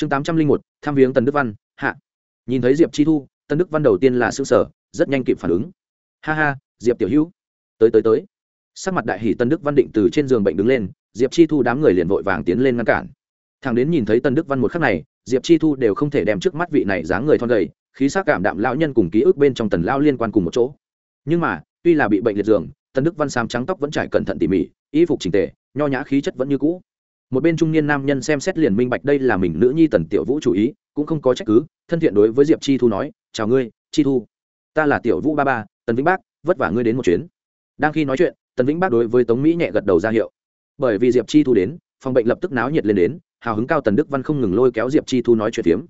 chương tám trăm linh một, tham viếng tần đức văn, hạ. Nhìn thấy diệp chi thu tân đức văn đầu tiên là s ư ơ n sở rất nhanh kịp phản ứng. Ha ha, diệp tiểu hữu. Tới tới tới. Sắc mặt đại hỷ tân đức văn định từ trên giường bệnh đứng lên, diệp chi thu đám người liền vội vàng tiến lên ngăn cản. Thằng đến nhìn thấy tân đức văn một khắc này, diệp chi thu đều không thể đem trước mắt vị này dáng người thon gầy, khí s cảm đạm lão nhân cùng ký ức bên trong tần lao liên quan cùng một chỗ. Nhưng mà, tuy là bị bệnh liệt giường tân đức văn sám trắng tóc vẫn trải cẩn thận tỉ mỉ, y phục trình tề, nho nhã khí chất vẫn như cũ một bên trung niên nam nhân xem xét liền minh bạch đây là mình nữ nhi tần tiểu vũ chủ ý, cũng không có trách cứ, thân thiện đối với diệp chi thu nói, chào ngươi, chi thu. Ta là tiểu vũ ba ba, tần vĩnh bác, vất vả ngươi đến một chuyến. Đang khi nói chuyện, tần vĩnh bác đối với tống mỹ nhẹ gật đầu ra hiệu. Bởi vì diệp chi thu đến, phòng bệnh lập tức náo nhiệt lên đến, hào hứng cao tần đức văn không ngừng lôi kéo diệp chi thu nói chuyện phiếm.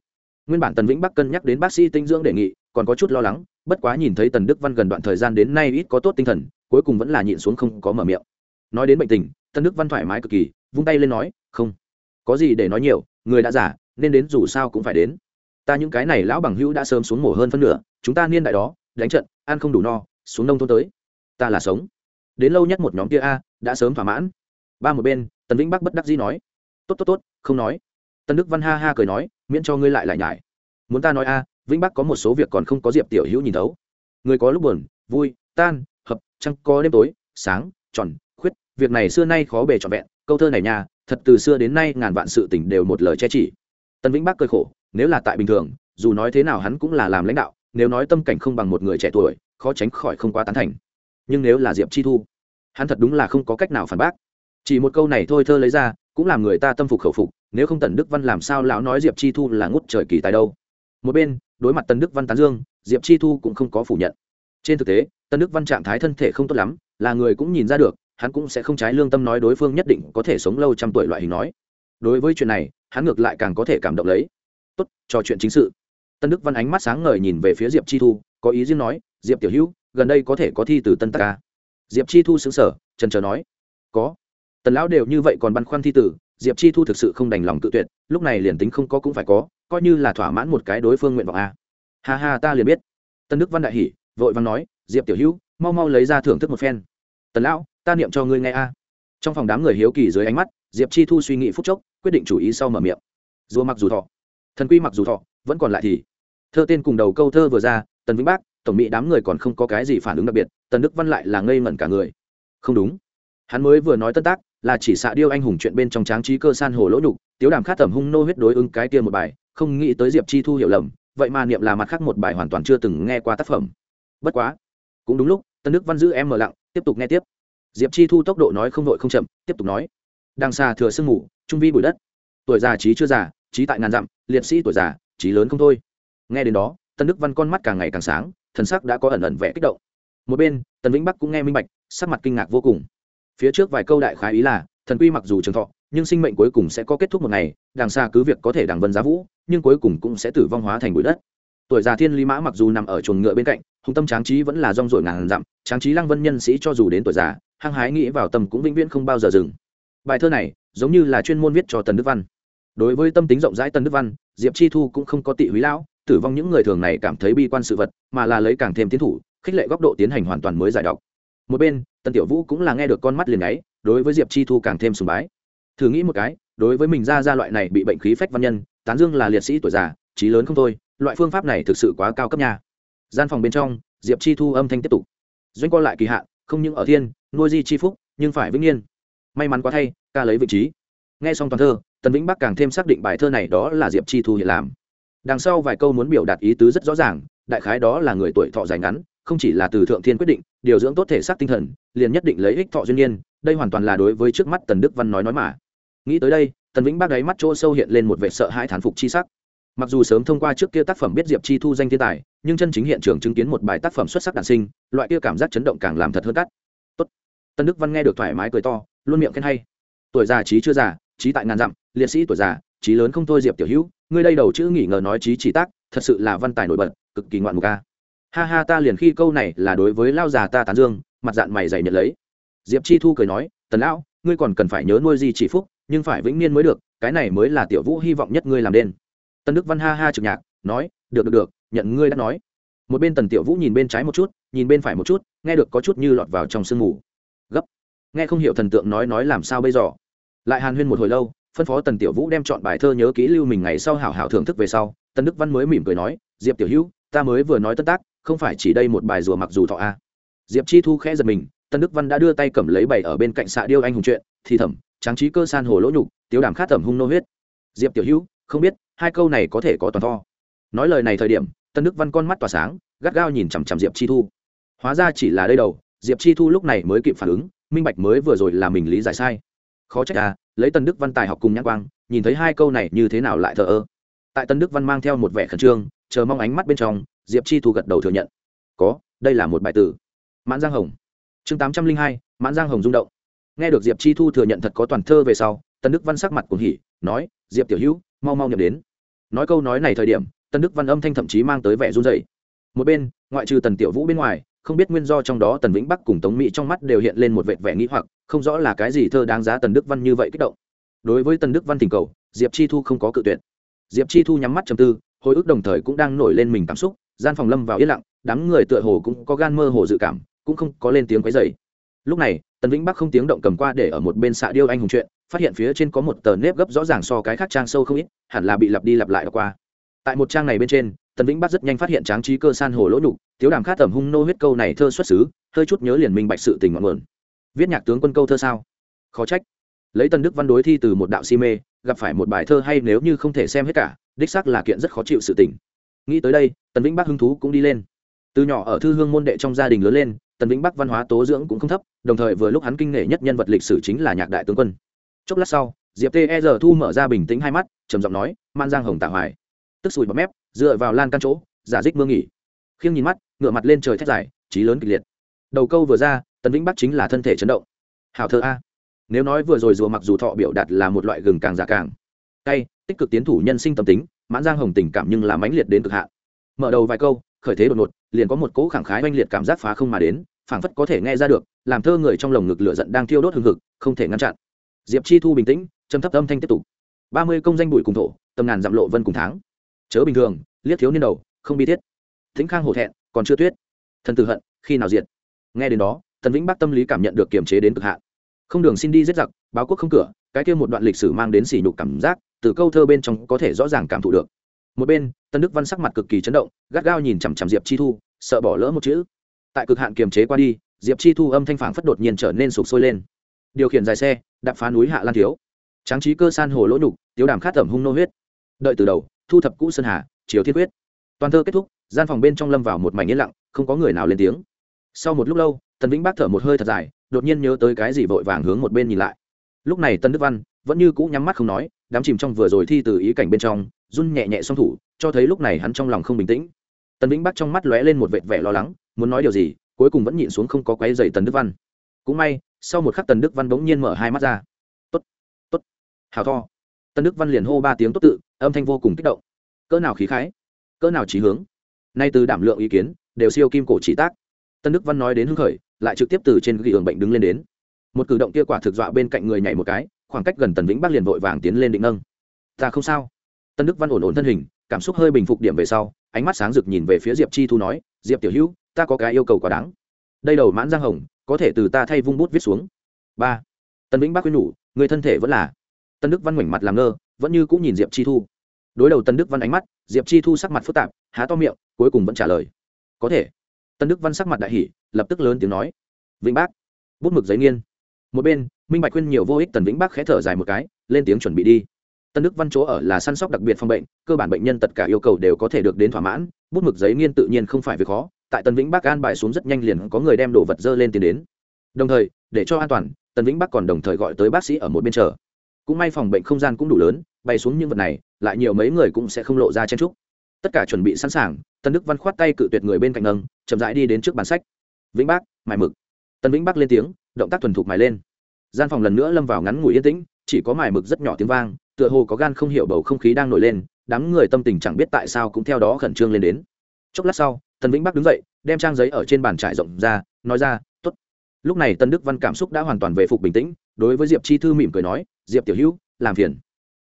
Nguyên bản tần vĩnh bắc cân nhắc đến bác sĩ tinh dưỡng đề nghị, còn có chút lo lắng, bất quá nhìn thấy tần đức văn gần đoạn thời gian đến nay ít có tốt tinh thần, cuối cùng vẫn là nhịn xuống không có mở miệng. Nói đến bệnh tình, tần đức văn thoải mái cực kỳ vung tay lên nói, không, có gì để nói nhiều, người đã giả nên đến dù sao cũng phải đến. Ta những cái này lão bằng hữu đã sớm xuống mổ hơn phân nửa, chúng ta niên đại đó, đánh trận, ăn không đủ no, xuống nông thôn tới. Ta là sống. Đến lâu nhất một nhóm kia a, đã sớm thỏa mãn. Ba một bên, tần vĩnh bắc bất đắc dĩ nói, tốt tốt tốt, không nói. Tần đức văn ha ha cười nói, miễn cho ngươi lại lại nhải. Muốn ta nói a, vĩnh bắc có một số việc còn không có diệp tiểu hữu nhìn thấu. Người có lúc buồn, vui, tan, hợp chăng có đêm tối, sáng, tròn, khuyết, việc này xưa nay khó bề trọn vẹn câu thơ này nha, thật từ xưa đến nay ngàn vạn sự tình đều một lời che chỉ. Tân vĩnh bắc cười khổ, nếu là tại bình thường, dù nói thế nào hắn cũng là làm lãnh đạo, nếu nói tâm cảnh không bằng một người trẻ tuổi, khó tránh khỏi không quá tán thành. Nhưng nếu là diệp chi thu, hắn thật đúng là không có cách nào phản bác. Chỉ một câu này thôi thơ lấy ra, cũng làm người ta tâm phục khẩu phục, nếu không tần đức văn làm sao lão nói diệp chi thu là ngút trời kỳ tài đâu. Một bên, đối mặt tần đức văn tán dương, diệp chi thu cũng không có phủ nhận. Trên thực tế, tần đức văn trạng thái thân thể không tốt lắm, là người cũng nhìn ra được hắn cũng sẽ không trái lương tâm nói đối phương nhất định có thể sống lâu trăm tuổi loại hình nói. Đối với chuyện này, hắn ngược lại càng có thể cảm động lấy. Tốt, trò chuyện chính sự. Tân đức văn ánh mắt sáng ngời nhìn về phía diệp chi thu, có ý riêng nói, diệp tiểu hữu, gần đây có thể có thi từ tân tắc ca à? diệp chi thu xứng sở trần trờ nói, có. Tần lão đều như vậy còn băn khoăn thi tử diệp chi thu thực sự không đành lòng tự tuyệt, lúc này liền tính không có cũng phải có, coi như là thỏa mãn một cái đối phương nguyện vọng a ha ha, ta liền biết. Tân đức văn đại hỉ, vội văn nói, diệp tiểu hữu, mau mau lấy ra thưởng thức một phen. Tần lão ta niệm cho ngươi nghe a. Trong phòng đám người hiếu kỳ dưới ánh mắt, diệp chi thu suy nghĩ phút chốc, quyết định chủ ý sau mở miệng. Dù mặc dù thọ, thần quy mặc dù thọ, vẫn còn lại thì. Thơ tên cùng đầu câu thơ vừa ra, tần vĩnh bác, tổng mỹ đám người còn không có cái gì phản ứng đặc biệt, tần đức văn lại là ngây ngẩn cả người. Không đúng. Hắn mới vừa nói tân tác, là chỉ xạ điêu anh hùng chuyện bên trong tráng trí cơ san hồ lỗ nhục, tiếu đàm khát tẩm hung nô huyết đối ứng cái kia một bài, không nghĩ tới diệp chi thu hiểu lầm, vậy mà niệm là mặt khác một bài hoàn toàn chưa từng nghe qua tác phẩm. Bất quá, cũng đúng lúc tân đức văn giữ em mở lặng, tiếp tục nghe tiếp diệp chi thu tốc độ nói không đội không chậm, tiếp tục nói. Đằng xa thừa sương mù, trung vi bụi đất. Tuổi già trí chưa già, trí tại ngàn dặm, liệt sĩ tuổi già, trí lớn không thôi. Nghe đến đó tân đức văn con mắt càng ngày càng sáng, thần sắc đã có ẩn ẩn vẻ kích động. Một bên, tần vĩnh bắc cũng nghe minh bạch, sắc mặt kinh ngạc vô cùng. Phía trước vài câu đại khái ý là, thần quy mặc dù trường thọ, nhưng sinh mệnh cuối cùng sẽ có kết thúc một ngày, đằng xa cứ việc có thể đằng vân giá vũ, nhưng cuối cùng cũng sẽ tử vong hóa thành bụi đất. Tuổi già thiên lý mã mặc dù nằm ở chuồng ngựa bên cạnh, hùng tâm tráng trí vẫn là rong rổi ngàn dặm, tráng trí lăng vân nhân sĩ cho dù đến tuổi già hăng hái nghĩ vào tâm cũng vĩnh viễn không bao giờ dừng. Bài thơ này giống như là chuyên môn viết cho tần đức văn. Đối với tâm tính rộng rãi tần đức văn, diệp chi thu cũng không có tị húy lão, tử vong những người thường này cảm thấy bi quan sự vật, mà là lấy càng thêm tiến thủ, khích lệ góc độ tiến hành hoàn toàn mới giải đọc một bên, tần tiểu vũ cũng là nghe được con mắt liền ấy đối với diệp chi thu càng thêm sùng bái. Thử nghĩ một cái, đối với mình ra ra loại này bị bệnh khí phách văn nhân, tán dương là liệt sĩ tuổi già, trí lớn không thôi, loại phương pháp này thực sự quá cao cấp nha. Gian phòng bên trong, diệp chi thu âm thanh tiếp tục. Doanh co lại kỳ hạn, không những ở thiên nuôi di chi phúc, nhưng phải vĩnh nhiên may mắn quá thay, ca lấy vị trí. Nghe xong toàn thơ, tần vĩnh bắc càng thêm xác định bài thơ này đó là diệp chi thu hiện làm. Đằng sau vài câu muốn biểu đạt ý tứ rất rõ ràng, đại khái đó là người tuổi thọ dài ngắn, không chỉ là từ thượng thiên quyết định, điều dưỡng tốt thể xác tinh thần, liền nhất định lấy ích thọ duyên nhiên đây hoàn toàn là đối với trước mắt tần đức văn nói nói mà. Nghĩ tới đây, tần vĩnh bác đáy mắt chỗ sâu hiện lên một vẻ sợ hãi thán phục chi sắc. Mặc dù sớm thông qua trước kia tác phẩm biết diệp chi thu danh thiên tài, nhưng chân chính hiện trường chứng kiến một bài tác phẩm xuất sắc đản sinh, loại kia cảm giác chấn động càng làm thật hơn cắt tân đức văn nghe được thoải mái cười to, luôn miệng khen hay. Tuổi già trí chưa già, trí tại ngàn dặm, liệt sĩ tuổi già, trí lớn không thôi diệp tiểu hữu, ngươi đây đầu chữ nghỉ ngờ nói trí chỉ tác, thật sự là văn tài nổi bật, cực kỳ ngoạn mục ca ha ha, ta liền khi câu này là đối với lao già ta tán dương, mặt dạng mày dày nhận lấy. Diệp chi thu cười nói, tần lão, ngươi còn cần phải nhớ nuôi gì chỉ phúc, nhưng phải vĩnh niên mới được, cái này mới là tiểu vũ hy vọng nhất ngươi làm đen tân đức văn ha ha trực nhạc, nói, được được được, nhận ngươi đã nói. Một bên tần tiểu vũ nhìn bên trái một chút, nhìn bên phải một chút, nghe được có chút như lọt vào trong sương mù nghe không hiểu thần tượng nói nói làm sao bây giờ. Lại hàn huyên một hồi lâu, phân phó tần tiểu vũ đem chọn bài thơ nhớ kỹ lưu mình ngày sau hảo hảo thưởng thức về sau, tần đức văn mới mỉm cười nói, diệp tiểu hữu, ta mới vừa nói tất tác, không phải chỉ đây một bài rùa mặc dù thọ a. Diệp chi thu khẽ giật mình, tần đức văn đã đưa tay cầm lấy bày ở bên cạnh xạ điêu anh hùng chuyện, thì thẩm tráng trí cơ san hồ lỗ nhục, tiếu đàm khát thẩm hung nô huyết. Diệp tiểu hữu, không biết, hai câu này có thể có toàn to. nói lời này thời điểm tân đức văn con mắt tỏa sáng, gắt gao nhìn chằm chằm diệp chi thu. Hóa ra chỉ là đây đầu, diệp chi thu lúc này mới kịp phản ứng minh bạch mới vừa rồi là mình lý giải sai. Khó trách à lấy tân đức văn tài học cùng nhãn quang, nhìn thấy hai câu này như thế nào lại thờ ơ. Tại tân đức văn mang theo một vẻ khẩn trương, chờ mong ánh mắt bên trong, diệp chi thu gật đầu thừa nhận. Có, đây là một bài tử. Mãn giang hồng. Chương tám trăm linh hai, mãn giang hồng rung động. Nghe được diệp chi thu thừa nhận thật có toàn thơ về sau, tân đức văn sắc mặt cùng hỉ, nói, diệp tiểu hữu, mau mau nhậm đến. Nói câu nói này thời điểm, tân đức văn âm thanh thậm chí mang tới vẻ run dày một bên, ngoại trừ tần tiểu vũ bên ngoài không biết nguyên do trong đó tần vĩnh bắc cùng tống mỹ trong mắt đều hiện lên một vệt vẻ nghĩ hoặc, không rõ là cái gì thơ đáng giá tần đức văn như vậy kích động. Đối với tần đức văn tình cầu, diệp chi thu không có cự tuyệt. Diệp chi thu nhắm mắt chầm tư, hồi ức đồng thời cũng đang nổi lên mình cảm xúc, gian phòng lâm vào yên lặng, đám người tựa hồ cũng có gan mơ hồ dự cảm, cũng không có lên tiếng quấy dày lúc này, tần vĩnh bắc không tiếng động cầm qua để ở một bên xạ điêu anh hùng chuyện, phát hiện phía trên có một tờ nếp gấp rõ ràng so cái khác trang sâu không ít, hẳn là bị lặp đi lặp lại đọc qua. Tại một trang này bên trên tần vĩnh bắc rất nhanh phát hiện tráng trí cơ san hồ lỗ nhục, tiếu đàm khát tẩm hung nô huyết câu này thơ xuất xứ, hơi chút nhớ liền minh bạch sự tình ngọn nguồn. Viết nhạc tướng quân câu thơ sao? Khó trách. Lấy tần đức văn đối thi từ một đạo si mê, gặp phải một bài thơ hay nếu như không thể xem hết cả, đích xác là kiện rất khó chịu sự tình. Nghĩ tới đây, tần vĩnh bắc hứng thú cũng đi lên. Từ nhỏ ở thư hương môn đệ trong gia đình lớn lên, tần vĩnh bắc văn hóa tố dưỡng cũng không thấp, đồng thời vừa lúc hắn kinh nghệ nhất nhân vật lịch sử chính là nhạc đại tướng quân. Chốc lát sau, diệp tê e thu mở ra bình tĩnh hai mắt, trầm giọng nói man giang hồng tạ hoài tức sùi bọt mép, dựa vào lan căn chỗ, giả dích mưa nghỉ. Khiêng nhìn mắt ngựa mặt lên trời thét dài, trí lớn kịch liệt. Đầu câu vừa ra, tần vĩnh bắc chính là thân thể chấn động. Hảo thơ a. Nếu nói vừa rồi rùa mặc dù thọ biểu đạt là một loại gừng càng giả càng, cay, tích cực tiến thủ nhân sinh tâm tính, mãn giang hồng tình cảm nhưng là mãnh liệt đến cực hạn. Mở đầu vài câu, khởi thế đột ngột, liền có một cỗ khẳng khái oanh liệt cảm giác phá không mà đến, phảng phất có thể nghe ra được, làm thơ người trong lồng ngực lửa giận đang thiêu đốt hừng hực, không thể ngăn chặn. Diệp chi thu bình tĩnh châm thấp âm thanh tiếp tục. Ba mươi công danh bụi cùng thổ, tầm ngàn dặm lộ vân cùng tháng chớ bình thường liếc thiếu niên đầu, không bi thiết. Thính khang hổ thẹn, còn chưa tuyết. Thần tử hận, khi nào diệt? Nghe đến đó, tần vĩnh bắc tâm lý cảm nhận được kiềm chế đến cực hạn. Không đường xin đi giết giặc, báo quốc không cửa, cái kia một đoạn lịch sử mang đến sỉ nhục cảm giác, từ câu thơ bên trong có thể rõ ràng cảm thụ được. Một bên, tân đức văn sắc mặt cực kỳ chấn động, gắt gao nhìn chằm chằm diệp chi thu, sợ bỏ lỡ một chữ. Tại cực hạn kiềm chế qua đi, diệp chi thu âm thanh phản phất đột nhiên trở nên sụp sôi lên. Điều khiển dài xe, đạp phá núi hạ lan thiếu. Tráng trí cơ san hồ lỗ nhục, tiếu đàm khát tẩm hung nô huyết. Đợi từ đầu thu thập cũ sơn hà chiều thiết huyết toàn thơ kết thúc, gian phòng bên trong lâm vào một mảnh yên lặng, không có người nào lên tiếng. Sau một lúc lâu, tần vĩnh bác thở một hơi thật dài, đột nhiên nhớ tới cái gì vội vàng hướng một bên nhìn lại. Lúc này tân đức văn vẫn như cũ nhắm mắt không nói, đám chìm trong vừa rồi thi từ ý cảnh bên trong, run nhẹ nhẹ song thủ, cho thấy lúc này hắn trong lòng không bình tĩnh. Tần vĩnh bắc trong mắt lóe lên một vệt vẻ lo lắng, muốn nói điều gì, cuối cùng vẫn nhịn xuống không có quấy dày tần đức văn. Cũng may, sau một khắc tần đức văn bỗng nhiên mở hai mắt ra. Tốt tốt hào tho. Tần đức văn liền hô ba tiếng tốt tự âm thanh vô cùng kích động. Cỡ nào khí khái, cỡ nào trí hướng. Nay từ đảm lượng ý kiến, đều siêu kim cổ chỉ tác. Tân đức văn nói đến hưng khởi, lại trực tiếp từ trên ghi hưởng bệnh đứng lên đến. Một cử động kia quả thực dọa bên cạnh người nhảy một cái, khoảng cách gần tần vĩnh bắc liền vội vàng tiến lên định nâng. Ta không sao. Tân đức văn ổn ổn thân hình, cảm xúc hơi bình phục điểm về sau, ánh mắt sáng rực nhìn về phía diệp chi thu nói, diệp tiểu hữu, ta có cái yêu cầu quá đáng. Đây đầu mãn giang hồng, có thể từ ta thay vung bút viết xuống. Ba. Tân vĩnh bắc quy nhủ, người thân thể vẫn là. Tân đức văn ngoảnh mặt làm ngơ vẫn như cũng nhìn diệp chi thu. Đối đầu tân đức văn ánh mắt, diệp chi thu sắc mặt phức tạp, há to miệng, cuối cùng vẫn trả lời. Có thể. Tân đức văn sắc mặt đại hỷ lập tức lớn tiếng nói. Vĩnh bác bút mực giấy nghiên. Một bên, minh bạch khuyên nhiều vô ích tần vĩnh bác khẽ thở dài một cái, lên tiếng chuẩn bị đi. Tân đức văn chỗ ở là săn sóc đặc biệt phòng bệnh, cơ bản bệnh nhân tất cả yêu cầu đều có thể được đến thỏa mãn, bút mực giấy nghiên tự nhiên không phải việc khó, tại tân vĩnh bác an bài xuống rất nhanh liền có người đem đồ vật dơ lên tiến đến. Đồng thời, để cho an toàn tân vĩnh bác còn đồng thời gọi tới bác sĩ ở một bên chờ cũng may phòng bệnh không gian cũng đủ lớn bay xuống những vật này, lại nhiều mấy người cũng sẽ không lộ ra chen trúc tất cả chuẩn bị sẵn sàng, tân đức văn khoát tay cự tuyệt người bên cạnh nâng, chậm rãi đi đến trước bàn sách. Vĩnh bác mài mực. Tân vĩnh bác lên tiếng, động tác thuần thục mài lên. Gian phòng lần nữa lâm vào ngắn ngủi yên tĩnh, chỉ có mài mực rất nhỏ tiếng vang, tựa hồ có gan không hiểu bầu không khí đang nổi lên, đám người tâm tình chẳng biết tại sao cũng theo đó khẩn trương lên đến. Chốc lát sau tần vĩnh bắc đứng dậy, đem trang giấy ở trên bàn trải rộng ra, nói ra lúc này tân đức văn cảm xúc đã hoàn toàn về phục bình tĩnh, đối với diệp chi thư mỉm cười nói, diệp tiểu hữu, làm phiền.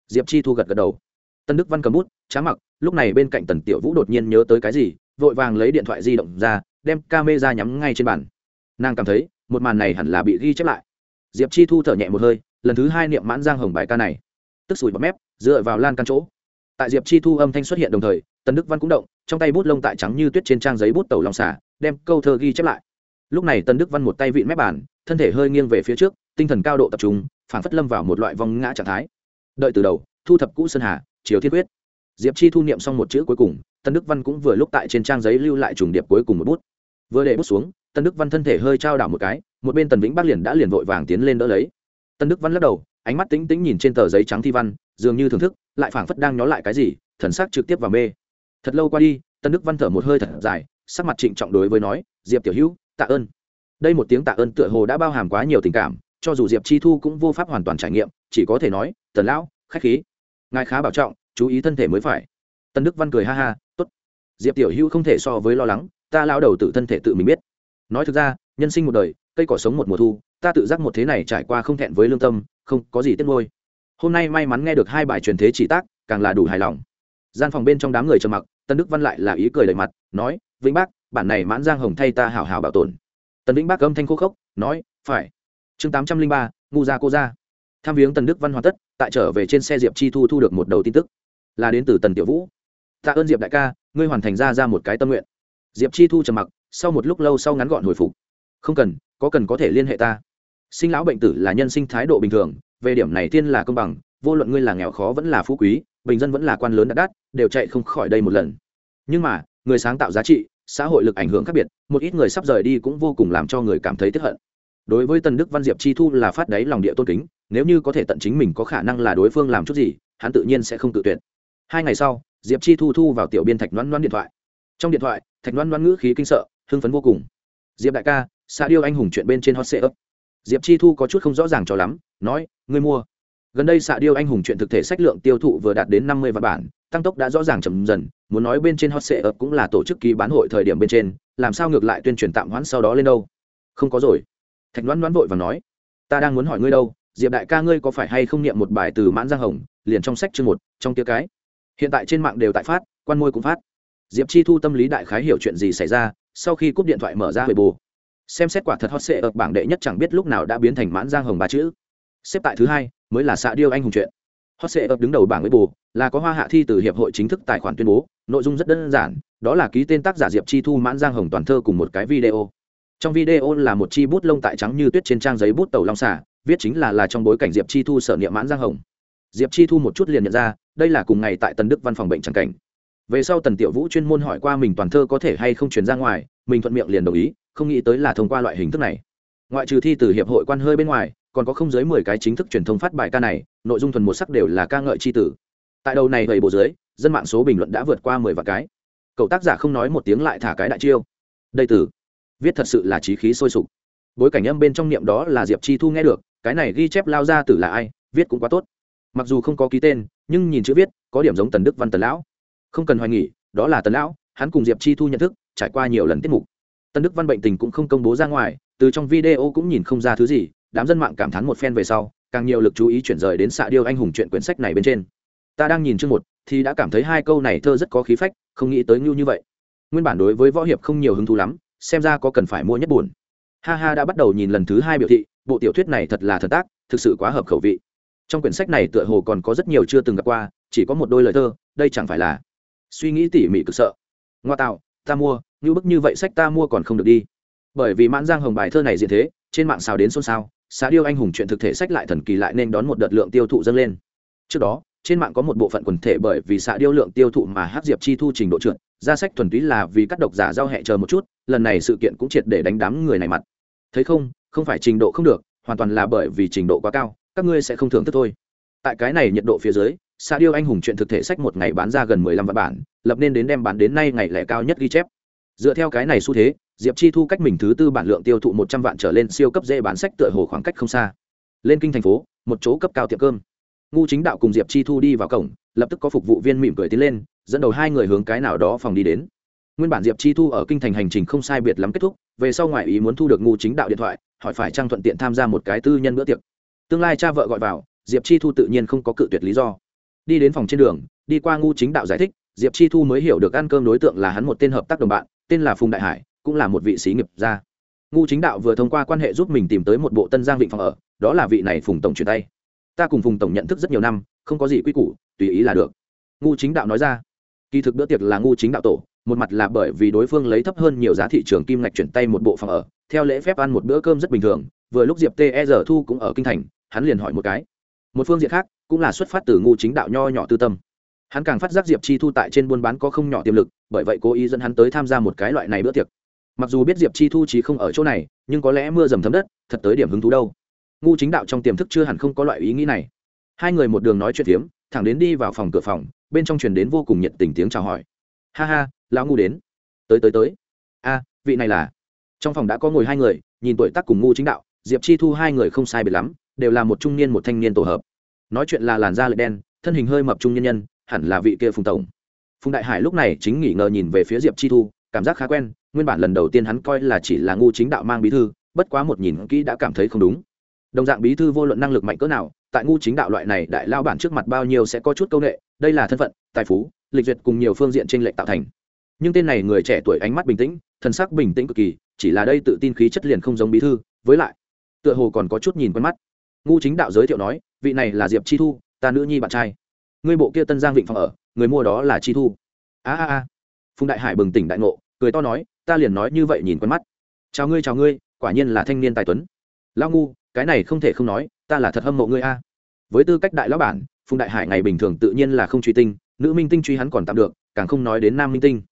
Diệp chi thu gật gật đầu. Tân đức văn cầm bút, trá mặc, lúc này bên cạnh tần tiểu vũ đột nhiên nhớ tới cái gì, vội vàng lấy điện thoại di động ra, đem ca mê ra nhắm ngay trên bàn. Nàng cảm thấy, một màn này hẳn là bị ghi chép lại. Diệp chi thu thở nhẹ một hơi, lần thứ hai niệm mãn giang hồng bài ca này. Tức sùi bọt mép, dựa vào lan căn chỗ. Tại diệp chi thu âm thanh xuất hiện đồng thời, tần đức văn cũng động, trong tay bút lông tại trắng như tuyết trên trang giấy bút tẩu lòng xả, đem câu thơ ghi chép lại lúc này tân đức văn một tay vịn mép bàn, thân thể hơi nghiêng về phía trước, tinh thần cao độ tập trung phản phất lâm vào một loại vong ngã trạng thái. Đợi từ đầu, thu thập cũ sơn hà, chiều thiết huyết diệp chi thu niệm xong một chữ cuối cùng, tân đức văn cũng vừa lúc tại trên trang giấy lưu lại trùng điệp cuối cùng một bút. Vừa để bút xuống, tân đức văn thân thể hơi trao đảo một cái, một bên tần vĩnh bắc liền đã liền vội vàng tiến lên đỡ lấy. Tân đức văn lắc đầu, ánh mắt tĩnh tĩnh nhìn trên tờ giấy trắng thi văn, dường như thưởng thức, lại phảng phất đang nhó lại cái gì, thần sắc trực tiếp vào mê. Thật lâu qua đi, tân đức văn thở một hơi thật dài, sắc mặt trịnh trọng đối với nói, diệp tiểu hữu tạ ơn. Đây một tiếng tạ ơn tựa hồ đã bao hàm quá nhiều tình cảm, cho dù diệp chi thu cũng vô pháp hoàn toàn trải nghiệm, chỉ có thể nói, tần lão, khách khí. Ngài khá bảo trọng, chú ý thân thể mới phải. Tân đức văn cười ha ha, tốt. Diệp tiểu hữu không thể so với lo lắng, ta lao đầu tự thân thể tự mình biết. Nói thực ra, nhân sinh một đời, cây cỏ sống một mùa thu, ta tự giác một thế này trải qua không thẹn với lương tâm, không có gì tiếc ngôi hôm nay may mắn nghe được hai bài truyền thế chỉ tác, càng là đủ hài lòng. Gian phòng bên trong đám người trầm mặc tân đức văn lại là ý cười đầy mặt, nói, vĩnh bác bản này mãn giang hồng thay ta hảo hảo bảo tồn. Tần vĩnh bác âm thanh khô khốc, nói, phải. Chương tám trăm linh ba, ngu gia cô gia. Tham viếng tần đức văn hoàn tất, tại trở về trên xe diệp chi thu thu được một đầu tin tức. Là đến từ tần tiểu vũ. Tạ ơn diệp đại ca, ngươi hoàn thành ra ra một cái tâm nguyện. Diệp chi thu trầm mặc, sau một lúc lâu sau ngắn gọn hồi phục. Không cần, có cần có thể liên hệ ta. Sinh lão bệnh tử là nhân sinh thái độ bình thường, về điểm này tiên là công bằng, vô luận ngươi là nghèo khó vẫn là phú quý, bình dân vẫn là quan lớn đắt đắt, đều chạy không khỏi đây một lần. Nhưng mà, người sáng tạo giá trị xã hội lực ảnh hưởng khác biệt, một ít người sắp rời đi cũng vô cùng làm cho người cảm thấy tức hận. Đối với tần đức văn diệp chi thu là phát đáy lòng địa tôn kính, nếu như có thể tận chính mình có khả năng là đối phương làm chút gì, hắn tự nhiên sẽ không tự tuyệt. Hai ngày sau, diệp chi thu thu vào tiểu biên thạch loan loan điện thoại. Trong điện thoại, thạch loan loan ngữ khí kinh sợ, hưng phấn vô cùng. Diệp đại ca xa điêu anh hùng chuyện bên trên hot sệ ấp diệp chi thu có chút không rõ ràng cho lắm, nói, ngươi mua. Gần đây xạ điêu anh hùng chuyện thực thể sách lượng tiêu thụ vừa đạt đến năm mươi vạn bản, tăng tốc đã rõ ràng chậm dần muốn nói bên trên hot sệ ập cũng là tổ chức ký bán hội thời điểm bên trên, làm sao ngược lại tuyên truyền tạm hoãn sau đó lên đâu? Không có rồi. Thạch đoán đoán vội và nói, ta đang muốn hỏi ngươi đâu, diệp đại ca ngươi có phải hay không niệm một bài từ mãn giang hồng, liền trong sách chương một, trong tia cái? Hiện tại trên mạng đều tại phát, quan môi cũng phát. Diệp chi thu tâm lý đại khái hiểu chuyện gì xảy ra, sau khi cúp điện thoại mở ra huệ bù. Xem xét quả thật hot sệ ập bảng đệ nhất chẳng biết lúc nào đã biến thành mãn giang hồng ba chữ. Xếp tại thứ hai, mới là xạ điêu anh hùng chuyện hot sệ ập đứng đầu bảng huệ bù là có hoa hạ thi từ hiệp hội chính thức tài khoản tuyên bố, nội dung rất đơn giản, đó là ký tên tác giả diệp chi thu mãn giang hồng toàn thơ cùng một cái video. Trong video là một chi bút lông tại trắng như tuyết trên trang giấy bút tàu long xả viết chính là là trong bối cảnh diệp chi thu sở niệm mãn giang hồng. Diệp chi thu một chút liền nhận ra, đây là cùng ngày tại tần đức văn phòng bệnh tràng cảnh. Về sau tần tiểu vũ chuyên môn hỏi qua mình toàn thơ có thể hay không chuyển ra ngoài, mình thuận miệng liền đồng ý, không nghĩ tới là thông qua loại hình thức này. Ngoại trừ thi từ hiệp hội quan hơi bên ngoài còn có không dưới mười cái chính thức truyền thông phát bài ca này, nội dung thuần một sắc đều là ca ngợi c h i tử. Tại đầu này gầy bộ dưới, dân mạng số bình luận đã vượt qua mười vạn cái. Cậu tác giả không nói một tiếng lại thả cái đại chiêu. Đây tử. Viết thật sự là trí khí sôi sục. Bối cảnh âm bên trong niệm đó là diệp chi thu nghe được, cái này ghi chép lao ra tử là ai, viết cũng quá tốt. Mặc dù không có ký tên, nhưng nhìn chữ viết, có điểm giống tần đức văn tần lão. Không cần hoài nghỉ đó là tần lão, hắn cùng diệp chi thu nhận thức, trải qua nhiều lần tiết mục. Tần đức văn bệnh tình cũng không công bố ra ngoài, từ trong video cũng nhìn không ra thứ gì đám dân mạng cảm thán một phen về sau, càng nhiều lực chú ý chuyển rời đến xạ điêu anh hùng chuyện quyển sách này bên trên. Ta đang nhìn chương một, thì đã cảm thấy hai câu này thơ rất có khí phách, không nghĩ tới ngưu như vậy. Nguyên bản đối với võ hiệp không nhiều hứng thú lắm, xem ra có cần phải mua nhất buồn. Ha ha, đã bắt đầu nhìn lần thứ hai biểu thị, bộ tiểu thuyết này thật là thần tác, thực sự quá hợp khẩu vị. Trong quyển sách này tựa hồ còn có rất nhiều chưa từng gặp qua, chỉ có một đôi lời thơ, đây chẳng phải là suy nghĩ tỉ mỉ cực sợ. Ngoa tạo, ta mua, như bức như vậy sách ta mua còn không được đi. Bởi vì mãn giang hồng bài thơ này diện thế, trên mạng xào đến xôn xao xã điêu anh hùng chuyện thực thể sách lại thần kỳ lại nên đón một đợt lượng tiêu thụ dâng lên. Trước đó, trên mạng có một bộ phận quần thể bởi vì xã điêu lượng tiêu thụ mà hát diệp chi thu trình độ trượt, ra sách thuần túy là vì các độc giả giao hẹ chờ một chút, lần này sự kiện cũng triệt để đánh đám người này mặt. Thấy không không phải trình độ không được, hoàn toàn là bởi vì trình độ quá cao, các ngươi sẽ không thưởng thức thôi. Tại cái này nhiệt độ phía dưới xã điêu anh hùng chuyện thực thể sách một ngày bán ra gần mười lăm vạn bản, lập nên đến đem bán đến nay ngày lẻ cao nhất ghi chép. Dựa theo cái này xu thế diệp chi thu cách mình thứ tư bản lượng tiêu thụ một trăm vạn trở lên siêu cấp dễ bán sách tựa hồ khoảng cách không xa. Lên kinh thành phố, một chỗ cấp cao tiệm cơm. Ngu chính đạo cùng diệp chi thu đi vào cổng, lập tức có phục vụ viên mỉm cười tiến lên, dẫn đầu hai người hướng cái nào đó phòng đi đến. Nguyên bản diệp chi thu ở kinh thành hành trình không sai biệt lắm kết thúc, về sau ngoại ý muốn thu được ngu chính đạo điện thoại, hỏi phải trang thuận tiện tham gia một cái tư nhân bữa tiệc. Tương lai cha vợ gọi vào, diệp chi thu tự nhiên không có cự tuyệt lý do. Đi đến phòng trên đường, đi qua ngu chính đạo giải thích, diệp chi thu mới hiểu được ăn cơm đối tượng là hắn một tên hợp tác đồng bạn, tên là phùng đại hải cũng là một vị sĩ nghiệp gia. Ngu chính đạo vừa thông qua quan hệ giúp mình tìm tới một bộ tân giang vịnh phòng ở, đó là vị này phùng tổng chuyển tay. Ta cùng phùng tổng nhận thức rất nhiều năm, không có gì quy củ, tùy ý là được. Ngu chính đạo nói ra. Kỳ thực bữa tiệc là ngu chính đạo tổ, một mặt là bởi vì đối phương lấy thấp hơn nhiều giá thị trường kim ngạch chuyển tay một bộ phòng ở, theo lễ phép ăn một bữa cơm rất bình thường, vừa lúc diệp ter thu cũng ở kinh thành, hắn liền hỏi một cái. Một phương diện khác, cũng là xuất phát từ ngu chính đạo nho nhỏ tư tâm. Hắn càng phát giác diệp chi thu tại trên buôn bán có không nhỏ tiềm lực, bởi vậy cố ý dẫn hắn tới tham gia một cái loại này bữa tiệc mặc dù biết diệp chi thu trí không ở chỗ này, nhưng có lẽ mưa dầm thấm đất, thật tới điểm hứng thú đâu. Ngu chính đạo trong tiềm thức chưa hẳn không có loại ý nghĩ này. Hai người một đường nói chuyện phiếm, thẳng đến đi vào phòng cửa phòng, bên trong truyền đến vô cùng nhiệt tình tiếng chào hỏi. Ha ha, lão ngu đến. Tới tới tới. A, vị này là? Trong phòng đã có ngồi hai người, nhìn tuổi tác cùng ngu chính đạo, diệp chi thu hai người không sai biệt lắm, đều là một trung niên một thanh niên tổ hợp. Nói chuyện là làn da lệ đen, thân hình hơi mập trung nhân nhân, hẳn là vị kia phùng tổng. Phùng đại hải lúc này chính nghỉ ngờ nhìn về phía diệp chi thu cảm giác khá quen, nguyên bản lần đầu tiên hắn coi là chỉ là ngu chính đạo mang bí thư, bất quá một nhìn kỹ đã cảm thấy không đúng. Đồng dạng bí thư vô luận năng lực mạnh cỡ nào, tại ngu chính đạo loại này đại lao bản trước mặt bao nhiêu sẽ có chút công nghệ đây là thân phận, tài phú, lịch duyệt cùng nhiều phương diện trên lệnh tạo thành. Nhưng tên này người trẻ tuổi ánh mắt bình tĩnh, thần sắc bình tĩnh cực kỳ, chỉ là đây tự tin khí chất liền không giống bí thư, với lại, tựa hồ còn có chút nhìn quen mắt. Ngu chính đạo giới thiệu nói, vị này là diệp chi thu, ta nữ nhi bạn trai. Ngươi bộ kia tân giang vịnh phòng ở, người mua đó là chi thu. A a a. Phùng đại hải bừng tỉnh đại ngộ cười to nói, ta liền nói như vậy nhìn quen mắt. Chào ngươi chào ngươi, quả nhiên là thanh niên tài tuấn. Lão ngu, cái này không thể không nói, ta là thật hâm mộ ngươi a. Với tư cách đại lão bản, phùng đại hải ngày bình thường tự nhiên là không truy tinh, nữ minh tinh truy hắn còn tạm được, càng không nói đến nam minh tinh.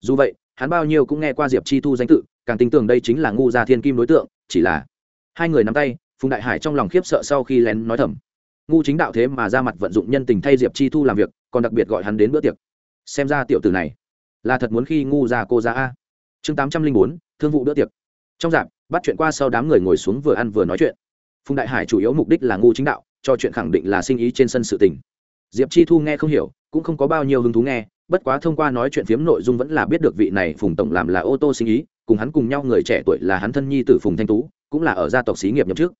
Dù vậy, hắn bao nhiêu cũng nghe qua diệp chi thu danh tự, càng tin tưởng đây chính là ngu gia thiên kim đối tượng, chỉ là hai người nắm tay, phùng đại hải trong lòng khiếp sợ sau khi lén nói thầm. Ngu chính đạo thế mà ra mặt vận dụng nhân tình thay diệp chi thu làm việc, còn đặc biệt gọi hắn đến bữa tiệc. Xem ra tiểu tử này là thật muốn khi ngu ra cô ra a. Chương tám trăm linh bốn, thương vụ bữa tiệc. Trong dạp, bắt chuyện qua sau đám người ngồi xuống vừa ăn vừa nói chuyện. Phùng đại hải chủ yếu mục đích là ngu chính đạo, cho chuyện khẳng định là sinh ý trên sân sự tình. Diệp chi thu nghe không hiểu, cũng không có bao nhiêu hứng thú nghe, bất quá thông qua nói chuyện phiếm nội dung vẫn là biết được vị này phùng tổng làm là ô tô sinh ý, cùng hắn cùng nhau người trẻ tuổi là hắn thân nhi tử phùng thanh tú, cũng là ở gia tộc xí nghiệp nhậm trước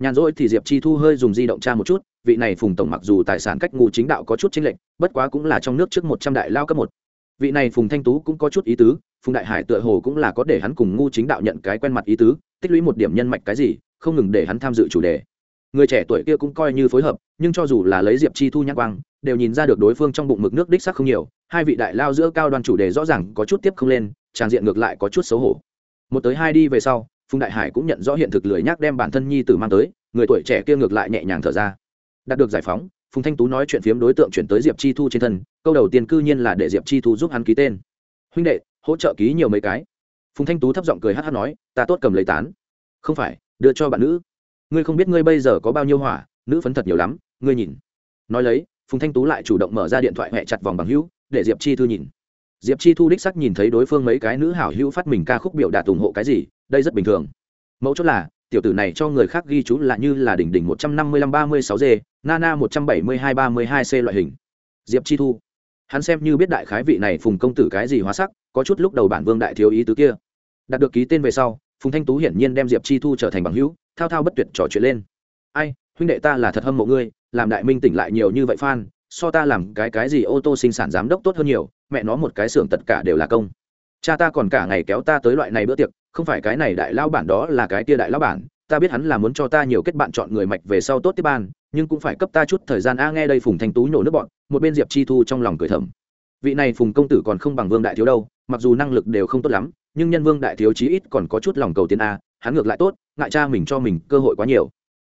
nhàn rỗi thì diệp chi thu hơi dùng di động tra một chút, vị này phùng tổng mặc dù tài sản cách ngu chính đạo có chút chính lệnh bất quá cũng là trong nước trước một trăm đại lao cấp một vị này phùng thanh tú cũng có chút ý tứ, phùng đại hải tựa hồ cũng là có để hắn cùng ngu chính đạo nhận cái quen mặt ý tứ, tích lũy một điểm nhân mạch cái gì, không ngừng để hắn tham dự chủ đề. Người trẻ tuổi kia cũng coi như phối hợp, nhưng cho dù là lấy diệp chi thu nhắc quang, đều nhìn ra được đối phương trong bụng mực nước đích sắc không nhiều, hai vị đại lao giữa cao đoan chủ đề rõ ràng có chút tiếp không lên, tràng diện ngược lại có chút xấu hổ. Một tới hai đi về sau, phùng đại hải cũng nhận rõ hiện thực lười nhắc đem bản thân nhi tử mang tới, người tuổi trẻ kia ngược lại nhẹ nhàng thở ra. Đạt được giải phóng phùng thanh tú nói chuyện phiếm đối tượng chuyển tới diệp chi thu trên thân, câu đầu tiên cư nhiên là để diệp chi thu giúp hắn ký tên. Huynh đệ, hỗ trợ ký nhiều mấy cái. Phùng thanh tú thấp giọng cười hát hát nói, ta tốt cầm lấy tán. Không phải, đưa cho bạn nữ. Ngươi không biết ngươi bây giờ có bao nhiêu hỏa, nữ phấn thật nhiều lắm, ngươi nhìn. Nói lấy, phùng thanh tú lại chủ động mở ra điện thoại hẹ chặt vòng bằng hữu, để diệp chi thu nhìn. Diệp chi thu đích sắc nhìn thấy đối phương mấy cái nữ hảo hữu phát mình ca khúc biểu đạt ủng hộ cái gì, đây rất bình thường. Mẫu chốt là tiểu tử này cho người khác ghi chú là như là đỉnh đỉnh một trăm năm mươi lăm ba mươi sáu g, nana một trăm bảy mươi hai ba mươi hai c loại hình. Diệp chi thu. Hắn xem như biết đại khái vị này phùng công tử cái gì hóa sắc, có chút lúc đầu bản vương đại thiếu ý tứ kia. Đạt được ký tên về sau, phùng thanh tú hiển nhiên đem diệp chi thu trở thành bằng hữu, thao thao bất tuyệt trò chuyện lên. Ai, huynh đệ ta là thật hâm mộ ngươi, làm đại minh tỉnh lại nhiều như vậy phan so ta làm cái cái gì ô tô sinh sản giám đốc tốt hơn nhiều, mẹ nó một cái xưởng tất cả đều là công cha ta còn cả ngày kéo ta tới loại này bữa tiệc, không phải cái này đại lao bản đó là cái kia đại lao bản, ta biết hắn là muốn cho ta nhiều kết bạn chọn người mạch về sau tốt tiếp ban, nhưng cũng phải cấp ta chút thời gian. A, nghe đây phùng thanh tú nhổ nước bọn, một bên diệp chi thu trong lòng cười thầm. Vị này phùng công tử còn không bằng vương đại thiếu đâu, mặc dù năng lực đều không tốt lắm, nhưng nhân vương đại thiếu chí ít còn có chút lòng cầu tiến a, hắn ngược lại tốt, ngại cha mình cho mình cơ hội quá nhiều.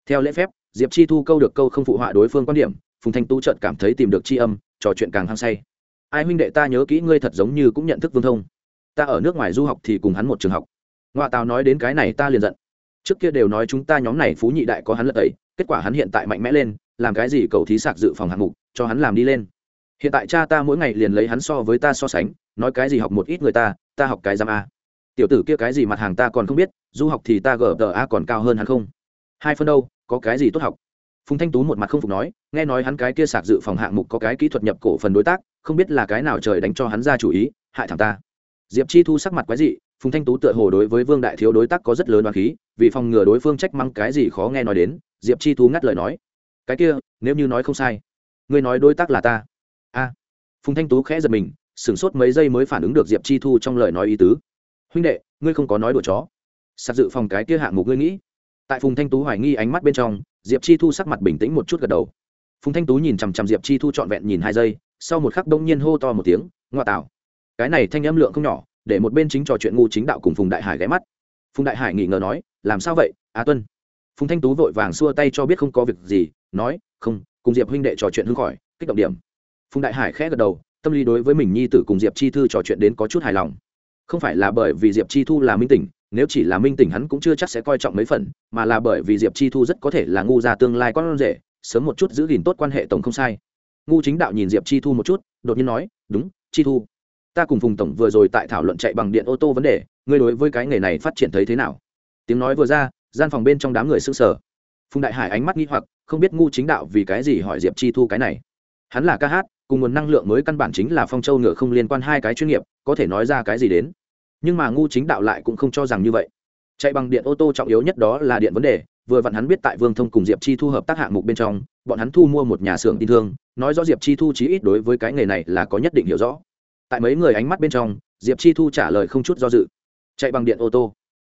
Theo lễ phép, diệp chi thu câu được câu không phụ họa đối phương quan điểm, phùng thanh tú trợt cảm thấy tìm được tri âm, trò chuyện càng hăng say. Ai huynh đệ ta nhớ kỹ ngươi thật giống như cũng nhận thức vương thông ta ở nước ngoài du học thì cùng hắn một trường học. Ngoại tào nói đến cái này ta liền giận. Trước kia đều nói chúng ta nhóm này phú nhị đại có hắn lật ấy kết quả hắn hiện tại mạnh mẽ lên, làm cái gì cầu thí sạc dự phòng hạng mục, cho hắn làm đi lên. Hiện tại cha ta mỗi ngày liền lấy hắn so với ta so sánh, nói cái gì học một ít người ta ta học cái giam a. Tiểu tử kia cái gì mặt hàng ta còn không biết, du học thì ta gờ a còn cao hơn hắn không? Hai phân đâu, có cái gì tốt học? Phùng thanh tú một mặt không phục nói, nghe nói hắn cái kia sạc dự phòng hạng mục có cái kỹ thuật nhập cổ phần đối tác, không biết là cái nào trời đánh cho hắn ra chủ ý, hại thằng ta diệp chi thu sắc mặt quái dị, phùng thanh tú tựa hồ đối với vương đại thiếu đối tác có rất lớn oán khí, vì phòng ngừa đối phương trách mắng cái gì khó nghe nói đến, diệp chi thu ngắt lời nói. Cái kia, nếu như nói không sai, ngươi nói đối tác là ta. A. Phùng thanh tú khẽ giật mình, sửng sốt mấy giây mới phản ứng được diệp chi thu trong lời nói ý tứ. Huynh đệ, ngươi không có nói đùa chó. Sạc dự phòng cái kia hạng mục ngươi nghĩ. Tại phùng thanh tú hoài nghi ánh mắt bên trong, diệp chi thu sắc mặt bình tĩnh một chút gật đầu. Phùng thanh tú nhìn chằm chằm diệp chi thu trọn vẹn nhìn hai giây, sau một khắc đông nhiên hô to một tiếng, ngoa tạo cái này thanh âm lượng không nhỏ, để một bên chính trò chuyện ngu chính đạo cùng phùng đại hải ghé mắt. Phùng đại hải nghỉ ngờ nói, làm sao vậy á tuân? Phùng thanh tú vội vàng xua tay cho biết không có việc gì, nói, không, cùng diệp huynh đệ trò chuyện hưng khỏi kích động điểm. Phùng đại hải khẽ gật đầu, tâm lý đối với mình nhi tử cùng diệp chi thư trò chuyện đến có chút hài lòng. Không phải là bởi vì diệp chi thu là minh tỉnh, nếu chỉ là minh tỉnh hắn cũng chưa chắc sẽ coi trọng mấy phần, mà là bởi vì diệp chi thu rất có thể là ngu ra tương lai con rể, sớm một chút giữ gìn tốt quan hệ tổng không sai. Ngu chính đạo nhìn diệp chi thu một chút, đột nhiên nói, đúng, chi thu ta cùng phùng tổng vừa rồi tại thảo luận chạy bằng điện ô tô vấn đề, ngươi đối với cái nghề này phát triển thấy thế nào? Tiếng nói vừa ra, gian phòng bên trong đám người s ư sở phùng đại hải ánh mắt nghi hoặc, không biết ngu chính đạo vì cái gì hỏi diệp chi thu cái này. Hắn là ca hát, cùng nguồn năng lượng mới căn bản chính là phong châu ngựa không liên quan hai cái chuyên nghiệp, có thể nói ra cái gì đến? Nhưng mà ngu chính đạo lại cũng không cho rằng như vậy. Chạy bằng điện ô tô trọng yếu nhất đó là điện vấn đề, vừa vặn hắn biết tại vương thông cùng diệp chi thu hợp tác hạng mục bên trong, bọn hắn thu mua một nhà xưởng tin thương, nói rõ diệp chi thu chí ít đối với cái nghề này là có nhất định hiểu rõ tại mấy người ánh mắt bên trong, diệp chi thu trả lời không chút do dự. Chạy bằng điện ô tô.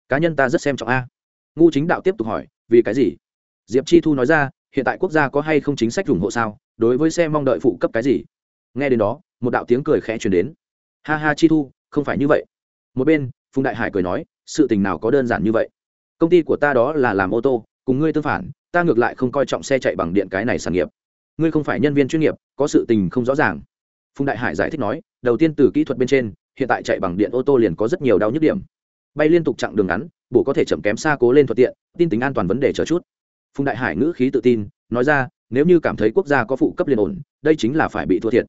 Cá nhân ta rất xem trọng a. Ngu chính đạo tiếp tục hỏi, vì cái gì? Diệp chi thu nói ra, hiện tại quốc gia có hay không chính sách ủng hộ sao? Đối với xe mong đợi phụ cấp cái gì? Nghe đến đó, một đạo tiếng cười khẽ chuyển đến. Ha ha chi thu, không phải như vậy. Một bên, phùng đại hải cười nói, sự tình nào có đơn giản như vậy? Công ty của ta đó là làm ô tô, cùng ngươi tương phản, ta ngược lại không coi trọng xe chạy bằng điện cái này sản nghiệp. Ngươi không phải nhân viên chuyên nghiệp, có sự tình không rõ ràng phùng đại hải giải thích nói, đầu tiên từ kỹ thuật bên trên, hiện tại chạy bằng điện ô tô liền có rất nhiều đau nhức điểm. Bay liên tục chặng đường ngắn bộ có thể chậm kém xa cố lên thuận tiện, tin tính an toàn vấn đề chờ chút. Phùng đại hải ngữ khí tự tin, nói ra, nếu như cảm thấy quốc gia có phụ cấp liền ổn, đây chính là phải bị thua thiệt.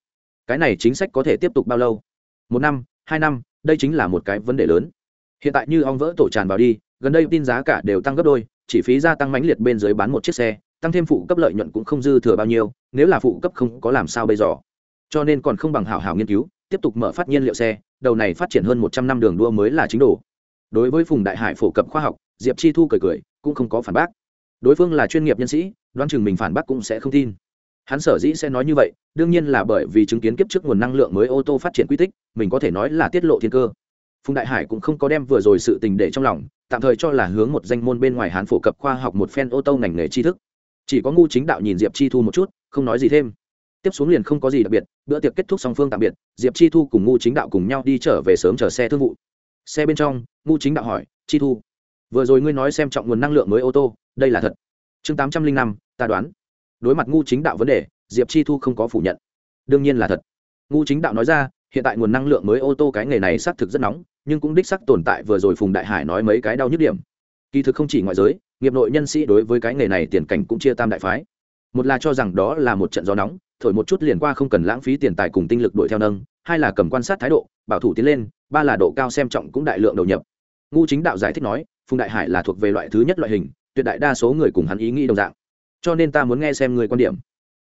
Cái này chính sách có thể tiếp tục bao lâu? Một năm, hai năm, đây chính là một cái vấn đề lớn. Hiện tại như ong vỡ tổ tràn vào đi, gần đây tin giá cả đều tăng gấp đôi, chỉ phí gia tăng mãnh liệt bên dưới bán một chiếc xe, tăng thêm phụ cấp lợi nhuận cũng không dư thừa bao nhiêu, nếu là phụ cấp không có làm sao bây giờ cho nên còn không bằng hảo hảo nghiên cứu, tiếp tục mở phát nhiên liệu xe, đầu này phát triển hơn một trăm năm đường đua mới là chính đồ. Đối với phùng đại hải phổ cập khoa học, diệp chi thu cười cười, cũng không có phản bác. Đối phương là chuyên nghiệp nhân sĩ, đoán chừng mình phản bác cũng sẽ không tin. Hắn sở dĩ sẽ nói như vậy, đương nhiên là bởi vì chứng kiến kiếp trước nguồn năng lượng mới ô tô phát triển quy tích, mình có thể nói là tiết lộ thiên cơ. Phùng đại hải cũng không có đem vừa rồi sự tình để trong lòng, tạm thời cho là hướng một danh môn bên ngoài hán phổ cập khoa học một phen ô tô ngành nghề tri thức. Chỉ có ngu chính đạo nhìn diệp chi thu một chút, không nói gì thêm tiếp xuống liền không có gì đặc biệt, bữa tiệc kết thúc song phương tạm biệt, diệp chi thu cùng ngu chính đạo cùng nhau đi trở về sớm chờ xe thương vụ. Xe bên trong, ngu chính đạo hỏi, chi thu, vừa rồi ngươi nói xem trọng nguồn năng lượng mới ô tô, đây là thật? Chương tám trăm linh năm, ta đoán. Đối mặt ngu chính đạo vấn đề, diệp chi thu không có phủ nhận. Đương nhiên là thật. Ngu chính đạo nói ra, hiện tại nguồn năng lượng mới ô tô cái nghề này xác thực rất nóng, nhưng cũng đích sắc tồn tại vừa rồi phùng đại hải nói mấy cái đau nhức điểm. Kỳ thực không chỉ ngoại giới, nghiệp nội nhân sĩ đối với cái nghề này tiền cảnh cũng chia tam đại phái. Một là cho rằng đó là một trận gió nóng thổi một chút liền qua không cần lãng phí tiền tài cùng tinh lực đuổi theo nâng, hai là cầm quan sát thái độ, bảo thủ tiến lên, ba là độ cao xem trọng cũng đại lượng đầu nhập. Ngu chính đạo giải thích nói, phùng đại hải là thuộc về loại thứ nhất loại hình, tuyệt đại đa số người cùng hắn ý nghĩ đồng dạng. Cho nên ta muốn nghe xem người quan điểm.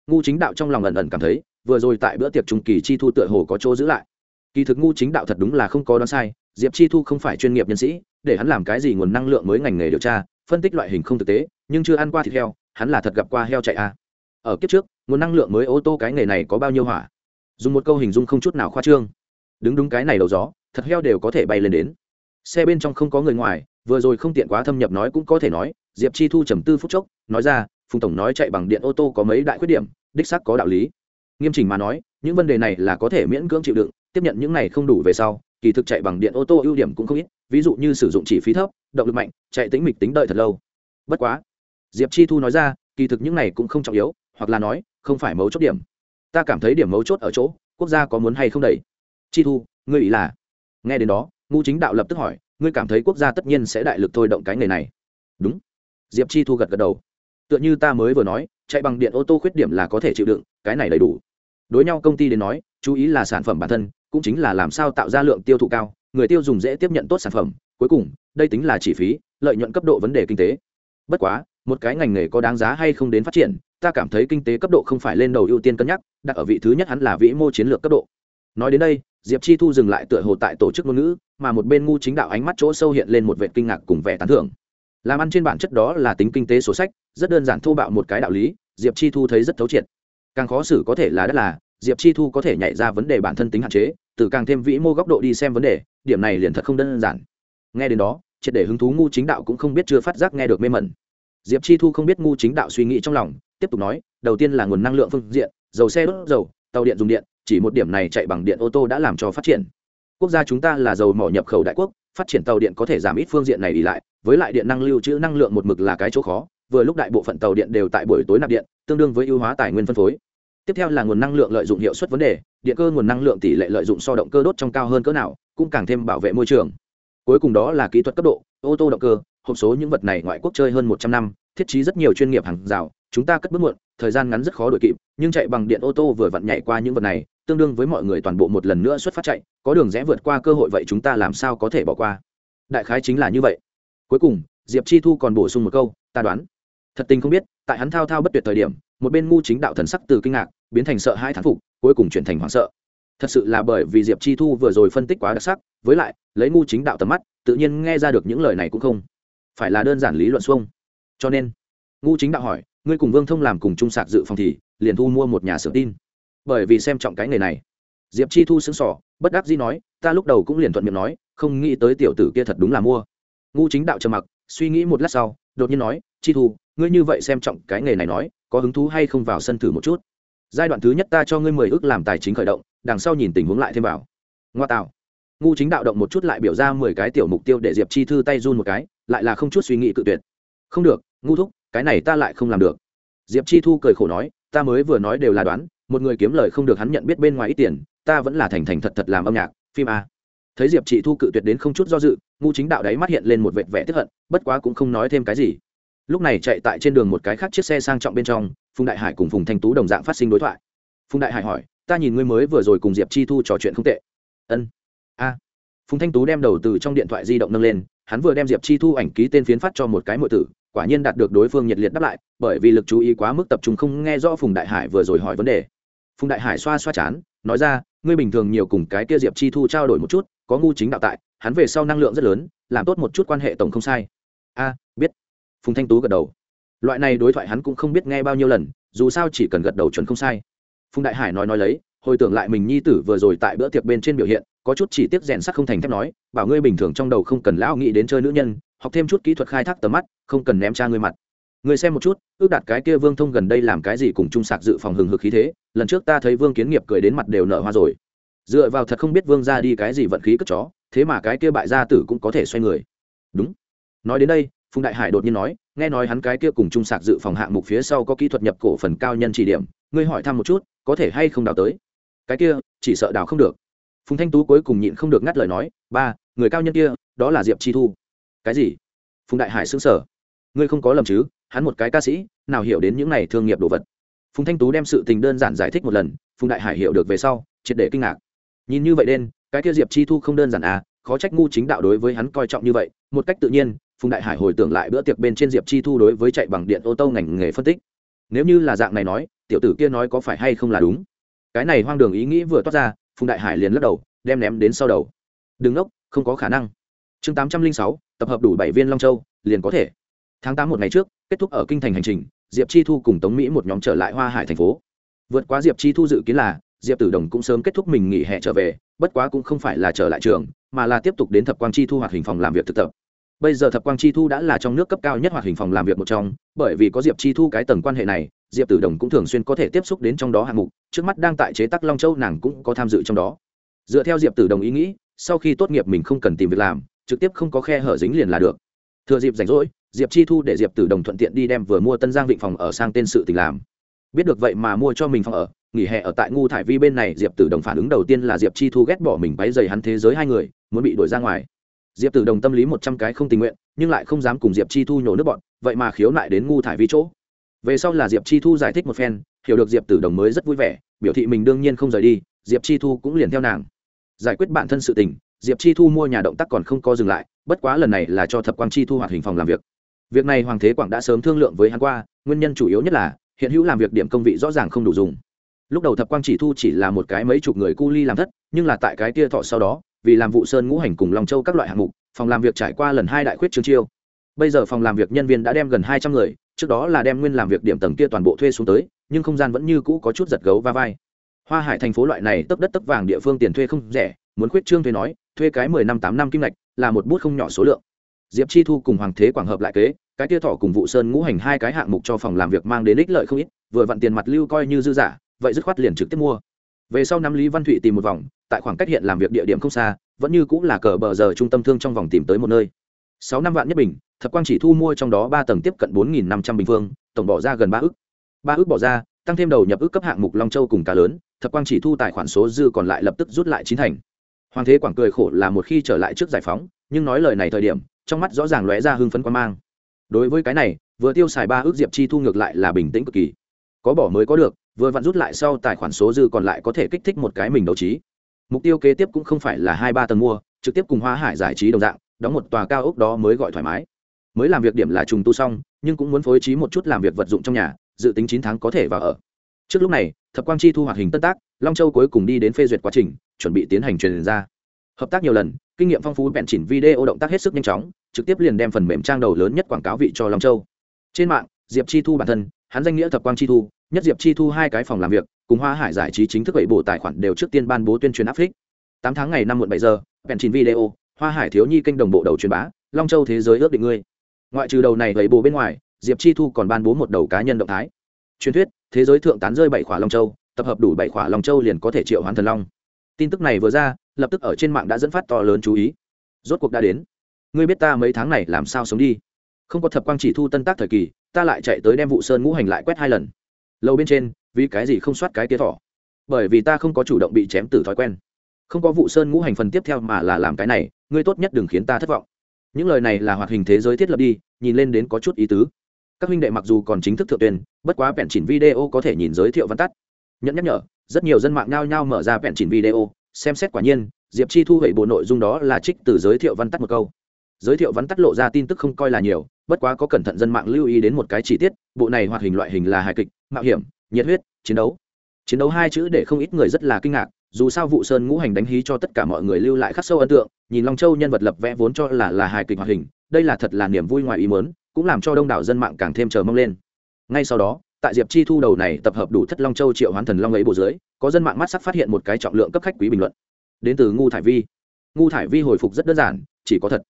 Ngu chính đạo trong lòng ẩn ẩn cảm thấy, vừa rồi tại bữa tiệc trung kỳ chi thu tựa hồ có chỗ giữ lại. Kỳ thực ngu chính đạo thật đúng là không có đoán sai, diệp chi thu không phải chuyên nghiệp nhân sĩ, để hắn làm cái gì nguồn năng lượng mới ngành nghề điều tra, phân tích loại hình không thực tế, nhưng chưa ăn qua thịt heo, hắn là thật gặp qua heo chạy a. à ở kiếp trước, nguồn năng lượng mới ô tô cái nghề này có bao nhiêu hỏa? Dùng một câu hình dung không chút nào khoa trương. Đứng đúng cái này đầu gió, thật heo đều có thể bay lên đến. Xe bên trong không có người ngoài, vừa rồi không tiện quá thâm nhập nói cũng có thể nói, diệp chi thu trầm tư phút chốc, nói ra, phùng tổng nói chạy bằng điện ô tô có mấy đại khuyết điểm, đích xác có đạo lý. Nghiêm chỉnh mà nói, những vấn đề này là có thể miễn cưỡng chịu đựng, tiếp nhận những này không đủ về sau, kỳ thực chạy bằng điện ô tô ưu điểm cũng không ít, ví dụ như sử dụng chi phí thấp, động lực mạnh, chạy tính mịch tính đợi thật lâu. Bất quá, diệp chi thu nói ra, kỳ thực những này cũng không trọng yếu hoặc là nói, không phải mấu chốt điểm. Ta cảm thấy điểm mấu chốt ở chỗ, quốc gia có muốn hay không đẩy? Chi thu, ngươi ý là? Nghe đến đó ngu chính đạo lập tức hỏi, ngươi cảm thấy quốc gia tất nhiên sẽ đại lực thôi động cái nghề này? Đúng. Diệp chi thu gật gật đầu. Tựa như ta mới vừa nói, chạy bằng điện ô tô khuyết điểm là có thể chịu đựng, cái này đầy đủ. Đối nhau công ty đến nói, chú ý là sản phẩm bản thân, cũng chính là làm sao tạo ra lượng tiêu thụ cao, người tiêu dùng dễ tiếp nhận tốt sản phẩm, cuối cùng, đây tính là chi phí, lợi nhuận cấp độ vấn đề kinh tế. Bất quá, một cái ngành nghề có đáng giá hay không đến phát triển ta cảm thấy kinh tế cấp độ không phải lên đầu ưu tiên cân nhắc, đặt ở vị thứ nhất hắn là vĩ mô chiến lược cấp độ. Nói đến đây, diệp chi thu dừng lại tựa hồ tại tổ chức ngôn ngữ, mà một bên ngu chính đạo ánh mắt chỗ sâu hiện lên một vệ kinh ngạc cùng vẻ tán thưởng. Làm ăn trên bản chất đó là tính kinh tế sổ sách, rất đơn giản thô bạo một cái đạo lý, diệp chi thu thấy rất thấu triệt. Càng khó xử có thể là đất là, diệp chi thu có thể nhảy ra vấn đề bản thân tính hạn chế, từ càng thêm vĩ mô góc độ đi xem vấn đề, điểm này liền thật không đơn giản. Nghe đến đó, triệt để hứng thú ngu chính đạo cũng không biết chưa phát giác nghe được mê mẩn. Diệp chi thu không biết ngu chính đạo suy nghĩ trong lòng tiếp tục nói, đầu tiên là nguồn năng lượng phương diện, dầu xe đốt dầu, tàu điện dùng điện, chỉ một điểm này chạy bằng điện ô tô đã làm cho phát triển. Quốc gia chúng ta là dầu mỏ nhập khẩu đại quốc, phát triển tàu điện có thể giảm ít phương diện này đi lại, với lại điện năng lưu trữ năng lượng một mực là cái chỗ khó, vừa lúc đại bộ phận tàu điện đều tại buổi tối nạp điện, tương đương với ưu hóa tài nguyên phân phối. Tiếp theo là nguồn năng lượng lợi dụng hiệu suất vấn đề, điện cơ nguồn năng lượng tỷ lệ lợi dụng so động cơ đốt trong cao hơn cỡ nào, cũng càng thêm bảo vệ môi trường. Cuối cùng đó là kỹ thuật cấp độ, ô tô động cơ hộp số những vật này ngoại quốc chơi hơn một trăm năm, thiết trí rất nhiều chuyên nghiệp hàng rào, chúng ta cất bước muộn, thời gian ngắn rất khó đổi kịp, nhưng chạy bằng điện ô tô vừa vặn nhảy qua những vật này, tương đương với mọi người toàn bộ một lần nữa xuất phát chạy, có đường rẽ vượt qua cơ hội vậy chúng ta làm sao có thể bỏ qua? Đại khái chính là như vậy. Cuối cùng, diệp chi thu còn bổ sung một câu, ta đoán. Thật tình không biết, tại hắn thao thao bất tuyệt thời điểm, một bên ngu chính đạo thần sắc từ kinh ngạc, biến thành sợ hai thán phục, cuối cùng chuyển thành hoảng sợ. Thật sự là bởi vì diệp chi thu vừa rồi phân tích quá đặc sắc, với lại, lấy ngu chính đạo tầm mắt, tự nhiên nghe ra được những lời này cũng không phải là đơn giản lý luận xuông. Cho nên, Ngũ chính đạo hỏi, ngươi cùng vương thông làm cùng trung sạc dự phòng thì, liền thu mua một nhà xưởng tin. Bởi vì xem trọng cái nghề này. Diệp chi thu xứng sỏ bất đắc dĩ nói, ta lúc đầu cũng liền thuận miệng nói, không nghĩ tới tiểu tử kia thật đúng là mua. Ngũ chính đạo trầm mặc, suy nghĩ một lát sau, đột nhiên nói, chi thu, ngươi như vậy xem trọng cái nghề này nói, có hứng thú hay không vào sân thử một chút? Giai đoạn thứ nhất ta cho ngươi mười ước làm tài chính khởi động, đằng sau nhìn tình huống lại thêm vào. Ngoa tạo. Ngu chính đạo động một chút lại biểu ra mười cái tiểu mục tiêu để diệp chi thư tay run một cái lại là không chút suy nghĩ cự tuyệt. Không được, ngu thúc, cái này ta lại không làm được. Diệp chi thu cười khổ nói, ta mới vừa nói đều là đoán, một người kiếm lời không được hắn nhận biết bên ngoài ít tiền, ta vẫn là thành thành thật thật làm âm nhạc, phim a. Thấy diệp chị thu cự tuyệt đến không chút do dự, ngu chính đạo đáy mắt hiện lên một vệt vẻ tức hận, bất quá cũng không nói thêm cái gì. Lúc này chạy tại trên đường một cái khác chiếc xe sang trọng bên trong, phùng đại hải cùng phùng thanh tú đồng dạng phát sinh đối thoại. Phùng đại hải hỏi, ta nhìn ngươi mới vừa rồi cùng diệp chi thu trò chuyện không tệ. Ân. A phùng thanh tú đem đầu từ trong điện thoại di động nâng lên, hắn vừa đem diệp chi thu ảnh ký tên phiến phát cho một cái mọi tử, quả nhiên đạt được đối phương nhiệt liệt đáp lại, bởi vì lực chú ý quá mức tập trung không nghe rõ phùng đại hải vừa rồi hỏi vấn đề. Phùng đại hải xoa xoa chán, nói ra, ngươi bình thường nhiều cùng cái kia diệp chi thu trao đổi một chút, có ngu chính đạo tại, hắn về sau năng lượng rất lớn, làm tốt một chút quan hệ tổng không sai. A, biết. Phùng thanh tú gật đầu. Loại này đối thoại hắn cũng không biết nghe bao nhiêu lần, dù sao chỉ cần gật đầu chuẩn không sai. Phùng đại hải nói nói lấy, hồi tưởng lại mình nhi tử vừa rồi tại bữa tiệc bên trên biểu hiện có chút chỉ tiếc rèn sắc không thành thép nói, bảo ngươi bình thường trong đầu không cần lão nghĩ đến chơi nữ nhân, học thêm chút kỹ thuật khai thác tầm mắt, không cần ném cha ngươi mặt. Ngươi xem một chút, ước đạt cái kia vương thông gần đây làm cái gì cùng trung sạc dự phòng hừng hực khí thế, lần trước ta thấy vương kiến nghiệp cười đến mặt đều nở hoa rồi. Dựa vào thật không biết vương ra đi cái gì vận khí cất chó, thế mà cái kia bại gia tử cũng có thể xoay người. Đúng. Nói đến đây, phùng đại hải đột nhiên nói, nghe nói hắn cái kia cùng trung sạc dự phòng hạng mục phía sau có kỹ thuật nhập cổ phần cao nhân chỉ điểm, ngươi hỏi thăm một chút, có thể hay không đào tới? Cái kia, chỉ sợ đào không được phùng thanh tú cuối cùng nhịn không được ngắt lời nói, ba, người cao nhân kia, đó là diệp chi thu. Cái gì? Phùng đại hải xứng sở ngươi không có lầm chứ, hắn một cái ca sĩ, nào hiểu đến những này thương nghiệp đồ vật. Phùng thanh tú đem sự tình đơn giản giải thích một lần, phùng đại hải hiểu được về sau, triệt để kinh ngạc. Nhìn như vậy đen, cái kia diệp chi thu không đơn giản à khó trách ngu chính đạo đối với hắn coi trọng như vậy. Một cách tự nhiên, phùng đại hải hồi tưởng lại bữa tiệc bên trên diệp chi thu đối với chạy bằng điện ô tô ngành nghề phân tích. Nếu như là dạng này nói, tiểu tử kia nói có phải hay không là đúng? Cái này hoang đường ý nghĩ vừa toát ra phùng đại hải liền lắc đầu, đem ném đến sau đầu. Đừng ốc không có khả năng. Chương tám trăm linh sáu, tập hợp đủ bảy viên long châu, liền có thể. Tháng tám một ngày trước, kết thúc ở kinh thành hành trình, diệp chi thu cùng tống mỹ một nhóm trở lại hoa hải thành phố. Vượt quá diệp chi thu dự kiến là, diệp tử đồng cũng sớm kết thúc mình nghỉ hè trở về, bất quá cũng không phải là trở lại trường, mà là tiếp tục đến thập quang chi thu hoạt hình phòng làm việc thực tập. Bây giờ thập quang chi thu đã là trong nước cấp cao nhất hoạt hình phòng làm việc một trong, bởi vì có diệp chi thu cái tầng quan hệ này diệp tử đồng cũng thường xuyên có thể tiếp xúc đến trong đó hạng mục trước mắt đang tại chế tắc long châu nàng cũng có tham dự trong đó dựa theo diệp tử đồng ý nghĩ sau khi tốt nghiệp mình không cần tìm việc làm trực tiếp không có khe hở dính liền là được thừa dịp rảnh rỗi diệp chi thu để diệp tử đồng thuận tiện đi đem vừa mua tân giang vịnh phòng ở sang tên sự tình làm biết được vậy mà mua cho mình phòng ở nghỉ hè ở tại ngu thải vi bên này diệp tử đồng phản ứng đầu tiên là diệp chi thu ghét bỏ mình váy dày hắn thế giới hai người muốn bị đuổi ra ngoài diệp tử đồng tâm lý một trăm cái không tình nguyện nhưng lại không dám cùng diệp chi thu nhổ nước bọn vậy mà khiếu nại đến ngu thải vi chỗ về sau là diệp chi thu giải thích một phen, hiểu được diệp tử đồng mới rất vui vẻ, biểu thị mình đương nhiên không rời đi, diệp chi thu cũng liền theo nàng. Giải quyết bản thân sự tình, diệp chi thu mua nhà động tác còn không co dừng lại, bất quá lần này là cho thập quang chi thu hoạt hình phòng làm việc. Việc này hoàng thế quảng đã sớm thương lượng với hắn qua, nguyên nhân chủ yếu nhất là, hiện hữu làm việc điểm công vị rõ ràng không đủ dùng. Lúc đầu thập quang chỉ thu chỉ là một cái mấy chục người cu ly làm thất, nhưng là tại cái tia thọ sau đó, vì làm vụ sơn ngũ hành cùng long châu các loại hạng mục, phòng làm việc trải qua lần hai đại khuyết trương chiêu. Bây giờ phòng làm việc nhân viên đã đem gần hai trăm người trước đó là đem nguyên làm việc điểm tầng kia toàn bộ thuê xuống tới, nhưng không gian vẫn như cũ có chút giật gấu va vai. Hoa hải thành phố loại này tấp đất tấp vàng địa phương tiền thuê không rẻ, muốn khuyết trương thuê nói, thuê cái mười năm tám năm kim ngạch, là một bút không nhỏ số lượng. Diệp chi thu cùng hoàng thế quảng hợp lại kế, cái kia thỏ cùng vụ sơn ngũ hành hai cái hạng mục cho phòng làm việc mang đến ích lợi không ít, vừa vặn tiền mặt lưu coi như dư giả, vậy dứt khoát liền trực tiếp mua. Về sau năm lý văn thụy tìm một vòng, tại khoảng cách hiện làm việc địa điểm không xa, vẫn như cũng là cờ bờ giờ trung tâm thương trong vòng tìm tới một nơi sáu năm vạn nhất bình, thập quang chỉ thu mua trong đó ba tầng tiếp cận bốn nghìn năm trăm bình phương, tổng bỏ ra gần ba ước ba ước bỏ ra, tăng thêm đầu nhập ước cấp hạng mục long châu cùng cá lớn, thập quang chỉ thu tài khoản số dư còn lại lập tức rút lại chín thành. Hoàng thế quảng cười khổ là một khi trở lại trước giải phóng, nhưng nói lời này thời điểm, trong mắt rõ ràng lóe ra hưng phấn quan mang. Đối với cái này, vừa tiêu xài ba ước diệp chi thu ngược lại là bình tĩnh cực kỳ. Có bỏ mới có được, vừa vặn rút lại sau tài khoản số dư còn lại có thể kích thích một cái mình đấu trí. Mục tiêu kế tiếp cũng không phải là hai ba tầng mua, trực tiếp cùng hoa hải giải trí đồng dạng đóng một tòa cao ốc đó mới gọi thoải mái. Mới làm việc điểm là trùng tu xong, nhưng cũng muốn phối trí một chút làm việc vật dụng trong nhà, dự tính chín tháng có thể vào ở. Trước lúc này, thập quang chi thu hoạt hình tân tác, long châu cuối cùng đi đến phê duyệt quá trình, chuẩn bị tiến hành truyền ra. Hợp tác nhiều lần, kinh nghiệm phong phú bẹn chỉnh video động tác hết sức nhanh chóng, trực tiếp liền đem phần mềm trang đầu lớn nhất quảng cáo vị cho long châu. Trên mạng, diệp chi thu bản thân, hắn danh nghĩa thập quang chi thu, nhất diệp chi thu hai cái phòng làm việc, cùng hoa hải giải trí chính thức bảy bộ tài khoản đều trước tiên ban bố tuyên truyền áp phích. Tám tháng ngày năm muộn bảy giờ bẹn chỉnh video hoa hải thiếu nhi kênh đồng bộ đầu truyền bá, long châu thế giới ước định ngươi. Ngoại trừ đầu này gầy bồ bên ngoài, diệp chi thu còn ban bố một đầu cá nhân động thái. Truyền thuyết, thế giới thượng tán rơi bảy khỏa long châu, tập hợp đủ bảy khỏa long châu liền có thể triệu hoán thần long. Tin tức này vừa ra, lập tức ở trên mạng đã dẫn phát to lớn chú ý. Rốt cuộc đã đến. Ngươi biết ta mấy tháng này làm sao sống đi? Không có thập quang chỉ thu tân tác thời kỳ, ta lại chạy tới đem vụ sơn ngũ hành lại quét hai lần. Lâu bên trên, vì cái gì không soát cái tía thỏ? Bởi vì ta không có chủ động bị chém từ thói quen. Không có vụ sơn ngũ hành phần tiếp theo mà là làm cái này ngươi tốt nhất đừng khiến ta thất vọng. Những lời này là hoạt hình thế giới thiết lập đi, nhìn lên đến có chút ý tứ. Các huynh đệ mặc dù còn chính thức thượng tuyên bất quá vẹn chỉnh video có thể nhìn giới thiệu văn tắt. Nhận nhắc nhở, rất nhiều dân mạng nhao nhao mở ra vẹn chỉnh video, xem xét quả nhiên, diệp chi thu hệ bộ nội dung đó là trích từ giới thiệu văn tắt một câu. Giới thiệu văn tắt lộ ra tin tức không coi là nhiều, bất quá có cẩn thận dân mạng lưu ý đến một cái chi tiết, bộ này hoạt hình loại hình là hài kịch, mạo hiểm, nhiệt huyết, chiến đấu. Chiến đấu hai chữ để không ít người rất là kinh ngạc dù sao vụ sơn ngũ hành đánh hí cho tất cả mọi người lưu lại khắc sâu ấn tượng, nhìn long châu nhân vật lập vẽ vốn cho là là hài kịch hoạt hình, đây là thật là niềm vui ngoài ý mớn cũng làm cho đông đảo dân mạng càng thêm chờ mong lên. Ngay sau đó, tại diệp chi thu đầu này tập hợp đủ thất long châu triệu hoán thần long ấy bộ dưới, có dân mạng mắt sắc phát hiện một cái trọng lượng cấp khách quý bình luận. Đến từ ngu thải vi. Ngu thải vi hồi phục rất đơn giản, chỉ có thật.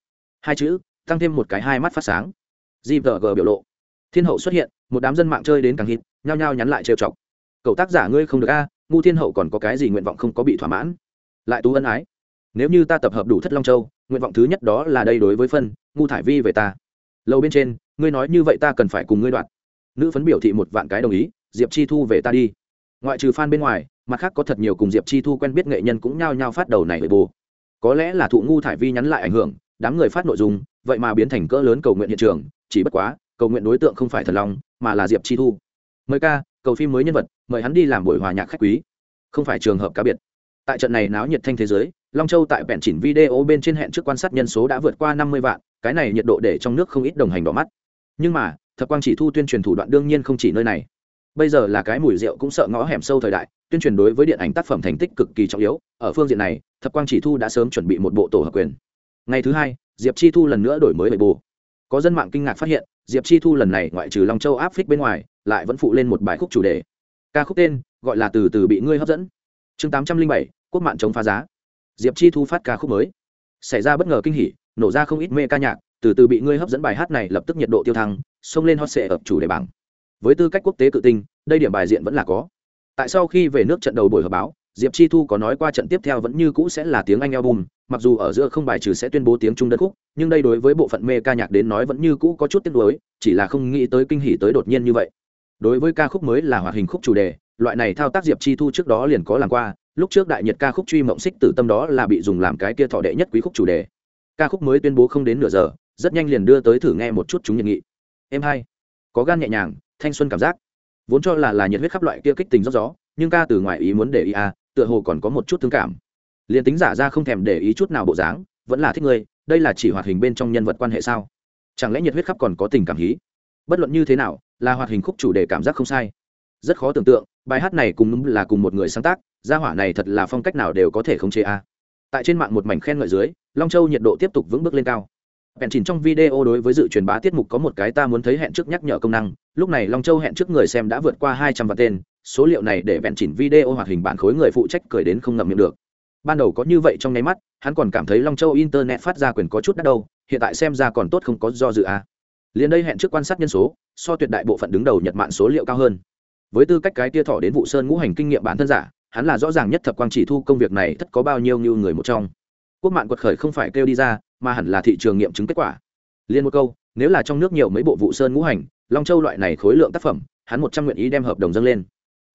Hai chữ, tăng thêm một cái hai mắt phát sáng. Gvg biểu lộ. Thiên hậu xuất hiện, một đám dân mạng chơi đến càng hít, nhao nhao nhắn lại trêu chọc. Cậu tác giả ngươi không được a ngu thiên hậu còn có cái gì nguyện vọng không có bị thỏa mãn? Lại tú ân ái. Nếu như ta tập hợp đủ thất long châu, nguyện vọng thứ nhất đó là đây đối với phân, ngu thải vi về ta. Lâu bên trên, ngươi nói như vậy ta cần phải cùng ngươi đoạn. Nữ phấn biểu thị một vạn cái đồng ý, diệp chi thu về ta đi. Ngoại trừ phan bên ngoài, mặt khác có thật nhiều cùng diệp chi thu quen biết nghệ nhân cũng nhao nhao phát đầu này về bù có lẽ là thụ ngu thải vi nhắn lại ảnh hưởng, đám người phát nội dung, vậy mà biến thành cỡ lớn cầu nguyện hiện trường. Chỉ bất quá, cầu nguyện đối tượng không phải thần long, mà là diệp chi thu. Mời ca cầu phim mới nhân vật, mời hắn đi làm buổi hòa nhạc khách quý. Không phải trường hợp cá biệt. Tại trận này náo nhiệt thanh thế giới, long châu tại bẹn chỉnh video bên trên hẹn trước quan sát nhân số đã vượt qua năm mươi vạn, cái này nhiệt độ để trong nước không ít đồng hành đỏ mắt. Nhưng mà, thập quang chỉ thu tuyên truyền thủ đoạn đương nhiên không chỉ nơi này. Bây giờ là cái mùi rượu cũng sợ ngõ hẻm sâu thời đại, tuyên truyền đối với điện ảnh tác phẩm thành tích cực kỳ trọng yếu, ở phương diện này, thập quang chỉ thu đã sớm chuẩn bị một bộ tổ hợp quyền. Ngày thứ hai, diệp chi thu lần nữa đổi mới bề bù có dân mạng kinh ngạc phát hiện diệp chi thu lần này ngoại trừ long châu áp phích bên ngoài, lại vẫn phụ lên một bài khúc chủ đề. Ca khúc tên, gọi là từ từ bị ngươi hấp dẫn. Chương tám trăm linh bảy, quốc mạng chống phá giá. Diệp chi thu phát ca khúc mới. Xảy ra bất ngờ kinh hỉ, nổ ra không ít mê ca nhạc, từ từ bị ngươi hấp dẫn bài hát này lập tức nhiệt độ tiêu thăng, xông lên hot sệ ập chủ đề bảng. Với tư cách quốc tế cự tinh, đây điểm bài diện vẫn là có. Tại sau khi về nước trận đầu buổi họp báo, diệp chi thu có nói qua trận tiếp theo vẫn như cũ sẽ là tiếng anh album mặc dù ở giữa không bài trừ sẽ tuyên bố tiếng trung đất khúc, nhưng đây đối với bộ phận mê ca nhạc đến nói vẫn như cũ có chút tiếc nuối, chỉ là không nghĩ tới kinh hỉ tới đột nhiên như vậy. Đối với ca khúc mới là hoạt hình khúc chủ đề, loại này thao tác diệp chi thu trước đó liền có làm qua, lúc trước đại nhiệt ca khúc truy mộng xích tử tâm đó là bị dùng làm cái kia thọ đệ nhất quý khúc chủ đề. Ca khúc mới tuyên bố không đến nửa giờ, rất nhanh liền đưa tới thử nghe một chút chúng nhiệt nghị. Em hai, có gan nhẹ nhàng, thanh xuân cảm giác. Vốn cho là là nhiệt huyết khắp loại kia kích tình rót gió, nhưng ca từ ngoài ý muốn để ý à tựa hồ còn có một chút thương cảm liền tính giả ra không thèm để ý chút nào bộ dáng, vẫn là thích ngươi, đây là chỉ hoạt hình bên trong nhân vật quan hệ sao? Chẳng lẽ nhiệt huyết khắp còn có tình cảm hí? Bất luận như thế nào, là hoạt hình khúc chủ đề cảm giác không sai. Rất khó tưởng tượng, bài hát này cùng là cùng một người sáng tác, gia hỏa này thật là phong cách nào đều có thể không chế a. Tại trên mạng một mảnh khen ngợi dưới, long châu nhiệt độ tiếp tục vững bước lên cao. Bèn chỉnh trong video đối với dự truyền bá tiết mục có một cái ta muốn thấy hẹn trước nhắc nhở công năng, lúc này long châu hẹn trước người xem đã vượt qua hai trăm vạn tên, số liệu này để bèn chỉnh video hoạt hình bản khối người phụ trách cười đến không ngậm miệng được ban đầu có như vậy trong nháy mắt, hắn còn cảm thấy long châu internet phát ra quyền có chút đắt đâu, hiện tại xem ra còn tốt không có do dự a liền đây hẹn trước quan sát nhân số, so tuyệt đại bộ phận đứng đầu nhật mạng số liệu cao hơn. Với tư cách cái tia thỏ đến vụ sơn ngũ hành kinh nghiệm bản thân giả, hắn là rõ ràng nhất thập quang chỉ thu công việc này thất có bao nhiêu như người một trong. Quốc mạng quật khởi không phải kêu đi ra, mà hẳn là thị trường nghiệm chứng kết quả. Liên một câu, nếu là trong nước nhiều mấy bộ vụ sơn ngũ hành, long châu loại này khối lượng tác phẩm, hắn một trăm nguyện ý đem hợp đồng dâng lên.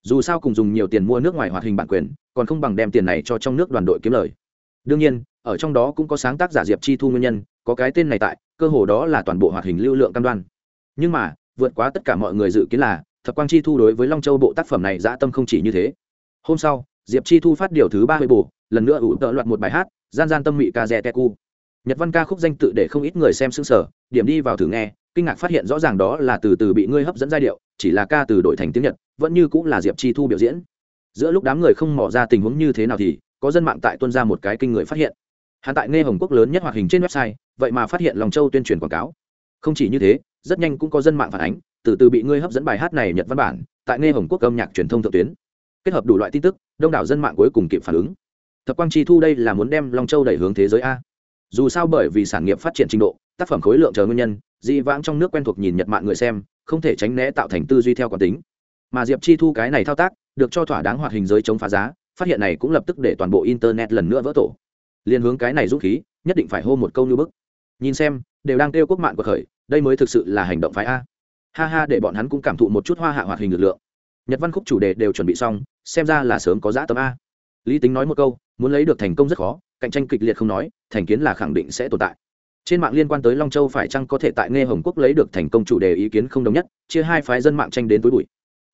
Dù sao cùng dùng nhiều tiền mua nước ngoài hoạt hình bản quyền còn không bằng đem tiền này cho trong nước đoàn đội kiếm lời. Đương nhiên, ở trong đó cũng có sáng tác giả diệp chi thu nguyên nhân, có cái tên này tại, cơ hồ đó là toàn bộ hoạt hình lưu lượng cam đoan. Nhưng mà, vượt quá tất cả mọi người dự kiến là, thập quang chi thu đối với long châu bộ tác phẩm này dã tâm không chỉ như thế. Hôm sau, diệp chi thu phát điều thứ ba mươi bù lần nữa ủ tợ loạt một bài hát, gian gian tâm mị ca dè teku nhật văn ca khúc danh tự để không ít người xem xứng sở điểm đi vào thử nghe, kinh ngạc phát hiện rõ ràng đó là từ từ bị ngươi hấp dẫn giai điệu, chỉ là ca từ đổi thành tiếng nhật, vẫn như cũng là diệp chi thu biểu diễn giữa lúc đám người không mỏ ra tình huống như thế nào thì, có dân mạng tại tuân ra một cái kinh người phát hiện. Hắn tại nghe hồng quốc lớn nhất hoạt hình trên website, vậy mà phát hiện lòng châu tuyên truyền quảng cáo. Không chỉ như thế, rất nhanh cũng có dân mạng phản ánh, từ từ bị ngươi hấp dẫn bài hát này nhật văn bản, tại nghe hồng quốc âm nhạc truyền thông thượng tuyến. Kết hợp đủ loại tin tức, đông đảo dân mạng cuối cùng kịp phản ứng. Thập quang chi thu đây là muốn đem long châu đẩy hướng thế giới a. Dù sao bởi vì sản nghiệp phát triển trình độ, tác phẩm khối lượng chờ nguyên nhân, dị vãng trong nước quen thuộc nhìn nhật mạng người xem, không thể tránh né tạo thành tư duy theo quán tính. Mà diệp chi thu cái này thao tác được cho thỏa đáng hoạt hình giới chống phá giá, phát hiện này cũng lập tức để toàn bộ internet lần nữa vỡ tổ. Liên hướng cái này dũng khí, nhất định phải hô một câu như bức. Nhìn xem, đều đang kêu quốc mạng của khởi, đây mới thực sự là hành động phái a. Ha ha, để bọn hắn cũng cảm thụ một chút hoa hạ hoạt hình lực lượng. Nhật văn khúc chủ đề đều chuẩn bị xong, xem ra là sớm có giã tấm a. Lý tính nói một câu, muốn lấy được thành công rất khó, cạnh tranh kịch liệt không nói, thành kiến là khẳng định sẽ tồn tại. Trên mạng liên quan tới long châu phải chăng có thể tại nghe hồng quốc lấy được thành công chủ đề ý kiến không đồng nhất, chia hai phái dân mạng tranh đến túi bụi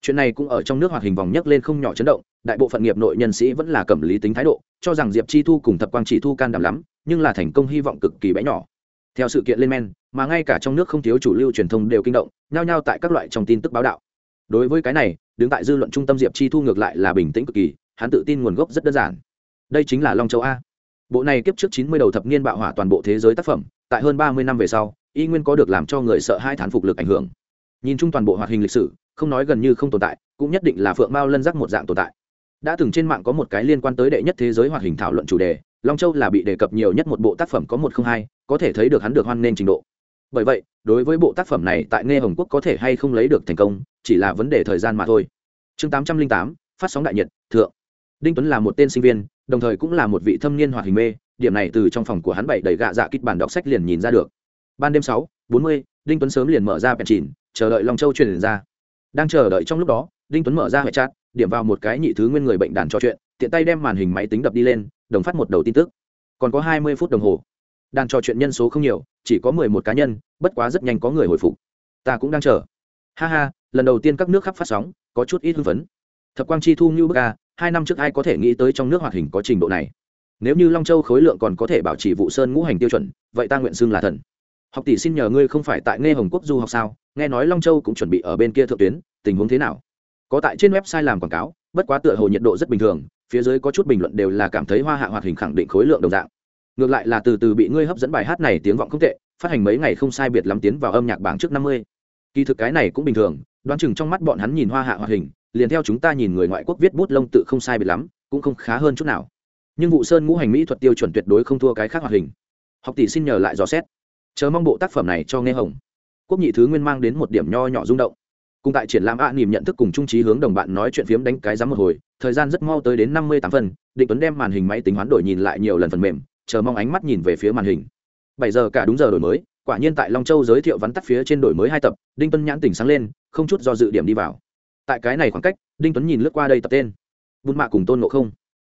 chuyện này cũng ở trong nước hoạt hình vòng nhấc lên không nhỏ chấn động, đại bộ phận nghiệp nội nhân sĩ vẫn là cầm lý tính thái độ, cho rằng diệp chi thu cùng thập quang chỉ thu can đảm lắm, nhưng là thành công hy vọng cực kỳ bé nhỏ. Theo sự kiện lên men, mà ngay cả trong nước không thiếu chủ lưu truyền thông đều kinh động, nhao nhao tại các loại trong tin tức báo đạo. Đối với cái này, đứng tại dư luận trung tâm diệp chi thu ngược lại là bình tĩnh cực kỳ, hắn tự tin nguồn gốc rất đơn giản. Đây chính là long châu a. Bộ này kiếp trước chín mươi đầu thập niên bạo hỏa toàn bộ thế giới tác phẩm, tại hơn ba mươi năm về sau, y nguyên có được làm cho người sợ hai thán phục lực ảnh hưởng. Nhìn chung toàn bộ hoạt hình lịch sử không nói gần như không tồn tại, cũng nhất định là phượng mao lân giác một dạng tồn tại. Đã từng trên mạng có một cái liên quan tới đệ nhất thế giới hoạt hình thảo luận chủ đề, long châu là bị đề cập nhiều nhất một bộ tác phẩm có một không hai, có thể thấy được hắn được hoan nghênh trình độ. Bởi vậy, đối với bộ tác phẩm này tại nghe hồng quốc có thể hay không lấy được thành công, chỉ là vấn đề thời gian mà thôi. Chương tám trăm linh tám, phát sóng đại nhiệt, thượng. Đinh tuấn là một tên sinh viên, đồng thời cũng là một vị thâm niên hoạt hình mê, điểm này từ trong phòng của hắn bảy đầy gạ dạ kích bản đọc sách liền nhìn ra được. Ban đêm sáu, bốn mươi, đinh tuấn sớm liền mở ra bẹn chìn, chờ đợi long châu truyền ra đang chờ đợi trong lúc đó, đinh tuấn mở ra hệ chat, điểm vào một cái nhị thứ nguyên người bệnh đàn trò chuyện, tiện tay đem màn hình máy tính đập đi lên, đồng phát một đầu tin tức. Còn có hai mươi phút đồng hồ. Đàn trò chuyện nhân số không nhiều, chỉ có mười một cá nhân, bất quá rất nhanh có người hồi phục. Ta cũng đang chờ. Ha ha, lần đầu tiên các nước khắp phát sóng, có chút ít hưng phấn. Thập quang chi thu như bức a, hai năm trước ai có thể nghĩ tới trong nước hoạt hình có trình độ này? Nếu như long châu khối lượng còn có thể bảo trì vụ sơn ngũ hành tiêu chuẩn, vậy ta nguyện xưng là thần. Học tỷ xin nhờ ngươi không phải tại nghe hồng quốc du học sao? Nghe nói long châu cũng chuẩn bị ở bên kia thượng tuyến, tình huống thế nào? Có tại trên website làm quảng cáo, bất quá tựa hồ nhiệt độ rất bình thường, phía dưới có chút bình luận đều là cảm thấy hoa hạ hoạt hình khẳng định khối lượng đồng dạng. Ngược lại là từ từ bị ngươi hấp dẫn bài hát này tiếng vọng không tệ, phát hành mấy ngày không sai biệt lắm tiến vào âm nhạc bảng trước năm mươi. Kỳ thực cái này cũng bình thường, đoán chừng trong mắt bọn hắn nhìn hoa hạ hoạt hình, liền theo chúng ta nhìn người ngoại quốc viết bút lông tự không sai biệt lắm, cũng không khá hơn chút nào. Nhưng vụ sơn ngũ hành mỹ thuật tiêu chuẩn tuyệt đối không thua cái khác hoạt hình. Học tỷ xin nhờ lại dò xét. Chờ mong bộ tác phẩm này cho nghe hồng quốc nhị thứ nguyên mang đến một điểm nho nhỏ rung động. Cùng tại triển lãm ạ à, nỉm nhận thức cùng trung trí hướng đồng bạn nói chuyện phiếm đánh cái giá một hồi thời gian rất mau tới đến năm mươi tám phần định tuấn đem màn hình máy tính hoán đổi nhìn lại nhiều lần phần mềm chờ mong ánh mắt nhìn về phía màn hình. bảy giờ cả đúng giờ đổi mới quả nhiên tại long châu giới thiệu vắn tắt phía trên đổi mới hai tập đinh tuấn nhãn tỉnh sáng lên không chút do dự điểm đi vào. Tại cái này khoảng cách đinh tuấn nhìn lướt qua đây tập tên. Bùn mạ cùng tôn ngộ không.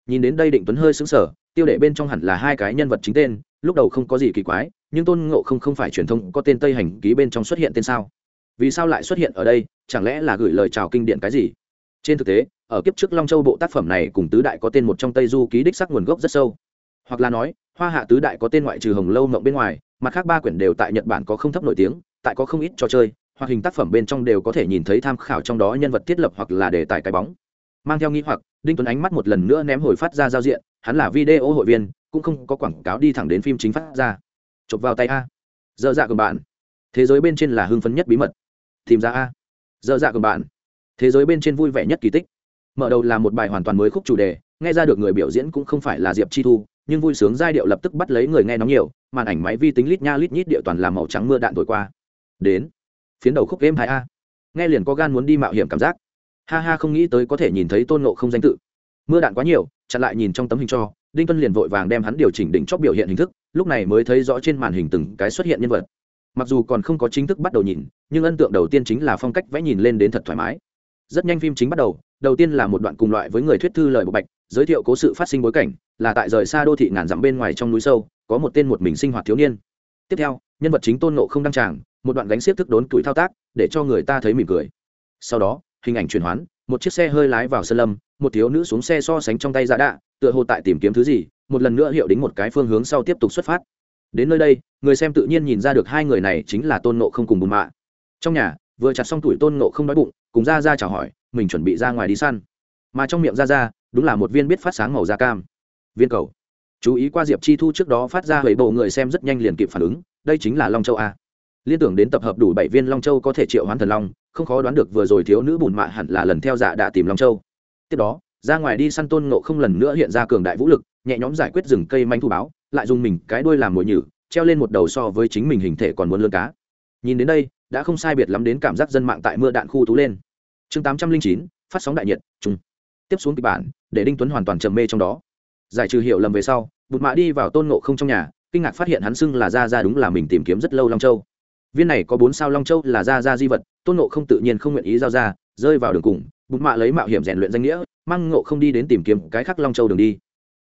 Nhìn đến đây định tuấn hơi xứng sở tiêu đệ bên trong hẳn là hai cái nhân vật chính tên lúc đầu không có gì kỳ quái nhưng tôn ngộ không không phải truyền thông, có tên tây hành ký bên trong xuất hiện tên sao? Vì sao lại xuất hiện ở đây? Chẳng lẽ là gửi lời chào kinh điển cái gì? Trên thực tế, ở kiếp trước long châu bộ tác phẩm này cùng tứ đại có tên một trong tây du ký đích sắc nguồn gốc rất sâu. Hoặc là nói, hoa hạ tứ đại có tên ngoại trừ hồng lâu mộng bên ngoài, mặt khác ba quyển đều tại nhật bản có không thấp nổi tiếng, tại có không ít trò chơi, hoặc hình tác phẩm bên trong đều có thể nhìn thấy tham khảo trong đó nhân vật thiết lập hoặc là đề tài cái bóng. Mang theo nghĩ hoặc, đinh tuấn ánh mắt một lần nữa ném hồi phát ra giao diện, hắn là video hội viên, cũng không có quảng cáo đi thẳng đến phim chính phát ra chộp vào tay a. Dơ dạ cầm bạn. Thế giới bên trên là hưng phấn nhất bí mật. Tìm ra a. Dơ dạ cầm bạn. Thế giới bên trên vui vẻ nhất kỳ tích. Mở đầu là một bài hoàn toàn mới khúc chủ đề, nghe ra được người biểu diễn cũng không phải là diệp chi thu, nhưng vui sướng giai điệu lập tức bắt lấy người nghe nóng nhiều, màn ảnh máy vi tính lít nha lít nhít điệu toàn làm màu trắng mưa đạn thổi qua. Đến, phiến đầu khúc game hai a. Nghe liền có gan muốn đi mạo hiểm cảm giác. Ha ha, không nghĩ tới có thể nhìn thấy tôn nộ không danh tự. Mưa đạn quá nhiều, chặn lại nhìn trong tấm hình cho, đinh tuân liền vội vàng đem hắn điều chỉnh đỉnh chóp biểu hiện hình thức lúc này mới thấy rõ trên màn hình từng cái xuất hiện nhân vật. Mặc dù còn không có chính thức bắt đầu nhìn, nhưng ấn tượng đầu tiên chính là phong cách vẽ nhìn lên đến thật thoải mái. Rất nhanh phim chính bắt đầu đầu tiên là một đoạn cùng loại với người thuyết thư lời bộ bạch, giới thiệu cố sự phát sinh bối cảnh, là tại rời xa đô thị ngàn dặm bên ngoài trong núi sâu, có một tên một mình sinh hoạt thiếu niên. Tiếp theo, nhân vật chính tôn nộ không đăng tràng, một đoạn gánh xiếc thức đốn tuổi thao tác, để cho người ta thấy mỉm cười. Sau đó, hình ảnh chuyển hoán, một chiếc xe hơi lái vào sân lâm, một thiếu nữ xuống xe so sánh trong tay giả đạ, tựa hồ tại tìm kiếm thứ gì một lần nữa hiệu đính một cái phương hướng sau tiếp tục xuất phát. Đến nơi đây, người xem tự nhiên nhìn ra được hai người này chính là tôn nộ không cùng bùn mạ. Trong nhà, vừa chặt xong tuổi tôn nộ không đói bụng, cùng ra ra chào hỏi, mình chuẩn bị ra ngoài đi săn. Mà trong miệng ra ra đúng là một viên biết phát sáng màu da cam. Viên cầu. Chú ý qua diệp chi thu trước đó phát ra hầy bộ người xem rất nhanh liền kịp phản ứng, đây chính là long châu a. Liên tưởng đến tập hợp đủ bảy viên long châu có thể triệu hoán thần long, không khó đoán được vừa rồi thiếu nữ bùn mạ hẳn là lần theo dạ đã tìm long châu. Tiếp đó, ra ngoài đi săn tôn ngộ không lần nữa hiện ra cường đại vũ lực nhẹ nhõm giải quyết rừng cây manh thu báo, lại dùng mình cái đuôi làm mồi nhử, treo lên một đầu so với chính mình hình thể còn muốn lươn cá. Nhìn đến đây, đã không sai biệt lắm đến cảm giác dân mạng tại mưa đạn khu tú lên. Chương tám trăm linh chín, phát sóng đại nhiệt chung tiếp xuống kịch bản, để đinh tuấn hoàn toàn trầm mê trong đó. Giải trừ hiệu lầm về sau, bụt mạ đi vào tôn ngộ không trong nhà, kinh ngạc phát hiện hắn xưng là ra ra đúng là mình tìm kiếm rất lâu long châu. Viên này có bốn sao long châu là ra ra di vật, tôn ngộ không tự nhiên không nguyện ý giao ra, rơi vào đường cùng, bụt mạ lấy mạo hiểm rèn luyện danh nghĩa, mang ngộ không đi đến tìm kiếm cái khác long châu đường đi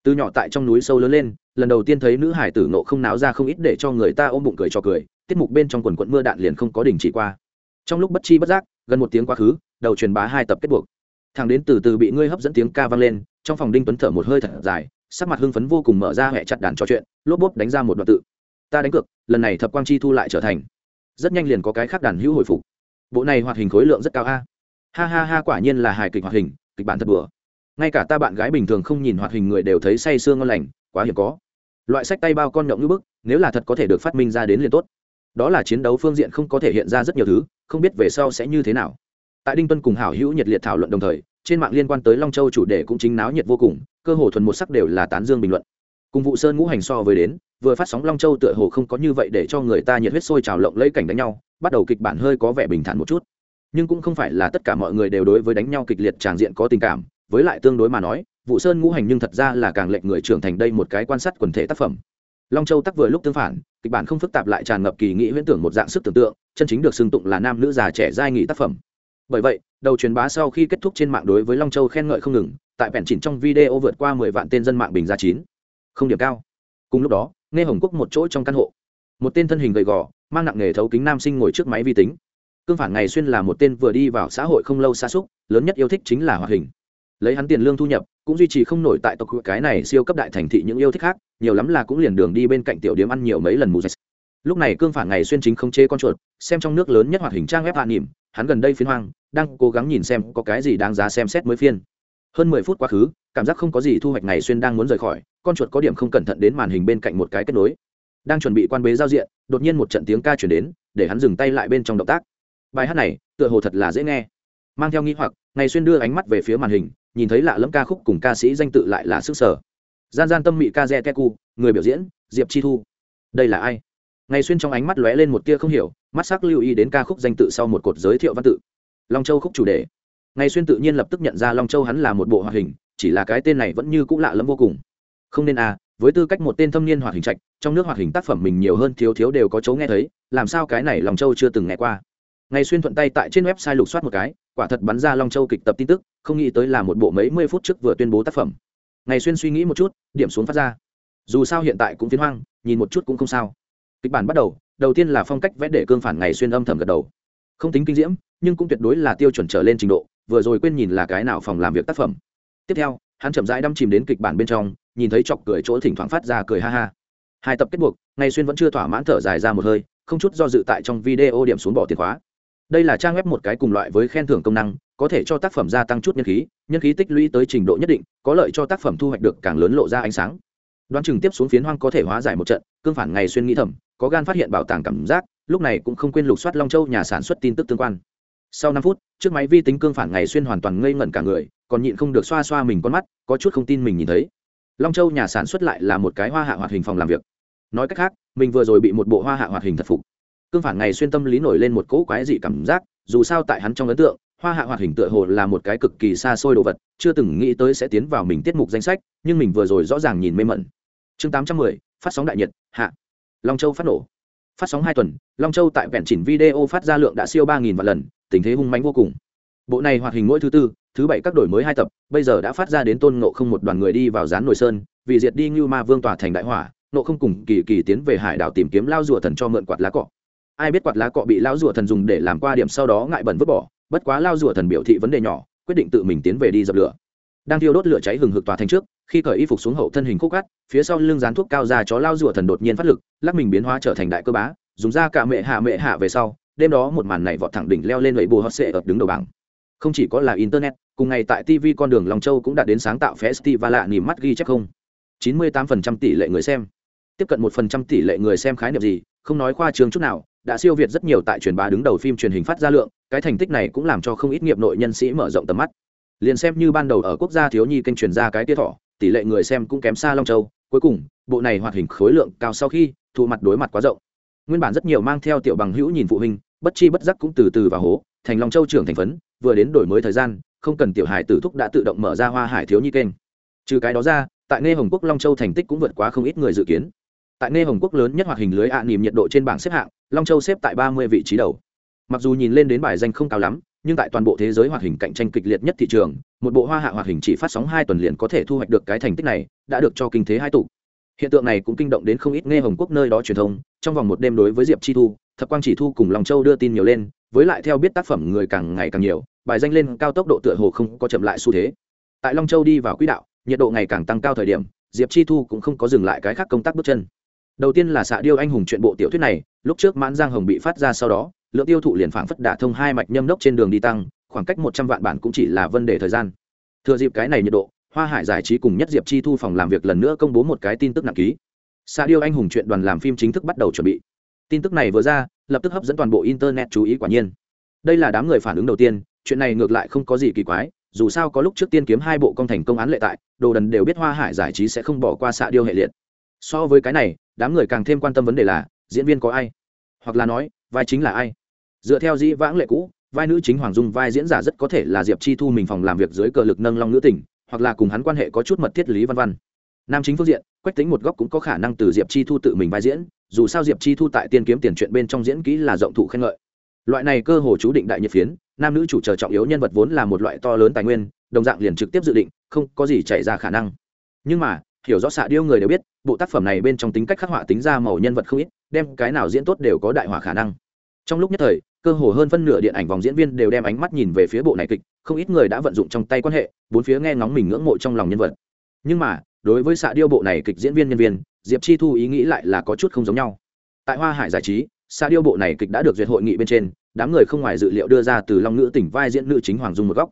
từ nhỏ tại trong núi sâu lớn lên, lần đầu tiên thấy nữ hải tử nộ không náo ra không ít để cho người ta ôm bụng cười cho cười, tiết mục bên trong quần quận mưa đạn liền không có đình chỉ qua. Trong lúc bất chi bất giác, gần một tiếng quá khứ, đầu truyền bá hai tập kết buộc. Thằng đến từ từ bị ngươi hấp dẫn tiếng ca vang lên, trong phòng đinh tuấn thở một hơi thật dài, sắc mặt hưng phấn vô cùng mở ra hẹ chặt đàn trò chuyện, lốp bốp đánh ra một đoạn tự. Ta đánh cược, lần này thập quang chi thu lại trở thành. Rất nhanh liền có cái khác đàn hữu hồi phục. Bộ này hoạt hình khối lượng rất cao a. Ha ha ha, quả nhiên là hài kịch hoạt hình, kịch bản thật bừa ngay cả ta bạn gái bình thường không nhìn hoạt hình người đều thấy say sương ngon lành, quá hiếm có. Loại sách tay bao con nhộng như bức, nếu là thật có thể được phát minh ra đến liền tốt. Đó là chiến đấu phương diện không có thể hiện ra rất nhiều thứ, không biết về sau sẽ như thế nào. Tại đinh tuân cùng hảo hữu nhiệt liệt thảo luận đồng thời, trên mạng liên quan tới long châu chủ đề cũng chính náo nhiệt vô cùng, cơ hồ thuần một sắc đều là tán dương bình luận. Cùng vụ sơn ngũ hành so với đến, vừa phát sóng long châu tựa hồ không có như vậy để cho người ta nhiệt huyết sôi trào lộng lấy cảnh đánh nhau, bắt đầu kịch bản hơi có vẻ bình thản một chút. Nhưng cũng không phải là tất cả mọi người đều đối với đánh nhau kịch liệt tràng diện có tình cảm với lại tương đối mà nói vụ sơn ngũ hành nhưng thật ra là càng lệnh người trưởng thành đây một cái quan sát quần thể tác phẩm. Long châu tắc vừa lúc tương phản, kịch bản không phức tạp lại tràn ngập kỳ nghĩ huyễn tưởng một dạng sức tưởng tượng, chân chính được xưng tụng là nam nữ già trẻ giai nghị tác phẩm. Bởi vậy, đầu truyền bá sau khi kết thúc trên mạng đối với long châu khen ngợi không ngừng, tại vẹn chỉnh trong video vượt qua mười vạn tên dân mạng bình ra chín. Không điểm cao. Cùng lúc đó, nghe hồng quốc một chỗ trong căn hộ. Một tên thân hình gầy gò, mang nặng nghề thấu kính nam sinh ngồi trước máy vi tính. Cương phản ngày xuyên là một tên vừa đi vào xã hội không lâu xa xúc, lớn nhất yêu thích chính là hoạt hình lấy hắn tiền lương thu nhập, cũng duy trì không nổi tại tộc cái này siêu cấp đại thành thị những yêu thích khác, nhiều lắm là cũng liền đường đi bên cạnh tiểu điếm ăn nhiều mấy lần mù lúc này cương phản ngày xuyên chính không chế con chuột, xem trong nước lớn nhất hoạt hình trang web hạ nỉm hắn gần đây phiên hoang, đang cố gắng nhìn xem có cái gì đáng giá xem xét mới phiên. Hơn mười phút quá khứ, cảm giác không có gì thu hoạch ngày xuyên đang muốn rời khỏi, con chuột có điểm không cẩn thận đến màn hình bên cạnh một cái kết nối. Đang chuẩn bị quan bế giao diện, đột nhiên một trận tiếng ca chuyển đến, để hắn dừng tay lại bên trong động tác. Bài hát này, tựa hồ thật là dễ nghe. Mang theo nghi hoặc, ngày xuyên đưa ánh mắt về phía màn hình nhìn thấy lạ lẫm ca khúc cùng ca sĩ danh tự lại là sức sở. Gian gian tâm mị ca re keku người biểu diễn, diệp chi thu. Đây là ai? Ngày xuyên trong ánh mắt lóe lên một tia không hiểu, mắt sắc lưu ý đến ca khúc danh tự sau một cột giới thiệu văn tự. Long châu khúc chủ đề. Ngày xuyên tự nhiên lập tức nhận ra long châu hắn là một bộ hoạt hình, chỉ là cái tên này vẫn như cũng lạ lẫm vô cùng. Không nên à với tư cách một tên thâm niên hoạt hình trạch, trong nước hoạt hình tác phẩm mình nhiều hơn thiếu thiếu đều có chỗ nghe thấy, làm sao cái này long châu chưa từng nghe qua? Ngày xuyên thuận tay tại trên website lục soát một cái, quả thật bắn ra long châu kịch tập tin tức, không nghĩ tới là một bộ mấy mươi phút trước vừa tuyên bố tác phẩm. Ngày xuyên suy nghĩ một chút, điểm xuống phát ra. Dù sao hiện tại cũng phiến hoang, nhìn một chút cũng không sao. Kịch bản bắt đầu đầu tiên là phong cách vẽ để cương phản ngày xuyên âm thầm gật đầu. Không tính kinh diễm, nhưng cũng tuyệt đối là tiêu chuẩn trở lên trình độ, vừa rồi quên nhìn là cái nào phòng làm việc tác phẩm. Tiếp theo, hắn chậm rãi đâm chìm đến kịch bản bên trong, nhìn thấy chọc cười chỗ thỉnh thoảng phát ra cười ha ha. Hai tập kết buộc, ngày xuyên vẫn chưa thỏa mãn thở dài ra một hơi, không chút do dự tại trong video điểm xuống bỏ tiền khóa đây là trang web một cái cùng loại với khen thưởng công năng, có thể cho tác phẩm gia tăng chút nhân khí nhân khí tích lũy tới trình độ nhất định, có lợi cho tác phẩm thu hoạch được càng lớn lộ ra ánh sáng. Đoán chừng tiếp xuống phiến hoang có thể hóa giải một trận, cương phản ngày xuyên nghĩ thầm, có gan phát hiện bảo tàng cảm giác, lúc này cũng không quên lục soát long châu nhà sản xuất tin tức tương quan. Sau năm phút, chiếc máy vi tính cương phản ngày xuyên hoàn toàn ngây ngẩn cả người, còn nhịn không được xoa xoa mình con mắt, có chút không tin mình nhìn thấy. Long châu nhà sản xuất lại là một cái hoa hạ hoạt hình phòng làm việc. Nói cách khác, mình vừa rồi bị một bộ hoa hạ hoạt hình thật phục cương phản ngày xuyên tâm lý nổi lên một cỗ quái dị cảm giác, dù sao tại hắn trong ấn tượng, hoa hạ hoạt hình tựa hồ là một cái cực kỳ xa xôi đồ vật, chưa từng nghĩ tới sẽ tiến vào mình tiết mục danh sách, nhưng mình vừa rồi rõ ràng nhìn mê mẩn. Chương tám trăm mười, phát sóng đại nhật hạ. Long châu phát nổ. Phát sóng hai tuần, long châu tại vẹn chỉnh video phát ra lượng đã siêu ba nghìn vạn lần, tình thế hung mánh vô cùng. Bộ này hoạt hình mỗi thứ tư, thứ bảy các đổi mới hai tập, bây giờ đã phát ra đến tôn nộ không một đoàn người đi vào dán nồi sơn, vì diệt đi như ma vương tòa thành đại hỏa nộ không cùng kỳ kỳ tiến về hải đảo tìm kiếm lao rùa thần cho mượn quạt lá cọ ai biết quạt lá cọ bị lao rùa thần dùng để làm qua điểm sau đó ngại bẩn vứt bỏ, bất quá lao rùa thần biểu thị vấn đề nhỏ, quyết định tự mình tiến về đi dập lửa. Đang thiêu đốt lửa cháy hừng hực tòa thành trước, khi cởi y phục xuống hậu thân hình khúc cắt phía sau lưng dán thuốc cao ra chó lao rùa thần đột nhiên phát lực, lắc mình biến hóa trở thành đại cơ bá, dùng ra cả mẹ hạ mẹ hạ về sau, đêm đó một màn này vọt thẳng đỉnh leo lên lẫy bù hot sệ ập đứng đầu bảng. Không chỉ có là internet, cùng ngày tại tv con đường long châu cũng đã đến sáng tạo festival lạ nỉm mắt ghi chép không? 98% tỷ lệ người xem. Tiếp cận một phần trăm tỷ lệ người xem khái niệm gì, không nói khoa trương chút nào đã siêu việt rất nhiều tại truyền bá đứng đầu phim truyền hình phát ra lượng, cái thành tích này cũng làm cho không ít nghiệp nội nhân sĩ mở rộng tầm mắt. Liền xem như ban đầu ở quốc gia thiếu nhi kênh truyền ra cái tia thỏ tỷ lệ người xem cũng kém xa long châu, cuối cùng, bộ này hoạt hình khối lượng cao sau khi thụ mặt đối mặt quá rộng. Nguyên bản rất nhiều mang theo tiểu bằng hữu nhìn phụ huynh, bất chi bất giác cũng từ từ vào hố, thành long châu trưởng thành phấn, vừa đến đổi mới thời gian, không cần tiểu hải tử thúc đã tự động mở ra hoa hải thiếu nhi kênh. Trừ cái đó ra, tại nghe hồng quốc long châu thành tích cũng vượt quá không ít người dự kiến. Tại nghe hồng quốc lớn nhất hoạt hình lưới ạ à nỉm nhiệt độ trên bảng xếp hạng long châu xếp tại ba mươi vị trí đầu. Mặc dù nhìn lên đến bài danh không cao lắm, nhưng tại toàn bộ thế giới hoạt hình cạnh tranh kịch liệt nhất thị trường, một bộ hoa hạ hoạt hình chỉ phát sóng hai tuần liền có thể thu hoạch được cái thành tích này, đã được cho kinh thế hai tụ. Hiện tượng này cũng kinh động đến không ít nghe hồng quốc nơi đó truyền thông, trong vòng một đêm đối với diệp chi thu, thập quang chỉ thu cùng lòng châu đưa tin nhiều lên, với lại theo biết tác phẩm người càng ngày càng nhiều, bài danh lên cao tốc độ tựa hồ không có chậm lại xu thế. Tại long châu đi vào quỹ đạo, nhiệt độ ngày càng tăng cao thời điểm, diệp chi thu cũng không có dừng lại cái khác công tác bước chân. Đầu tiên là xạ điêu anh hùng chuyện bộ tiểu thuyết này lúc trước mãn giang hồng bị phát ra sau đó, lượng tiêu thụ liền phảng phất đả thông hai mạch nhâm đốc trên đường đi tăng, khoảng cách một trăm vạn bản cũng chỉ là vấn đề thời gian. Thừa dịp cái này nhiệt độ, hoa hải giải trí cùng nhất diệp chi thu phòng làm việc lần nữa công bố một cái tin tức nặng ký. Sa điêu anh hùng chuyện đoàn làm phim chính thức bắt đầu chuẩn bị. Tin tức này vừa ra, lập tức hấp dẫn toàn bộ internet chú ý quả nhiên. Đây là đám người phản ứng đầu tiên, chuyện này ngược lại không có gì kỳ quái, dù sao có lúc trước tiên kiếm hai bộ công thành công án lệ tại, đồ đần đều biết hoa hải giải trí sẽ không bỏ qua xạ điêu hệ liệt. So với cái này, đám người càng thêm quan tâm vấn đề là diễn viên có ai? Hoặc là nói, vai chính là ai? Dựa theo dĩ vãng lệ cũ, vai nữ chính hoàng dung vai diễn giả rất có thể là diệp chi thu mình phòng làm việc dưới cờ lực nâng long nữ tỉnh hoặc là cùng hắn quan hệ có chút mật thiết lý văn văn. Nam chính phương diện, quách tính một góc cũng có khả năng từ diệp chi thu tự mình vai diễn, dù sao diệp chi thu tại tiên kiếm tiền chuyện bên trong diễn kỹ là rộng thụ khen ngợi. Loại này cơ hồ chú định đại nhiệt phiến, nam nữ chủ chờ trọng yếu nhân vật vốn là một loại to lớn tài nguyên, đồng dạng liền trực tiếp dự định, không có gì chạy ra khả năng. Nhưng mà, hiểu rõ xạ điêu người đều biết, bộ tác phẩm này bên trong tính cách khắc họa tính ra màu nhân vật không ít đem cái nào diễn tốt đều có đại hỏa khả năng. Trong lúc nhất thời, cơ hồ hơn phân nửa điện ảnh vòng diễn viên đều đem ánh mắt nhìn về phía bộ này kịch, không ít người đã vận dụng trong tay quan hệ, bốn phía nghe ngóng mình ngưỡng mộ trong lòng nhân vật. Nhưng mà, đối với xạ điêu bộ này kịch diễn viên nhân viên, diệp chi thu ý nghĩ lại là có chút không giống nhau. Tại hoa hải giải trí, xạ điêu bộ này kịch đã được duyệt hội nghị bên trên, đám người không ngoài dự liệu đưa ra từ long nữ tỉnh vai diễn nữ chính hoàng dung một góc.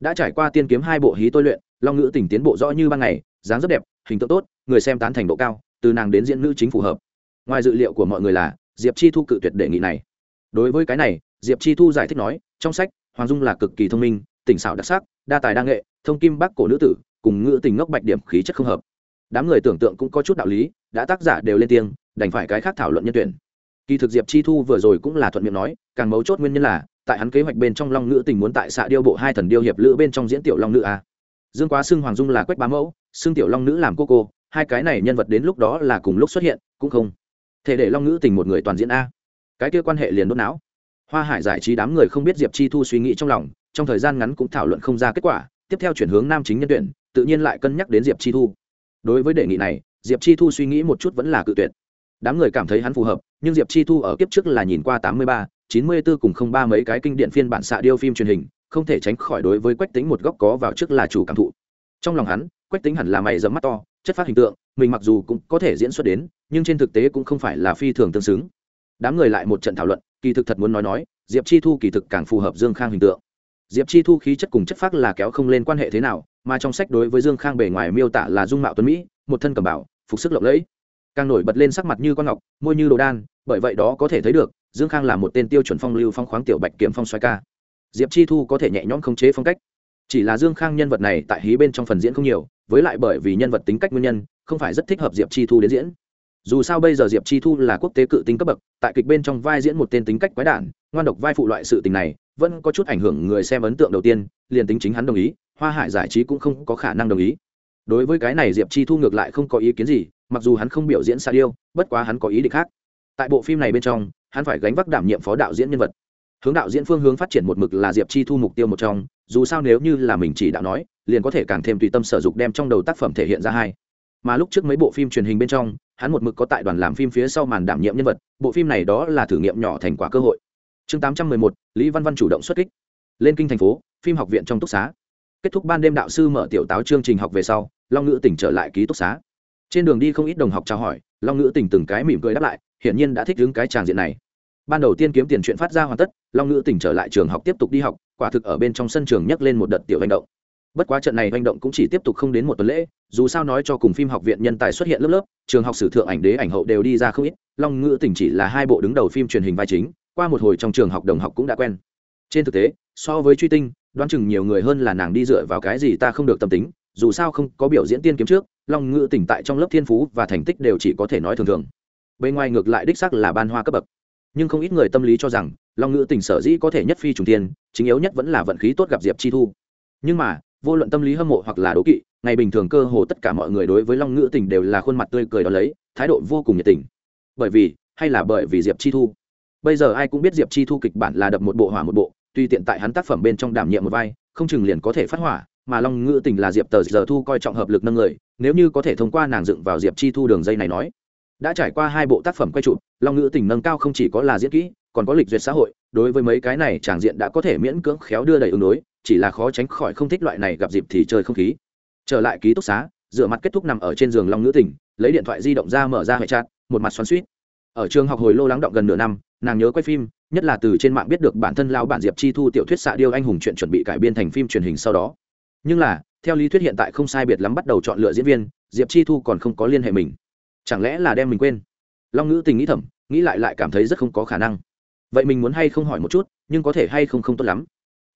Đã trải qua tiên kiếm hai bộ hí tôi luyện, long nữ tỉnh tiến bộ rõ như ban ngày, dáng rất đẹp, hình tượng tốt, người xem tán thành độ cao, từ nàng đến diễn nữ chính phù hợp ngoài dự liệu của mọi người là, diệp chi thu cự tuyệt đề nghị này. Đối với cái này, diệp chi thu giải thích nói, trong sách, hoàng dung là cực kỳ thông minh, tỉnh xảo đặc sắc, đa tài đa nghệ, thông kim bắc cổ nữ tử, cùng ngữ tình ngốc bạch điểm khí chất không hợp. Đám người tưởng tượng cũng có chút đạo lý, đã tác giả đều lên tiếng, đành phải cái khác thảo luận nhân tuyển. Kỳ thực diệp chi thu vừa rồi cũng là thuận miệng nói, càng mấu chốt nguyên nhân là, tại hắn kế hoạch bên trong long nữ tình muốn tại xạ điêu bộ hai thần điêu hiệp lữ bên trong diễn tiểu long nữ a. Dương quá xưng hoàng dung là quách bá mẫu xưng tiểu long nữ làm cô cô, hai cái này nhân vật đến lúc đó là cùng lúc xuất hiện, cũng không thể để long ngữ tình một người toàn diện a. Cái kia quan hệ liền đốt não. Hoa hải giải trí đám người không biết diệp chi thu suy nghĩ trong lòng, trong thời gian ngắn cũng thảo luận không ra kết quả, tiếp theo chuyển hướng nam chính nhân tuyển, tự nhiên lại cân nhắc đến diệp chi thu. Đối với đề nghị này, diệp chi thu suy nghĩ một chút vẫn là cự tuyệt. Đám người cảm thấy hắn phù hợp, nhưng diệp chi thu ở kiếp trước là nhìn qua tám mươi ba, chín mươi bốn cùng không ba mấy cái kinh điện phiên bản xạ điêu phim truyền hình, không thể tránh khỏi đối với quách tính một góc có vào trước là chủ cảm thụ. Trong lòng hắn, quách tính hẳn là mày dấm mắt to, chất phát hình tượng, mình mặc dù cũng có thể diễn xuất đến nhưng trên thực tế cũng không phải là phi thường tương xứng. Đám người lại một trận thảo luận, kỳ thực thật muốn nói nói, diệp chi thu kỳ thực càng phù hợp dương khang hình tượng. Diệp chi thu khí chất cùng chất phác là kéo không lên quan hệ thế nào, mà trong sách đối với dương khang bề ngoài miêu tả là dung mạo tuấn mỹ, một thân cầm bảo phục sức lộng lẫy. Càng nổi bật lên sắc mặt như con ngọc, môi như đồ đan, bởi vậy đó có thể thấy được, dương khang là một tên tiêu chuẩn phong lưu phong khoáng tiểu bạch kiểm phong xoay ca. Diệp chi thu có thể nhẹ nhõm khống chế phong cách. Chỉ là dương khang nhân vật này tại hí bên trong phần diễn không nhiều, với lại bởi vì nhân vật tính cách nguyên nhân, không phải rất thích hợp diệp chi thu đến diễn dù sao bây giờ diệp chi thu là quốc tế cự tính cấp bậc, tại kịch bên trong vai diễn một tên tính cách quái đản, ngoan độc vai phụ loại sự tình này vẫn có chút ảnh hưởng người xem ấn tượng đầu tiên, liền tính chính hắn đồng ý, hoa hải giải trí cũng không có khả năng đồng ý. Đối với cái này diệp chi thu ngược lại không có ý kiến gì, mặc dù hắn không biểu diễn xa điêu, bất quá hắn có ý định khác. Tại bộ phim này bên trong, hắn phải gánh vác đảm nhiệm phó đạo diễn nhân vật. Hướng đạo diễn phương hướng phát triển một mực là diệp chi thu mục tiêu một trong, dù sao nếu như là mình chỉ đạo nói, liền có thể càng thêm tùy tâm sở dục đem trong đầu tác phẩm thể hiện ra hai. Mà lúc trước mấy bộ phim truyền hình bên trong hắn một mực có tại đoàn làm phim phía sau màn đảm nhiệm nhân vật, bộ phim này đó là thử nghiệm nhỏ thành quả cơ hội. Chương tám trăm mười một, lý văn văn chủ động xuất kích. Lên kinh thành phố, phim học viện trong túc xá. Kết thúc ban đêm đạo sư mở tiểu táo chương trình học về sau, long ngữ tỉnh trở lại ký túc xá. Trên đường đi không ít đồng học chào hỏi, long ngữ tỉnh từng cái mỉm cười đáp lại, hiển nhiên đã thích đứng cái tràng diện này. Ban đầu tiên kiếm tiền chuyện phát ra hoàn tất, long ngữ tỉnh trở lại trường học tiếp tục đi học, quả thực ở bên trong sân trường nhấc lên một đợt tiểu hành động bất quá trận này hành động cũng chỉ tiếp tục không đến một tuần lễ, dù sao nói cho cùng phim học viện nhân tài xuất hiện lớp lớp, trường học sử thượng ảnh đế ảnh hậu đều đi ra không ít, long ngữ tỉnh chỉ là hai bộ đứng đầu phim truyền hình vai chính, qua một hồi trong trường học đồng học cũng đã quen. Trên thực tế, so với truy tinh, đoán chừng nhiều người hơn là nàng đi dựa vào cái gì ta không được tâm tính, dù sao không có biểu diễn tiên kiếm trước, long ngữ tỉnh tại trong lớp thiên phú và thành tích đều chỉ có thể nói thường thường. Bên ngoài ngược lại đích sắc là ban hoa cấp bậc. Nhưng không ít người tâm lý cho rằng, long ngữ tỉnh sở dĩ có thể nhất phi trùng tiên, chính yếu nhất vẫn là vận khí tốt gặp diệp chi thu. Nhưng mà vô luận tâm lý hâm mộ hoặc là đố kỵ, ngày bình thường cơ hồ tất cả mọi người đối với long ngữ Tình đều là khuôn mặt tươi cười đó lấy, thái độ vô cùng nhiệt tình. Bởi vì, hay là bởi vì diệp chi thu. Bây giờ ai cũng biết diệp chi thu kịch bản là đập một bộ hỏa một bộ, tuy tiện tại hắn tác phẩm bên trong đảm nhiệm một vai, không chừng liền có thể phát hỏa, mà long ngữ tình là diệp tờ giờ thu coi trọng hợp lực nâng người, nếu như có thể thông qua nàng dựng vào diệp chi thu đường dây này nói. Đã trải qua hai bộ tác phẩm quay chụp, long ngữ tình nâng cao không chỉ có là diễn kỹ, còn có lịch duyệt xã hội, đối với mấy cái này tràng diện đã có thể miễn cưỡng khéo đưa đầy ứng đối chỉ là khó tránh khỏi không thích loại này gặp dịp thì chơi không khí. Trở lại ký túc xá, dựa mặt kết thúc nằm ở trên giường long Nữ tỉnh lấy điện thoại di động ra mở ra hệ trạng một mặt xoắn suýt ở trường học hồi lô lắng động gần nửa năm, nàng nhớ quay phim, nhất là từ trên mạng biết được bản thân lao bản diệp chi thu tiểu thuyết xạ điêu anh hùng chuyện chuẩn bị cải biên thành phim truyền hình sau đó. Nhưng là, theo lý thuyết hiện tại không sai biệt lắm bắt đầu chọn lựa diễn viên, diệp chi thu còn không có liên hệ mình. Chẳng lẽ là đem mình quên? Long ngữ tình nghĩ thầm, nghĩ lại lại cảm thấy rất không có khả năng. Vậy mình muốn hay không hỏi một chút, nhưng có thể hay không không tốt lắm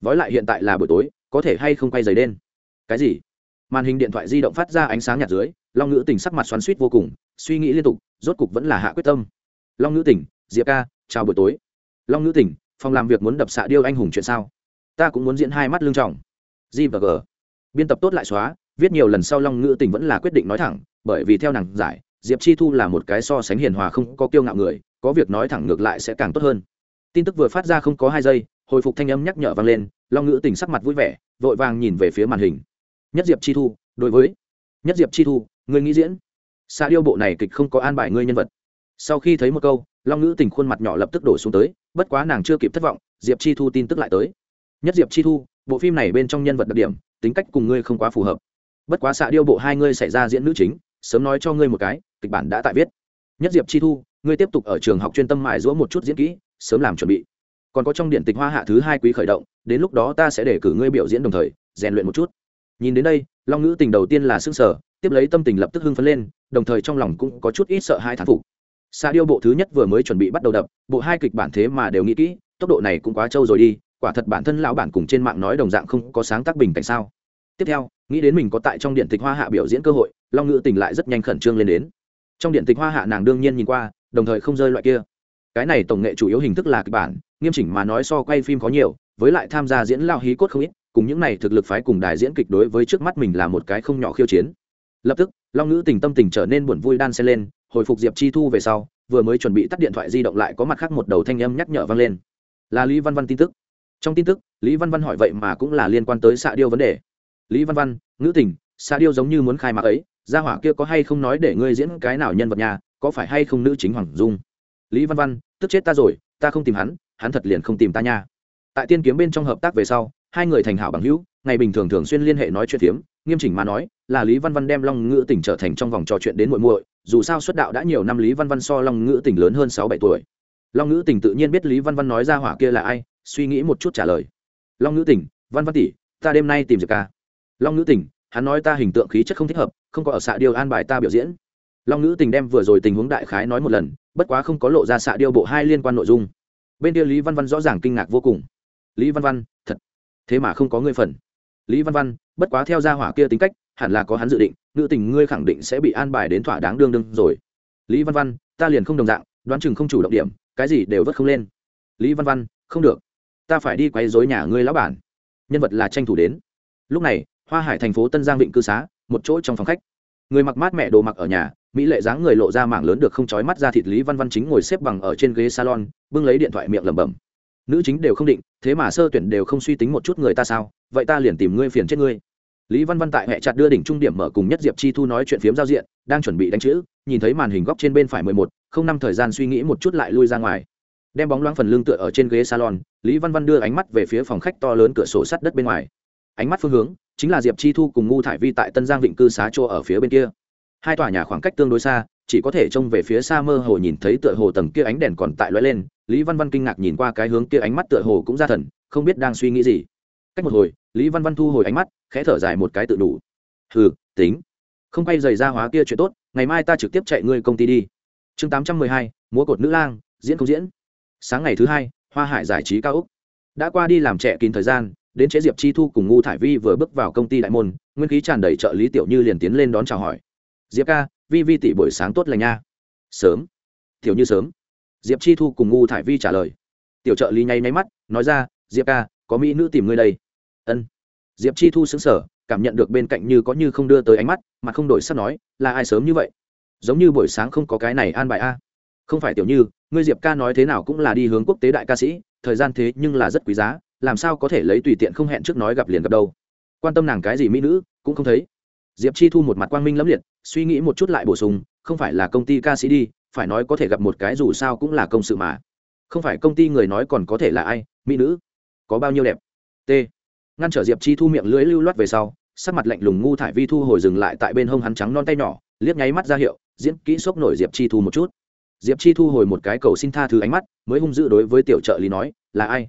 vói lại hiện tại là buổi tối có thể hay không quay giày đen? Cái gì? Màn hình điện thoại di động phát ra ánh sáng nhạt dưới long ngữ tình sắc mặt xoắn suýt vô cùng suy nghĩ liên tục rốt cục vẫn là hạ quyết tâm. Long ngữ Tình, diệp ca chào buổi tối. Long ngữ Tình, phòng làm việc muốn đập xạ điêu anh hùng chuyện sao? Ta cũng muốn diễn hai mắt lương trọng. G và g. Biên tập tốt lại xóa viết nhiều lần sau long ngữ tình vẫn là quyết định nói thẳng bởi vì theo nàng giải diệp chi thu là một cái so sánh hiền hòa không có kiêu ngạo người có việc nói thẳng ngược lại sẽ càng tốt hơn. Tin tức vừa phát ra không có hai giây hồi phục thanh âm nhắc nhở vang lên, long ngữ tình sắc mặt vui vẻ, vội vàng nhìn về phía màn hình. Nhất diệp chi thu, đối với nhất diệp chi thu, người nghĩ diễn. Xa điêu bộ này kịch không có an bài ngươi nhân vật. Sau khi thấy một câu, long ngữ tình khuôn mặt nhỏ lập tức đổ xuống tới, bất quá nàng chưa kịp thất vọng, diệp chi thu tin tức lại tới. Nhất diệp chi thu, bộ phim này bên trong nhân vật đặc điểm, tính cách cùng ngươi không quá phù hợp. Bất quá xạ điêu bộ hai ngươi xảy ra diễn nữ chính, sớm nói cho ngươi một cái, kịch bản đã tại viết. Nhất diệp chi thu, ngươi tiếp tục ở trường học chuyên tâm mại giũa một chút diễn kỹ, sớm làm chuẩn bị còn có trong điện tịch hoa hạ thứ hai quý khởi động, đến lúc đó ta sẽ để cử ngươi biểu diễn đồng thời, rèn luyện một chút. Nhìn đến đây, long ngữ tình đầu tiên là s ư ơ n g sở tiếp lấy tâm tình lập tức hưng phấn lên, đồng thời trong lòng cũng có chút ít sợ hai thán phục. Xa điêu bộ thứ nhất vừa mới chuẩn bị bắt đầu đập, bộ hai kịch bản thế mà đều nghĩ kỹ, tốc độ này cũng quá trâu rồi đi, quả thật bản thân lão bản cùng trên mạng nói đồng dạng không có sáng tác bình cảnh sao. Tiếp theo, nghĩ đến mình có tại trong điện tịch hoa hạ biểu diễn cơ hội, long ngữ tình lại rất nhanh khẩn trương lên đến. Trong điện tịch hoa hạ nàng đương nhiên nhìn qua, đồng thời không rơi loại kia. Cái này tổng nghệ chủ yếu hình thức là kịch bản nghiêm chỉnh mà nói so quay phim có nhiều, với lại tham gia diễn lao hí cốt không ít, cùng những này thực lực phái cùng đài diễn kịch đối với trước mắt mình là một cái không nhỏ khiêu chiến. Lập tức, long ngữ tình tâm tình trở nên buồn vui đan xen lên, hồi phục diệp chi thu về sau, vừa mới chuẩn bị tắt điện thoại di động lại có mặt khác một đầu thanh âm nhắc nhở vang lên. Là lý văn văn tin tức. Trong tin tức, lý văn văn hỏi vậy mà cũng là liên quan tới xạ điêu vấn đề. Lý văn văn, ngữ tình xạ điêu giống như muốn khai mạc ấy, gia hỏa kia có hay không nói để ngươi diễn cái nào nhân vật nhà, có phải hay không nữ chính hoàng dung? Lý văn văn, tức chết ta rồi, ta không tìm hắn hắn thật liền không tìm ta nha. Tại tiên kiếm bên trong hợp tác về sau, hai người thành hảo bằng hữu, ngày bình thường thường xuyên liên hệ nói chuyện phiếm, nghiêm chỉnh mà nói, là lý văn văn đem long ngữ tỉnh trở thành trong vòng trò chuyện đến muội muội, dù sao xuất đạo đã nhiều năm lý văn văn so long ngữ tỉnh lớn hơn sáu bảy tuổi. Long ngữ tỉnh tự nhiên biết lý văn văn nói ra hỏa kia là ai, suy nghĩ một chút trả lời. Long ngữ tỉnh văn văn tỷ, ta đêm nay tìm diệp ca. Long ngữ tỉnh hắn nói ta hình tượng khí chất không thích hợp, không có ở xạ điêu an bài ta biểu diễn. Long ngữ tình đem vừa rồi tình huống đại khái nói một lần, bất quá không có lộ ra xạ điêu bộ hai liên quan nội dung bên kia lý văn văn rõ ràng kinh ngạc vô cùng. Lý văn văn, thật. Thế mà không có ngươi phần. Lý văn văn, bất quá theo gia hỏa kia tính cách, hẳn là có hắn dự định ngữ tình ngươi khẳng định sẽ bị an bài đến thỏa đáng đương đương rồi. Lý văn văn, ta liền không đồng dạng, đoán chừng không chủ động điểm, cái gì đều vất không lên. Lý văn văn, không được. Ta phải đi quay dối nhà ngươi lão bản. Nhân vật là tranh thủ đến. Lúc này, hoa hải thành phố tân giang vịnh cư xá, một chỗ trong phòng khách. Người mặc mát mẹ đồ mặc ở nhà mỹ lệ dáng người lộ ra mảng lớn được không trói mắt ra thịt lý văn văn chính ngồi xếp bằng ở trên ghế salon, bưng lấy điện thoại miệng lẩm bẩm. Nữ chính đều không định, thế mà sơ tuyển đều không suy tính một chút người ta sao, vậy ta liền tìm ngươi phiền chết ngươi. Lý văn văn tại hệ chặt đưa đỉnh trung điểm mở cùng nhất diệp chi thu nói chuyện phiếm giao diện, đang chuẩn bị đánh chữ, nhìn thấy màn hình góc trên bên phải mười một, không năm thời gian suy nghĩ một chút lại lui ra ngoài. Đem bóng loáng phần lưng tựa ở trên ghế salon, lý văn văn đưa ánh mắt về phía phòng khách to lớn cửa sổ sắt đất bên ngoài. Ánh mắt phương hướng chính là diệp chi thu cùng ngu thải vi tại tân giang vịnh cư xá chỗ ở phía bên kia hai tòa nhà khoảng cách tương đối xa, chỉ có thể trông về phía xa mơ hồ nhìn thấy tựa hồ tầng kia ánh đèn còn tại lóe lên. Lý văn văn kinh ngạc nhìn qua cái hướng kia ánh mắt tựa hồ cũng ra thần, không biết đang suy nghĩ gì. Cách một hồi, lý văn văn thu hồi ánh mắt, khẽ thở dài một cái tự đủ. Hừ, tính. Không quay dày ra hóa kia chuyện tốt, ngày mai ta trực tiếp chạy ngươi công ty đi. Chương tám trăm mười hai, múa cột nữ lang, diễn không diễn. Sáng ngày thứ hai, hoa hải giải trí cao úc. Đã qua đi làm trẻ kín thời gian, đến chế diệp chi thu cùng ngu thải vi vừa bước vào công ty đại môn, nguyên khí tràn đầy trợ lý tiểu như liền tiến lên đón chào hỏi diệp ca, vi vi tỷ buổi sáng tốt lành nha. Sớm. Tiểu như sớm. Diệp chi thu cùng ngu thải vi trả lời. Tiểu trợ lý nháy nháy mắt, nói ra, diệp ca, có mỹ nữ tìm ngươi đây. Ân. Diệp chi thu xứng sở cảm nhận được bên cạnh như có như không đưa tới ánh mắt, mà không đổi sắp nói, là ai sớm như vậy? Giống như buổi sáng không có cái này an bài a. Không phải tiểu như, ngươi diệp ca nói thế nào cũng là đi hướng quốc tế đại ca sĩ, thời gian thế nhưng là rất quý giá, làm sao có thể lấy tùy tiện không hẹn trước nói gặp liền gặp đâu? Quan tâm nàng cái gì mỹ nữ, cũng không thấy diệp chi thu một mặt quang minh lẫm liệt, suy nghĩ một chút lại bổ sung, không phải là công ty ca sĩ đi, phải nói có thể gặp một cái dù sao cũng là công sự mà. Không phải công ty người nói còn có thể là ai, mỹ nữ? Có bao nhiêu đẹp? T. Ngăn trở diệp chi thu miệng lưới lưu loát về sau, sắc mặt lạnh lùng ngu thải vi thu hồi dừng lại tại bên hông hắn trắng non tay nhỏ, liếc nháy mắt ra hiệu, diễn kỹ sốc nổi diệp chi thu một chút. Diệp chi thu hồi một cái cầu xin tha thứ ánh mắt, mới hung dữ đối với tiểu trợ lý nói, là ai?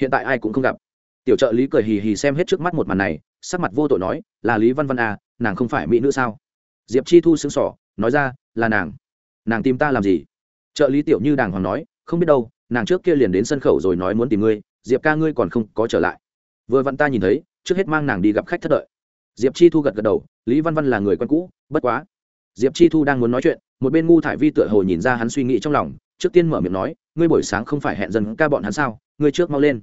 Hiện tại ai cũng không gặp. Tiểu trợ lý cười hì hì xem hết trước mắt một màn này, sắc mặt vô tội nói, là lý văn văn à nàng không phải mỹ nữ sao? Diệp chi thu xứng sỏ nói ra, là nàng. Nàng tìm ta làm gì? Trợ lý tiểu như đàng hoàng nói, không biết đâu, nàng trước kia liền đến sân khẩu rồi nói muốn tìm ngươi, diệp ca ngươi còn không có trở lại. Vừa vặn ta nhìn thấy, trước hết mang nàng đi gặp khách thất đợi. Diệp chi thu gật gật đầu, lý văn văn là người quen cũ, bất quá. Diệp chi thu đang muốn nói chuyện, một bên ngu thải vi tựa hồ nhìn ra hắn suy nghĩ trong lòng, trước tiên mở miệng nói, ngươi buổi sáng không phải hẹn dần ca bọn hắn sao? Ngươi trước mau lên.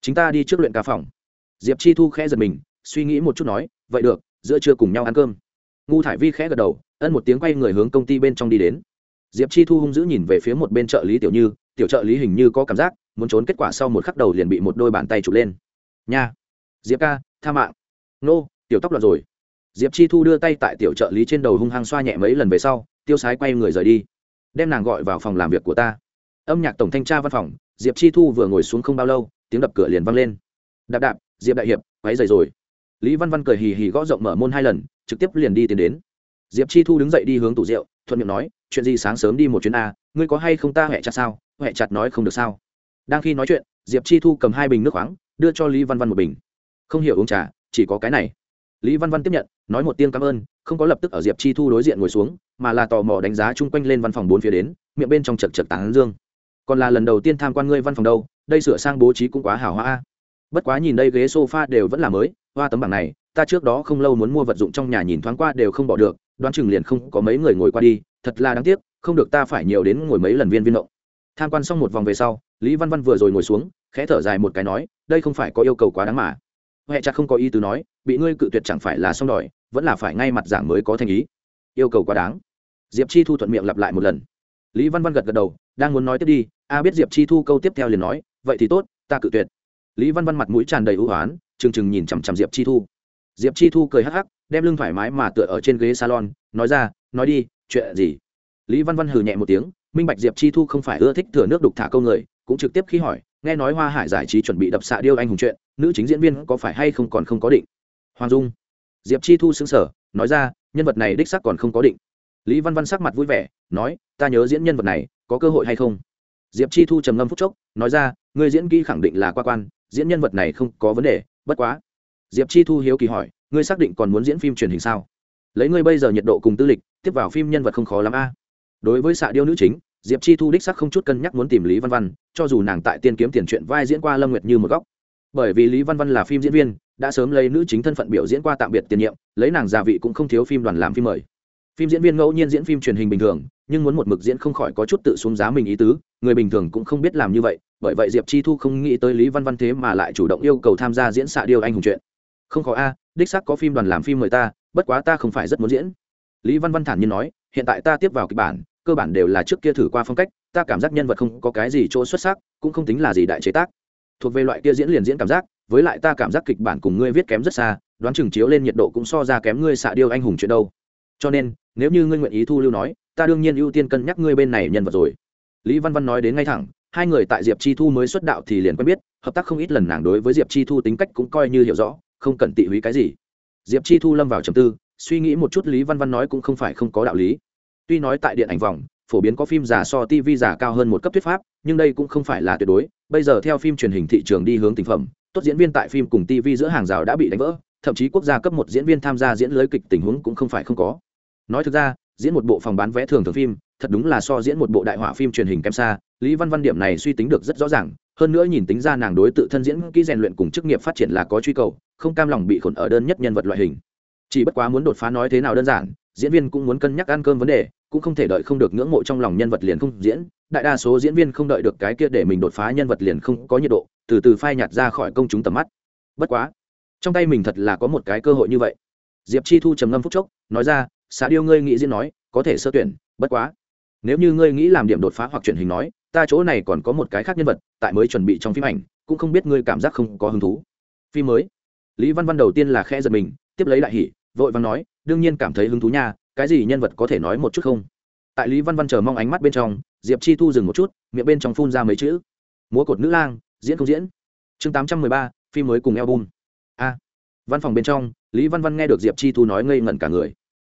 Chúng ta đi trước luyện ca phòng. Diệp chi thu khẽ giật mình, suy nghĩ một chút nói, vậy được giữa trưa cùng nhau ăn cơm. Ngu thải vi khẽ gật đầu, ân một tiếng quay người hướng công ty bên trong đi đến. Diệp chi thu hung dữ nhìn về phía một bên trợ lý tiểu như, tiểu trợ lý hình như có cảm giác, muốn trốn kết quả sau một khắc đầu liền bị một đôi bàn tay chụp lên. Nha! Diệp ca, tha mạng. Nô, tiểu tóc lọt rồi. Diệp chi thu đưa tay tại tiểu trợ lý trên đầu hung hăng xoa nhẹ mấy lần về sau, tiêu sái quay người rời đi. Đem nàng gọi vào phòng làm việc của ta. Âm nhạc tổng thanh tra văn phòng, diệp chi thu vừa ngồi xuống không bao lâu, tiếng đập cửa liền vang lên. Đạp đạp, diệp đại hiệp váy dày rồi lý văn văn cười hì hì gõ rộng mở môn hai lần, trực tiếp liền đi tiến đến. Diệp chi thu đứng dậy đi hướng tủ rượu, thuận miệng nói, chuyện gì sáng sớm đi một chuyến a ngươi có hay không ta huệ chặt sao huệ chặt nói không được sao? Đang khi nói chuyện, diệp chi thu cầm hai bình nước khoáng, đưa cho lý văn văn một bình. Không hiểu uống trà, chỉ có cái này. Lý văn văn tiếp nhận, nói một tiếng cảm ơn, không có lập tức ở diệp chi thu đối diện ngồi xuống, mà là tò mò đánh giá chung quanh lên văn phòng bốn phía đến, miệng bên trong chật chật tán dương. Còn là lần đầu tiên tham quan ngươi văn phòng đâu, đây sửa sang bố trí cũng quá hảo hoa bất quá nhìn đây ghế sofa đều vẫn là mới hoa tấm bảng này, ta trước đó không lâu muốn mua vật dụng trong nhà nhìn thoáng qua đều không bỏ được, đoán chừng liền không có mấy người ngồi qua đi, thật là đáng tiếc, không được ta phải nhiều đến ngồi mấy lần viên viên động tham quan xong một vòng về sau, lý văn văn vừa rồi ngồi xuống, khẽ thở dài một cái nói, đây không phải có yêu cầu quá đáng mà. Huệ chặt không có ý tứ nói, bị ngươi cự tuyệt chẳng phải là xong đòi, vẫn là phải ngay mặt giảng mới có thành ý. Yêu cầu quá đáng. Diệp chi thu thuận miệng lặp lại một lần. Lý văn văn gật gật đầu, đang muốn nói tiếp đi, a biết diệp chi thu câu tiếp theo liền nói, vậy thì tốt, ta cự tuyệt lý văn văn mặt mũi tràn đầy ưu oán trừng trừng nhìn chằm chằm diệp chi thu. Diệp chi thu cười hắc hắc, đem lưng thoải mái mà tựa ở trên ghế salon, nói ra, nói đi, chuyện gì? Lý văn văn hừ nhẹ một tiếng, minh bạch diệp chi thu không phải ưa thích thừa nước đục thả câu người, cũng trực tiếp khi hỏi, nghe nói hoa hải giải trí chuẩn bị đập xạ điêu anh hùng chuyện, nữ chính diễn viên có phải hay không còn không có định? Hoàng dung. Diệp chi thu xứng sở nói ra, nhân vật này đích sắc còn không có định. Lý văn văn sắc mặt vui vẻ, nói, ta nhớ diễn nhân vật này, có cơ hội hay không? Diệp chi thu trầm ngâm phúc chốc, nói ra người diễn kỹ khẳng định là qua quan diễn nhân vật này không có vấn đề, bất quá. Diệp chi thu hiếu kỳ hỏi, ngươi xác định còn muốn diễn phim truyền hình sao? Lấy ngươi bây giờ nhiệt độ cùng tư lịch, tiếp vào phim nhân vật không khó lắm a. Đối với xạ điêu nữ chính, diệp chi thu đích sắc không chút cân nhắc muốn tìm lý văn văn, cho dù nàng tại tiên kiếm tiền chuyện vai diễn qua lâm nguyệt như một góc. Bởi vì lý văn văn là phim diễn viên, đã sớm lấy nữ chính thân phận biểu diễn qua tạm biệt tiền nhiệm, lấy nàng gia vị cũng không thiếu phim đoàn làm phim mời. Phim diễn viên ngẫu nhiên diễn phim truyền hình bình thường, nhưng muốn một mực diễn không khỏi có chút tự xuống giá mình ý tứ, người bình thường cũng không biết làm như vậy bởi vậy diệp chi thu không nghĩ tới lý văn văn thế mà lại chủ động yêu cầu tham gia diễn xạ điêu anh hùng chuyện. Không khó a, đích xác có phim đoàn làm phim mời ta, bất quá ta không phải rất muốn diễn. Lý văn văn thản nhiên nói, hiện tại ta tiếp vào kịch bản, cơ bản đều là trước kia thử qua phong cách, ta cảm giác nhân vật không có cái gì chỗ xuất sắc, cũng không tính là gì đại chế tác. Thuộc về loại kia diễn liền diễn cảm giác, với lại ta cảm giác kịch bản cùng ngươi viết kém rất xa, đoán chừng chiếu lên nhiệt độ cũng so ra kém ngươi xạ điêu anh hùng chuyện đâu. Cho nên, nếu như ngươi nguyện ý thu lưu nói, ta đương nhiên ưu tiên cân nhắc ngươi bên này nhân vật rồi. Lý văn văn nói đến ngay thẳng hai người tại diệp chi thu mới xuất đạo thì liền quen biết, hợp tác không ít lần nàng đối với diệp chi thu tính cách cũng coi như hiểu rõ, không cần tị húy cái gì. Diệp chi thu lâm vào trầm tư, suy nghĩ một chút lý văn văn nói cũng không phải không có đạo lý. Tuy nói tại điện ảnh vòng, phổ biến có phim giả so tv giả cao hơn một cấp thuyết pháp, nhưng đây cũng không phải là tuyệt đối. Bây giờ theo phim truyền hình thị trường đi hướng tình phẩm, tốt diễn viên tại phim cùng tv giữa hàng rào đã bị đánh vỡ, thậm chí quốc gia cấp một diễn viên tham gia diễn lưới kịch tình huống cũng không phải không có. Nói thực ra, diễn một bộ phòng bán vé thường thường phim thật đúng là so diễn một bộ đại họa phim truyền hình kém xa, lý văn văn điểm này suy tính được rất rõ ràng, hơn nữa nhìn tính ra nàng đối tự thân diễn kỹ rèn luyện cùng chức nghiệp phát triển là có truy cầu, không cam lòng bị khổn ở đơn nhất nhân vật loại hình. Chỉ bất quá muốn đột phá nói thế nào đơn giản, diễn viên cũng muốn cân nhắc ăn cơm vấn đề, cũng không thể đợi không được ngưỡng mộ trong lòng nhân vật liền không diễn, đại đa số diễn viên không đợi được cái kia để mình đột phá nhân vật liền không có nhiệt độ, từ từ phai nhạt ra khỏi công chúng tầm mắt. Bất quá, trong tay mình thật là có một cái cơ hội như vậy. Diệp chi thu trầm ngâm phúc chốc, nói ra xã điêu ngươi nghĩ diễn nói, có thể sơ tuyển, bất quá nếu như ngươi nghĩ làm điểm đột phá hoặc truyền hình nói, ta chỗ này còn có một cái khác nhân vật, tại mới chuẩn bị trong phim ảnh, cũng không biết ngươi cảm giác không có hứng thú. Phim mới. Lý văn văn đầu tiên là khe giật mình, tiếp lấy đại hỉ, vội văn nói, đương nhiên cảm thấy hứng thú nha, cái gì nhân vật có thể nói một chút không? Tại lý văn văn chờ mong ánh mắt bên trong, diệp chi thu dừng một chút, miệng bên trong phun ra mấy chữ. Múa cột nữ lang, diễn không diễn. Chương tám trăm mười ba, phim mới cùng album. A. Văn phòng bên trong, lý văn văn nghe được diệp chi thu nói ngây ngẩn cả người.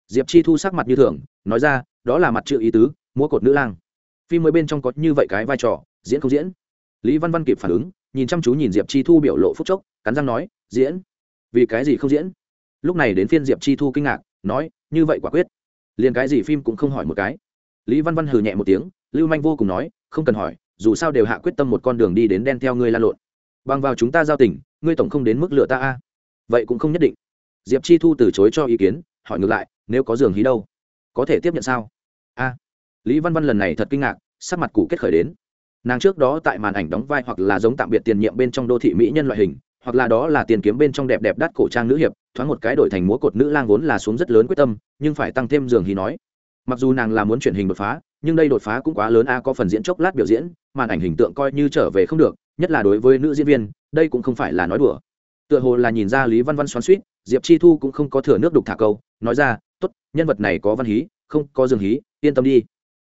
Diệp chi thu sắc mặt như thường, nói ra, đó là mặt chữ ý tứ múa cột nữ lang. Phim mới bên trong có như vậy cái vai trò, diễn không diễn? Lý văn văn kịp phản ứng, nhìn chăm chú nhìn diệp chi thu biểu lộ phúc chốc, cắn răng nói, diễn? Vì cái gì không diễn? Lúc này đến phiên diệp chi thu kinh ngạc, nói, như vậy quả quyết. Liền cái gì phim cũng không hỏi một cái. Lý văn văn hừ nhẹ một tiếng, lưu manh vô cùng nói, không cần hỏi, dù sao đều hạ quyết tâm một con đường đi đến đen theo ngươi lan lộn. Bằng vào chúng ta giao tình, ngươi tổng không đến mức lựa ta a. Vậy cũng không nhất định. Diệp chi thu từ chối cho ý kiến, hỏi ngược lại, nếu có giường hí đâu? Có thể tiếp nhận sao? A lý văn văn lần này thật kinh ngạc, sắc mặt cụ kết khởi đến. Nàng trước đó tại màn ảnh đóng vai hoặc là giống tạm biệt tiền nhiệm bên trong đô thị mỹ nhân loại hình, hoặc là đó là tiền kiếm bên trong đẹp đẹp đắt cổ trang nữ hiệp, thoáng một cái đổi thành múa cột nữ lang vốn là xuống rất lớn quyết tâm, nhưng phải tăng thêm giường hí nói. Mặc dù nàng là muốn chuyển hình đột phá, nhưng đây đột phá cũng quá lớn a, có phần diễn chốc lát biểu diễn, màn ảnh hình tượng coi như trở về không được, nhất là đối với nữ diễn viên, đây cũng không phải là nói đùa. Tựa hồ là nhìn ra lý văn văn xoắn suýt diệp chi thu cũng không có thừa nước đục thả câu, nói ra, tốt, nhân vật này có văn hí, không có dương hí, yên tâm đi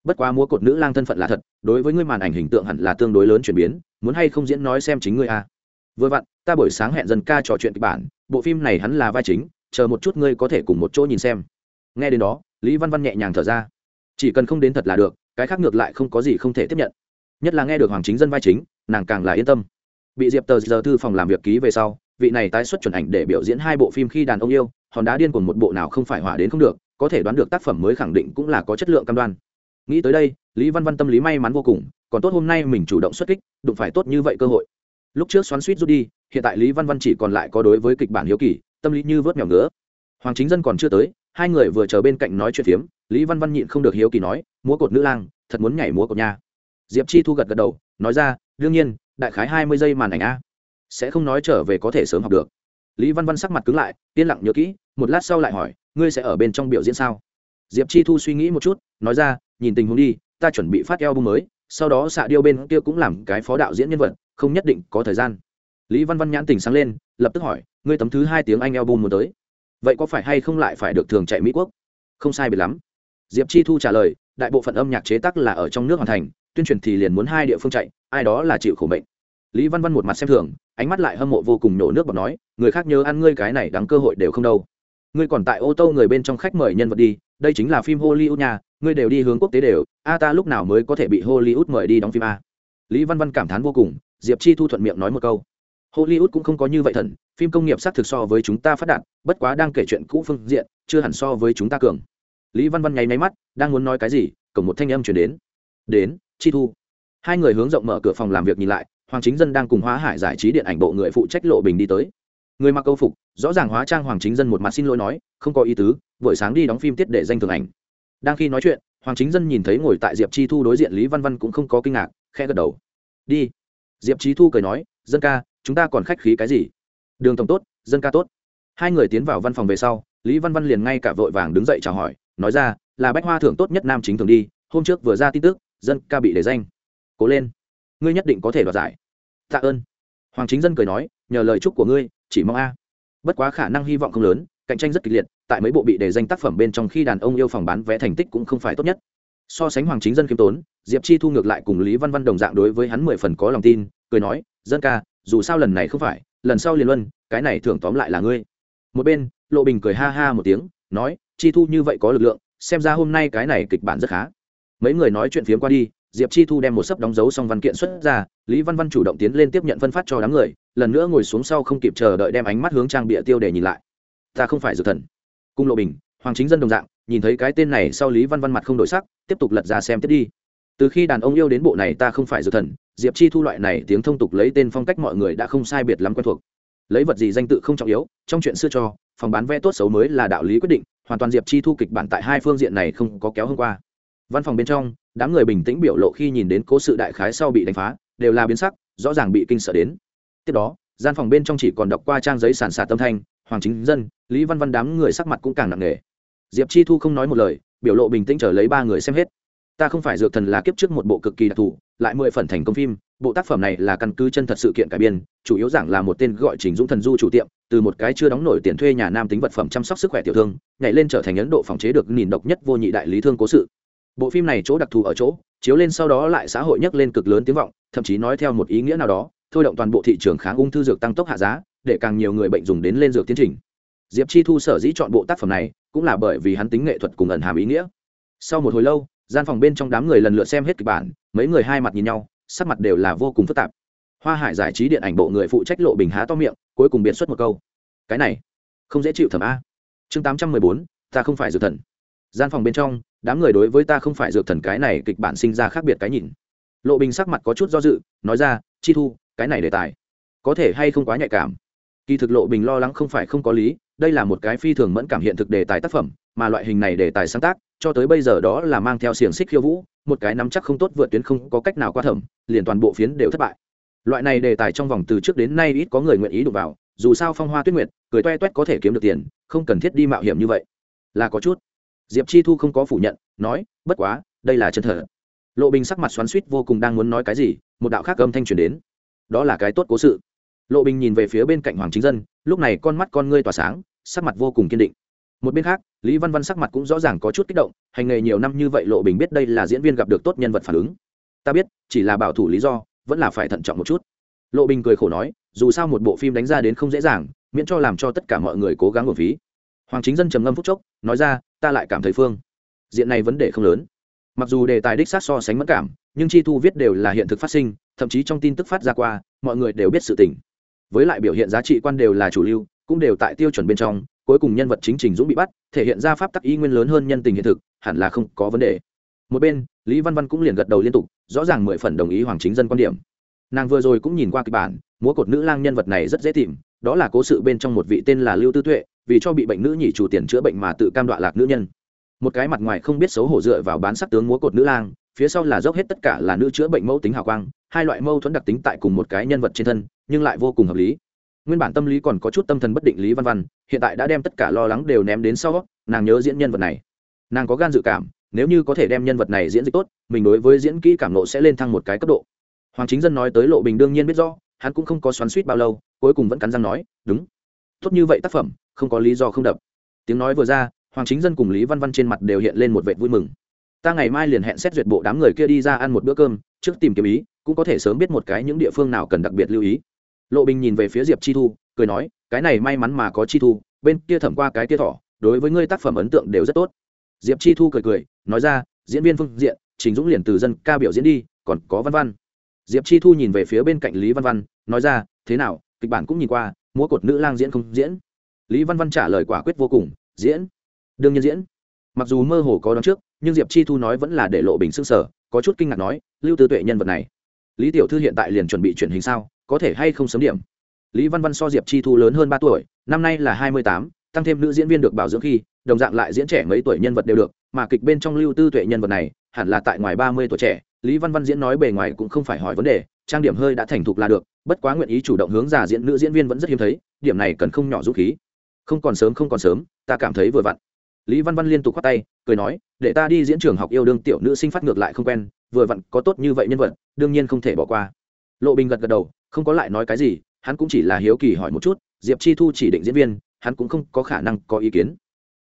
bất quá múa cột nữ lang thân phận là thật, đối với ngươi màn ảnh hình tượng hẳn là tương đối lớn chuyển biến, muốn hay không diễn nói xem chính ngươi a vừa vặn, ta buổi sáng hẹn dân ca trò chuyện kịch bản, bộ phim này hắn là vai chính, chờ một chút ngươi có thể cùng một chỗ nhìn xem. Nghe đến đó, lý văn văn nhẹ nhàng thở ra. Chỉ cần không đến thật là được, cái khác ngược lại không có gì không thể tiếp nhận. Nhất là nghe được hoàng chính dân vai chính, nàng càng là yên tâm. Bị diệp tờ giờ thư phòng làm việc ký về sau, vị này tái xuất chuẩn ảnh để biểu diễn hai bộ phim khi đàn ông yêu, hòn đá điên của một bộ nào không phải hỏa đến không được, có thể đoán được tác phẩm mới khẳng định cũng là có chất lượng cam đoan nghĩ tới đây, lý văn văn tâm lý may mắn vô cùng, còn tốt hôm nay mình chủ động xuất kích, đụng phải tốt như vậy cơ hội. Lúc trước xoắn suýt rút đi, hiện tại lý văn văn chỉ còn lại có đối với kịch bản hiếu kỳ, tâm lý như vớt mèo ngứa. Hoàng chính dân còn chưa tới, hai người vừa chờ bên cạnh nói chuyện phiếm, lý văn văn nhịn không được hiếu kỳ nói, múa cột nữ lang, thật muốn nhảy múa cột nha. Diệp chi thu gật gật đầu, nói ra, đương nhiên, đại khái hai mươi giây màn ảnh a. Sẽ không nói trở về có thể sớm học được. Lý văn văn sắc mặt cứng lại, yên lặng nhớ kỹ, một lát sau lại hỏi, ngươi sẽ ở bên trong biểu diễn sao? Diệp chi thu suy nghĩ một chút, nói ra nhìn tình huống đi, ta chuẩn bị phát eo bung mới, sau đó xạ điêu bên kia cũng làm cái phó đạo diễn nhân vật, không nhất định có thời gian. Lý văn văn nhãn tình sáng lên, lập tức hỏi, ngươi tấm thứ hai tiếng anh eo bung muốn tới. Vậy có phải hay không lại phải được thường chạy mỹ quốc? Không sai biệt lắm. Diệp chi thu trả lời, đại bộ phận âm nhạc chế tác là ở trong nước hoàn thành, tuyên truyền thì liền muốn hai địa phương chạy, ai đó là chịu khổ mệnh. Lý văn văn một mặt xem thường, ánh mắt lại hâm mộ vô cùng nổ nước bọt nói, người khác nhớ ăn ngươi cái này đáng cơ hội đều không đâu. Ngươi còn tại ô tô người bên trong khách mời nhân vật đi, đây chính là phim hollywood nhà ngươi đều đi hướng quốc tế đều, a ta lúc nào mới có thể bị hollywood mời đi đóng phim a? Lý văn văn cảm thán vô cùng, diệp chi thu thuận miệng nói một câu. Hollywood cũng không có như vậy thần, phim công nghiệp xác thực so với chúng ta phát đạt, bất quá đang kể chuyện cũ phương diện, chưa hẳn so với chúng ta cường. Lý văn văn nháy máy mắt, đang muốn nói cái gì, cổng một thanh âm chuyển đến. Đến, chi thu. Hai người hướng rộng mở cửa phòng làm việc nhìn lại, hoàng chính dân đang cùng hóa hải giải trí điện ảnh bộ người phụ trách lộ bình đi tới. Người mặc câu phục, rõ ràng hóa trang hoàng chính dân một mặt xin lỗi nói, không có ý tứ, buổi sáng đi đóng phim tiết để danh thường ảnh đang khi nói chuyện, hoàng chính dân nhìn thấy ngồi tại diệp chi thu đối diện lý văn văn cũng không có kinh ngạc, khẽ gật đầu. Đi. Diệp chi thu cười nói, dân ca, chúng ta còn khách khí cái gì? Đường tổng tốt, dân ca tốt. Hai người tiến vào văn phòng về sau, lý văn văn liền ngay cả vội vàng đứng dậy chào hỏi, nói ra, là bách hoa thưởng tốt nhất nam chính thường đi, hôm trước vừa ra tin tức, dân ca bị để danh. Cố lên, ngươi nhất định có thể đoạt giải. Tạ ơn. Hoàng chính dân cười nói, nhờ lời chúc của ngươi, chỉ mong a. Bất quá khả năng hy vọng không lớn, cạnh tranh rất kịch liệt tại mấy bộ bị đề danh tác phẩm bên trong khi đàn ông yêu phòng bán vé thành tích cũng không phải tốt nhất. So sánh hoàng chính dân khiêm tốn, diệp chi thu ngược lại cùng lý văn văn đồng dạng đối với hắn mười phần có lòng tin, cười nói, dân ca, dù sao lần này không phải, lần sau liền luân, cái này thưởng tóm lại là ngươi. Một bên, lộ bình cười ha ha một tiếng, nói, chi thu như vậy có lực lượng, xem ra hôm nay cái này kịch bản rất khá. Mấy người nói chuyện phiếm qua đi, diệp chi thu đem một sấp đóng dấu xong văn kiện xuất ra, lý văn văn chủ động tiến lên tiếp nhận phân phát cho đám người, lần nữa ngồi xuống sau không kịp chờ đợi đem ánh mắt hướng trang bịa tiêu để nhìn lại. Ta không phải dược thần cung lộ bình, hoàng chính dân đồng dạng, nhìn thấy cái tên này sau lý văn văn mặt không đổi sắc, tiếp tục lật ra xem tiếp đi. Từ khi đàn ông yêu đến bộ này ta không phải dược thần, diệp chi thu loại này tiếng thông tục lấy tên phong cách mọi người đã không sai biệt lắm quen thuộc. Lấy vật gì danh tự không trọng yếu, trong chuyện xưa cho, phòng bán vé tốt xấu mới là đạo lý quyết định, hoàn toàn diệp chi thu kịch bản tại hai phương diện này không có kéo hôm qua. Văn phòng bên trong, đám người bình tĩnh biểu lộ khi nhìn đến cố sự đại khái sau bị đánh phá, đều là biến sắc, rõ ràng bị kinh sợ đến. Tiếp đó, gian phòng bên trong chỉ còn đọc qua trang giấy sản xạ tâm thanh hoàng chính dân, lý văn văn đám người sắc mặt cũng càng nặng nề. Diệp chi thu không nói một lời, biểu lộ bình tĩnh trở lấy ba người xem hết. Ta không phải dược thần là kiếp trước một bộ cực kỳ đặc thù, lại mười phần thành công phim, bộ tác phẩm này là căn cứ chân thật sự kiện cải biên, chủ yếu giảng là một tên gọi trình dũng thần du chủ tiệm, từ một cái chưa đóng nổi tiền thuê nhà nam tính vật phẩm chăm sóc sức khỏe tiểu thương, nhảy lên trở thành ấn độ phòng chế được nhìn độc nhất vô nhị đại lý thương cố sự. Bộ phim này chỗ đặc thù ở chỗ, chiếu lên sau đó lại xã hội nhấc lên cực lớn tiếng vọng, thậm chí nói theo một ý nghĩa nào đó, thôi động toàn bộ thị trường kháng ung thư dược tăng tốc hạ giá để càng nhiều người bệnh dùng đến lên dược tiến trình. Diệp chi thu sở dĩ chọn bộ tác phẩm này cũng là bởi vì hắn tính nghệ thuật cùng ẩn hàm ý nghĩa. Sau một hồi lâu, gian phòng bên trong đám người lần lượt xem hết kịch bản, mấy người hai mặt nhìn nhau, sắc mặt đều là vô cùng phức tạp. Hoa hải giải trí điện ảnh bộ người phụ trách lộ bình há to miệng, cuối cùng biện xuất một câu. Cái này, không dễ chịu thẩm a. Chương tám trăm mười bốn, ta không phải dược thần. Gian phòng bên trong, đám người đối với ta không phải dược thần cái này kịch bản sinh ra khác biệt cái nhìn. Lộ bình sắc mặt có chút do dự, nói ra, chi thu, cái này đề tài, có thể hay không quá nhạy cảm? Kỳ thực lộ bình lo lắng không phải không có lý, đây là một cái phi thường mẫn cảm hiện thực đề tài tác phẩm, mà loại hình này đề tài sáng tác, cho tới bây giờ đó là mang theo xiềng xích khiêu vũ, một cái nắm chắc không tốt vượt tuyến không có cách nào qua thẩm, liền toàn bộ phiến đều thất bại. Loại này đề tài trong vòng từ trước đến nay ít có người nguyện ý đụng vào, dù sao phong hoa tuyết nguyệt, cười toe toét có thể kiếm được tiền, không cần thiết đi mạo hiểm như vậy. Là có chút. Diệp chi thu không có phủ nhận, nói, bất quá, đây là chân thở lộ bình sắc mặt xoắn suýt vô cùng đang muốn nói cái gì, một đạo khác âm thanh truyền đến. Đó là cái tốt cố sự lộ bình nhìn về phía bên cạnh hoàng chính dân, lúc này con mắt con ngươi tỏa sáng, sắc mặt vô cùng kiên định. Một bên khác, lý văn văn sắc mặt cũng rõ ràng có chút kích động, hành nghề nhiều năm như vậy lộ bình biết đây là diễn viên gặp được tốt nhân vật phản ứng. Ta biết, chỉ là bảo thủ lý do, vẫn là phải thận trọng một chút. Lộ bình cười khổ nói, dù sao một bộ phim đánh ra đến không dễ dàng, miễn cho làm cho tất cả mọi người cố gắng một phí. Hoàng chính dân trầm ngâm phúc chốc, nói ra, ta lại cảm thấy phương, diện này vấn đề không lớn. Mặc dù đề tài đích sát so sánh mất cảm, nhưng chi thu viết đều là hiện thực phát sinh, thậm chí trong tin tức phát ra qua, mọi người đều biết sự tình với lại biểu hiện giá trị quan đều là chủ lưu, cũng đều tại tiêu chuẩn bên trong, cuối cùng nhân vật chính trình dũng bị bắt, thể hiện ra pháp tắc y nguyên lớn hơn nhân tình hiện thực, hẳn là không có vấn đề. Một bên, lý văn văn cũng liền gật đầu liên tục, rõ ràng mười phần đồng ý hoàng chính dân quan điểm. Nàng vừa rồi cũng nhìn qua kịch bản, múa cột nữ lang nhân vật này rất dễ tìm, đó là cố sự bên trong một vị tên là lưu tư tuệ, vì cho bị bệnh nữ nhị chủ tiền chữa bệnh mà tự cam đoạ lạc nữ nhân. Một cái mặt ngoài không biết xấu hổ dựa vào bán sắc tướng múa cột nữ lang phía sau là dốc hết tất cả là nữ chữa bệnh mẫu tính hào quang, hai loại mâu thuẫn đặc tính tại cùng một cái nhân vật trên thân, nhưng lại vô cùng hợp lý. Nguyên bản tâm lý còn có chút tâm thần bất định lý văn văn, hiện tại đã đem tất cả lo lắng đều ném đến sau, nàng nhớ diễn nhân vật này. Nàng có gan dự cảm, nếu như có thể đem nhân vật này diễn dịch tốt, mình đối với diễn kỹ cảm nộ sẽ lên thăng một cái cấp độ. Hoàng chính dân nói tới lộ bình đương nhiên biết rõ, hắn cũng không có xoắn suýt bao lâu, cuối cùng vẫn cắn răng nói, đúng. Tốt như vậy tác phẩm, không có lý do không đập. Tiếng nói vừa ra, hoàng chính dân cùng lý văn văn trên mặt đều hiện lên một vệ vui mừng ta ngày mai liền hẹn xét duyệt bộ đám người kia đi ra ăn một bữa cơm, trước tìm kiếm ý, cũng có thể sớm biết một cái những địa phương nào cần đặc biệt lưu ý. Lộ bình nhìn về phía diệp chi thu, cười nói, cái này may mắn mà có chi thu, bên kia thẩm qua cái kia thỏ, đối với ngươi tác phẩm ấn tượng đều rất tốt. Diệp chi thu cười cười, nói ra, diễn viên phương diện, trình dũng liền từ dân ca biểu diễn đi, còn có văn văn. Diệp chi thu nhìn về phía bên cạnh lý văn văn, nói ra, thế nào, kịch bản cũng nhìn qua, múa cột nữ lang diễn không diễn? Lý văn văn trả lời quả quyết vô cùng, diễn. Đương nhiên diễn. Mặc dù mơ hồ có đón trước nhưng diệp chi thu nói vẫn là để lộ bình s ư n g sở, có chút kinh ngạc nói, lưu tư tuệ nhân vật này, lý tiểu thư hiện tại liền chuẩn bị chuyển hình sao, có thể hay không sớm điểm? Lý văn văn so diệp chi thu lớn hơn ba tuổi, năm nay là hai mươi tám, tăng thêm nữ diễn viên được bảo dưỡng khi, đồng dạng lại diễn trẻ mấy tuổi nhân vật đều được, mà kịch bên trong lưu tư tuệ nhân vật này, hẳn là tại ngoài ba mươi tuổi trẻ. Lý văn văn diễn nói bề ngoài cũng không phải hỏi vấn đề, trang điểm hơi đã thành thục là được, bất quá nguyện ý chủ động hướng già diễn nữ diễn viên vẫn rất hiếm thấy, điểm này cần không nhỏ dũng khí. Không còn sớm, không còn sớm, ta cảm thấy vừa vặn lý văn văn liên tục khoát tay, cười nói, để ta đi diễn trường học yêu đương tiểu nữ sinh phát ngược lại không quen, vừa vặn có tốt như vậy nhân vật, đương nhiên không thể bỏ qua. Lộ bình gật gật đầu, không có lại nói cái gì, hắn cũng chỉ là hiếu kỳ hỏi một chút, diệp chi thu chỉ định diễn viên, hắn cũng không có khả năng có ý kiến.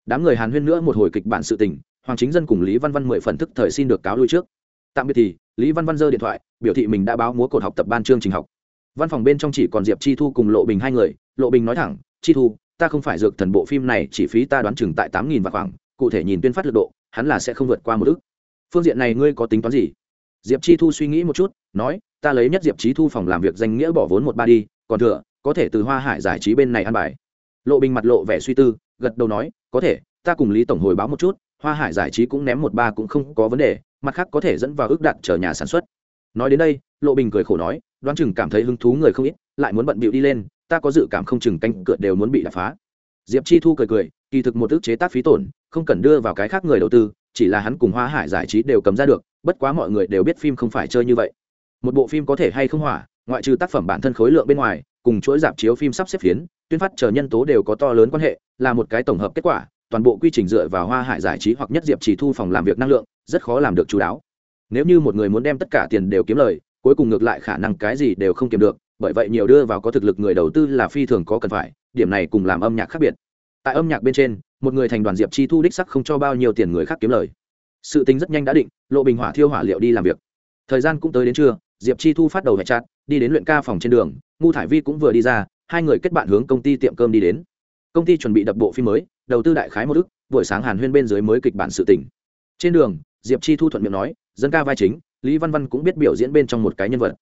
Đám người hàn huyên nữa một hồi kịch bản sự tình, hoàng chính dân cùng lý văn văn mười phần thức thời xin được cáo lui trước. Tạm biệt thì, lý văn văn giơ điện thoại, biểu thị mình đã báo múa cột học tập ban chương trình học. Văn phòng bên trong chỉ còn diệp chi thu cùng lộ bình hai người, lộ bình nói thẳng, chi thu ta không phải dược thần bộ phim này, chỉ phí ta đoán chừng tại tám nghìn và khoảng, cụ thể nhìn tuyên phát lực độ, hắn là sẽ không vượt qua một ước. Phương diện này ngươi có tính toán gì? Diệp chi thu suy nghĩ một chút, nói, ta lấy nhất diệp chi thu phòng làm việc danh nghĩa bỏ vốn một ba đi, còn thừa, có thể từ hoa hải giải trí bên này ăn bài. Lộ bình mặt lộ vẻ suy tư, gật đầu nói, có thể, ta cùng lý tổng hồi báo một chút, hoa hải giải trí cũng ném một ba cũng không có vấn đề, mặt khác có thể dẫn vào ước đặt chờ nhà sản xuất. Nói đến đây, lộ bình cười khổ nói, đoán chừng cảm thấy hứng thú người không ít, lại muốn bận bịu đi lên ta có dự cảm không chừng canh cửa đều muốn bị đập phá. Diệp chi thu cười cười, kỳ thực một ước chế tác phí tổn, không cần đưa vào cái khác người đầu tư, chỉ là hắn cùng hoa hải giải trí đều cầm ra được, bất quá mọi người đều biết phim không phải chơi như vậy. Một bộ phim có thể hay không hỏa, ngoại trừ tác phẩm bản thân khối lượng bên ngoài, cùng chuỗi dạp chiếu phim sắp xếp phiến, tuyên phát chờ nhân tố đều có to lớn quan hệ, là một cái tổng hợp kết quả, toàn bộ quy trình dựa vào hoa hải giải trí hoặc nhất diệp chỉ thu phòng làm việc năng lượng, rất khó làm được chú đáo. Nếu như một người muốn đem tất cả tiền đều kiếm lời, cuối cùng ngược lại khả năng cái gì đều không kiếm được bởi vậy nhiều đưa vào có thực lực người đầu tư là phi thường có cần phải, điểm này cùng làm âm nhạc khác biệt. Tại âm nhạc bên trên, một người thành đoàn diệp chi thu đích sắc không cho bao nhiêu tiền người khác kiếm lời. Sự tính rất nhanh đã định, lộ bình hỏa thiêu hỏa liệu đi làm việc. Thời gian cũng tới đến trưa, diệp chi thu phát đầu hẹn chặt, đi đến luyện ca phòng trên đường, ngu thải vi cũng vừa đi ra, hai người kết bạn hướng công ty tiệm cơm đi đến. Công ty chuẩn bị đập bộ phim mới, đầu tư đại khái một ức, buổi sáng hàn huyên bên dưới mới kịch bản sự tỉnh trên đường, diệp chi thu thuận miệng nói, dân ca vai chính, lý văn văn cũng biết biểu diễn bên trong một cái nhân vật.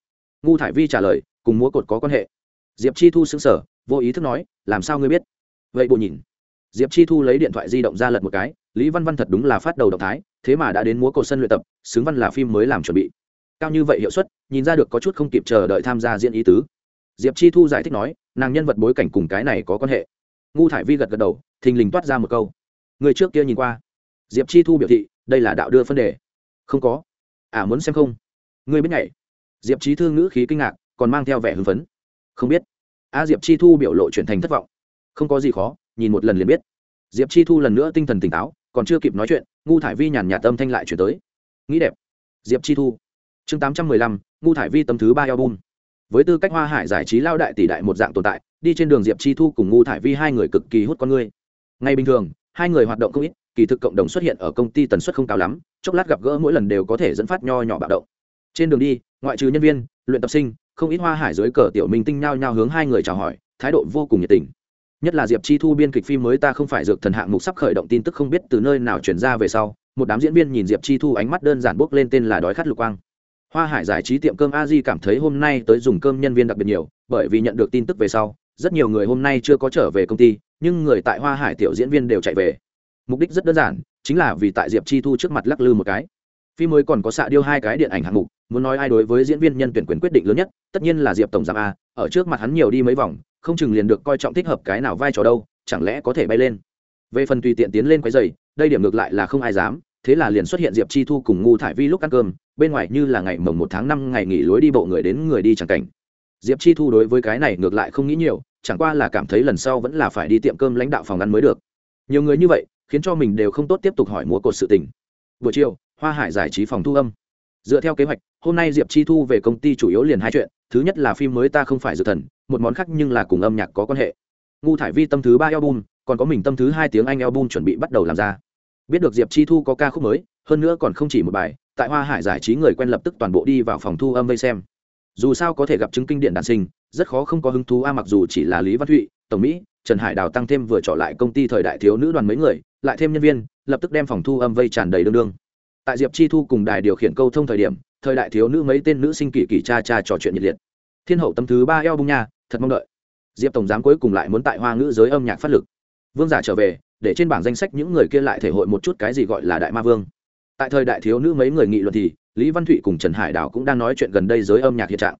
Ngu thải vi trả lời cùng múa cột có quan hệ. Diệp chi thu xứng sở vô ý thức nói, làm sao ngươi biết? Vậy bộ nhìn. Diệp chi thu lấy điện thoại di động ra lật một cái, lý văn văn thật đúng là phát đầu động thái, thế mà đã đến múa cột sân luyện tập, xứng văn là phim mới làm chuẩn bị. Cao như vậy hiệu suất, nhìn ra được có chút không kịp chờ đợi tham gia diễn ý tứ. Diệp chi thu giải thích nói, nàng nhân vật bối cảnh cùng cái này có quan hệ. Ngu thải vi gật gật đầu, thình lình toát ra một câu, người trước kia nhìn qua. Diệp chi thu biểu thị, đây là đạo đưa phân đề. Không có. À muốn xem không? Ngươi biết nhảy. Diệp trí thư ngữ khí kinh ngạc còn mang theo vẻ hưng phấn. Không biết. A diệp chi thu biểu lộ chuyển thành thất vọng. Không có gì khó, nhìn một lần liền biết. Diệp chi thu lần nữa tinh thần tỉnh táo, còn chưa kịp nói chuyện, ngu thải vi nhàn nhạt tâm thanh lại chuyển tới. Nghĩ đẹp. Diệp chi thu. Chương tám trăm mười lăm, ngu thải vi tâm thứ ba album. Với tư cách hoa hải giải trí lao đại tỷ đại một dạng tồn tại, đi trên đường diệp chi thu cùng ngu thải vi hai người cực kỳ hút con người. Ngay bình thường, hai người hoạt động không ít, kỳ thực cộng đồng xuất hiện ở công ty tần suất không cao lắm, chốc lát gặp gỡ mỗi lần đều có thể dẫn phát nho nhỏ bạo động. Trên đường đi, ngoại trừ nhân viên, luyện tập sinh không ít hoa hải dưới cờ tiểu minh tinh nhao nhao hướng hai người chào hỏi, thái độ vô cùng nhiệt tình. Nhất là diệp chi thu biên kịch phim mới ta không phải dược thần hạng mục sắp khởi động tin tức không biết từ nơi nào chuyển ra về sau, một đám diễn viên nhìn diệp chi thu ánh mắt đơn giản bốc lên tên là đói khát lục quang. Hoa hải giải trí tiệm cơm a di cảm thấy hôm nay tới dùng cơm nhân viên đặc biệt nhiều, bởi vì nhận được tin tức về sau, rất nhiều người hôm nay chưa có trở về công ty, nhưng người tại hoa hải tiểu diễn viên đều chạy về. Mục đích rất đơn giản, chính là vì tại diệp chi thu trước mặt lắc lư một cái. Phim mới còn có xạ điêu hai cái điện ảnh hạng mục muốn nói ai đối với diễn viên nhân tuyển quyền quyết định lớn nhất, tất nhiên là diệp tổng giám a, ở trước mặt hắn nhiều đi mấy vòng, không chừng liền được coi trọng thích hợp cái nào vai trò đâu, chẳng lẽ có thể bay lên. Về phần tùy tiện tiến lên quái dày đây điểm ngược lại là không ai dám, thế là liền xuất hiện diệp chi thu cùng ngu thải vi lúc ăn cơm, bên ngoài như là ngày mồng một tháng năm ngày nghỉ lối đi bộ người đến người đi chẳng cảnh. Diệp chi thu đối với cái này ngược lại không nghĩ nhiều, chẳng qua là cảm thấy lần sau vẫn là phải đi tiệm cơm lãnh đạo phòng ăn mới được. Nhiều người như vậy, khiến cho mình đều không tốt tiếp tục hỏi múa cột sự tình. Buổi chiều, hoa hải giải trí phòng thu âm. Dựa theo kế hoạch hôm nay diệp chi thu về công ty chủ yếu liền hai chuyện thứ nhất là phim mới ta không phải dự thần một món khác nhưng là cùng âm nhạc có quan hệ ngu thải vi tâm thứ ba album còn có mình tâm thứ hai tiếng anh album chuẩn bị bắt đầu làm ra biết được diệp chi thu có ca khúc mới hơn nữa còn không chỉ một bài tại hoa hải giải trí người quen lập tức toàn bộ đi vào phòng thu âm vây xem dù sao có thể gặp chứng kinh điển đàn sinh rất khó không có hứng thú a mặc dù chỉ là lý văn thụy tổng mỹ trần hải đào tăng thêm vừa trọ lại công ty thời đại thiếu nữ đoàn mấy người lại thêm nhân viên lập tức đem phòng thu âm vây tràn đầy đương đương tại diệp chi thu cùng đài điều khiển câu thông thời điểm thời đại thiếu nữ mấy tên nữ sinh kỳ kỳ cha cha trò chuyện nhiệt liệt. Thiên hậu tâm thứ ba eo bung nha, thật mong đợi. Diệp tổng giám cuối cùng lại muốn tại hoa ngữ giới âm nhạc phát lực. Vương giả trở về, để trên bảng danh sách những người kia lại thể hội một chút cái gì gọi là đại ma vương. Tại thời đại thiếu nữ mấy người nghị luận thì, lý văn thụy cùng trần hải đào cũng đang nói chuyện gần đây giới âm nhạc hiện trạng.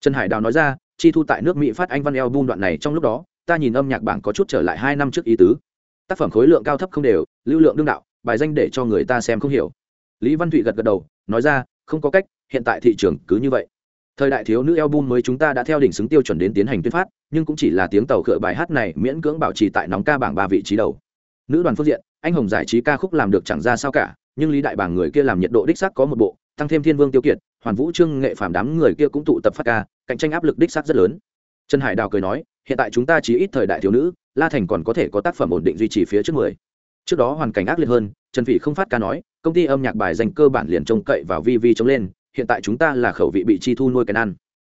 Trần hải đào nói ra, chi thu tại nước mỹ phát anh văn eo bung đoạn này trong lúc đó, ta nhìn âm nhạc bảng có chút trở lại hai năm trước ý tứ. Tác phẩm khối lượng cao thấp không đều, lưu lượng đương đạo, bài danh để cho người ta xem không hiểu. Lý văn thụy gật gật đầu, nói ra không có cách, hiện tại thị trường cứ như vậy. Thời đại thiếu nữ album mới chúng ta đã theo đỉnh xứng tiêu chuẩn đến tiến hành tuyên phát, nhưng cũng chỉ là tiếng tàu khựa bài hát này miễn cưỡng bảo trì tại nóng ca bảng ba vị trí đầu. Nữ đoàn phương diện, anh hồng giải trí ca khúc làm được chẳng ra sao cả, nhưng lý đại bảng người kia làm nhiệt độ đích xác có một bộ, tăng thêm thiên vương tiêu kiệt, hoàn vũ trương nghệ phàm đám người kia cũng tụ tập phát ca, cạnh tranh áp lực đích xác rất lớn. Trần hải đào cười nói, hiện tại chúng ta chỉ ít thời đại thiếu nữ, la thành còn có thể có tác phẩm ổn định duy trì phía trước mười. Trước đó hoàn cảnh ác liệt hơn trần phỉ không phát ca nói, công ty âm nhạc bài dành cơ bản liền trông cậy vào vi vi chống lên, hiện tại chúng ta là khẩu vị bị chi thu nuôi cái ăn.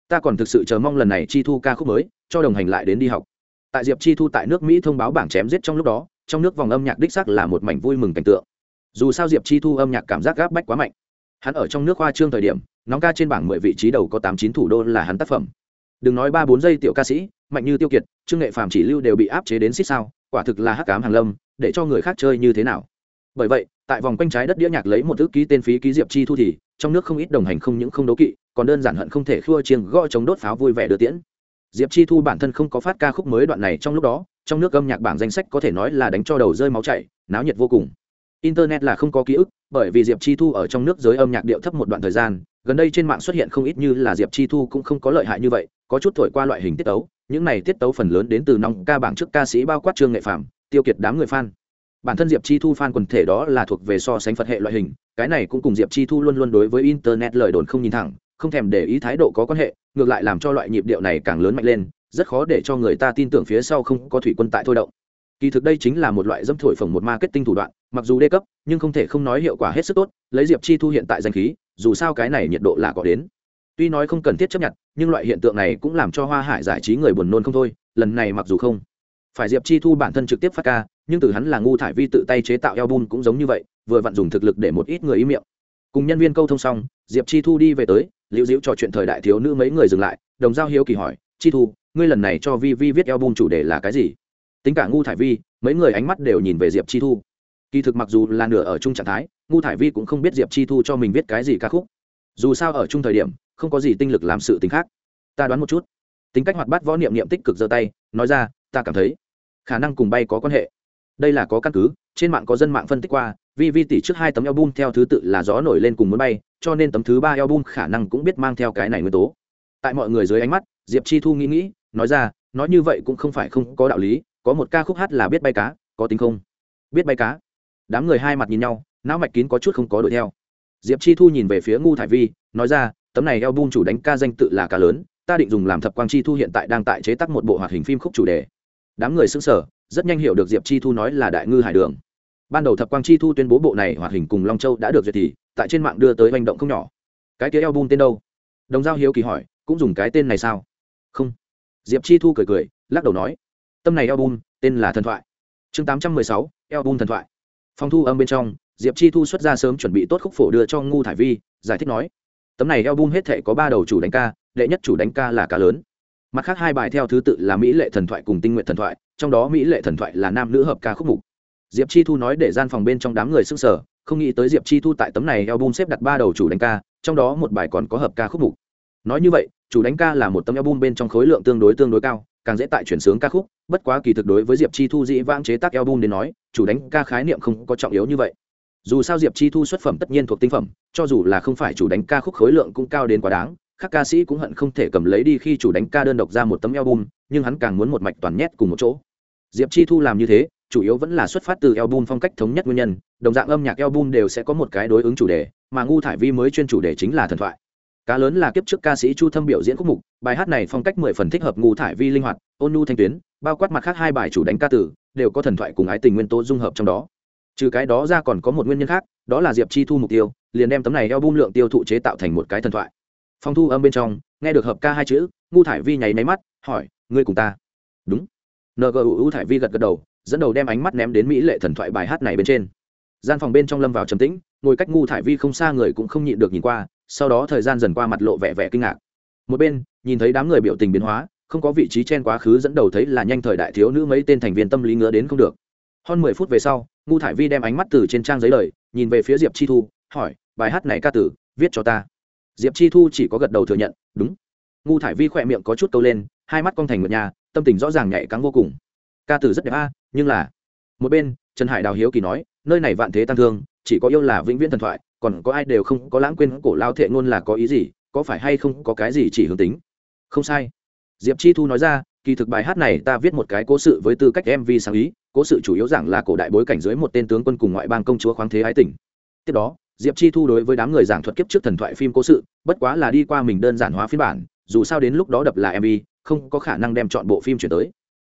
Ta còn thực sự chờ mong lần này chi thu ca khúc mới, cho đồng hành lại đến đi học. Tại diệp chi thu tại nước mỹ thông báo bảng chém giết trong lúc đó, trong nước vòng âm nhạc đích sắc là một mảnh vui mừng cảnh tượng. Dù sao diệp chi thu âm nhạc cảm giác gáp bách quá mạnh. Hắn ở trong nước hoa trương thời điểm, nóng ca trên bảng mười vị trí đầu có tám chín thủ đô là hắn tác phẩm. Đừng nói ba bốn giây tiểu ca sĩ, mạnh như tiêu kiệt, trương nghệ phàm chỉ lưu đều bị áp chế đến xích sao, quả thực là hắc cám hàng lâm, để cho người khác chơi như thế nào bởi vậy, tại vòng quanh trái đất đĩa nhạc lấy một thứ ký tên phí ký diệp chi thu thì, trong nước không ít đồng hành không những không đấu kỵ, còn đơn giản hận không thể khua chiêng gõ chống đốt pháo vui vẻ đưa tiễn. Diệp chi thu bản thân không có phát ca khúc mới đoạn này trong lúc đó, trong nước âm nhạc bảng danh sách có thể nói là đánh cho đầu rơi máu chảy, náo nhiệt vô cùng. Internet là không có ký ức, bởi vì diệp chi thu ở trong nước giới âm nhạc điệu thấp một đoạn thời gian, gần đây trên mạng xuất hiện không ít như là diệp chi thu cũng không có lợi hại như vậy, có chút thổi qua loại hình tiết tấu, những này tiết tấu phần lớn đến từ nòng ca bảng trước ca sĩ bao quát trương nghệ phạm tiêu kiệt đám người fan bản thân diệp chi thu fan quần thể đó là thuộc về so sánh phật hệ loại hình, cái này cũng cùng diệp chi thu luôn luôn đối với internet lời đồn không nhìn thẳng, không thèm để ý thái độ có quan hệ, ngược lại làm cho loại nhịp điệu này càng lớn mạnh lên, rất khó để cho người ta tin tưởng phía sau không có thủy quân tại thôi động. Kỳ thực đây chính là một loại dâm thổi phồng một marketing thủ đoạn, mặc dù đê cấp, nhưng không thể không nói hiệu quả hết sức tốt, lấy diệp chi thu hiện tại danh khí, dù sao cái này nhiệt độ là có đến. Tuy nói không cần thiết chấp nhận, nhưng loại hiện tượng này cũng làm cho hoa hải giải trí người buồn nôn không thôi, lần này mặc dù không phải diệp chi thu bản thân trực tiếp phát ca, nhưng từ hắn là ngu thải vi tự tay chế tạo album cũng giống như vậy, vừa vặn dùng thực lực để một ít người ý miệng. Cùng nhân viên câu thông xong, diệp chi thu đi về tới, liễu diễu trò chuyện thời đại thiếu nữ mấy người dừng lại, đồng giao hiếu kỳ hỏi, chi thu, ngươi lần này cho vi vi viết album chủ đề là cái gì? Tính cả ngu thải vi, mấy người ánh mắt đều nhìn về diệp chi thu. Kỳ thực mặc dù là nửa ở chung trạng thái, ngu thải vi cũng không biết diệp chi thu cho mình viết cái gì ca khúc. Dù sao ở chung thời điểm, không có gì tinh lực làm sự tính khác. Ta đoán một chút. Tính cách hoạt bát võ niệm niệm tích cực giơ tay, nói ra ta cảm thấy khả năng cùng bay có quan hệ. Đây là có căn cứ, trên mạng có dân mạng phân tích qua, vi vi tỷ trước hai tấm album theo thứ tự là gió nổi lên cùng muốn bay, cho nên tấm thứ ba album khả năng cũng biết mang theo cái này nguyên tố. Tại mọi người dưới ánh mắt, diệp chi thu nghĩ nghĩ, nói ra, nói như vậy cũng không phải không có đạo lý, có một ca khúc hát là biết bay cá, có tính không? Biết bay cá. Đám người hai mặt nhìn nhau, não mạch kín có chút không có đuổi theo. Diệp chi thu nhìn về phía ngu thải vi, nói ra, tấm này album chủ đánh ca danh tự là ca lớn, ta định dùng làm thập quang chi thu hiện tại đang tại chế tác một bộ hoạt hình phim khúc chủ đề đám người xứng sở rất nhanh hiểu được diệp chi thu nói là đại ngư hải đường. Ban đầu thập quang chi thu tuyên bố bộ này hoạt hình cùng long châu đã được duyệt thì, tại trên mạng đưa tới manh động không nhỏ. Cái kia album tên đâu? Đồng giao hiếu kỳ hỏi, cũng dùng cái tên này sao? Không. Diệp chi thu cười cười, lắc đầu nói, tâm này album, tên là thần thoại. Chương tám trăm mười sáu, album thần thoại. Phong thu âm bên trong, diệp chi thu xuất ra sớm chuẩn bị tốt khúc phổ đưa cho ngu thải vi, giải thích nói, tấm này album hết thể có ba đầu chủ đánh ca, đệ nhất chủ đánh ca là cá lớn mặt khác hai bài theo thứ tự là mỹ lệ thần thoại cùng tinh nguyện thần thoại, trong đó mỹ lệ thần thoại là nam nữ hợp ca khúc mục. Diệp chi thu nói để gian phòng bên trong đám người s ư n g sở không nghĩ tới diệp chi thu tại tấm này a l xếp đặt ba đầu chủ đánh ca, trong đó một bài còn có hợp ca khúc mục. Nói như vậy, chủ đánh ca là một tấm a l bên trong khối lượng tương đối tương đối cao, càng dễ tại chuyển sướng ca khúc, bất quá kỳ thực đối với diệp chi thu dĩ vãng chế tác a l đến nói, chủ đánh ca khái niệm không có trọng yếu như vậy. Dù sao diệp chi thu xuất phẩm tất nhiên thuộc tinh phẩm, cho dù là không phải chủ đánh ca khúc khối lượng cũng cao đến quá đáng các ca sĩ cũng hận không thể cầm lấy đi khi chủ đánh ca đơn độc ra một tấm album, nhưng hắn càng muốn một mạch toàn nhét cùng một chỗ. Diệp chi thu làm như thế, chủ yếu vẫn là xuất phát từ album phong cách thống nhất nguyên nhân, đồng dạng âm nhạc album đều sẽ có một cái đối ứng chủ đề, mà ngu thải vi mới chuyên chủ đề chính là thần thoại. Cá lớn là kiếp trước ca sĩ chu thâm biểu diễn khúc mục, bài hát này phong cách mười phần thích hợp ngu thải vi linh hoạt, ôn nhu thanh tuyến, bao quát mặt khác hai bài chủ đánh ca tử, đều có thần thoại cùng ái tình nguyên tố dung hợp trong đó. Trừ cái đó ra còn có một nguyên nhân khác, đó là diệp chi thu mục tiêu, liền đem tấm này album lượng tiêu thụ chế tạo thành một cái thần thoại phong thu âm bên trong, nghe được hợp ca hai chữ, ngu thải vi nháy máy mắt, hỏi, ngươi cùng ta? Đúng. Ngu thải vi gật gật đầu, dẫn đầu đem ánh mắt ném đến mỹ lệ thần thoại bài hát này bên trên. Gian phòng bên trong lâm vào trầm tĩnh, ngồi cách ngu thải vi không xa người cũng không nhịn được nhìn qua, sau đó thời gian dần qua mặt lộ vẻ vẻ kinh ngạc. Một bên, nhìn thấy đám người biểu tình biến hóa, không có vị trí trên quá khứ dẫn đầu thấy là nhanh thời đại thiếu nữ mấy tên thành viên tâm lý ngứa đến không được. Hơn mười phút về sau, ngu thải vi đem ánh mắt từ trên trang giấy lời, nhìn về phía diệp chi thu, hỏi, bài hát này ca tử, viết cho ta diệp chi thu chỉ có gật đầu thừa nhận, đúng. Ngu thải vi khỏe miệng có chút câu lên, hai mắt cong thành một nhà, tâm tình rõ ràng nhạy cắn vô cùng. Ca từ rất đẹp a, nhưng là một bên, trần hải đào hiếu kỳ nói, nơi này vạn thế tăng thương, chỉ có yêu là vĩnh viễn thần thoại, còn có ai đều không có lãng quên cổ lao thệ ngôn là có ý gì, có phải hay không có cái gì chỉ hướng tính? Không sai. Diệp chi thu nói ra, kỳ thực bài hát này ta viết một cái cố sự với tư cách mv sáng ý, cố sự chủ yếu giảng là cổ đại bối cảnh dưới một tên tướng quân cùng ngoại bang công chúa khoáng thế ái tỉnh. Tiếp đó diệp chi thu đối với đám người giảng thuật kiếp trước thần thoại phim cố sự, bất quá là đi qua mình đơn giản hóa phiên bản, dù sao đến lúc đó đập là mv không có khả năng đem chọn bộ phim chuyển tới.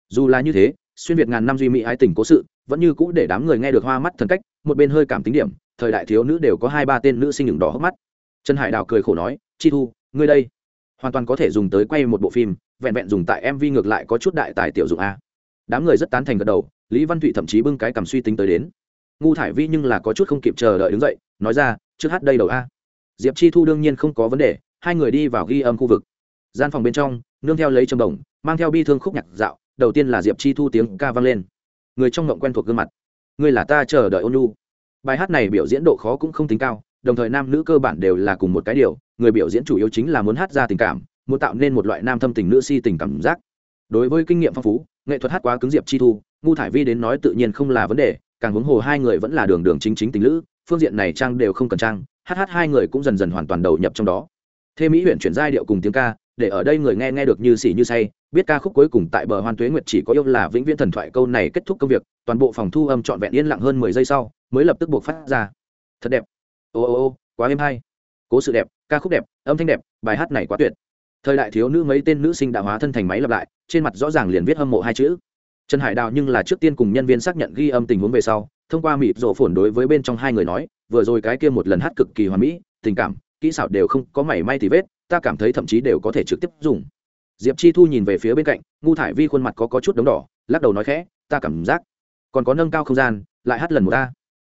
Dù là như thế, xuyên việt ngàn năm duy mỹ ái tình cố sự, vẫn như cũ để đám người nghe được hoa mắt thần cách, một bên hơi cảm tính điểm, thời đại thiếu nữ đều có hai ba tên nữ sinh ngừng đỏ hốc mắt. Trần hải đào cười khổ nói, chi thu, ngươi đây, hoàn toàn có thể dùng tới quay một bộ phim, vẹn vẹn dùng tại mv ngược lại có chút đại tài tiểu dụng a. Đám người rất tán thành gật đầu, lý văn thụy thậm chí bưng cái cầm suy tính tới đến ngu thải vi nhưng là có chút không kịp chờ đợi đứng dậy, nói ra, trước hát đây đầu a. Diệp chi thu đương nhiên không có vấn đề, hai người đi vào ghi âm khu vực. Gian phòng bên trong, nương theo lấy trầm đồng, mang theo bi thương khúc nhạc dạo, đầu tiên là diệp chi thu tiếng ca vang lên. Người trong ngộng quen thuộc gương mặt. Người là ta chờ đợi ôn lu bài hát này biểu diễn độ khó cũng không tính cao, đồng thời nam nữ cơ bản đều là cùng một cái điều, người biểu diễn chủ yếu chính là muốn hát ra tình cảm, muốn tạo nên một loại nam thâm tình nữ si tình cảm giác. Đối với kinh nghiệm phong phú, nghệ thuật hát quá cứng diệp chi thu, ngu thải vi đến nói tự nhiên không là vấn đề càng huống hồ hai người vẫn là đường đường chính chính tình lữ, phương diện này trang đều không cần trang, hát hát hai người cũng dần dần hoàn toàn đầu nhập trong đó. Thế mỹ huyện chuyển giai điệu cùng tiếng ca, để ở đây người nghe nghe được như xỉ như say, biết ca khúc cuối cùng tại bờ hoan tuế nguyệt chỉ có yêu là vĩnh viễn thần thoại câu này kết thúc công việc, toàn bộ phòng thu âm trọn vẹn yên lặng hơn mười giây sau, mới lập tức buộc phát ra. Thật đẹp. Ô ô ô, quá êm hay. Cố sự đẹp, ca khúc đẹp, âm thanh đẹp, bài hát này quá tuyệt. Thời đại thiếu nữ mấy tên nữ sinh đã hóa thân thành máy lặp lại, trên mặt rõ ràng liền viết hâm mộ hai chữ trần hải đào nhưng là trước tiên cùng nhân viên xác nhận ghi âm tình huống về sau thông qua mịp rộ phồn đối với bên trong hai người nói vừa rồi cái kia một lần hát cực kỳ hoàn mỹ tình cảm kỹ xảo đều không có mảy may thì vết ta cảm thấy thậm chí đều có thể trực tiếp dùng. Diệp chi thu nhìn về phía bên cạnh ngu thải vi khuôn mặt có, có chút đống đỏ lắc đầu nói khẽ ta cảm giác còn có nâng cao không gian lại hát lần một ta.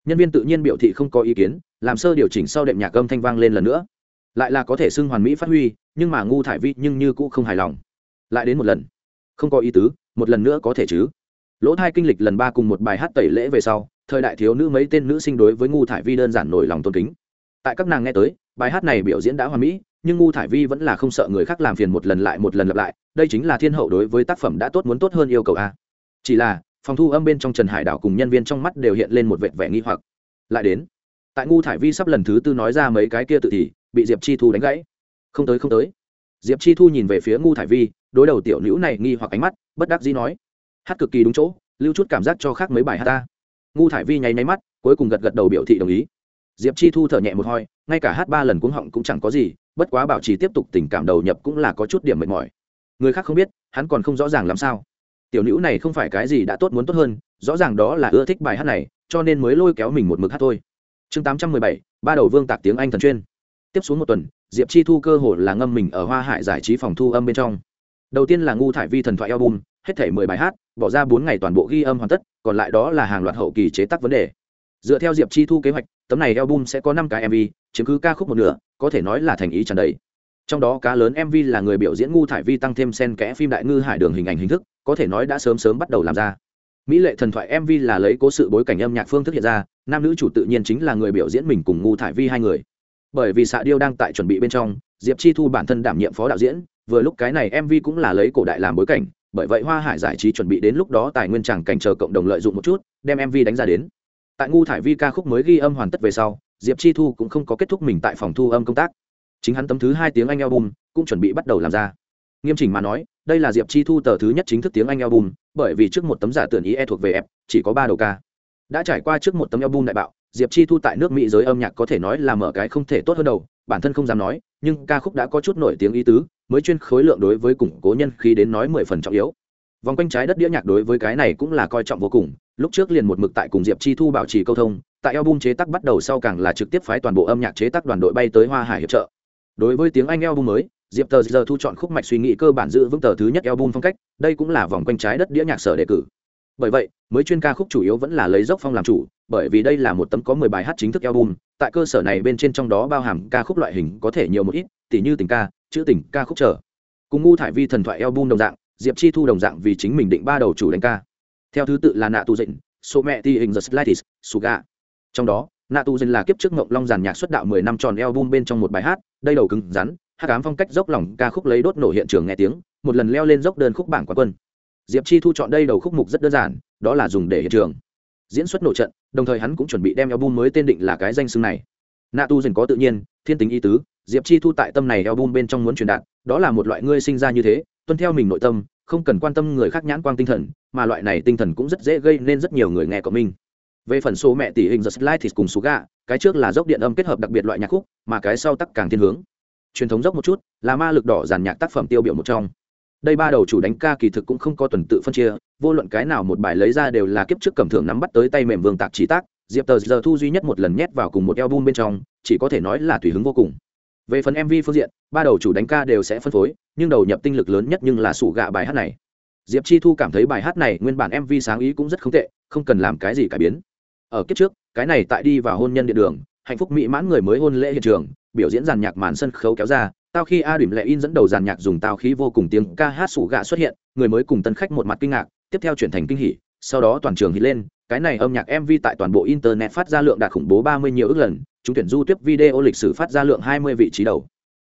Nhân viên tự nhiên biểu thị không có ý kiến làm sơ điều chỉnh sau đệm nhạc âm thanh vang lên lần nữa. Lại là có thể xưng hoàn mỹ phát huy nhưng mà ngu thải vi nhưng như cũng không hài lòng. Lại đến một lần. Không có ý tứ một lần nữa có thể chứ? Lỗ thai kinh lịch lần ba cùng một bài hát tẩy lễ về sau, thời đại thiếu nữ mấy tên nữ sinh đối với ngu thải vi đơn giản nổi lòng tôn kính. Tại các nàng nghe tới, bài hát này biểu diễn đã hoa mỹ, nhưng ngu thải vi vẫn là không sợ người khác làm phiền một lần lại một lần lặp lại, đây chính là thiên hậu đối với tác phẩm đã tốt muốn tốt hơn yêu cầu a. Chỉ là, phòng thu âm bên trong trần hải đảo cùng nhân viên trong mắt đều hiện lên một vệt vẻ nghi hoặc. Lại đến, tại ngu thải vi sắp lần thứ tư nói ra mấy cái kia tự thì, bị diệp chi thu đánh gãy. Không tới không tới diệp chi thu nhìn về phía ngu thải vi, đối đầu tiểu nữ này nghi hoặc ánh mắt, bất đắc dĩ nói, hát cực kỳ đúng chỗ, lưu chút cảm giác cho khác mấy bài hát ta. Ngu thải vi nháy nháy mắt, cuối cùng gật gật đầu biểu thị đồng ý. Diệp chi thu thở nhẹ một hoi ngay cả hát ba lần cuống họng cũng chẳng có gì, bất quá bảo trì tiếp tục tình cảm đầu nhập cũng là có chút điểm mệt mỏi. Người khác không biết, hắn còn không rõ ràng làm sao. Tiểu nữ này không phải cái gì đã tốt muốn tốt hơn, rõ ràng đó là ưa thích bài hát này, cho nên mới lôi kéo mình một mực hát thôi. Chương tám trăm mười bảy, ba đầu vương tạc tiếng anh thần chuyên. Tiếp xuống một tuần diệp chi thu cơ hồ là ngâm mình ở hoa hải giải trí phòng thu âm bên trong. Đầu tiên là ngu thải vi thần thoại album, hết thể mười bài hát, bỏ ra bốn ngày toàn bộ ghi âm hoàn tất, còn lại đó là hàng loạt hậu kỳ chế tác vấn đề. Dựa theo diệp chi thu kế hoạch, tấm này album sẽ có năm cái mv chứng cứ ca khúc một nửa, có thể nói là thành ý tràn đầy. Trong đó cá lớn mv là người biểu diễn ngu thải vi tăng thêm sen kẽ phim đại ngư hải đường hình ảnh hình thức, có thể nói đã sớm sớm bắt đầu làm ra. Mỹ lệ thần thoại mv là lấy cố sự bối cảnh âm nhạc phương thức hiện ra, nam nữ chủ tự nhiên chính là người biểu diễn mình cùng ngu thải vi hai người bởi vì xạ điêu đang tại chuẩn bị bên trong, diệp chi thu bản thân đảm nhiệm phó đạo diễn, vừa lúc cái này mv cũng là lấy cổ đại làm bối cảnh, bởi vậy hoa hải giải trí chuẩn bị đến lúc đó tài nguyên chẳng cảnh chờ cộng đồng lợi dụng một chút, đem mv đánh ra đến. Tại ngu thải vi ca khúc mới ghi âm hoàn tất về sau, diệp chi thu cũng không có kết thúc mình tại phòng thu âm công tác. Chính hắn tấm thứ hai tiếng anh album cũng chuẩn bị bắt đầu làm ra. Nghiêm chỉnh mà nói, đây là diệp chi thu tờ thứ nhất chính thức tiếng anh album, bởi vì trước một tấm giả tưởng ý e thuộc về ép chỉ có ba đầu ca. Đã trải qua trước một tấm album đại bạo diệp chi thu tại nước mỹ giới âm nhạc có thể nói là mở cái không thể tốt hơn đầu, bản thân không dám nói, nhưng ca khúc đã có chút nổi tiếng ý tứ, mới chuyên khối lượng đối với củng cố nhân khi đến nói mười phần trọng yếu. Vòng quanh trái đất đĩa nhạc đối với cái này cũng là coi trọng vô cùng, lúc trước liền một mực tại cùng diệp chi thu bảo trì câu thông, tại album chế tác bắt đầu sau càng là trực tiếp phái toàn bộ âm nhạc chế tác đoàn đội bay tới hoa hải hiệp trợ. Đối với tiếng anh album mới, diệp tờ giờ thu chọn khúc mạch suy nghĩ cơ bản giữ vững tờ thứ nhất album phong cách, đây cũng là vòng quanh trái đất đĩa nhạc sở đề cử bởi vậy, mới chuyên ca khúc chủ yếu vẫn là lấy dốc phong làm chủ, bởi vì đây là một tấm có mười bài hát chính thức album, tại cơ sở này bên trên trong đó bao hàm ca khúc loại hình có thể nhiều một ít, tỉ như tình ca, chữ tình, ca khúc trở cùng ngu thải vi thần thoại album đồng dạng, diệp chi thu đồng dạng vì chính mình định ba đầu chủ đánh ca. Theo thứ tự là nạ tu dịnh, số mẹ ti hình the slightis suga trong đó, nạ tu dịnh là kiếp trước ngộng long giàn nhạc xuất đạo mười năm tròn album bên trong một bài hát, đây đầu cứng rắn, hát cám phong cách dốc lòng ca khúc lấy đốt nổ hiện trường nghe tiếng, một lần leo lên dốc đơn khúc bảng quán quân diệp chi thu chọn đây đầu khúc mục rất đơn giản đó là dùng để hiện trường diễn xuất nổ trận đồng thời hắn cũng chuẩn bị đem album mới tên định là cái danh xưng này nạ tu dần có tự nhiên thiên tính ý tứ diệp chi thu tại tâm này album bên trong muốn truyền đạt đó là một loại ngươi sinh ra như thế tuân theo mình nội tâm không cần quan tâm người khác nhãn quang tinh thần mà loại này tinh thần cũng rất dễ gây nên rất nhiều người nghe của mình về phần số mẹ tỷ hình The Slide thì cùng gà cái trước là dốc điện âm kết hợp đặc biệt loại nhạc khúc, mà cái sau tắc càng thiên hướng. Truyền thống dốc một chút, là ma lực đỏ giàn nhạc tác phẩm tiêu biểu một trong. Đây ba đầu chủ đánh ca kỳ thực cũng không có tuần tự phân chia, vô luận cái nào một bài lấy ra đều là kiếp trước cầm thưởng nắm bắt tới tay mềm vương tạc chỉ tác, Diệp Tờ giờ thu duy nhất một lần nhét vào cùng một album bên trong, chỉ có thể nói là tùy hứng vô cùng. Về phần MV phương diện, ba đầu chủ đánh ca đều sẽ phân phối, nhưng đầu nhập tinh lực lớn nhất nhưng là sủ gạ bài hát này. Diệp Chi Thu cảm thấy bài hát này nguyên bản MV sáng ý cũng rất không tệ, không cần làm cái gì cải biến ở kiếp trước cái này tại đi vào hôn nhân điện đường hạnh phúc mỹ mãn người mới hôn lễ hiện trường biểu diễn giàn nhạc màn sân khấu kéo ra tao khi a điểm lệ in dẫn đầu giàn nhạc dùng tao khí vô cùng tiếng ca hát sủ gạ xuất hiện, người mới cùng tân khách một mặt kinh ngạc, tiếp theo chuyển thành kinh hỉ, sau đó toàn trường hít lên, cái này âm nhạc mv tại toàn bộ internet phát ra lượng đạt khủng bố ba mươi nhiều ước lần, chúng tuyển du tiếp video lịch sử phát ra lượng hai mươi vị trí đầu.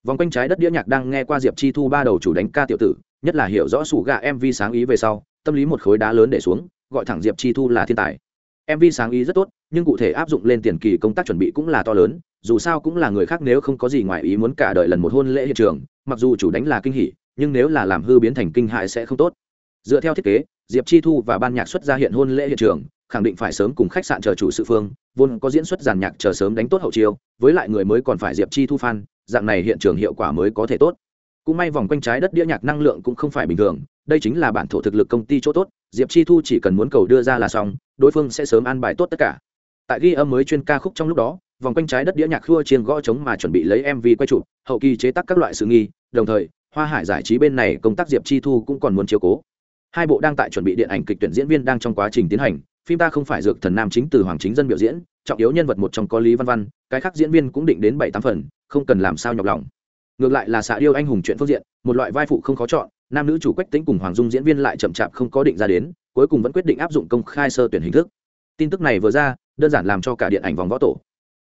Vòng quanh trái đất đĩa nhạc đang nghe qua diệp chi thu ba đầu chủ đánh ca tiểu tử, nhất là hiểu rõ sủ gạ mv sáng ý về sau, tâm lý một khối đá lớn để xuống, gọi thẳng diệp chi thu là thiên tài. Mv sáng ý rất tốt, nhưng cụ thể áp dụng lên tiền kỳ công tác chuẩn bị cũng là to lớn dù sao cũng là người khác nếu không có gì ngoài ý muốn cả đời lần một hôn lễ hiện trường, mặc dù chủ đánh là kinh hỉ, nhưng nếu là làm hư biến thành kinh hại sẽ không tốt. Dựa theo thiết kế, diệp chi thu và ban nhạc xuất ra hiện hôn lễ hiện trường, khẳng định phải sớm cùng khách sạn chờ chủ sự phương, vốn có diễn xuất giàn nhạc chờ sớm đánh tốt hậu chiêu, với lại người mới còn phải diệp chi thu fan, dạng này hiện trường hiệu quả mới có thể tốt. Cũng may vòng quanh trái đất đĩa nhạc năng lượng cũng không phải bình thường, đây chính là bản thổ thực lực công ty chỗ tốt, diệp chi thu chỉ cần muốn cầu đưa ra là xong, đối phương sẽ sớm an bài tốt tất cả. Tại ghi âm mới chuyên ca khúc trong lúc đó vòng quanh trái đất đĩa nhạc khua chiên gõ trống mà chuẩn bị lấy mv quay chụp, hậu kỳ chế tác các loại sự nghi, đồng thời, hoa hải giải trí bên này công tác diệp chi thu cũng còn muốn chiếu cố. Hai bộ đang tại chuẩn bị điện ảnh kịch tuyển diễn viên đang trong quá trình tiến hành, phim ta không phải dược thần nam chính từ hoàng chính dân biểu diễn, trọng yếu nhân vật một trong có lý văn văn, cái khác diễn viên cũng định đến bảy tám phần, không cần làm sao nhọc lòng. Ngược lại là xạ điêu anh hùng chuyện phương diện, một loại vai phụ không khó chọn, nam nữ chủ quách tính cùng hoàng dung diễn viên lại chậm chạp không có định ra đến, cuối cùng vẫn quyết định áp dụng công khai sơ tuyển hình thức. Tin tức này vừa ra, đơn giản làm cho cả điện ảnh vòng võ tổ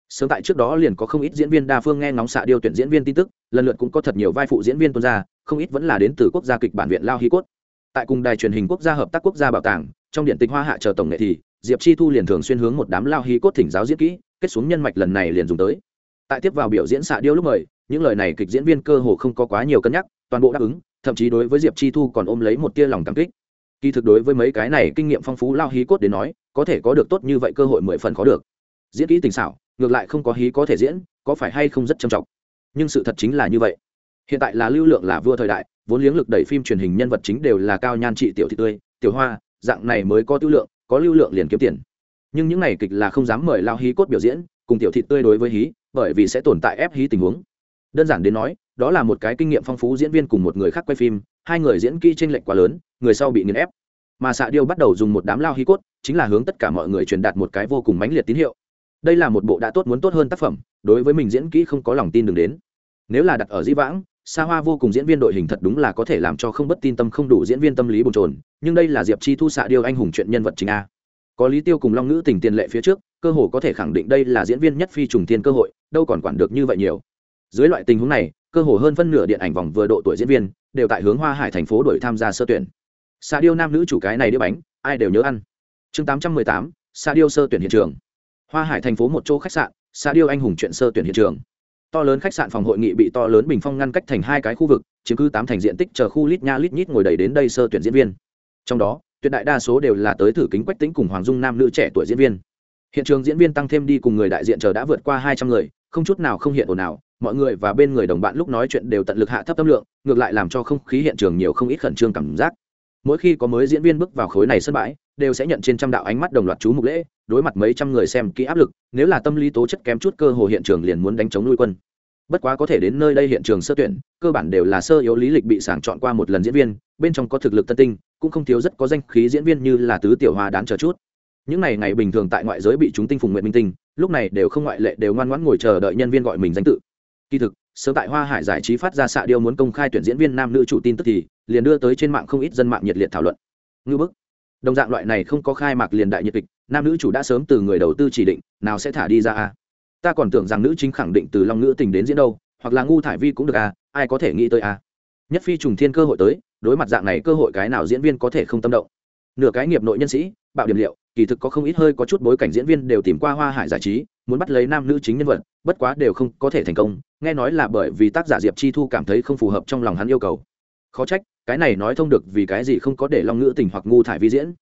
sớm tại trước đó liền có không ít diễn viên đa phương nghe ngóng xạ điêu tuyển diễn viên tin tức, lần lượt cũng có thật nhiều vai phụ diễn viên tuân ra, không ít vẫn là đến từ quốc gia kịch bản viện lao hi cốt. Tại cùng đài truyền hình quốc gia hợp tác quốc gia bảo tàng, trong điện tịch hoa hạ chờ tổng nghệ thì, diệp chi thu liền thường xuyên hướng một đám lao hi cốt thỉnh giáo diễn kỹ, kết xuống nhân mạch lần này liền dùng tới. Tại tiếp vào biểu diễn xạ điêu lúc mời, những lời này kịch diễn viên cơ hồ không có quá nhiều cân nhắc, toàn bộ đáp ứng, thậm chí đối với diệp chi thu còn ôm lấy một tia lòng cảm kích. Kỳ thực đối với mấy cái này kinh nghiệm phong phú lao hí cốt đến nói, có thể có được tốt như vậy cơ hội mười phần có được. Diễn kỹ tình xảo ngược lại không có hí có thể diễn, có phải hay không rất trầm trọng. Nhưng sự thật chính là như vậy. Hiện tại là lưu lượng là vua thời đại, vốn liếng lực đẩy phim truyền hình nhân vật chính đều là cao nhan trị tiểu thị tươi, tiểu hoa, dạng này mới có tiêu lượng, có lưu lượng liền kiếm tiền. Nhưng những này kịch là không dám mời lao hí cốt biểu diễn, cùng tiểu thị tươi đối với hí, bởi vì sẽ tồn tại ép hí tình huống. Đơn giản đến nói, đó là một cái kinh nghiệm phong phú diễn viên cùng một người khác quay phim, hai người diễn kỹ tranh lệch quá lớn, người sau bị nghiền ép. Mà xạ điêu bắt đầu dùng một đám lao hí cốt, chính là hướng tất cả mọi người truyền đạt một cái vô cùng mãnh liệt tín hiệu đây là một bộ đã tốt muốn tốt hơn tác phẩm, đối với mình diễn kỹ không có lòng tin đừng đến. Nếu là đặt ở di vãng xa hoa vô cùng diễn viên đội hình thật đúng là có thể làm cho không bất tin tâm không đủ diễn viên tâm lý bồn trồn nhưng đây là diệp chi thu xạ điêu anh hùng chuyện nhân vật chính a. Có lý tiêu cùng long ngữ tình tiền lệ phía trước, cơ hồ có thể khẳng định đây là diễn viên nhất phi trùng thiên cơ hội, đâu còn quản được như vậy nhiều. Dưới loại tình huống này, cơ hồ hơn phân nửa điện ảnh vòng vừa độ tuổi diễn viên đều tại hướng hoa hải thành phố đổi tham gia sơ tuyển. Xa điêu nam nữ chủ cái này đĩa bánh, ai đều nhớ ăn. Chương tám trăm mười tám xa điêu sơ tuyển hiện trường hoa hải thành phố một chỗ khách sạn xa điêu anh hùng chuyện sơ tuyển hiện trường. To lớn khách sạn phòng hội nghị bị to lớn bình phong ngăn cách thành hai cái khu vực, chiếm cứ tám thành diện tích chờ khu lít nha lít nhít ngồi đầy đến đây sơ tuyển diễn viên. Trong đó, tuyệt đại đa số đều là tới thử kính quách tính cùng hoàng dung nam nữ trẻ tuổi diễn viên. Hiện trường diễn viên tăng thêm đi cùng người đại diện chờ đã vượt qua hai trăm người, không chút nào không hiện ồn nào mọi người và bên người đồng bạn lúc nói chuyện đều tận lực hạ thấp tâm lượng, ngược lại làm cho không khí hiện trường nhiều không ít khẩn trương cảm giác. Mỗi khi có mới diễn viên bước vào khối này sân bãi đều sẽ nhận trên trăm đạo ánh mắt đồng loạt chú mục lễ, đối mặt mấy trăm người xem kỹ áp lực, nếu là tâm lý tố chất kém chút cơ hồ hiện trường liền muốn đánh chống nuôi quân. Bất quá có thể đến nơi đây hiện trường sơ tuyển, cơ bản đều là sơ yếu lý lịch bị sàng chọn qua một lần diễn viên, bên trong có thực lực tân tinh, cũng không thiếu rất có danh khí diễn viên như là tứ tiểu hoa đán chờ chút. Những ngày ngày bình thường tại ngoại giới bị chúng tinh phùng nguyện minh tinh, lúc này đều không ngoại lệ đều ngoan ngoãn ngồi chờ đợi nhân viên gọi mình danh tự. Kỳ thực, sớm tại hoa hải giải trí phát ra xạ điêu muốn công khai tuyển diễn viên nam nữ chủ tin tức thì, liền đưa tới trên mạng không ít dân mạng nhiệt liệt thảo luận. Ngư bức đồng dạng loại này không có khai mạc liền đại nhiệt kịch, nam nữ chủ đã sớm từ người đầu tư chỉ định, nào sẽ thả đi ra a ta còn tưởng rằng nữ chính khẳng định từ long nữ tình đến diễn đâu, hoặc là ngu thải vi cũng được à ai có thể nghĩ tới à? Nhất phi trùng thiên cơ hội tới, đối mặt dạng này cơ hội cái nào diễn viên có thể không tâm động? Nửa cái nghiệp nội nhân sĩ, bạo điểm liệu, kỳ thực có không ít hơi có chút bối cảnh diễn viên đều tìm qua hoa hải giải trí, muốn bắt lấy nam nữ chính nhân vật, bất quá đều không có thể thành công, nghe nói là bởi vì tác giả diệp chi thu cảm thấy không phù hợp trong lòng hắn yêu cầu. Khó trách cái này nói thông được vì cái gì không có để long ngữ tình hoặc ngu thải vi diễn.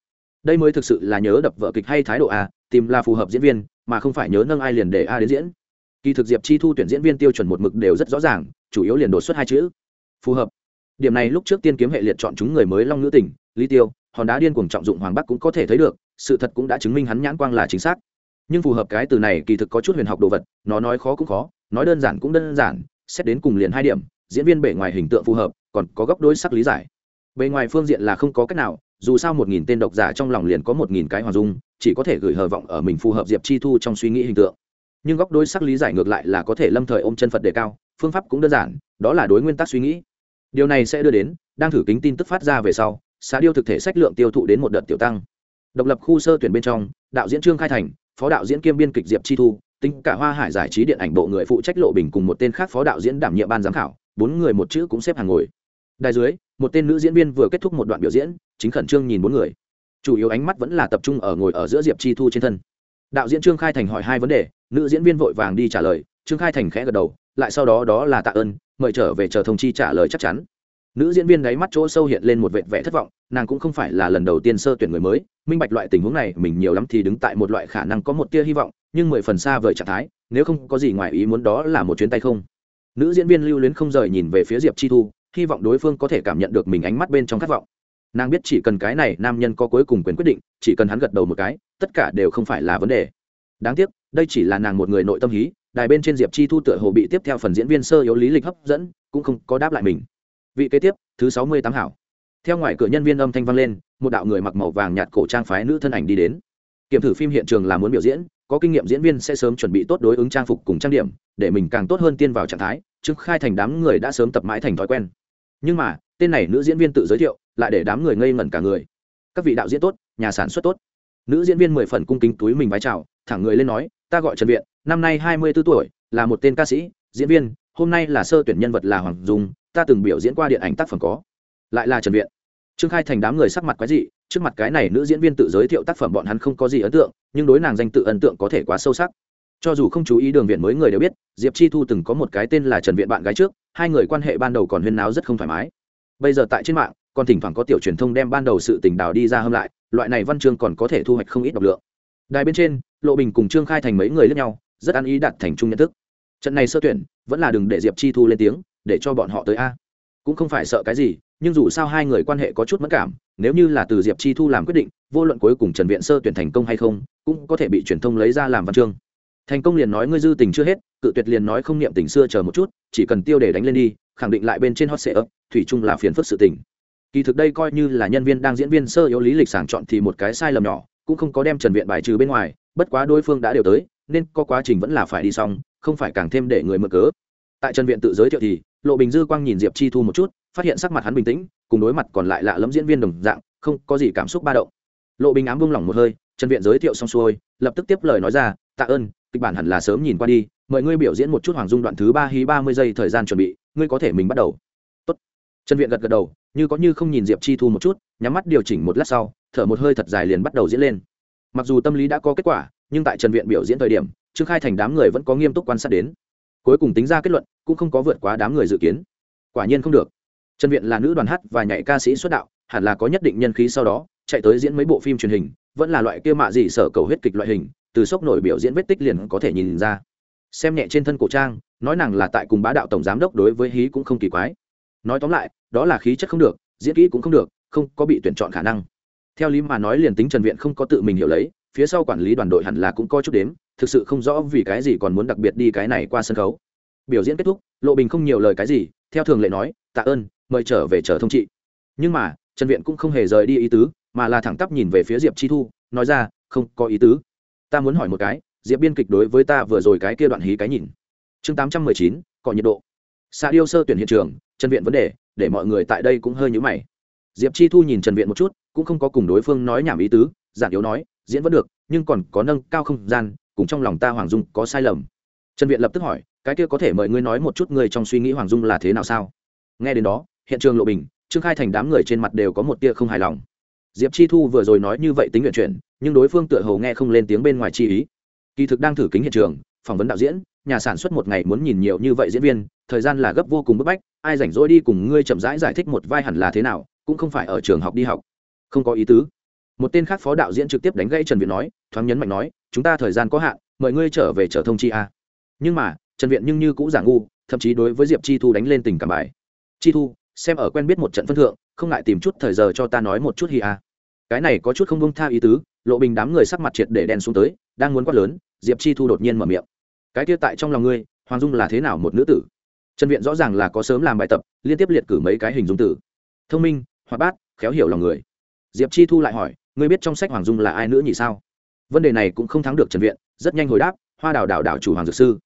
Đây mới thực sự là nhớ đập vợ kịch hay thái độ a, tìm là phù hợp diễn viên, mà không phải nhớ nâng ai liền để a đến diễn. Kỳ thực diệp chi thu tuyển diễn viên tiêu chuẩn một mực đều rất rõ ràng, chủ yếu liền đột xuất hai chữ. Phù hợp. Điểm này lúc trước tiên kiếm hệ liệt chọn chúng người mới long nữ tỉnh lý tiêu, hòn đá điên cuồng trọng dụng hoàng bắc cũng có thể thấy được, sự thật cũng đã chứng minh hắn nhãn quang là chính xác. Nhưng phù hợp cái từ này kỳ thực có chút huyền học đồ vật, nó nói khó cũng khó, nói đơn giản cũng đơn giản, xét đến cùng liền hai điểm, diễn viên bể ngoài hình tượng phù hợp còn có góc đối sắc lý giải. Bề ngoài phương diện là không có cách nào, dù sao một nghìn tên độc giả trong lòng liền có một nghìn cái hoàng dung, chỉ có thể gửi hờ vọng ở mình phù hợp diệp chi thu trong suy nghĩ hình tượng. Nhưng góc đối sắc lý giải ngược lại là có thể lâm thời ôm chân phật đề cao, phương pháp cũng đơn giản, đó là đối nguyên tắc suy nghĩ. Điều này sẽ đưa đến, đang thử kính tin tức phát ra về sau xã điêu thực thể sách lượng tiêu thụ đến một đợt tiểu tăng. Độc lập khu sơ tuyển bên trong, đạo diễn trương khai thành, phó đạo diễn kiêm biên kịch diệp chi thu, tính cả hoa hải giải trí điện ảnh bộ người phụ trách lộ bình cùng một tên khác phó đạo diễn đảm nhiệm ban giám khảo, bốn người một chữ cũng xếp hàng ngồi đài dưới, một tên nữ diễn viên vừa kết thúc một đoạn biểu diễn, chính khẩn trương nhìn bốn người. Chủ yếu ánh mắt vẫn là tập trung ở ngồi ở giữa diệp chi thu trên thân. Đạo diễn trương khai thành hỏi hai vấn đề, nữ diễn viên vội vàng đi trả lời, trương khai thành khẽ gật đầu, lại sau đó đó là tạ ơn, mời trở về chờ thông chi trả lời chắc chắn. Nữ diễn viên đáy mắt chỗ sâu hiện lên một vệt vẻ thất vọng, nàng cũng không phải là lần đầu tiên sơ tuyển người mới, minh bạch loại tình huống này, mình nhiều lắm thì đứng tại một loại khả năng có một tia hy vọng, nhưng mười phần xa vời trạng thái, nếu không có gì ngoài ý muốn đó là một chuyến tay không. Nữ diễn viên lưu luyến không rời nhìn về phía diệp chi thu hy vọng đối phương có thể cảm nhận được mình ánh mắt bên trong khát vọng. Nàng biết chỉ cần cái này nam nhân có cuối cùng quyền quyết định, chỉ cần hắn gật đầu một cái, tất cả đều không phải là vấn đề. Đáng tiếc, đây chỉ là nàng một người nội tâm hí, đài bên trên diệp chi thu tựa hồ bị tiếp theo phần diễn viên sơ yếu lý lịch hấp dẫn, cũng không có đáp lại mình. Vị kế tiếp, thứ sáu mươi tám hảo. Theo ngoài cửa nhân viên âm thanh vang lên, một đạo người mặc màu vàng nhạt cổ trang phái nữ thân ảnh đi đến. Kiểm thử phim hiện trường là muốn biểu diễn, có kinh nghiệm diễn viên sẽ sớm chuẩn bị tốt đối ứng trang phục cùng trang điểm, để mình càng tốt hơn tiên vào trạng thái, trước khai thành đám người đã sớm tập mãi thành thói quen nhưng mà, tên này nữ diễn viên tự giới thiệu, lại để đám người ngây ngẩn cả người. Các vị đạo diễn tốt, nhà sản xuất tốt. Nữ diễn viên mười phần cung kính túi mình vái chào, thẳng người lên nói, ta gọi trần viện, năm nay hai mươi b ố tuổi, là một tên ca sĩ, diễn viên, hôm nay là sơ tuyển nhân vật là hoàng dung, ta từng biểu diễn qua điện ảnh tác phẩm có. Lại là trần viện. Trương khai thành đám người sắc mặt quái dị, trước mặt cái này nữ diễn viên tự giới thiệu tác phẩm bọn hắn không có gì ấn tượng, nhưng đối nàng danh tự ấn tượng có thể quá sâu sắc cho dù không chú ý đường viện mới người đều biết, diệp chi thu từng có một cái tên là trần viện bạn gái trước, hai người quan hệ ban đầu còn huyên náo rất không thoải mái. Bây giờ tại trên mạng, còn thỉnh thoảng có tiểu truyền thông đem ban đầu sự tình đào đi ra hâm lại, loại này văn chương còn có thể thu hoạch không ít độc lượng. Đài bên trên, lộ bình cùng trương khai thành mấy người lẫn nhau, rất ăn ý đặt thành chung nhận thức. Trận này sơ tuyển, vẫn là đừng để diệp chi thu lên tiếng, để cho bọn họ tới a. Cũng không phải sợ cái gì, nhưng dù sao hai người quan hệ có chút mất cảm, nếu như là từ diệp chi thu làm quyết định, vô luận cuối cùng trần viện sơ tuyển thành công hay không, cũng có thể bị truyền thông lấy ra làm văn chương thành công liền nói ngươi dư tình chưa hết, cự tuyệt liền nói không niệm tình xưa chờ một chút, chỉ cần tiêu để đánh lên đi, khẳng định lại bên trên hot sệ ấp thủy chung là phiền phức sự tình. Kỳ thực đây coi như là nhân viên đang diễn viên sơ yếu lý lịch sàng chọn thì một cái sai lầm nhỏ, cũng không có đem trần viện bài trừ bên ngoài, bất quá đối phương đã đều tới, nên có quá trình vẫn là phải đi xong, không phải càng thêm để người mở cớ. Tại trần viện tự giới thiệu thì, lộ bình dư quang nhìn diệp chi thu một chút, phát hiện sắc mặt hắn bình tĩnh, cùng đối mặt còn lại lạ lẫm diễn viên đồng dạng, không có gì cảm xúc ba động. Lộ bình ám buông lỏng một hơi, trần viện giới thiệu xong xuôi, lập tức tiếp lời nói ra, tạ ơn kịch bản hẳn là sớm nhìn qua đi, mời ngươi biểu diễn một chút hoàng dung đoạn thứ ba hí ba mươi giây thời gian chuẩn bị, ngươi có thể mình bắt đầu. Tốt. trần viện gật gật đầu, như có như không nhìn diệp chi thu một chút, nhắm mắt điều chỉnh một lát sau, thở một hơi thật dài liền bắt đầu diễn lên. Mặc dù tâm lý đã có kết quả, nhưng tại trần viện biểu diễn thời điểm, trương khai thành đám người vẫn có nghiêm túc quan sát đến. Cuối cùng tính ra kết luận, cũng không có vượt quá đám người dự kiến. Quả nhiên không được. Trần viện là nữ đoàn hát và nhảy ca sĩ xuất đạo, hẳn là có nhất định nhân khí sau đó, chạy tới diễn mấy bộ phim truyền hình vẫn là loại kia mạ gì sở cầu huyết kịch loại hình, từ sốc nổi biểu diễn vết tích liền có thể nhìn ra. Xem nhẹ trên thân cổ trang, nói nàng là tại cùng bá đạo tổng giám đốc đối với hí cũng không kỳ quái. Nói tóm lại, đó là khí chất không được, diễn kỹ cũng không được, không có bị tuyển chọn khả năng. Theo lý mà nói liền tính trần viện không có tự mình hiểu lấy, phía sau quản lý đoàn đội hẳn là cũng coi chút đếm, thực sự không rõ vì cái gì còn muốn đặc biệt đi cái này qua sân khấu. Biểu diễn kết thúc, lộ bình không nhiều lời cái gì, theo thường lệ nói, tạ ơn, mời trở về chờ thông trị. Nhưng mà, trần viện cũng không hề rời đi ý tứ mà là thẳng tắp nhìn về phía diệp chi thu, nói ra, không có ý tứ. Ta muốn hỏi một cái, diệp biên kịch đối với ta vừa rồi cái kia đoạn hí cái nhìn. Chương tám trăm mười chín, cọ nhiệt độ. Xa điêu sơ tuyển hiện trường, trần viện vấn đề, để mọi người tại đây cũng hơi nhữ mày. Diệp chi thu nhìn trần viện một chút, cũng không có cùng đối phương nói nhảm ý tứ, giản yếu nói, diễn vẫn được, nhưng còn có nâng cao không gian, cùng trong lòng ta hoàng dung có sai lầm. Trần viện lập tức hỏi, cái kia có thể mời ngươi nói một chút ngươi trong suy nghĩ hoàng dung là thế nào sao? Nghe đến đó, hiện trường lộ bình, trương khai thành đám người trên mặt đều có một tia không hài lòng diệp chi thu vừa rồi nói như vậy tính nguyện chuyển, nhưng đối phương tựa hồ nghe không lên tiếng bên ngoài chi ý. Kỳ thực đang thử kính hiện trường, phỏng vấn đạo diễn, nhà sản xuất một ngày muốn nhìn nhiều như vậy diễn viên, thời gian là gấp vô cùng bức bách, ai rảnh rỗi đi cùng ngươi chậm rãi giải thích một vai hẳn là thế nào, cũng không phải ở trường học đi học. Không có ý tứ. Một tên khác phó đạo diễn trực tiếp đánh gãy trần viện nói, thoáng nhấn mạnh nói, chúng ta thời gian có hạn, mời ngươi trở về trở thông chi a. Nhưng mà, trần viện nhưng như cũng giả ngu, thậm chí đối với diệp chi thu đánh lên tình cảm bài. Chi thu, xem ở quen biết một trận phân thượng, không ngại tìm chút thời giờ cho ta nói một chút hi a cái này có chút không bông tha ý tứ, lộ bình đám người sắc mặt triệt để đen xuống tới, đang muốn quát lớn, diệp chi thu đột nhiên mở miệng. Cái kia tại trong lòng ngươi, hoàng dung là thế nào một nữ tử? Trần viện rõ ràng là có sớm làm bài tập, liên tiếp liệt cử mấy cái hình dung tử. Thông minh, hoạt bát, khéo hiểu lòng người. Diệp chi thu lại hỏi, ngươi biết trong sách hoàng dung là ai nữa nhỉ sao? Vấn đề này cũng không thắng được trần viện, rất nhanh hồi đáp, hoa đào đảo đảo chủ hoàng dược sư.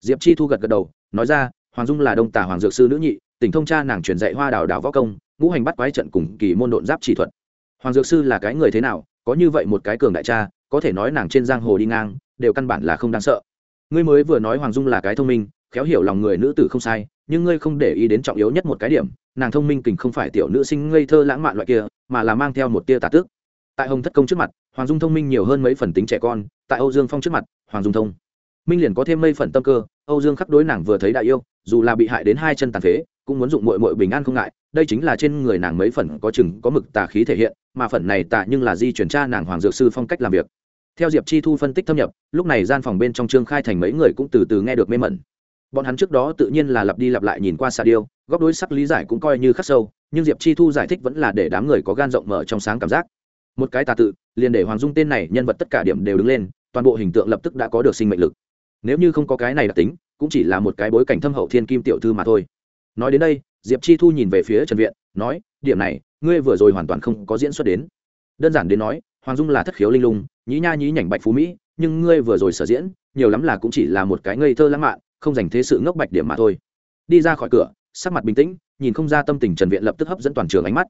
Diệp chi thu gật gật đầu, nói ra, hoàng dung là đông tả hoàng dược sư nữ nhị tỉnh thông cha nàng truyền dạy hoa đào đảo võ công, ngũ hành bắt quái trận cùng kỳ môn độn giáp chỉ thuật hoàng dược sư là cái người thế nào, có như vậy một cái cường đại cha, có thể nói nàng trên giang hồ đi ngang, đều căn bản là không đáng sợ. Ngươi mới vừa nói hoàng dung là cái thông minh, khéo hiểu lòng người nữ tử không sai, nhưng ngươi không để ý đến trọng yếu nhất một cái điểm, nàng thông minh kình không phải tiểu nữ sinh ngây thơ lãng mạn loại kia, mà là mang theo một tia tà tước. Tại hồng thất công trước mặt, hoàng dung thông minh nhiều hơn mấy phần tính trẻ con, tại âu dương phong trước mặt, hoàng dung thông minh liền có thêm mây phần tâm cơ, âu dương khắc đối nàng vừa thấy đại yêu dù là bị hại đến hai chân tàn phế, cũng muốn dụng mội mội bình an không ngại, đây chính là trên người nàng mấy phần có chừng, có mực tà khí thể hiện, mà phần này tà nhưng là di chuyển cha nàng hoàng dược sư phong cách làm việc. Theo diệp chi thu phân tích thâm nhập, lúc này gian phòng bên trong trương khai thành mấy người cũng từ từ nghe được mê mẩn. Bọn hắn trước đó tự nhiên là lặp đi lặp lại nhìn qua xà điêu, góc đối sắc lý giải cũng coi như khắc sâu, nhưng diệp chi thu giải thích vẫn là để đám người có gan rộng mở trong sáng cảm giác. Một cái tà tự, liền để hoàng dung tên này, nhân vật tất cả điểm đều đứng lên, toàn bộ hình tượng lập tức đã có được sinh mệnh lực. Nếu như không có cái này đặc tính cũng chỉ là một cái bối cảnh thâm hậu thiên kim tiểu thư mà thôi. Nói đến đây, diệp chi thu nhìn về phía trần viện, nói, điểm này, ngươi vừa rồi hoàn toàn không có diễn xuất đến. Đơn giản đến nói, hoàng dung là thất khiếu linh lung, nhí nha nhí nhảnh bạch phú mỹ, nhưng ngươi vừa rồi sở diễn, nhiều lắm là cũng chỉ là một cái ngây thơ lãng mạn, không dành thế sự ngốc bạch điểm mà thôi. Đi ra khỏi cửa, sắc mặt bình tĩnh, nhìn không ra tâm tình trần viện lập tức hấp dẫn toàn trường ánh mắt.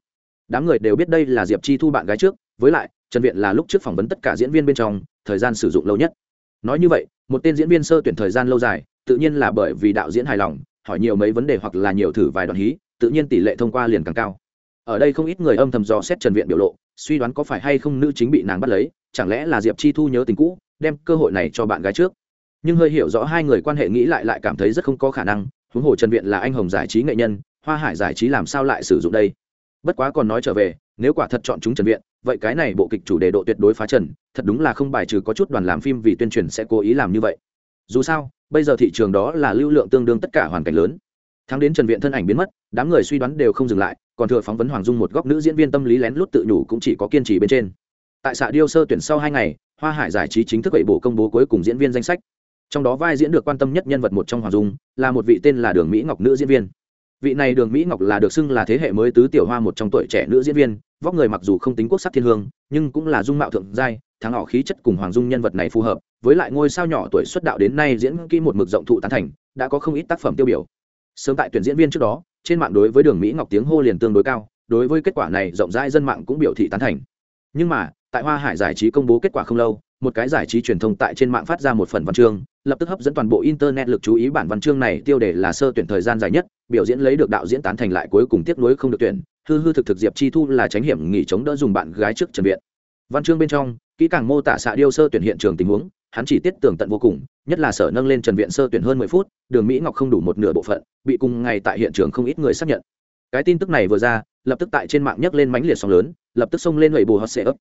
Đám người đều biết đây là diệp chi thu bạn gái trước, với lại, trần viện là lúc trước phỏng vấn tất cả diễn viên bên trong, thời gian sử dụng lâu nhất. Nói như vậy, một tên diễn viên sơ tuyển thời gian lâu dài tự nhiên là bởi vì đạo diễn hài lòng, hỏi nhiều mấy vấn đề hoặc là nhiều thử vài đoạn hí, tự nhiên tỷ lệ thông qua liền càng cao. Ở đây không ít người âm thầm dò xét trần viện biểu lộ, suy đoán có phải hay không nữ chính bị nàng bắt lấy, chẳng lẽ là diệp chi thu nhớ tình cũ, đem cơ hội này cho bạn gái trước. Nhưng hơi hiểu rõ hai người quan hệ nghĩ lại lại cảm thấy rất không có khả năng, huống hồ trần viện là anh hồng giải trí nghệ nhân, hoa hải giải trí làm sao lại sử dụng đây? Bất quá còn nói trở về, nếu quả thật chọn chúng trần viện, vậy cái này bộ kịch chủ đề độ tuyệt đối phá trần, thật đúng là không bài trừ có chút đoàn làm phim vì tuyên truyền sẽ cố ý làm như vậy. Dù sao bây giờ thị trường đó là lưu lượng tương đương tất cả hoàn cảnh lớn. Thắng đến trần viện thân ảnh biến mất, đám người suy đoán đều không dừng lại, còn thừa phóng vấn hoàng dung một góc nữ diễn viên tâm lý lén lút tự nhủ cũng chỉ có kiên trì bên trên. Tại xạ điêu sơ tuyển sau hai ngày, hoa hải giải trí chính thức bảy bộ công bố cuối cùng diễn viên danh sách. Trong đó vai diễn được quan tâm nhất nhân vật một trong hoàng dung, là một vị tên là đường mỹ ngọc nữ diễn viên. Vị này đường mỹ ngọc là được xưng là thế hệ mới tứ tiểu hoa một trong tuổi trẻ nữ diễn viên, vóc người mặc dù không tính quốc sắc thiên hương, nhưng cũng là dung mạo thượng giai thằng họ khí chất cùng hoàng dung nhân vật này phù hợp, với lại ngôi sao nhỏ tuổi xuất đạo đến nay diễn kỹ một mực rộng thụ tán thành, đã có không ít tác phẩm tiêu biểu. Sớm tại tuyển diễn viên trước đó, trên mạng đối với đường mỹ ngọc tiếng hô liền tương đối cao, đối với kết quả này rộng rãi dân mạng cũng biểu thị tán thành. Nhưng mà, tại hoa hải giải trí công bố kết quả không lâu, một cái giải trí truyền thông tại trên mạng phát ra một phần văn chương, lập tức hấp dẫn toàn bộ internet lực chú ý bản văn chương này tiêu đề là sơ tuyển thời gian dài nhất, biểu diễn lấy được đạo diễn tán thành lại cuối cùng tiếp nối không được tuyển. Hư hư thực thực diệp chi thu là tránh hiểm nghỉ chống đỡ dùng bạn gái trước trần viện văn chương bên trong, kỹ càng mô tả xạ điêu sơ tuyển hiện trường tình huống, hắn chỉ tiết tường tận vô cùng, nhất là sở nâng lên trần viện sơ tuyển hơn mười phút, đường mỹ ngọc không đủ một nửa bộ phận, bị cùng ngay tại hiện trường không ít người xác nhận. Cái tin tức này vừa ra, lập tức tại trên mạng nhấc lên mánh liệt sóng lớn, lập tức xông lên lầy bù hot sệ ấp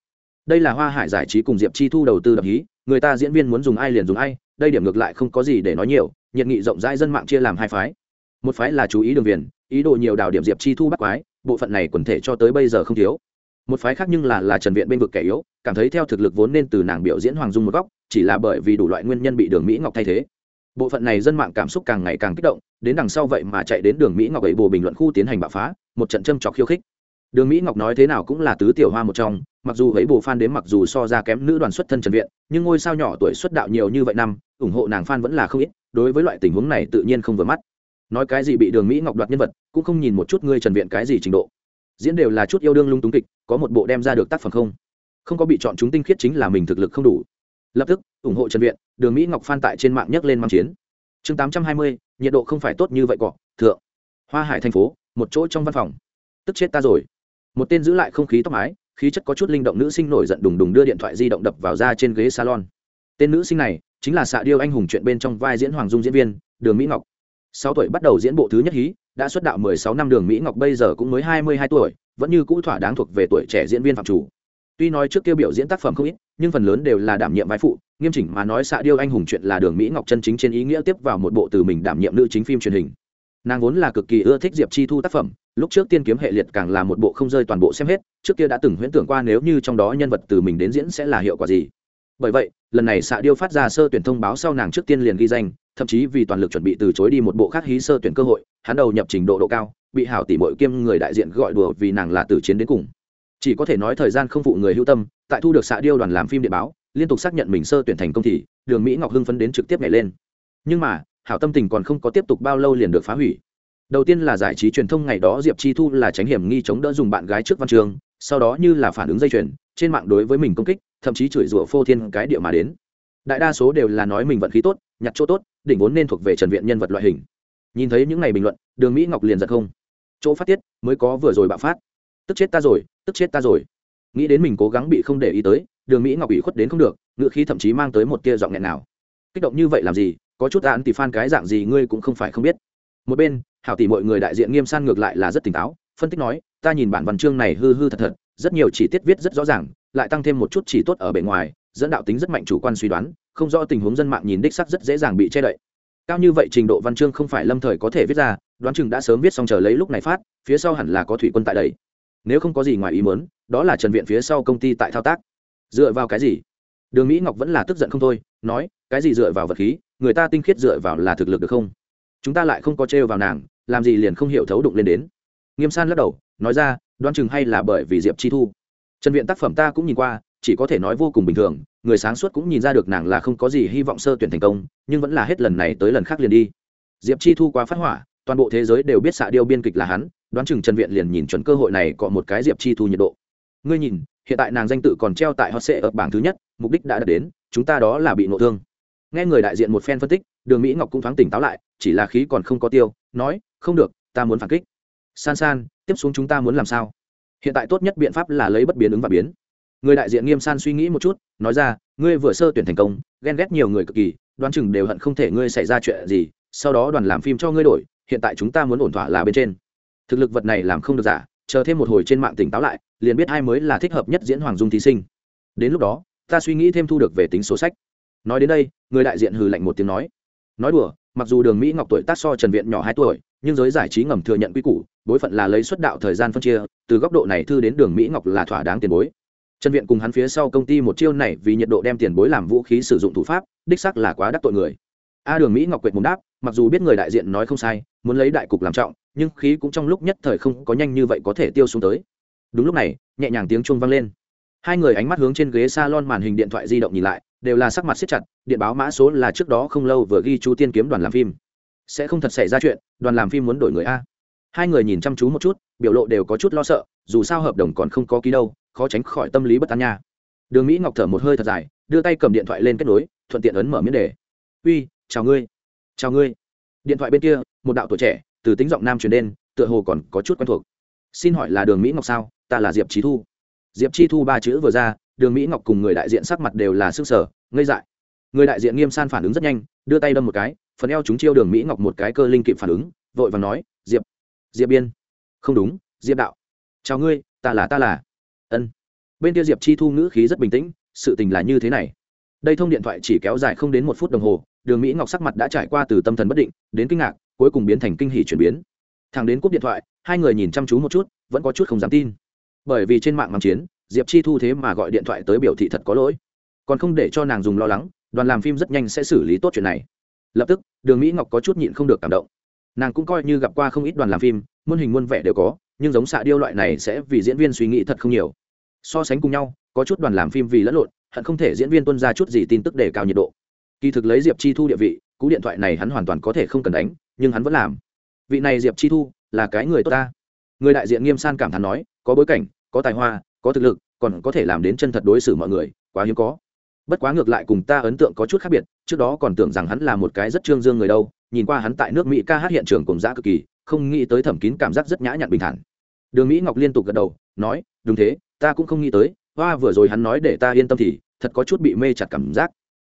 đây là hoa hải giải trí cùng diệp chi thu đầu tư đập hí, người ta diễn viên muốn dùng ai liền dùng ai, đây điểm ngược lại không có gì để nói nhiều, nhiệt nghị rộng rãi dân mạng chia làm hai phái. Một phái là chú ý đường viền, ý đồ nhiều đào điểm diệp chi thu bắt quái, bộ phận này quần thể cho tới bây giờ không thiếu một phái khác nhưng là là trần viện bên vực kẻ yếu, cảm thấy theo thực lực vốn nên từ nàng biểu diễn hoàng dung một góc, chỉ là bởi vì đủ loại nguyên nhân bị đường mỹ ngọc thay thế. Bộ phận này dân mạng cảm xúc càng ngày càng kích động, đến đằng sau vậy mà chạy đến đường mỹ ngọc ấy bồ bình luận khu tiến hành bạo phá, một trận châm trọc khiêu khích. Đường mỹ ngọc nói thế nào cũng là tứ tiểu hoa một trong, mặc dù ấy bồ fan đến mặc dù so ra kém nữ đoàn xuất thân trần viện, nhưng ngôi sao nhỏ tuổi xuất đạo nhiều như vậy năm, ủng hộ nàng fan vẫn là không ít, đối với loại tình huống này tự nhiên không vừa mắt. Nói cái gì bị đường mỹ ngọc đoạt nhân vật, cũng không nhìn một chút ngươi trần viện cái gì trình độ diễn đều là chút yêu đương lung túng kịch, có một bộ đem ra được tác phẩm không? Không có bị chọn chúng tinh khiết chính là mình thực lực không đủ. Lập tức, ủng hộ trần viện, đường mỹ ngọc phan tại trên mạng nhấc lên mang chiến. Chương tám trăm hai mươi, nhiệt độ không phải tốt như vậy cọ, thượng. Hoa hải thành phố, một chỗ trong văn phòng. Tức chết ta rồi. Một tên giữ lại không khí tóc mái, khí chất có chút linh động nữ sinh nổi giận đùng đùng đưa điện thoại di động đập vào ra trên ghế salon. Tên nữ sinh này, chính là xạ điêu anh hùng chuyện bên trong vai diễn hoàng dung diễn viên, đường mỹ ngọc. Sáu tuổi bắt đầu diễn bộ thứ nhất hí đã xuất đạo mười sáu năm đường mỹ ngọc bây giờ cũng mới hai mươi hai tuổi, vẫn như cũ thỏa đáng thuộc về tuổi trẻ diễn viên phạm chủ. Tuy nói trước kia biểu diễn tác phẩm không ít, nhưng phần lớn đều là đảm nhiệm vai phụ, nghiêm chỉnh mà nói xạ điêu anh hùng chuyện là đường mỹ ngọc chân chính trên ý nghĩa tiếp vào một bộ từ mình đảm nhiệm nữ chính phim truyền hình. Nàng vốn là cực kỳ ưa thích diệp chi thu tác phẩm, lúc trước tiên kiếm hệ liệt càng là một bộ không rơi toàn bộ xem hết, trước kia đã từng huyễn tưởng qua nếu như trong đó nhân vật từ mình đến diễn sẽ là hiệu quả gì. Bởi vậy, lần này xạ điêu phát ra sơ tuyển thông báo sau nàng trước tiên liền ghi danh thậm chí vì toàn lực chuẩn bị từ chối đi một bộ khác hí sơ tuyển cơ hội, hắn đầu nhập trình độ độ cao, bị hảo tỷ mội kiêm người đại diện gọi đùa vì nàng là từ chiến đến cùng. Chỉ có thể nói thời gian không phụ người hữu tâm, tại thu được xạ điêu đoàn làm phim điện báo, liên tục xác nhận mình sơ tuyển thành công thì, đường mỹ ngọc hưng phấn đến trực tiếp nhảy lên. Nhưng mà, hảo tâm tình còn không có tiếp tục bao lâu liền được phá hủy. Đầu tiên là giải trí truyền thông ngày đó diệp chi thu là tránh hiểm nghi chống đỡ dùng bạn gái trước văn trường, sau đó như là phản ứng dây chuyền, trên mạng đối với mình công kích, thậm chí chửi rủa phô thiên cái địa mà đến. Đại đa số đều là nói mình vận khí tốt, nhặt chỗ tốt đỉnh vốn nên thuộc về trần viện nhân vật loại hình. Nhìn thấy những ngày bình luận, đường mỹ ngọc liền giật không. Chỗ phát tiết, mới có vừa rồi bạo phát. Tức chết ta rồi, tức chết ta rồi. Nghĩ đến mình cố gắng bị không để ý tới, đường mỹ ngọc bị khuất đến không được ngựa khí thậm chí mang tới một tia giọng nghẹn nào. Kích động như vậy làm gì, có chút án thì phan cái dạng gì ngươi cũng không phải không biết. Một bên, hảo tỷ mọi người đại diện nghiêm san ngược lại là rất tỉnh táo, phân tích nói, ta nhìn bản văn chương này hư hư thật thật, rất nhiều chỉ tiết viết rất rõ ràng, lại tăng thêm một chút chỉ tốt ở bề ngoài dẫn đạo tính rất mạnh chủ quan suy đoán, không rõ tình huống dân mạng nhìn đích sắc rất dễ dàng bị che đậy. Cao như vậy trình độ văn chương không phải lâm thời có thể viết ra, đoán chừng đã sớm viết xong chờ lấy lúc này phát, phía sau hẳn là có thủy quân tại đây. Nếu không có gì ngoài ý muốn, đó là trần viện phía sau công ty tại thao tác. Dựa vào cái gì? Đường mỹ ngọc vẫn là tức giận không thôi, nói, cái gì dựa vào vật khí, người ta tinh khiết dựa vào là thực lực được không? Chúng ta lại không có trêu vào nàng, làm gì liền không hiểu thấu đụng lên đến. Nghiêm san lắc đầu, nói ra, đoán chừng hay là bởi vì diệp chi thu. Trần viện tác phẩm ta cũng nhìn qua chỉ có thể nói vô cùng bình thường, người sáng suốt cũng nhìn ra được nàng là không có gì hy vọng sơ tuyển thành công, nhưng vẫn là hết lần này tới lần khác liền đi. Diệp chi thu quá phát hỏa, toàn bộ thế giới đều biết xạ điêu biên kịch là hắn, đoán chừng trần viện liền nhìn chuẩn cơ hội này có một cái diệp chi thu nhiệt độ. Ngươi nhìn, hiện tại nàng danh tự còn treo tại hot sệ ở bảng thứ nhất, mục đích đã đạt đến, chúng ta đó là bị nộ thương. Nghe người đại diện một phen phân tích, đường mỹ ngọc cũng thoáng tỉnh táo lại, chỉ là khí còn không có tiêu, nói, không được, ta muốn phản kích. San san, tiếp xuống chúng ta muốn làm sao? Hiện tại tốt nhất biện pháp là lấy bất biến ứng và biến người đại diện nghiêm san suy nghĩ một chút, nói ra, ngươi vừa sơ tuyển thành công, ghen ghét nhiều người cực kỳ, đoán chừng đều hận không thể ngươi xảy ra chuyện gì, sau đó đoàn làm phim cho ngươi đổi, hiện tại chúng ta muốn ổn thỏa là bên trên. Thực lực vật này làm không được giả, chờ thêm một hồi trên mạng tỉnh táo lại, liền biết ai mới là thích hợp nhất diễn hoàng dung thí sinh. Đến lúc đó, ta suy nghĩ thêm thu được về tính số sách. Nói đến đây, người đại diện hừ lạnh một tiếng nói nói đùa, mặc dù đường mỹ ngọc tuổi tác so trần viện nhỏ hai tuổi, nhưng giới giải trí ngầm thừa nhận quy củ, bối phận là lấy xuất đạo thời gian phân chia, từ góc độ này thư đến đường mỹ ngọc là thỏa đáng tiền bối trần viện cùng hắn phía sau công ty một chiêu này vì nhiệt độ đem tiền bối làm vũ khí sử dụng thủ pháp, đích sắc là quá đắc tội người. A đường mỹ ngọc quệt mồm đáp, mặc dù biết người đại diện nói không sai, muốn lấy đại cục làm trọng, nhưng khí cũng trong lúc nhất thời không có nhanh như vậy có thể tiêu xuống tới. Đúng lúc này, nhẹ nhàng tiếng chuông vang lên. Hai người ánh mắt hướng trên ghế salon màn hình điện thoại di động nhìn lại, đều là sắc mặt siết chặt, điện báo mã số là trước đó không lâu vừa ghi chú tiên kiếm đoàn làm phim. Sẽ không thật xảy ra chuyện, đoàn làm phim muốn đổi người a. Hai người nhìn chăm chú một chút, biểu lộ đều có chút lo sợ, dù sao hợp đồng còn không có ký đâu khó tránh khỏi tâm lý bất an nha. Đường mỹ ngọc thở một hơi thật dài, đưa tay cầm điện thoại lên kết nối, thuận tiện ấn mở miễn đề. Uy, chào ngươi chào ngươi. Điện thoại bên kia, một đạo tuổi trẻ, từ tính giọng nam truyền đến, tựa hồ còn có chút quen thuộc. Xin hỏi là đường mỹ ngọc sao? Ta là diệp trí thu. Diệp chi thu ba chữ vừa ra, đường mỹ ngọc cùng người đại diện sắc mặt đều là s ư ơ n g sở ngây dại. Người đại diện nghiêm san phản ứng rất nhanh, đưa tay đâm một cái, phần eo chúng chiêu đường mỹ ngọc một cái cơ linh kịp phản ứng, vội và nói, diệp diệp biên. Không đúng, diệp đạo. Chào ngươi, ta là ta là ân. Bên kia diệp chi thu ngữ khí rất bình tĩnh, sự tình là như thế này. Đây thông điện thoại chỉ kéo dài không đến một phút đồng hồ, đường mỹ ngọc sắc mặt đã trải qua từ tâm thần bất định, đến kinh ngạc, cuối cùng biến thành kinh hỷ chuyển biến. Thằng đến cúp điện thoại, hai người nhìn chăm chú một chút, vẫn có chút không dám tin. Bởi vì trên mạng mang chiến, diệp chi thu thế mà gọi điện thoại tới biểu thị thật có lỗi. Còn không để cho nàng dùng lo lắng, đoàn làm phim rất nhanh sẽ xử lý tốt chuyện này. Lập tức, đường mỹ ngọc có chút nhịn không được cảm động. Nàng cũng coi như gặp qua không ít đoàn làm phim, muôn hình muôn vẻ đều có nhưng giống xạ điêu loại này sẽ vì diễn viên suy nghĩ thật không nhiều. So sánh cùng nhau, có chút đoàn làm phim vì lẫn lộn, hận không thể diễn viên tuân ra chút gì tin tức để cao nhiệt độ. Kỳ thực lấy diệp chi thu địa vị, cú điện thoại này hắn hoàn toàn có thể không cần đánh, nhưng hắn vẫn làm. Vị này diệp chi thu, là cái người tốt ta. Người đại diện nghiêm san cảm thán nói, có bối cảnh, có tài hoa, có thực lực, còn có thể làm đến chân thật đối xử mọi người, quá hiếm có. Bất quá ngược lại cùng ta ấn tượng có chút khác biệt, trước đó còn tưởng rằng hắn là một cái rất trương dương người đâu, nhìn qua hắn tại nước mỹ ca hát hiện trường cùng giã cực kỳ, không nghĩ tới thẩm kín cảm giác rất nhã nhặn bình thản đường mỹ ngọc liên tục gật đầu, nói, đúng thế, ta cũng không nghĩ tới, hoa vừa rồi hắn nói để ta yên tâm thì, thật có chút bị mê chặt cảm giác.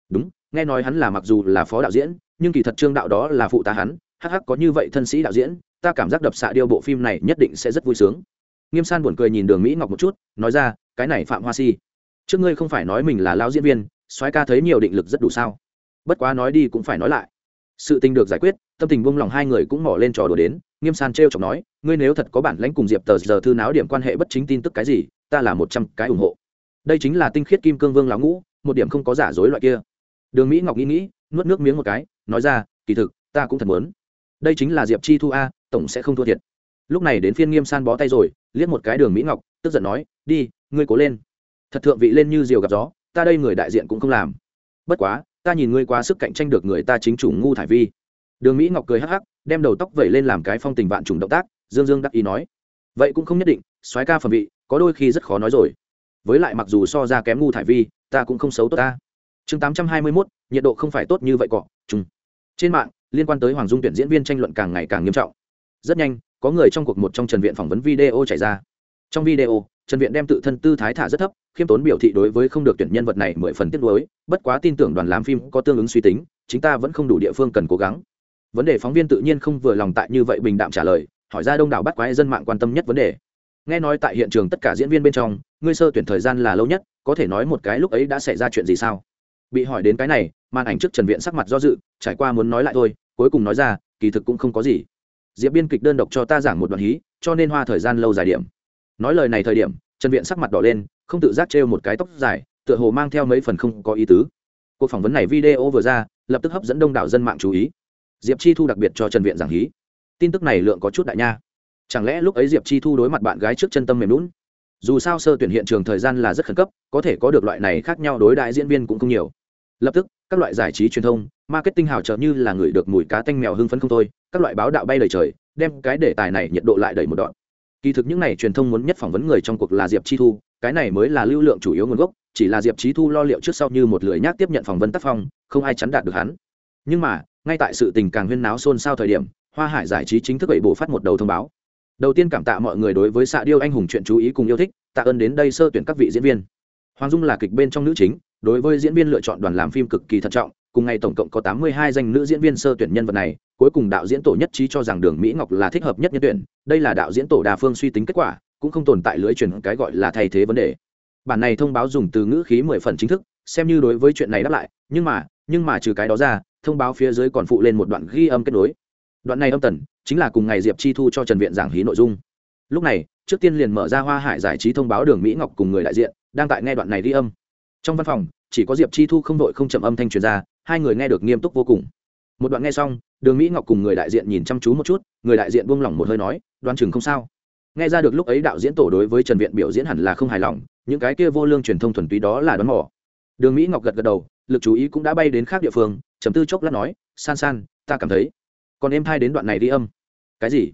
Đúng, nghe nói hắn là mặc dù là phó đạo diễn, nhưng kỳ thật trương đạo đó là phụ tá hắn, hắc hắc có như vậy thân sĩ đạo diễn, ta cảm giác đập xạ điêu bộ phim này nhất định sẽ rất vui sướng. Nghiêm san buồn cười nhìn đường mỹ ngọc một chút, nói ra, cái này phạm hoa si, trước ngươi không phải nói mình là lao diễn viên, soái ca thấy nhiều định lực rất đủ sao? Bất quá nói đi cũng phải nói lại. Sự tình được giải quyết, tâm tình buông lòng hai người cũng mỏ lên trò đùa đến nghiêm san t r e o chọc nói, ngươi nếu thật có bản lãnh cùng diệp tờ giờ thư náo điểm quan hệ bất chính tin tức cái gì, ta là một trăm cái ủng hộ. Đây chính là tinh khiết kim cương vương lão ngũ, một điểm không có giả dối loại kia. Đường mỹ ngọc nghĩ nghĩ, nuốt nước miếng một cái, nói ra, kỳ thực, ta cũng thật muốn. Đây chính là diệp chi thu a, tổng sẽ không thua thiệt. Lúc này đến phiên nghiêm san bó tay rồi, liếc một cái đường mỹ ngọc, tức giận nói, đi, ngươi cố lên. Thật thượng vị lên như diều gặp gió, ta đây người đại diện cũng không làm. Bất quá, ta nhìn ngươi quá sức cạnh tranh được người ta chính chủ ngu thải vi đường mỹ ngọc cười hắc hắc, đem đầu tóc vẩy lên làm cái phong tình vạn trùng động tác, dương dương đắc ý nói. Vậy cũng không nhất định, soái ca phẩm vị, có đôi khi rất khó nói rồi. Với lại mặc dù so ra kém ngu thải vi, ta cũng không xấu tốt ta. Chương tám trăm hai mươi mốt, nhiệt độ không phải tốt như vậy cọ chung trên mạng, liên quan tới hoàng dung tuyển diễn viên tranh luận càng ngày càng nghiêm trọng. Rất nhanh, có người trong cuộc một trong trần viện phỏng vấn video chạy ra. Trong video, trần viện đem tự thân tư thái thả rất thấp, khiêm tốn biểu thị đối với không được tuyển nhân vật này mười phần tiết đối bất quá tin tưởng đoàn làm phim có tương ứng suy tính chúng ta vẫn không đủ địa phương cần cố gắng vấn đề phóng viên tự nhiên không vừa lòng tại như vậy bình đạm trả lời, hỏi ra đông đảo bắt quái dân mạng quan tâm nhất vấn đề. Nghe nói tại hiện trường tất cả diễn viên bên trong, ngươi sơ tuyển thời gian là lâu nhất, có thể nói một cái lúc ấy đã xảy ra chuyện gì sao? Bị hỏi đến cái này, màn ảnh trước trần viện sắc mặt do dự, trải qua muốn nói lại thôi, cuối cùng nói ra, kỳ thực cũng không có gì. Diệp biên kịch đơn độc cho ta giảng một đoạn hí, cho nên hoa thời gian lâu dài điểm. Nói lời này thời điểm, trần viện sắc mặt đỏ lên, không tự giác trêu một cái tóc dài, tựa hồ mang theo mấy phần không có ý tứ. Cuộc phỏng vấn này video vừa ra, lập tức hấp dẫn đông đảo dân mạng chú ý diệp chi thu đặc biệt cho trần viện giảng hí. Tin tức này lượng có chút đại nha. Chẳng lẽ lúc ấy diệp chi thu đối mặt bạn gái trước chân tâm mềm lún dù sao sơ tuyển hiện trường thời gian là rất khẩn cấp, có thể có được loại này khác nhau đối đại diễn viên cũng không nhiều. Lập tức, các loại giải trí truyền thông, marketing hào trợ như là người được mùi cá tanh mèo hưng phấn không thôi, các loại báo đạo bay lời trời, đem cái đề tài này nhiệt độ lại đẩy một đoạn. Kỳ thực những n à y truyền thông muốn nhất phỏng vấn người trong cuộc là diệp chi thu, cái này mới là lưu lượng chủ yếu nguồn gốc, chỉ là diệp chi thu lo liệu trước sau như một lưỡi nhác tiếp nhận phỏng vấn tác phong, không ai chắn đạt được hắn. Nhưng mà ngay tại sự tình càng huyên náo xôn xao thời điểm, hoa hải giải trí chính thức bảy bộ phát một đầu thông báo. Đầu tiên cảm tạ mọi người đối với xạ điêu anh hùng chuyện chú ý cùng yêu thích, tạ ơn đến đây sơ tuyển các vị diễn viên. Hoàng dung là kịch bên trong nữ chính, đối với diễn viên lựa chọn đoàn làm phim cực kỳ thận trọng, cùng ngày tổng cộng có tám mươi hai danh nữ diễn viên sơ tuyển nhân vật này, cuối cùng đạo diễn tổ nhất trí cho rằng đường mỹ ngọc là thích hợp nhất nhân tuyển, đây là đạo diễn tổ đa phương suy tính kết quả, cũng không tồn tại lưới truyền cái gọi là thay thế vấn đề. Bản này thông báo dùng từ ngữ khí mười phần chính thức, xem như đối với chuyện này đáp lại, nhưng mà nhưng mà trừ cái đó ra thông báo phía dưới còn phụ lên một đoạn ghi âm kết nối. Đoạn này âm tần chính là cùng ngày diệp chi thu cho trần viện giảng hí nội dung. Lúc này, trước tiên liền mở ra hoa hải giải trí thông báo đường mỹ ngọc cùng người đại diện, đang tại nghe đoạn này ghi âm. Trong văn phòng, chỉ có diệp chi thu không đội không chậm âm thanh truyền ra, hai người nghe được nghiêm túc vô cùng. Một đoạn nghe xong, đường mỹ ngọc cùng người đại diện nhìn chăm chú một chút, người đại diện buông lỏng một hơi nói, đoan chừng không sao. Nghe ra được lúc ấy đạo diễn tổ đối với trần viện biểu diễn hẳn là không hài lòng, những cái kia vô lương truyền thông thuần túy đó là đoán mỏ đường mỹ ngọc gật gật đầu lực chú ý cũng đã bay đến khác địa phương chấm tư chốc lát nói, san san, ta cảm thấy, còn em thai đến đoạn này đi âm. Cái gì?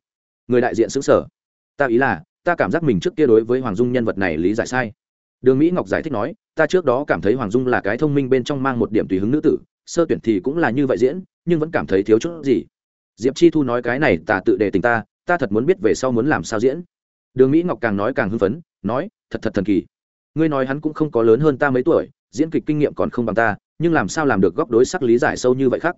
Người đại diện xứng sở. Ta ý là, ta cảm giác mình trước kia đối với hoàng dung nhân vật này lý giải sai. Đường mỹ ngọc giải thích nói, ta trước đó cảm thấy hoàng dung là cái thông minh bên trong mang một điểm tùy hứng nữ tử, sơ tuyển thì cũng là như vậy diễn, nhưng vẫn cảm thấy thiếu chút gì. Diệp chi thu nói, cái này ta tự đề tình ta ta thật muốn biết về sau muốn làm sao diễn. Đường mỹ ngọc càng nói càng hưng phấn, nói, thật thật thần kỳ. Ngươi nói hắn cũng không có lớn hơn ta mấy tuổi diễn kịch kinh nghiệm còn không bằng ta, nhưng làm sao làm được góc đối sắc lý giải sâu như vậy khác?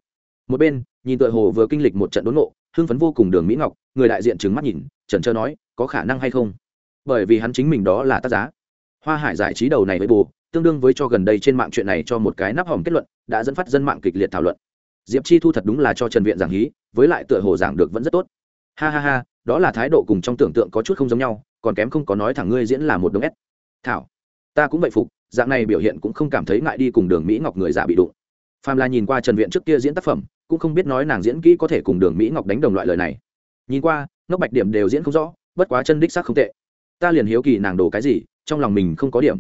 Một bên, nhìn tựa hồ vừa kinh lịch một trận đốn ngộ, hưng phấn vô cùng đường mỹ ngọc, người đại diện trừng mắt nhìn, trần trơ nói, có khả năng hay không? Bởi vì hắn chính mình đó là tác giá hoa hải giải trí đầu này với bù, tương đương với cho gần đây trên mạng chuyện này cho một cái nắp hỏng kết luận, đã dẫn phát dân mạng kịch liệt thảo luận. Diệp chi thu thật đúng là cho trần viện giảng hí, với lại tựa hồ giảng được vẫn rất tốt. Ha ha ha, đó là thái độ cùng trong tưởng tượng có chút không giống nhau, còn kém không có nói thẳng ngươi diễn là một đống ép thảo, ta cũng vậy phục dạng này biểu hiện cũng không cảm thấy ngại đi cùng đường mỹ ngọc người giả bị đụng. Phàm là nhìn qua trần viện trước kia diễn tác phẩm, cũng không biết nói nàng diễn kỹ có thể cùng đường mỹ ngọc đánh đồng loại lời này. Nhìn qua, ngốc bạch điểm đều diễn không rõ, bất quá chân đích xác không tệ. Ta liền hiếu kỳ nàng đồ cái gì, trong lòng mình không có điểm.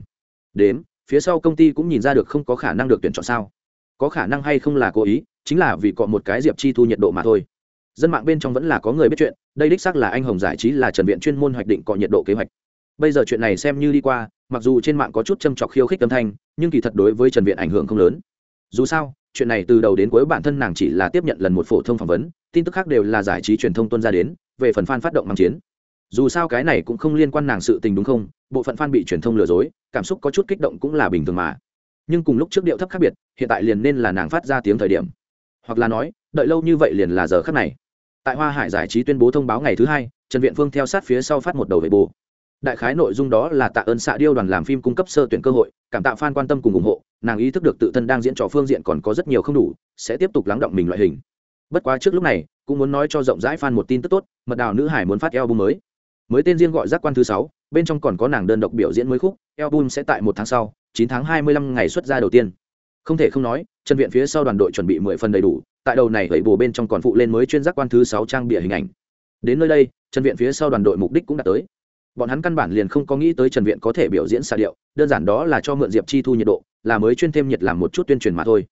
Đếm, phía sau công ty cũng nhìn ra được không có khả năng được tuyển chọn sao. Có khả năng hay không là cố ý, chính là vì cọ một cái diệp chi thu nhiệt độ mà thôi. Dân mạng bên trong vẫn là có người biết chuyện, đây đích xác là anh hồng giải trí là trần viện chuyên môn hoạch định cọ nhiệt độ kế hoạch. Bây giờ chuyện này xem như đi qua mặc dù trên mạng có chút châm trọc khiêu khích âm thanh, nhưng kỳ thật đối với trần viện ảnh hưởng không lớn. Dù sao, chuyện này từ đầu đến cuối bản thân nàng chỉ là tiếp nhận lần một phổ thông phỏng vấn, tin tức khác đều là giải trí truyền thông tuân ra đến, về phần fan phát động mang chiến. Dù sao cái này cũng không liên quan nàng sự tình đúng không? Bộ phận fan bị truyền thông lừa dối, cảm xúc có chút kích động cũng là bình thường mà. Nhưng cùng lúc trước điệu thấp khác biệt, hiện tại liền nên là nàng phát ra tiếng thời điểm. Hoặc là nói, đợi lâu như vậy liền là giờ khắc này. Tại hoa hải giải trí tuyên bố thông báo ngày thứ hai, trần viện phương theo sát phía sau phát một đầu về bồ đại khái nội dung đó là tạ ơn xạ điêu đoàn làm phim cung cấp sơ tuyển cơ hội, cảm tạ fan quan tâm cùng ủng hộ, nàng ý thức được tự thân đang diễn trò phương diện còn có rất nhiều không đủ, sẽ tiếp tục lắng động mình loại hình. Bất quá trước lúc này, cũng muốn nói cho rộng rãi fan một tin tức tốt, mật đào nữ hải muốn phát album mới. Mới tên riêng gọi giác quan thứ sáu, bên trong còn có nàng đơn độc biểu diễn mới khúc, album sẽ tại một tháng sau, chín tháng hai mươi lăm ngày xuất ra đầu tiên. Không thể không nói, chân viện phía sau đoàn đội chuẩn bị mười phần đầy đủ, tại đầu này gậy bồ bên trong còn phụ lên mới chuyên giác quan thứ sáu trang bịa hình ảnh. Đến nơi đây, chân viện phía sau đoàn đội mục đích cũng đã tới bọn hắn căn bản liền không có nghĩ tới trần viện có thể biểu diễn xa điệu, đơn giản đó là cho mượn diệp chi thu nhiệt độ, là mới chuyên thêm nhiệt làm một chút tuyên truyền mà thôi.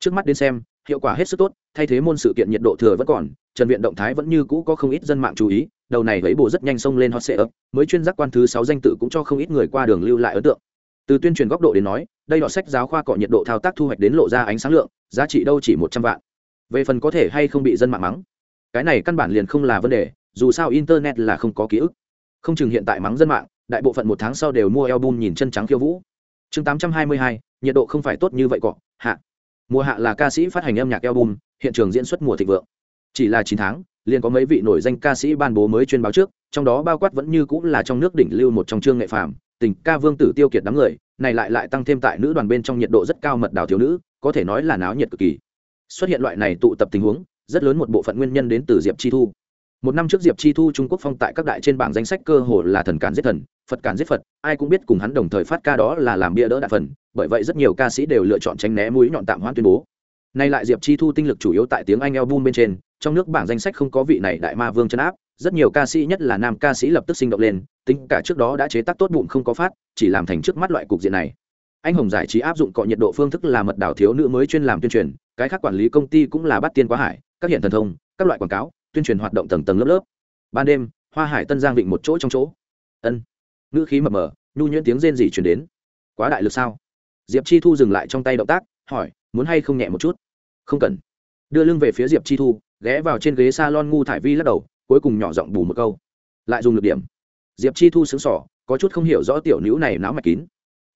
Trước mắt đến xem, hiệu quả hết sức tốt, thay thế môn sự kiện nhiệt độ thừa vẫn còn, trần viện động thái vẫn như cũ có không ít dân mạng chú ý, đầu này lấy bồ rất nhanh xông lên hot sệ ấp mới chuyên giác quan thứ sáu danh tự cũng cho không ít người qua đường lưu lại ấn tượng. Từ tuyên truyền góc độ đến nói, đây đọ sách giáo khoa cọ nhiệt độ thao tác thu hoạch đến lộ ra ánh sáng lượng, giá trị đâu chỉ một trăm vạn. Về phần có thể hay không bị dân mạng mắng, cái này căn bản liền không là vấn đề, dù sao internet là không có ký ức không chừng hiện tại mắng dân mạng, đại bộ phận một tháng sau đều mua album nhìn chân trắng khiêu vũ. Chương tám trăm hai mươi hai, nhiệt độ không phải tốt như vậy cọ, hạ. Mùa hạ là ca sĩ phát hành âm nhạc album, hiện trường diễn xuất mùa thịnh vượng. Chỉ là chín tháng, liền có mấy vị nổi danh ca sĩ ban bố mới chuyên báo trước, trong đó bao quát vẫn như cũng là trong nước đỉnh lưu một trong chương nghệ phàm, tình ca vương tử tiêu kiệt đám người, này lại lại tăng thêm tại nữ đoàn bên trong nhiệt độ rất cao mật đào thiếu nữ, có thể nói là náo nhiệt cực kỳ. Xuất hiện loại này tụ tập tình huống, rất lớn một bộ phận nguyên nhân đến từ diệp chi thu một năm trước diệp chi thu trung quốc phong tại các đại trên bảng danh sách cơ hồ là thần cản giết thần, phật cản giết phật, ai cũng biết cùng hắn đồng thời phát ca đó là làm bia đỡ đạ phần, bởi vậy rất nhiều ca sĩ đều lựa chọn tránh né mũi nhọn tạm hoãn tuyên bố. Nay lại diệp chi thu tinh lực chủ yếu tại tiếng anh album bên trên, trong nước bảng danh sách không có vị này đại ma vương chân áp, rất nhiều ca sĩ, nhất là nam ca sĩ lập tức sinh động lên, tính cả trước đó đã chế tác tốt bụng không có phát, chỉ làm thành trước mắt loại cục diện này. Anh hồng giải trí áp dụng cọ nhiệt độ phương thức là mật đảo thiếu nữ mới chuyên làm tuyên truyền, cái khác quản lý công ty cũng là bắt tiên quá hải, các hiện thần thông, các loại quảng cáo tuyên truyền hoạt động tầng tầng lớp lớp. Ban đêm, hoa hải tân giang vịnh một chỗ trong chỗ. Ân. Ngữ khí mập mờ, nhu nhuyễn tiếng rên rỉ chuyển đến. Quá đại lực sao? Diệp chi thu dừng lại trong tay động tác, hỏi, muốn hay không nhẹ một chút? Không cần. Đưa lưng về phía diệp chi thu, ghé vào trên ghế s a lon ngu thải vi lắc đầu, cuối cùng nhỏ giọng bù một câu. Lại dùng lực điểm. Diệp chi thu xứng sỏ có chút không hiểu rõ tiểu nữ này não mạch kín.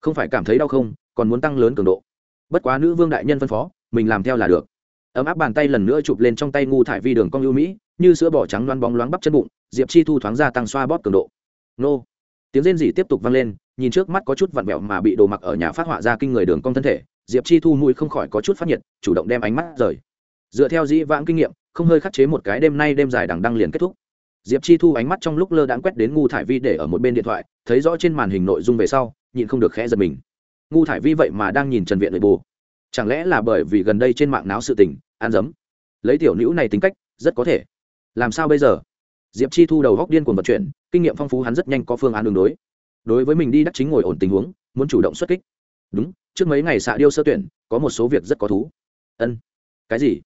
Không phải cảm thấy đau không, còn muốn tăng lớn cường độ. Bất quá nữ vương đại nhân phân phó, mình làm theo là được. Ấm áp bàn tay lần nữa chụp lên trong tay ngu thải vi đường cong ưu mỹ như sữa bỏ trắng loan bóng loáng bắp chân bụng, diệp chi thu thoáng ra tăng xoa bóp cường độ. Nô. Tiếng rên rỉ tiếp tục vang lên, nhìn trước mắt có chút vặn vẹo mà bị đồ mặc ở nhà phát họa ra kinh người đường cong thân thể, diệp chi thu mũi không khỏi có chút phát nhiệt, chủ động đem ánh mắt rời. Dựa theo dĩ vãng kinh nghiệm, không hơi khắc chế một cái đêm nay đêm dài đằng đăng liền kết thúc. Diệp chi thu ánh mắt trong lúc lơ đãng quét đến ngu thải vi để ở một bên điện thoại, thấy rõ trên màn hình nội dung về sau, nhịn không được khẽ giật mình. Ngu thải vi vậy mà đang nhìn trần viện lợi bù chẳng lẽ là bởi vì gần đây trên mạng náo sự tình an dấm? Lấy tiểu nữ này tính cách, rất có thể làm sao bây giờ? Diệp chi thu đầu góc điên cuồng vận chuyển, kinh nghiệm phong phú hắn rất nhanh có phương án đường đối. Đối với mình đi đắc chính ngồi ổn tình huống, muốn chủ động xuất kích. Đúng, trước mấy ngày xạ điêu sơ tuyển, có một số việc rất có thú. Ân. Cái gì?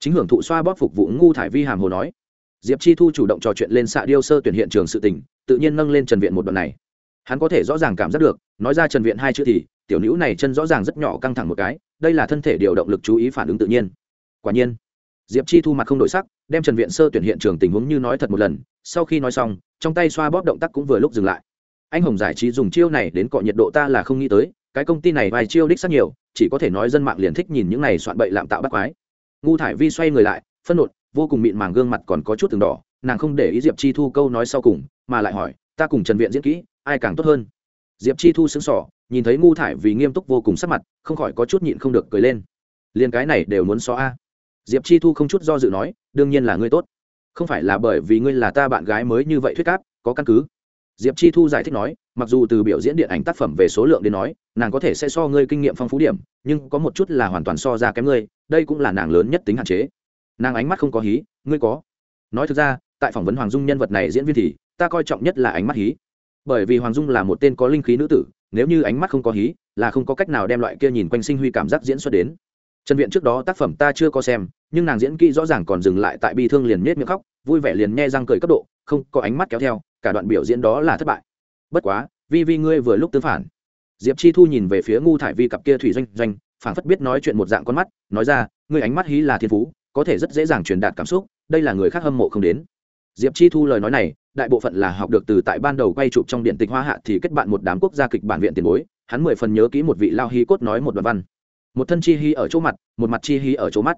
Chính hưởng thụ xoa bóp phục vụ ngu thải vi hàm hồ nói. Diệp chi thu chủ động trò chuyện lên xạ điêu sơ tuyển hiện trường sự tình, tự nhiên nâng lên trần viện một đoạn này. Hắn có thể rõ ràng cảm giác được, nói ra trần viện hai chữ thì, tiểu nữ này chân rõ ràng rất nhỏ căng thẳng một cái, đây là thân thể điều động lực chú ý phản ứng tự nhiên. Quả nhiên, diệp chi thu mặt không đổi sắc đem trần viện sơ tuyển hiện trường tình huống như nói thật một lần, sau khi nói xong, trong tay xoa bóp động tác cũng vừa lúc dừng lại. Anh hồng giải trí dùng chiêu này đến cọ nhiệt độ ta là không nghĩ tới, cái công ty này vài chiêu đích rất nhiều, chỉ có thể nói dân mạng liền thích nhìn những này soạn bậy lạm tạo bắt quái. Ngu thải vi xoay người lại phân nộn vô cùng mịn màng gương mặt còn có chút từng đỏ, nàng không để ý diệp chi thu câu nói sau cùng, mà lại hỏi, ta cùng trần viện diễn kỹ, ai càng tốt hơn? Diệp chi thu sững sỏ nhìn thấy ngu thải vì nghiêm túc vô cùng sắc mặt, không khỏi có chút nhịn không được cười lên. Liền cái này đều muốn xóa a? Diệp chi thu không chút do dự nói, đương nhiên là ngươi tốt. Không phải là bởi vì ngươi là ta bạn gái mới như vậy thuyết cáp có căn cứ. Diệp chi thu giải thích nói, mặc dù từ biểu diễn điện ảnh tác phẩm về số lượng đến nói, nàng có thể sẽ so ngươi kinh nghiệm phong phú điểm, nhưng có một chút là hoàn toàn so ra kém ngươi, đây cũng là nàng lớn nhất tính hạn chế. Nàng ánh mắt không có hí, ngươi có. Nói thực ra, tại phỏng vấn hoàng dung nhân vật này diễn viên thì, ta coi trọng nhất là ánh mắt hí. Bởi vì hoàng dung là một tên có linh khí nữ tử, nếu như ánh mắt không có hí, là không có cách nào đem loại kia nhìn quanh sinh huy cảm giác diễn xuất đến trần viện trước đó tác phẩm ta chưa có xem, nhưng nàng diễn kỹ rõ ràng còn dừng lại tại bi thương liền nết miệng khóc, vui vẻ liền nghe răng cười cấp độ, không có ánh mắt kéo theo, cả đoạn biểu diễn đó là thất bại. Bất quá, vi vi ngươi vừa lúc tương phản. Diệp chi thu nhìn về phía ngu thải vi cặp kia thủy doanh doanh, phảng phất biết nói chuyện một dạng con mắt, nói ra, ngươi ánh mắt hí là thiên phú, có thể rất dễ dàng truyền đạt cảm xúc, đây là người khác hâm mộ không đến. Diệp chi thu lời nói này, đại bộ phận là học được từ tại ban đầu quay chụp trong điện tịch hoa hạ thì kết bạn một đám quốc gia kịch bản viện tiền bối, hắn mười phần nhớ kỹ một vị lao hí cốt nói một đoạn văn một thân chi hí ở chỗ mặt, một mặt chi hí ở chỗ mắt.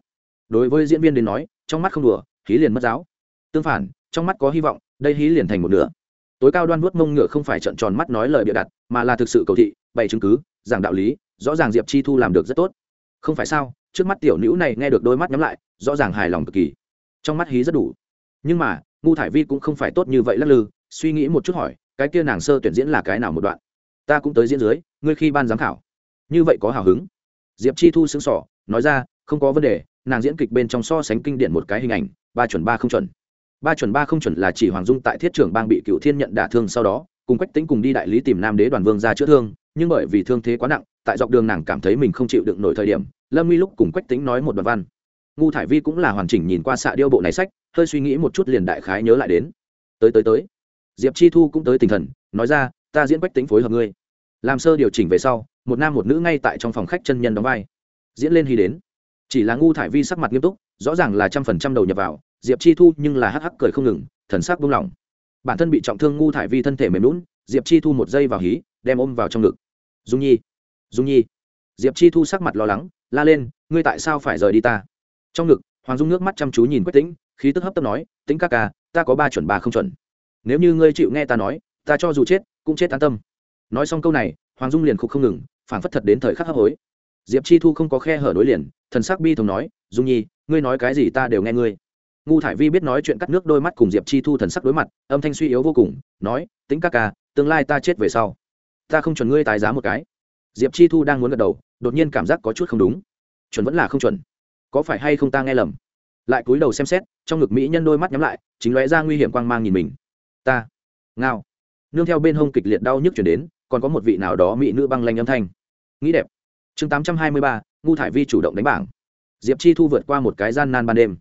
Đối với diễn viên đến nói, trong mắt không đùa, hí liền mất giáo. Tương phản, trong mắt có hy vọng, đây hí liền thành một nửa. Tối cao đoan vuốt mông ngựa không phải trận tròn mắt nói lời bịa đặt, mà là thực sự cầu thị, bày chứng cứ, giảng đạo lý, rõ ràng diệp chi thu làm được rất tốt. Không phải sao, trước mắt tiểu nữ này nghe được đôi mắt nhắm lại, rõ ràng hài lòng cực kỳ. Trong mắt hí rất đủ. Nhưng mà, ngu thải vi cũng không phải tốt như vậy lắc lư, suy nghĩ một chút hỏi, cái kia nàng sơ tuyển diễn là cái nào một đoạn? Ta cũng tới diễn dưới, ngươi khi ban giám khảo. Như vậy có hào hứng diệp chi thu xứng sỏ nói ra, không có vấn đề, nàng diễn kịch bên trong so sánh kinh điển một cái hình ảnh, ba chuẩn ba không chuẩn. Ba chuẩn ba không chuẩn là chỉ hoàng dung tại thiết trưởng bang bị cựu thiên nhận đả thương sau đó, cùng quách tính cùng đi đại lý tìm nam đế đoàn vương ra chữa thương, nhưng bởi vì thương thế quá nặng, tại dọc đường nàng cảm thấy mình không chịu đựng nổi thời điểm, lâm nguy lúc cùng quách tính nói một đoạn văn. Ngu thải vi cũng là hoàn chỉnh nhìn qua xạ điêu bộ này sách, hơi suy nghĩ một chút liền đại khái nhớ lại đến. Tới tới tới. Diệp chi thu cũng tới tinh thần, nói ra, ta diễn quách tính phối hợp ngươi. Làm sơ điều chỉnh về sau một nam một nữ ngay tại trong phòng khách chân nhân đóng vai. Diễn lên hy đến. Chỉ là ngu thải vi sắc mặt nghiêm túc, rõ ràng là trăm phần trăm đầu nhập vào, diệp chi thu nhưng là hắc hắc cười không ngừng, thần sắc buông lỏng. Bản thân bị trọng thương ngu thải vi thân thể mềm lún diệp chi thu một giây vào hí, đem ôm vào trong ngực. Dung nhi dung nhi. Diệp chi thu sắc mặt lo lắng, la lên, ngươi tại sao phải rời đi ta? Trong ngực, hoàng dung nước mắt chăm chú nhìn quách tĩnh, khí tức hấp tấp nói tính ca ca, ta có ba chuẩn ba không chuẩn. Nếu như ngươi chịu nghe ta nói, ta cho dù chết, cũng chết an tâm. Nói xong câu này, hoàng dung liền khục không ngừng phản phất thật đến thời khắc hấp hối. Diệp chi thu không có khe hở nối liền, thần sắc bi thống nói, dung nhi, ngươi nói cái gì ta đều nghe ngươi. Ngu thải vi biết nói chuyện cắt nước đôi mắt cùng diệp chi thu thần sắc đối mặt, âm thanh suy yếu vô cùng, nói tính ca ca, tương lai ta chết về sau. Ta không chuẩn ngươi tái giá một cái. Diệp chi thu đang muốn gật đầu, đột nhiên cảm giác có chút không đúng. Chuẩn vẫn là không chuẩn. Có phải hay không ta nghe lầm? Lại cúi đầu xem xét, trong ngực mỹ nhân đôi mắt nhắm lại, chính lóe ra nguy hiểm quang mang nhìn mình. Ta. Ngao. Nương theo bên hông kịch liệt đau nhức chuyển đến còn có một vị nào đó mỹ nữ băng lanh âm thanh. Nghĩ đẹp. Chương tám trăm hai mươi ba, ngu thải vi chủ động đánh bảng. Diệp chi thu vượt qua một cái gian nan ban đêm.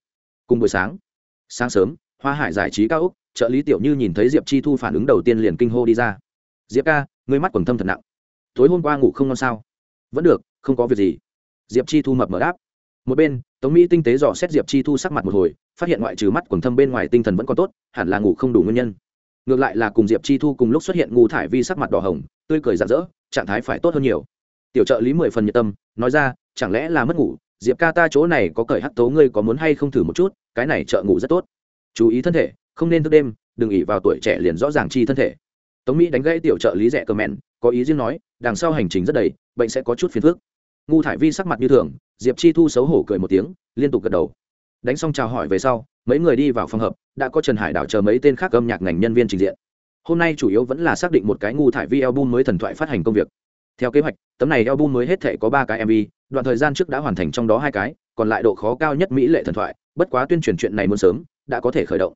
Cùng buổi sáng sáng sớm, hoa hải giải trí cao úc, trợ lý tiểu như nhìn thấy diệp chi thu phản ứng đầu tiên liền kinh hô đi ra. Diệp ca, ngươi mắt quần thâm thật nặng. Tối hôm qua ngủ không ngon sao? Vẫn được, không có việc gì. Diệp chi thu mập mở đáp. Một bên, tống mỹ tinh tế dò xét diệp chi thu sắc mặt một hồi, phát hiện ngoại trừ mắt quần thâm bên ngoài tinh thần vẫn còn tốt, hẳn là ngủ không đủ nguyên nhân. Ngược lại là cùng diệp chi thu cùng lúc xuất hiện ngu thải vi sắc mặt đỏ hồng tươi cười rạng rỡ, trạng thái phải tốt hơn nhiều. Tiểu trợ lý mười phần nhiệt tâm, nói ra, chẳng lẽ là mất ngủ? Diệp ca ta chỗ này có cởi hắc tố ngươi có muốn hay không thử một chút? Cái này trợ ngủ rất tốt. Chú ý thân thể, không nên thức đêm, đừng ỉ vào tuổi trẻ liền rõ ràng chi thân thể. Tống mỹ đánh gãy tiểu trợ lý rẻ cờ mẹn, có ý riêng nói, đằng sau hành trình rất đầy, bệnh sẽ có chút phiền phức. Ngu thải vi sắc mặt như thường, diệp chi thu xấu hổ cười một tiếng, liên tục gật đầu. Đánh xong chào hỏi về sau, mấy người đi vào phòng hợp đã có trần hải đảo chờ mấy tên khác âm nhạc ngành nhân viên trình diện hôm nay chủ yếu vẫn là xác định một cái ngu thải vi album mới thần thoại phát hành công việc. Theo kế hoạch, tấm này album mới hết thể có ba cái mv đoạn thời gian trước đã hoàn thành trong đó hai cái, còn lại độ khó cao nhất mỹ lệ thần thoại, bất quá tuyên truyền chuyện này muốn sớm, đã có thể khởi động.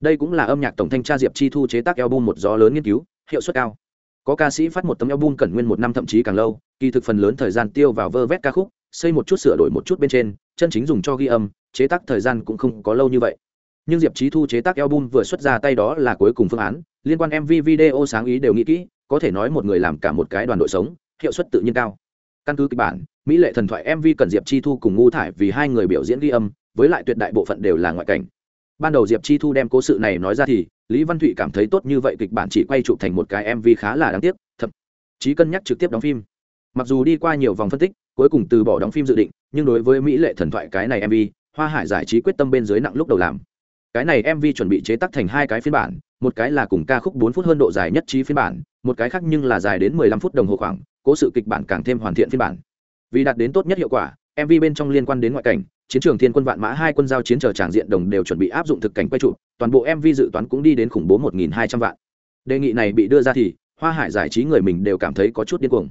Đây cũng là âm nhạc tổng thanh tra diệp chi thu chế tác album một gió lớn nghiên cứu, hiệu suất cao. Có ca sĩ phát một tấm album cần nguyên một năm thậm chí càng lâu, kỳ thực phần lớn thời gian tiêu vào vơ vét ca khúc, xây một chút sửa đổi một chút bên trên, chân chính dùng cho ghi âm, chế tác thời gian cũng không có lâu như vậy. Nhưng diệp trí thu chế tác album vừa xuất ra tay đó là cuối cùng phương án liên quan mv video sáng ý đều nghĩ kỹ, có thể nói một người làm cả một cái đoàn đội sống, hiệu suất tự nhiên cao. Căn cứ kịch bản, mỹ lệ thần thoại mv cần diệp chi thu cùng ngu thải vì hai người biểu diễn ghi âm, với lại tuyệt đại bộ phận đều là ngoại cảnh. Ban đầu diệp chi thu đem cố sự này nói ra thì, lý văn thụy cảm thấy tốt như vậy kịch bản chỉ quay chụp thành một cái mv khá là đáng tiếc, thậm chí cân nhắc trực tiếp đóng phim. Mặc dù đi qua nhiều vòng phân tích, cuối cùng từ bỏ đóng phim dự định, nhưng đối với mỹ lệ thần thoại cái này mv hoa hải giải trí quyết tâm bên dưới nặng lúc đầu làm cái này mv chuẩn bị chế tác thành hai cái phiên bản, một cái là cùng ca khúc bốn phút hơn độ dài nhất trí phiên bản, một cái khác nhưng là dài đến mười lăm phút đồng hồ khoảng, cố sự kịch bản càng thêm hoàn thiện phiên bản. Vì đạt đến tốt nhất hiệu quả mv bên trong liên quan đến ngoại cảnh, chiến trường thiên quân vạn mã hai quân giao chiến chờ tràng diện đồng đều chuẩn bị áp dụng thực cảnh quay trụ toàn bộ mv dự toán cũng đi đến khủng bố một nghìn hai trăm vạn. Đề nghị này bị đưa ra thì, hoa hải giải trí người mình đều cảm thấy có chút điên cuồng.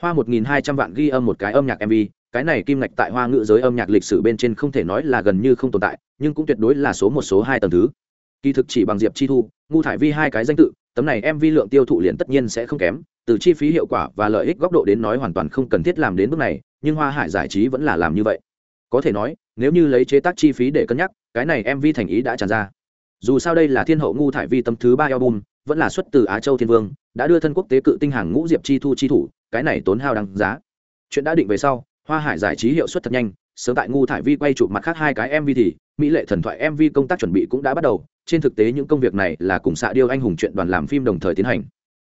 Hoa một nghìn hai trăm vạn ghi âm một cái âm nhạc mv cái này kim ngạch tại hoa ngữ giới âm nhạc lịch sử bên trên không thể nói là gần như không tồn tại nhưng cũng tuyệt đối là số một, số hai tầng thứ. Kỳ thực chỉ bằng diệp chi thu, ngu thải vi hai cái danh tự, tấm này mv lượng tiêu thụ liền tất nhiên sẽ không kém, từ chi phí hiệu quả và lợi ích góc độ đến nói hoàn toàn không cần thiết làm đến bước này, nhưng hoa hải giải trí vẫn là làm như vậy. Có thể nói, nếu như lấy chế tác chi phí để cân nhắc, cái này mv thành ý đã tràn ra. Dù sao đây là thiên hậu ngu thải vi tâm thứ ba album, vẫn là xuất từ á châu thiên vương, đã đưa thân quốc tế cự tinh hàng ngũ diệp chi thu chi thủ, cái này tốn hao đăng giá. Chuyện đã định về sau, hoa hải giải trí hiệu suất thật nhanh sớm tại ngu thải vi quay chụp mặt khác hai cái mv thì mỹ lệ thần thoại mv công tác chuẩn bị cũng đã bắt đầu, trên thực tế những công việc này là cùng xạ điêu anh hùng chuyện đoàn làm phim đồng thời tiến hành.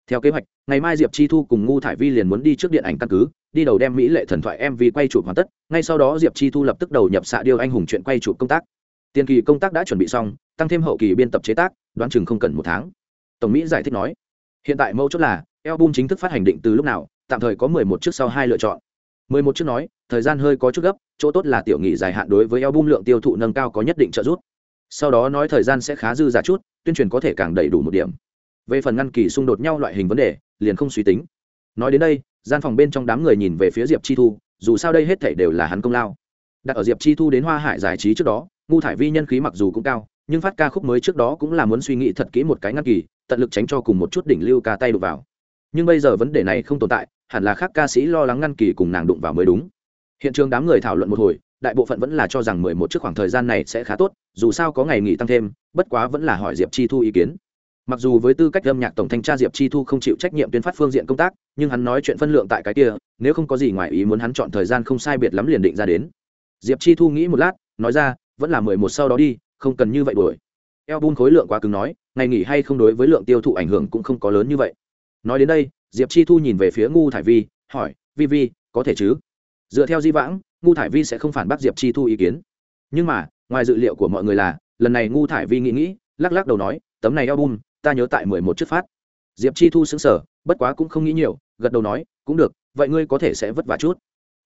Theo kế hoạch, ngày mai diệp chi thu cùng ngu thải vi liền muốn đi trước điện ảnh căn cứ, đi đầu đem mỹ lệ thần thoại mv quay chụp hoàn tất, ngay sau đó diệp chi thu lập tức đầu nhập xạ điêu anh hùng chuyện quay chụp công tác. Tiền kỳ công tác đã chuẩn bị xong, tăng thêm hậu kỳ biên tập chế tác, đoán chừng không cần một tháng. Tổng mỹ giải thích nói, hiện tại mẫu chốt là, album chính thức phát hành định từ lúc nào, tạm thời có mười một trước sau hai lựa chọn mười một trước nói, thời gian hơi có chút gấp, chỗ tốt là tiểu nghị dài hạn đối với album lượng tiêu thụ nâng cao có nhất định trợ giúp. Sau đó nói thời gian sẽ khá dư giả chút, tuyên truyền có thể càng đầy đủ một điểm. Về phần ngăn kỳ xung đột nhau loại hình vấn đề, liền không suy tính. Nói đến đây, gian phòng bên trong đám người nhìn về phía diệp chi thu, dù sao đây hết thể đều là hắn công lao. Đặt ở diệp chi thu đến hoa hải giải trí trước đó, ngu thải vi nhân khí mặc dù cũng cao, nhưng phát ca khúc mới trước đó cũng là muốn suy nghĩ thật kỹ một cái ngăn kỳ, tận lực tránh cho cùng một chút đỉnh lưu ca tay đụng vào. Nhưng bây giờ vấn đề này không tồn tại hẳn là khác ca sĩ lo lắng ngăn kỳ cùng nàng đụng vào mới đúng. Hiện trường đám người thảo luận một hồi, đại bộ phận vẫn là cho rằng mười một trước khoảng thời gian này sẽ khá tốt, dù sao có ngày nghỉ tăng thêm, bất quá vẫn là hỏi diệp chi thu ý kiến. Mặc dù với tư cách âm nhạc tổng thanh tra diệp chi thu không chịu trách nhiệm tuyên phát phương diện công tác, nhưng hắn nói chuyện phân lượng tại cái kia, nếu không có gì ngoài ý muốn hắn chọn thời gian không sai biệt lắm liền định ra đến. Diệp chi thu nghĩ một lát, nói ra, vẫn là mười một sau đó đi, không cần như vậy đuổi. Eo bun khối lượng quá cứng nói, ngày nghỉ hay không đối với lượng tiêu thụ ảnh hưởng cũng không có lớn như vậy. Nói đến đây diệp chi thu nhìn về phía ngu thải vi, hỏi, vi vi, có thể chứ? Dựa theo di vãng, ngu thải vi sẽ không phản bác diệp chi thu ý kiến. Nhưng mà, ngoài dự liệu của mọi người là, lần này ngu thải vi nghĩ nghĩ, lắc lắc đầu nói, tấm này album, ta nhớ tại mười một trước phát. Diệp chi thu xứng sở bất quá cũng không nghĩ nhiều, gật đầu nói, cũng được, vậy ngươi có thể sẽ vất vả chút.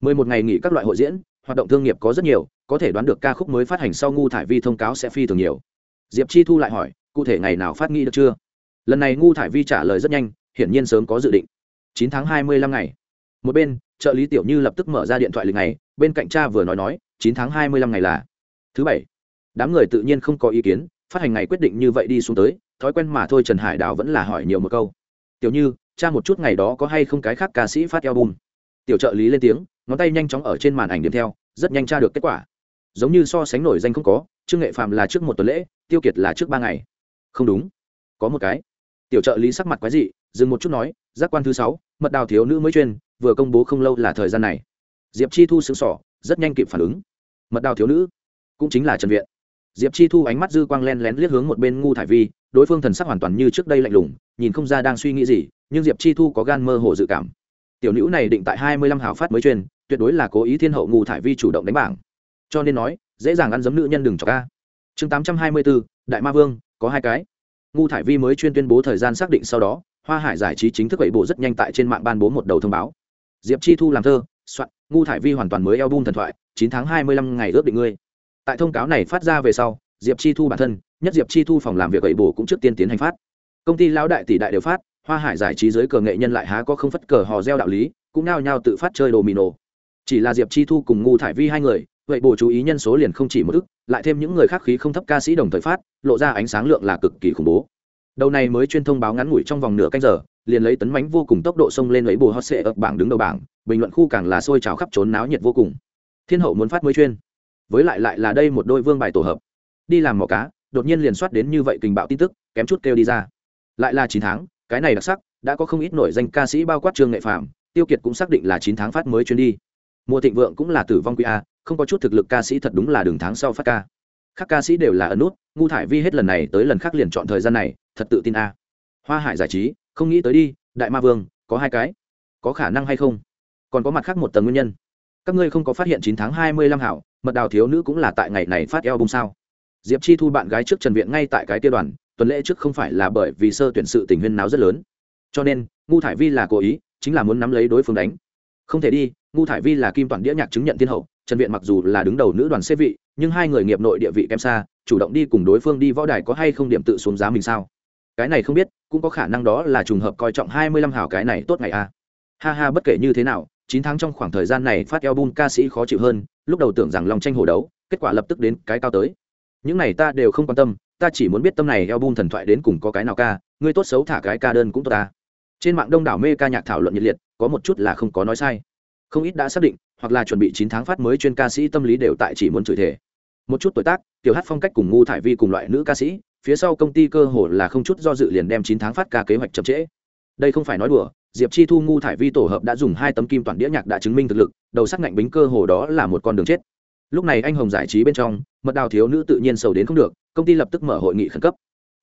Mười một ngày nghỉ các loại hội diễn, hoạt động thương nghiệp có rất nhiều, có thể đoán được ca khúc mới phát hành sau ngu thải vi thông cáo sẽ phi thường nhiều. Diệp chi thu lại hỏi, cụ thể ngày nào phát nghĩ được chưa? Lần này ngu thải vi trả lời rất nhanh hiển nhiên sớm có dự định. Chín tháng hai mươi lăm ngày. Một bên, trợ lý tiểu như lập tức mở ra điện thoại lịch ngày, bên cạnh cha vừa nói nói, chín tháng hai mươi lăm ngày là thứ bảy. Đám người tự nhiên không có ý kiến, phát hành ngày quyết định như vậy đi xuống tới, thói quen mà thôi trần hải đào vẫn là hỏi nhiều một câu. Tiểu như, cha một chút ngày đó có hay không cái khác ca sĩ phát album? Tiểu trợ lý lên tiếng, ngón tay nhanh chóng ở trên màn ảnh điểm theo, rất nhanh tra được kết quả. Giống như so sánh nổi danh không có, trương nghệ phạm là trước một tuần lễ, tiêu kiệt là trước ba ngày. Không đúng. Có một cái. Tiểu trợ lý sắc mặt quái dị dừng một chút nói, giác quan thứ sáu, mật đào thiếu nữ mới chuyên, vừa công bố không lâu là thời gian này. Diệp chi thu sướng sỏ rất nhanh kịp phản ứng. Mật đào thiếu nữ, cũng chính là trần viện. Diệp chi thu ánh mắt dư quang len lén liếc hướng một bên ngu thải vi, đối phương thần sắc hoàn toàn như trước đây lạnh lùng, nhìn không ra đang suy nghĩ gì, nhưng diệp chi thu có gan mơ hồ dự cảm. Tiểu nữ này định tại hai mươi lăm hào phát mới chuyên, tuyệt đối là cố ý thiên hậu ngu thải vi chủ động đánh bảng. Cho nên nói, dễ dàng ăn giấm nữ nhân đừng cho ca. Chương tám trăm hai mươi bốn đại ma vương, có hai cái. Ngu thải vi mới chuyên tuyên bố thời gian xác định sau đó hoa hải giải trí chính thức bảy bộ rất nhanh tại trên mạng ban bố một đầu thông báo. Diệp chi thu làm thơ, soạn, ngu thải vi hoàn toàn mới album thần thoại, chín tháng hai mươi lăm ngày ước định ngươi. Tại thông cáo này phát ra về sau, diệp chi thu bản thân, nhất diệp chi thu phòng làm việc bảy bộ cũng trước tiên tiến hành phát. Công ty lão đại tỷ đại đều phát, hoa hải giải trí giới cờ nghệ nhân lại há có không phất cờ hò reo đạo lý, cũng nao nhao tự phát chơi đồ mì nổ chỉ là diệp chi thu cùng ngu thải vi hai người, vậy bổ chú ý nhân số liền không chỉ một ức, lại thêm những người khác khí không thấp ca sĩ đồng thời phát, lộ ra ánh sáng lượng là cực kỳ khủng bố đầu này mới chuyên thông báo ngắn ngủi trong vòng nửa canh giờ, liền lấy tấn mánh vô cùng tốc độ xông lên lấy bồ hot sệ ập bảng đứng đầu bảng, bình luận khu càng là sôi trào khắp trốn náo nhiệt vô cùng. Thiên hậu muốn phát mới chuyên. Với lại lại là đây một đôi vương bài tổ hợp. Đi làm mỏ cá, đột nhiên liền soát đến như vậy kình bạo tin tức, kém chút kêu đi ra. Lại là chín tháng, cái này đặc sắc, đã có không ít nổi danh ca sĩ bao quát trương nghệ phạm tiêu kiệt cũng xác định là chín tháng phát mới chuyên đi. Mùa thịnh vượng cũng là tử vong quý a, không có chút thực lực ca sĩ thật đúng là đường tháng sau phát ca. Các ca sĩ đều là ẩn nút, ngu thải vi hết lần này tới lần khác liền chọn thời gian này thật tự tin a. Hoa hải giải trí, không nghĩ tới đi, đại ma vương, có hai cái. Có khả năng hay không? Còn có mặt khác một tầng nguyên nhân. Các ngươi không có phát hiện chín tháng hai mươi lăm hảo, mật đào thiếu nữ cũng là tại ngày này phát eo bung sao? Diệp chi thu bạn gái trước trần viện ngay tại cái tiêu đoàn, tuần lễ trước không phải là bởi vì sơ tuyển sự tình huyên náo rất lớn. Cho nên, ngu thải vi là cố ý, chính là muốn nắm lấy đối phương đánh. Không thể đi, ngu thải vi là kim toàn đĩa nhạc chứng nhận thiên hậu, trần viện mặc dù là đứng đầu nữ đoàn xếp vị, nhưng hai người nghiệp nội địa vị kém xa, chủ động đi cùng đối phương đi võ đài có hay không điểm tự xuống giá mình sao? Cái này không biết, cũng có khả năng đó là trùng hợp coi trọng hai mươi lăm hào cái này tốt ngày a. Ha ha, bất kể như thế nào, chín tháng trong khoảng thời gian này phát album ca sĩ khó chịu hơn, lúc đầu tưởng rằng lòng tranh hồ đấu, kết quả lập tức đến cái cao tới. Những này ta đều không quan tâm, ta chỉ muốn biết tâm này album thần thoại đến cùng có cái nào ca ngươi tốt xấu thả cái ca đơn cũng tốt ta. Trên mạng đông đảo mê ca nhạc thảo luận nhiệt liệt, có một chút là không có nói sai. Không ít đã xác định, hoặc là chuẩn bị chín tháng phát mới chuyên ca sĩ tâm lý đều tại chỉ muốn chửi thể một chút tuổi tác, tiểu hát phong cách cùng ngu thải vi cùng loại nữ ca sĩ phía sau công ty cơ hồ là không chút do dự liền đem chín tháng phát ca kế hoạch chậm trễ. Đây không phải nói đùa, diệp chi thu ngu thải vi tổ hợp đã dùng hai tấm kim toàn đĩa nhạc đã chứng minh thực lực, đầu sắc ngạnh bính cơ hồ đó là một con đường chết. Lúc này anh hồng giải trí bên trong, mật đào thiếu nữ tự nhiên sầu đến không được, công ty lập tức mở hội nghị khẩn cấp.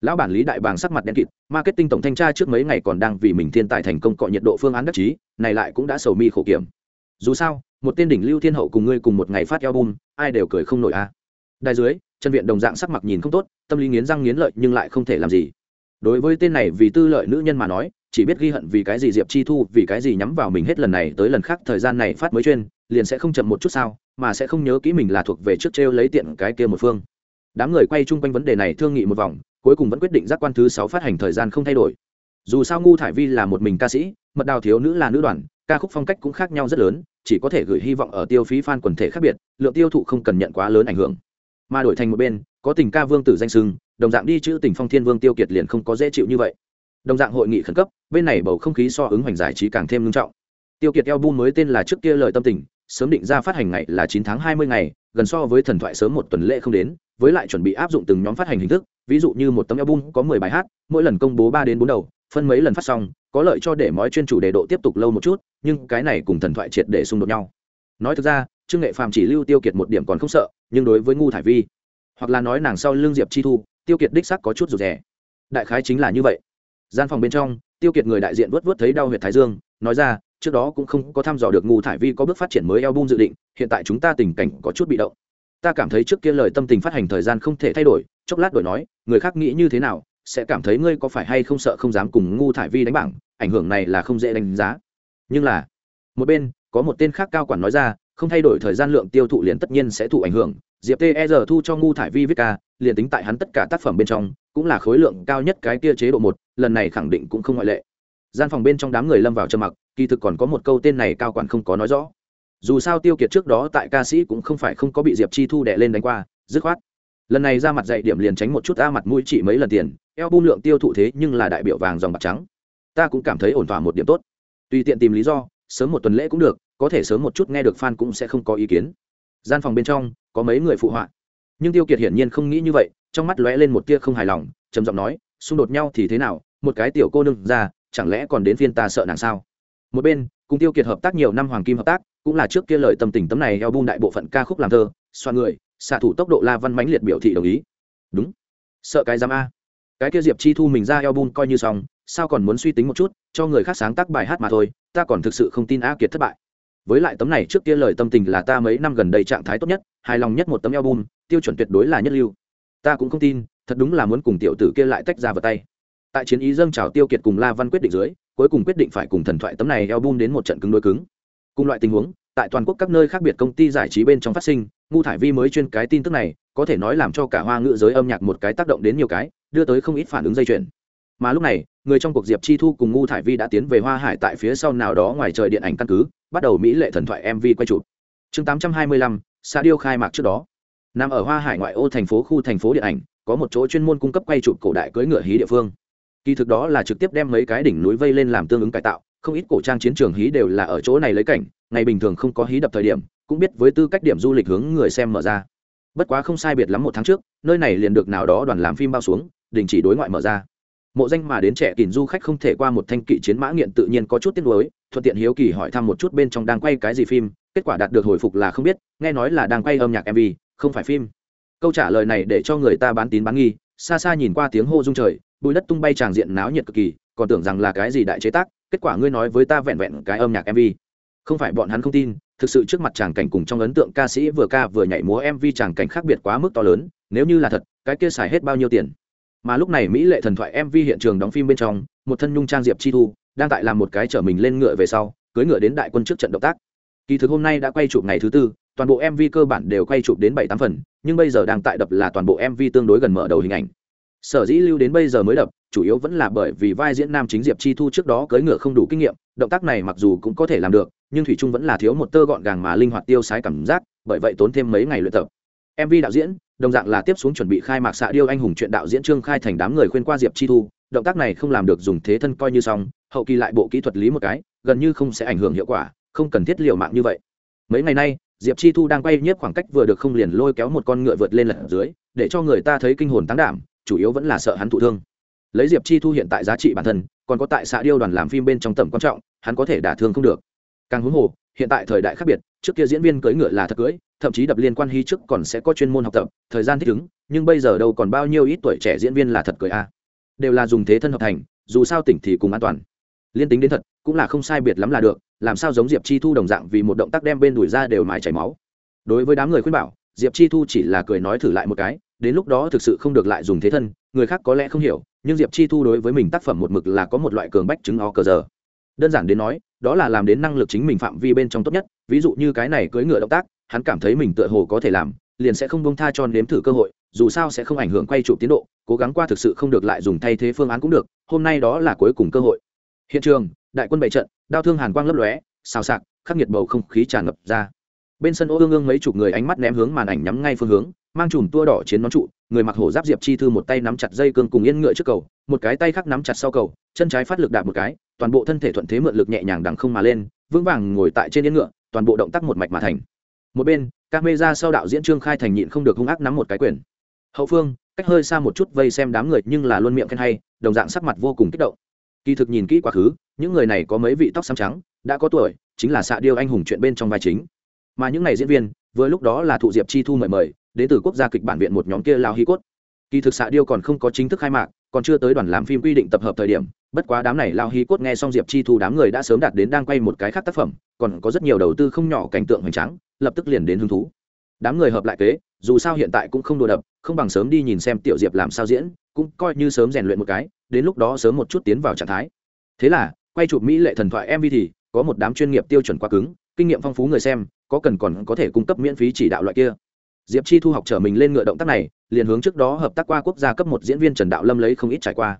Lão bản lý đại bàng sắc mặt đen kịt, marketing tổng thanh tra trước mấy ngày còn đang vì mình thiên tài thành công cọ nhiệt độ phương án đắc chí, này lại cũng đã sầu mi khổ kiểm. Dù sao, một tên đỉnh lưu thiên hậu cùng ngươi cùng một ngày phát album, ai đều cười không nổi a à. đài dưới chân viện đồng dạng sắc mặt nhìn không tốt, tâm lý nghiến răng nghiến lợi nhưng lại không thể làm gì. Đối với tên này vì tư lợi nữ nhân mà nói, chỉ biết ghi hận vì cái gì diệp chi thu, vì cái gì nhắm vào mình hết lần này tới lần khác, thời gian này phát mới chuyên, liền sẽ không chậm một chút sao, mà sẽ không nhớ kỹ mình là thuộc về trước t r e o lấy tiện cái kia một phương. Đám người quay chung quanh vấn đề này thương nghị một vòng, cuối cùng vẫn quyết định giác quan thứ sáu phát hành thời gian không thay đổi. Dù sao ngu thải vi là một mình ca sĩ, mật đào thiếu nữ là nữ đoàn, ca khúc phong cách cũng khác nhau rất lớn, chỉ có thể gửi hy vọng ở tiêu phí f a n quần thể khác biệt, lượng tiêu thụ không cần nhận quá lớn ảnh hưởng mà đổi thành một bên, có tình ca vương tử danh sưng, đồng dạng đi chữ tình phong thiên vương tiêu kiệt liền không có dễ chịu như vậy. Đồng dạng hội nghị khẩn cấp, bên này bầu không khí so ứng hoành giải trí càng thêm nghiêm trọng. Tiêu kiệt eo mới tên là trước kia lời tâm tình, sớm định ra phát hành ngày là chín tháng hai mươi ngày, gần so với thần thoại sớm một tuần lễ không đến, với lại chuẩn bị áp dụng từng nhóm phát hành hình thức, ví dụ như một tấm album có mười bài hát, mỗi lần công bố ba đến bốn đầu, phân mấy lần phát xong, có lợi cho để mọi chuyên chủ đề độ tiếp tục lâu một chút, nhưng cái này cùng thần thoại triệt để xung đột nhau. Nói thực ra, trương nghệ phàm chỉ lưu tiêu kiệt một điểm còn không sợ nhưng đối với ngu thải vi, hoặc là nói nàng sau lưng diệp chi thu, tiêu kiệt đích sắc có chút rụt rè. Đại khái chính là như vậy. Gian phòng bên trong, tiêu kiệt người đại diện vớt vớt thấy đau huyệt thái dương, nói ra, trước đó cũng không có thăm dò được ngu thải vi có bước phát triển mới album dự định, hiện tại chúng ta tình cảnh có chút bị động. Ta cảm thấy trước kia lời tâm tình phát hành thời gian không thể thay đổi, chốc lát đổi nói, người khác nghĩ như thế nào, sẽ cảm thấy ngươi có phải hay không sợ không dám cùng ngu thải vi đánh bảng, ảnh hưởng này là không dễ đánh giá. Nhưng là, một bên, có một tên khác cao quản nói ra không thay đổi thời gian lượng tiêu thụ liền tất nhiên sẽ thụ ảnh hưởng. Diệp ter thu cho ngu thải vi viết ca, liền tính tại hắn tất cả tác phẩm bên trong, cũng là khối lượng cao nhất cái kia chế độ một, lần này khẳng định cũng không ngoại lệ. Gian phòng bên trong đám người lâm vào trầm mặc, kỳ thực còn có một câu tên này cao quản không có nói rõ. Dù sao tiêu kiệt trước đó tại ca sĩ cũng không phải không có bị diệp chi thu đệ lên đánh qua, dứt khoát. Lần này ra mặt dạy điểm liền tránh một chút a mặt mũi chỉ mấy lần tiền eo bung lượng tiêu thụ thế nhưng là đại biểu vàng dòng bạc trắng. Ta cũng cảm thấy ổn thỏa một điểm tốt. Tùy tiện tìm lý do, sớm một tuần lễ cũng được có thể sớm một chút nghe được fan cũng sẽ không có ý kiến. Gian phòng bên trong, có mấy người phụ họa. Nhưng tiêu kiệt hiển nhiên không nghĩ như vậy, trong mắt lóe lên một tia không hài lòng, trầm giọng nói, xung đột nhau thì thế nào? Một cái tiểu cô nương ra, chẳng lẽ còn đến phiên ta sợ nàng sao? Một bên, cùng tiêu kiệt hợp tác nhiều năm hoàng kim hợp tác, cũng là trước kia lời tâm tình tấm này eo bung đại bộ phận ca khúc làm thơ xoan người, xạ thủ tốc độ la văn mãnh liệt biểu thị đồng ý. Đúng. Sợ cái giám a. Cái kia diệp chi thu mình ra eo bung coi như xong, sao còn muốn suy tính một chút, cho người khác sáng tác bài hát mà thôi, ta còn thực sự không tin a kiệt thất bại với lại tấm này trước kia lời tâm tình là ta mấy năm gần đây trạng thái tốt nhất, hài lòng nhất một tấm album, tiêu chuẩn tuyệt đối là nhất lưu. Ta cũng không tin, thật đúng là muốn cùng tiểu tử kia lại tách ra vào tay. Tại chiến ý dâng trào tiêu kiệt cùng la văn quyết định dưới, cuối cùng quyết định phải cùng thần thoại tấm này album đến một trận cứng đối cứng. Cùng loại tình huống, tại toàn quốc các nơi khác biệt công ty giải trí bên trong phát sinh, ngu thải vi mới chuyên cái tin tức này, có thể nói làm cho cả hoa ngữ giới âm nhạc một cái tác động đến nhiều cái, đưa tới không ít phản ứng dây chuyền mà lúc này người trong cuộc diệp chi thu cùng ngu thải vi đã tiến về hoa hải tại phía sau nào đó ngoài trời điện ảnh căn cứ bắt đầu mỹ lệ thần thoại mv quay chụp. Chương 825, xã điêu khai mạc trước đó. Nằm ở hoa hải ngoại ô thành phố khu thành phố điện ảnh có một chỗ chuyên môn cung cấp quay chụp cổ đại cưỡi ngựa hí địa phương. Kỳ thực đó là trực tiếp đem mấy cái đỉnh núi vây lên làm tương ứng cải tạo không ít cổ trang chiến trường hí đều là ở chỗ này lấy cảnh ngày bình thường không có hí đập thời điểm cũng biết với tư cách điểm du lịch hướng người xem mở ra. Bất quá không sai biệt lắm một tháng trước nơi này liền được nào đó đoàn làm phim bao xuống đình chỉ đối ngoại mở ra mộ danh mà đến trẻ kìn du khách không thể qua một thanh kỵ chiến mã nghiện tự nhiên có chút tiếc nuối, thuận tiện hiếu kỳ hỏi thăm một chút bên trong đang quay cái gì phim, kết quả đạt được hồi phục là không biết, nghe nói là đang quay âm nhạc mv không phải phim. Câu trả lời này để cho người ta bán tín bán nghi, xa xa nhìn qua tiếng hô rung trời bụi đất tung bay tràng diện náo nhiệt cực kỳ, còn tưởng rằng là cái gì đại chế tác, kết quả ngươi nói với ta vẹn vẹn cái âm nhạc mv không phải bọn hắn không tin, thực sự trước mặt tràng cảnh cùng trong ấn tượng ca sĩ vừa ca vừa nhảy múa mv tràng cảnh khác biệt quá mức to lớn, nếu như là thật, cái kia xài hết bao nhiêu tiền? Mà lúc này mỹ lệ thần thoại mv hiện trường đóng phim bên trong, một thân nhung trang diệp chi thu, đang tại làm một cái chở mình lên ngựa về sau cưới ngựa đến đại quân trước trận động tác. Kỳ thực hôm nay đã quay chụp ngày thứ tư, toàn bộ mv cơ bản đều quay chụp đến bảy tám phần, nhưng bây giờ đang tại đập là toàn bộ mv tương đối gần mở đầu hình ảnh. Sở dĩ lưu đến bây giờ mới đập, chủ yếu vẫn là bởi vì vai diễn nam chính diệp chi thu trước đó cưỡi ngựa không đủ kinh nghiệm, động tác này mặc dù cũng có thể làm được, nhưng thủy trung vẫn là thiếu một tơ gọn gàng mà linh hoạt tiêu sái cảm giác, bởi vậy tốn thêm mấy ngày luyện tập mv đạo diễn, đồng dạng là tiếp xuống chuẩn bị khai mạc xạ điêu anh hùng chuyện đạo diễn trương khai thành đám người khuyên qua diệp chi thu, động tác này không làm được dùng thế thân coi như xong, hậu kỳ lại bộ kỹ thuật lý một cái, gần như không sẽ ảnh hưởng hiệu quả, không cần thiết liều mạng như vậy. Mấy ngày nay, diệp chi thu đang quay nhiếp khoảng cách vừa được không liền lôi kéo một con ngựa vượt lên lật dưới, để cho người ta thấy kinh hồn tán đảm, chủ yếu vẫn là sợ hắn thụ thương. Lấy diệp chi thu hiện tại giá trị bản thân, còn có tại xã điêu đoàn làm phim bên trong tầm quan trọng, hắn có thể đả thương không được. Càng huống hồ, hiện tại thời đại khác biệt trước kia diễn viên cưỡi ngựa là thật cưỡi, thậm chí đập liên quan hy trước còn sẽ có chuyên môn học tập, thời gian thích ứng, nhưng bây giờ đâu còn bao nhiêu ít tuổi trẻ diễn viên là thật cưỡi a. Đều là dùng thế thân hợp thành, dù sao tỉnh thì cùng an toàn. Liên tính đến thật, cũng là không sai biệt lắm là được, làm sao giống diệp chi thu đồng dạng vì một động tác đem bên đùi ra đều mài chảy máu. Đối với đám người khuyên bảo, diệp chi thu chỉ là cười nói thử lại một cái, đến lúc đó thực sự không được lại dùng thế thân, người khác có lẽ không hiểu, nhưng diệp chi thu đối với mình tác phẩm một mực là có một loại cường bách chứng o cờ giờ đơn giản đến nói, đó là làm đến năng lực chính mình phạm vi bên trong tốt nhất, ví dụ như cái này cưỡi ngựa động tác, hắn cảm thấy mình tựa hồ có thể làm, liền sẽ không bông tha cho nếm thử cơ hội, dù sao sẽ không ảnh hưởng quay chụp tiến độ, cố gắng qua thực sự không được lại dùng thay thế phương án cũng được, hôm nay đó là cuối cùng cơ hội. Hiện trường, đại quân bày trận, đao thương hàn quang lấp lóe, xào sạc khắc nghiệt bầu không khí tràn ngập ra. Bên sân ô ương ương mấy chục người ánh mắt ném hướng màn ảnh nhắm ngay phương hướng, mang chùm tua đỏ chiến nón trụ, người mặc hổ giáp diệp chi thư một tay nắm chặt dây cương cùng yên ngựa trước cầu, một cái tay khác nắm chặt sau cầu, chân trái phát lực đạp một cái toàn bộ thân thể thuận thế mượn lực nhẹ nhàng đằng không mà lên, vững vàng ngồi tại trên yên ngựa, toàn bộ động tác một mạch mà thành. Một bên, các mê ra sau đạo diễn trương khai thành nhịn không được hung ác nắm một cái quyền. Hậu phương, cách hơi xa một chút vây xem đám người nhưng là luôn miệng khen hay, đồng dạng sắc mặt vô cùng kích động. Kỳ thực nhìn kỹ quá khứ, những người này có mấy vị tóc xám trắng, đã có tuổi, chính là xạ điêu anh hùng chuyện bên trong vai chính. Mà những ngày diễn viên, vừa lúc đó là thụ diệp chi thu mời mời, đến từ quốc gia kịch bản viện một nhóm kia lao hi cốt. Kỳ thực xạ điêu còn không có chính thức khai mạc còn chưa tới đoàn làm phim quy định tập hợp thời điểm, bất quá đám này lao hí cốt nghe xong diệp chi thu đám người đã sớm đạt đến đang quay một cái khác tác phẩm, còn có rất nhiều đầu tư không nhỏ cảnh tượng hoành tráng, lập tức liền đến hứng thú. Đám người hợp lại kế, dù sao hiện tại cũng không đồ đập, không bằng sớm đi nhìn xem tiểu diệp làm sao diễn, cũng coi như sớm rèn luyện một cái, đến lúc đó sớm một chút tiến vào trạng thái. Thế là, quay chụp mỹ lệ thần thoại mv thì, có một đám chuyên nghiệp tiêu chuẩn quá cứng, kinh nghiệm phong phú người xem, có cần còn có thể cung cấp miễn phí chỉ đạo loại kia diệp chi thu học trở mình lên ngựa động tác này, liền hướng trước đó hợp tác qua quốc gia cấp một diễn viên trần đạo lâm lấy không ít trải qua.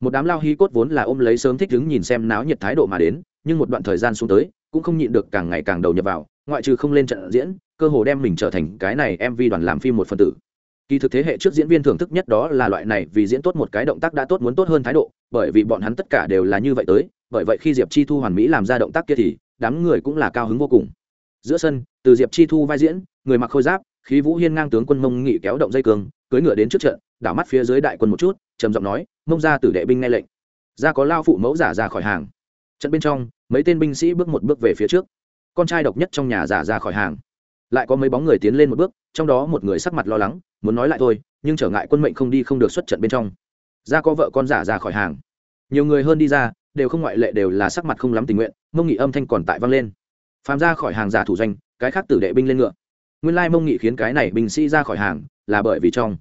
Một đám lao hy cốt vốn là ôm lấy sớm thích đứng nhìn xem náo nhiệt thái độ mà đến, nhưng một đoạn thời gian xuống tới, cũng không nhịn được càng ngày càng đầu nhập vào, ngoại trừ không lên trận diễn, cơ hồ đem mình trở thành cái này mv đoàn làm phim một phần tử. Kỳ thực thế hệ trước diễn viên thưởng thức nhất đó là loại này vì diễn tốt một cái động tác đã tốt muốn tốt hơn thái độ, bởi vì bọn hắn tất cả đều là như vậy tới, bởi vậy khi diệp chi thu hoàn mỹ làm ra động tác kia thì, đám người cũng là cao hứng vô cùng. Giữa sân, từ diệp chi thu vai diễn, người mặc khôi giáp khí vũ hiên ngang tướng quân mông nghị kéo động dây cường cưỡi ngựa đến trước trận, đảo mắt phía dưới đại quân một chút, trầm giọng nói, mông ra tử đệ binh nghe lệnh. Ra có lao phụ mẫu giả ra khỏi hàng. Trận bên trong, mấy tên binh sĩ bước một bước về phía trước. Con trai độc nhất trong nhà giả ra khỏi hàng. Lại có mấy bóng người tiến lên một bước, trong đó một người sắc mặt lo lắng, muốn nói lại thôi, nhưng trở ngại quân mệnh không đi không được xuất trận bên trong. Ra có vợ con giả ra khỏi hàng. Nhiều người hơn đi ra, đều không ngoại lệ đều là sắc mặt không lắm tình nguyện, mông nghị âm thanh còn tại vang lên. Phàm ra khỏi hàng giả thủ doanh cái khác tử đệ binh lên ngựa nguyên lai mông nghị khiến cái này binh sĩ ra khỏi hàng là bởi vì trong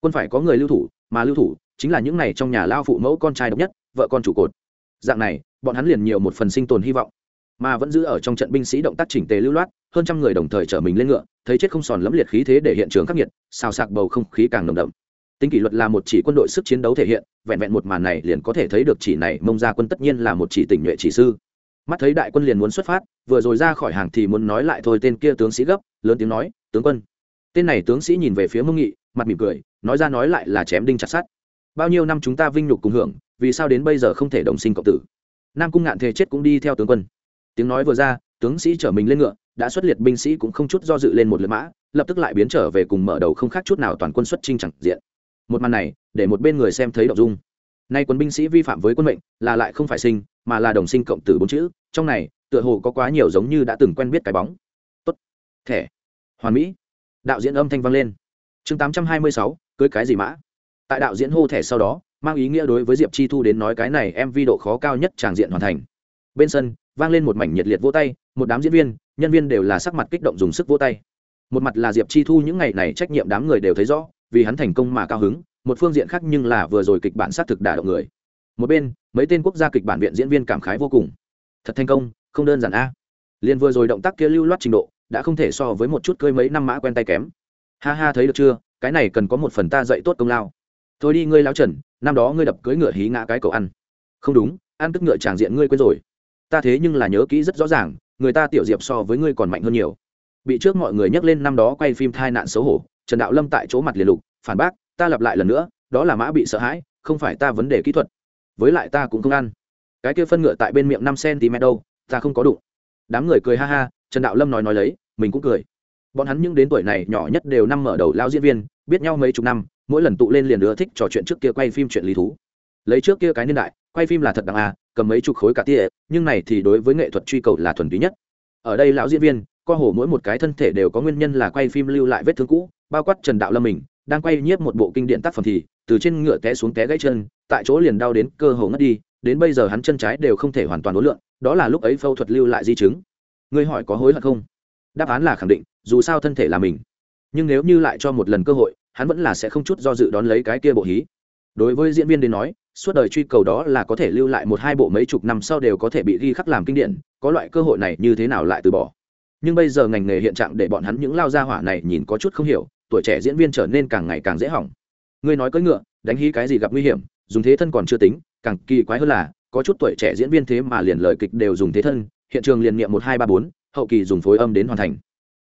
quân phải có người lưu thủ, mà lưu thủ chính là những này trong nhà lao phụ mẫu con trai độc nhất, vợ con chủ cột. Dạng này, bọn hắn liền nhiều một phần sinh tồn hy vọng, mà vẫn giữ ở trong trận binh sĩ động tác chỉnh tề lưu loát, hơn trăm người đồng thời chở mình lên ngựa, thấy chết không sòn lẫm liệt khí thế để hiện trường khắc nghiệt, xào sạc bầu không khí càng nồng đậm. Tính kỷ luật là một chỉ quân đội sức chiến đấu thể hiện, vẹn vẹn một màn này liền có thể thấy được chỉ này mông ra quân tất nhiên là một chỉ tình nhuệ chỉ sư mắt thấy đại quân liền muốn xuất phát, vừa rồi ra khỏi hàng thì muốn nói lại thôi tên kia tướng sĩ gấp, lớn tiếng nói, tướng quân. Tên này tướng sĩ nhìn về phía mông nghị, mặt mỉm cười, nói ra nói lại là chém đinh chặt sắt. Bao nhiêu năm chúng ta vinh nhục cùng hưởng, vì sao đến bây giờ không thể đồng sinh cộng tử? Nam cung ngạn thề chết cũng đi theo tướng quân. Tiếng nói vừa ra, tướng sĩ chở mình lên ngựa, đã xuất liệt binh sĩ cũng không chút do dự lên một lượt mã, lập tức lại biến trở về cùng mở đầu không khác chút nào toàn quân xuất trinh chẳng diện. Một màn này, để một bên người xem thấy động dung nay quân binh sĩ vi phạm với quân mệnh, là lại không phải sinh, mà là đồng sinh cộng tử bốn chữ, trong này, tựa hồ có quá nhiều giống như đã từng quen biết cái bóng. Tốt. Thẻ. Hoàn mỹ. Đạo diễn âm thanh vang lên. Chương tám trăm hai mươi sáu, cưới cái gì mã? Tại đạo diễn hô thẻ sau đó, mang ý nghĩa đối với diệp chi thu đến nói cái này em vi độ khó cao nhất tràng diện hoàn thành. Bên sân, vang lên một mảnh nhiệt liệt vỗ tay, một đám diễn viên, nhân viên đều là sắc mặt kích động dùng sức vỗ tay. Một mặt là diệp chi thu những ngày này trách nhiệm đám người đều thấy rõ, vì hắn thành công mà cao hứng một phương diện khác nhưng là vừa rồi kịch bản xác thực đả động người. Một bên, mấy tên quốc gia kịch bản viện diễn viên cảm khái vô cùng. Thật thành công, không đơn giản a. Liền vừa rồi động tác kia lưu loát trình độ, đã không thể so với một chút cơi mấy năm mã quen tay kém. Ha ha, thấy được chưa? Cái này cần có một phần ta dạy tốt công lao. Thôi đi ngươi lao trần, năm đó ngươi đập cưới ngựa hí ngã cái cậu ăn. Không đúng, ăn tức ngựa tràng diện ngươi quên rồi. Ta thế nhưng là nhớ kỹ rất rõ ràng, người ta tiểu diệp so với ngươi còn mạnh hơn nhiều. Bị trước mọi người nhắc lên năm đó quay phim thai nạn xấu hổ, trần đạo lâm tại chỗ mặt liền lục, phản bác ta lặp lại lần nữa, đó là mã bị sợ hãi, không phải ta vấn đề kỹ thuật. Với lại ta cũng không ăn. Cái kia phân ngựa tại bên miệng năm cm đâu, ta không có đụng. Đám người cười ha ha, trần đạo lâm nói nói lấy, mình cũng cười. Bọn hắn những đến tuổi này nhỏ nhất đều năm mở đầu lao diễn viên, biết nhau mấy chục năm, mỗi lần tụ lên liền ưa thích trò chuyện trước kia quay phim chuyện lý thú. Lấy trước kia cái niên đại, quay phim là thật đằng à cầm mấy chục khối cả tia, nhưng này thì đối với nghệ thuật truy cầu là thuần túy nhất. Ở đây lão diễn viên, co hồ mỗi một cái thân thể đều có nguyên nhân là quay phim lưu lại vết thương cũ, bao quát trần đạo lâm mình đang quay nhiếp một bộ kinh điển tác phẩm thì, từ trên ngựa té xuống té gãy chân, tại chỗ liền đau đến cơ hồ ngất đi, đến bây giờ hắn chân trái đều không thể hoàn toàn đối lượng đó là lúc ấy phẫu thuật lưu lại di chứng. Ngươi hỏi có hối hận không? Đáp án là khẳng định, dù sao thân thể là mình. Nhưng nếu như lại cho một lần cơ hội, hắn vẫn là sẽ không chút do dự đón lấy cái kia bộ hí. Đối với diễn viên đến nói, suốt đời truy cầu đó là có thể lưu lại một hai bộ mấy chục năm sau đều có thể bị ghi khắc làm kinh điển, có loại cơ hội này như thế nào lại từ bỏ. Nhưng bây giờ ngành nghề hiện trạng để bọn hắn những lao gia hỏa này nhìn có chút không hiểu tuổi trẻ diễn viên trở nên càng ngày càng dễ hỏng. Ngươi nói cưỡi ngựa, đánh hí cái gì gặp nguy hiểm, dùng thế thân còn chưa tính, càng kỳ quái hơn là, có chút tuổi trẻ diễn viên thế mà liền lời kịch đều dùng thế thân, hiện trường liền niệm một, hai, ba, bốn, hậu kỳ dùng phối âm đến hoàn thành.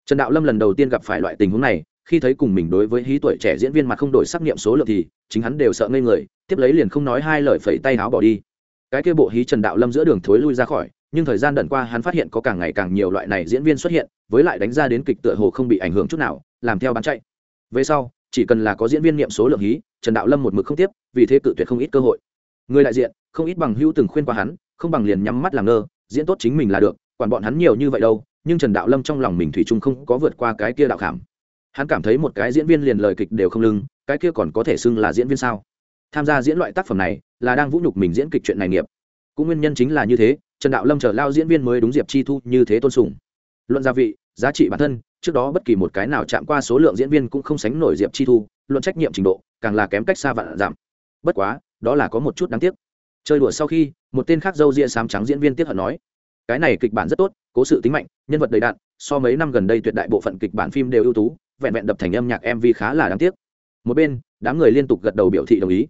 Trần đạo lâm lần đầu tiên gặp phải loại tình huống này, khi thấy cùng mình đối với hí tuổi trẻ diễn viên mà không đổi sắc niệm số lượng thì, chính hắn đều sợ ngây người, tiếp lấy liền không nói hai lời phẩy tay áo bỏ đi. Cái kia bộ hí trần đạo lâm giữa đường thối lui ra khỏi, nhưng thời gian đận qua hắn phát hiện có càng ngày càng nhiều loại này diễn viên xuất hiện, với lại đánh ra đến kịch tựa hồ không bị ảnh hưởng chút nào, làm theo bán chạy về sau, chỉ cần là có diễn viên niệm số lượng hí, trần đạo lâm một mực không tiếp, vì thế cự tuyệt không ít cơ hội. Người đại diện, không ít bằng hữu từng khuyên qua hắn, không bằng liền nhắm mắt làm ngơ, diễn tốt chính mình là được, quản bọn hắn nhiều như vậy đâu, nhưng trần đạo lâm trong lòng mình thủy chung không có vượt qua cái kia đạo khảm. Hắn cảm thấy một cái diễn viên liền lời kịch đều không lưng, cái kia còn có thể xưng là diễn viên sao? Tham gia diễn loại tác phẩm này, là đang vũ nhục mình diễn kịch chuyện này nghiệp. Cũng nguyên nhân chính là như thế, trần đạo lâm chờ lao diễn viên mới đúng diệp chi thu như thế tôn sùng. Luận gia vị, giá trị bản thân trước đó bất kỳ một cái nào chạm qua số lượng diễn viên cũng không sánh nổi diệp chi thu, luận trách nhiệm trình độ, càng là kém cách xa vạn giảm. Bất quá, đó là có một chút đáng tiếc. Chơi đùa sau khi, một tên khác dâu ria sám trắng diễn viên tiếp hận nói, cái này kịch bản rất tốt, cố sự tính mạnh, nhân vật đầy đạn so mấy năm gần đây tuyệt đại bộ phận kịch bản phim đều ưu tú, vẹn vẹn đập thành âm nhạc mv khá là đáng tiếc. Một bên, đám người liên tục gật đầu biểu thị đồng ý.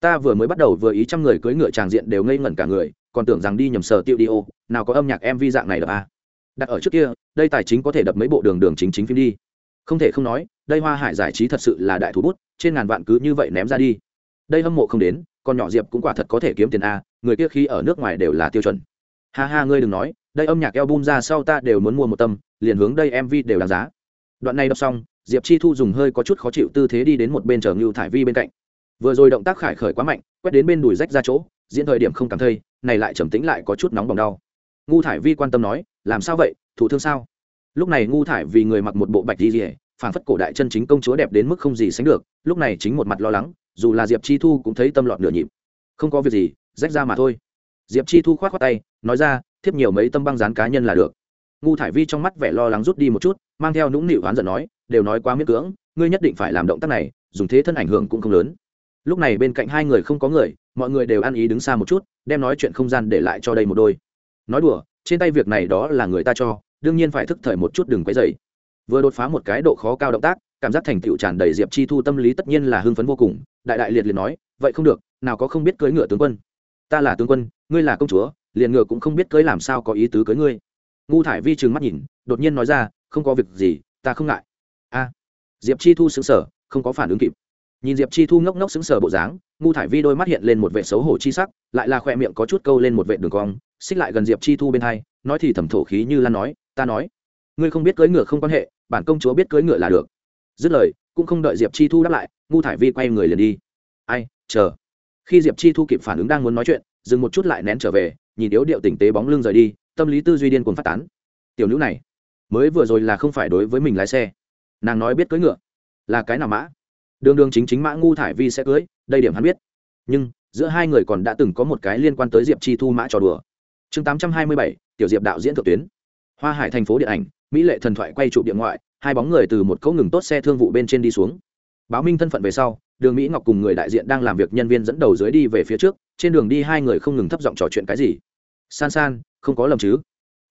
Ta vừa mới bắt đầu vừa ý trăm người cưỡi ngựa tràng diện đều ngây ngẩn cả người, còn tưởng rằng đi nhầm sở tiêu đi ô nào có âm nhạc mv dạng này đập à đặt ở trước kia đây tài chính có thể đập mấy bộ đường đường chính chính phim đi. Không thể không nói đây hoa hải giải trí thật sự là đại thủ bút trên ngàn vạn cứ như vậy ném ra đi. Đây hâm mộ không đến còn nhỏ diệp cũng quả thật có thể kiếm tiền a người kia khi ở nước ngoài đều là tiêu chuẩn. Ha ha ngươi đừng nói đây âm nhạc album ra sau ta đều muốn mua một tâm liền hướng đây mv đều đáng giá. Đoạn này đọc xong diệp chi thu dùng hơi có chút khó chịu tư thế đi đến một bên chờ ngưu thải vi bên cạnh. Vừa rồi động tác khải khởi quá mạnh quét đến bên đùi rách ra chỗ diễn thời điểm không cảm thấy, này lại trầm tĩnh lại có chút nóng bỏng đau ngu thải vi quan tâm nói, làm sao vậy? Thủ thương sao? Lúc này ngu thải vì người mặc một bộ bạch di rỉa phản phất cổ đại chân chính công chúa đẹp đến mức không gì sánh được, lúc này chính một mặt lo lắng, dù là diệp chi thu cũng thấy tâm lọt nửa nhịp. Không có việc gì, rách ra mà thôi. Diệp chi thu k h o á t khoác tay, nói ra, thiếp nhiều mấy tâm băng dán cá nhân là được. Ngu thải vi trong mắt vẻ lo lắng rút đi một chút, mang theo nũng nịu oán giận nói, đều nói quá miễn cưỡng, ngươi nhất định phải làm động tác này, dùng thế thân ảnh hưởng cũng không lớn. Lúc này bên cạnh hai người không có người, mọi người đều ăn ý đứng xa một chút, đem nói chuyện không gian để lại cho đây một đôi nói đùa, trên tay việc này đó là người ta cho, đương nhiên phải thức thời một chút đừng quấy dày vừa đột phá một cái độ khó cao động tác, cảm giác thành tựu tràn đầy diệp chi thu tâm lý tất nhiên là hưng phấn vô cùng, đại đại liệt liệt nói, vậy không được, nào có không biết cưỡi ngựa tướng quân. Ta là tướng quân, ngươi là công chúa, liền ngựa cũng không biết cưỡi làm sao có ý tứ cưỡi ngươi. Ngu thải vi trừng mắt nhìn, đột nhiên nói ra, không có việc gì, ta không ngại. A. Diệp chi thu xứng sở không có phản ứng kịp. Nhìn diệp chi thu ngốc ngốc xứng sở bộ dáng, ngu thải vi đôi mắt hiện lên một vệ xấu hổ chi sắc, lại là khoe miệng có chút câu lên một vệ đường cong xích lại gần diệp chi thu bên hai, nói thì thẩm thổ khí như lan nói, ta nói, ngươi không biết cưỡi ngựa không quan hệ, bản công chúa biết cưỡi ngựa là được. Dứt lời, cũng không đợi diệp chi thu đáp lại, ngu thải vi quay người liền đi. Ai, chờ. Khi diệp chi thu kịp phản ứng đang muốn nói chuyện, dừng một chút lại nén trở về, nhìn yếu điệu tỉnh tế bóng lưng rời đi, tâm lý tư duy điên cuồng phát tán. Tiểu nữ này, mới vừa rồi là không phải đối với mình lái xe. Nàng nói biết cưỡi ngựa là cái nào mã? Đường đường chính chính mã ngu thải vi sẽ cưới đây điểm hắn biết. Nhưng, giữa hai người còn đã từng có một cái liên quan tới diệp chi thu mã trò đùa chương tám trăm hai mươi bảy, tiểu diệp đạo diễn thượng tuyến. Hoa hải thành phố điện ảnh, mỹ lệ thần thoại quay trụ điện ngoại, hai bóng người từ một cỗ ngừng tốt xe thương vụ bên trên đi xuống. Báo minh thân phận về sau, đường mỹ ngọc cùng người đại diện đang làm việc nhân viên dẫn đầu dưới đi về phía trước, trên đường đi hai người không ngừng thấp giọng trò chuyện cái gì. San san, không có lầm chứ?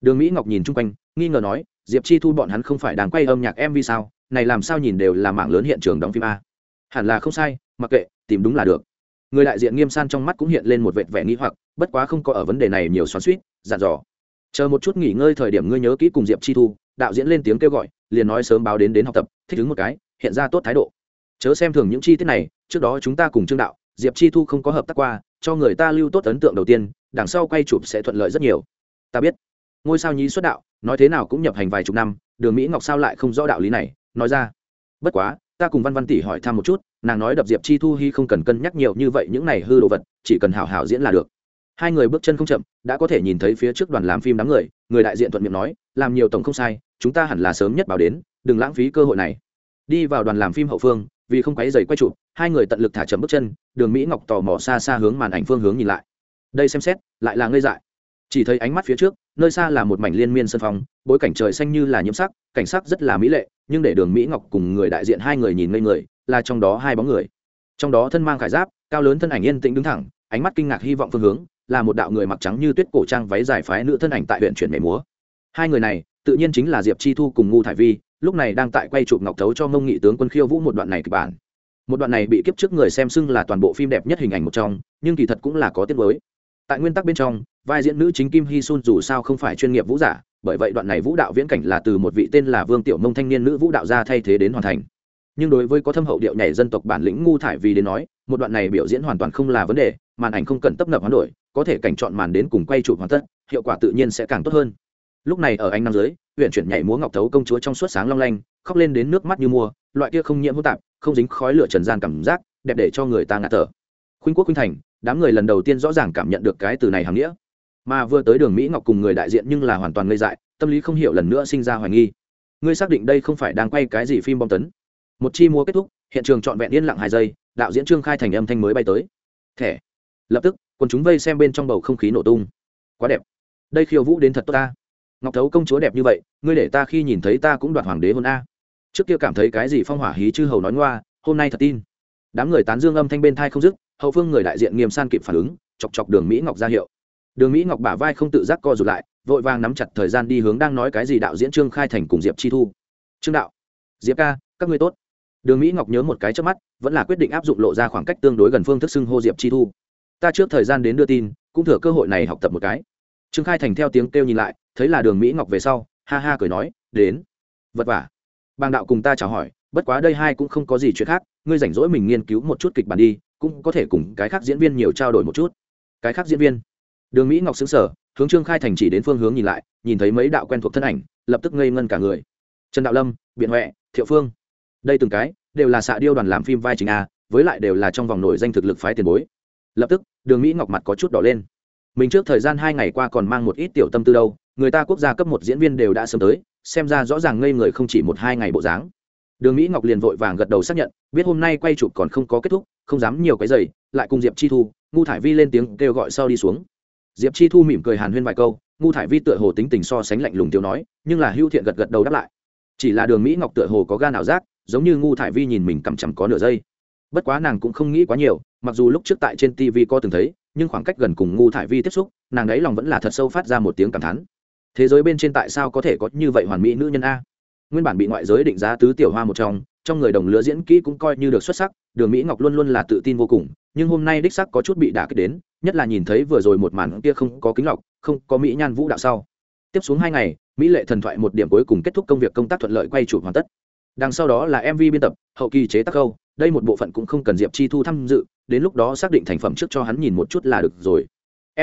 Đường mỹ ngọc nhìn chung quanh, nghi ngờ nói, diệp chi thu bọn hắn không phải đang quay âm nhạc mv sao? Này làm sao nhìn đều là mạng lớn hiện trường đóng phim a. Hẳn là không sai, mặc kệ, tìm đúng là được người đại diện nghiêm san trong mắt cũng hiện lên một vệt vẻ nghĩ hoặc, bất quá không có ở vấn đề này nhiều xoắn suýt dặn dò. Chờ một chút nghỉ ngơi thời điểm ngươi nhớ kỹ cùng diệp chi thu, đạo diễn lên tiếng kêu gọi, liền nói sớm báo đến đến học tập, thích ứng một cái, hiện ra tốt thái độ. Chớ xem thường những chi tiết này, trước đó chúng ta cùng trương đạo, diệp chi thu không có hợp tác qua, cho người ta lưu tốt ấn tượng đầu tiên, đằng sau quay chụp sẽ thuận lợi rất nhiều. Ta biết. Ngôi sao nhí xuất đạo, nói thế nào cũng nhập hành vài chục năm, đường mỹ ngọc sao lại không rõ đạo lý này, nói ra. Bất quá ta cùng văn văn tỷ hỏi thăm một chút, nàng nói đập diệp chi thu hy không cần cân nhắc nhiều như vậy những này hư đồ vật, chỉ cần hảo hảo diễn là được. Hai người bước chân không chậm, đã có thể nhìn thấy phía trước đoàn làm phim đám người người đại diện thuận miệng nói, làm nhiều tổng không sai, chúng ta hẳn là sớm nhất bảo đến, đừng lãng phí cơ hội này. Đi vào đoàn làm phim hậu phương, vì không quấy giày quay chụp, hai người tận lực thả chậm bước chân, đường mỹ ngọc tò mò xa xa hướng màn ảnh phương hướng nhìn lại. Đây xem xét, lại là ngây dại. Chỉ thấy ánh mắt phía trước, nơi xa là một mảnh liên miên sân phong bối cảnh trời xanh như là nhiễm sắc, cảnh sắc rất là mỹ lệ nhưng để đường mỹ ngọc cùng người đại diện hai người nhìn ngây người, là trong đó hai bóng người. Trong đó thân mang khải giáp, cao lớn thân ảnh yên tĩnh đứng thẳng, ánh mắt kinh ngạc hy vọng phương hướng, là một đạo người mặc trắng như tuyết cổ trang váy dài phái nữ thân ảnh tại huyện chuyển nhảy múa. Hai người này, tự nhiên chính là diệp chi thu cùng ngu thải vi, lúc này đang tại quay chụp ngọc thấu cho mông nghị tướng quân khiêu vũ một đoạn này kịch bản. Một đoạn này bị kiếp trước người xem xưng là toàn bộ phim đẹp nhất hình ảnh một trong, nhưng kỳ thật cũng là có tiết mới. Tại nguyên tắc bên trong, vai diễn nữ chính kim hy sun dù sao không phải chuyên nghiệp vũ giả bởi vậy đoạn này vũ đạo viễn cảnh là từ một vị tên là vương tiểu mông thanh niên nữ vũ đạo gia thay thế đến hoàn thành. Nhưng đối với có thâm hậu điệu nhảy dân tộc bản lĩnh ngu thải vì đến nói, một đoạn này biểu diễn hoàn toàn không là vấn đề, màn ảnh không cần tấp nập hoán đổi, có thể cảnh chọn màn đến cùng quay chụp hoàn tất, hiệu quả tự nhiên sẽ càng tốt hơn. Lúc này ở anh nam giới huyện chuyển nhảy múa ngọc thấu công chúa trong suốt sáng long lanh, khóc lên đến nước mắt như mua loại kia không nhiễm hỗn tạp, không dính khói lửa trần gian cảm giác, đẹp để cho người ta ngạt thở. Khuynh quốc khuynh thành, đám người lần đầu tiên rõ ràng cảm nhận được cái từ này hàm nghĩa mà vừa tới đường mỹ ngọc cùng người đại diện nhưng là hoàn toàn ngây dại, tâm lý không hiểu lần nữa sinh ra hoài nghi. Ngươi xác định đây không phải đang quay cái gì phim bom tấn? Một chi mua kết thúc, hiện trường trọn vẹn yên lặng hai giây, đạo diễn trương khai thành âm thanh mới bay tới. Thẻ. Lập tức, quần chúng vây xem bên trong bầu không khí nổ tung. Quá đẹp. Đây khiêu vũ đến thật tốt ta. Ngọc thấu công chúa đẹp như vậy, ngươi để ta khi nhìn thấy ta cũng đoạt hoàng đế hôn a. Trước kia cảm thấy cái gì phong hỏa hí chư hầu nói ngoa, hôm nay thật tin. Đám người tán dương âm thanh bên thai không dứt, hậu phương người đại diện nghiêm san kịp phản ứng, chọc chọc đường mỹ ngọc ra hiệu đường mỹ ngọc bả vai không tự giác co rụt lại, vội vàng nắm chặt thời gian đi hướng đang nói cái gì đạo diễn trương khai thành cùng diệp chi thu. Trương đạo. Diệp ca, các ngươi tốt. Đường mỹ ngọc nhớ một cái trước mắt, vẫn là quyết định áp dụng lộ ra khoảng cách tương đối gần phương thức xưng hô diệp chi thu. Ta trước thời gian đến đưa tin, cũng thừa cơ hội này học tập một cái. Trương khai thành theo tiếng kêu nhìn lại, thấy là đường mỹ ngọc về sau, ha ha cười nói, đến. Vất vả. Bàng đạo cùng ta chào hỏi, bất quá đây hai cũng không có gì chuyện khác, ngươi rảnh rỗi mình nghiên cứu một chút kịch bản đi, cũng có thể cùng cái khác diễn viên nhiều trao đổi một chút. Cái khác diễn viên? Đường mỹ ngọc xứng sở hướng trương khai thành chỉ đến phương hướng nhìn lại, nhìn thấy mấy đạo quen thuộc thân ảnh, lập tức ngây ngân cả người. Trần đạo lâm, biện huệ, thiệu phương. Đây từng cái, đều là xạ điêu đoàn làm phim vai chính a, với lại đều là trong vòng nổi danh thực lực phái tiền bối. Lập tức, đường mỹ ngọc mặt có chút đỏ lên. Mình trước thời gian hai ngày qua còn mang một ít tiểu tâm tư đâu, người ta quốc gia cấp một diễn viên đều đã sớm tới, xem ra rõ ràng ngây người không chỉ một hai ngày bộ dáng. Đường mỹ ngọc liền vội vàng gật đầu xác nhận, biết hôm nay quay chụp còn không có kết thúc, không dám nhiều cái giày, lại cùng diệp chi thu ngu thải vi lên tiếng kêu gọi sau đi xuống diệp chi thu mỉm cười hàn huyên vài câu ngu thải vi tựa hồ tính tình so sánh lạnh lùng tiêu nói, nhưng là hưu thiện gật gật đầu đáp lại. Chỉ là đường mỹ ngọc tựa hồ có gan ảo giác, giống như ngu thải vi nhìn mình cằm chằm có nửa giây. Bất quá nàng cũng không nghĩ quá nhiều, mặc dù lúc trước tại trên tv có từng thấy, nhưng khoảng cách gần cùng ngu thải vi tiếp xúc, nàng ấy lòng vẫn là thật sâu phát ra một tiếng cảm thán. Thế giới bên trên tại sao có thể có như vậy hoàn mỹ nữ nhân a? Nguyên bản bị ngoại giới định giá tứ tiểu hoa một trong trong người đồng lứa diễn kỹ cũng coi như được xuất sắc, đường mỹ ngọc luôn luôn là tự tin vô cùng, nhưng hôm nay đích sắc có chút bị đả kích đến, nhất là nhìn thấy vừa rồi một màn kia không có kính lọc, không có mỹ nhan vũ đạo sau. Tiếp xuống hai ngày, mỹ lệ thần thoại một điểm cuối cùng kết thúc công việc công tác thuận lợi quay chụp hoàn tất. Đằng sau đó là mv biên tập, hậu kỳ chế tác câu đây một bộ phận cũng không cần diệp chi thu tham dự, đến lúc đó xác định thành phẩm trước cho hắn nhìn một chút là được rồi.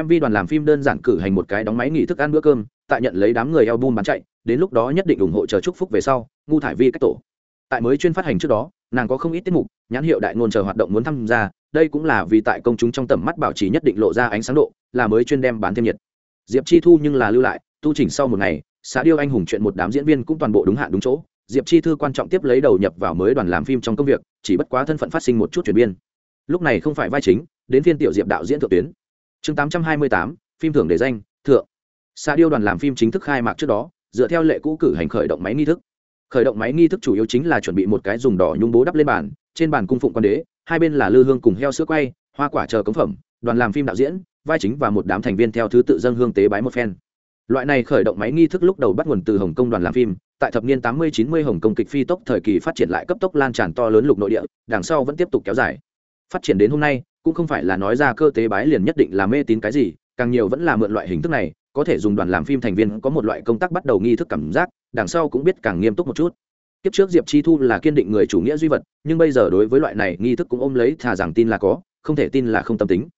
mv đoàn làm phim đơn giản cử hành một cái đóng máy nghỉ thức ăn bữa cơm, tại nhận lấy đám người eo bun bán chạy đến lúc đó nhất định ủng hộ chờ chúc phúc về sau, ngu thải vi cách tổ. Tại mới chuyên phát hành trước đó, nàng có không ít tiết mục, nhãn hiệu đại ngôn chờ hoạt động muốn tham gia, đây cũng là vì tại công chúng trong tầm mắt bảo trì nhất định lộ ra ánh sáng độ, là mới chuyên đem bán thêm nhiệt. Diệp chi thu nhưng là lưu lại, tu chỉnh sau một ngày xã điêu anh hùng chuyện một đám diễn viên cũng toàn bộ đúng hạn đúng chỗ. Diệp chi thư quan trọng tiếp lấy đầu nhập vào mới đoàn làm phim trong công việc, chỉ bất quá thân phận phát sinh một chút chuyển biên lúc này không phải vai chính, đến phiên tiểu diệp đạo diễn thượng tuyến. Chương tám trăm hai mươi tám, phim thưởng đề danh, thượng. Xã điêu đoàn làm phim chính thức khai mạc trước đó dựa theo lệ cũ cử hành khởi động máy nghi thức. Khởi động máy nghi thức chủ yếu chính là chuẩn bị một cái dùng đỏ nhung bố đắp lên bàn, trên bàn cung phụng quan đế, hai bên là lư hương cùng heo sữa quay, hoa quả chờ cống phẩm, đoàn làm phim đạo diễn, vai chính và một đám thành viên theo thứ tự dân hương tế bái một phen. Loại này khởi động máy nghi thức lúc đầu bắt nguồn từ hồng kông đoàn làm phim, tại thập niên tám mươi, chín mươi hồng kông kịch phi tốc thời kỳ phát triển lại cấp tốc lan tràn to lớn lục nội địa, đằng sau vẫn tiếp tục kéo dài. Phát triển đến hôm nay, cũng không phải là nói ra cơ tế bái liền nhất định là mê tín cái gì, càng nhiều vẫn là mượn loại hình thức này có thể dùng đoàn làm phim thành viên có một loại công tác bắt đầu nghi thức cảm giác, đằng sau cũng biết càng nghiêm túc một chút. Kiếp trước diệp chi thu là kiên định người chủ nghĩa duy vật, nhưng bây giờ đối với loại này nghi thức cũng ôm lấy thà rằng tin là có, không thể tin là không tâm tính.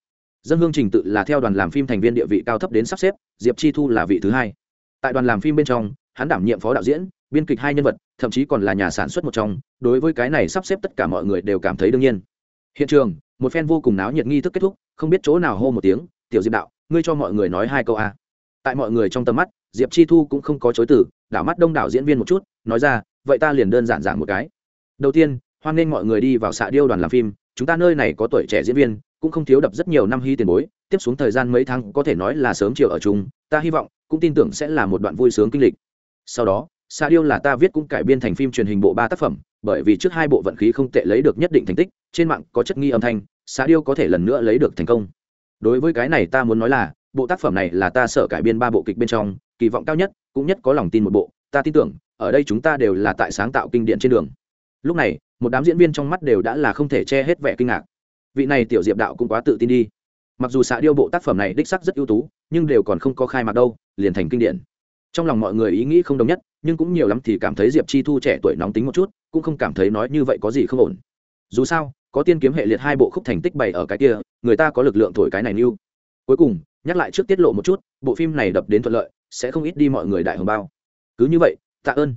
Dân hương trình tự là theo đoàn làm phim thành viên địa vị cao thấp đến sắp xếp, diệp chi thu là vị thứ hai. Tại đoàn làm phim bên trong, hắn đảm nhiệm phó đạo diễn, biên kịch hai nhân vật, thậm chí còn là nhà sản xuất một trong, đối với cái này sắp xếp tất cả mọi người đều cảm thấy đương nhiên. Hiện trường, một phen vô cùng náo nhiệt nghi thức kết thúc, không biết chỗ nào hô một tiếng, tiểu diệp đạo, ngươi cho mọi người nói hai câu a tại mọi người trong tầm mắt, diệp chi thu cũng không có chối từ, đảo mắt đông đảo diễn viên một chút, nói ra, vậy ta liền đơn giản giảng một cái. Đầu tiên, hoan nghênh mọi người đi vào xạ điêu đoàn làm phim, chúng ta nơi này có tuổi trẻ diễn viên, cũng không thiếu đập rất nhiều năm hy tiền bối, tiếp xuống thời gian mấy tháng có thể nói là sớm chiều ở chung, ta hy vọng, cũng tin tưởng sẽ là một đoạn vui sướng kinh lịch. Sau đó, xạ điêu là ta viết cũng cải biên thành phim truyền hình bộ ba tác phẩm, bởi vì trước hai bộ vận khí không tệ lấy được nhất định thành tích, trên mạng có chất nghi âm thanh, xạ điêu có thể lần nữa lấy được thành công. Đối với cái này ta muốn nói là bộ tác phẩm này là ta sợ cải biên ba bộ kịch bên trong, kỳ vọng cao nhất cũng nhất có lòng tin một bộ. Ta tin tưởng, ở đây chúng ta đều là tại sáng tạo kinh điển trên đường. Lúc này, một đám diễn viên trong mắt đều đã là không thể che hết vẻ kinh ngạc. Vị này tiểu diệp đạo cũng quá tự tin đi. Mặc dù xạ điêu bộ tác phẩm này đích sắc rất ưu tú, nhưng đều còn không có khai mạc đâu, liền thành kinh điển. Trong lòng mọi người ý nghĩ không đồng nhất, nhưng cũng nhiều lắm thì cảm thấy diệp chi thu trẻ tuổi nóng tính một chút, cũng không cảm thấy nói như vậy có gì không ổn. Dù sao, có tiên kiếm hệ liệt hai bộ khúc thành tích bày ở cái kia, người ta có lực lượng thổi cái này như. Cuối cùng nhắc lại trước tiết lộ một chút, bộ phim này đập đến thuận lợi, sẽ không ít đi mọi người đại hồng bao. Cứ như vậy, tạ ơn.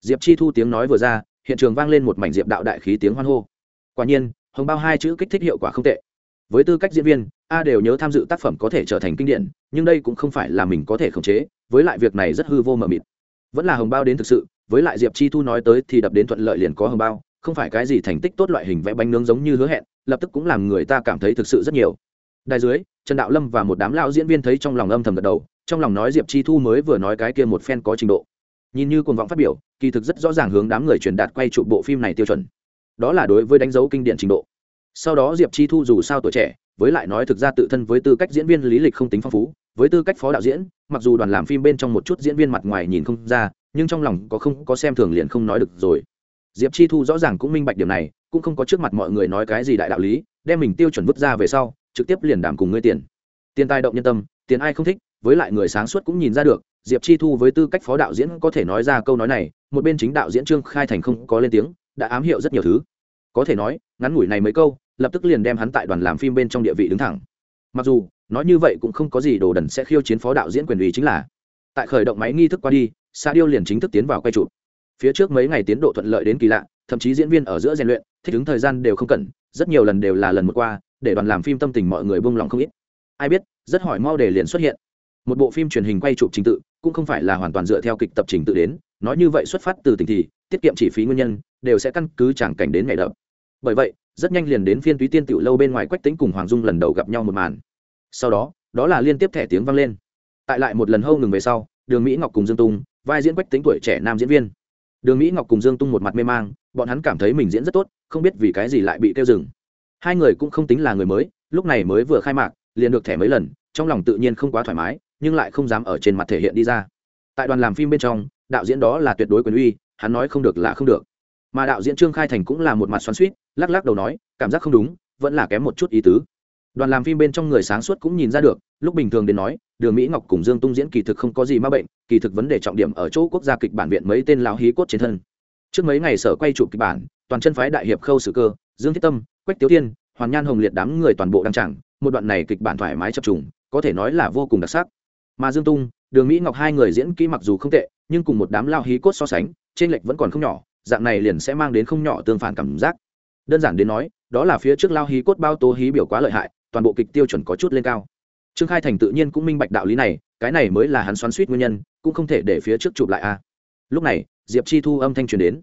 Diệp chi thu tiếng nói vừa ra, hiện trường vang lên một mảnh diệp đạo đại khí tiếng hoan hô. Quả nhiên, hồng bao hai chữ kích thích hiệu quả không tệ. Với tư cách diễn viên, a đều nhớ tham dự tác phẩm có thể trở thành kinh điển, nhưng đây cũng không phải là mình có thể khống chế, với lại việc này rất hư vô mờ mịt. Vẫn là hồng bao đến thực sự, với lại diệp chi thu nói tới thì đập đến thuận lợi liền có hồng bao, không phải cái gì thành tích tốt loại hình vẽ bánh nướng giống như hứa hẹn, lập tức cũng làm người ta cảm thấy thực sự rất nhiều đài dưới, trần đạo lâm và một đám lão diễn viên thấy trong lòng âm thầm gật đầu, trong lòng nói diệp chi thu mới vừa nói cái kia một phen có trình độ. Nhìn như cuồng vọng phát biểu, kỳ thực rất rõ ràng hướng đám người truyền đạt quay trụ bộ phim này tiêu chuẩn. Đó là đối với đánh dấu kinh điển trình độ. Sau đó diệp chi thu dù sao tuổi trẻ, với lại nói thực ra tự thân với tư cách diễn viên lý lịch không tính phong phú, với tư cách phó đạo diễn, mặc dù đoàn làm phim bên trong một chút diễn viên mặt ngoài nhìn không ra, nhưng trong lòng có không có xem thường liền không nói được rồi. Diệp chi thu rõ ràng cũng minh bạch điểm này, cũng không có trước mặt mọi người nói cái gì đại đạo lý, đem mình tiêu chuẩn vứt ra về sau trực tiếp liền đảm cùng ngươi tiền. Tiền tài động nhân tâm, tiền ai không thích, với lại người sáng suốt cũng nhìn ra được, diệp chi thu với tư cách phó đạo diễn có thể nói ra câu nói này, một bên chính đạo diễn trương khai thành không có lên tiếng, đã ám hiệu rất nhiều thứ. Có thể nói, ngắn ngủi này mấy câu, lập tức liền đem hắn tại đoàn làm phim bên trong địa vị đứng thẳng. Mặc dù, nói như vậy cũng không có gì đồ đần sẽ khiêu chiến phó đạo diễn quyền ủy chính là. Tại khởi động máy nghi thức qua đi, sa điêu liền chính thức tiến vào quay chụp. Phía trước mấy ngày tiến độ thuận lợi đến kỳ lạ, thậm chí diễn viên ở giữa rèn luyện, thích ứng thời gian đều không cần, rất nhiều lần đều là lần một qua để đoàn làm phim tâm tình mọi người buông lòng không ít. Ai biết, rất hỏi mau để liền xuất hiện. Một bộ phim truyền hình quay chụp trình tự, cũng không phải là hoàn toàn dựa theo kịch tập trình tự đến, nói như vậy xuất phát từ tình thì, tiết kiệm chi phí nguyên nhân, đều sẽ căn cứ chẳng cảnh đến ngày đập bởi vậy, rất nhanh liền đến phiên túy tiên tiểu lâu bên ngoài quách tính cùng hoàng dung lần đầu gặp nhau một màn. Sau đó đó là liên tiếp thẻ tiếng vang lên. Tại lại một lần hâu ngừng về sau, đường mỹ ngọc cùng dương tung, vai diễn quách tính tuổi trẻ nam diễn viên. Đường mỹ ngọc cùng dương tung một mặt mê mang, bọn hắn cảm thấy mình diễn rất tốt, không biết vì cái gì lại bị kêu dừng hai người cũng không tính là người mới, lúc này mới vừa khai mạc, liền được thẻ mấy lần, trong lòng tự nhiên không quá thoải mái, nhưng lại không dám ở trên mặt thể hiện đi ra. Tại đoàn làm phim bên trong, đạo diễn đó là tuyệt đối quyền uy, hắn nói không được là không được. Mà đạo diễn trương khai thành cũng là một mặt xoắn suýt lắc lắc đầu nói, cảm giác không đúng, vẫn là kém một chút ý tứ. Đoàn làm phim bên trong người sáng suốt cũng nhìn ra được, lúc bình thường đến nói, đường mỹ ngọc cùng dương tung diễn kỳ thực không có gì ma bệnh, kỳ thực vấn đề trọng điểm ở chỗ quốc gia kịch bản viện mấy tên lão hí cốt trên thân. Trước mấy ngày sở quay chụp kịch bản, toàn chân phái đại hiệp khâu sử cơ, dương thiết tâm quách tiếu thiên hoàn nhan hồng liệt đám người toàn bộ đăng chẳng một đoạn này kịch bản thoải mái chập trùng, có thể nói là vô cùng đặc sắc. Mà dương tung, đường mỹ ngọc hai người diễn kỹ mặc dù không tệ, nhưng cùng một đám lao hí cốt so sánh trên lệch vẫn còn không nhỏ, dạng này liền sẽ mang đến không nhỏ tương phản cảm giác. Đơn giản đến nói, đó là phía trước lao hí cốt bao tố hí biểu quá lợi hại, toàn bộ kịch tiêu chuẩn có chút lên cao. Trương khai thành tự nhiên cũng minh bạch đạo lý này, cái này mới là hắn xoắn suýt nguyên nhân, cũng không thể để phía trước chụp lại a. Lúc này, diệp chi thu âm thanh truyền đến.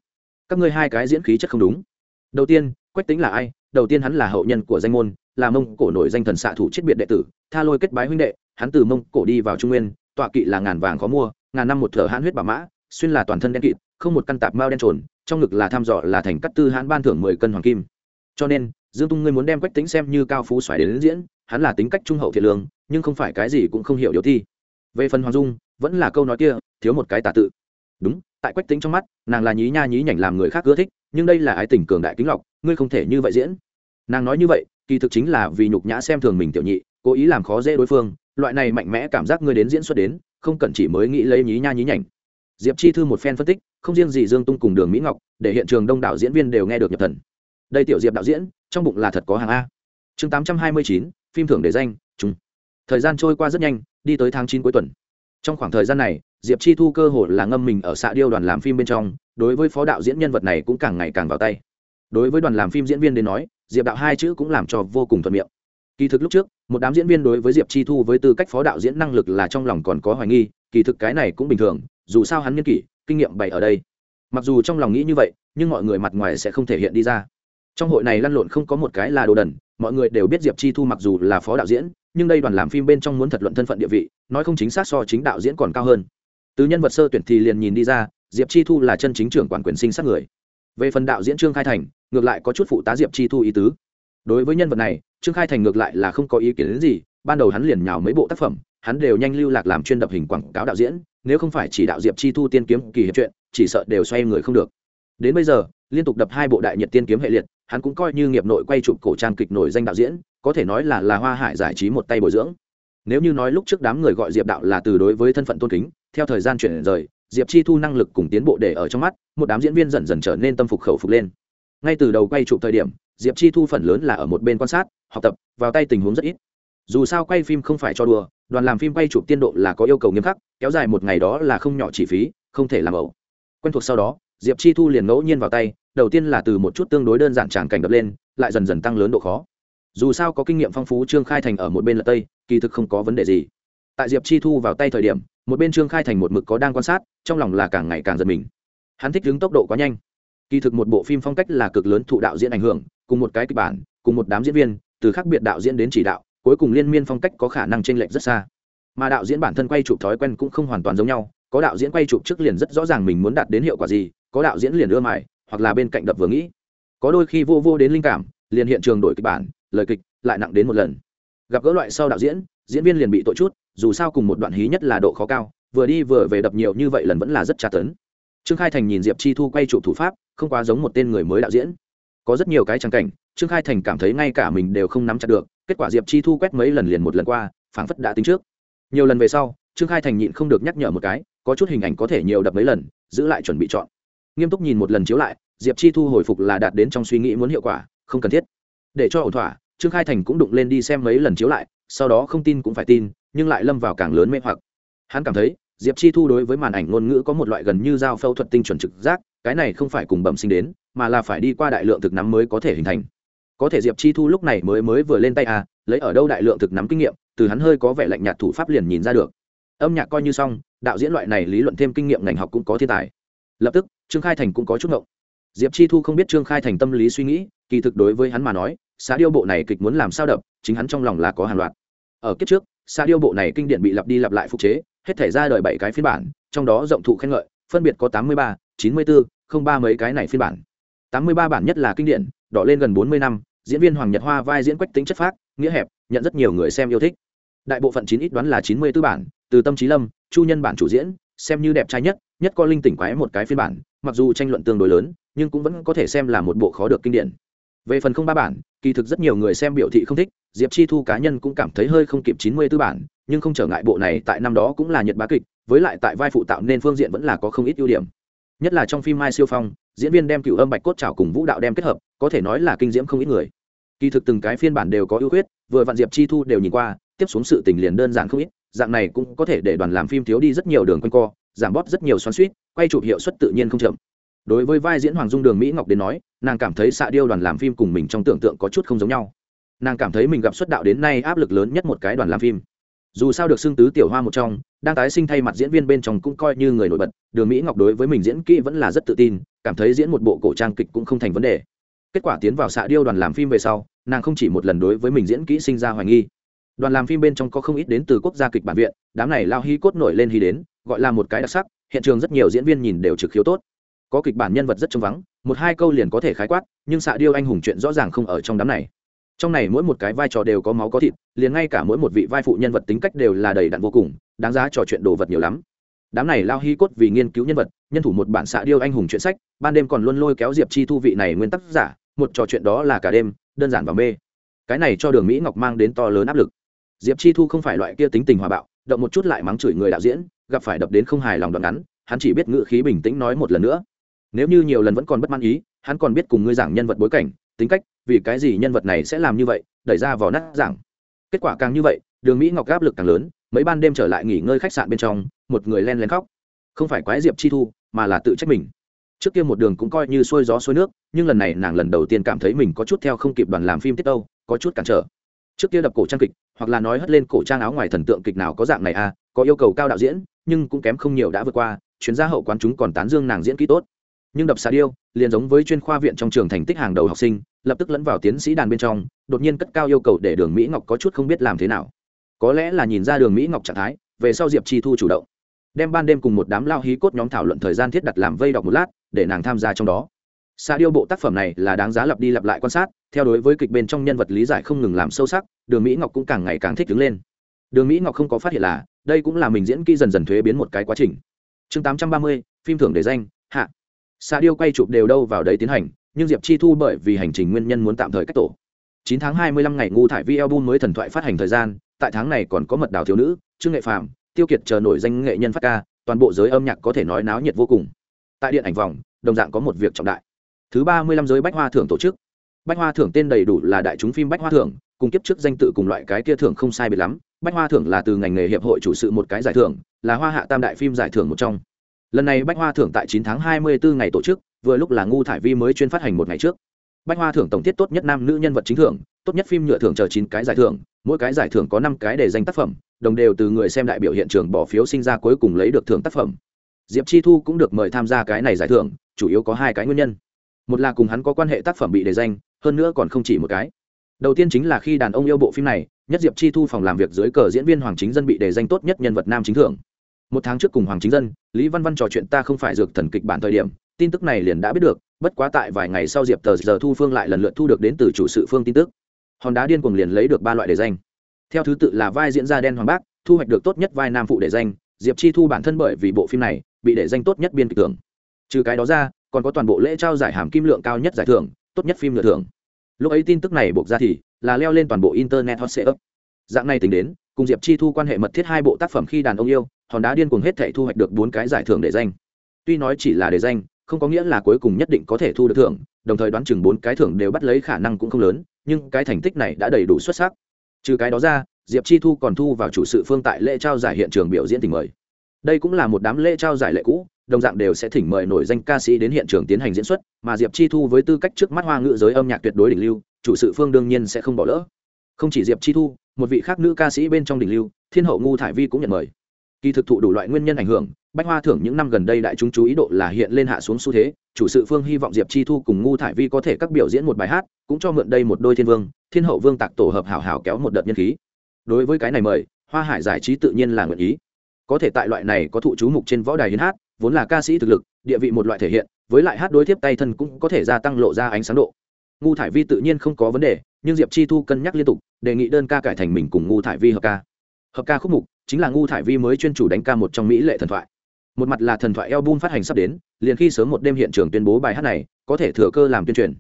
Các ngươi hai cái diễn khí chất không đúng. Đầu tiên, quách tính là ai? Đầu tiên hắn là hậu nhân của danh môn, là mông cổ nổi danh thần xạ thủ chết biệt đệ tử, tha lôi kết bái huynh đệ, hắn từ mông cổ đi vào trung nguyên, tọa kỵ là ngàn vàng khó mua, ngàn năm một thở hãn huyết bà mã, xuyên là toàn thân đen kịt, không một căn tạp mao đen trồn, trong ngực là tham dọ là thành cắt tư hãn ban thưởng mười cân hoàng kim. Cho nên, dương tung ngươi muốn đem quách tính xem như cao phú xoài đến diễn, hắn là tính cách trung hậu thiện lương, nhưng không phải cái gì cũng không hiểu điều thi. Về phần hoàng dung, vẫn là câu nói kia, thiếu một cái tả tự. Đúng tại quách tính trong mắt, nàng là nhí nha nhí nhảnh làm người khác ưa thích, nhưng đây là ái tình cường đại kính lọc, ngươi không thể như vậy diễn. Nàng nói như vậy, kỳ thực chính là vì nhục nhã xem thường mình tiểu nhị, cố ý làm khó dễ đối phương, loại này mạnh mẽ cảm giác ngươi đến diễn xuất đến, không cần chỉ mới nghĩ lấy nhí nha nhí nhảnh. Diệp chi thư một phen phân tích, không riêng gì dương tung cùng đường mỹ ngọc, để hiện trường đông đảo diễn viên đều nghe được nhập thần. Đây tiểu diệp đạo diễn, trong bụng là thật có hàng a. Chương tám trăm hai mươi chín, phim thưởng để danh chúng thời gian trôi qua rất nhanh, đi tới tháng chín cuối tuần. Trong khoảng thời gian này diệp chi thu cơ hội là ngâm mình ở xạ điêu đoàn làm phim bên trong, đối với phó đạo diễn nhân vật này cũng càng ngày càng vào tay. Đối với đoàn làm phim diễn viên đến nói, diệp đạo hai chữ cũng làm cho vô cùng thuận miệng. Kỳ thực lúc trước, một đám diễn viên đối với diệp chi thu với tư cách phó đạo diễn năng lực là trong lòng còn có hoài nghi, kỳ thực cái này cũng bình thường, dù sao hắn nhân kỷ, kinh nghiệm bày ở đây. Mặc dù trong lòng nghĩ như vậy, nhưng mọi người mặt ngoài sẽ không thể hiện đi ra. Trong hội này lăn lộn không có một cái là đồ đần, mọi người đều biết diệp chi thu mặc dù là phó đạo diễn, nhưng đây đoàn làm phim bên trong muốn thật luận thân phận địa vị, nói không chính xác so chính đạo diễn còn cao hơn từ nhân vật sơ tuyển thì liền nhìn đi ra, diệp chi thu là chân chính trưởng quản quyền sinh sát người. Về phần đạo diễn trương khai thành, ngược lại có chút phụ tá diệp chi thu ý tứ. Đối với nhân vật này, trương khai thành ngược lại là không có ý kiến đến gì, ban đầu hắn liền nhào mấy bộ tác phẩm, hắn đều nhanh lưu lạc làm chuyên đập hình quảng cáo đạo diễn, nếu không phải chỉ đạo diệp chi thu tiên kiếm kỳ hiệp chuyện, chỉ sợ đều xoay người không được. Đến bây giờ, liên tục đập hai bộ đại nhật tiên kiếm hệ liệt, hắn cũng coi như nghiệp nội quay chụp cổ trang kịch nổi danh đạo diễn, có thể nói là là hoa hải giải trí một tay bồi dưỡng nếu như nói lúc trước đám người gọi diệp đạo là từ đối với thân phận tôn kính, theo thời gian chuyển rời, diệp chi thu năng lực cùng tiến bộ để ở trong mắt, một đám diễn viên dần dần trở nên tâm phục khẩu phục lên. Ngay từ đầu quay chụp thời điểm, diệp chi thu phần lớn là ở một bên quan sát, học tập, vào tay tình huống rất ít. Dù sao quay phim không phải cho đùa, đoàn làm phim quay chụp tiên độ là có yêu cầu nghiêm khắc, kéo dài một ngày đó là không nhỏ chi phí, không thể làm ẩu. Quen thuộc sau đó, diệp chi thu liền ngẫu nhiên vào tay, đầu tiên là từ một chút tương đối đơn giản tràng cảnh đập lên, lại dần dần tăng lớn độ khó. Dù sao có kinh nghiệm phong phú trương khai thành ở một bên là tây kỳ thực không có vấn đề gì. Tại diệp chi thu vào tay thời điểm, một bên trương khai thành một mực có đang quan sát, trong lòng là càng ngày càng giật mình. Hắn thích đứng tốc độ quá nhanh. Kỳ thực một bộ phim phong cách là cực lớn thụ đạo diễn ảnh hưởng, cùng một cái kịch bản, cùng một đám diễn viên, từ khác biệt đạo diễn đến chỉ đạo, cuối cùng liên miên phong cách có khả năng t r ê n lệch rất xa. Mà đạo diễn bản thân quay chụp thói quen cũng không hoàn toàn giống nhau, có đạo diễn quay chụp trước liền rất rõ ràng mình muốn đạt đến hiệu quả gì, có đạo diễn liền ưa mải hoặc là bên cạnh đập vừa nghĩ. Có đôi khi vô vô đến linh cảm, liền hiện trường đổi kịch bản, lời kịch lại nặng đến một lần gặp gỡ loại sau đạo diễn diễn viên liền bị tội chút, dù sao cùng một đoạn hí nhất là độ khó cao, vừa đi vừa về đập nhiều như vậy lần vẫn là rất tra tấn. Trương khai thành nhìn diệp chi thu quay trụ thủ pháp, không quá giống một tên người mới đạo diễn. Có rất nhiều cái trang cảnh, trương khai thành cảm thấy ngay cả mình đều không nắm chặt được, kết quả diệp chi thu quét mấy lần liền một lần qua, phảng phất đã tính trước. Nhiều lần về sau, trương khai thành nhịn không được nhắc nhở một cái, có chút hình ảnh có thể nhiều đập mấy lần, giữ lại chuẩn bị chọn. Nghiêm túc nhìn một lần chiếu lại, diệp chi thu hồi phục là đạt đến trong suy nghĩ muốn hiệu quả, không cần thiết. Để cho ổn thỏa trương khai thành cũng đụng lên đi xem mấy lần chiếu lại, sau đó không tin cũng phải tin, nhưng lại lâm vào càng lớn mê hoặc. Hắn cảm thấy, diệp chi thu đối với màn ảnh ngôn ngữ có một loại gần như giao phẫu thuật tinh chuẩn trực giác, cái này không phải cùng bẩm sinh đến, mà là phải đi qua đại lượng thực nắm mới có thể hình thành. Có thể diệp chi thu lúc này mới mới vừa lên tay à lấy ở đâu đại lượng thực nắm kinh nghiệm, từ hắn hơi có vẻ lạnh nhạt thủ pháp liền nhìn ra được. Âm nhạc coi như xong, đạo diễn loại này lý luận thêm kinh nghiệm ngành học cũng có thiên tài. Lập tức, trương khai thành cũng có chút ngộng. Diệp chi thu không biết trương khai thành tâm lý suy nghĩ, kỳ thực đối với hắn mà nói xã điêu bộ này kịch muốn làm sao đập, chính hắn trong lòng là có hàng loạt. Ở kiếp trước xã điêu bộ này kinh điển bị lặp đi lặp lại phục chế, hết thể ra đời bảy cái phiên bản, trong đó rộng thụ khen ngợi, phân biệt có tám mươi ba, chín mươi bốn, không ba mấy cái này phiên bản. Tám mươi ba bản nhất là kinh điển, đỏ lên gần bốn mươi năm, diễn viên hoàng nhật hoa vai diễn quách tính chất phác, nghĩa hẹp, nhận rất nhiều người xem yêu thích. Đại bộ phận chín ít đoán là chín mươi tư bản, từ tâm trí lâm, chu nhân bản chủ diễn, xem như đẹp trai nhất nhất có linh tỉnh quái một cái phiên bản, mặc dù tranh luận tương đối lớn, nhưng cũng vẫn có thể xem là một bộ khó được kinh điển về phần không ba bản, kỳ thực rất nhiều người xem biểu thị không thích, diệp chi thu cá nhân cũng cảm thấy hơi không kịp chín mươi tư bản, nhưng không trở ngại bộ này tại năm đó cũng là nhật bá kịch, với lại tại vai phụ tạo nên phương diện vẫn là có không ít ưu điểm. Nhất là trong phim mai siêu phong, diễn viên đem cựu âm bạch cốt trào cùng vũ đạo đem kết hợp, có thể nói là kinh diễm không ít người. Kỳ thực từng cái phiên bản đều có ưu khuyết, vừa vạn diệp chi thu đều nhìn qua, tiếp xuống sự tình liền đơn giản không ít, dạng này cũng có thể để đoàn làm phim thiếu đi rất nhiều đường quanh co, giảm bóp rất nhiều xoắn suýt quay chụp hiệu suất tự nhiên không chậm đối với vai diễn hoàng dung đường mỹ ngọc đến nói, nàng cảm thấy xạ điêu đoàn làm phim cùng mình trong tưởng tượng có chút không giống nhau. Nàng cảm thấy mình gặp xuất đạo đến nay áp lực lớn nhất một cái đoàn làm phim. Dù sao được xưng tứ tiểu hoa một trong, đang tái sinh thay mặt diễn viên bên trong cũng coi như người nổi bật, đường mỹ ngọc đối với mình diễn kỹ vẫn là rất tự tin, cảm thấy diễn một bộ cổ trang kịch cũng không thành vấn đề. Kết quả tiến vào xạ điêu đoàn làm phim về sau, nàng không chỉ một lần đối với mình diễn kỹ sinh ra hoài nghi. Đoàn làm phim bên trong có không ít đến từ quốc gia kịch bản viện, đám này lao hy cốt nổi lên hy đến, gọi là một cái đặc sắc, hiện trường rất nhiều diễn viên nhìn đều trực khiếu tốt có kịch bản nhân vật rất trông vắng, một hai câu liền có thể khái quát, nhưng xạ điêu anh hùng chuyện rõ ràng không ở trong đám này. Trong này mỗi một cái vai trò đều có máu có thịt, liền ngay cả mỗi một vị vai phụ nhân vật tính cách đều là đầy đặn vô cùng, đáng giá trò chuyện đồ vật nhiều lắm. Đám này lao hy cốt vì nghiên cứu nhân vật, nhân thủ một bản xạ điêu anh hùng chuyện sách, ban đêm còn luôn lôi kéo diệp chi thu vị này nguyên tắc giả, một trò chuyện đó là cả đêm, đơn giản và mê. Cái này cho đường mỹ ngọc mang đến to lớn áp lực. Diệp chi thu không phải loại kia tính tình hòa bạo, động một chút lại mắng chửi người đạo diễn, gặp phải đập đến không hài lòng đoạn ngắn, hắn chỉ biết ngự khí bình tĩnh nói một lần nữa nếu như nhiều lần vẫn còn bất mãn ý hắn còn biết cùng ngươi giảng nhân vật bối cảnh tính cách vì cái gì nhân vật này sẽ làm như vậy đẩy ra vào nát giảng. Kết quả càng như vậy đường mỹ ngọc áp lực càng lớn mấy ban đêm trở lại nghỉ ngơi khách sạn bên trong một người len lén khóc. Không phải quái diệp chi thu mà là tự trách mình. Trước kia một đường cũng coi như xuôi gió xuôi nước nhưng lần này nàng lần đầu tiên cảm thấy mình có chút theo không kịp đoàn làm phim tiết đâu, có chút cản trở. Trước kia đập cổ trang kịch hoặc là nói hất lên cổ trang áo ngoài thần tượng kịch nào có dạng này à có yêu cầu cao đạo diễn nhưng cũng kém không nhiều đã vượt qua chuyến gia hậu quán chúng còn tán dương nàng diễn kỹ tốt nhưng đập xà điêu, liền giống với chuyên khoa viện trong trường thành tích hàng đầu học sinh, lập tức lẫn vào tiến sĩ đàn bên trong, đột nhiên cất cao yêu cầu để đường mỹ ngọc có chút không biết làm thế nào. Có lẽ là nhìn ra đường mỹ ngọc trạng thái, về sau diệp chi thu chủ động, đem ban đêm cùng một đám lao hí cốt nhóm thảo luận thời gian thiết đặt làm vây đọc một lát, để nàng tham gia trong đó. Xà điêu bộ tác phẩm này là đáng giá lặp đi lặp lại quan sát, theo đối với kịch bên trong nhân vật lý giải không ngừng làm sâu sắc, đường mỹ ngọc cũng càng ngày càng thích đứng lên. Đường mỹ ngọc không có phát hiện là, đây cũng là mình diễn kỹ dần dần thuế biến một cái quá trình. Chương tám trăm ba mươi, phim thưởng đề danh, hạ xa điêu quay chụp đều đâu vào đấy tiến hành, nhưng diệp chi thu bởi vì hành trình nguyên nhân muốn tạm thời cách tổ. Chín tháng hai mươi lăm ngày ngu thải vi album mới thần thoại phát hành thời gian, tại tháng này còn có mật đào thiếu nữ, trương nghệ phạm tiêu kiệt chờ nổi danh nghệ nhân phát ca, toàn bộ giới âm nhạc có thể nói náo nhiệt vô cùng. Tại điện ảnh vòng, đồng dạng có một việc trọng đại. Thứ ba mươi lăm giới bách hoa thưởng tổ chức. Bách hoa thưởng tên đầy đủ là đại chúng phim bách hoa thưởng, cùng kiếp trước danh tự cùng loại cái kia thưởng không sai biệt lắm. Bách hoa thưởng là từ ngành nghề hiệp hội chủ sự một cái giải thưởng, là hoa hạ tam đại phim giải thưởng một trong lần này bách hoa thưởng tại chín tháng hai mươi bốn ngày tổ chức, vừa lúc là ngu thải vi mới chuyên phát hành một ngày trước. Bách hoa thưởng tổng tiết tốt nhất nam nữ nhân vật chính thưởng, tốt nhất phim nhựa thưởng chờ chín cái giải thưởng, mỗi cái giải thưởng có năm cái để danh tác phẩm, đồng đều từ người xem đại biểu hiện trường bỏ phiếu sinh ra cuối cùng lấy được thưởng tác phẩm. Diệp chi thu cũng được mời tham gia cái này giải thưởng, chủ yếu có hai cái nguyên nhân. Một là cùng hắn có quan hệ tác phẩm bị đề danh, hơn nữa còn không chỉ một cái. Đầu tiên chính là khi đàn ông yêu bộ phim này, nhất diệp chi thu phòng làm việc dưới cờ diễn viên hoàng chính dân bị đề danh tốt nhất nhân vật nam chính thưởng một tháng trước cùng hoàng chính dân, lý văn văn trò chuyện ta không phải dược thần kịch bản thời điểm, tin tức này liền đã biết được, bất quá tại vài ngày sau diệp tờ giờ thu phương lại lần lượt thu được đến từ chủ sự phương tin tức. Hòn đá điên cuồng liền lấy được ba loại đề danh. Theo thứ tự là vai diễn ra đen hoàng bác, thu hoạch được tốt nhất vai nam phụ đề danh, diệp chi thu bản thân bởi vì bộ phim này bị đề danh tốt nhất biên kịch tưởng trừ cái đó ra, còn có toàn bộ lễ trao giải hàm kim lượng cao nhất giải thưởng, tốt nhất phim lựa thưởng. Lúc ấy tin tức này buộc ra thì là leo lên toàn bộ internet hot setup dạng này tính đến, cùng diệp chi thu quan hệ mật thiết hai bộ tác phẩm khi đàn ông yêu hòn đá điên cuồng hết thể thu hoạch được bốn cái giải thưởng để danh. Tuy nói chỉ là để danh, không có nghĩa là cuối cùng nhất định có thể thu được thưởng, đồng thời đoán chừng bốn cái thưởng đều bắt lấy khả năng cũng không lớn, nhưng cái thành tích này đã đầy đủ xuất sắc. Trừ cái đó ra, diệp chi thu còn thu vào chủ sự phương tại lễ trao giải hiện trường biểu diễn tình mời. Đây cũng là một đám lễ trao giải lệ cũ, đồng dạng đều sẽ thỉnh mời nổi danh ca sĩ đến hiện trường tiến hành diễn xuất, mà diệp chi thu với tư cách trước mắt hoa ngữ giới âm nhạc tuyệt đối đỉnh lưu, chủ sự phương đương nhiên sẽ không bỏ lỡ. Không chỉ diệp chi thu, một vị khác nữ ca sĩ bên trong đỉnh lưu, thiên hậu ngu thải vi cũng nhận mời kỳ thực thụ đủ loại nguyên nhân ảnh hưởng, bách hoa thưởng những năm gần đây đại chúng chú ý độ là hiện lên hạ xuống xu thế, chủ sự phương hy vọng diệp chi thu cùng ngu thải vi có thể các biểu diễn một bài hát, cũng cho mượn đây một đôi thiên vương, thiên hậu vương tạc tổ hợp hảo hảo kéo một đợt nhân khí. Đối với cái này mời, hoa hải giải trí tự nhiên là nguyện ý. Có thể tại loại này có thụ chú mục trên võ đài hiến hát, vốn là ca sĩ thực lực, địa vị một loại thể hiện, với lại hát đối tiếp tay thân cũng có thể gia tăng lộ ra ánh sáng độ. Ngu thải vi tự nhiên không có vấn đề, nhưng diệp chi thu cân nhắc liên tục, đề nghị đơn ca cải thành mình cùng ngu thải vi hợp ca. Hợp ca khúc mục chính là ngu thải vi mới chuyên chủ đánh ca một trong mỹ lệ thần thoại. Một mặt là thần thoại album phát hành sắp đến, liền khi sớm một đêm hiện trường tuyên bố bài hát này, có thể thừa cơ làm tuyên truyền.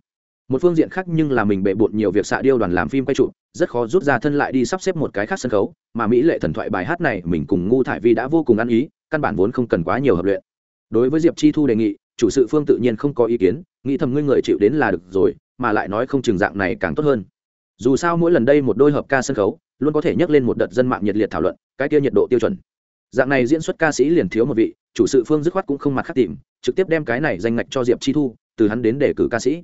Một phương diện khác nhưng là mình bệ bộn nhiều việc xạ điêu đoàn làm phim quay trụ, rất khó rút ra thân lại đi sắp xếp một cái khác sân khấu, mà mỹ lệ thần thoại bài hát này mình cùng ngu thải vi đã vô cùng ăn ý, căn bản vốn không cần quá nhiều hợp luyện. Đối với diệp chi thu đề nghị, chủ sự phương tự nhiên không có ý kiến, nghĩ thầm ngươi người chịu đến là được rồi, mà lại nói không chừng dạng này càng tốt hơn dù sao mỗi lần đây một đôi hợp ca sân khấu, luôn có thể nhắc lên một đợt dân mạng nhiệt liệt thảo luận, cái kia nhiệt độ tiêu chuẩn. Dạng này diễn xuất ca sĩ liền thiếu một vị, chủ sự phương dứt khoát cũng không mặt khắc tìm, trực tiếp đem cái này danh ngạch cho diệp chi thu, từ hắn đến để cử ca sĩ.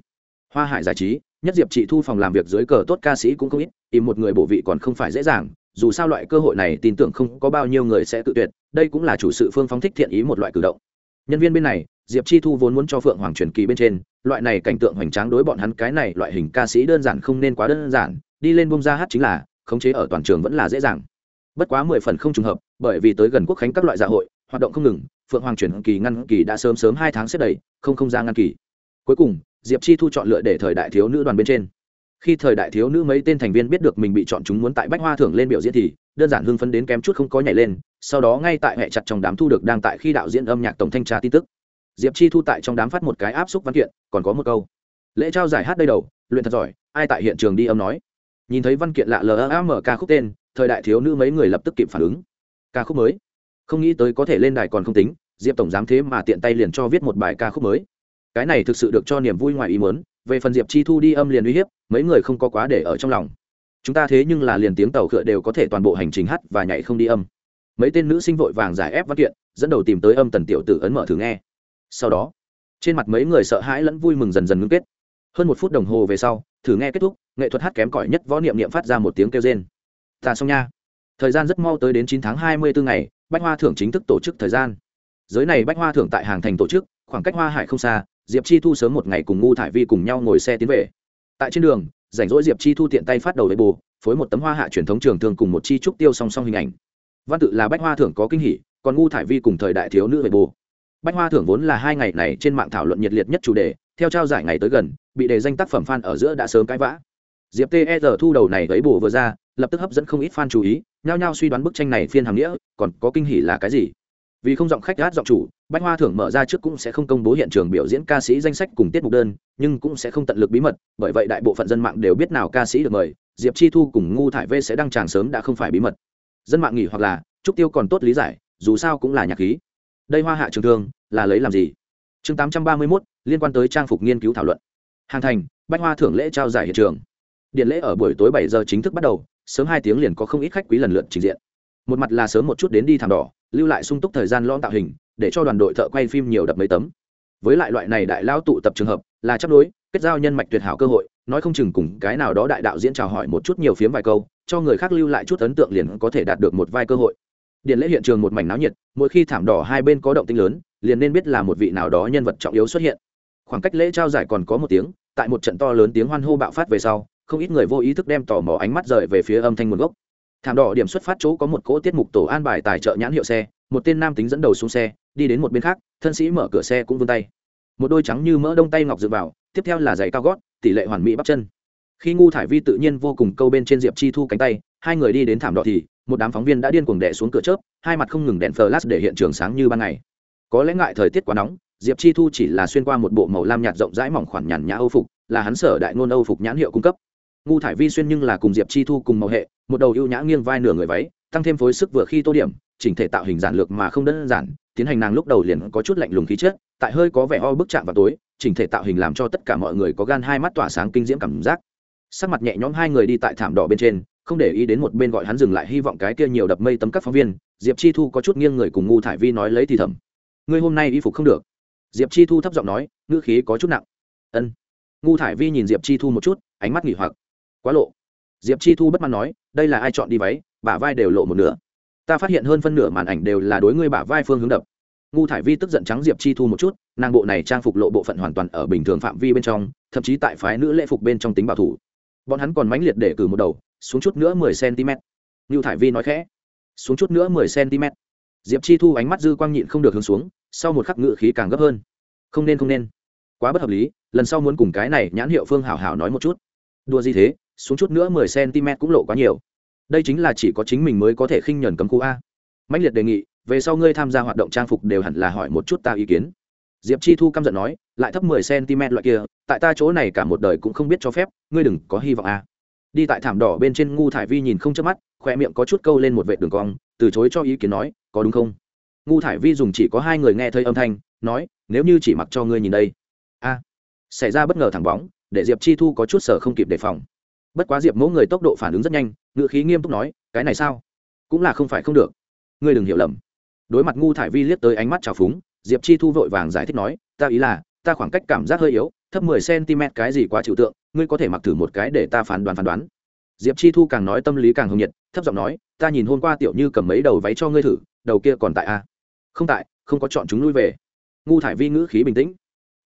Hoa hải giải trí, nhất diệp chị thu phòng làm việc dưới cờ tốt ca sĩ cũng không ít, tìm một người bổ vị còn không phải dễ dàng, dù sao loại cơ hội này tin tưởng không có bao nhiêu người sẽ tự tuyệt, đây cũng là chủ sự phương phóng thích thiện ý một loại cử động nhân viên bên này, diệp chi thu vốn muốn cho phượng hoàng truyền kỳ bên trên, loại này cảnh tượng hoành tráng đối bọn hắn cái này loại hình ca sĩ đơn giản không nên quá đơn giản, đi lên bông ra hát chính là, khống chế ở toàn trường vẫn là dễ dàng. Bất quá mười phần không trùng hợp, bởi vì tới gần quốc khánh các loại dạ hội, hoạt động không ngừng, phượng hoàng truyền kỳ ngăn kỳ đã sớm sớm hai tháng xếp đầy, không không ra ngăn kỳ. Cuối cùng, diệp chi thu chọn lựa để thời đại thiếu nữ đoàn bên trên. Khi thời đại thiếu nữ mấy tên thành viên biết được mình bị chọn chúng muốn tại bách hoa thưởng lên biểu diễn thì đơn giản hưng phấn đến kém chút không có nhảy lên, sau đó ngay tại hệ chặt trong đám thu được đang tại khi đạo diễn âm nhạc tổng thanh tra tin tức. Diệp chi thu tại trong đám phát một cái áp xúc văn kiện, còn có một câu. Lễ trao giải hát đây đầu, luyện thật giỏi, ai tại hiện trường đi âm nói. Nhìn thấy văn kiện lạ lam ca khúc tên, thời đại thiếu nữ mấy người lập tức kịp phản ứng. Ca khúc mới. Không nghĩ tới có thể lên đài còn không tính, diệp tổng giám thế mà tiện tay liền cho viết một bài ca khúc mới. Cái này thực sự được cho niềm vui ngoài ý muốn, về phần diệp chi thu đi âm liền uy hiếp, mấy người không có quá để ở trong lòng chúng ta thế nhưng là liền tiếng tàu khựa đều có thể toàn bộ hành trình hát và nhảy không đi âm. Mấy tên nữ sinh vội vàng giải ép văn kiện, dẫn đầu tìm tới âm tần tiểu tử ấn mở thử nghe. Sau đó, trên mặt mấy người sợ hãi lẫn vui mừng dần dần ngưng kết. Hơn một phút đồng hồ về sau, thử nghe kết thúc, nghệ thuật hát kém cỏi nhất võ niệm niệm phát ra một tiếng kêu rên. Ta xong nha. Thời gian rất mau tới đến chín tháng hai mươi bốn ngày, bách hoa thưởng chính thức tổ chức thời gian. Giới này bách hoa thưởng tại hàng thành tổ chức, khoảng cách hoa hải không xa, diệp chi thu sớm một ngày cùng ngu thải vi cùng nhau ngồi xe tiến về. Tại trên đường rảnh rỗi diệp chi thu tiện tay phát đầu với bồ phối một tấm hoa hạ truyền thống trường thường cùng một chi trúc tiêu song song hình ảnh. Văn tự là bách hoa thưởng có kinh hỷ còn ngu thải vi cùng thời đại thiếu nữ về bồ bách hoa thưởng vốn là hai ngày này trên mạng thảo luận nhiệt liệt nhất chủ đề, theo trao giải ngày tới gần, bị đề danh tác phẩm fan ở giữa đã sớm cãi vã. Diệp ter thu đầu này với bồ vừa ra, lập tức hấp dẫn không ít fan chú ý, nhao nhao suy đoán bức tranh này phiên hàm nghĩa, còn có kinh hỉ là cái gì? Vì không giọng khách gát giọng chủ bách hoa thưởng mở ra trước cũng sẽ không công bố hiện trường biểu diễn ca sĩ danh sách cùng tiết mục đơn, nhưng cũng sẽ không tận lực bí mật, bởi vậy đại bộ phận dân mạng đều biết nào ca sĩ được mời, diệp chi thu cùng ngu thải v sẽ đăng tràng sớm đã không phải bí mật. Dân mạng nghỉ hoặc là, trúc tiêu còn tốt lý giải, dù sao cũng là nhạc khí. Đây hoa hạ trường thương, là lấy làm gì? Chương tám trăm ba mươi mốt, liên quan tới trang phục nghiên cứu thảo luận. Hàng thành, bách hoa thưởng lễ trao giải hiện trường. Điện lễ ở buổi tối bảy giờ chính thức bắt đầu, sớm hai tiếng liền có không ít khách quý lần lượt trình diện. Một mặt là sớm một chút đến đi thảm đỏ, lưu lại sung túc thời gian lõm tạo hình để cho đoàn đội thợ quay phim nhiều đập mấy tấm. Với lại loại này đại lao tụ tập trường hợp, là chấp đối, kết giao nhân mạch tuyệt hảo cơ hội, nói không chừng cùng cái nào đó đại đạo diễn chào hỏi một chút nhiều phiếm vài câu, cho người khác lưu lại chút ấn tượng liền có thể đạt được một vai cơ hội. Điện lễ hiện trường một mảnh náo nhiệt, mỗi khi thảm đỏ hai bên có động tinh lớn, liền nên biết là một vị nào đó nhân vật trọng yếu xuất hiện. Khoảng cách lễ trao giải còn có một tiếng, tại một trận to lớn tiếng hoan hô bạo phát về sau, không ít người vô ý thức đem tò mò ánh mắt rời về phía âm thanh nguồn gốc. Thảm đỏ điểm xuất phát chỗ có một cỗ tiết mục tổ an bài tài trợ nhãn hiệu xe, một tên nam tính dẫn đầu xuống xe đi đến một bên khác, thân sĩ mở cửa xe cũng vươn tay. Một đôi trắng như mỡ đông tay ngọc dựa vào, tiếp theo là giày cao gót, tỷ lệ hoàn mỹ bắp chân. Khi ngu thải vi tự nhiên vô cùng câu bên trên diệp chi thu cánh tay, hai người đi đến thảm đỏ thì, một đám phóng viên đã điên cuồng đẻ xuống cửa chớp, hai mặt không ngừng đèn flash để hiện trường sáng như ban ngày. Có lẽ ngại thời tiết quá nóng, diệp chi thu chỉ là xuyên qua một bộ màu lam nhạt rộng rãi mỏng khoản nhàn nhã âu phục, là hắn sở đại ngôn âu phục nhãn hiệu cung cấp. Ngu thải vi xuyên nhưng là cùng diệp chi thu cùng màu hệ, một đầu ưu nhã nghiêng vai nửa người váy, tăng thêm phối sức vừa khi tô điểm, chỉnh thể tạo hình giản lược mà không đơn giản tiến hành nàng lúc đầu liền có chút lạnh lùng khí chất, tại hơi có vẻ o bức chạm vào tối, chỉnh thể tạo hình làm cho tất cả mọi người có gan hai mắt tỏa sáng kinh diễm cảm giác. Sắc mặt nhẹ nhõm hai người đi tại thảm đỏ bên trên, không để ý đến một bên gọi hắn dừng lại hy vọng cái kia nhiều đập mây tấm các phóng viên, diệp chi thu có chút nghiêng người cùng ngu thải vi nói lấy thì thầm. Ngươi hôm nay y phục không được. Diệp chi thu thấp giọng nói, ngữ khí có chút nặng. Ân. Ngu thải vi nhìn diệp chi thu một chút, ánh mắt nghỉ hoặc. Quá lộ. Diệp chi thu bất mãn nói, đây là ai chọn đi váy, bả vai đều lộ một nửa ta phát hiện hơn phân nửa màn ảnh đều là đối ngươi bả vai phương hướng đập. Ngu thải vi tức giận trắng diệp chi thu một chút, nàng bộ này trang phục lộ bộ phận hoàn toàn ở bình thường phạm vi bên trong, thậm chí tại phái nữ lễ phục bên trong tính bảo thủ. Bọn hắn còn mãnh liệt để cử một đầu, xuống chút nữa mười cm. Ngu thải vi nói khẽ. Xuống chút nữa mười cm. Diệp chi thu ánh mắt dư quang nhịn không được hướng xuống, sau một khắc ngự khí càng gấp hơn. Không nên không nên. Quá bất hợp lý, lần sau muốn cùng cái này nhãn hiệu phương hảo hảo nói một chút. Đua gì thế, xuống chút nữa mười cm cũng lộ quá nhiều đây chính là chỉ có chính mình mới có thể khinh nhẫn cấm khu a. Mạnh liệt đề nghị, về sau ngươi tham gia hoạt động trang phục đều hẳn là hỏi một chút ta ý kiến. Diệp chi thu căm giận nói, lại thấp mười cm loại kia, tại ta chỗ này cả một đời cũng không biết cho phép, ngươi đừng có hy vọng a. Đi tại thảm đỏ bên trên ngu thải vi nhìn không chớp mắt khoe miệng có chút câu lên một vệt đường cong, từ chối cho ý kiến nói, có đúng không? Ngu thải vi dùng chỉ có hai người nghe thấy âm thanh, nói, nếu như chỉ mặc cho ngươi nhìn đây. A. Xảy ra bất ngờ thẳng bóng, để diệp chi thu có chút sở không kịp đề phòng bất quá diệp mẫu người tốc độ phản ứng rất nhanh ngự khí nghiêm túc nói, cái này sao? Cũng là không phải không được. Ngươi đừng hiểu lầm. Đối mặt ngu thải vi liếc tới ánh mắt trào phúng, diệp chi thu vội vàng giải thích nói, ta ý là, ta khoảng cách cảm giác hơi yếu, thấp mười cm cái gì quá chịu tượng, ngươi có thể mặc thử một cái để ta phán đoán phán đoán. Diệp chi thu càng nói tâm lý càng hồng nhiệt, thấp giọng nói, ta nhìn hôm qua tiểu như cầm mấy đầu váy cho ngươi thử, đầu kia còn tại a không tại, không có chọn chúng lui về. Ngu thải vi ngữ khí bình tĩnh.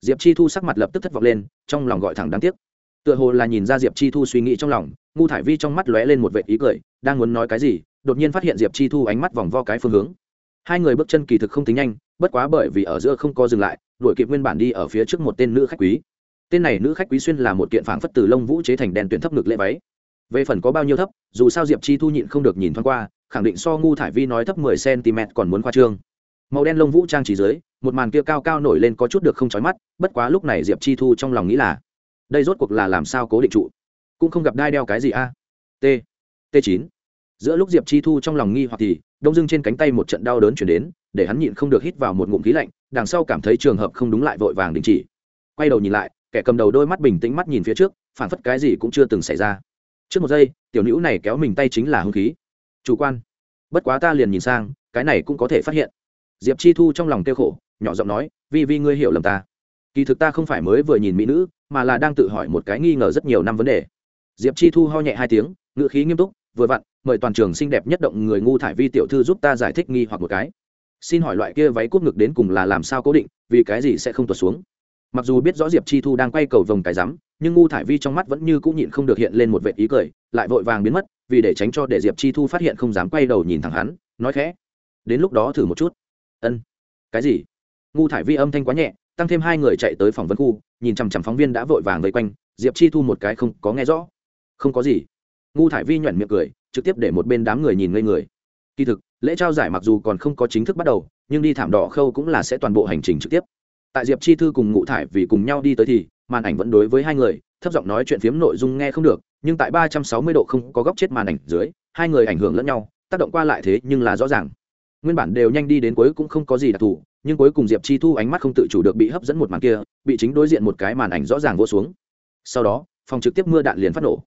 Diệp chi thu sắc mặt lập tức thất vọng lên, trong lòng gọi thẳng đáng tiếc tựa hồ là nhìn ra diệp chi thu suy nghĩ trong lòng ngu thải vi trong mắt lóe lên một vệ ý cười đang muốn nói cái gì đột nhiên phát hiện diệp chi thu ánh mắt vòng vo cái phương hướng hai người bước chân kỳ thực không tính nhanh bất quá bởi vì ở giữa không có dừng lại đuổi kịp nguyên bản đi ở phía trước một tên nữ khách quý tên này nữ khách quý xuyên là một kiện phảng phất từ lông vũ chế thành đèn tuyển thấp ngực lễ váy về phần có bao nhiêu thấp dù sao diệp chi thu nhịn không được nhìn thoáng qua khẳng định so ngu thải vi nói thấp mười cm còn muốn khoa trương màu đen lông vũ trang trí dưới một màn kia cao cao nổi lên có chút được không chói mắt bất quá lúc này diệp chi thu trong lòng nghĩ là đây rốt cuộc là làm sao cố định trụ? Cũng không gặp đai đeo cái gì a. T t chín. Giữa lúc diệp chi thu trong lòng nghi hoặc thì, đông dưng trên cánh tay một trận đau đớn chuyển đến, để hắn nhịn không được hít vào một ngụm khí lạnh, đằng sau cảm thấy trường hợp không đúng lại vội vàng đình chỉ. Quay đầu nhìn lại, kẻ cầm đầu đôi mắt bình tĩnh mắt nhìn phía trước phản phất cái gì cũng chưa từng xảy ra. Trước một giây, tiểu nữ này kéo mình tay chính là hung khí. Chủ quan. Bất quá ta liền nhìn sang, cái này cũng có thể phát hiện. Diệp chi thu trong lòng kêu khổ, nhỏ giọng nói, vi vi, ngươi hiểu lầm ta kỳ thực ta không phải mới vừa nhìn mỹ nữ, mà là đang tự hỏi một cái nghi ngờ rất nhiều năm vấn đề. Diệp chi thu ho nhẹ hai tiếng, ngữ khí nghiêm túc, vừa vặn, mời toàn trường xinh đẹp nhất động người ngu thải vi tiểu thư giúp ta giải thích nghi hoặc một cái. Xin hỏi loại kia váy cúp ngực đến cùng là làm sao cố định, vì cái gì sẽ không tuột xuống? Mặc dù biết rõ diệp chi thu đang quay cầu vòng cái rắm, nhưng ngu thải vi trong mắt vẫn như cũng nhịn không được hiện lên một vệ ý cười, lại vội vàng biến mất, vì để tránh cho để diệp chi thu phát hiện không dám quay đầu nhìn thẳng hắn, nói khẽ. Đến lúc đó thử một chút. Ân. Cái gì? Ngu thải vi âm thanh quá nhẹ tăng thêm hai người chạy tới phòng vấn khu, nhìn chằm chằm phóng viên đã vội vàng vây quanh, diệp chi thu một cái không có nghe rõ. Không có gì. Ngu thải vi nhoẻn miệng cười, trực tiếp để một bên đám người nhìn ngây người. Kỳ thực, lễ trao giải mặc dù còn không có chính thức bắt đầu, nhưng đi thảm đỏ khâu cũng là sẽ toàn bộ hành trình trực tiếp. Tại diệp chi thư cùng ngụ thải vì cùng nhau đi tới thì, màn ảnh vẫn đối với hai người, thấp giọng nói chuyện phiếm nội dung nghe không được, nhưng tại ba trăm sáu mươi độ không có góc chết màn ảnh dưới, hai người ảnh hưởng lẫn nhau, tác động qua lại thế nhưng là rõ ràng. Nguyên bản đều nhanh đi đến cuối cũng không có gì đặc thù nhưng cuối cùng diệp chi thu ánh mắt không tự chủ được bị hấp dẫn một màn kia, bị chính đối diện một cái màn ảnh rõ ràng vô xuống. Sau đó, phòng trực tiếp mưa đạn liền phát nổ.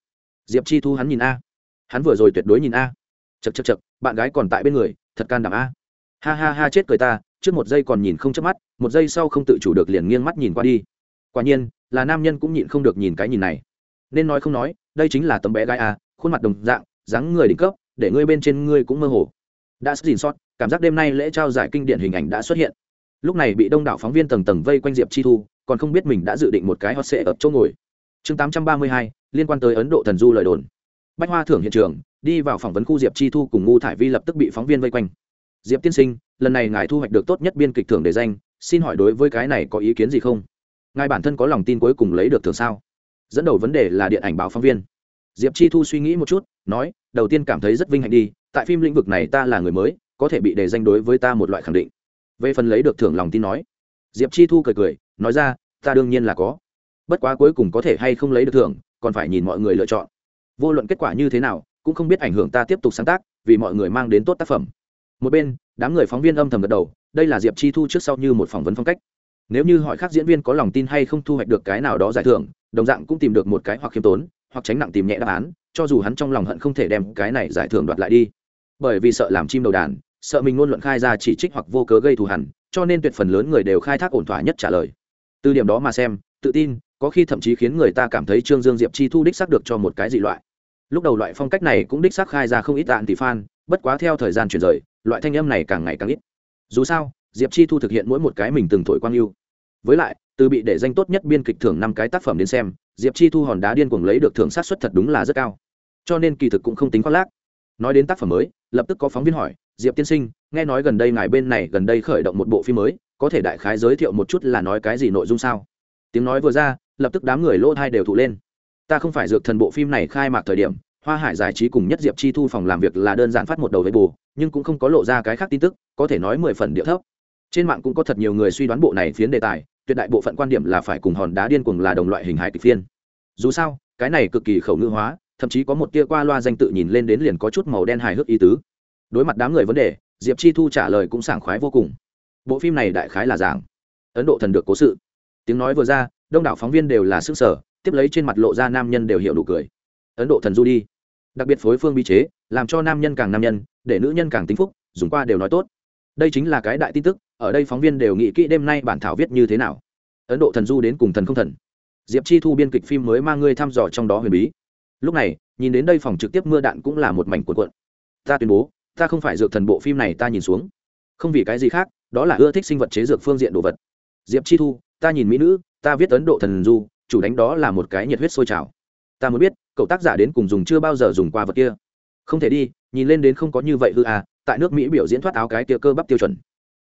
Diệp chi thu hắn nhìn a. Hắn vừa rồi tuyệt đối nhìn a. Chật chật chật bạn gái còn tại bên người, thật can đảm a. Ha ha ha, chết cười ta, trước một giây còn nhìn không chớp mắt, một giây sau không tự chủ được liền nghiêng mắt nhìn qua đi. Quả nhiên, là nam nhân cũng nhịn không được nhìn cái nhìn này. Nên nói không nói, đây chính là tấm bé gái a, khuôn mặt đồng dạng, dáng người đỉnh cấp, để ngươi bên trên ngươi cũng mơ hồ. Đã xin sót, cảm giác đêm nay lễ trao giải kinh điển hình ảnh đã xuất hiện lúc này bị đông đảo phóng viên tầng tầng vây quanh diệp chi thu, còn không biết mình đã dự định một cái hot sệ ập chỗ ngồi. Chương tám trăm ba mươi hai, liên quan tới ấn độ thần du lời đồn. Bách hoa thưởng hiện trường, đi vào phỏng vấn khu diệp chi thu cùng ngu thải vi lập tức bị phóng viên vây quanh. Diệp tiên sinh, lần này ngài thu hoạch được tốt nhất biên kịch thưởng đề danh, xin hỏi đối với cái này có ý kiến gì không? Ngài bản thân có lòng tin cuối cùng lấy được thưởng sao? Dẫn đầu vấn đề là điện ảnh báo phóng viên. Diệp chi thu suy nghĩ một chút, nói, đầu tiên cảm thấy rất vinh hạnh đi, tại phim lĩnh vực này ta là người mới, có thể bị đề danh đối với ta một loại khẳng định về phần lấy được thưởng lòng tin nói. Diệp chi thu cười cười, nói ra, ta đương nhiên là có. Bất quá cuối cùng có thể hay không lấy được thưởng, còn phải nhìn mọi người lựa chọn. Vô luận kết quả như thế nào, cũng không biết ảnh hưởng ta tiếp tục sáng tác, vì mọi người mang đến tốt tác phẩm. Một bên, đám người phóng viên âm thầm gật đầu, đây là diệp chi thu trước sau như một phỏng vấn phong cách. Nếu như hỏi khác diễn viên có lòng tin hay không thu hoạch được cái nào đó giải thưởng, đồng dạng cũng tìm được một cái hoặc khiêm tốn, hoặc tránh nặng tìm nhẹ đáp án, cho dù hắn trong lòng hận không thể đem cái này giải thưởng đoạt lại đi. Bởi vì sợ làm chim đầu đàn sợ mình luôn luận khai ra chỉ trích hoặc vô cớ gây thù hằn, cho nên tuyệt phần lớn người đều khai thác ổn thỏa nhất trả lời. Từ điểm đó mà xem tự tin có khi thậm chí khiến người ta cảm thấy trương dương diệp chi thu đích xác được cho một cái dị loại. Lúc đầu loại phong cách này cũng đích xác khai ra không ít tạn tỷ fan bất quá theo thời gian chuyển rời loại thanh âm này càng ngày càng ít. Dù sao diệp chi thu thực hiện mỗi một cái mình từng thổi quang yêu với lại từ bị để danh tốt nhất biên kịch thưởng năm cái tác phẩm đến xem diệp chi thu hòn đá điên cuồng lấy được thưởng sát xuất thật đúng là rất cao. Cho nên kỳ thực cũng không tính khoác lác. Nói đến tác phẩm mới lập tức có phóng viên hỏi diệp tiên sinh, nghe nói gần đây ngài bên này gần đây khởi động một bộ phim mới, có thể đại khái giới thiệu một chút là nói cái gì nội dung sao? Tiếng nói vừa ra, lập tức đám người lỗ thai đều thụ lên. Ta không phải dược thần bộ phim này khai mạc thời điểm, hoa hải giải trí cùng nhất diệp chi thu phòng làm việc là đơn giản phát một đầu với bù, nhưng cũng không có lộ ra cái khác tin tức, có thể nói mười phần địa thấp. Trên mạng cũng có thật nhiều người suy đoán bộ này phiến đề tài, tuyệt đại bộ phận quan điểm là phải cùng hòn đá điên cuồng là đồng loại hình hài kịch phiên. Dù sao, cái này cực kỳ khẩu ngữ hóa, thậm chí có một tia qua loa danh tự nhìn lên đến liền có chút màu đen hài hước ý tứ đối mặt đám người vấn đề, diệp chi thu trả lời cũng sảng khoái vô cùng. Bộ phim này đại khái là giảng ấn độ thần được cố sự. Tiếng nói vừa ra, đông đảo phóng viên đều là sức sở tiếp lấy trên mặt lộ ra nam nhân đều hiểu đủ cười. Ấn độ thần du đi. Đặc biệt phối phương bi chế, làm cho nam nhân càng nam nhân, để nữ nhân càng tính phúc, dùng qua đều nói tốt. Đây chính là cái đại tin tức, ở đây phóng viên đều nghĩ kỹ đêm nay bản thảo viết như thế nào. Ấn độ thần du đến cùng thần không thần. Diệp chi thu biên kịch phim mới mang ngươi thăm dò trong đó huyền bí. Lúc này, nhìn đến đây phòng trực tiếp mưa đạn cũng là một mảnh cuộn cuộn. Ta tuyên bố ta không phải dược thần bộ phim này ta nhìn xuống. Không vì cái gì khác, đó là ưa thích sinh vật chế dược phương diện đồ vật. Diệp chi thu, ta nhìn mỹ nữ, ta viết ấn độ thần du, chủ đánh đó là một cái nhiệt huyết sôi trào. Ta mới biết, cậu tác giả đến cùng dùng chưa bao giờ dùng qua vật kia? Không thể đi, nhìn lên đến không có như vậy hư à tại nước mỹ biểu diễn thoát áo cái kia cơ bắp tiêu chuẩn.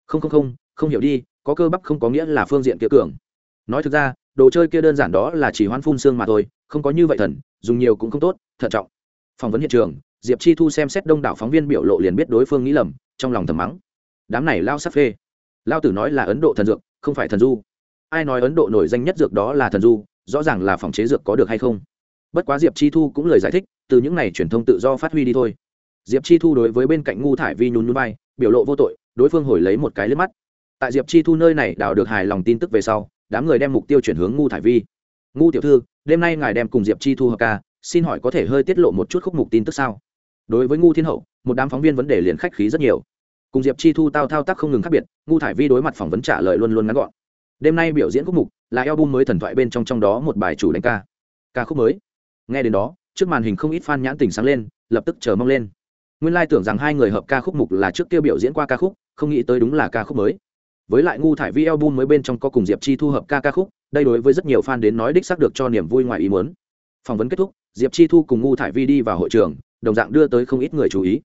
Không không không không hiểu đi, có cơ bắp không có nghĩa là phương diện kia cường. Nói thực ra, đồ chơi kia đơn giản đó là chỉ hoan phun xương mà thôi, không có như vậy thần, dùng nhiều cũng không tốt, thận trọng. Phỏng vấn hiện trường diệp chi thu xem xét đông đảo phóng viên biểu lộ liền biết đối phương nghĩ lầm, trong lòng thầm mắng. Đám này lao sắp phê. Lao tử nói là ấn độ thần dược, không phải thần du. Ai nói ấn độ nổi danh nhất dược đó là thần du, rõ ràng là phòng chế dược có được hay không? Bất quá diệp chi thu cũng lời giải thích, từ những n à y truyền thông tự do phát huy đi thôi. Diệp chi thu đối với bên cạnh ngu thải vi nhún núi bay biểu lộ vô tội, đối phương hồi lấy một cái lên mắt. Tại diệp chi thu nơi này đào được hài lòng tin tức về sau, đám người đem mục tiêu chuyển hướng ngu thải vi. Ngu tiểu thư, đêm nay ngài đem cùng diệp chi thu hợp ca, xin hỏi có thể hơi tiết lộ một chút khúc mục tin tức sao? Đối với ngu thiên hậu, một đám phóng viên vấn đề liền khách khí rất nhiều. Cùng diệp chi thu tao thao tác không ngừng khác biệt, ngu thải vi đối mặt phỏng vấn trả lời luôn luôn ngắn gọn. Đêm nay biểu diễn khúc mục là album mới thần thoại bên trong trong đó một bài chủ đánh ca. Ca khúc mới. Nghe đến đó, trước màn hình không ít fan nhãn tình sáng lên, lập tức chờ mong lên. Nguyên lai tưởng rằng hai người hợp ca khúc mục là trước kia biểu diễn qua ca khúc, không nghĩ tới đúng là ca khúc mới. Với lại ngu thải vi album mới bên trong có cùng diệp chi thu hợp ca ca khúc, đây đối với rất nhiều fan đến nói đích xác được cho niềm vui ngoài ý muốn. Phỏng vấn kết thúc, diệp chi thu cùng ngu thải vi đi vào hội trường đồng dạng đưa tới không ít người chú ý.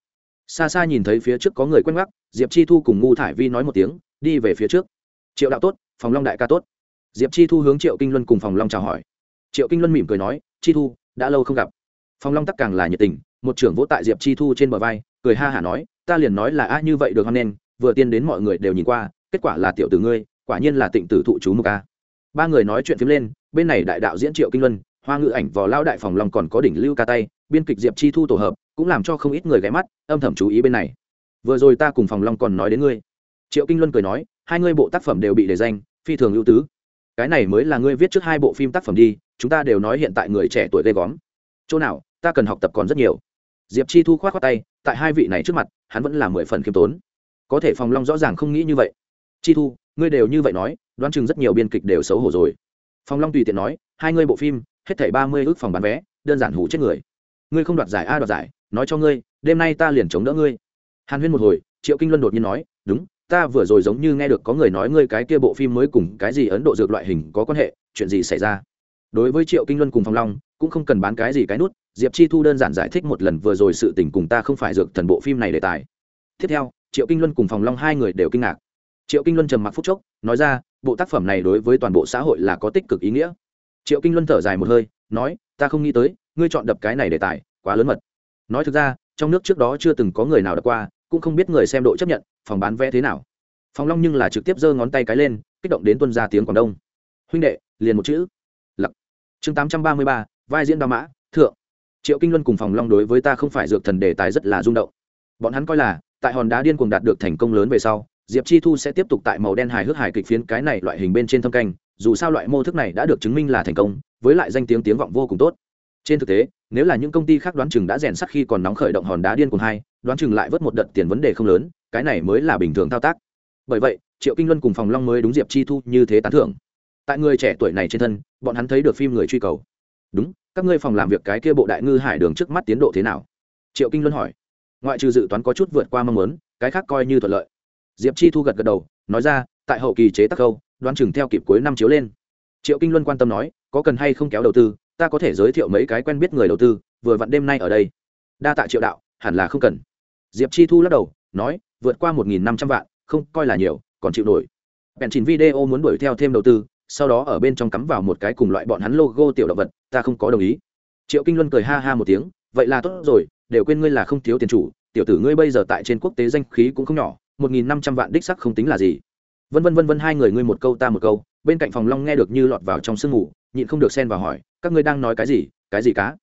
Xa xa nhìn thấy phía trước có người quen gác diệp chi thu cùng ngu thải vi nói một tiếng, đi về phía trước. Triệu đạo tốt, phòng long đại ca tốt. Diệp chi thu hướng triệu kinh luân cùng phòng long chào hỏi. Triệu kinh luân mỉm cười nói, chi thu, đã lâu không gặp. Phòng long tắc càng là nhiệt tình, một trưởng vỗ tại diệp chi thu trên bờ vai, cười ha hả nói, ta liền nói là a, như vậy được hoan nghênh vừa tiên đến mọi người đều nhìn qua, kết quả là tiểu tử ngươi, quả nhiên là tịnh tử thụ chú mục a. Ba người nói chuyện phím lên, bên này đại đạo diễn triệu kinh luân hoa ngữ ảnh vò lao đại phòng long còn có đỉnh lưu ca tay, biên kịch diệp chi thu tổ hợp, cũng làm cho không ít người ghé mắt, âm thầm chú ý bên này. Vừa rồi ta cùng phòng long còn nói đến ngươi. Triệu kinh luân cười nói, hai ngươi bộ tác phẩm đều bị đề danh, phi thường ưu tứ. Cái này mới là ngươi viết trước hai bộ phim tác phẩm đi, chúng ta đều nói hiện tại người trẻ tuổi ghê góm chỗ nào, ta cần học tập còn rất nhiều. Diệp chi thu k h o á t khoác tay, tại hai vị này trước mặt, hắn vẫn là mười phần khiêm tốn. Có thể phòng long rõ ràng không nghĩ như vậy. Chi thu, ngươi đều như vậy nói, đoán chừng rất nhiều biên kịch đều xấu hổ rồi. Phòng long tùy tiện nói, hai ngươi bộ phim hết thảy ba mươi ước phòng bán vé, đơn giản hủ chết người. Ngươi không đoạt giải a đoạt giải, nói cho ngươi, đêm nay ta liền chống đỡ ngươi. Hàn huyên một hồi, triệu kinh luân đột nhiên nói, đúng, ta vừa rồi giống như nghe được có người nói ngươi cái kia bộ phim mới cùng cái gì ấn độ dược loại hình có quan hệ, chuyện gì xảy ra? Đối với triệu kinh luân cùng phong long, cũng không cần bán cái gì cái nút, diệp chi thu đơn giản giải thích một lần vừa rồi sự tình cùng ta không phải dược thần bộ phim này đề tài. Tiếp theo, triệu kinh luân cùng phòng long hai người đều kinh ngạc. Triệu kinh luân trầm mặc phúc chốc, nói ra, bộ tác phẩm này đối với toàn bộ xã hội là có tích cực ý nghĩa triệu kinh luân thở dài một hơi, nói, ta không nghĩ tới, ngươi chọn đập cái này đề tài quá lớn mật. Nói thực ra, trong nước trước đó chưa từng có người nào đập qua, cũng không biết người xem độ chấp nhận, phòng bán vé thế nào. Phòng long nhưng là trực tiếp giơ ngón tay cái lên, kích động đến tuân ra tiếng quảng đông. Huynh đệ, liền một chữ. Lặc. Chương tám trăm ba mươi ba, vai diễn đa mã, thượng. Triệu kinh luân cùng phòng long đối với ta không phải dược thần đề tài rất là rung động. Bọn hắn coi là, tại hòn đá điên cuồng đạt được thành công lớn về sau diệp chi thu sẽ tiếp tục tại màu đen hài hước hài kịch phiến cái này loại hình bên trên thâm canh, dù sao loại mô thức này đã được chứng minh là thành công, với lại danh tiếng tiếng vọng vô cùng tốt. Trên thực tế, nếu là những công ty khác đoán chừng đã rèn sắt khi còn nóng khởi động hòn đá điên cuồng hai, đoán chừng lại vớt một đợt tiền vấn đề không lớn, cái này mới là bình thường thao tác. Bởi vậy, triệu kinh luân cùng phòng long mới đúng diệp chi thu như thế tán thưởng. Tại người trẻ tuổi này trên thân, bọn hắn thấy được phim người truy cầu. Đúng, các ngươi phòng làm việc cái kia bộ đại ngư hải đường trước mắt tiến độ thế nào? Triệu kinh luân hỏi. Ngoại trừ dự toán có chút vượt qua mong muốn, cái khác coi như thuận lợi diệp chi thu gật gật đầu, nói ra, tại hậu kỳ chế tắc khâu, đoán chừng theo kịp cuối năm chiếu lên. Triệu kinh luân quan tâm nói, có cần hay không kéo đầu tư, ta có thể giới thiệu mấy cái quen biết người đầu tư, vừa vặn đêm nay ở đây. Đa tạ triệu đạo, hẳn là không cần. Diệp chi thu lắc đầu, nói, vượt qua một nghìn năm trăm vạn, không, coi là nhiều, còn chịu nổi. Bèn chỉnh video muốn đuổi theo thêm đầu tư, sau đó ở bên trong cắm vào một cái cùng loại bọn hắn logo tiểu động vật, ta không có đồng ý. Triệu kinh luân cười ha ha một tiếng, vậy là tốt rồi, đều quên ngươi là không thiếu tiền chủ, tiểu tử ngươi bây giờ tại trên quốc tế danh khí cũng không nhỏ một nghìn năm trăm vạn đích sắc không tính là gì. Vân vân vân vân, hai người ngươi một câu ta một câu, bên cạnh phòng long nghe được như lọt vào trong sương ngủ nhịn không được xen vào hỏi, các ngươi đang nói cái gì cái gì cá?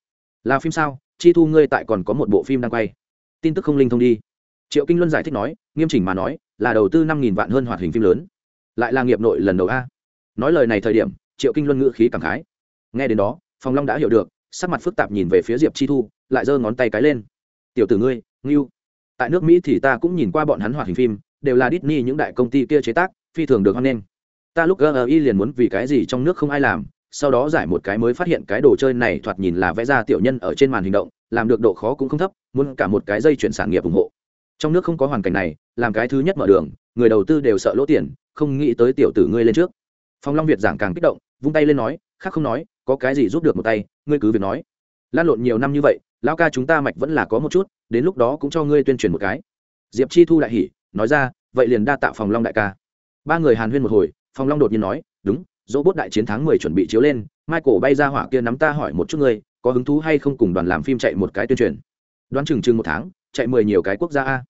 Là phim sao? Chi thu ngươi tại còn có một bộ phim đang quay. Tin tức không linh thông đi. Triệu kinh luân giải thích nói, nghiêm chỉnh mà nói, là đầu tư năm nghìn vạn hơn hoạt hình phim lớn. Lại là nghiệp nội lần đầu a. Nói lời này thời điểm, triệu kinh luân ngữ khí cảm khái. Nghe đến đó, phòng long đã hiểu được, sắc mặt phức tạp nhìn về phía diệp chi thu, lại giơ ngón tay cái lên. Tiểu tử ngươi, ngưu tại nước mỹ thì ta cũng nhìn qua bọn hắn hoạt hình phim, đều là Disney những đại công ty kia chế tác, phi thường được hoan nghênh. Ta lúc gri liền muốn vì cái gì trong nước không ai làm, sau đó giải một cái mới phát hiện cái đồ chơi này thoạt nhìn là vẽ ra tiểu nhân ở trên màn hình động, làm được độ khó cũng không thấp, muốn cả một cái dây chuyển sản nghiệp ủng hộ. Trong nước không có hoàn cảnh này, làm cái thứ nhất mở đường, người đầu tư đều sợ lỗ tiền, không nghĩ tới tiểu tử ngươi lên trước. Phong long việt giảng càng kích động, vung tay lên nói, khác không nói, có cái gì giúp được một tay, ngươi cứ việc nói. Lan lộn nhiều năm như vậy lão ca chúng ta mạch vẫn là có một chút, đến lúc đó cũng cho ngươi tuyên truyền một cái. Diệp chi thu đại hỉ, nói ra, vậy liền đa tạo phòng long đại ca. Ba người hàn huyên một hồi, phòng long đột nhiên nói, đúng dỗ bốt đại chiến tháng mười chuẩn bị chiếu lên, michael bay ra hỏa kia nắm ta hỏi một chút ngươi, có hứng thú hay không cùng đoàn làm phim chạy một cái tuyên truyền? Đoán chừng chừng một tháng, chạy mười nhiều cái quốc gia a.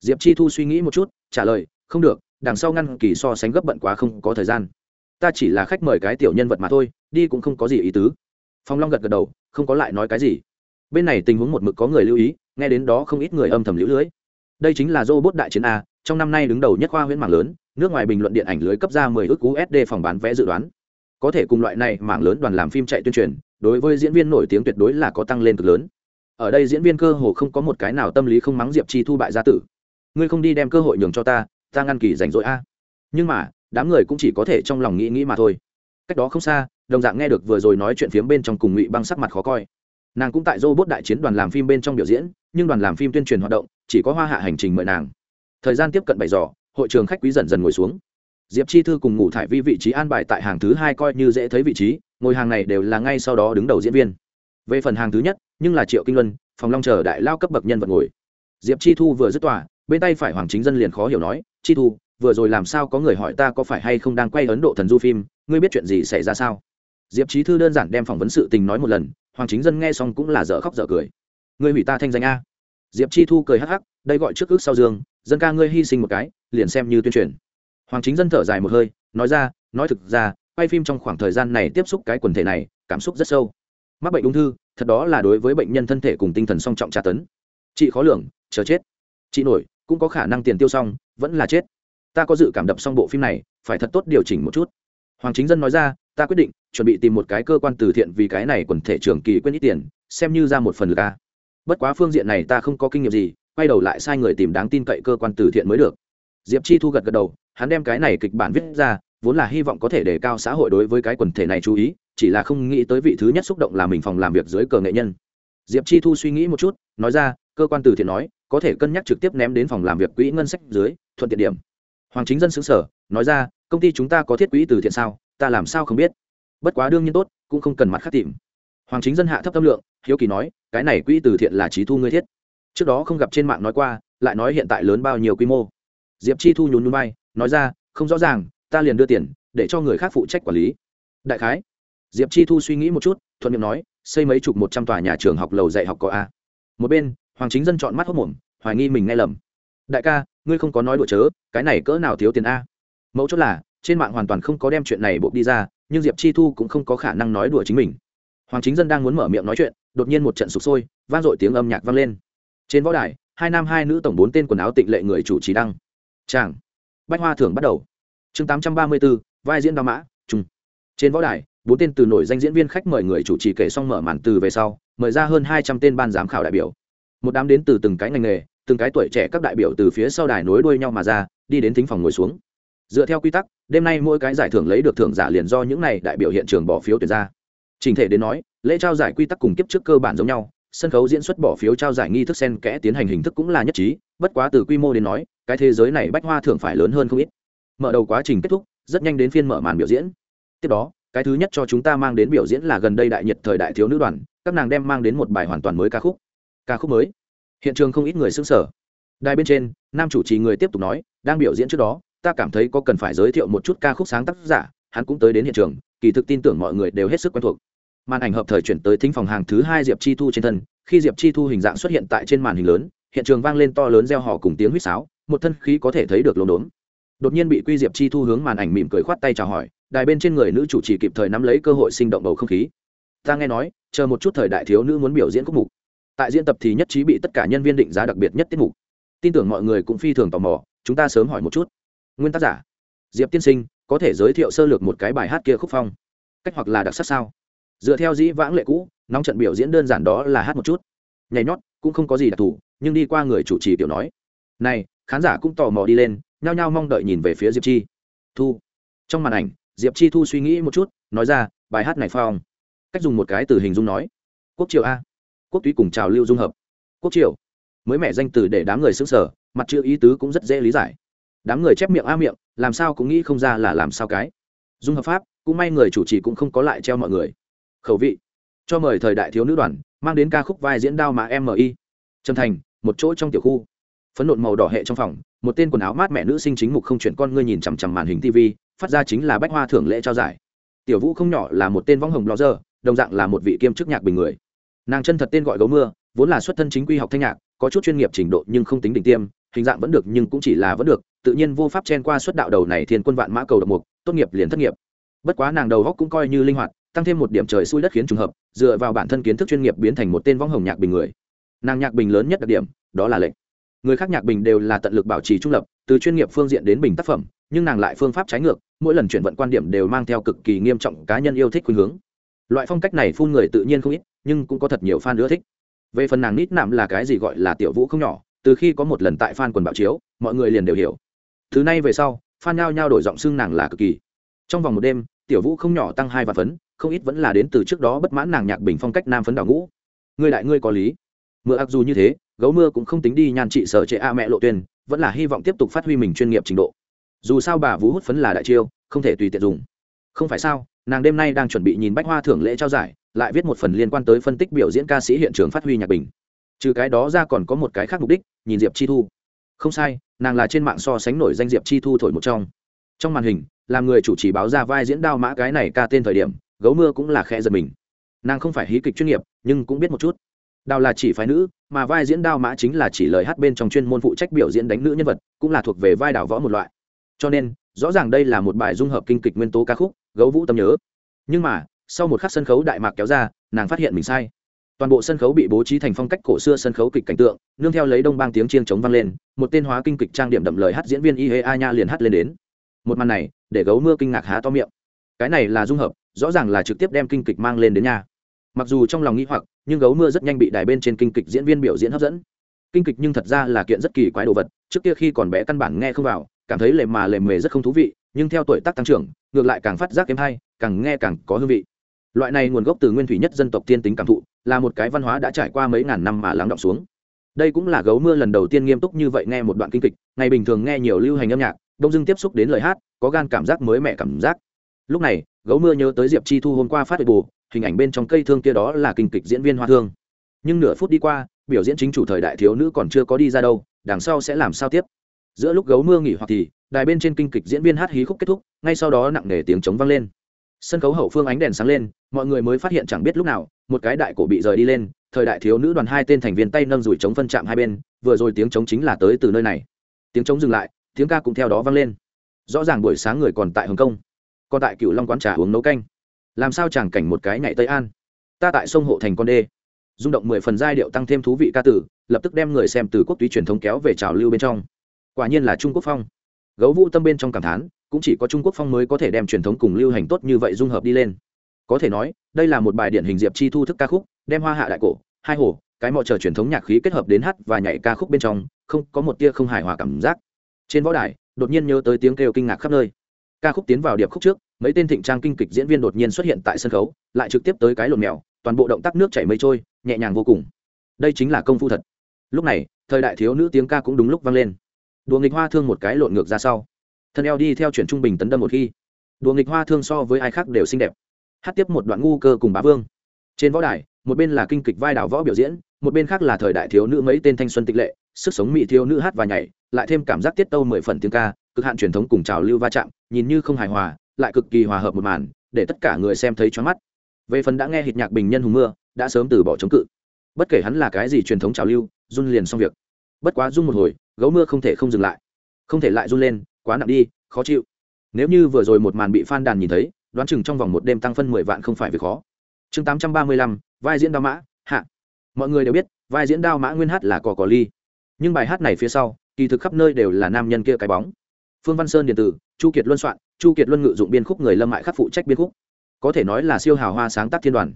Diệp chi thu suy nghĩ một chút, trả lời, không được, đằng sau ngăn kỳ so sánh gấp bận quá không có thời gian. Ta chỉ là khách mời cái tiểu nhân vật mà thôi, đi cũng không có gì ý tứ. Phong long gật gật đầu, không có lại nói cái gì bên này tình huống một mực có người lưu ý, nghe đến đó không ít người âm thầm lũ lưới. Đây chính là robot đại chiến a, trong năm nay đứng đầu nhất khoa huyễn mạng lớn, nước ngoài bình luận điện ảnh lưới cấp ra 10 ước USD phòng bán vé dự đoán. Có thể cùng loại này mạng lớn đoàn làm phim chạy tuyên truyền, đối với diễn viên nổi tiếng tuyệt đối là có tăng lên cực lớn. Ở đây diễn viên cơ hồ không có một cái nào tâm lý không mắng diệp chi thu bại gia tử. Ngươi không đi đem cơ hội nhường cho ta ta ngăn kỳ rảnh rỗi a. Nhưng mà, đám người cũng chỉ có thể trong lòng nghĩ nghĩ mà thôi. Cách đó không xa, đồng dạng nghe được vừa rồi nói chuyện phiếm bên trong cùng ngụy băng sắc mặt khó coi nàng cũng tại robot bốt đại chiến đoàn làm phim bên trong biểu diễn, nhưng đoàn làm phim tuyên truyền hoạt động, chỉ có hoa hạ hành trình mời nàng. Thời gian tiếp cận bảy giờ, hội trường khách quý dần dần ngồi xuống. Diệp chi thư cùng ngủ thải vi vị trí an bài tại hàng thứ hai coi như dễ thấy vị trí, ngồi hàng này đều là ngay sau đó đứng đầu diễn viên. Về phần hàng thứ nhất, nhưng là triệu kinh luân, phòng long chờ đại lao cấp bậc nhân vật ngồi. Diệp chi thu vừa dứt tòa, bên tay phải hoàng chính dân liền khó hiểu nói, chi thu, vừa rồi làm sao có người hỏi ta có phải hay không đang quay ấn độ thần du phim, ngươi biết chuyện gì xảy ra sao? Diệp trí thư đơn giản đem phỏng vấn sự tình nói một lần, hoàng chính dân nghe xong cũng là dở khóc dở cười. Ngươi hủy ta thanh danh a. Diệp chi thu cười hắc hắc, đây gọi trước ước sau dương, dân ca ngươi hy sinh một cái, liền xem như tuyên truyền. Hoàng chính dân thở dài một hơi, nói ra, nói thực ra, quay phim trong khoảng thời gian này tiếp xúc cái quần thể này, cảm xúc rất sâu. Mắc bệnh ung thư, thật đó là đối với bệnh nhân thân thể cùng tinh thần song trọng tra tấn. Chị khó lường, chờ chết. Chị nổi, cũng có khả năng tiền tiêu xong, vẫn là chết. Ta có dự cảm đập xong bộ phim này, phải thật tốt điều chỉnh một chút. Hoàng chính dân nói ra, ta quyết định chuẩn bị tìm một cái cơ quan từ thiện vì cái này quần thể trường kỳ quên ít tiền, xem như ra một phần ca bất quá phương diện này ta không có kinh nghiệm gì, quay đầu lại sai người tìm đáng tin cậy cơ quan từ thiện mới được. Diệp chi thu gật gật đầu, hắn đem cái này kịch bản viết ra, vốn là hy vọng có thể đề cao xã hội đối với cái quần thể này chú ý, chỉ là không nghĩ tới vị thứ nhất xúc động là mình phòng làm việc dưới cờ nghệ nhân. Diệp chi thu suy nghĩ một chút, nói ra, cơ quan từ thiện nói, có thể cân nhắc trực tiếp ném đến phòng làm việc quỹ ngân sách dưới, thuận tiện điểm. Hoàng chính dân xứng sở nói ra, công ty chúng ta có thiết quỹ từ thiện sao? Ta làm sao không biết? Bất quá đương nhiên tốt, cũng không cần mặt khắc tìm. Hoàng chính dân hạ thấp tâm lượng, hiếu kỳ nói, cái này quỹ từ thiện là trí thu ngươi thiết. Trước đó không gặp trên mạng nói qua, lại nói hiện tại lớn bao nhiêu quy mô. Diệp chi thu nhún nhún bay nói ra, không rõ ràng, ta liền đưa tiền, để cho người khác phụ trách quản lý. Đại khái. Diệp chi thu suy nghĩ một chút, thuận miệng nói, xây mấy chục một trăm tòa nhà trường học lầu dạy học có a. Một bên, hoàng chính dân chọn mắt hốc mồm, hoài nghi mình nghe lầm. Đại ca, ngươi không có nói đùa chớ, cái này cỡ nào thiếu tiền a. Mẫu chốt là, trên mạng hoàn toàn không có đem chuyện này buộc đi ra nhưng diệp chi thu cũng không có khả năng nói đùa chính mình. Hoàng chính dân đang muốn mở miệng nói chuyện, đột nhiên một trận sụp sôi, vang dội tiếng âm nhạc vang lên. Trên võ đài, hai nam hai nữ tổng bốn tên quần áo tịnh lệ người chủ trì đăng. Tràng bách hoa thưởng bắt đầu. Chương tám trăm ba mươi bốn vai diễn đao mã trung trên võ đài, bốn tên từ nổi danh diễn viên khách mời người chủ trì kể xong mở màn từ về sau, mời ra hơn hai trăm tên ban giám khảo đại biểu. Một đám đến từ từng cái ngành nghề, từng cái tuổi trẻ các đại biểu từ phía sau đài nối đuôi nhau mà ra, đi đến thính phòng ngồi xuống dựa theo quy tắc, đêm nay mỗi cái giải thưởng lấy được thưởng giả liền do những này đại biểu hiện trường bỏ phiếu tuyển ra. Trình thể đến nói, lễ trao giải quy tắc cùng kiếp trước cơ bản giống nhau, sân khấu diễn xuất bỏ phiếu trao giải nghi thức sen kẽ tiến hành hình thức cũng là nhất trí, bất quá từ quy mô đến nói, cái thế giới này bách hoa thưởng phải lớn hơn không ít. Mở đầu quá trình kết thúc, rất nhanh đến phiên mở màn biểu diễn. Tiếp đó, cái thứ nhất cho chúng ta mang đến biểu diễn là gần đây đại nhiệt thời đại thiếu nữ đoàn, các nàng đem mang đến một bài hoàn toàn mới ca khúc. Ca khúc mới. Hiện trường không ít người xứng sở đài bên trên, nam chủ trì người tiếp tục nói, đang biểu diễn trước đó ta cảm thấy có cần phải giới thiệu một chút ca khúc sáng tác giả, hắn cũng tới đến hiện trường, kỳ thực tin tưởng mọi người đều hết sức quen thuộc. Màn ảnh hợp thời chuyển tới thính phòng hàng thứ hai diệp chi thu trên thân, khi diệp chi thu hình dạng xuất hiện tại trên màn hình lớn, hiện trường vang lên to lớn reo hò cùng tiếng huýt sáo, một thân khí có thể thấy được lốm đốm. Đột nhiên bị quy diệp chi thu hướng màn ảnh mỉm cười khoát tay chào hỏi, đài bên trên người nữ chủ trì kịp thời nắm lấy cơ hội sinh động bầu không khí. Ta nghe nói, chờ một chút thời đại thiếu nữ muốn biểu diễn khúc mục. Tại diễn tập thì nhất trí bị tất cả nhân viên định giá đặc biệt nhất tiết mục. Tin tưởng mọi người cũng phi thường tò mò, chúng ta sớm hỏi một chút nguyên tác giả. Diệp tiên sinh, có thể giới thiệu sơ lược một cái bài hát kia khúc phong. Cách hoặc là đặc sắc sao? Dựa theo dĩ vãng lệ cũ, nóng trận biểu diễn đơn giản đó là hát một chút. Nhảy nhót, cũng không có gì đặc thù, nhưng đi qua người chủ trì tiểu nói. Này, khán giả cũng tò mò đi lên, nhao nhao mong đợi nhìn về phía diệp chi. Thu. Trong màn ảnh, diệp chi thu suy nghĩ một chút, nói ra, bài hát này phong. Cách dùng một cái từ hình dung nói. Quốc triều a. Quốc túy cùng trào lưu dung hợp. Quốc triều. Mới mẻ danh từ để đám người xứng sở mặt chữ ý tứ cũng rất dễ lý giải đám người chép miệng a miệng, làm sao cũng nghĩ không ra là làm sao cái. Dung hợp pháp, cũng may người chủ trì cũng không có lại treo mọi người. Khẩu vị. Cho mời thời đại thiếu nữ đoàn, mang đến ca khúc vai diễn đao mà mi trầm thành, một chỗ trong tiểu khu. Phấn nộn màu đỏ hệ trong phòng, một tên quần áo mát mẹ nữ sinh chính mục không chuyển con ngươi nhìn chằm chằm màn hình tv phát ra chính là bách hoa thưởng lễ trao giải. Tiểu vũ không nhỏ là một tên võng hồng blogger, đồng dạng là một vị kiêm chức nhạc bình người. Nàng chân thật tên gọi gấu mưa, vốn là xuất thân chính quy học thanh nhạc, có chút chuyên nghiệp trình độ nhưng không tính đỉnh tiêm, hình dạng vẫn được nhưng cũng chỉ là vẫn được tự nhiên vô pháp chen qua suất đạo đầu này thiên quân vạn mã cầu độc mục, tốt nghiệp liền thất nghiệp. Bất quá nàng đầu góc cũng coi như linh hoạt, tăng thêm một điểm trời xui đất khiến trùng hợp, dựa vào bản thân kiến thức chuyên nghiệp biến thành một tên võng hồng nhạc bình người. Nàng nhạc bình lớn nhất đặc điểm, đó là lệnh. Người khác nhạc bình đều là tận lực bảo trì trung lập, từ chuyên nghiệp phương diện đến bình tác phẩm, nhưng nàng lại phương pháp trái ngược, mỗi lần chuyển vận quan điểm đều mang theo cực kỳ nghiêm trọng cá nhân yêu thích khuynh hướng. Loại phong cách này phun người tự nhiên không ít, nhưng cũng có thật nhiều fan ưa thích. Về phần nàng nít nạm là cái gì gọi là tiểu vũ không nhỏ, từ khi có một lần tại fan quần bảo chiếu, mọi người liền đều hiểu thứ nay về sau fan nhao nhao đổi giọng xưng nàng là cực kỳ. Trong vòng một đêm, tiểu vũ không nhỏ tăng hai và phấn, không ít vẫn là đến từ trước đó bất mãn nàng nhạc bình phong cách nam phấn đào ngũ. Ngươi đại, ngươi có lý. Mưa ặc dù như thế, gấu mưa cũng không tính đi nhan trị sở trệ a mẹ lộ tuyên, vẫn là hy vọng tiếp tục phát huy mình chuyên nghiệp trình độ. Dù sao bà vũ hút phấn là đại chiêu, không thể tùy tiện dùng. Không phải sao, nàng đêm nay đang chuẩn bị nhìn bách hoa thưởng lễ trao giải, lại viết một phần liên quan tới phân tích biểu diễn ca sĩ hiện trường phát huy nhạc bình. Trừ cái đó ra còn có một cái khác mục đích, nhìn diệp chi thu. Không sai nàng là trên mạng so sánh nổi danh diệp chi thu thổi một trong. Trong màn hình, làm người chủ trì báo ra vai diễn đao mã cái này ca tên thời điểm, gấu mưa cũng là khẽ giật mình. Nàng không phải hí kịch chuyên nghiệp, nhưng cũng biết một chút. Đào là chỉ phái nữ, mà vai diễn đao mã chính là chỉ lời hát bên trong chuyên môn phụ trách biểu diễn đánh nữ nhân vật, cũng là thuộc về vai đào võ một loại. Cho nên, rõ ràng đây là một bài dung hợp kinh kịch nguyên tố ca khúc, gấu vũ tâm nhớ. Nhưng mà, sau một khắc sân khấu đại mạc kéo ra, nàng phát hiện mình sai toàn bộ sân khấu bị bố trí thành phong cách cổ xưa sân khấu kịch cảnh tượng, nương theo lấy đông bang tiếng chiêng chống vang lên, một tên hóa kinh kịch trang điểm đậm lời hát diễn viên ihe a nha liền hát lên đến. Một màn này, để gấu mưa kinh ngạc há to miệng. Cái này là dung hợp, rõ ràng là trực tiếp đem kinh kịch mang lên đến nhà. Mặc dù trong lòng nghĩ hoặc, nhưng gấu mưa rất nhanh bị đài bên trên kinh kịch diễn viên biểu diễn hấp dẫn. Kinh kịch nhưng thật ra là kiện rất kỳ quái đồ vật, trước kia khi còn bé căn bản nghe không vào, cảm thấy lề mà lề mề rất không thú vị, nhưng theo tuổi tác tăng trưởng, ngược lại càng phát giác kém hay, càng nghe càng có hương vị loại này nguồn gốc từ nguyên thủy nhất dân tộc tiên tính cảm thụ, là một cái văn hóa đã trải qua mấy ngàn năm mà lắng động xuống. Đây cũng là gấu mưa lần đầu tiên nghiêm túc như vậy nghe một đoạn kinh kịch, ngày bình thường nghe nhiều lưu hành âm nhạc, đông dưng tiếp xúc đến lời hát, có gan cảm giác mới mẹ cảm giác. Lúc này, gấu mưa nhớ tới diệp chi thu hôm qua phát bù, hình ảnh bên trong cây thương kia đó là kinh kịch diễn viên hoa thương. Nhưng nửa phút đi qua, biểu diễn chính chủ thời đại thiếu nữ còn chưa có đi ra đâu, đằng sau sẽ làm sao tiếp? Giữa lúc gấu mưa nghỉ hoặc thì, đài bên trên kinh kịch diễn viên hát hí khúc kết thúc, ngay sau đó nặng nề tiếng trống vang lên sân khấu hậu phương ánh đèn sáng lên, mọi người mới phát hiện chẳng biết lúc nào, một cái đại cổ bị rời đi lên, thời đại thiếu nữ đoàn hai tên thành viên tay nâng rủi chống phân chạm hai bên, vừa rồi tiếng trống chính là tới từ nơi này. Tiếng trống dừng lại, tiếng ca cũng theo đó vang lên. Rõ ràng buổi sáng người còn tại hồng kông, còn tại cựu long quán trà uống nấu canh. Làm sao chẳng cảnh một cái nhảy tây an? Ta tại sông hộ thành con đê. Rung động mười phần giai điệu tăng thêm thú vị ca tử, lập tức đem người xem từ quốc túy truyền thống kéo về trào lưu bên trong. Quả nhiên là trung quốc phong. Gấu vũ tâm bên trong cảm thán cũng chỉ có trung quốc phong mới có thể đem truyền thống cùng lưu hành tốt như vậy dung hợp đi lên. Có thể nói, đây là một bài điển hình diệp chi thu thức ca khúc, đem hoa hạ đại cổ, hai hồ, cái mọi chờ truyền thống nhạc khí kết hợp đến hát và nhảy ca khúc bên trong, không, có một tia không hài hòa cảm giác. Trên võ đài, đột nhiên nhớ tới tiếng kêu kinh ngạc khắp nơi. Ca khúc tiến vào điệp khúc trước, mấy tên thịnh trang kinh kịch diễn viên đột nhiên xuất hiện tại sân khấu, lại trực tiếp tới cái lộn mèo, toàn bộ động tác nước chảy mây trôi, nhẹ nhàng vô cùng. Đây chính là công phu thật. Lúc này, thời đại thiếu nữ tiếng ca cũng đúng lúc vang lên. Đùa nghịch hoa thương một cái lộn ngược ra sau thân eo đi theo chuyển trung bình tấn đâm một khi. Đùa nghịch hoa thương so với ai khác đều xinh đẹp. Hát tiếp một đoạn ngu cơ cùng bá vương. Trên võ đài, một bên là kinh kịch vai đảo võ biểu diễn, một bên khác là thời đại thiếu nữ mấy tên thanh xuân tịch lệ, sức sống mỹ thiếu nữ hát và nhảy, lại thêm cảm giác tiết tâu mười phần tiếng ca, cực hạn truyền thống cùng trào lưu va chạm, nhìn như không hài hòa, lại cực kỳ hòa hợp một màn, để tất cả người xem thấy choáng mắt. Về phần đã nghe hít nhạc bình nhân hùng mưa, đã sớm từ bỏ chống cự. Bất kể hắn là cái gì truyền thống trào lưu, run liền xong việc. Bất quá run một hồi, gấu mưa không thể không dừng lại. Không thể lại run lên quá nặng đi, khó chịu. Nếu như vừa rồi một màn bị phan đàn nhìn thấy, đoán chừng trong vòng một đêm tăng phân mười vạn không phải việc khó. Chương tám trăm ba mươi lăm, vai diễn đao mã, hạ. Mọi người đều biết, vai diễn đao mã nguyên hát là cò cò ly. Nhưng bài hát này phía sau, kỳ thực khắp nơi đều là nam nhân kia cái bóng. Phương văn sơn điện tử, chu kiệt luân soạn, chu kiệt luân ngự dụng biên khúc người lâm mại khắc phụ trách biên khúc. Có thể nói là siêu hào hoa sáng tác thiên đoàn.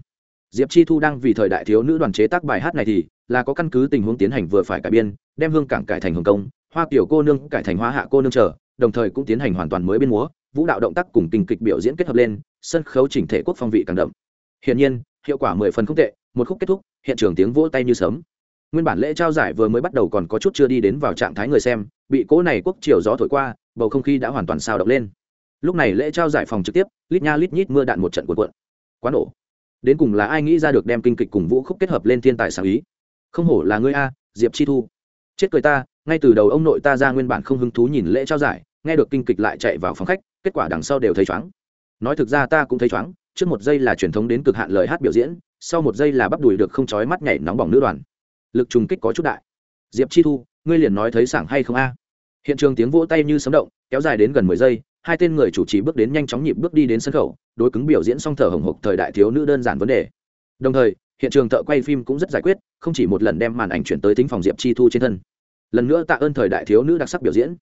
Diệp chi thu đang vì thời đại thiếu nữ đoàn chế tác bài hát này thì là có căn cứ tình huống tiến hành vừa phải cải biên, đem hương cảng cải thành hồng công hoa kiểu cô nương cải thành hoa hạ cô nương trở đồng thời cũng tiến hành hoàn toàn mới biên múa, vũ đạo động tác cùng tình kịch biểu diễn kết hợp lên, sân khấu chỉnh thể quốc phong vị càng đậm. Hiện nhiên, hiệu quả mười phần không tệ, một khúc kết thúc, hiện trường tiếng vỗ tay như sớm nguyên bản lễ trao giải vừa mới bắt đầu còn có chút chưa đi đến vào trạng thái người xem, bị cỗ này quốc chiều gió thổi qua, bầu không khí đã hoàn toàn sao động lên. Lúc này lễ trao giải phòng trực tiếp, lít nha lít nhít mưa đạn một trận cuộn cuộn. Quá nổ. Đến cùng là ai nghĩ ra được đem kinh kịch cùng vũ khúc kết hợp lên thiên tài sáng ý? Không hổ là ngươi a, diệp chi thu. Chết cười ta ngay từ đầu ông nội ta ra nguyên bản không hứng thú nhìn lễ trao giải, nghe được kinh kịch lại chạy vào phòng khách, kết quả đằng sau đều thấy chóng nói thực ra ta cũng thấy chóng trước một giây là truyền thống đến cực hạn lời hát biểu diễn, sau một giây là bắp đùi được không chói mắt nhảy nóng bỏng nữ đoàn. Lực trùng kích có chút đại. Diệp chi thu, ngươi liền nói thấy sảng hay không a? Hiện trường tiếng vỗ tay như sấm động, kéo dài đến gần mười giây, hai tên người chủ trì bước đến nhanh chóng nhịp bước đi đến sân khấu đối cứng biểu diễn song thở hồng hộc thời đại thiếu nữ đơn giản vấn đề. Đồng thời, hiện trường thợ quay phim cũng rất giải quyết, không chỉ một lần đem màn ảnh chuyển tới tính phòng diệp chi thu trên thân lần nữa tạ ơn thời đại thiếu nữ đặc sắc biểu diễn.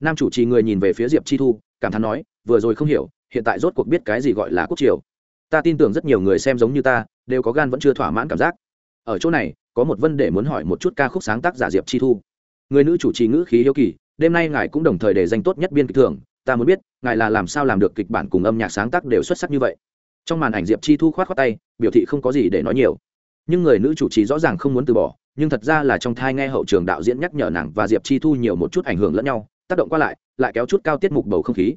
Nam chủ trì người nhìn về phía diệp chi thu, cảm thán nói, vừa rồi không hiểu, hiện tại rốt cuộc biết cái gì gọi là quốc triều. Ta tin tưởng rất nhiều người xem giống như ta, đều có gan vẫn chưa thỏa mãn cảm giác. Ở chỗ này, có một vấn đề muốn hỏi một chút ca khúc sáng tác giả diệp chi thu. Người nữ chủ trì ngữ khí hiếu kỳ, đêm nay ngài cũng đồng thời để danh tốt nhất biên kịch thường ta muốn biết, ngài là làm sao làm được kịch bản cùng âm nhạc sáng tác đều xuất sắc như vậy? Trong màn ảnh diệp chi thu khoát khoát tay, biểu thị không có gì để nói nhiều. Nhưng người nữ chủ trì rõ ràng không muốn từ bỏ nhưng thật ra là trong thai nghe hậu trường đạo diễn nhắc nhở nàng và diệp chi thu nhiều một chút ảnh hưởng lẫn nhau, tác động qua lại lại kéo chút cao tiết mục bầu không khí.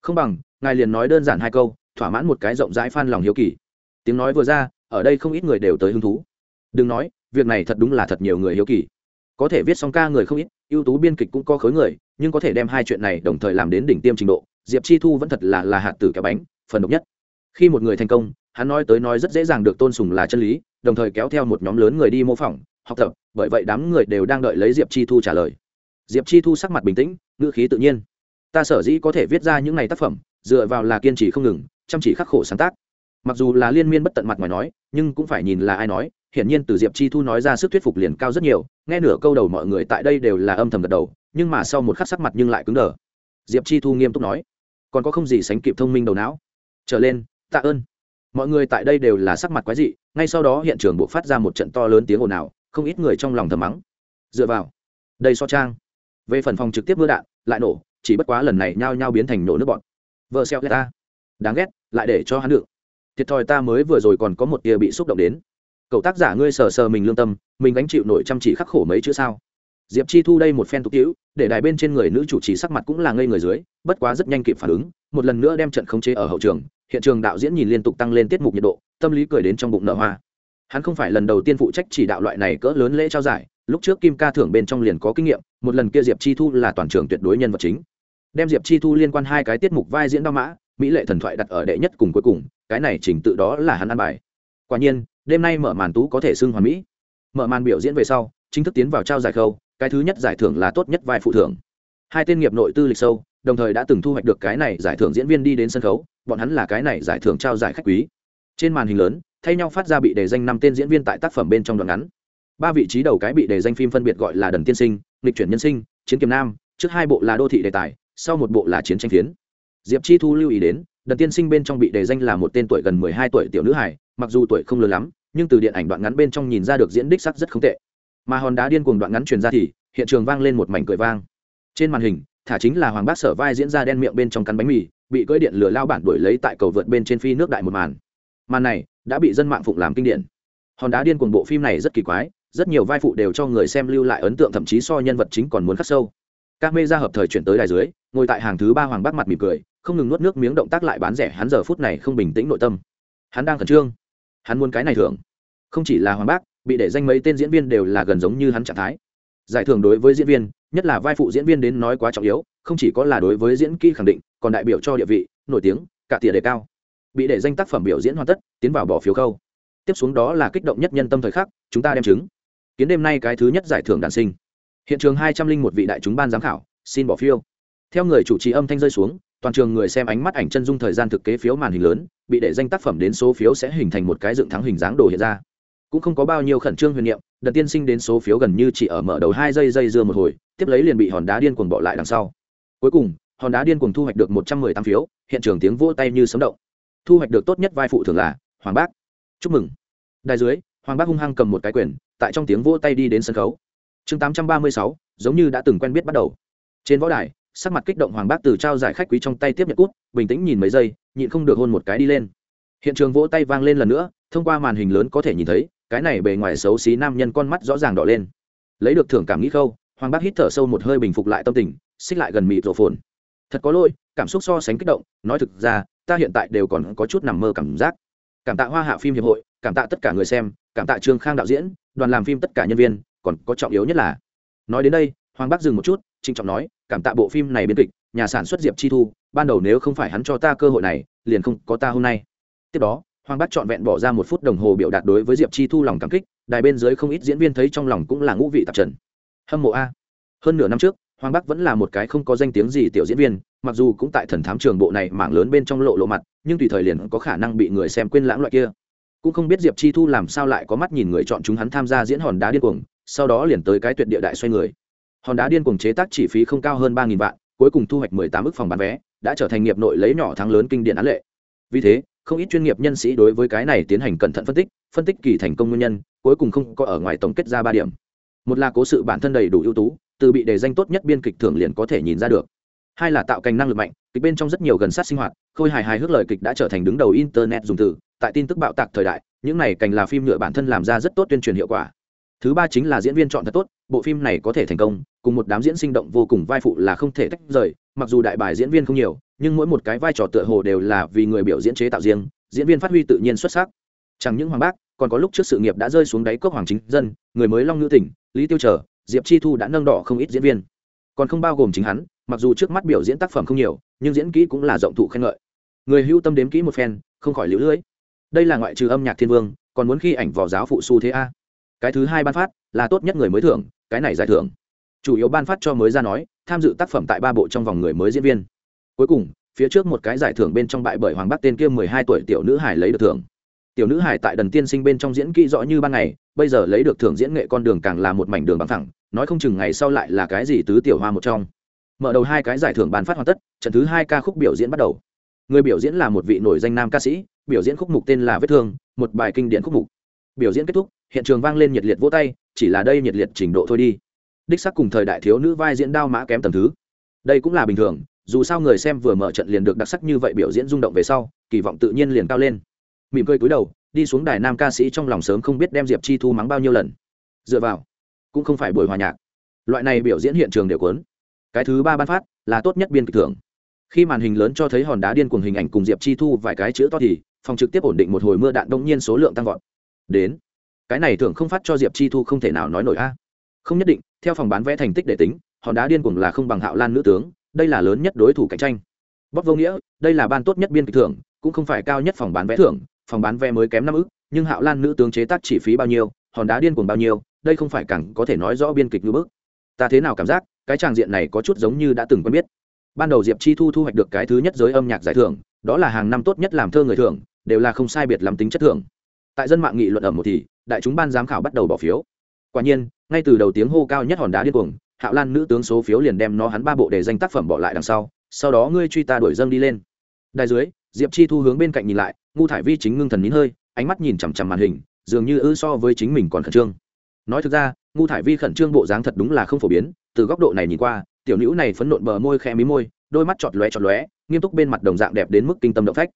Không bằng, ngài liền nói đơn giản hai câu, thỏa mãn một cái rộng rãi phan lòng hiếu kỳ. Tiếng nói vừa ra, ở đây không ít người đều tới hứng thú. Đừng nói, việc này thật đúng là thật nhiều người hiếu kỳ. Có thể viết xong ca người không ít, ưu tú biên kịch cũng có khối người, nhưng có thể đem hai chuyện này đồng thời làm đến đỉnh tiêm trình độ, diệp chi thu vẫn thật là là hạt tử kéo bánh, phần độc nhất. Khi một người thành công, hắn nói tới nói rất dễ dàng được tôn sùng là chân lý, đồng thời kéo theo một nhóm lớn người đi mô phỏng học tập, bởi vậy đám người đều đang đợi lấy diệp chi thu trả lời. Diệp chi thu sắc mặt bình tĩnh, ngữ khí tự nhiên. Ta sở dĩ có thể viết ra những ngày tác phẩm, dựa vào là kiên trì không ngừng, chăm chỉ khắc khổ sáng tác. Mặc dù là liên miên bất tận mặt ngoài nói, nhưng cũng phải nhìn là ai nói, hiển nhiên từ diệp chi thu nói ra sức thuyết phục liền cao rất nhiều, nghe nửa câu đầu mọi người tại đây đều là âm thầm gật đầu, nhưng mà sau một khắc sắc mặt nhưng lại cứng đờ. Diệp chi thu nghiêm túc nói, còn có không gì sánh kịp thông minh đầu não. Trở lên, tạ ơn. Mọi người tại đây đều là sắc mặt quái dị, ngay sau đó hiện trường buộc phát ra một trận to lớn tiếng ồn ào không ít người trong lòng thầm mắng. Dựa vào, đây so trang. Về phần phòng trực tiếp mưa đạn, lại nổ, chỉ bất quá lần này nhao nhao biến thành nổ nước bọn vợ xeo ta. Đáng ghét, lại để cho hắn được. Thiệt thòi ta mới vừa rồi còn có một tia bị xúc động đến. Cậu tác giả ngươi sờ sờ mình lương tâm, mình gánh chịu nổi chăm chỉ khắc khổ mấy chữ sao? Diệp chi thu đây một phen tục hữu, để đài bên trên người nữ chủ trì sắc mặt cũng là ngây người dưới, bất quá rất nhanh kịp phản ứng, một lần nữa đem trận khống chế ở hậu trường, hiện trường đạo diễn nhìn liên tục tăng lên tiết mục nhiệt độ, tâm lý cười đến trong bụng nở hoa hắn không phải lần đầu tiên phụ trách chỉ đạo loại này cỡ lớn lễ trao giải, lúc trước kim ca thưởng bên trong liền có kinh nghiệm, một lần kia diệp chi thu là toàn trường tuyệt đối nhân vật chính. Đem diệp chi thu liên quan hai cái tiết mục vai diễn đao mã, mỹ lệ thần thoại đặt ở đệ nhất cùng cuối cùng, cái này trình tự đó là hắn ăn bài. Quả nhiên, đêm nay mở màn tú có thể xưng hoàn mỹ. Mở màn biểu diễn về sau, chính thức tiến vào trao giải khâu, cái thứ nhất giải thưởng là tốt nhất vai phụ thưởng. Hai tên nghiệp nội tư lịch sâu, đồng thời đã từng thu hoạch được cái này giải thưởng diễn viên đi đến sân khấu, bọn hắn là cái này giải thưởng trao giải khách quý. Trên màn hình lớn thay nhau phát ra bị đề danh năm tên diễn viên tại tác phẩm bên trong đoạn ngắn. Ba vị trí đầu cái bị đề danh phim phân biệt gọi là đần tiên sinh lịch chuyển nhân sinh, chiến kiềm nam, trước hai bộ là đô thị đề tài, sau một bộ là chiến tranh phiến. Diệp chi thu lưu ý đến, đần tiên sinh bên trong bị đề danh là một tên tuổi gần mười hai tuổi tiểu nữ hải mặc dù tuổi không lớn lắm, nhưng từ điện ảnh đoạn ngắn bên trong nhìn ra được diễn đích sắc rất không tệ. Mà hòn đá điên cuồng đoạn ngắn truyền ra thì, hiện trường vang lên một mảnh cười vang. Trên màn hình, thả chính là hoàng bác sở vai diễn ra đen miệng bên trong cắn bánh mì, bị cưỡi điện lửa lao bản đuổi lấy tại cầu vượt bên trên phi nước đại một màn màn này đã bị dân mạng phụng làm kinh điển. Hòn đá điên cuồng bộ phim này rất kỳ quái, rất nhiều vai phụ đều cho người xem lưu lại ấn tượng, thậm chí so nhân vật chính còn muốn khắc sâu. Các mê ra hợp thời chuyển tới đài dưới, ngồi tại hàng thứ ba hoàng bác mặt mỉm cười, không ngừng nuốt nước miếng động tác lại bán rẻ, hắn giờ phút này không bình tĩnh nội tâm. Hắn đang khẩn trương. Hắn muốn cái này thưởng. Không chỉ là hoàng bác, bị để danh mấy tên diễn viên đều là gần giống như hắn trạng thái. Giải thưởng đối với diễn viên, nhất là vai phụ diễn viên đến nói quá trọng yếu, không chỉ có là đối với diễn kỹ khẳng định, còn đại biểu cho địa vị, nổi tiếng, cả tỉa đề cao bị để danh tác phẩm biểu diễn hoàn tất, tiến vào bỏ phiếu khâu. Tiếp xuống đó là kích động nhất nhân tâm thời khắc, chúng ta đem chứng kiến đêm nay cái thứ nhất giải thưởng đàn sinh. Hiện trường hai trăm linh một vị đại chúng ban giám khảo, xin bỏ phiếu. Theo người chủ trì âm thanh rơi xuống, toàn trường người xem ánh mắt ảnh chân dung thời gian thực kế phiếu màn hình lớn, bị để danh tác phẩm đến số phiếu sẽ hình thành một cái dựng thắng hình dáng đồ hiện ra. Cũng không có bao nhiêu khẩn trương huyền niệm, đợt tiên sinh đến số phiếu gần như chỉ ở mở đầu hai giây dây dưa một hồi, tiếp lấy liền bị hòn đá điên cuồng bỏ lại đằng sau. Cuối cùng, hòn đá điên cuồng thu hoạch được một trăm mười tám phiếu, hiện trường tiếng vỗ tay như sấm động thu hoạch được tốt nhất vai phụ thường là hoàng bác. Chúc mừng. Đài dưới, hoàng bác hung hăng cầm một cái quyền, tại trong tiếng vỗ tay đi đến sân khấu. Chương tám trăm ba mươi sáu, giống như đã từng quen biết bắt đầu. Trên võ đài, sắc mặt kích động hoàng bác từ trao giải khách quý trong tay tiếp nhận cút, bình tĩnh nhìn mấy giây, nhịn không được hôn một cái đi lên. Hiện trường vỗ tay vang lên lần nữa, thông qua màn hình lớn có thể nhìn thấy, cái này bề ngoài xấu xí nam nhân con mắt rõ ràng đỏ lên. Lấy được thưởng cảm nghĩ khâu, hoàng bác hít thở sâu một hơi bình phục lại tâm tình, xích lại gần mịt rổ phồn. Thật có lỗi, cảm xúc so sánh kích động, nói thực ra ta hiện tại đều còn có chút nằm mơ cảm giác. Cảm tạ hoa hạ phim hiệp hội, cảm tạ tất cả người xem, cảm tạ trương khang đạo diễn, đoàn làm phim tất cả nhân viên, còn có trọng yếu nhất là, nói đến đây, hoàng Bắc dừng một chút, trịnh trọng nói, cảm tạ bộ phim này biên kịch, nhà sản xuất diệp chi thu, ban đầu nếu không phải hắn cho ta cơ hội này, liền không có ta hôm nay. Tiếp đó, hoàng Bắc trọn vẹn bỏ ra một phút đồng hồ biểu đạt đối với diệp chi thu lòng cảm kích, đài bên dưới không ít diễn viên thấy trong lòng cũng là ngũ vị tạp trần. Hâm mộ a. Hơn nửa năm trước, hoàng bắc vẫn là một cái không có danh tiếng gì tiểu diễn viên mặc dù cũng tại thần thám trường bộ này mảng lớn bên trong lộ lộ mặt, nhưng tùy thời liền có khả năng bị người xem quên lãng loại kia. Cũng không biết diệp chi thu làm sao lại có mắt nhìn người chọn chúng hắn tham gia diễn hòn đá điên cuồng, sau đó liền tới cái tuyệt địa đại xoay người. Hòn đá điên cuồng chế tác chi phí không cao hơn ba nghìn vạn, cuối cùng thu hoạch mười tám ức phòng bán vé, đã trở thành nghiệp nội lấy nhỏ thắng lớn kinh điển án lệ. Vì thế, không ít chuyên nghiệp nhân sĩ đối với cái này tiến hành cẩn thận phân tích phân tích kỳ thành công nguyên nhân, cuối cùng không có ở ngoài tổng kết ra ba điểm. Một là cố sự bản thân đầy đủ ưu tú, từ bị đề danh tốt nhất biên kịch thường liền có thể nhìn ra được hai là tạo cành năng lực mạnh, kịch bên trong rất nhiều gần sát sinh hoạt, khôi hài hài hước lời kịch đã trở thành đứng đầu internet dùng từ, tại tin tức bạo tạc thời đại, những này cành là phim nhựa bản thân làm ra rất tốt tuyên truyền hiệu quả. Thứ ba chính là diễn viên chọn thật tốt, bộ phim này có thể thành công, cùng một đám diễn sinh động vô cùng vai phụ là không thể tách rời, mặc dù đại bài diễn viên không nhiều, nhưng mỗi một cái vai trò tựa hồ đều là vì người biểu diễn chế tạo riêng, diễn viên phát huy tự nhiên xuất sắc. Chẳng những hoàng bác, còn có lúc trước sự nghiệp đã rơi xuống đáy cốc hoàng chính dân, người mới long ngữ tỉnh, lý tiêu trở, diệp chi thu đã nâng đỏ không ít diễn viên còn không bao gồm chính hắn, mặc dù trước mắt biểu diễn tác phẩm không nhiều, nhưng diễn kỹ cũng là rộng thụ khen ngợi. Người hưu tâm đếm kỹ một phen, không khỏi lũ lưỡi đây là ngoại trừ âm nhạc thiên vương, còn muốn khi ảnh vỏ giáo phụ su thế a. Cái thứ hai ban phát, là tốt nhất người mới thưởng, cái này giải thưởng. Chủ yếu ban phát cho mới ra nói, tham dự tác phẩm tại ba bộ trong vòng người mới diễn viên. Cuối cùng, phía trước một cái giải thưởng bên trong bại bởi hoàng bắc tên kia mười hai tuổi tiểu nữ hải lấy được thưởng tiểu nữ hải tại đần tiên sinh bên trong diễn kỹ rõ như ban ngày, bây giờ lấy được thưởng diễn nghệ con đường càng là một mảnh đường bằng thẳng nói không chừng ngày sau lại là cái gì tứ tiểu hoa một trong. Mở đầu hai cái giải thưởng bàn phát hoàn tất, trận thứ hai ca khúc biểu diễn bắt đầu. Người biểu diễn là một vị nổi danh nam ca sĩ, biểu diễn khúc mục tên là vết thương, một bài kinh điển khúc mục. Biểu diễn kết thúc, hiện trường vang lên nhiệt liệt vỗ tay, chỉ là đây nhiệt liệt trình độ thôi đi. Đích sắc cùng thời đại thiếu nữ vai diễn đao mã kém tầm thứ. Đây cũng là bình thường, dù sao người xem vừa mở trận liền được đặc sắc như vậy biểu diễn rung động về sau, kỳ vọng tự nhiên liền cao lên mỉm cười cúi đầu, đi xuống đài nam ca sĩ trong lòng sớm không biết đem diệp chi thu mắng bao nhiêu lần. Dựa vào, cũng không phải buổi hòa nhạc. Loại này biểu diễn hiện trường đều cuốn. Cái thứ ba ban phát là tốt nhất biên kịch thưởng. Khi màn hình lớn cho thấy hòn đá điên cuồng hình ảnh cùng diệp chi thu vài cái chữ to thì, phòng trực tiếp ổn định một hồi mưa đạn đông nhiên số lượng tăng vọt. Đến, cái này thường không phát cho diệp chi thu không thể nào nói nổi a. Không nhất định, theo phòng bán vé thành tích để tính, hòn đá điên cuồng là không bằng hạo lan nữ tướng, đây là lớn nhất đối thủ cạnh tranh. Bóc vô nghĩa, đây là ban tốt nhất biên kịch thưởng, cũng không phải cao nhất phòng bán vé thưởng phòng bán vé mới kém năm ức, nhưng hạo lan nữ tướng chế tác chỉ phí bao nhiêu, hòn đá điên cuồng bao nhiêu, đây không phải càng có thể nói rõ biên kịch như bước ta thế nào cảm giác, cái tràng diện này có chút giống như đã từng quen biết. Ban đầu diệp chi thu thu hoạch được cái thứ nhất giới âm nhạc giải thưởng, đó là hàng năm tốt nhất làm thơ người thưởng, đều là không sai biệt làm tính chất thưởng. Tại dân mạng nghị luận ầm một thì, đại chúng ban giám khảo bắt đầu bỏ phiếu. Quả nhiên, ngay từ đầu tiếng hô cao nhất hòn đá điên cuồng, hạo lan nữ tướng số phiếu liền đem nó hắn ba bộ để danh tác phẩm bỏ lại đằng sau sau đó ngươi truy ta đuổi dâng đi lên. Đài dưới diệp chi thu hướng bên cạnh nhìn lại ngu thải vi chính ngưng thần nín hơi, ánh mắt nhìn chằm chằm màn hình, dường như ư so với chính mình còn khẩn trương. Nói thực ra ngu thải vi khẩn trương bộ dáng thật đúng là không phổ biến, từ góc độ này nhìn qua, tiểu nữ này phấn nộn bờ môi khẽ mí môi, đôi mắt chọt lóe chọt lóe, nghiêm túc bên mặt đồng dạng đẹp đến mức kinh tâm động phách.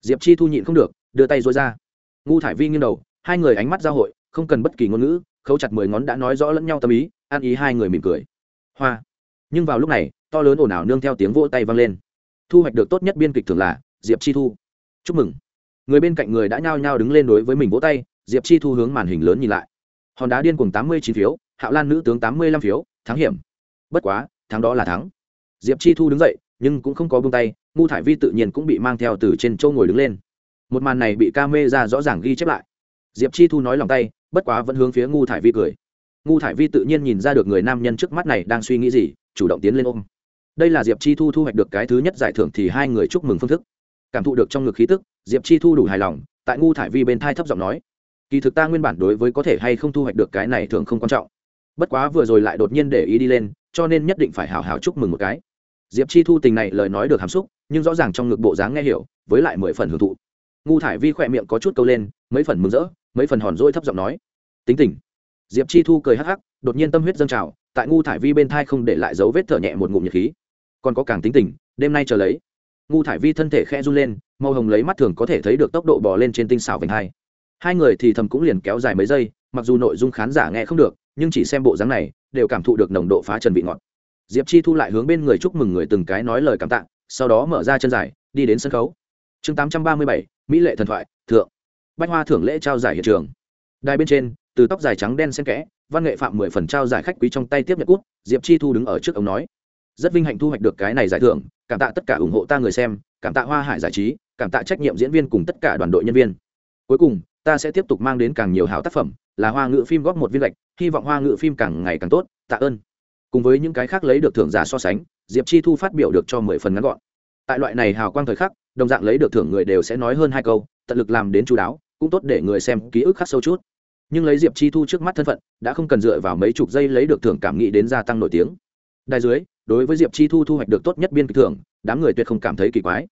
Diệp chi thu nhịn không được, đưa tay dối ra. Ngu thải vi nghiêng đầu, hai người ánh mắt giao hội, không cần bất kỳ ngôn ngữ khâu chặt mười ngón đã nói rõ lẫn nhau tâm ý, an ý hai người mỉm cười. Hoa. Nhưng vào lúc này, to lớn ồn ào nương theo tiếng vỗ tay vang lên. Thu hoạch được tốt nhất biên kịch thường là diệp chi thu. Chúc mừng. Người bên cạnh người đã nhao nhao đứng lên đối với mình vỗ tay, diệp chi thu hướng màn hình lớn nhìn lại. Hòn đá điên cùng tám mươi chín phiếu, hạo lan nữ tướng tám mươi lăm phiếu, thắng hiểm. Bất quá, thắng đó là thắng. Diệp chi thu đứng dậy, nhưng cũng không có bông tay ngu thải vi tự nhiên cũng bị mang theo từ trên châu ngồi đứng lên. Một màn này bị ca mê ra rõ ràng ghi chép lại. Diệp chi thu nói lòng tay, bất quá vẫn hướng phía ngu thải vi cười. Ngu thải vi tự nhiên nhìn ra được người nam nhân trước mắt này đang suy nghĩ gì, chủ động tiến lên ôm. Đây là diệp chi thu thu hoạch được cái thứ nhất giải thưởng thì hai người chúc mừng phương thức cảm thụ được trong ngực khí tức, diệp chi thu đủ hài lòng, tại ngu thải vi bên thai thấp giọng nói, kỳ thực ta nguyên bản đối với có thể hay không thu hoạch được cái này thường không quan trọng. Bất quá vừa rồi lại đột nhiên để ý đi lên, cho nên nhất định phải hào hào chúc mừng một cái. Diệp chi thu tình này lời nói được hàm xúc, nhưng rõ ràng trong ngực bộ dáng nghe hiểu, với lại mười phần hưởng thụ. Ngu thải vi khỏe miệng có chút câu lên, mấy phần mừng rỡ, mấy phần hòn rỗi thấp giọng nói, tính tình. Diệp chi thu cười hắc hắc, đột nhiên tâm huyết dâng trào, tại ngu thải vi bên thai không để lại dấu vết thở nhẹ một ngụm nhiệt khí. Còn có càng tính tình, đêm nay chờ lấy ngu thải vi thân thể khe run lên, màu hồng lấy mắt thường có thể thấy được tốc độ bò lên trên tinh xảo vành hai. Hai người thì thầm cũng liền kéo dài mấy giây, mặc dù nội dung khán giả nghe không được, nhưng chỉ xem bộ dáng này, đều cảm thụ được nồng độ phá trần vị ngọt. Diệp chi thu lại hướng bên người chúc mừng người từng cái nói lời cảm tạ, sau đó mở ra chân dài, đi đến sân khấu. Chương tám trăm ba mươi bảy, mỹ lệ thần thoại, thượng. Bách hoa thưởng lễ trao giải hiện trường. Đài bên trên, từ tóc dài trắng đen xen kẽ, văn nghệ phạm mười phần trao giải khách quý trong tay tiếp nhận cút diệp chi thu đứng ở trước ông nói rất vinh hạnh thu hoạch được cái này giải thưởng, cảm tạ tất cả ủng hộ ta người xem, cảm tạ hoa hải giải trí, cảm tạ trách nhiệm diễn viên cùng tất cả đoàn đội nhân viên. Cuối cùng, ta sẽ tiếp tục mang đến càng nhiều hảo tác phẩm, là hoa ngữ phim góp một viên lệch hy vọng hoa ngữ phim càng ngày càng tốt, tạ ơn. Cùng với những cái khác lấy được thưởng giả so sánh, diệp chi thu phát biểu được cho mười phần ngắn gọn. Tại loại này hào quang thời khắc, đồng dạng lấy được thưởng người đều sẽ nói hơn hai câu, tận lực làm đến chú đáo, cũng tốt để người xem ký ức khắc sâu chút. Nhưng lấy diệp chi thu trước mắt thân phận, đã không cần dựa vào mấy chục giây lấy được thưởng cảm nghĩ đến gia tăng nổi tiếng. Đài dưới đối với diệp chi thu thu hoạch được tốt nhất biên kịch thưởng, đám người tuyệt không cảm thấy kỳ quái.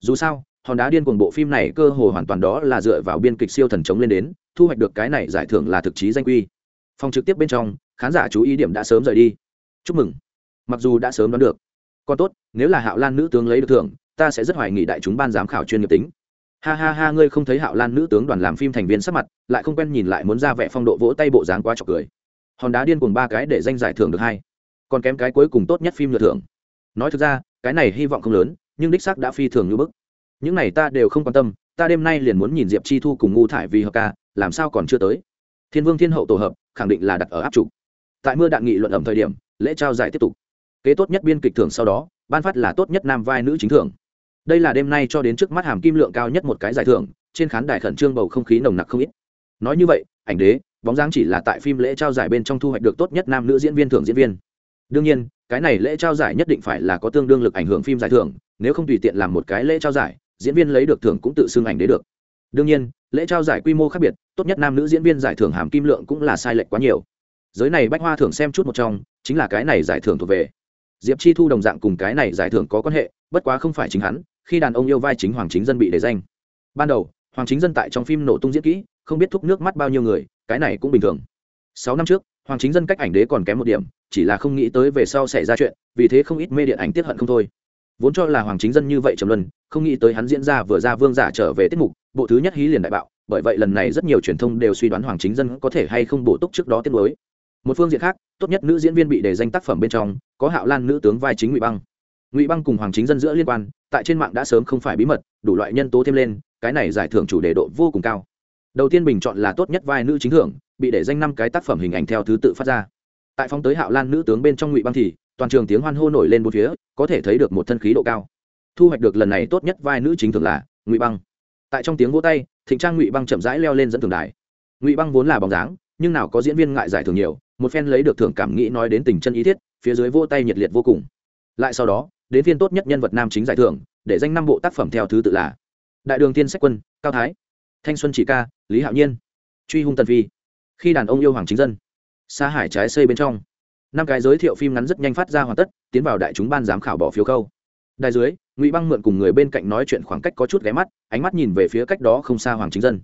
Dù sao, hòn đá điên cuồng bộ phim này cơ hồ hoàn toàn đó là dựa vào biên kịch siêu thần chống lên đến, thu hoạch được cái này giải thưởng là thực chí danh quy. Phòng trực tiếp bên trong, khán giả chú ý điểm đã sớm rời đi. Chúc mừng. Mặc dù đã sớm đoán được. Còn tốt, nếu là hạo lan nữ tướng lấy được thưởng, ta sẽ rất hoài nghị đại chúng ban giám khảo chuyên nghiệp tính. Ha ha ha, ngươi không thấy hạo lan nữ tướng đoàn làm phim thành viên sắc mặt, lại không quen nhìn lại muốn ra vẻ phong độ vỗ tay bộ dáng quá trọc cười. Hòn đá điên cuồng ba cái để danh giải thưởng được hai còn kém cái cuối cùng tốt nhất phim lựa thưởng. Nói thực ra, cái này hy vọng không lớn, nhưng đích xác đã phi thường như bức. Những này ta đều không quan tâm, ta đêm nay liền muốn nhìn diệp chi thu cùng ngu thải vì hợp ca, làm sao còn chưa tới. Thiên vương thiên hậu tổ hợp, khẳng định là đặt ở áp trục. Tại mưa đạn nghị luận ẩm thời điểm, lễ trao giải tiếp tục. Kế tốt nhất biên kịch thưởng sau đó, ban phát là tốt nhất nam vai nữ chính thưởng. Đây là đêm nay cho đến trước mắt hàm kim lượng cao nhất một cái giải thưởng, trên khán đài khẩn trương bầu không khí nồng nặc không ít. Nói như vậy, ảnh đế, bóng dáng chỉ là tại phim lễ trao giải bên trong thu hoạch được tốt nhất nam nữ diễn viên thưởng diễn viên đương nhiên, cái này lễ trao giải nhất định phải là có tương đương lực ảnh hưởng phim giải thưởng, nếu không tùy tiện làm một cái lễ trao giải, diễn viên lấy được thưởng cũng tự xưng ảnh đế được. Đương nhiên, lễ trao giải quy mô khác biệt, tốt nhất nam nữ diễn viên giải thưởng hàm kim lượng cũng là sai lệch quá nhiều. Giới này bách hoa thưởng xem chút một trong, chính là cái này giải thưởng thuộc về. Diệp chi thu đồng dạng cùng cái này giải thưởng có quan hệ, bất quá không phải chính hắn, khi đàn ông yêu vai chính hoàng chính dân bị đề danh. Ban đầu, hoàng chính dân tại trong phim nổ tung diễn kỹ, không biết thúc nước mắt bao nhiêu người, cái này cũng bình thường. Sáu năm trước, hoàng chính dân cách ảnh đế còn kém một điểm chỉ là không nghĩ tới về sau xảy ra chuyện, vì thế không ít mê điện ảnh tiếp hận không thôi. Vốn cho là hoàng chính dân như vậy trầm luân, không nghĩ tới hắn diễn ra vừa ra vương giả trở về tiết mục, bộ thứ nhất hí liền đại bạo, bởi vậy lần này rất nhiều truyền thông đều suy đoán hoàng chính dân có thể hay không bổ túc trước đó tiết mới. Một phương diện khác, tốt nhất nữ diễn viên bị đề danh tác phẩm bên trong, có hạo lan nữ tướng vai chính ngụy băng. Ngụy băng cùng hoàng chính dân giữa liên quan, tại trên mạng đã sớm không phải bí mật, đủ loại nhân tố thêm lên, cái này giải thưởng chủ đề độ vô cùng cao. Đầu tiên bình chọn là tốt nhất vai nữ chính thưởng, bị để danh năm cái tác phẩm hình ảnh theo thứ tự phát ra tại phong tới hạo lan nữ tướng bên trong ngụy băng thì toàn trường tiếng hoan hô nổi lên bốn phía, có thể thấy được một thân khí độ cao. Thu hoạch được lần này tốt nhất vai nữ chính thường là ngụy băng. Tại trong tiếng vỗ tay, thịnh trang ngụy băng chậm rãi leo lên dẫn thường đài. Ngụy băng vốn là bóng dáng, nhưng nào có diễn viên ngại giải thưởng nhiều, một phen lấy được thưởng cảm nghĩ nói đến tình chân ý thiết, phía dưới vỗ tay nhiệt liệt vô cùng. Lại sau đó, đến phiên tốt nhất nhân vật nam chính giải thưởng, để danh năm bộ tác phẩm theo thứ tự là đại đường tiên sách quân, cao thái, thanh xuân chỉ ca, lý hạo nhiên, truy hung tần phi. Khi đàn ông yêu hoàng chính dân xa hải trái xây bên trong. Năm cái giới thiệu phim ngắn rất nhanh phát ra hoàn tất, tiến vào đại chúng ban giám khảo bỏ phiếu khâu. Đài dưới, ngụy băng mượn cùng người bên cạnh nói chuyện khoảng cách có chút ghé mắt, ánh mắt nhìn về phía cách đó không xa hoàng chính dân.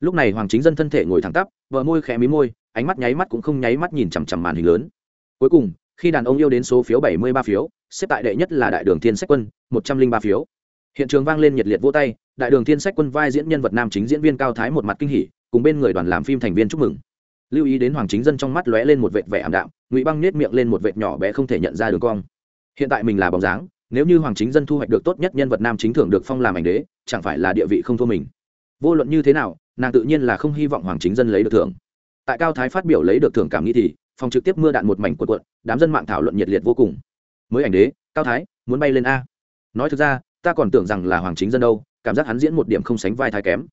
Lúc này hoàng chính dân thân thể ngồi thẳng tắp vợ môi khẽ mí môi, ánh mắt nháy mắt cũng không nháy mắt nhìn chằm chằm màn hình lớn. Cuối cùng, khi đàn ông yêu đến số phiếu bảy mươi ba phiếu, xếp tại đệ nhất là đại đường thiên sách quân, một trăm linh ba phiếu. Hiện trường vang lên nhiệt liệt vô tay, đại đường thiên sách quân vai diễn nhân vật nam chính diễn viên cao thái một mặt kinh hỉ, cùng bên người đoàn làm phim thành viên chúc mừng lưu ý đến hoàng chính dân trong mắt lóe lên một vệt vẻ ảm đạm, ngụy băng nết miệng lên một vệt nhỏ bé không thể nhận ra đường cong. Hiện tại mình là bóng dáng, nếu như hoàng chính dân thu hoạch được tốt nhất nhân vật nam chính thưởng được phong làm ảnh đế, chẳng phải là địa vị không thua mình. Vô luận như thế nào, nàng tự nhiên là không hy vọng hoàng chính dân lấy được thưởng. Tại cao thái phát biểu lấy được thưởng cảm nghĩ thì, phòng trực tiếp mưa đạn một mảnh cuộn cuộn, đám dân mạng thảo luận nhiệt liệt vô cùng. Mới ảnh đế, cao thái, muốn bay lên a. Nói thực ra, ta còn tưởng rằng là hoàng chính dân đâu, cảm giác hắn diễn một điểm không sánh vai thái kém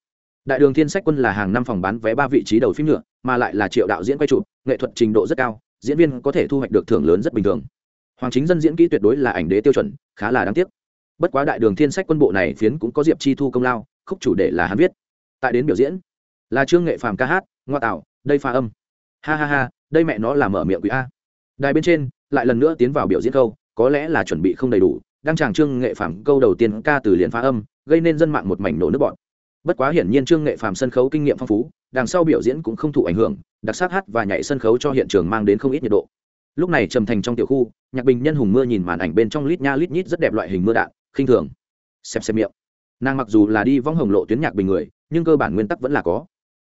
đại đường thiên sách quân là hàng năm phòng bán vé ba vị trí đầu phim nữa mà lại là triệu đạo diễn quay chụp, nghệ thuật trình độ rất cao, diễn viên có thể thu hoạch được thưởng lớn rất bình thường. Hoàng chính dân diễn kỹ tuyệt đối là ảnh đế tiêu chuẩn, khá là đáng tiếc. Bất quá đại đường thiên sách quân bộ này phiến cũng có diệp chi thu công lao, khúc chủ đề là hắn viết. Tại đến biểu diễn, là trương nghệ phàm ca hát, ngoa tạo, đây pha âm. Ha ha ha, đây mẹ nó là mở miệng quỷ a. Đài bên trên, lại lần nữa tiến vào biểu diễn câu, có lẽ là chuẩn bị không đầy đủ đang chàng trương nghệ phàm câu đầu tiên ca từ liền pha âm, gây nên dân mạng một mảnh nổ nước bọn bất quá hiển nhiên trương nghệ phàm sân khấu kinh nghiệm phong phú, đằng sau biểu diễn cũng không thụ ảnh hưởng, đặc sắc hát và nhảy sân khấu cho hiện trường mang đến không ít nhiệt độ. Lúc này trầm thành trong tiểu khu, nhạc bình nhân hùng mưa nhìn màn ảnh bên trong lít nha lít nhít rất đẹp loại hình mưa đạn, khinh thường. Xem xem miệng. Nàng mặc dù là đi vong hồng lộ tuyến nhạc bình người, nhưng cơ bản nguyên tắc vẫn là có.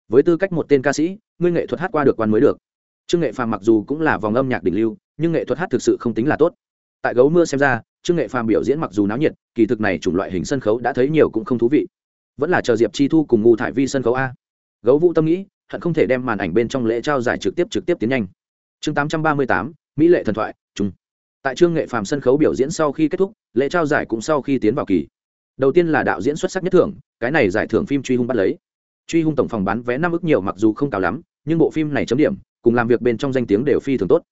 Với tư cách một tên ca sĩ, ngươi nghệ thuật hát qua được quan mới được. Trương nghệ phàm mặc dù cũng là vòng âm nhạc đỉnh lưu, nhưng nghệ thuật hát thực sự không tính là tốt. Tại gấu mưa xem ra, trương nghệ phàm biểu diễn mặc dù náo nhiệt, kỳ thực này chủng loại hình sân khấu đã thấy nhiều cũng không thú vị vẫn là chờ diệp chi thu cùng ngu thải vi sân khấu a gấu vũ tâm nghĩ hận không thể đem màn ảnh bên trong lễ trao giải trực tiếp trực tiếp tiến nhanh chương tám trăm ba mươi tám, mỹ lệ thần thoại trung tại trương nghệ phàm sân khấu biểu diễn sau khi kết thúc, lễ trao giải cũng sau khi tiến vào kỳ. đầu tiên là đạo diễn xuất sắc nhất thưởng, cái này giải thưởng phim truy hung bắt lấy. truy hung tổng phòng bán vé năm ức nhiều mặc dù không cao lắm, nhưng bộ phim này chấm điểm, cùng làm việc bên trong danh tiếng đều phi thường tốt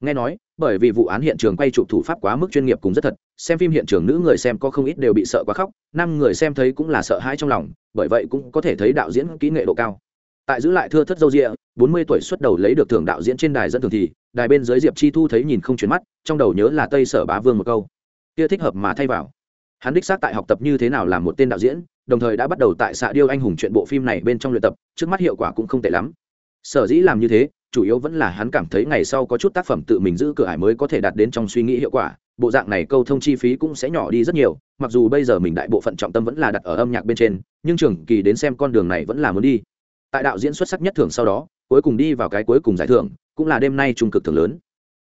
nghe nói, bởi vì vụ án hiện trường quay chụp thủ pháp quá mức chuyên nghiệp cũng rất thật, xem phim hiện trường nữ người xem có không ít đều bị sợ quá khóc Năm người xem thấy cũng là sợ hãi trong lòng, bởi vậy cũng có thể thấy đạo diễn kỹ nghệ độ cao. Tại giữ lại thưa thất dâu rịa bốn mươi tuổi xuất đầu lấy được thưởng đạo diễn trên đài dẫn thường thì, đài bên dưới diệp chi thu thấy nhìn không chuyển mắt, trong đầu nhớ là tây sở bá vương một câu. Kia thích hợp mà thay vào. Hắn đích xác tại học tập như thế nào làm một tên đạo diễn, đồng thời đã bắt đầu tại xạ điêu anh hùng chuyện bộ phim này bên trong luyện tập, trước mắt hiệu quả cũng không tệ lắm. Sở dĩ làm như thế chủ yếu vẫn là hắn cảm thấy ngày sau có chút tác phẩm tự mình giữ cửa ải mới có thể đạt đến trong suy nghĩ hiệu quả, bộ dạng này câu thông chi phí cũng sẽ nhỏ đi rất nhiều, mặc dù bây giờ mình đại bộ phận trọng tâm vẫn là đặt ở âm nhạc bên trên, nhưng trường kỳ đến xem con đường này vẫn là muốn đi. Tại đạo diễn xuất sắc nhất thưởng sau đó, cuối cùng đi vào cái cuối cùng giải thưởng, cũng là đêm nay trung cực thưởng lớn.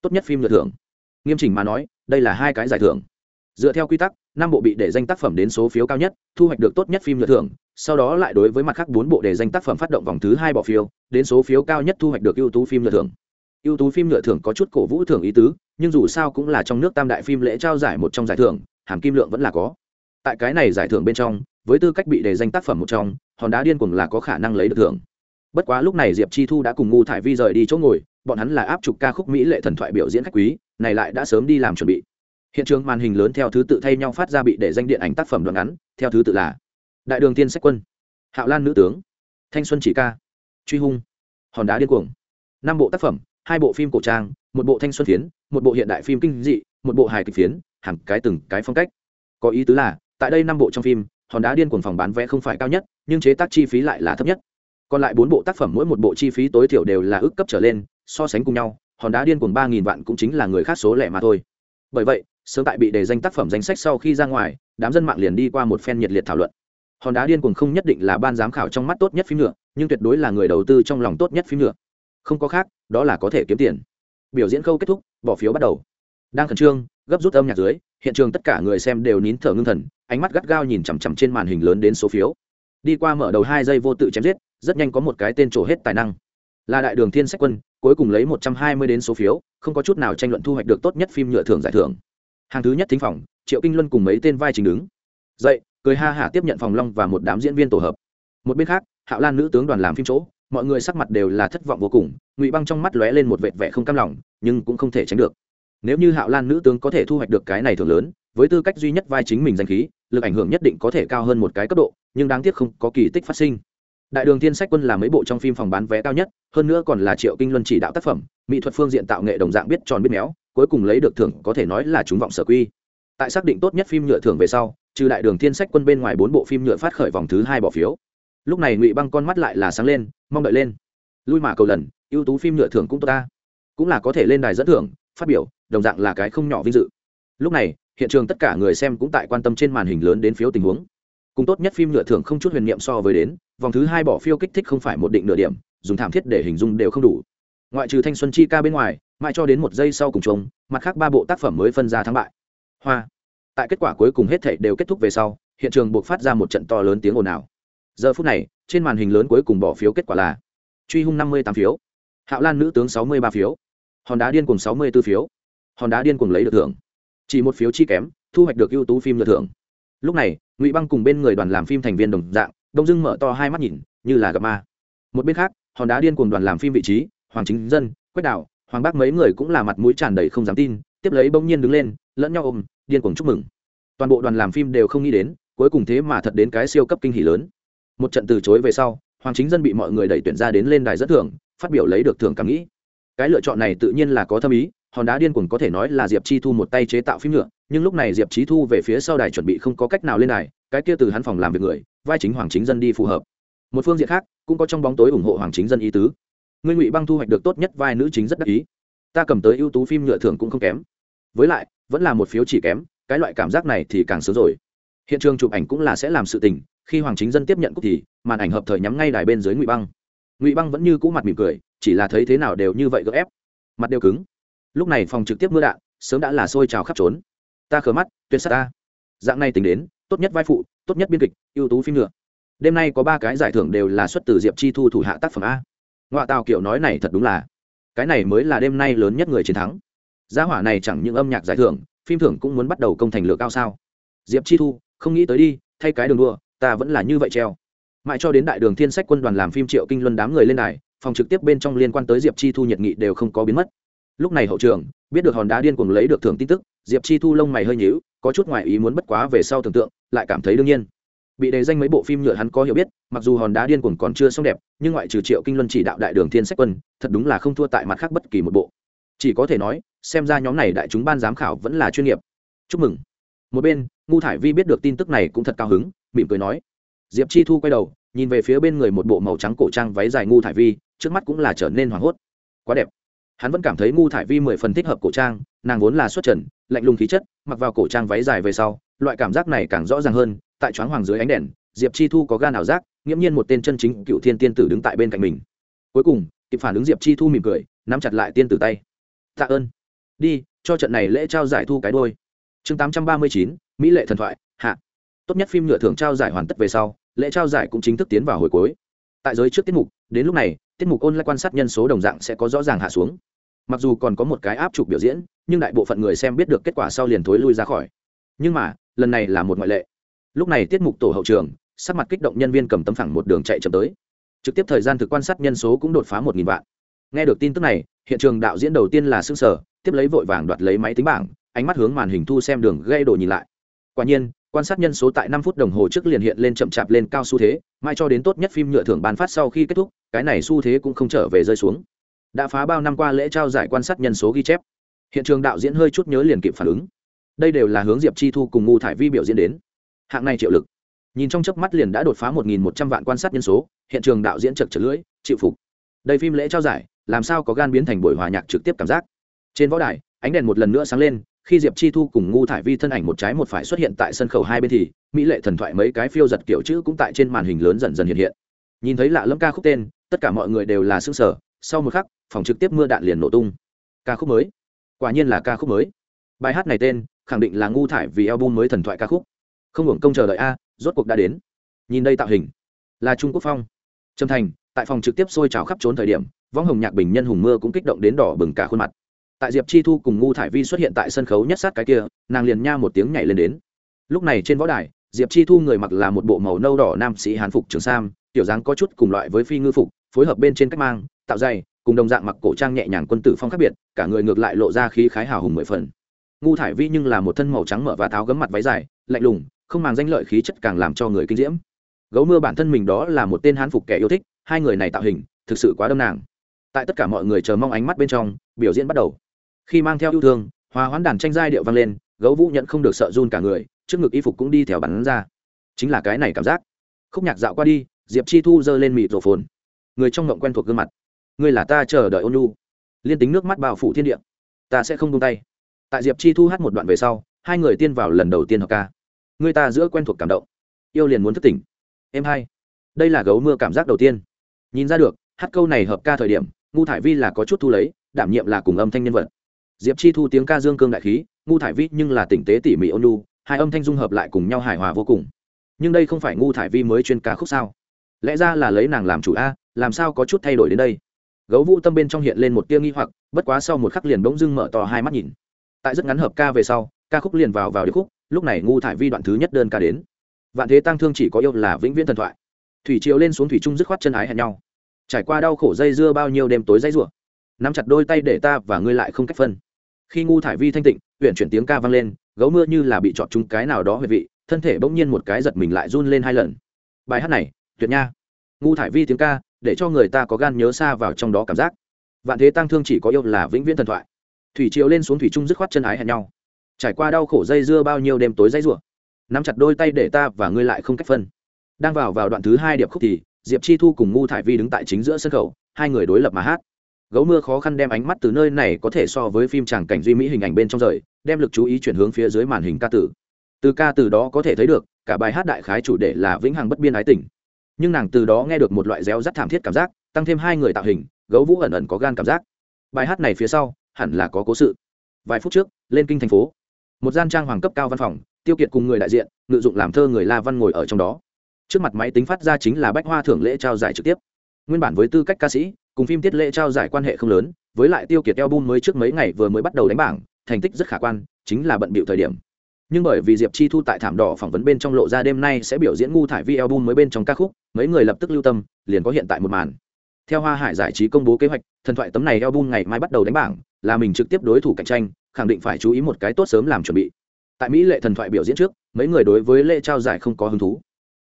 Tốt nhất phim lượt thưởng. Nghiêm chỉnh mà nói, đây là hai cái giải thưởng. Dựa theo quy tắc, năm bộ bị để danh tác phẩm đến số phiếu cao nhất, thu hoạch được tốt nhất phim lượt thưởng sau đó lại đối với mặt khác bốn bộ đề danh tác phẩm phát động vòng thứ hai bỏ phiếu, đến số phiếu cao nhất thu hoạch được ưu tú phim lựa thưởng. Ưu tú phim lựa thưởng có chút cổ vũ thưởng ý tứ, nhưng dù sao cũng là trong nước tam đại phim lễ trao giải một trong giải thưởng, hàm kim lượng vẫn là có. Tại cái này giải thưởng bên trong, với tư cách bị đề danh tác phẩm một trong, hòn đá điên cuồng là có khả năng lấy được thưởng. Bất quá lúc này diệp chi thu đã cùng ngu thải vi rời đi chỗ ngồi, bọn hắn là áp trục ca khúc mỹ lệ thần thoại biểu diễn khách quý, này lại đã sớm đi làm chuẩn bị. Hiện trường màn hình lớn theo thứ tự thay nhau phát ra bị để danh điện ảnh tác phẩm đoạn ngắn, theo thứ tự là đại đường tiên sách quân, hạo lan nữ tướng, thanh xuân chỉ ca, truy hung, hòn đá điên cuồng. Năm bộ tác phẩm, hai bộ phim cổ trang, một bộ thanh xuân phiến, một bộ hiện đại phim kinh dị, một bộ hài kịch phiến, hẳn cái từng cái phong cách. Có ý tứ là, tại đây năm bộ trong phim, hòn đá điên cuồng phòng bán vé không phải cao nhất, nhưng chế tác chi phí lại là thấp nhất. Còn lại bốn bộ tác phẩm mỗi một bộ chi phí tối thiểu đều là ước cấp trở lên, so sánh cùng nhau, hòn đá điên cuồng ba nghìn vạn cũng chính là người khác số lẻ mà thôi. Bởi vậy, sớm tại bị đề danh tác phẩm danh sách sau khi ra ngoài, đám dân mạng liền đi qua một phen nhiệt liệt thảo luận hòn đá điên cuồng không nhất định là ban giám khảo trong mắt tốt nhất phim nhựa, nhưng tuyệt đối là người đầu tư trong lòng tốt nhất phim nhựa. không có khác đó là có thể kiếm tiền. Biểu diễn khâu kết thúc bỏ phiếu bắt đầu. Đang khẩn trương gấp rút âm nhạc dưới hiện trường tất cả người xem đều nín thở ngưng thần ánh mắt gắt gao nhìn chằm chằm trên màn hình lớn đến số phiếu. Đi qua mở đầu hai giây vô tự chém giết rất nhanh có một cái tên trổ hết tài năng. Là đại đường thiên sách quân cuối cùng lấy một trăm hai mươi đến số phiếu không có chút nào tranh luận thu hoạch được tốt nhất phim nhựa thưởng giải thưởng. Hàng thứ nhất thính phòng triệu kinh luân cùng mấy tên vai chính đứng. Dậy cười ha hả tiếp nhận phòng long và một đám diễn viên tổ hợp. Một bên khác, hạo lan nữ tướng đoàn làm phim chỗ, mọi người sắc mặt đều là thất vọng vô cùng, ngụy băng trong mắt lóe lên một vệt vẻ không cam lòng, nhưng cũng không thể tránh được. Nếu như hạo lan nữ tướng có thể thu hoạch được cái này thường lớn, với tư cách duy nhất vai chính mình danh khí, lực ảnh hưởng nhất định có thể cao hơn một cái cấp độ, nhưng đáng tiếc không có kỳ tích phát sinh. Đại đường thiên sách quân là mấy bộ trong phim phòng bán vé cao nhất, hơn nữa còn là triệu kinh luân chỉ đạo tác phẩm, mỹ thuật phương diện tạo nghệ đồng dạng biết tròn biết méo, cuối cùng lấy được thưởng có thể nói là chúng vọng sở quy. Tại xác định tốt nhất phim nhựa thưởng về sau trừ đại đường thiên sách quân bên ngoài bốn bộ phim nhựa phát khởi vòng thứ hai bỏ phiếu. Lúc này ngụy băng con mắt lại là sáng lên, mong đợi lên. Lui mà cầu lần, ưu tú phim nhựa thưởng cũng tốt ta. Cũng là có thể lên đài dẫn thưởng, phát biểu, đồng dạng là cái không nhỏ vinh dự. Lúc này, hiện trường tất cả người xem cũng tại quan tâm trên màn hình lớn đến phiếu tình huống. Cùng tốt nhất phim nhựa thưởng không chút huyền niệm so với đến, vòng thứ hai bỏ phiếu kích thích không phải một định nửa điểm, dùng thảm thiết để hình dung đều không đủ. Ngoại trừ thanh xuân chi ca bên ngoài, mãi cho đến một giây sau cùng chống mặt khác ba bộ tác phẩm mới phân ra thắng bại. Hoa tại kết quả cuối cùng hết thảy đều kết thúc về sau, hiện trường buộc phát ra một trận to lớn tiếng ồn ào. Giờ phút này, trên màn hình lớn cuối cùng bỏ phiếu kết quả là truy hung năm mươi tám phiếu, hạo lan nữ tướng sáu mươi ba phiếu, hòn đá điên cùng sáu mươi b ố phiếu. Hòn đá điên cùng lấy được thưởng. Chỉ một phiếu chi kém, thu hoạch được ưu tú phim lựa thưởng. Lúc này, ngụy băng cùng bên người đoàn làm phim thành viên đồng dạng, đông dưng mở to hai mắt nhìn, như là gặp ma. Một bên khác, hòn đá điên cùng đoàn làm phim vị trí, hoàng chính dân, quách đạo hoàng bác mấy người cũng là mặt mũi tràn đầy không dám tin, tiếp lấy bỗng nhiên đứng lên, lẫn nhau ôm điên cuồng chúc mừng. Toàn bộ đoàn làm phim đều không nghĩ đến, cuối cùng thế mà thật đến cái siêu cấp kinh hỷ lớn. Một trận từ chối về sau, hoàng chính dân bị mọi người đẩy tuyển ra đến lên đài rất thưởng, phát biểu lấy được thưởng cảm nghĩ. Cái lựa chọn này tự nhiên là có thâm ý, hòn đá điên cuồng có thể nói là diệp chi thu một tay chế tạo phim nhựa nhưng lúc này diệp chi thu về phía sau đài chuẩn bị không có cách nào lên đài, cái kia từ hắn phòng làm việc người, vai chính hoàng chính dân đi phù hợp. Một phương diện khác, cũng có trong bóng tối ủng hộ hoàng chính dân ý tứ. Ngươi ngụy băng thu hoạch được tốt nhất vai nữ chính rất đắc ý. Ta cầm tới ưu tú phim nhựa thưởng cũng không kém với lại, vẫn là một phiếu chỉ kém, cái loại cảm giác này thì càng sớm rồi. Hiện trường chụp ảnh cũng là sẽ làm sự tình, khi hoàng chính dân tiếp nhận cúc thì, màn ảnh hợp thời nhắm ngay đài bên dưới ngụy băng. Ngụy băng vẫn như cũ mặt mỉm cười, chỉ là thấy thế nào đều như vậy gỡ ép. Mặt đều cứng. Lúc này phòng trực tiếp mưa đạn, sớm đã là sôi trào khắp trốn. Ta khờ mắt, tuyệt sắc ta. Dạng này tính đến, tốt nhất vai phụ, tốt nhất biên kịch, ưu tú phim nữa đêm nay có ba cái giải thưởng đều là xuất từ diệp chi thu thủ hạ tác phẩm a. Ngoại tào kiểu nói này thật đúng là. Cái này mới là đêm nay lớn nhất người chiến thắng gia hỏa này chẳng những âm nhạc giải thưởng, phim thưởng cũng muốn bắt đầu công thành lửa cao sao? Diệp chi thu, không nghĩ tới đi, thay cái đường đua, ta vẫn là như vậy treo. Mãi cho đến đại đường thiên sách quân đoàn làm phim triệu kinh luân đám người lên đài, phòng trực tiếp bên trong liên quan tới diệp chi thu nhiệt nghị đều không có biến mất. Lúc này hậu trường, biết được hòn đá điên cuồng lấy được thưởng tin tức, diệp chi thu lông mày hơi nhíu, có chút ngoại ý muốn bất quá về sau tưởng tượng, lại cảm thấy đương nhiên. Bị đề danh mấy bộ phim nhựa hắn có hiểu biết, mặc dù hòn đá điên cuồng còn chưa xong đẹp, nhưng ngoại trừ triệu kinh luân chỉ đạo đại đường thiên sách quân, thật đúng là không thua tại mặt khác bất kỳ một bộ. Chỉ có thể nói xem ra nhóm này đại chúng ban giám khảo vẫn là chuyên nghiệp. Chúc mừng. Một bên, ngu thải vi biết được tin tức này cũng thật cao hứng, mỉm cười nói. Diệp chi thu quay đầu, nhìn về phía bên người một bộ màu trắng cổ trang váy dài ngu thải vi, trước mắt cũng là trở nên hoảng hốt. Quá đẹp. Hắn vẫn cảm thấy ngu thải vi mười phần thích hợp cổ trang, nàng vốn là xuất trần, lạnh lùng khí chất, mặc vào cổ trang váy dài về sau, loại cảm giác này càng rõ ràng hơn, tại choáng hoàng dưới ánh đèn, diệp chi thu có gan ảo giác, nghiễm nhiên một tên chân chính cựu thiên tiên tử đứng tại bên cạnh mình. Cuối cùng, kịp phản ứng diệp chi thu mỉm cười, nắm chặt lại tiên tử tay. Tạ ơn đi, cho trận này lễ trao giải thu cái đôi. Chương tám trăm ba mươi chín, mỹ lệ thần thoại, hạ. Tốt nhất phim nhựa thưởng trao giải hoàn tất về sau, lễ trao giải cũng chính thức tiến vào hồi cuối. Tại giới trước tiết mục, đến lúc này, tiết mục ôn lại quan sát nhân số đồng dạng sẽ có rõ ràng hạ xuống. Mặc dù còn có một cái áp trục biểu diễn, nhưng đại bộ phận người xem biết được kết quả sau liền thối lui ra khỏi. Nhưng mà, lần này là một ngoại lệ. Lúc này tiết mục tổ hậu trường, sắc mặt kích động nhân viên cầm tấm phẳng một đường chạy chậm tới. Trực tiếp thời gian thực quan sát nhân số cũng đột phá một nghìn vạn. Nghe được tin tức này hiện trường đạo diễn đầu tiên là xương sở tiếp lấy vội vàng đoạt lấy máy tính bảng, ánh mắt hướng màn hình thu xem đường gây đồ nhìn lại. Quả nhiên, quan sát nhân số tại năm phút đồng hồ trước liền hiện lên chậm chạp lên cao xu thế, mai cho đến tốt nhất phim nhựa thưởng bán phát sau khi kết thúc, cái này xu thế cũng không trở về rơi xuống. Đã phá bao năm qua lễ trao giải quan sát nhân số ghi chép. Hiện trường đạo diễn hơi chút nhớ liền kịp phản ứng. Đây đều là hướng diệp chi thu cùng ngu thải vi biểu diễn đến. Hạng này triệu lực. Nhìn trong chớp mắt liền đã đột phá một nghìn một trăm vạn quan sát nhân số, hiện trường đạo diễn chật chật lưỡi, chịu phục. Đây phim lễ trao giải làm sao có gan biến thành buổi hòa nhạc trực tiếp cảm giác? Trên võ đài, ánh đèn một lần nữa sáng lên, khi diệp chi thu cùng ngu thải vi thân ảnh một trái một phải xuất hiện tại sân khấu hai bên thì, mỹ lệ thần thoại mấy cái phiêu giật kiểu chữ cũng tại trên màn hình lớn dần dần hiện hiện. Nhìn thấy lạ lẫm ca khúc tên, tất cả mọi người đều là xương sở sau một khắc, phòng trực tiếp mưa đạn liền nổ tung. Ca khúc mới. Quả nhiên là ca khúc mới. Bài hát này tên, khẳng định là ngu thải vì album mới thần thoại ca khúc. Không hưởng công chờ đợi a, rốt cuộc đã đến. Nhìn đây tạo hình. Là trung quốc phong. Trâm thành, tại phòng trực tiếp sôi trào khắp trốn thời điểm võng hồng nhạc bình nhân hùng mưa cũng kích động đến đỏ bừng cả khuôn mặt. Tại diệp chi thu cùng ngu thải vi xuất hiện tại sân khấu nhất sát cái kia, nàng liền nha một tiếng nhảy lên đến. Lúc này trên võ đài, diệp chi thu người mặc là một bộ màu nâu đỏ nam sĩ hán phục trường sam, tiểu dáng có chút cùng loại với phi ngư phục, phối hợp bên trên cách mang, tạo dày cùng đồng dạng mặc cổ trang nhẹ nhàng quân tử phong khác biệt, cả người ngược lại lộ ra khí khái hào hùng mười phần. Ngu thải vi nhưng là một thân màu trắng mở và tháo gấm mặt váy dài, lạnh lùng, không màng danh lợi khí chất càng làm cho người kinh diễm. Gấu mưa bản thân mình đó là một tên hán phục kẻ yêu thích, hai người này tạo hình, thực sự quá đâm nàng tại tất cả mọi người chờ mong ánh mắt bên trong, biểu diễn bắt đầu. Khi mang theo yêu thương, hòa hoãn đàn tranh giai điệu vang lên, gấu vũ nhận không được sợ run cả người, trước ngực y phục cũng đi theo bắn ra. Chính là cái này cảm giác. Khúc nhạc dạo qua đi, diệp chi thu giơ lên mịt rổ phồn. Người trong ngộng quen thuộc gương mặt. Người là ta chờ đợi ôn lu liên tính nước mắt bao phủ thiên địa, ta sẽ không tung tay. Tại diệp chi thu hát một đoạn về sau, hai người tiên vào lần đầu tiên học ca. Người ta giữa quen thuộc cảm động. Yêu liền muốn thức tỉnh. Em hai. Đây là gấu mưa cảm giác đầu tiên. Nhìn ra được hát câu này hợp ca thời điểm ngu thải vi là có chút thu lấy, đảm nhiệm là cùng âm thanh nhân vật. Diệp chi thu tiếng ca dương cương đại khí ngu thải vi nhưng là tỉnh tế tỉ mỉ ôn lu hai âm thanh dung hợp lại cùng nhau hài hòa vô cùng. Nhưng đây không phải ngu thải vi mới chuyên ca khúc sao? Lẽ ra là lấy nàng làm chủ a, làm sao có chút thay đổi đến đây? Gấu vũ tâm bên trong hiện lên một tia nghi hoặc, bất quá sau một khắc liền bỗng dưng mở to hai mắt nhìn. Tại rất ngắn hợp ca về sau, ca khúc liền vào vào điệp khúc, lúc này ngu thải vi đoạn thứ nhất đơn ca đến. Vạn thế tăng thương chỉ có yêu là vĩnh viễn thần thoại. Thủy chiều lên xuống thủy trung dứt khoát chân ái hẹn nhau trải qua đau khổ dây dưa bao nhiêu đêm tối dây rủa. Nắm chặt đôi tay để ta và ngươi lại không cách phân. Khi ngu thải vi thanh tịnh, huyện chuyển tiếng ca vang lên, gấu mưa như là bị chọn chúng cái nào đó huệ vị, thân thể bỗng nhiên một cái giật mình lại run lên hai lần. Bài hát này, tuyệt nha. Ngu thải vi tiếng ca, để cho người ta có gan nhớ xa vào trong đó cảm giác. Vạn thế tăng thương chỉ có yêu là vĩnh viễn thần thoại. Thủy chiều lên xuống thủy trung dứt khoát chân ái hẹn nhau. Trải qua đau khổ dây dưa bao nhiêu đêm tối dây rủa, nắm chặt đôi tay để ta và ngươi lại không cách phân. Đang vào vào đoạn thứ hai điệp khúc thì diệp chi thu cùng ngu thải vi đứng tại chính giữa sân khấu, hai người đối lập mà hát. Gấu mưa khó khăn đem ánh mắt từ nơi này có thể so với phim tràng cảnh duy mỹ hình ảnh bên trong rời, đem lực chú ý chuyển hướng phía dưới màn hình ca tử. Từ ca từ đó có thể thấy được, cả bài hát đại khái chủ đề là vĩnh hằng bất biên ái tình. Nhưng nàng từ đó nghe được một loại réo rắt thảm thiết cảm giác, tăng thêm hai người tạo hình, gấu vũ ẩn ẩn có gan cảm giác. Bài hát này phía sau, hẳn là có cố sự. Vài phút trước, lên kinh thành phố. Một gian trang hoàng cấp cao văn phòng, tiêu kiệt cùng người đại diện, ngự dụng làm thơ người la văn ngồi ở trong đó trước mặt máy tính phát ra chính là bách hoa thưởng lễ trao giải trực tiếp. Nguyên bản với tư cách ca sĩ, cùng phim tiết lễ trao giải quan hệ không lớn, với lại tiêu kiệt album mới trước mấy ngày vừa mới bắt đầu đánh bảng, thành tích rất khả quan, chính là bận bịu thời điểm. Nhưng bởi vì diệp chi thu tại thảm đỏ phỏng vấn bên trong lộ ra đêm nay sẽ biểu diễn ngu thải vi album mới bên trong ca khúc, mấy người lập tức lưu tâm, liền có hiện tại một màn. Theo hoa hải giải trí công bố kế hoạch, thần thoại tấm này album ngày mai bắt đầu đánh bảng, là mình trực tiếp đối thủ cạnh tranh, khẳng định phải chú ý một cái tốt sớm làm chuẩn bị. Tại mỹ lệ thần thoại biểu diễn trước, mấy người đối với lễ trao giải không có hứng thú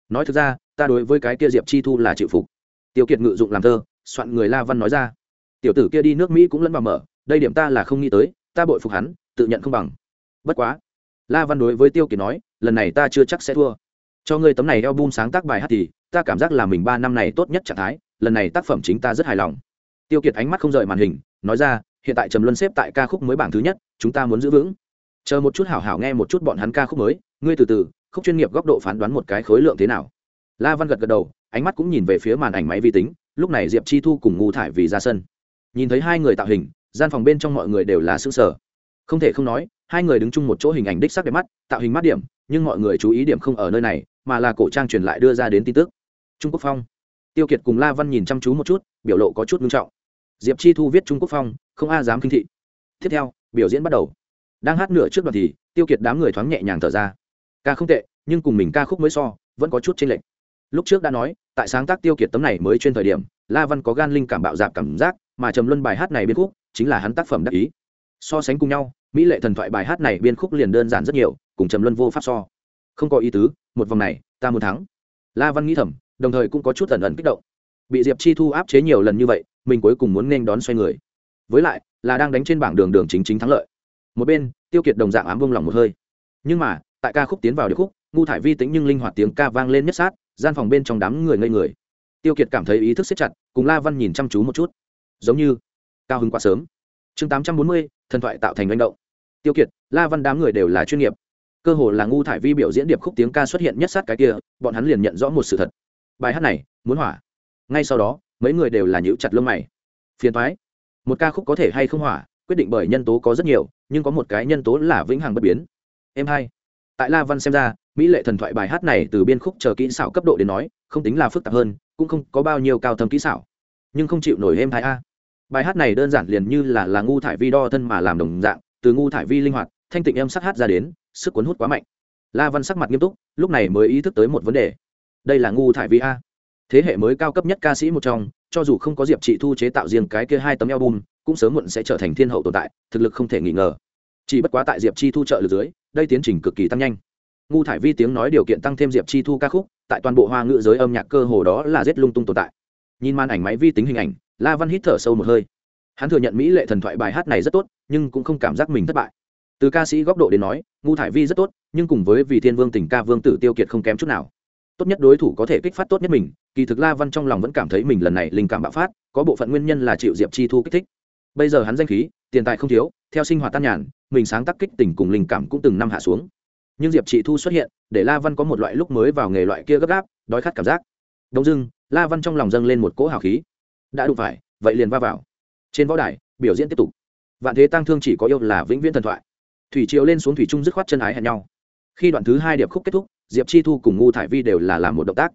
nói thực ra, ta đối với cái kia diệp chi thu là chịu phục. Tiêu kiệt ngự dụng làm thơ, soạn người la văn nói ra. Tiểu tử kia đi nước mỹ cũng lẫn vào mở, đây điểm ta là không nghĩ tới, ta bội phục hắn, tự nhận không bằng. Bất quá, la văn đối với tiêu kiệt nói, lần này ta chưa chắc sẽ thua. Cho ngươi tấm này eo bum sáng tác bài hát thì, ta cảm giác là mình ba năm này tốt nhất trạng thái, lần này tác phẩm chính ta rất hài lòng. Tiêu kiệt ánh mắt không rời màn hình, nói ra, hiện tại trầm luân xếp tại ca khúc mới bảng thứ nhất, chúng ta muốn giữ vững. Chờ một chút hảo hảo nghe một chút bọn hắn ca khúc mới, ngươi từ từ khúc chuyên nghiệp góc độ phán đoán một cái khối lượng thế nào? La văn gật gật đầu, ánh mắt cũng nhìn về phía màn ảnh máy vi tính, lúc này diệp chi thu cùng ngu thải vì ra sân. Nhìn thấy hai người tạo hình, gian phòng bên trong mọi người đều là xứ sở không thể không nói, hai người đứng chung một chỗ hình ảnh đích sắc đẹp mắt, tạo hình mắt điểm, nhưng mọi người chú ý điểm không ở nơi này, mà là cổ trang truyền lại đưa ra đến tin tức. Trung quốc phong. Tiêu kiệt cùng la văn nhìn chăm chú một chút, biểu lộ có chút nghiêm trọng. Diệp chi thu viết trung quốc phong, không a dám kinh thị. Tiếp theo, biểu diễn bắt đầu. Đang hát nửa trước đoạn thì, tiêu kiệt đám người thoáng nhẹ nhàng thở ra ca không tệ, nhưng cùng mình ca khúc mới so, vẫn có chút chênh lệch. Lúc trước đã nói, tại sáng tác tiêu kiệt tấm này mới chuyên thời điểm, la văn có gan linh cảm bạo dạp cảm giác, mà trầm luân bài hát này biên khúc, chính là hắn tác phẩm đắc ý. So sánh cùng nhau, mỹ lệ thần thoại bài hát này biên khúc liền đơn giản rất nhiều, cùng trầm luân vô pháp so. Không có ý tứ, một vòng này, ta muốn thắng. La văn nghĩ thầm, đồng thời cũng có chút ẩn ẩn kích động. Bị diệp chi thu áp chế nhiều lần như vậy, mình cuối cùng muốn nên đón xoay người. Với lại, là đang đánh trên bảng đường đường chính chính thắng lợi. Một bên, tiêu kiệt đồng dạng ám vông lòng một hơi. Nhưng mà tại ca khúc tiến vào điệp khúc, ngu thải vi tính nhưng linh hoạt tiếng ca vang lên nhất sát, gian phòng bên trong đám người ngây người. Tiêu kiệt cảm thấy ý thức xếp chặt, cùng la văn nhìn chăm chú một chút. Giống như, cao hứng quá sớm. Chương tám trăm bốn mươi, thần thoại tạo thành manh động. Tiêu kiệt, la văn đám người đều là chuyên nghiệp. Cơ hồ là ngu thải vi biểu diễn điệp khúc tiếng ca xuất hiện nhất sát cái kia, bọn hắn liền nhận rõ một sự thật. Bài hát này, muốn hỏa. Ngay sau đó, mấy người đều là nhữ chặt lông mày. Phiền thoái một ca khúc có thể hay không hỏa, quyết định bởi nhân tố có rất nhiều, nhưng có một cái nhân tố là vĩnh hằng bất biến. Em hai tại la văn xem ra, mỹ lệ thần thoại bài hát này từ biên khúc chờ kỹ xảo cấp độ đến nói, không tính là phức tạp hơn, cũng không có bao nhiêu cao thâm kỹ xảo. Nhưng không chịu nổi êm hai a. Bài hát này đơn giản liền như là là ngu thải vi đo thân mà làm đồng dạng, từ ngu thải vi linh hoạt, thanh tịnh em sắc hát ra đến, sức cuốn hút quá mạnh. La văn sắc mặt nghiêm túc, lúc này mới ý thức tới một vấn đề. Đây là ngu thải vi a. Thế hệ mới cao cấp nhất ca sĩ một trong, cho dù không có diệp trị thu chế tạo riêng cái kia hai tấm album, cũng sớm muộn sẽ trở thành thiên hậu tồn tại, thực lực không thể nghi ngờ chỉ bất quá tại diệp chi thu trợ lực dưới, đây tiến trình cực kỳ tăng nhanh. Ngu thải vi tiếng nói điều kiện tăng thêm diệp chi thu ca khúc, tại toàn bộ hoa ngữ giới âm nhạc cơ hồ đó là rét lung tung tồn tại. Nhìn màn ảnh máy vi tính hình ảnh, la văn hít thở sâu một hơi. Hắn thừa nhận mỹ lệ thần thoại bài hát này rất tốt, nhưng cũng không cảm giác mình thất bại. Từ ca sĩ góc độ đến nói, ngu thải vi rất tốt, nhưng cùng với vì thiên vương tình ca vương tử tiêu kiệt không kém chút nào. Tốt nhất đối thủ có thể kích phát tốt nhất mình, kỳ thực la văn trong lòng vẫn cảm thấy mình lần này linh cảm bạo phát, có bộ phận nguyên nhân là chịu diệp chi thu kích thích. Bây giờ hắn danh khí, tiền tài không thiếu, theo sinh hoạt tan nhàn mình sáng tác kích tình cùng linh cảm cũng từng năm hạ xuống. Nhưng diệp chị thu xuất hiện, để la văn có một loại lúc mới vào nghề loại kia gấp gáp, đói khát cảm giác. Đông dưng la văn trong lòng dâng lên một cỗ hào khí. Đã đụng phải, vậy liền va vào. Trên võ đài, biểu diễn tiếp tục. Vạn thế tăng thương chỉ có yêu là vĩnh viễn thần thoại. Thủy triều lên xuống thủy trung dứt khoát chân ái hẹn nhau. Khi đoạn thứ hai điệp khúc kết thúc, diệp chi thu cùng ngu thải vi đều là làm một động tác.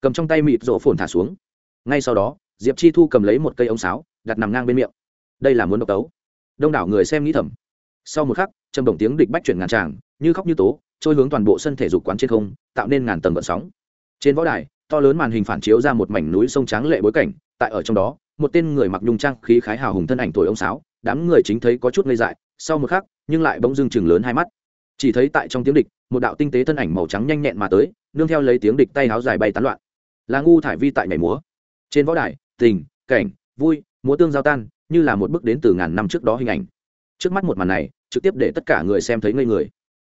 Cầm trong tay mịt rổ phồn thả xuống. Ngay sau đó, diệp chi thu cầm lấy một cây ống sáo, đặt nằm ngang bên miệng. Đây là muốn độc tấu. Đông đảo người xem nghĩ thầm sau một khắc, trầm đồng tiếng địch bách chuyển ngàn tràng, như khóc như tố, trôi hướng toàn bộ sân thể dục quán trên không, tạo nên ngàn tầng vận sóng. Trên võ đài, to lớn màn hình phản chiếu ra một mảnh núi sông tráng lệ bối cảnh, tại ở trong đó, một tên người mặc nhung trang khí khái hào hùng thân ảnh tuổi ông sáo, đám người chính thấy có chút ngây dại, sau một khắc, nhưng lại bỗng dưng chừng lớn hai mắt. Chỉ thấy tại trong tiếng địch, một đạo tinh tế thân ảnh màu trắng nhanh nhẹn mà tới, nương theo lấy tiếng địch tay áo dài bay tán loạn. Là ngu thải vi tại nhảy múa. Trên võ đài, tình, cảnh, vui, múa tương giao tan, như là một bước đến từ ngàn năm trước đó hình ảnh. Trước mắt một màn này trực tiếp để tất cả người xem thấy ngây người.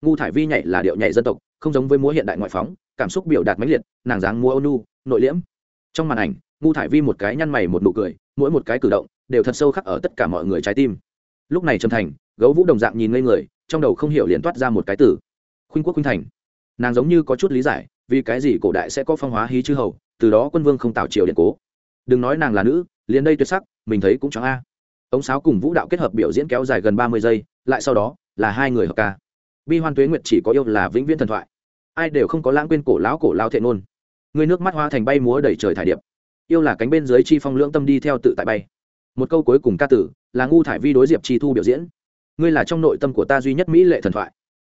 Ngu thải vi nhảy là điệu nhảy dân tộc, không giống với múa hiện đại ngoại phóng, cảm xúc biểu đạt mãnh liệt, nàng dáng múa ônu nội liễm. Trong màn ảnh, ngu thải vi một cái nhăn mày một nụ cười, mỗi một cái cử động đều thật sâu khắc ở tất cả mọi người trái tim. Lúc này trầm thành, gấu vũ đồng dạng nhìn ngây người, trong đầu không hiểu liền toát ra một cái từ. Khuynh quốc khuynh thành. Nàng giống như có chút lý giải, vì cái gì cổ đại sẽ có phong hóa hí chư hầu, từ đó quân vương không tạo triều điện cố. Đừng nói nàng là nữ, liền đây tuyệt sắc, mình thấy cũng chẳng a ống sáo cùng vũ đạo kết hợp biểu diễn kéo dài gần ba mươi giây, lại sau đó là hai người hợp ca. Bi hoan tuế nguyệt chỉ có yêu là vĩnh viễn thần thoại. Ai đều không có lãng quên cổ lão cổ lao thệ nôn người nước mắt hoa thành bay múa đầy trời thải điệp. Yêu là cánh bên dưới chi phong lưỡng tâm đi theo tự tại bay. Một câu cuối cùng ca tử, là ngu thải vi đối diệp chi thu biểu diễn. Ngươi là trong nội tâm của ta duy nhất mỹ lệ thần thoại.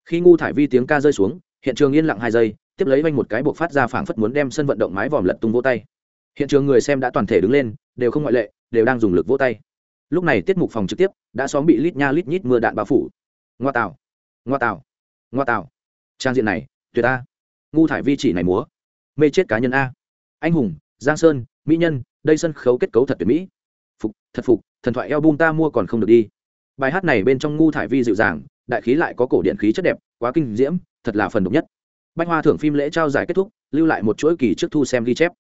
Khi ngu thải vi tiếng ca rơi xuống, hiện trường yên lặng hai giây, tiếp lấy vanh một cái buộc phát ra phảng phất muốn đem sân vận động mái vòm lật tung vỗ tay. Hiện trường người xem đã toàn thể đứng lên, đều không ngoại lệ, đều đang dùng lực vỗ tay lúc này tiết mục phòng trực tiếp đã xóm bị lít nha lít nhít mưa đạn bao phủ. Ngoa tạo ngoa tạo ngoa tạo trang diện này, tuyệt a. Ngu thải vi chỉ này múa. Mê chết cá nhân a. Anh hùng, giang sơn, mỹ nhân, đây sân khấu kết cấu thật tuyệt mỹ. Phục, thật phục, thần thoại eo bum ta mua còn không được đi. Bài hát này bên trong ngu thải vi dịu dàng, đại khí lại có cổ điện khí chất đẹp, quá kinh diễm, thật là phần độc nhất. Bách hoa thưởng phim lễ trao giải kết thúc, lưu lại một chuỗi kỳ trước thu xem ghi chép.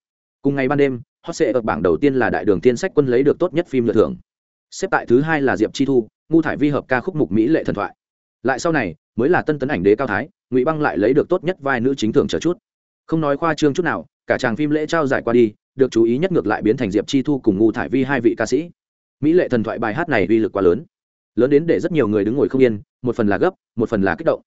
Cùng ngày ban đêm, hot sệ ở bảng đầu tiên là đại đường tiên sách quân lấy được tốt nhất phim lựa thưởng xếp tại thứ hai là diệp chi thu, ngu thải vi hợp ca khúc mục mỹ lệ thần thoại. Lại sau này, mới là tân tấn ảnh đế cao thái, ngụy băng lại lấy được tốt nhất vai nữ chính thường trở chút. Không nói khoa trương chút nào, cả chàng phim lễ trao giải qua đi, được chú ý nhất ngược lại biến thành diệp chi thu cùng ngu thải vi hai vị ca sĩ. Mỹ lệ thần thoại bài hát này uy lực quá lớn. Lớn đến để rất nhiều người đứng ngồi không yên, một phần là gấp, một phần là kích động.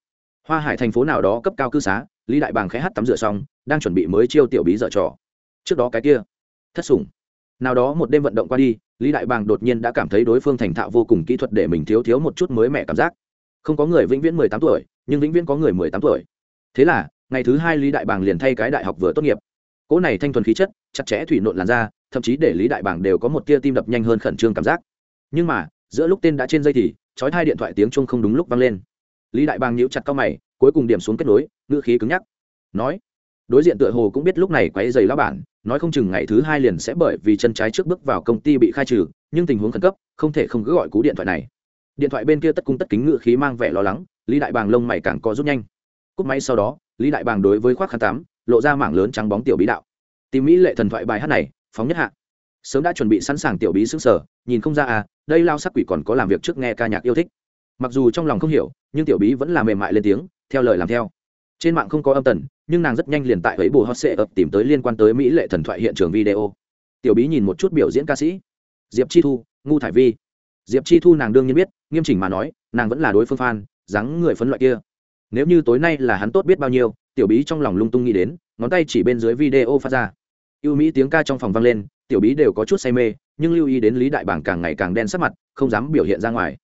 Hoa hải thành phố nào đó cấp cao cư xá, lý đại bàng khẽ hát tắm rửa xong, đang chuẩn bị mới chiêu tiểu bí dở trò. Trước đó cái kia, thất sủng. Nào đó một đêm vận động qua đi lý đại bàng đột nhiên đã cảm thấy đối phương thành thạo vô cùng kỹ thuật để mình thiếu thiếu một chút mới mẻ cảm giác. Không có người vĩnh viễn mười tám tuổi, nhưng vĩnh viễn có người mười tám tuổi. Thế là, ngày thứ hai lý đại bàng liền thay cái đại học vừa tốt nghiệp. Cỗ này thanh thuần khí chất, chặt chẽ thủy nộn làn da, thậm chí để lý đại bàng đều có một tia tim đập nhanh hơn khẩn trương cảm giác. Nhưng mà, giữa lúc tên đã trên dây thì trói hai điện thoại tiếng chuông không đúng lúc vang lên. Lý đại bàng nhíu chặt cao mày, cuối cùng điểm xuống kết nối, ngữ khí cứng nhắc. Nói, đối diện tựa hồ cũng biết lúc này quấy giày lao bản nói không chừng ngày thứ hai liền sẽ bởi vì chân trái trước bước vào công ty bị khai trừ, nhưng tình huống khẩn cấp, không thể không cứ gọi cú điện thoại này. Điện thoại bên kia tất cung tất kính ngự khí mang vẻ lo lắng, lý đại bàng lông mày càng co rút nhanh. Cúp máy sau đó, lý đại bàng đối với khoác khăn tám lộ ra mảng lớn trắng bóng tiểu bí đạo. Tìm mỹ lệ thần thoại bài hát này, phóng nhất hạ. Sớm đã chuẩn bị sẵn sàng tiểu bí xứng sở, nhìn không ra à đây lao sắc quỷ còn có làm việc trước nghe ca nhạc yêu thích. Mặc dù trong lòng không hiểu, nhưng tiểu bí vẫn là mềm mại lên tiếng, theo lời làm theo. Trên mạng không có âm tần nhưng nàng rất nhanh liền tại ấy bù hot sệ ập tìm tới liên quan tới mỹ lệ thần thoại hiện trường video. Tiểu bí nhìn một chút biểu diễn ca sĩ. Diệp chi thu, ngu thải vi. Diệp chi thu nàng đương nhiên biết, nghiêm chỉnh mà nói, nàng vẫn là đối phương phan dáng người phấn loại kia. Nếu như tối nay là hắn tốt biết bao nhiêu, tiểu bí trong lòng lung tung nghĩ đến, ngón tay chỉ bên dưới video phát ra. Ưu mỹ tiếng ca trong phòng vang lên, tiểu bí đều có chút say mê, nhưng lưu ý đến lý đại bảng càng ngày càng đen sắc mặt, không dám biểu hiện ra ngoài.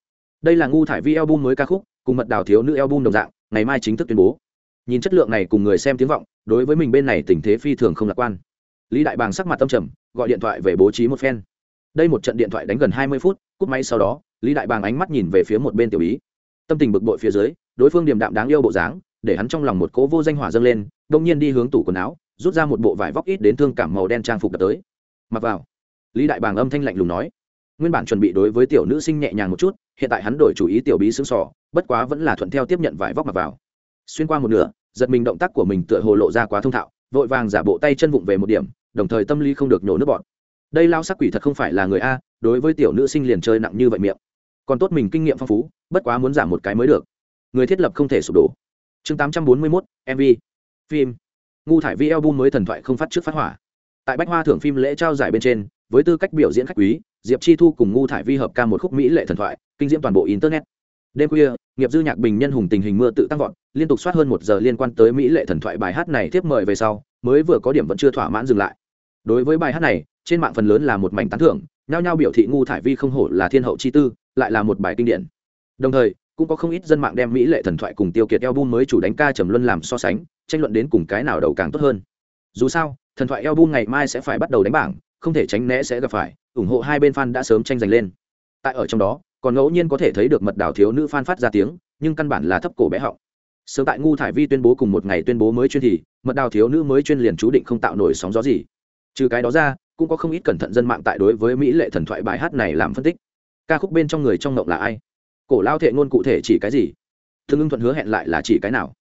Đây là ngu thải vi album mới ca khúc, cùng mật đào thiếu nữ album đồng dạng, ngày mai chính thức tuyên bố nhìn chất lượng này cùng người xem tiếng vọng, đối với mình bên này tình thế phi thường không lạc quan. Lý đại bàng sắc mặt tâm trầm, gọi điện thoại về bố trí một phen. Đây một trận điện thoại đánh gần hai mươi phút, cúp máy sau đó, lý đại bàng ánh mắt nhìn về phía một bên tiểu ý. Tâm tình bực bội phía dưới, đối phương điềm đạm đáng yêu bộ dáng, để hắn trong lòng một cố vô danh hỏa dâng lên, đông nhiên đi hướng tủ quần áo, rút ra một bộ vải vóc ít đến thương cảm màu đen trang phục đập tới. Mặc vào. Lý đại bàng âm thanh lạnh lùng nói. Nguyên bản chuẩn bị đối với tiểu nữ sinh nhẹ nhàng một chút, hiện tại hắn đổi chủ ý tiểu bí xứng sỏ bất quá vẫn là thuận theo tiếp nhận vải vóc mặc vào xuyên qua một nửa, giật mình động tác của mình tựa hồ lộ ra quá thông thạo, vội vàng giả bộ tay chân vụng về một điểm, đồng thời tâm lý không được nhổ nước bọn đây lao sắc quỷ thật không phải là người a, đối với tiểu nữ sinh liền chơi nặng như vậy miệng. Còn tốt mình kinh nghiệm phong phú, bất quá muốn giảm một cái mới được. Người thiết lập không thể sụp đổ. Chương tám trăm bốn mươi mốt mv phim. Ngu thải vi album mới thần thoại không phát trước phát hỏa. Tại bách hoa thưởng phim lễ trao giải bên trên, với tư cách biểu diễn khách quý, diệp chi thu cùng ngu thải vi hợp ca một khúc mỹ lệ thần thoại, kinh diễm toàn bộ internet đêm khuya, nghiệp dư nhạc bình nhân hùng tình hình mưa tự tăng vọt, liên tục soát hơn một giờ liên quan tới mỹ lệ thần thoại bài hát này tiếp mời về sau, mới vừa có điểm vẫn chưa thỏa mãn dừng lại. Đối với bài hát này, trên mạng phần lớn là một mảnh tán thưởng, nhao nhao biểu thị ngu thải vi không hổ là thiên hậu chi tư, lại là một bài kinh điển. Đồng thời, cũng có không ít dân mạng đem mỹ lệ thần thoại cùng tiêu kiệt album mới chủ đánh ca trầm luân làm so sánh, tranh luận đến cùng cái nào đầu càng tốt hơn. Dù sao, thần thoại album ngày mai sẽ phải bắt đầu đánh bảng, không thể tránh né sẽ gặp phải, ủng hộ hai bên fan đã sớm tranh giành lên. Tại ở trong đó còn ngẫu nhiên có thể thấy được mật đảo thiếu nữ phan phát ra tiếng, nhưng căn bản là thấp cổ bé họng. Sớm tại ngu thải vi tuyên bố cùng một ngày tuyên bố mới chuyên thì, mật đào thiếu nữ mới chuyên liền chú định không tạo nổi sóng gió gì. Trừ cái đó ra, cũng có không ít cẩn thận dân mạng tại đối với mỹ lệ thần thoại bài hát này làm phân tích. Ca khúc bên trong người trong ngộng là ai? Cổ lao thệ ngôn cụ thể chỉ cái gì? Thương ưng thuận hứa hẹn lại là chỉ cái nào?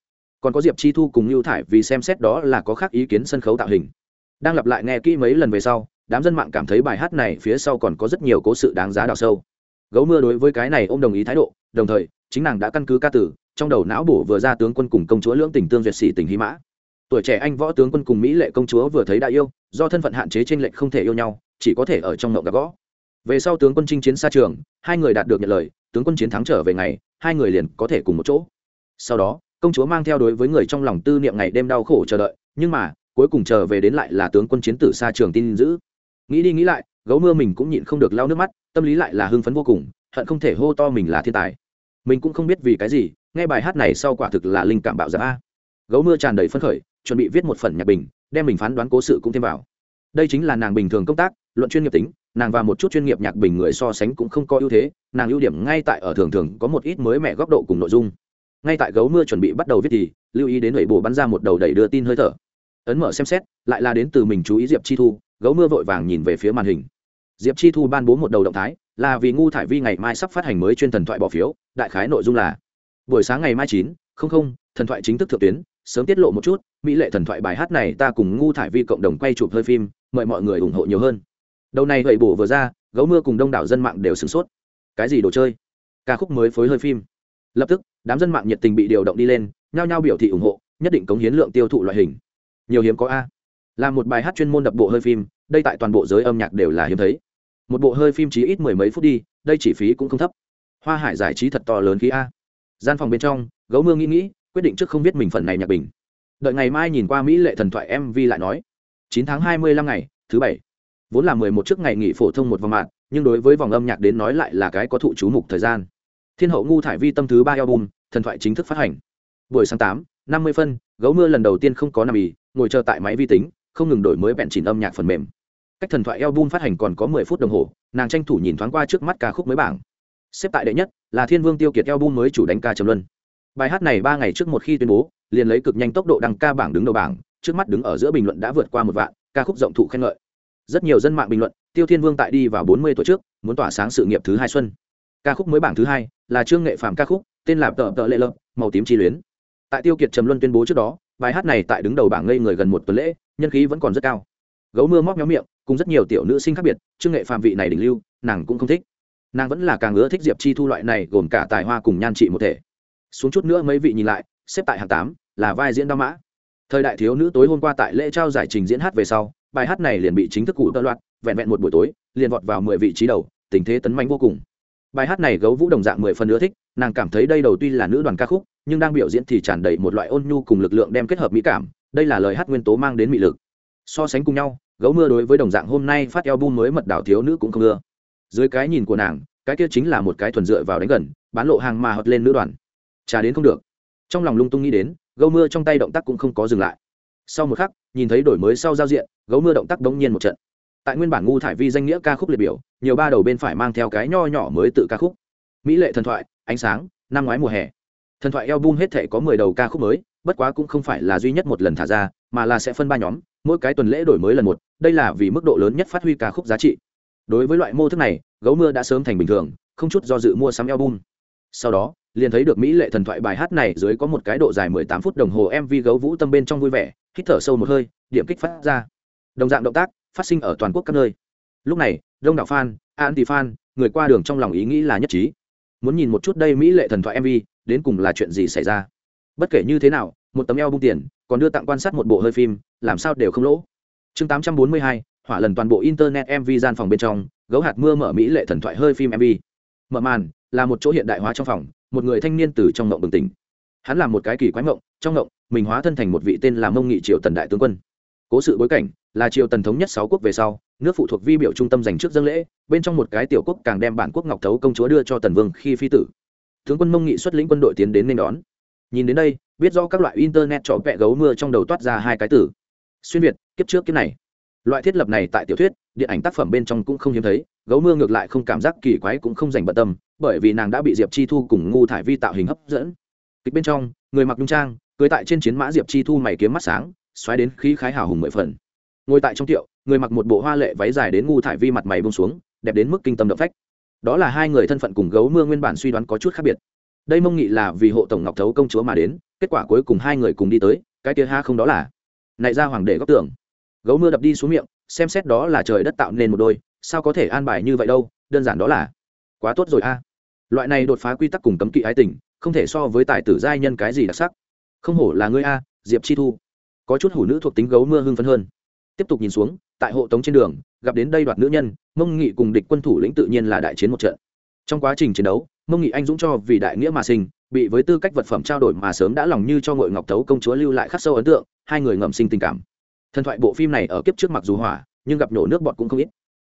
Còn có diệp chi thu cùng lưu thải vì xem xét đó là có khác ý kiến sân khấu tạo hình. Đang lặp lại nghe kỹ mấy lần về sau, đám dân mạng cảm thấy bài hát này phía sau còn có rất nhiều cố sự đáng giá đào sâu gấu mưa đối với cái này ô m đồng ý thái độ, đồng thời, chính nàng đã căn cứ ca tử, trong đầu não bổ vừa ra tướng quân cùng công chúa lưỡng tình tương duyệt sĩ tình hí mã. Tuổi trẻ anh võ tướng quân cùng mỹ lệ công chúa vừa thấy đã yêu, do thân phận hạn chế trên lệnh không thể yêu nhau, chỉ có thể ở trong ngậu gặp gõ. Về sau tướng quân chinh chiến xa trường, hai người đạt được nhận lời, tướng quân chiến thắng trở về ngày, hai người liền có thể cùng một chỗ. Sau đó, công chúa mang theo đối với người trong lòng tư niệm ngày đêm đau khổ chờ đợi, nhưng mà, cuối cùng trở về đến lại là tướng quân chiến tử xa trường tin giữ. Nghĩ đi nghĩ lại, gấu mưa mình cũng nhịn không được lau nước mắt tâm lý lại là hưng phấn vô cùng, hận không thể hô to mình là thiên tài. Mình cũng không biết vì cái gì, nghe bài hát này sau quả thực là linh cảm bạo giả a gấu mưa tràn đầy phấn khởi, chuẩn bị viết một phần nhạc bình, đem mình phán đoán cố sự cũng thêm vào. Đây chính là nàng bình thường công tác, luận chuyên nghiệp tính, nàng và một chút chuyên nghiệp nhạc bình người so sánh cũng không có ưu thế, nàng ưu điểm ngay tại ở thường thường có một ít mới mẻ góc độ cùng nội dung. Ngay tại gấu mưa chuẩn bị bắt đầu viết thì, lưu ý đến lẩy bồ bắn ra một đầu đẩy đưa tin hơi thở. Ấn mở xem xét, lại là đến từ mình chú ý diệp chi thu, gấu mưa vội vàng nhìn về phía màn hình diệp chi thu ban bố một đầu động thái, là vì ngu thải vi ngày mai sắp phát hành mới chuyên thần thoại bỏ phiếu, đại khái nội dung là, buổi sáng ngày mai chín, không không, thần thoại chính thức thượng tuyến, sớm tiết lộ một chút, mỹ lệ thần thoại bài hát này ta cùng ngu thải vi cộng đồng quay chụp hơi phim, mời mọi người ủng hộ nhiều hơn. Đầu này gậy bổ vừa ra, gấu mưa cùng đông đảo dân mạng đều sửng sốt. Cái gì đồ chơi? Ca khúc mới phối hơi phim. Lập tức, đám dân mạng nhiệt tình bị điều động đi lên, nhao nhao biểu thị ủng hộ, nhất định cống hiến lượng tiêu thụ loại hình. Nhiều hiếm có a. Là một bài hát chuyên môn đập bộ hơi phim, đây tại toàn bộ giới âm nhạc đều là hiếm thấy một bộ hơi phim chỉ ít mười mấy phút đi, đây chi phí cũng không thấp. Hoa hải giải trí thật to lớn khí a. Gian phòng bên trong, gấu mưa nghĩ nghĩ, quyết định trước không biết mình phần này nhạc bình. Đợi ngày mai nhìn qua mỹ lệ thần thoại mv lại nói, chín tháng hai mươi lăm ngày, thứ bảy. Vốn là mười một trước ngày nghỉ phổ thông một vòng mạng, nhưng đối với vòng âm nhạc đến nói lại là cái có thụ chú mục thời gian. Thiên hậu ngu thải vi tâm thứ ba album, thần thoại chính thức phát hành. Buổi sáng tám, năm mươi phân, gấu mưa lần đầu tiên không có nằm ì, ngồi chờ tại máy vi tính, không ngừng đổi mới bẹn chỉnh âm nhạc phần mềm cách thần thoại album phát hành còn có mười phút đồng hồ, nàng tranh thủ nhìn thoáng qua trước mắt ca khúc mới bảng. Xếp tại đệ nhất là thiên vương tiêu kiệt album mới chủ đánh ca trầm luân. Bài hát này ba ngày trước một khi tuyên bố, liền lấy cực nhanh tốc độ đăng ca bảng đứng đầu bảng, trước mắt đứng ở giữa bình luận đã vượt qua một vạn, ca khúc rộng thụ khen ngợi. Rất nhiều dân mạng bình luận, tiêu thiên vương tại đi vào bốn mươi tuổi trước, muốn tỏa sáng sự nghiệp thứ hai xuân. Ca khúc mới bảng thứ hai là trương nghệ phạm ca khúc, tên là tờ tờ lệ lợm, màu tím chi luyến. Tại tiêu kiệt trầm luân tuyên bố trước đó, bài hát này tại đứng đầu bảng ngây người gần một tuần lễ, nhân khí vẫn còn rất cao. Gấu mưa móc nhóm miệng cùng rất nhiều tiểu nữ sinh khác biệt trương nghệ phạm vị này đỉnh lưu, nàng cũng không thích. Nàng vẫn là càng ưa thích diệp chi thu loại này gồm cả tài hoa cùng nhan trị một thể. Xuống chút nữa mấy vị nhìn lại, xếp tại hạng tám, là vai diễn đao mã. Thời đại thiếu nữ tối hôm qua tại lễ trao giải trình diễn hát về sau, bài hát này liền bị chính thức cụ tơ loạt vẹn vẹn một buổi tối, liền vọt vào mười vị trí đầu, tình thế tấn mạnh vô cùng. Bài hát này gấu vũ đồng dạng mười phần ưa thích, nàng cảm thấy đây đầu tuy là nữ đoàn ca khúc, nhưng đang biểu diễn thì tràn đầy một loại ôn nhu cùng lực lượng đem kết hợp mỹ cảm, đây là lời hát nguyên tố mang đến mị lực. So sánh cùng nhau gấu mưa đối với đồng dạng hôm nay phát eo album mới mật đảo thiếu nữ cũng không ưa. Dưới cái nhìn của nàng, cái kia chính là một cái thuần dựa vào đánh gần, bán lộ hàng mà hất lên nữ đoàn. Trà đến không được. Trong lòng lung tung nghĩ đến, gấu mưa trong tay động tác cũng không có dừng lại. Sau một khắc, nhìn thấy đổi mới sau giao diện, gấu mưa động tác đống nhiên một trận. Tại nguyên bản ngu thải vi danh nghĩa ca khúc liệt biểu, nhiều ba đầu bên phải mang theo cái nho nhỏ mới tự ca khúc. Mỹ lệ thần thoại, ánh sáng, năm ngoái mùa hè. Thần thoại album hết thể có mười đầu ca khúc mới, bất quá cũng không phải là duy nhất một lần thả ra, mà là sẽ phân ba nhóm mỗi cái tuần lễ đổi mới lần một, đây là vì mức độ lớn nhất phát huy ca khúc giá trị. Đối với loại mô thức này, gấu mưa đã sớm thành bình thường, không chút do dự mua sắm album. Sau đó, liền thấy được mỹ lệ thần thoại bài hát này dưới có một cái độ dài mười tám phút đồng hồ mv gấu vũ tâm bên trong vui vẻ, hít thở sâu một hơi, điểm kích phát ra. Đồng dạng động tác, phát sinh ở toàn quốc các nơi. Lúc này, đông đảo fan, anti fan, người qua đường trong lòng ý nghĩ là nhất trí. Muốn nhìn một chút đây mỹ lệ thần thoại mv đến cùng là chuyện gì xảy ra? Bất kể như thế nào một tấm eo bung tiền, còn đưa tặng quan sát một bộ hơi phim, làm sao đều không lỗ. Chương tám trăm bốn mươi hai, hỏa lần toàn bộ internet mv gian phòng bên trong, gấu hạt mưa mở mỹ lệ thần thoại hơi phim mv mở màn, là một chỗ hiện đại hóa trong phòng, một người thanh niên từ trong ngộng bừng tỉnh. Hắn là một cái kỳ quái ngộng, trong ngộng, mình hóa thân thành một vị tên là mông nghị triều tần đại tướng quân. Cố sự bối cảnh, là triều tần thống nhất sáu quốc về sau, nước phụ thuộc vi biểu trung tâm dành trước dân lễ, bên trong một cái tiểu quốc càng đem bản quốc ngọc thấu công chúa đưa cho tần vương khi phi tử. Tướng quân mông nghị xuất lĩnh quân đội tiến đến nên đón nhìn đến đây, biết do các loại internet trọ vẹ gấu mưa trong đầu toát ra hai cái tử xuyên việt, kiếp trước kiếp này. Loại thiết lập này tại tiểu thuyết, điện ảnh tác phẩm bên trong cũng không hiếm thấy, gấu mưa ngược lại không cảm giác kỳ quái cũng không dành bận tâm, bởi vì nàng đã bị diệp chi thu cùng ngu thải vi tạo hình hấp dẫn. Kịch bên trong, người mặc nhung trang, cưới tại trên chiến mã diệp chi thu mày kiếm mắt sáng, xoáy đến khí khái hào hùng mười phần. Ngồi tại trong tiệu, người mặc một bộ hoa lệ váy dài đến ngu thải vi mặt mày bông xuống, đẹp đến mức kinh tâm động phách. Đó là hai người thân phận cùng gấu mưa nguyên bản suy đoán có chút khác biệt đây mông nghị là vì hộ tổng ngọc thấu công chúa mà đến, kết quả cuối cùng hai người cùng đi tới, cái kia ha không đó là. Nại ra hoàng đệ góc tưởng. Gấu mưa đập đi xuống miệng, xem xét đó là trời đất tạo nên một đôi, sao có thể an bài như vậy đâu, đơn giản đó là. Quá tốt rồi a. Loại này đột phá quy tắc cùng cấm kỵ ái tình, không thể so với tài tử giai nhân cái gì đặc sắc. Không hổ là ngươi a, diệp chi thu. Có chút hủ nữ thuộc tính gấu mưa hưng phấn hơn. Tiếp tục nhìn xuống, tại hộ tống trên đường, gặp đến đây đoạt nữ nhân, mông nghị cùng địch quân thủ lĩnh tự nhiên là đại chiến một trận. Trong quá trình chiến đấu mông nghị anh dũng cho vì đại nghĩa mà sinh, bị với tư cách vật phẩm trao đổi mà sớm đã lòng như cho ngội ngọc tấu công chúa lưu lại khắc sâu ấn tượng, hai người ngậm sinh tình cảm. Thần thoại bộ phim này ở kiếp trước mặc dù hỏa, nhưng gặp nổ nước bọt cũng không ít.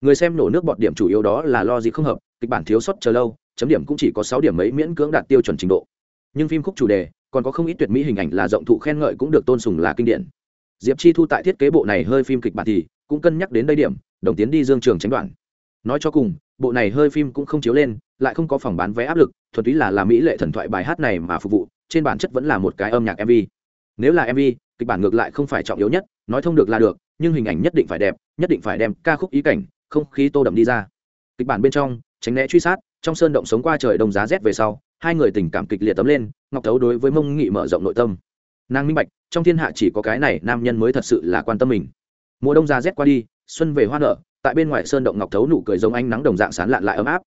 Người xem nổ nước bọt điểm chủ yếu đó là lo gì không hợp, kịch bản thiếu sót chờ lâu, chấm điểm cũng chỉ có sáu điểm mấy miễn cưỡng đạt tiêu chuẩn trình độ. Nhưng phim khúc chủ đề, còn có không ít tuyệt mỹ hình ảnh là rộng thụ khen ngợi cũng được tôn sùng là kinh điển. Diệp chi thu tại thiết kế bộ này hơi phim kịch bản thì cũng cân nhắc đến đây điểm, đồng tiến đi dương trường tránh đoạn. Nói cho cùng bộ này hơi phim cũng không chiếu lên, lại không có phòng bán vé áp lực, thuần túy là làm mỹ lệ thần thoại bài hát này mà phục vụ, trên bản chất vẫn là một cái âm nhạc mv nếu là mv kịch bản ngược lại không phải trọng yếu nhất, nói thông được là được, nhưng hình ảnh nhất định phải đẹp, nhất định phải đem ca khúc ý cảnh, không khí tô đậm đi ra. Kịch bản bên trong, tránh né truy sát, trong sơn động sống qua trời đông giá rét về sau, hai người tình cảm kịch liệt tấm lên, ngọc thấu đối với mông nghị mở rộng nội tâm. Nàng minh bạch, trong thiên hạ chỉ có cái này nam nhân mới thật sự là quan tâm mình. Mùa đông giá rét qua đi, xuân về hoa nở tại bên ngoài sơn động ngọc thấu nụ cười giống ánh nắng đồng dạng sán lạn lại ấm áp.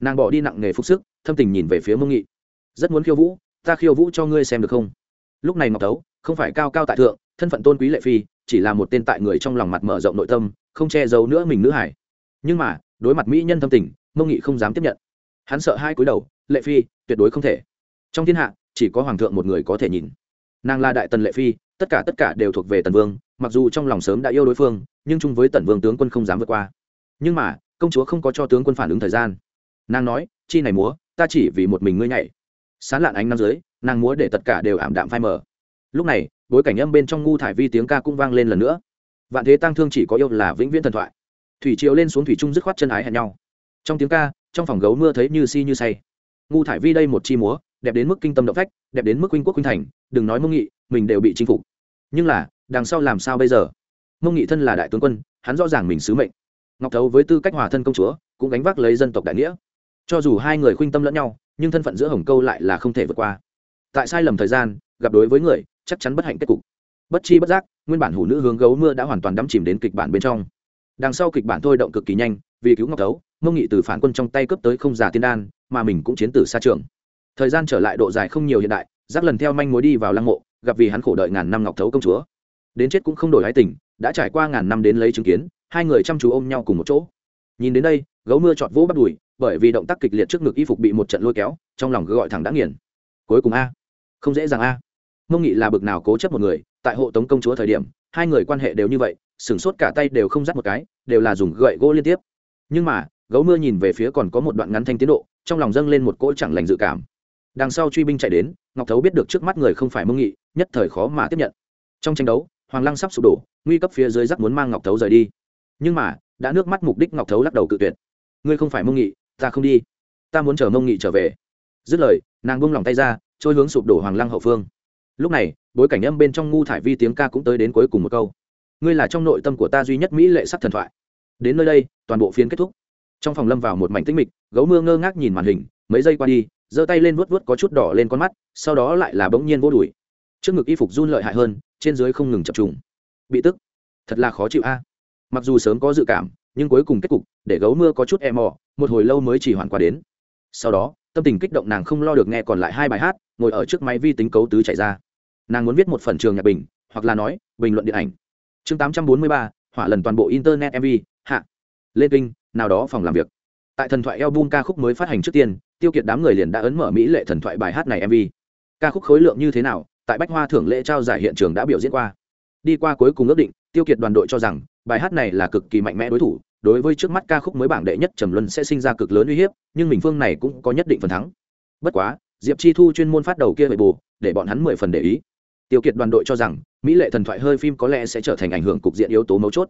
Nàng bỏ đi nặng nghề phục sức, thâm tình nhìn về phía mông nghị. Rất muốn khiêu vũ, ta khiêu vũ cho ngươi xem được không? Lúc này ngọc thấu không phải cao cao tại thượng, thân phận tôn quý lệ phi, chỉ là một tên tại người trong lòng mặt mở rộng nội tâm, không che giấu nữa mình nữ hải. Nhưng mà, đối mặt mỹ nhân thâm tình, mông nghị không dám tiếp nhận. Hắn sợ hai cúi đầu, lệ phi, tuyệt đối không thể. Trong thiên hạ, chỉ có hoàng thượng một người có thể nhìn. Nàng là đại tần lệ phi, tất cả tất cả đều thuộc về tần vương mặc dù trong lòng sớm đã yêu đối phương, nhưng chung với tần vương tướng quân không dám vượt qua. Nhưng mà, công chúa không có cho tướng quân phản ứng thời gian. Nàng nói, chi này múa, ta chỉ vì một mình ngươi nhảy. Sán lạn ánh nam dưới, nàng múa để tất cả đều ảm đạm phai mờ. Lúc này, bối cảnh âm bên trong ngu thải vi tiếng ca cũng vang lên lần nữa. Vạn thế tăng thương chỉ có yêu là vĩnh viễn thần thoại. Thủy triều lên xuống thủy trung dứt khoát chân ái hẹn nhau. Trong tiếng ca, trong phòng gấu mưa thấy như si như say. Ngu thải vi đây một chi múa, đẹp đến mức kinh tâm động phách, đẹp đến mức huynh quốc huynh thành, đừng nói mông nghị, mình đều bị chinh phục. Nhưng là đằng sau làm sao bây giờ? Mông nghị thân là đại tướng quân, hắn rõ ràng mình sứ mệnh. Ngọc thấu với tư cách hòa thân công chúa, cũng gánh vác lấy dân tộc đại nghĩa. Cho dù hai người khuynh tâm lẫn nhau, nhưng thân phận giữa hồng câu lại là không thể vượt qua. Tại sai lầm thời gian, gặp đối với người, chắc chắn bất hạnh kết cục. Bất chi bất giác, nguyên bản hủ nữ hướng gấu mưa đã hoàn toàn đắm chìm đến kịch bản bên trong. Đằng sau kịch bản thôi động cực kỳ nhanh, vì cứu ngọc thấu, mông nghị từ phản quân trong tay cướp tới không giả tiên đan, mà mình cũng chiến tử xa trường. Thời gian trở lại độ dài không nhiều hiện đại giác lần theo manh mối đi vào lăng mộ, gặp vì hắn khổ đợi ngàn năm ngọc thấu công chúa đến chết cũng không đổi hái tình, đã trải qua ngàn năm đến lấy chứng kiến, hai người chăm chú ôm nhau cùng một chỗ. Nhìn đến đây, gấu mưa chọt vỗ bắt đùi, bởi vì động tác kịch liệt trước ngực y phục bị một trận lôi kéo, trong lòng cứ gọi thẳng đã nghiền. Cuối cùng a. Không dễ dàng a. Mông nghị là bực nào cố chấp một người, tại hộ tống công chúa thời điểm, hai người quan hệ đều như vậy, sửng sốt cả tay đều không dắt một cái, đều là dùng gậy gỗ liên tiếp. Nhưng mà, gấu mưa nhìn về phía còn có một đoạn ngắn thanh tiến độ, trong lòng dâng lên một cỗ chẳng lành dự cảm. Đằng sau truy binh chạy đến, ngọc thấu biết được trước mắt người không phải mông nghị, nhất thời khó mà tiếp nhận. Trong tranh đấu hoàng lăng sắp sụp đổ, nguy cấp phía dưới rắc muốn mang ngọc thấu rời đi. Nhưng mà, đã nước mắt mục đích ngọc thấu lắc đầu cự tuyệt. Ngươi không phải mông nghị, ta không đi. Ta muốn chờ mông nghị trở về. Dứt lời, nàng bung lòng tay ra, trôi hướng sụp đổ hoàng lăng hậu phương. Lúc này, bối cảnh âm bên trong ngu thải vi tiếng ca cũng tới đến cuối cùng một câu. Ngươi là trong nội tâm của ta duy nhất mỹ lệ sắc thần thoại. Đến nơi đây, toàn bộ phiên kết thúc. Trong phòng lâm vào một mảnh tĩnh mịch, gấu mưa ngơ ngác nhìn màn hình, mấy giây qua đi, giơ tay lên vuốt vuốt có chút đỏ lên con mắt, sau đó lại là bỗng nhiên vô đùi trước ngực y phục run lợi hại hơn trên dưới không ngừng chập trùng bị tức thật là khó chịu a mặc dù sớm có dự cảm nhưng cuối cùng kết cục để gấu mưa có chút e mò một hồi lâu mới chỉ hoàn qua đến sau đó tâm tình kích động nàng không lo được nghe còn lại hai bài hát ngồi ở trước máy vi tính cấu tứ chạy ra nàng muốn viết một phần trường nhạc bình hoặc là nói bình luận điện ảnh chương tám trăm bốn mươi ba hỏa lần toàn bộ internet mv hạ. Lên kinh, nào đó phòng làm việc. Tại thần thoại album ca khúc mới phát hành trước tiên, tiêu kiệt đám người liền đã ấn mở mỹ lệ thần thoại bài hát này mv ca khúc khối lượng như thế nào tại bách hoa thưởng lễ trao giải hiện trường đã biểu diễn qua. Đi qua cuối cùng ước định, tiêu kiệt đoàn đội cho rằng, bài hát này là cực kỳ mạnh mẽ đối thủ, đối với trước mắt ca khúc mới bảng đệ nhất trầm luân sẽ sinh ra cực lớn uy hiếp, nhưng mình phương này cũng có nhất định phần thắng. Bất quá, diệp chi thu chuyên môn phát đầu kia về bù, để bọn hắn mười phần để ý. Tiêu kiệt đoàn đội cho rằng, mỹ lệ thần thoại hơi phim có lẽ sẽ trở thành ảnh hưởng cục diện yếu tố mấu chốt.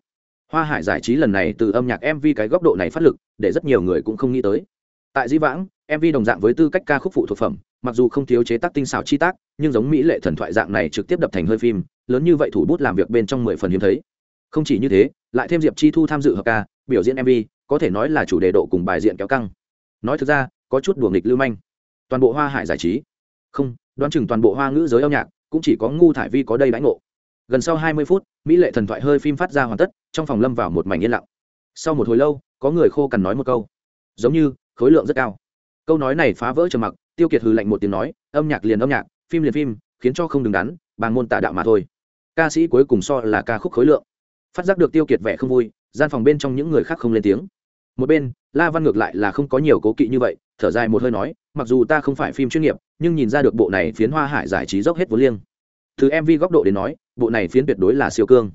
Hoa hải giải trí lần này từ âm nhạc mv cái góc độ này phát lực, để rất nhiều người cũng không nghĩ tới. Tại di vãng mv đồng dạng với tư cách ca khúc phụ thuộc phẩm mặc dù không thiếu chế tác tinh xảo chi tác, nhưng giống mỹ lệ thần thoại dạng này trực tiếp đập thành hơi phim, lớn như vậy thủ bút làm việc bên trong mười phần hiếm thấy. Không chỉ như thế, lại thêm diệp chi thu tham dự hợp ca, biểu diễn mv có thể nói là chủ đề độ cùng bài diện kéo căng. Nói thực ra, có chút đùa nghịch lưu manh. Toàn bộ hoa hải giải trí. Không, đoán chừng toàn bộ hoa ngữ giới âm nhạc cũng chỉ có ngu thải vi có đây đánh ngộ. Gần sau hai mươi phút, mỹ lệ thần thoại hơi phim phát ra hoàn tất, trong phòng lâm vào một mảnh yên lặng. Sau một hồi lâu, có người khô cằn nói một câu. Giống như, khối lượng rất cao. Câu nói này phá vỡ trầm mặc tiêu kiệt hừ lạnh một tiếng nói, âm nhạc liền âm nhạc, phim liền phim, khiến cho không đứng đắn bằng môn tà đạo mà thôi. Ca sĩ cuối cùng so là ca khúc khối lượng. Phát giác được tiêu kiệt vẻ không vui, gian phòng bên trong những người khác không lên tiếng. Một bên, la văn ngược lại là không có nhiều cố kỵ như vậy, thở dài một hơi nói, mặc dù ta không phải phim chuyên nghiệp, nhưng nhìn ra được bộ này phiến hoa hải giải trí dốc hết vốn liêng. Từ mv góc độ đến nói, bộ này phiến tuyệt đối là siêu cương.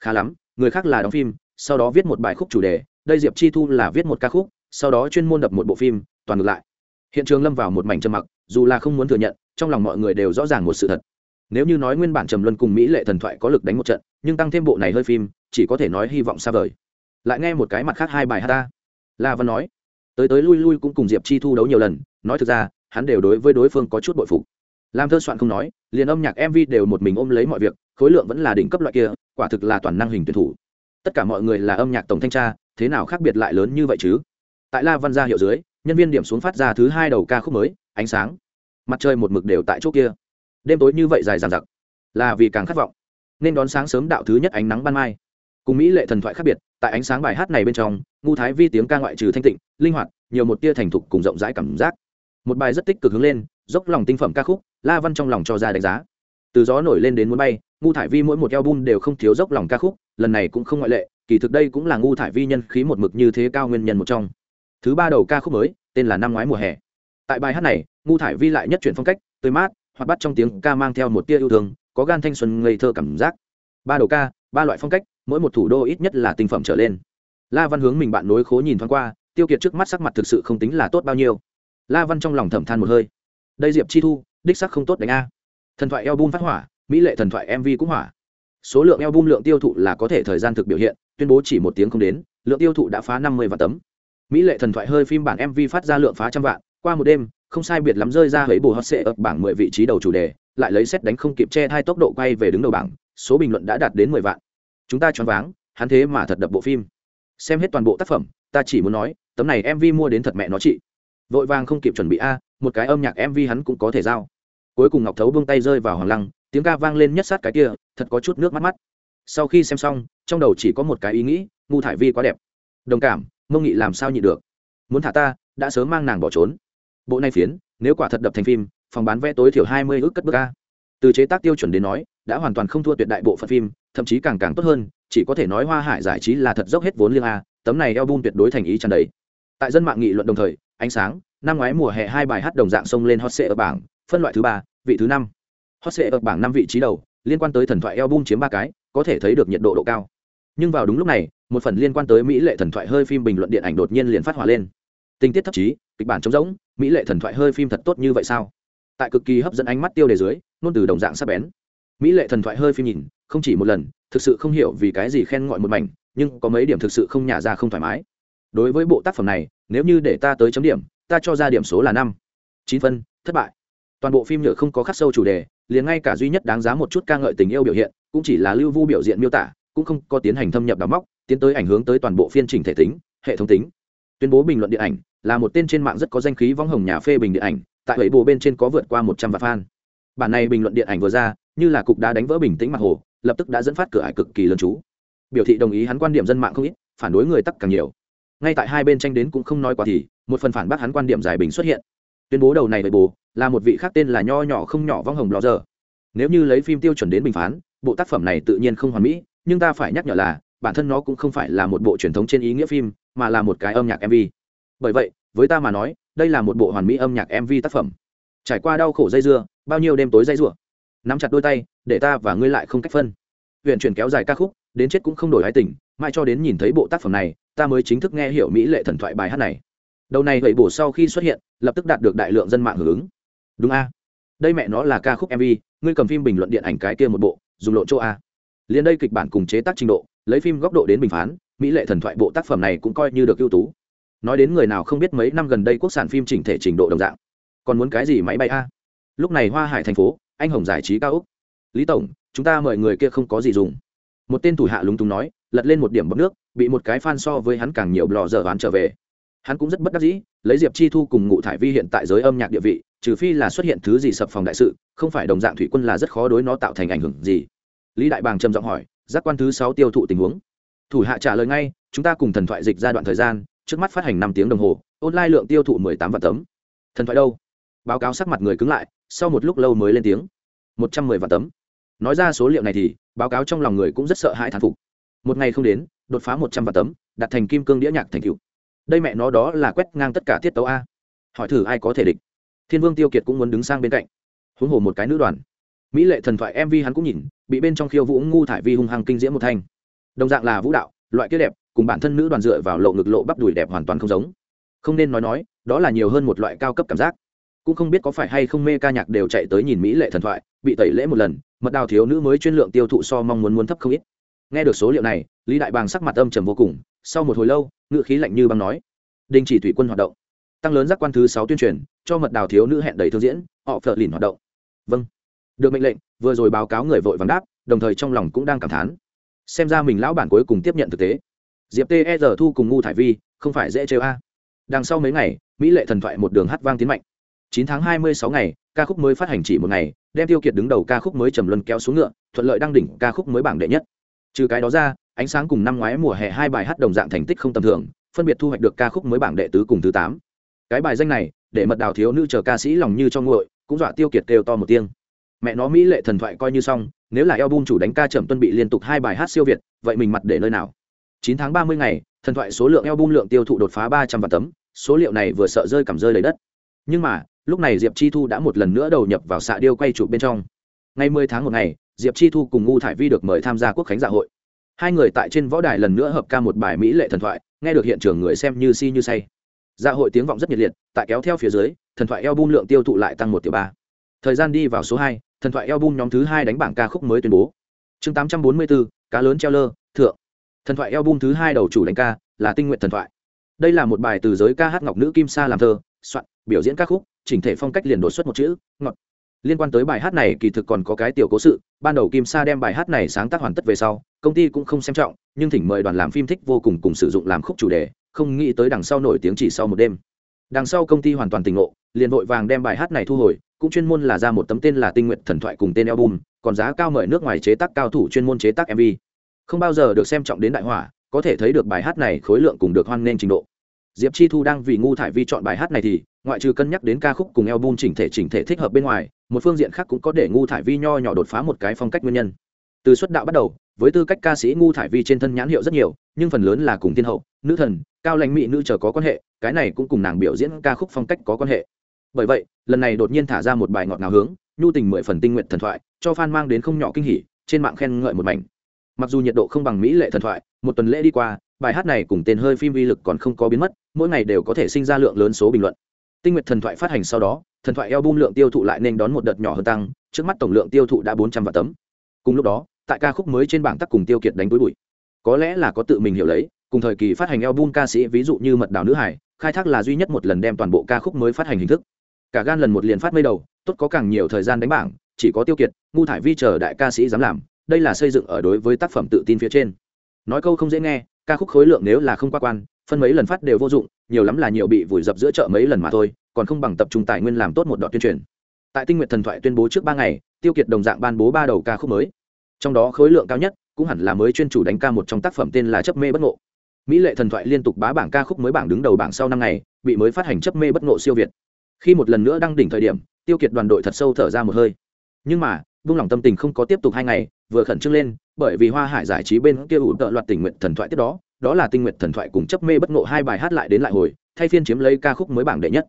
Khá lắm, người khác là đóng phim, sau đó viết một bài khúc chủ đề, đây diệp chi thu là viết một ca khúc, sau đó chuyên môn đập một bộ phim, toàn ngược lại hiện trường lâm vào một mảnh trầm mặc, dù là không muốn thừa nhận, trong lòng mọi người đều rõ ràng một sự thật. Nếu như nói nguyên bản trầm luân cùng mỹ lệ thần thoại có lực đánh một trận, nhưng tăng thêm bộ này hơi phim, chỉ có thể nói hy vọng xa vời. Lại nghe một cái mặt khác hai bài hát ta. La văn nói, tới tới lui lui cũng cùng diệp chi thu đấu nhiều lần, nói thực ra, hắn đều đối với đối phương có chút bội phục. Làm thơ soạn không nói, liền âm nhạc mv đều một mình ôm lấy mọi việc, khối lượng vẫn là đỉnh cấp loại kia, quả thực là toàn năng hình tuyển thủ. Tất cả mọi người là âm nhạc tổng thanh tra, thế nào khác biệt lại lớn như vậy chứ? Tại la văn gia hiệu dưới nhân viên điểm xuống phát ra thứ hai đầu ca khúc mới, ánh sáng. Mặt trời một mực đều tại chỗ kia. Đêm tối như vậy dài dằng dặc, là vì càng khát vọng. Nên đón sáng sớm đạo thứ nhất ánh nắng ban mai. Cùng mỹ lệ thần thoại khác biệt, tại ánh sáng bài hát này bên trong, ngu thái vi tiếng ca ngoại trừ thanh tịnh, linh hoạt, nhiều một tia thành thục cùng rộng rãi cảm giác. Một bài rất tích cực hướng lên, dốc lòng tinh phẩm ca khúc, la văn trong lòng cho ra đánh giá. Từ gió nổi lên đến muốn bay, ngu thải vi mỗi một album đều không thiếu dốc lòng ca khúc, lần này cũng không ngoại lệ, kỳ thực đây cũng là ngu thải vi nhân khí một mực như thế cao nguyên nhân một trong thứ ba đầu ca khúc mới, tên là năm ngoái mùa hè. Tại bài hát này, ngu thải vi lại nhất chuyển phong cách, tươi mát hoặc bắt trong tiếng ca mang theo một tia yêu thương, có gan thanh xuân ngây thơ cảm giác. Ba đầu ca, ba loại phong cách, mỗi một thủ đô ít nhất là tinh phẩm trở lên. La văn hướng mình bạn nối khố nhìn thoáng qua, tiêu kiệt trước mắt sắc mặt thực sự không tính là tốt bao nhiêu. La văn trong lòng thầm than một hơi. Đây diệp chi thu, đích sắc không tốt đánh a. Thần thoại album phát hỏa, mỹ lệ thần thoại mv cũng hỏa. Số lượng album lượng tiêu thụ là có thể thời gian thực biểu hiện, tuyên bố chỉ một tiếng không đến, lượng tiêu thụ đã phá năm mươi vạn tấm mỹ lệ thần thoại hơi phim bản mv phát ra lượng phá trăm vạn, qua một đêm, không sai biệt lắm rơi ra lấy bù hot sệ ập bảng mười vị trí đầu chủ đề, lại lấy xét đánh không kịp che hai tốc độ quay về đứng đầu bảng, số bình luận đã đạt đến mười vạn. Chúng ta choáng váng, hắn thế mà thật đập bộ phim. Xem hết toàn bộ tác phẩm, ta chỉ muốn nói, tấm này mv mua đến thật mẹ nó chị. Vội vàng không kịp chuẩn bị a, một cái âm nhạc mv hắn cũng có thể giao. Cuối cùng ngọc thấu buông tay rơi vào hoàng lăng, tiếng ca vang lên nhất sát cái kia, thật có chút nước mắt mắt. Sau khi xem xong, trong đầu chỉ có một cái ý nghĩ ngu thải vi quá đẹp. Đồng cảm mông nghị làm sao nhịn được. Muốn thả ta, đã sớm mang nàng bỏ trốn. Bộ này phiến, nếu quả thật đập thành phim, phòng bán vé tối thiểu hai mươi ước cất bước ca từ chế tác tiêu chuẩn đến nói, đã hoàn toàn không thua tuyệt đại bộ phận phim, thậm chí càng càng tốt hơn, chỉ có thể nói hoa hải giải trí là thật dốc hết vốn liêng a, tấm này eo bun tuyệt đối thành ý tràn đầy. Tại dân mạng nghị luận đồng thời, ánh sáng, năm ngoái mùa hè hai bài hát đồng dạng xông lên hot sệ ở bảng, phân loại thứ ba, vị thứ năm. Hot sệ ở bảng năm vị trí đầu, liên quan tới thần thoại eo bun chiếm ba cái, có thể thấy được nhiệt độ độ cao nhưng vào đúng lúc này, một phần liên quan tới mỹ lệ thần thoại hơi phim bình luận điện ảnh đột nhiên liền phát hỏa lên. Tình tiết thậm chí, kịch bản trống rỗng, mỹ lệ thần thoại hơi phim thật tốt như vậy sao? Tại cực kỳ hấp dẫn ánh mắt tiêu đề dưới nôn từ đồng dạng sắp bén. Mỹ lệ thần thoại hơi phim nhìn, không chỉ một lần, thực sự không hiểu vì cái gì khen ngợi một mảnh, nhưng có mấy điểm thực sự không nhả ra không thoải mái. Đối với bộ tác phẩm này, nếu như để ta tới chấm điểm, ta cho ra điểm số là năm. Chín phân, thất bại. Toàn bộ phim nhựa không có khắc sâu chủ đề, liền ngay cả duy nhất đáng giá một chút ca ngợi tình yêu biểu hiện, cũng chỉ là lưu vu biểu diện miêu tả cũng không có tiến hành thâm nhập đào móc, tiến tới ảnh hướng tới toàn bộ phiên trình thể tính, hệ thống tính. Tuyên bố bình luận điện ảnh là một tên trên mạng rất có danh khí võng hồng nhà phê bình điện ảnh, tại bảy bộ bên trên có vượt qua một trăm vạn fan. Bản này bình luận điện ảnh vừa ra, như là cục đá đánh vỡ bình tĩnh mặt hồ, lập tức đã dẫn phát cửa ải cực kỳ lớn chú. Biểu thị đồng ý hắn quan điểm dân mạng không ít, phản đối người tắc càng nhiều. Ngay tại hai bên tranh đến cũng không nói quá thì, một phần phản bác hắn quan điểm giải bình xuất hiện. Tuyên bố đầu này với bố là một vị khác tên là nho nhỏ không nhỏ vong hồng lò giờ nếu như lấy phim tiêu chuẩn đến bình phán, bộ tác phẩm này tự nhiên không hoàn mỹ nhưng ta phải nhắc nhở là, bản thân nó cũng không phải là một bộ truyền thống trên ý nghĩa phim, mà là một cái âm nhạc mv bởi vậy, với ta mà nói, đây là một bộ hoàn mỹ âm nhạc mv tác phẩm. Trải qua đau khổ dây dưa, bao nhiêu đêm tối dây dưa, nắm chặt đôi tay, để ta và ngươi lại không cách phân. Huyện chuyển kéo dài ca khúc, đến chết cũng không đổi hái tình, mãi cho đến nhìn thấy bộ tác phẩm này, ta mới chính thức nghe hiểu mỹ lệ thần thoại bài hát này. Đầu này vậy bổ sau khi xuất hiện, lập tức đạt được đại lượng dân mạng hưởng ứng. Đúng a. Đây mẹ nó là ca khúc mv ngươi cầm phim bình luận điện ảnh cái kia một bộ, dùng lộ chỗ a liền đây kịch bản cùng chế tác trình độ, lấy phim góc độ đến bình phán, mỹ lệ thần thoại bộ tác phẩm này cũng coi như được ưu tú. Nói đến người nào không biết mấy năm gần đây quốc sản phim chỉnh thể trình độ đồng dạng. Còn muốn cái gì máy bay a? Lúc này hoa hải thành phố, anh hồng giải trí cao úc. Lý tổng, chúng ta mời người kia không có gì dùng. Một tên thủ hạ lúng túng nói, lật lên một điểm bấm nước, bị một cái fan so với hắn càng nhiều lò dở đoán trở về. Hắn cũng rất bất đắc dĩ, lấy diệp chi thu cùng ngụ thải vi hiện tại giới âm nhạc địa vị, trừ phi là xuất hiện thứ gì sập phòng đại sự, không phải đồng dạng thủy quân là rất khó đối nó tạo thành ảnh hưởng gì lý đại bàng trầm giọng hỏi, giác quan thứ sáu tiêu thụ tình huống. Thủ hạ trả lời ngay, chúng ta cùng thần thoại dịch giai đoạn thời gian, trước mắt phát hành năm tiếng đồng hồ, online lượng tiêu thụ mười tám vạn tấm. Thần thoại đâu? Báo cáo sắc mặt người cứng lại, sau một lúc lâu mới lên tiếng. Một trăm mười vạn tấm. Nói ra số liệu này thì, báo cáo trong lòng người cũng rất sợ hãi thán phục. Một ngày không đến, đột phá một trăm vạn tấm, đặt thành kim cương đĩa nhạc thành cựu đây mẹ nó đó là quét ngang tất cả tiết tấu a. Hỏi thử ai có thể địch? Thiên vương tiêu kiệt cũng muốn đứng sang bên cạnh. Huống hồ một cái nữ đoàn mỹ lệ thần thoại mv hắn cũng nhìn, bị bên trong khiêu vũ ngu thải vi hung hăng kinh diễm một thanh. Đồng dạng là vũ đạo, loại kia đẹp, cùng bản thân nữ đoàn dựa vào lộ ngực lộ bắp đùi đẹp hoàn toàn không giống. Không nên nói nói, đó là nhiều hơn một loại cao cấp cảm giác. Cũng không biết có phải hay không mê ca nhạc đều chạy tới nhìn mỹ lệ thần thoại, bị tẩy lễ một lần, mật đào thiếu nữ mới chuyên lượng tiêu thụ so mong muốn muốn thấp không ít. Nghe được số liệu này, lý đại bàng sắc mặt âm trầm vô cùng, sau một hồi lâu ngựa khí lạnh như băng nói, đình chỉ thủy quân hoạt động, tăng lớn giác quan thứ sáu tuyên truyền, cho mật đào thiếu nữ hẹn đầy thương diễn, họ phở lìn hoạt động. Vâng được mệnh lệnh, vừa rồi báo cáo người vội vàng đáp, đồng thời trong lòng cũng đang cảm thán. Xem ra mình lão bản cuối cùng tiếp nhận thực tế. Diệp tê e thu cùng ngu thải vi, không phải dễ chơi a. Đằng sau mấy ngày, mỹ lệ thần thoại một đường hát vang tiến mạnh. Chín tháng hai mươi sáu ngày, ca khúc mới phát hành chỉ một ngày, đem tiêu kiệt đứng đầu ca khúc mới trầm luân kéo xuống ngựa, thuận lợi đăng đỉnh ca khúc mới bảng đệ nhất. Trừ cái đó ra, ánh sáng cùng năm ngoái mùa hè hai bài hát đồng dạng thành tích không tầm thường, phân biệt thu hoạch được ca khúc mới bảng đệ tứ cùng thứ tám. Cái bài danh này, để mật đào thiếu nữ chờ ca sĩ lòng như cho nguội, cũng dọa tiêu kiệt kêu to một tiếng mẹ nó mỹ lệ thần thoại coi như xong, nếu là album chủ đánh ca chậm tuân bị liên tục hai bài hát siêu việt, vậy mình mặt để nơi nào? Chín tháng 30 ngày, thần thoại số lượng album lượng tiêu thụ đột phá 300 vạn tấm, số liệu này vừa sợ rơi cảm rơi lấy đất. Nhưng mà, lúc này diệp chi thu đã một lần nữa đầu nhập vào xạ điêu quay chụp bên trong. Ngày 10 tháng một ngày, diệp chi thu cùng ngu thải vi được mời tham gia quốc khánh dạ hội. Hai người tại trên võ đài lần nữa hợp ca một bài mỹ lệ thần thoại, nghe được hiện trường người xem như si như say. Dạ hội tiếng vọng rất nhiệt liệt, tại kéo theo phía dưới, thần thoại eo bung lượng tiêu thụ lại tăng một tiểu ba. Thời gian đi vào số hai thần thoại album nhóm thứ hai đánh bảng ca khúc mới tuyên bố. Chương tám trăm bốn mươi bốn cá lớn treo lơ, thượng. Thần thoại album thứ hai đầu chủ đánh ca là tinh nguyện thần thoại. Đây là một bài từ giới ca hát ngọc nữ kim sa làm thơ, soạn, biểu diễn ca khúc, chỉnh thể phong cách liền đột xuất một chữ, ngọt. Liên quan tới bài hát này kỳ thực còn có cái tiểu cố sự, ban đầu kim sa đem bài hát này sáng tác hoàn tất về sau, công ty cũng không xem trọng, nhưng thỉnh mời đoàn làm phim thích vô cùng cùng sử dụng làm khúc chủ đề, không nghĩ tới đằng sau nổi tiếng chỉ sau một đêm. Đằng sau công ty hoàn toàn tỉnh ngộ liền vội vàng đem bài hát này thu hồi, cũng chuyên môn là ra một tấm tên là tinh nguyện thần thoại cùng tên album, còn giá cao mời nước ngoài chế tác cao thủ chuyên môn chế tác mv không bao giờ được xem trọng đến đại hỏa, có thể thấy được bài hát này khối lượng cùng được hoan nghênh trình độ. Diệp chi thu đang vì ngu thải vi chọn bài hát này thì, ngoại trừ cân nhắc đến ca khúc cùng album chỉnh thể chỉnh thể thích hợp bên ngoài, một phương diện khác cũng có để ngu thải vi nho nhỏ đột phá một cái phong cách nguyên nhân. Từ xuất đạo bắt đầu, với tư cách ca sĩ ngu thải vi trên thân nhãn hiệu rất nhiều, nhưng phần lớn là cùng thiên hậu, nữ thần, cao lãnh mỹ nữ chờ có quan hệ, cái này cũng cùng nàng biểu diễn ca khúc phong cách có quan hệ bởi vậy, lần này đột nhiên thả ra một bài ngọt ngào hướng, nhu tình mười phần tinh nguyện thần thoại, cho fan mang đến không nhỏ kinh hỉ, trên mạng khen ngợi một mảnh. Mặc dù nhiệt độ không bằng mỹ lệ thần thoại, một tuần lễ đi qua, bài hát này cùng tên hơi phim vi lực còn không có biến mất, mỗi ngày đều có thể sinh ra lượng lớn số bình luận. Tinh nguyện thần thoại phát hành sau đó, thần thoại eo bum lượng tiêu thụ lại nên đón một đợt nhỏ hơn tăng, trước mắt tổng lượng tiêu thụ đã bốn trăm vạn tấm. Cùng lúc đó, tại ca khúc mới trên bảng tắc cùng tiêu kiệt đánh túi bụi. Có lẽ là có tự mình hiểu lấy, cùng thời kỳ phát hành album ca sĩ ví dụ như mật đào nữ hải, khai thác là duy nhất một lần đem toàn bộ ca khúc mới phát hành hình thức cả gan lần một liền phát mây đầu, tốt có càng nhiều thời gian đánh bảng, chỉ có tiêu kiệt, ngu thải vi chờ đại ca sĩ dám làm, đây là xây dựng ở đối với tác phẩm tự tin phía trên. Nói câu không dễ nghe, ca khúc khối lượng nếu là không qua quan, phân mấy lần phát đều vô dụng, nhiều lắm là nhiều bị vùi dập giữa chợ mấy lần mà thôi, còn không bằng tập trung tài nguyên làm tốt một đoạn tuyên truyền. Tại tinh nguyện thần thoại tuyên bố trước ba ngày, tiêu kiệt đồng dạng ban bố ba đầu ca khúc mới. Trong đó khối lượng cao nhất, cũng hẳn là mới chuyên chủ đánh ca một trong tác phẩm tên là chấp mê bất ngộ. Mỹ lệ thần thoại liên tục bá bảng ca khúc mới bảng đứng đầu bảng sau năm ngày, bị mới phát hành chấp mê bất ngộ siêu việt khi một lần nữa đăng đỉnh thời điểm, tiêu kiệt đoàn đội thật sâu thở ra một hơi. Nhưng mà, vung lòng tâm tình không có tiếp tục hai ngày, vừa khẩn trương lên, bởi vì hoa hải giải trí bên kia ủ tợ loạt tình nguyện thần thoại tiếp đó đó là tinh nguyện thần thoại cùng chấp mê bất ngộ hai bài hát lại đến lại hồi, thay phiên chiếm lấy ca khúc mới bảng đệ nhất.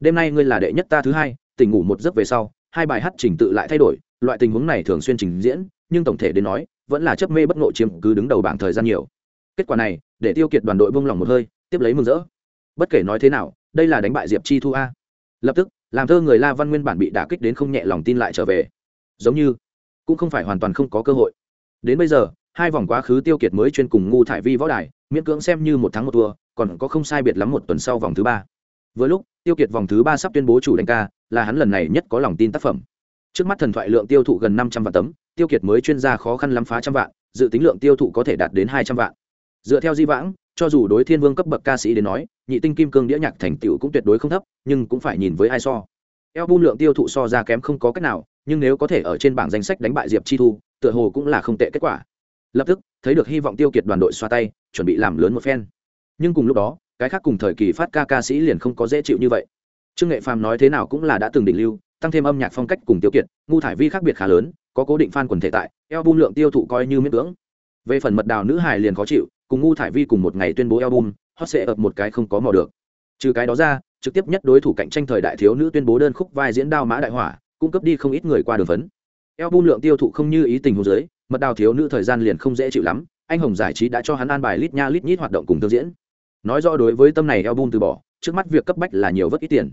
Đêm nay ngươi là đệ nhất ta thứ hai, tỉnh ngủ một giấc về sau, hai bài hát trình tự lại thay đổi, loại tình huống này thường xuyên trình diễn, nhưng tổng thể đến nói, vẫn là chấp mê bất ngộ chiếm cứ đứng đầu bảng thời gian nhiều. Kết quả này, để tiêu kiệt đoàn đội vung lòng một hơi, tiếp lấy mừng rỡ. Bất kể nói thế nào, đây là đánh bại diệp chi thu a lập tức, làm thơ người la văn nguyên bản bị đả kích đến không nhẹ lòng tin lại trở về. Giống như, cũng không phải hoàn toàn không có cơ hội. Đến bây giờ, hai vòng quá khứ tiêu kiệt mới chuyên cùng ngu thải vi võ đài, miễn cưỡng xem như một tháng một tour còn có không sai biệt lắm một tuần sau vòng thứ ba. Với lúc, tiêu kiệt vòng thứ ba sắp tuyên bố chủ đánh ca, là hắn lần này nhất có lòng tin tác phẩm. Trước mắt thần thoại lượng tiêu thụ gần năm trăm vạn tấm, tiêu kiệt mới chuyên gia khó khăn lắm phá trăm vạn, dự tính lượng tiêu thụ có thể đạt đến hai trăm vạn. Dựa theo di vãng, cho dù đối thiên vương cấp bậc ca sĩ đến nói nhị tinh kim cương đĩa nhạc thành tựu cũng tuyệt đối không thấp, nhưng cũng phải nhìn với ai so. Eo bun lượng tiêu thụ so ra kém không có cách nào, nhưng nếu có thể ở trên bảng danh sách đánh bại diệp chi thu, tựa hồ cũng là không tệ kết quả. Lập tức, thấy được hy vọng tiêu kiệt đoàn đội xoa tay, chuẩn bị làm lớn một phen. Nhưng cùng lúc đó, cái khác cùng thời kỳ phát ca ca sĩ liền không có dễ chịu như vậy. Trương nghệ phàm nói thế nào cũng là đã từng đỉnh lưu, tăng thêm âm nhạc phong cách cùng tiêu kiệt, ngu thải vi khác biệt khá lớn, có cố định fan quần thể tại, album lượng tiêu thụ coi như miễn cưỡng. Về phần mật đào nữ hài liền khó chịu, cùng ngu thải vi cùng một ngày tuyên bố album hot sẽ ập một cái không có mò được. Trừ cái đó ra, trực tiếp nhất đối thủ cạnh tranh thời đại thiếu nữ tuyên bố đơn khúc vai diễn đao mã đại hỏa, cung cấp đi không ít người qua đường phấn. Album lượng tiêu thụ không như ý tình hồ dưới mật đào thiếu nữ thời gian liền không dễ chịu lắm, anh hồng giải trí đã cho hắn an bài lít nha lít nhít hoạt động cùng tương diễn. Nói rõ đối với tâm này album từ bỏ, trước mắt việc cấp bách là nhiều vất ít tiền.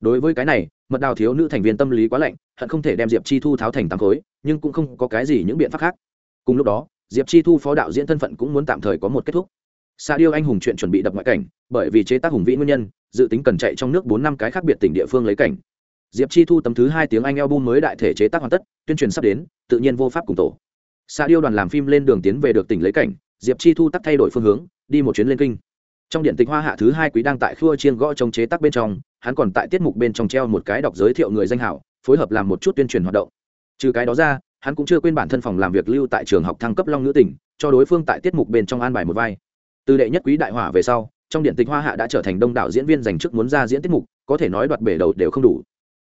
Đối với cái này, mật đào thiếu nữ thành viên tâm lý quá lạnh, hận không thể đem diệp chi thu tháo thành tám khối, nhưng cũng không có cái gì những biện pháp khác. Cùng lúc đó, diệp chi thu phó đạo diễn thân phận cũng muốn tạm thời có một kết thúc. Sa điêu anh hùng chuyện chuẩn bị đập ngoại cảnh, bởi vì chế tác hùng vĩ nguyên nhân, dự tính cần chạy trong nước bốn năm cái khác biệt tỉnh địa phương lấy cảnh. Diệp chi thu tấm thứ hai tiếng anh album mới đại thể chế tác hoàn tất, tuyên truyền sắp đến, tự nhiên vô pháp cùng tổ. Sa điêu đoàn làm phim lên đường tiến về được tỉnh lấy cảnh, diệp chi thu tắt thay đổi phương hướng, đi một chuyến lên kinh. Trong điện tịch hoa hạ thứ hai quý đang tại khua chiên gõ trong chế tác bên trong, hắn còn tại tiết mục bên trong treo một cái đọc giới thiệu người danh hảo, phối hợp làm một chút tuyên truyền hoạt động. Trừ cái đó ra, hắn cũng chưa quên bản thân phòng làm việc lưu tại trường học thăng cấp long nữ tỉnh, cho đối phương tại tiết mục bên trong an bài một vai từ đệ nhất quý đại hỏa về sau, trong điện tịch hoa hạ đã trở thành đông đảo diễn viên dành chức muốn ra diễn tiết mục, có thể nói đoạt bể đầu đều không đủ.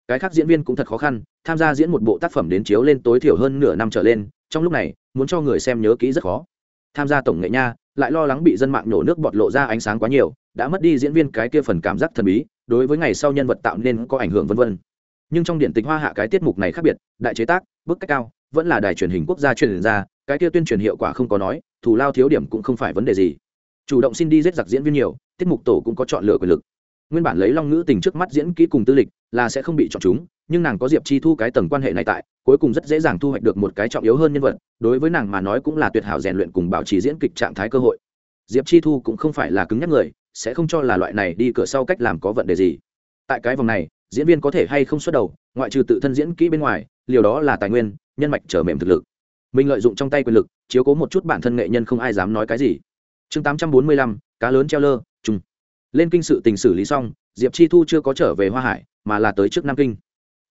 Cái khác diễn viên cũng thật khó khăn, tham gia diễn một bộ tác phẩm đến chiếu lên tối thiểu hơn nửa năm trở lên, trong lúc này, muốn cho người xem nhớ kỹ rất khó. Tham gia tổng nghệ nha, lại lo lắng bị dân mạng nổ nước bọt lộ ra ánh sáng quá nhiều, đã mất đi diễn viên cái kia phần cảm giác thần bí, đối với ngày sau nhân vật tạo nên có ảnh hưởng vân vân. Nhưng trong điện tịch hoa hạ cái tiết mục này khác biệt, đại chế tác bức cách cao, vẫn là đài truyền hình quốc gia truyền ra, cái kia tuyên truyền hiệu quả không có nói, thù lao thiếu điểm cũng không phải vấn đề gì chủ động xin đi giết giặc diễn viên nhiều, tiết mục tổ cũng có chọn lựa quyền lực. Nguyên bản lấy long ngữ tình trước mắt diễn kỹ cùng tư lịch là sẽ không bị chọn chúng, nhưng nàng có diệp chi thu cái tầng quan hệ này tại, cuối cùng rất dễ dàng thu hoạch được một cái trọng yếu hơn nhân vật, đối với nàng mà nói cũng là tuyệt hảo rèn luyện cùng bảo trì diễn kịch trạng thái cơ hội. Diệp chi thu cũng không phải là cứng nhắc người, sẽ không cho là loại này đi cửa sau cách làm có vận đề gì. Tại cái vòng này, diễn viên có thể hay không xuất đầu, ngoại trừ tự thân diễn kỹ bên ngoài, liều đó là tài nguyên, nhân mạch trở mềm thực lực. Mình lợi dụng trong tay quyền lực, chiếu cố một chút bản thân nghệ nhân không ai dám nói cái gì chương tám trăm bốn mươi lăm, cá lớn treo lơ chung lên kinh sự tình xử lý xong, diệp chi thu chưa có trở về hoa hải, mà là tới trước nam kinh.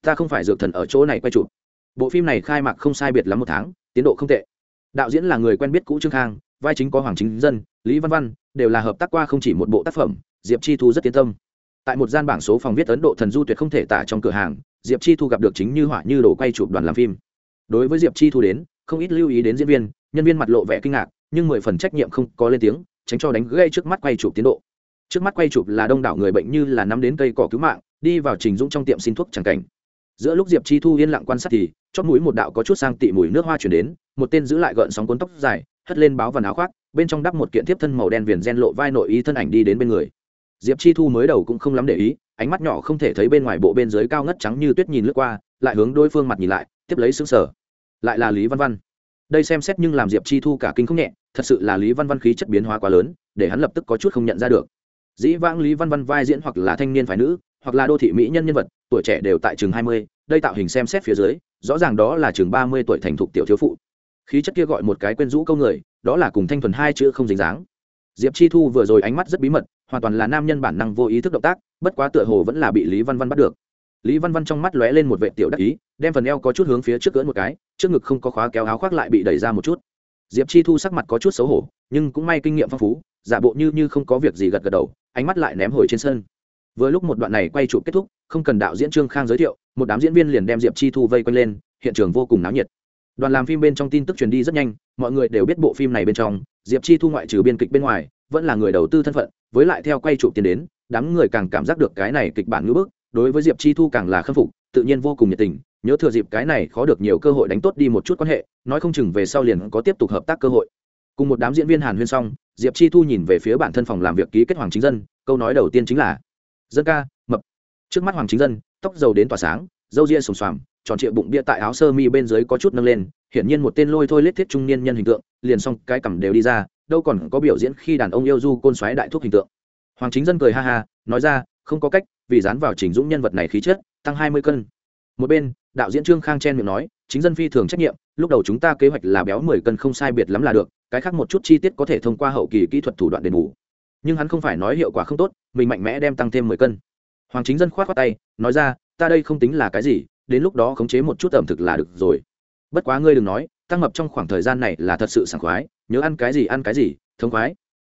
Ta không phải dược thần ở chỗ này quay chụp. Bộ phim này khai mạc không sai biệt lắm một tháng, tiến độ không tệ. Đạo diễn là người quen biết cũ trương khang, vai chính có hoàng chính dân, lý văn văn, đều là hợp tác qua không chỉ một bộ tác phẩm, diệp chi thu rất tiến tâm. Tại một gian bảng số phòng viết ấn độ thần du tuyệt không thể tả trong cửa hàng, diệp chi thu gặp được chính như họa như đồ quay chụp đoàn làm phim. Đối với diệp chi thu đến, không ít lưu ý đến diễn viên, nhân viên mặt lộ vẻ kinh ngạc nhưng mười phần trách nhiệm không có lên tiếng, tránh cho đánh gây trước mắt quay chụp tiến độ. Trước mắt quay chụp là đông đảo người bệnh như là nắm đến cây cỏ cứu mạng, đi vào trình dũng trong tiệm xin thuốc chẳng cảnh. Giữa lúc diệp chi thu yên lặng quan sát thì, chót mũi một đạo có chút sang tị mùi nước hoa chuyển đến, một tên giữ lại gợn sóng cuốn tóc dài, hất lên báo vần áo khoác, bên trong đắp một kiện tiếp thân màu đen viền gen lộ vai nội ý thân ảnh đi đến bên người. Diệp chi thu mới đầu cũng không lắm để ý, ánh mắt nhỏ không thể thấy bên ngoài bộ bên dưới cao ngất trắng như tuyết nhìn lướt qua, lại hướng đối phương mặt nhìn lại, tiếp lấy xứng sở lại là lý văn văn. Đây xem xét nhưng làm diệp chi thu cả kinh không nhẹ thật sự là lý văn văn khí chất biến hóa quá lớn, để hắn lập tức có chút không nhận ra được. Dĩ vãng lý văn văn vai diễn hoặc là thanh niên phái nữ, hoặc là đô thị mỹ nhân nhân vật, tuổi trẻ đều tại chừng hai mươi, đây tạo hình xem xét phía dưới, rõ ràng đó là chừng ba mươi tuổi thành thục tiểu thiếu phụ. Khí chất kia gọi một cái quên rũ câu người, đó là cùng thanh thuần hai chữ không dính dáng. Diệp chi thu vừa rồi ánh mắt rất bí mật, hoàn toàn là nam nhân bản năng vô ý thức động tác, bất quá tựa hồ vẫn là bị lý văn văn bắt được. Lý văn văn trong mắt lóe lên một vệ tiểu đắc ý, đem phần eo có chút hướng phía trước cưỡn một cái, trước ngực không có khóa kéo áo khoác lại bị đẩy ra một chút diệp chi thu sắc mặt có chút xấu hổ, nhưng cũng may kinh nghiệm phong phú, giả bộ như như không có việc gì gật gật đầu, ánh mắt lại ném hồi trên sân. Vừa lúc một đoạn này quay chụp kết thúc, không cần đạo diễn trương khang giới thiệu, một đám diễn viên liền đem diệp chi thu vây quanh lên, hiện trường vô cùng náo nhiệt. Đoàn làm phim bên trong tin tức truyền đi rất nhanh, mọi người đều biết bộ phim này bên trong, diệp chi thu ngoại trừ biên kịch bên ngoài, vẫn là người đầu tư thân phận, với lại theo quay chụp tiền đến, đám người càng cảm giác được cái này kịch bản ngữ bức, đối với diệp chi thu càng là khâm phục, tự nhiên vô cùng nhiệt tình nhớ thừa dịp cái này khó được nhiều cơ hội đánh tốt đi một chút quan hệ, nói không chừng về sau liền có tiếp tục hợp tác cơ hội. Cùng một đám diễn viên hàn huyên xong, diệp chi thu nhìn về phía bản thân phòng làm việc ký kết hoàng chính dân, câu nói đầu tiên chính là, dân ca, mập. Trước mắt hoàng chính dân, tóc dầu đến tỏa sáng dâu ria sùng xoàm, tròn trịa bụng bia tại áo sơ mi bên dưới có chút nâng lên, hiển nhiên một tên lôi thôi lết thiết trung niên nhân hình tượng, liền xong cái cằm đều đi ra, đâu còn có biểu diễn khi đàn ông yêu du côn xoáy đại thuốc hình tượng. Hoàng chính dân cười ha ha, nói ra, không có cách, vì dán vào chỉnh dũng nhân vật này khí chất, tăng hai mươi cân một bên, đạo diễn trương khang chen miệng nói, chính dân phi thường trách nhiệm, lúc đầu chúng ta kế hoạch là béo mười cân không sai biệt lắm là được, cái khác một chút chi tiết có thể thông qua hậu kỳ kỹ thuật thủ đoạn đền bù. Nhưng hắn không phải nói hiệu quả không tốt, mình mạnh mẽ đem tăng thêm mười cân. Hoàng chính dân khoát khoát tay, nói ra, ta đây không tính là cái gì, đến lúc đó khống chế một chút ẩm thực là được rồi. Bất quá ngươi đừng nói, tăng mập trong khoảng thời gian này là thật sự sảng khoái, nhớ ăn cái gì ăn cái gì thống khoái.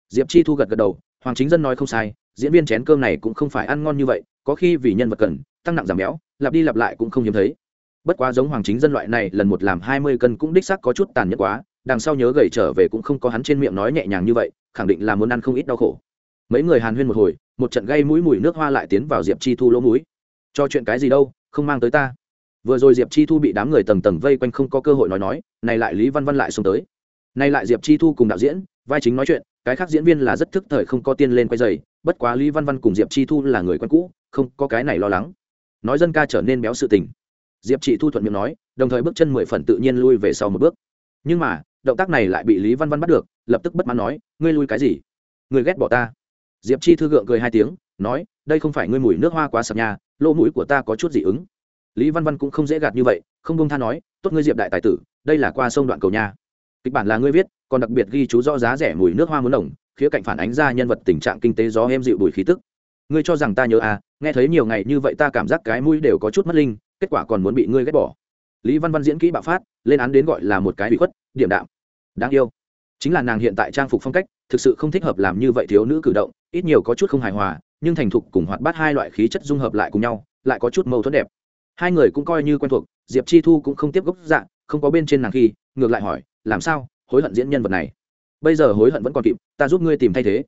Diệp chi thu gật gật đầu, hoàng chính dân nói không sai, diễn viên chén cơm này cũng không phải ăn ngon như vậy, có khi vì nhân vật cần tăng nặng giảm béo, lặp đi lặp lại cũng không hiếm thấy. Bất quá giống hoàng chính dân loại này, lần một làm hai mươi cân cũng đích xác có chút tàn nhẫn quá, đằng sau nhớ gầy trở về cũng không có hắn trên miệng nói nhẹ nhàng như vậy, khẳng định là muốn ăn không ít đau khổ. Mấy người hàn huyên một hồi, một trận gây mũi mùi nước hoa lại tiến vào diệp chi thu lỗ mũi. Cho chuyện cái gì đâu, không mang tới ta. Vừa rồi diệp chi thu bị đám người tầng tầng vây quanh không có cơ hội nói nói, này lại lý văn văn lại xông tới. Nay lại diệp chi thu cùng đạo diễn, vai chính nói chuyện, cái khác diễn viên là rất thức thời không có tiên lên quay dày bất quá lý văn văn cùng diệp chi thu là người quen cũ, không có cái này lo lắng nói dân ca trở nên béo sự tình. Diệp chị thu thuận miệng nói, đồng thời bước chân mười phần tự nhiên lui về sau một bước. Nhưng mà, động tác này lại bị lý văn văn bắt được, lập tức bất mãn nói, ngươi lui cái gì? Ngươi ghét bỏ ta. Diệp chi thư gượng cười hai tiếng, nói, đây không phải ngươi mùi nước hoa quá sập nhà lỗ mũi của ta có chút dị ứng. Lý văn văn cũng không dễ gạt như vậy, không bông tha nói, tốt ngươi diệp đại tài tử, đây là qua sông đoạn cầu nha. Kịch bản là ngươi viết, còn đặc biệt ghi chú rõ giá rẻ mùi nước hoa muốn đồng khía cạnh phản ánh ra nhân vật tình trạng kinh tế gió em dịu bùi khí tức. Ngươi cho rằng ta nhớ à nghe thấy nhiều ngày như vậy ta cảm giác cái mũi đều có chút mất linh, kết quả còn muốn bị ngươi ghét bỏ. Lý văn văn diễn kỹ bạo phát, lên án đến gọi là một cái bị khuất điểm đạm. Đáng yêu. Chính là nàng hiện tại trang phục phong cách, thực sự không thích hợp làm như vậy thiếu nữ cử động, ít nhiều có chút không hài hòa, nhưng thành thục cùng hoạt bát hai loại khí chất dung hợp lại cùng nhau, lại có chút mâu thuẫn đẹp. Hai người cũng coi như quen thuộc, diệp chi thu cũng không tiếp gốc dạng không có bên trên nàng khi, ngược lại hỏi, làm sao? Hối hận diễn nhân vật này? Bây giờ hối hận vẫn còn kịp, ta giúp ngươi tìm thay thế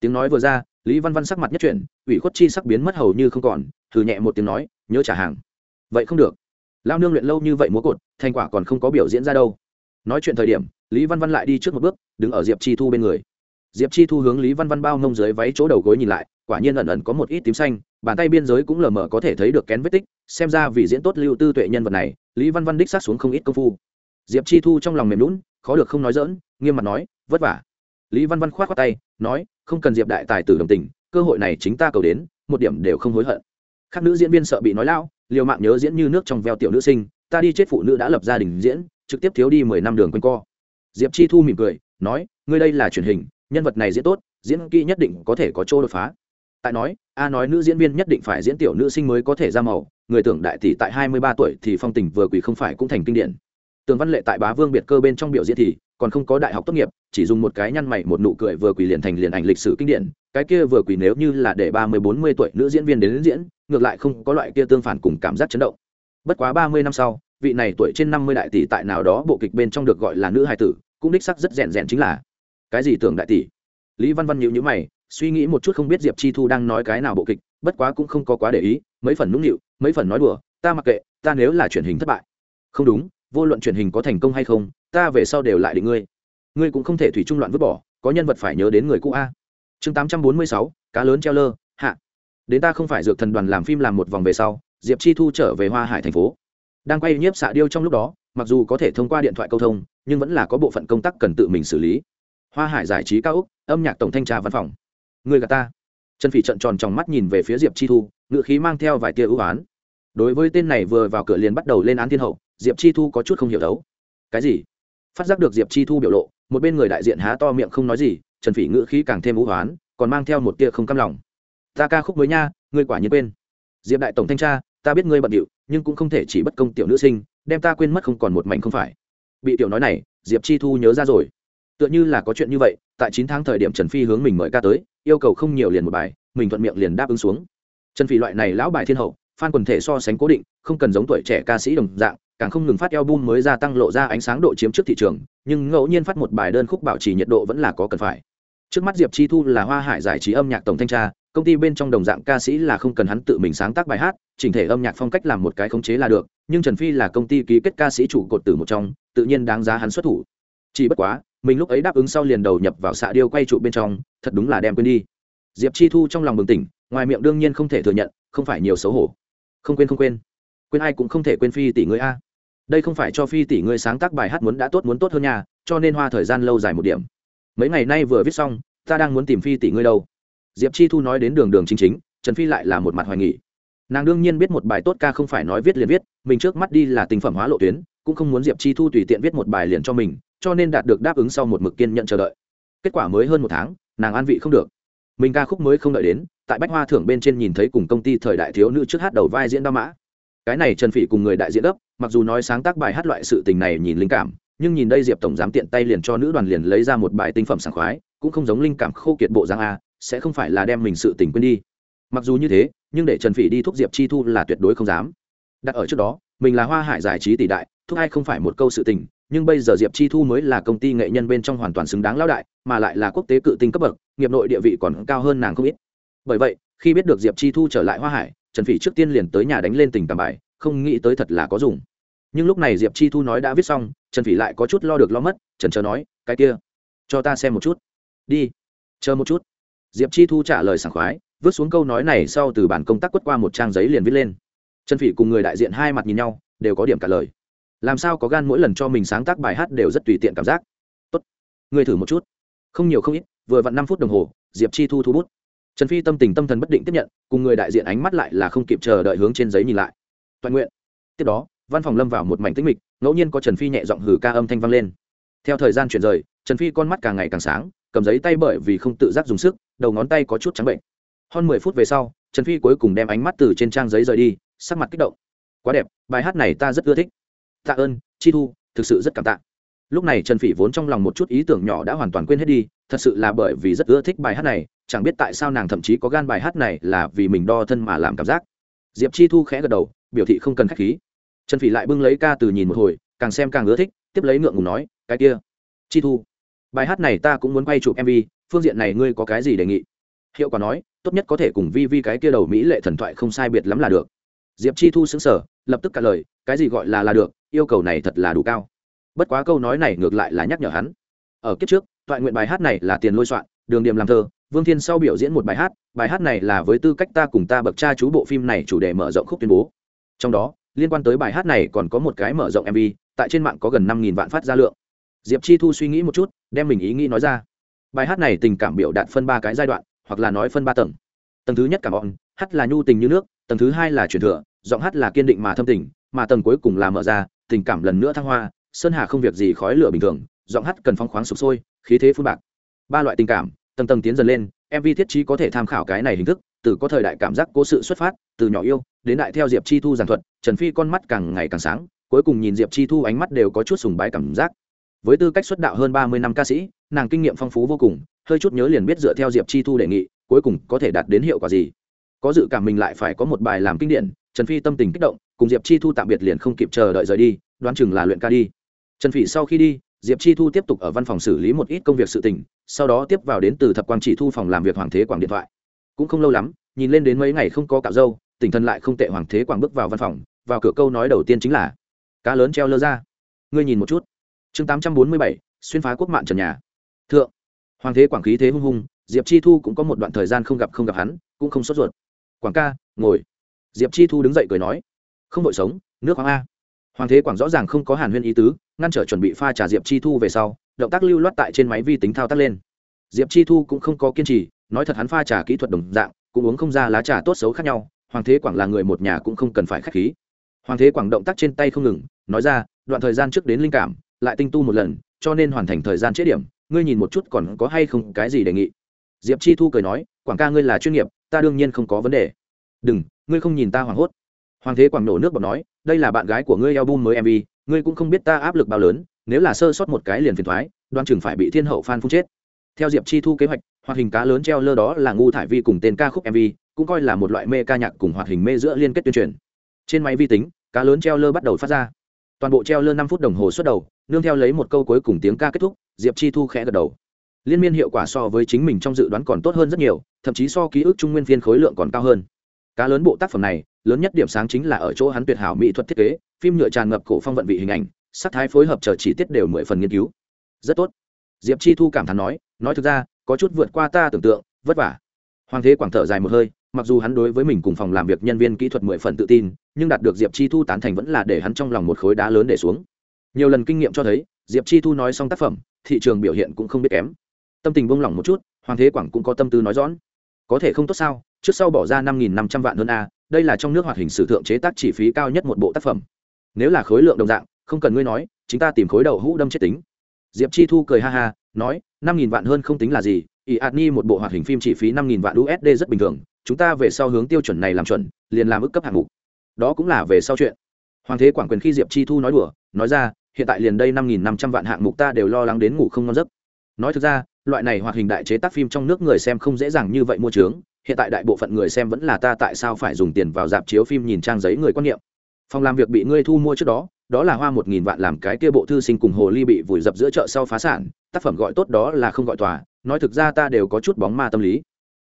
tiếng nói vừa ra, lý văn văn sắc mặt nhất chuyển, ủy khuất chi sắc biến mất hầu như không còn thử nhẹ một tiếng nói, nhớ trả hàng. Vậy không được. Lao nương luyện lâu như vậy múa cột, thành quả còn không có biểu diễn ra đâu. Nói chuyện thời điểm, lý văn văn lại đi trước một bước, đứng ở diệp chi thu bên người. Diệp chi thu hướng lý văn văn bao nông dưới váy chỗ đầu gối nhìn lại, quả nhiên ẩn ẩn có một ít tím xanh, bàn tay biên giới cũng lờ mờ có thể thấy được kén vết tích, xem ra vì diễn tốt lưu tư tuệ nhân vật này, lý văn văn đích sát xuống không ít công phu. Diệp chi thu trong lòng mềm lún khó được không nói dỡn nghiêm mặt nói, vất vả lý văn văn k h o á t khoác tay, nói, không cần diệp đại tài tử đồng tình, cơ hội này chính ta cầu đến, một điểm đều không hối hận. Khác nữ diễn viên sợ bị nói lão, liều mạng nhớ diễn như nước trong veo tiểu nữ sinh, ta đi chết phụ nữ đã lập gia đình diễn, trực tiếp thiếu đi mười năm đường q u a n co. Diệp chi thu mỉm cười, nói, ngươi đây là truyền hình, nhân vật này diễn tốt, diễn kỹ nhất định có thể có chỗ đột phá. Tại nói, a nói nữ diễn viên nhất định phải diễn tiểu nữ sinh mới có thể ra màu, người tưởng đại tỷ tại hai mươi ba tuổi thì phong tình vừa quỷ không phải cũng thành kinh điển. Tường văn lệ tại bá vương biệt cơ bên trong biểu diễn thì còn không có đại học tốt nghiệp chỉ dùng một cái nhăn mày một nụ cười vừa quỳ liền thành liền ảnh lịch sử kinh điển. Cái kia vừa quỳ nếu như là để ba mươi bốn mươi tuổi nữ diễn viên đến, đến diễn ngược lại không có loại kia tương phản cùng cảm giác chấn động. Bất quá ba mươi năm sau vị này tuổi trên năm mươi đại tỷ tại nào đó bộ kịch bên trong được gọi là nữ hài tử cũng đích sắc rất rèn rèn chính là cái gì tưởng đại tỷ? Lý văn văn nhịu nhữ mày suy nghĩ một chút không biết diệp chi thu đang nói cái nào bộ kịch bất quá cũng không có quá để ý mấy phần nũng nịu mấy phần nói đùa ta mặc kệ ta nếu là truyền hình thất bại. Không đúng vô luận truyền hình có thành công hay không ta về sau đều lại định ngươi. Ngươi cũng không thể thủy trung loạn vứt bỏ, có nhân vật phải nhớ đến người cũ a. Chương tám trăm bốn mươi sáu, cá lớn treo lơ, hạ. Đến ta không phải dược thần đoàn làm phim làm một vòng về sau, diệp chi thu trở về hoa hải thành phố. Đang quay nhiếp xạ điêu trong lúc đó, mặc dù có thể thông qua điện thoại câu thông, nhưng vẫn là có bộ phận công tác cần tự mình xử lý. Hoa hải giải trí cao úc, âm nhạc tổng thanh tra văn phòng. Người gà ta. Trần phỉ trận tròn trong mắt nhìn về phía diệp chi thu ngự khí mang theo vài tia ưu á n đối với tên này vừa vào cửa liền bắt đầu lên án thiên hậu, diệp chi thu có chút không hiểu đấu. Cái gì? Phát giác được diệp chi thu biểu lộ, một bên người đại diện há to miệng không nói gì, trần phỉ ngữ khí càng thêm vũ hoán, còn mang theo một tia không căm lòng. Ta ca khúc mới nha, ngươi quả nhiên quên. Diệp đại tổng thanh tra, ta biết ngươi bận điệu, nhưng cũng không thể chỉ bất công tiểu nữ sinh, đem ta quên mất không còn một mảnh không phải. Bị tiểu nói này, diệp chi thu nhớ ra rồi. Tựa như là có chuyện như vậy, tại chín tháng thời điểm trần phi hướng mình mời ca tới, yêu cầu không nhiều liền một bài, mình thuận miệng liền đáp ứng xuống. Trần phi loại này lão bài thiên hậu phan quần thể so sánh cố định, không cần giống tuổi trẻ ca sĩ đồng dạng càng không ngừng phát album mới gia tăng lộ ra ánh sáng độ chiếm trước thị trường, nhưng ngẫu nhiên phát một bài đơn khúc bảo trì nhiệt độ vẫn là có cần phải. Trước mắt diệp chi thu là hoa hải giải trí âm nhạc tổng thanh tra, công ty bên trong đồng dạng ca sĩ là không cần hắn tự mình sáng tác bài hát, chỉnh thể âm nhạc phong cách làm một cái khống chế là được, nhưng trần phi là công ty ký kết ca sĩ chủ cột tử một trong, tự nhiên đáng giá hắn xuất thủ. Chỉ bất quá, mình lúc ấy đáp ứng sau liền đầu nhập vào xạ điêu quay trụ bên trong, thật đúng là đem quên đi. Diệp chi thu trong lòng bừng tỉnh, ngoài miệng đương nhiên không thể thừa nhận, không phải nhiều xấu hổ. Không quên không quên quên ai cũng không thể quên phi tỷ ngươi a. Đây không phải cho phi tỷ ngươi sáng tác bài hát muốn đã tốt muốn tốt hơn nhà cho nên hoa thời gian lâu dài một điểm. Mấy ngày nay vừa viết xong, ta đang muốn tìm phi tỷ ngươi đâu. Diệp chi thu nói đến đường đường chính chính, trần phi lại là một mặt hoài nghi. nàng đương nhiên biết một bài tốt ca không phải nói viết liền viết, mình trước mắt đi là tình phẩm hóa lộ tuyến, cũng không muốn diệp chi thu tùy tiện viết một bài liền cho mình, cho nên đạt được đáp ứng sau một mực kiên nhận chờ đợi. Kết quả mới hơn một tháng, nàng an vị không được. Mình ca khúc mới không đợi đến, tại bách hoa thưởng bên trên nhìn thấy cùng công ty thời đại thiếu nữ trước hát đầu vai diễn đa mã cái này trần phỉ cùng người đại diện gấp, mặc dù nói sáng tác bài hát loại sự tình này nhìn linh cảm, nhưng nhìn đây diệp tổng giám tiện tay liền cho nữ đoàn liền lấy ra một bài tinh phẩm sảng khoái, cũng không giống linh cảm khô kiệt bộ giang a, sẽ không phải là đem mình sự tình quên đi. Mặc dù như thế, nhưng để trần phỉ đi thúc diệp chi thu là tuyệt đối không dám. Đặt ở trước đó, mình là hoa hải giải trí tỷ đại, thúc ai không phải một câu sự tình, nhưng bây giờ diệp chi thu mới là công ty nghệ nhân bên trong hoàn toàn xứng đáng lão đại, mà lại là quốc tế cự tinh cấp bậc, nghiệp nội địa vị còn cao hơn nàng không ít. Bởi vậy, khi biết được diệp chi thu trở lại hoa hải trần phỉ trước tiên liền tới nhà đánh lên tình cảm bài, không nghĩ tới thật là có dùng. Nhưng lúc này diệp chi thu nói đã viết xong, trần phỉ lại có chút lo được lo mất trần chờ nói, cái kia, cho ta xem một chút. Đi, chờ một chút. Diệp chi thu trả lời sảng khoái, vứt xuống câu nói này sau từ bản công tác quất qua một trang giấy liền viết lên. Trần phỉ cùng người đại diện hai mặt nhìn nhau, đều có điểm cả lời. Làm sao có gan mỗi lần cho mình sáng tác bài hát đều rất tùy tiện cảm giác. Tốt người thử một chút. Không nhiều không ít, vừa vặn năm phút đồng hồ, diệp chi thu thu bút trần phi tâm tình tâm thần bất định tiếp nhận, cùng người đại diện ánh mắt lại là không kịp chờ đợi hướng trên giấy nhìn lại. Toàn nguyện. Tiếp đó, văn phòng lâm vào một mảnh tĩnh mịch, ngẫu nhiên có trần phi nhẹ giọng hử ca âm thanh vang lên. Theo thời gian chuyển rời, trần phi con mắt càng ngày càng sáng, cầm giấy tay bởi vì không tự giác dùng sức, đầu ngón tay có chút trắng bệnh. Hơn mười phút về sau, trần phi cuối cùng đem ánh mắt từ trên trang giấy rời đi, sắc mặt kích động. Quá đẹp, bài hát này ta rất ưa thích. Tạ ơn, chi thu, thực sự rất cảm tạ lúc này trần phỉ vốn trong lòng một chút ý tưởng nhỏ đã hoàn toàn quên hết đi, thật sự là bởi vì rất ưa thích bài hát này, chẳng biết tại sao nàng thậm chí có gan bài hát này là vì mình đo thân mà làm cảm giác. Diệp chi thu khẽ gật đầu, biểu thị không cần k h á c h khí. Trần phỉ lại bưng lấy ca từ nhìn một hồi, càng xem càng ưa thích, tiếp lấy ngượng ngùng nói, cái kia, chi thu, bài hát này ta cũng muốn quay chụp mv phương diện này ngươi có cái gì đề nghị? Hiệu quả nói, tốt nhất có thể cùng vi vi cái kia đầu mỹ lệ thần thoại không sai biệt lắm là được. Diệp chi thu xứng sở lập tức cả lời, cái gì gọi là là được, yêu cầu này thật là đủ cao bất quá câu nói này ngược lại là nhắc nhở hắn. Ở kiếp trước thoại nguyện bài hát này là tiền lôi soạn, đường điểm làm thơ, vương thiên sau biểu diễn một bài hát bài hát này là với tư cách ta cùng ta bậc cha chú bộ phim này chủ đề mở rộng khúc tuyên bố. Trong đó, liên quan tới bài hát này còn có một cái mở rộng mv tại trên mạng có gần năm vạn phát ra lượng. Diệp chi thu suy nghĩ một chút, đem mình ý nghĩ nói ra. Bài hát này tình cảm biểu đạt phân ba cái giai đoạn, hoặc là nói phân ba tầng. Tầng thứ nhất cảm bọn hát là nhu tình như nước, tầng thứ hai là truyền thừa, giọng hát là kiên định mà thâm tình, mà tầng cuối cùng là mở ra, tình cảm lần nữa thăng hoa sơn hà không việc gì khói lửa bình thường, giọng hát cần phong khoáng sụp sôi, khí thế phun bạc. Ba loại tình cảm, tầng tầng tiến dần lên mv thiết trí có thể tham khảo cái này hình thức, từ có thời đại cảm giác cố sự xuất phát, từ nhỏ yêu, đến đại theo diệp chi thu giàn thuật, trần phi con mắt càng ngày càng sáng, cuối cùng nhìn diệp chi thu ánh mắt đều có chút sùng bái cảm giác. Với tư cách xuất đạo hơn ba mươi năm ca sĩ, nàng kinh nghiệm phong phú vô cùng, hơi chút nhớ liền biết dựa theo diệp chi thu đề nghị, cuối cùng có thể đạt đến hiệu quả gì. Có dự cảm mình lại phải có một bài làm kinh điển, trần phi tâm tình kích động, cùng diệp chi thu tạm biệt liền không kịp chờ đợi rời đi, đoán chừng là luyện ca đi trần phỉ sau khi đi, diệp chi thu tiếp tục ở văn phòng xử lý một ít công việc sự tình, sau đó tiếp vào đến từ thập quang chỉ thu phòng làm việc hoàng thế quảng điện thoại. Cũng không lâu lắm, nhìn lên đến mấy ngày không có cạo dâu tỉnh thân lại không tệ hoàng thế quảng bước vào văn phòng, vào cửa câu nói đầu tiên chính là, cá lớn treo lơ ra. Ngươi nhìn một chút. Chương tám trăm bốn mươi bảy, xuyên phá quốc mạng trần nhà. Thượng, hoàng thế quảng khí thế hung hung, diệp chi thu cũng có một đoạn thời gian không gặp không gặp hắn, cũng không sốt ruột. Quảng ca, ngồi. Diệp chi thu đứng dậy cười nói, không đội sống, nước khoáng a. Hoàng thế quảng rõ ràng không có hàn huyên ý tứ ngăn trở chuẩn bị pha trà diệp chi thu về sau, động tác lưu loát tại trên máy vi tính thao tác lên. Diệp chi thu cũng không có kiên trì, nói thật hắn pha trà kỹ thuật đồng dạng, cũng uống không ra lá trà tốt xấu khác nhau, hoàng thế quảng là người một nhà cũng không cần phải k h á c h khí. Hoàng thế quảng động tác trên tay không ngừng, nói ra, đoạn thời gian trước đến linh cảm, lại tinh tu một lần, cho nên hoàn thành thời gian chế điểm, ngươi nhìn một chút còn có hay không cái gì đề nghị. Diệp chi thu cười nói, quảng ca ngươi là chuyên nghiệp, ta đương nhiên không có vấn đề. Đừng, ngươi không nhìn ta hoảng hốt. Hoàng thế quảng nổ nước bọc nói đây là bạn gái của ngươi album mới mv ngươi cũng không biết ta áp lực bao lớn, nếu là sơ sót một cái liền phiền thoái, đoan chừng phải bị thiên hậu phan phun chết. Theo diệp chi thu kế hoạch, hoạt hình cá lớn treo lơ đó là ngu thải vi cùng tên ca khúc mv cũng coi là một loại mê ca nhạc cùng hoạt hình mê giữa liên kết tuyên truyền. Trên máy vi tính, cá lớn treo lơ bắt đầu phát ra. Toàn bộ treo lơ năm phút đồng hồ xuất đầu, nương theo lấy một câu cuối cùng tiếng ca kết thúc, diệp chi thu khẽ gật đầu. Liên miên hiệu quả so với chính mình trong dự đoán còn tốt hơn rất nhiều, thậm chí so ký ức trung nguyên phiên khối lượng còn cao hơn cá lớn bộ tác phẩm này, lớn nhất điểm sáng chính là ở chỗ hắn tuyệt hảo mỹ thuật thiết kế, phim nhựa tràn ngập cổ phong vận vị hình ảnh, sắc thái phối hợp chờ chỉ tiết đều mười phần nghiên cứu. Rất tốt. Diệp chi thu cảm thán nói nói thực ra, có chút vượt qua ta tưởng tượng, vất vả. Hoàng thế quảng thở dài một hơi, mặc dù hắn đối với mình cùng phòng làm việc nhân viên kỹ thuật mười phần tự tin, nhưng đạt được diệp chi thu tán thành vẫn là để hắn trong lòng một khối đá lớn để xuống. Nhiều lần kinh nghiệm cho thấy, diệp chi thu nói xong tác phẩm, thị trường biểu hiện cũng không biết kém. Tâm tình buông lỏng một chút, hoàng thế quảng cũng có tâm tư nói rõ có thể không tốt sao? Trước sau bỏ ra năm nghìn năm trăm vạn hơn a, đây là trong nước hoạt hình sử thượng chế tác chi phí cao nhất một bộ tác phẩm. Nếu là khối lượng đồng dạng, không cần ngươi nói chúng ta tìm khối đầu hũ đâm chết tính. Diệp chi thu cười ha ha, nói, năm nghìn vạn hơn không tính là gì, ỷ ạt ni một bộ hoạt hình phim chi phí năm nghìn vạn usd rất bình thường, chúng ta về sau hướng tiêu chuẩn này làm chuẩn, liền làm ức cấp hạng mục. Đó cũng là về sau chuyện. Hoàng thế quảng quyền khi diệp chi thu nói đùa, nói ra, hiện tại liền đây năm nghìn năm trăm vạn hạng mục ta đều lo lắng đến ngủ không ngon giấc. Nói thực ra loại này hoạt hình đại chế tác phim trong nước người xem không dễ dàng như vậy mua trướng hiện tại đại bộ phận người xem vẫn là ta tại sao phải dùng tiền vào dạp chiếu phim nhìn trang giấy người quan niệm. Phòng làm việc bị ngươi thu mua trước đó đó là hoa một nghìn vạn làm cái kia bộ thư sinh cùng hồ ly bị vùi dập giữa chợ sau phá sản. Tác phẩm gọi tốt đó là không gọi tòa. Nói thực ra ta đều có chút bóng ma tâm lý.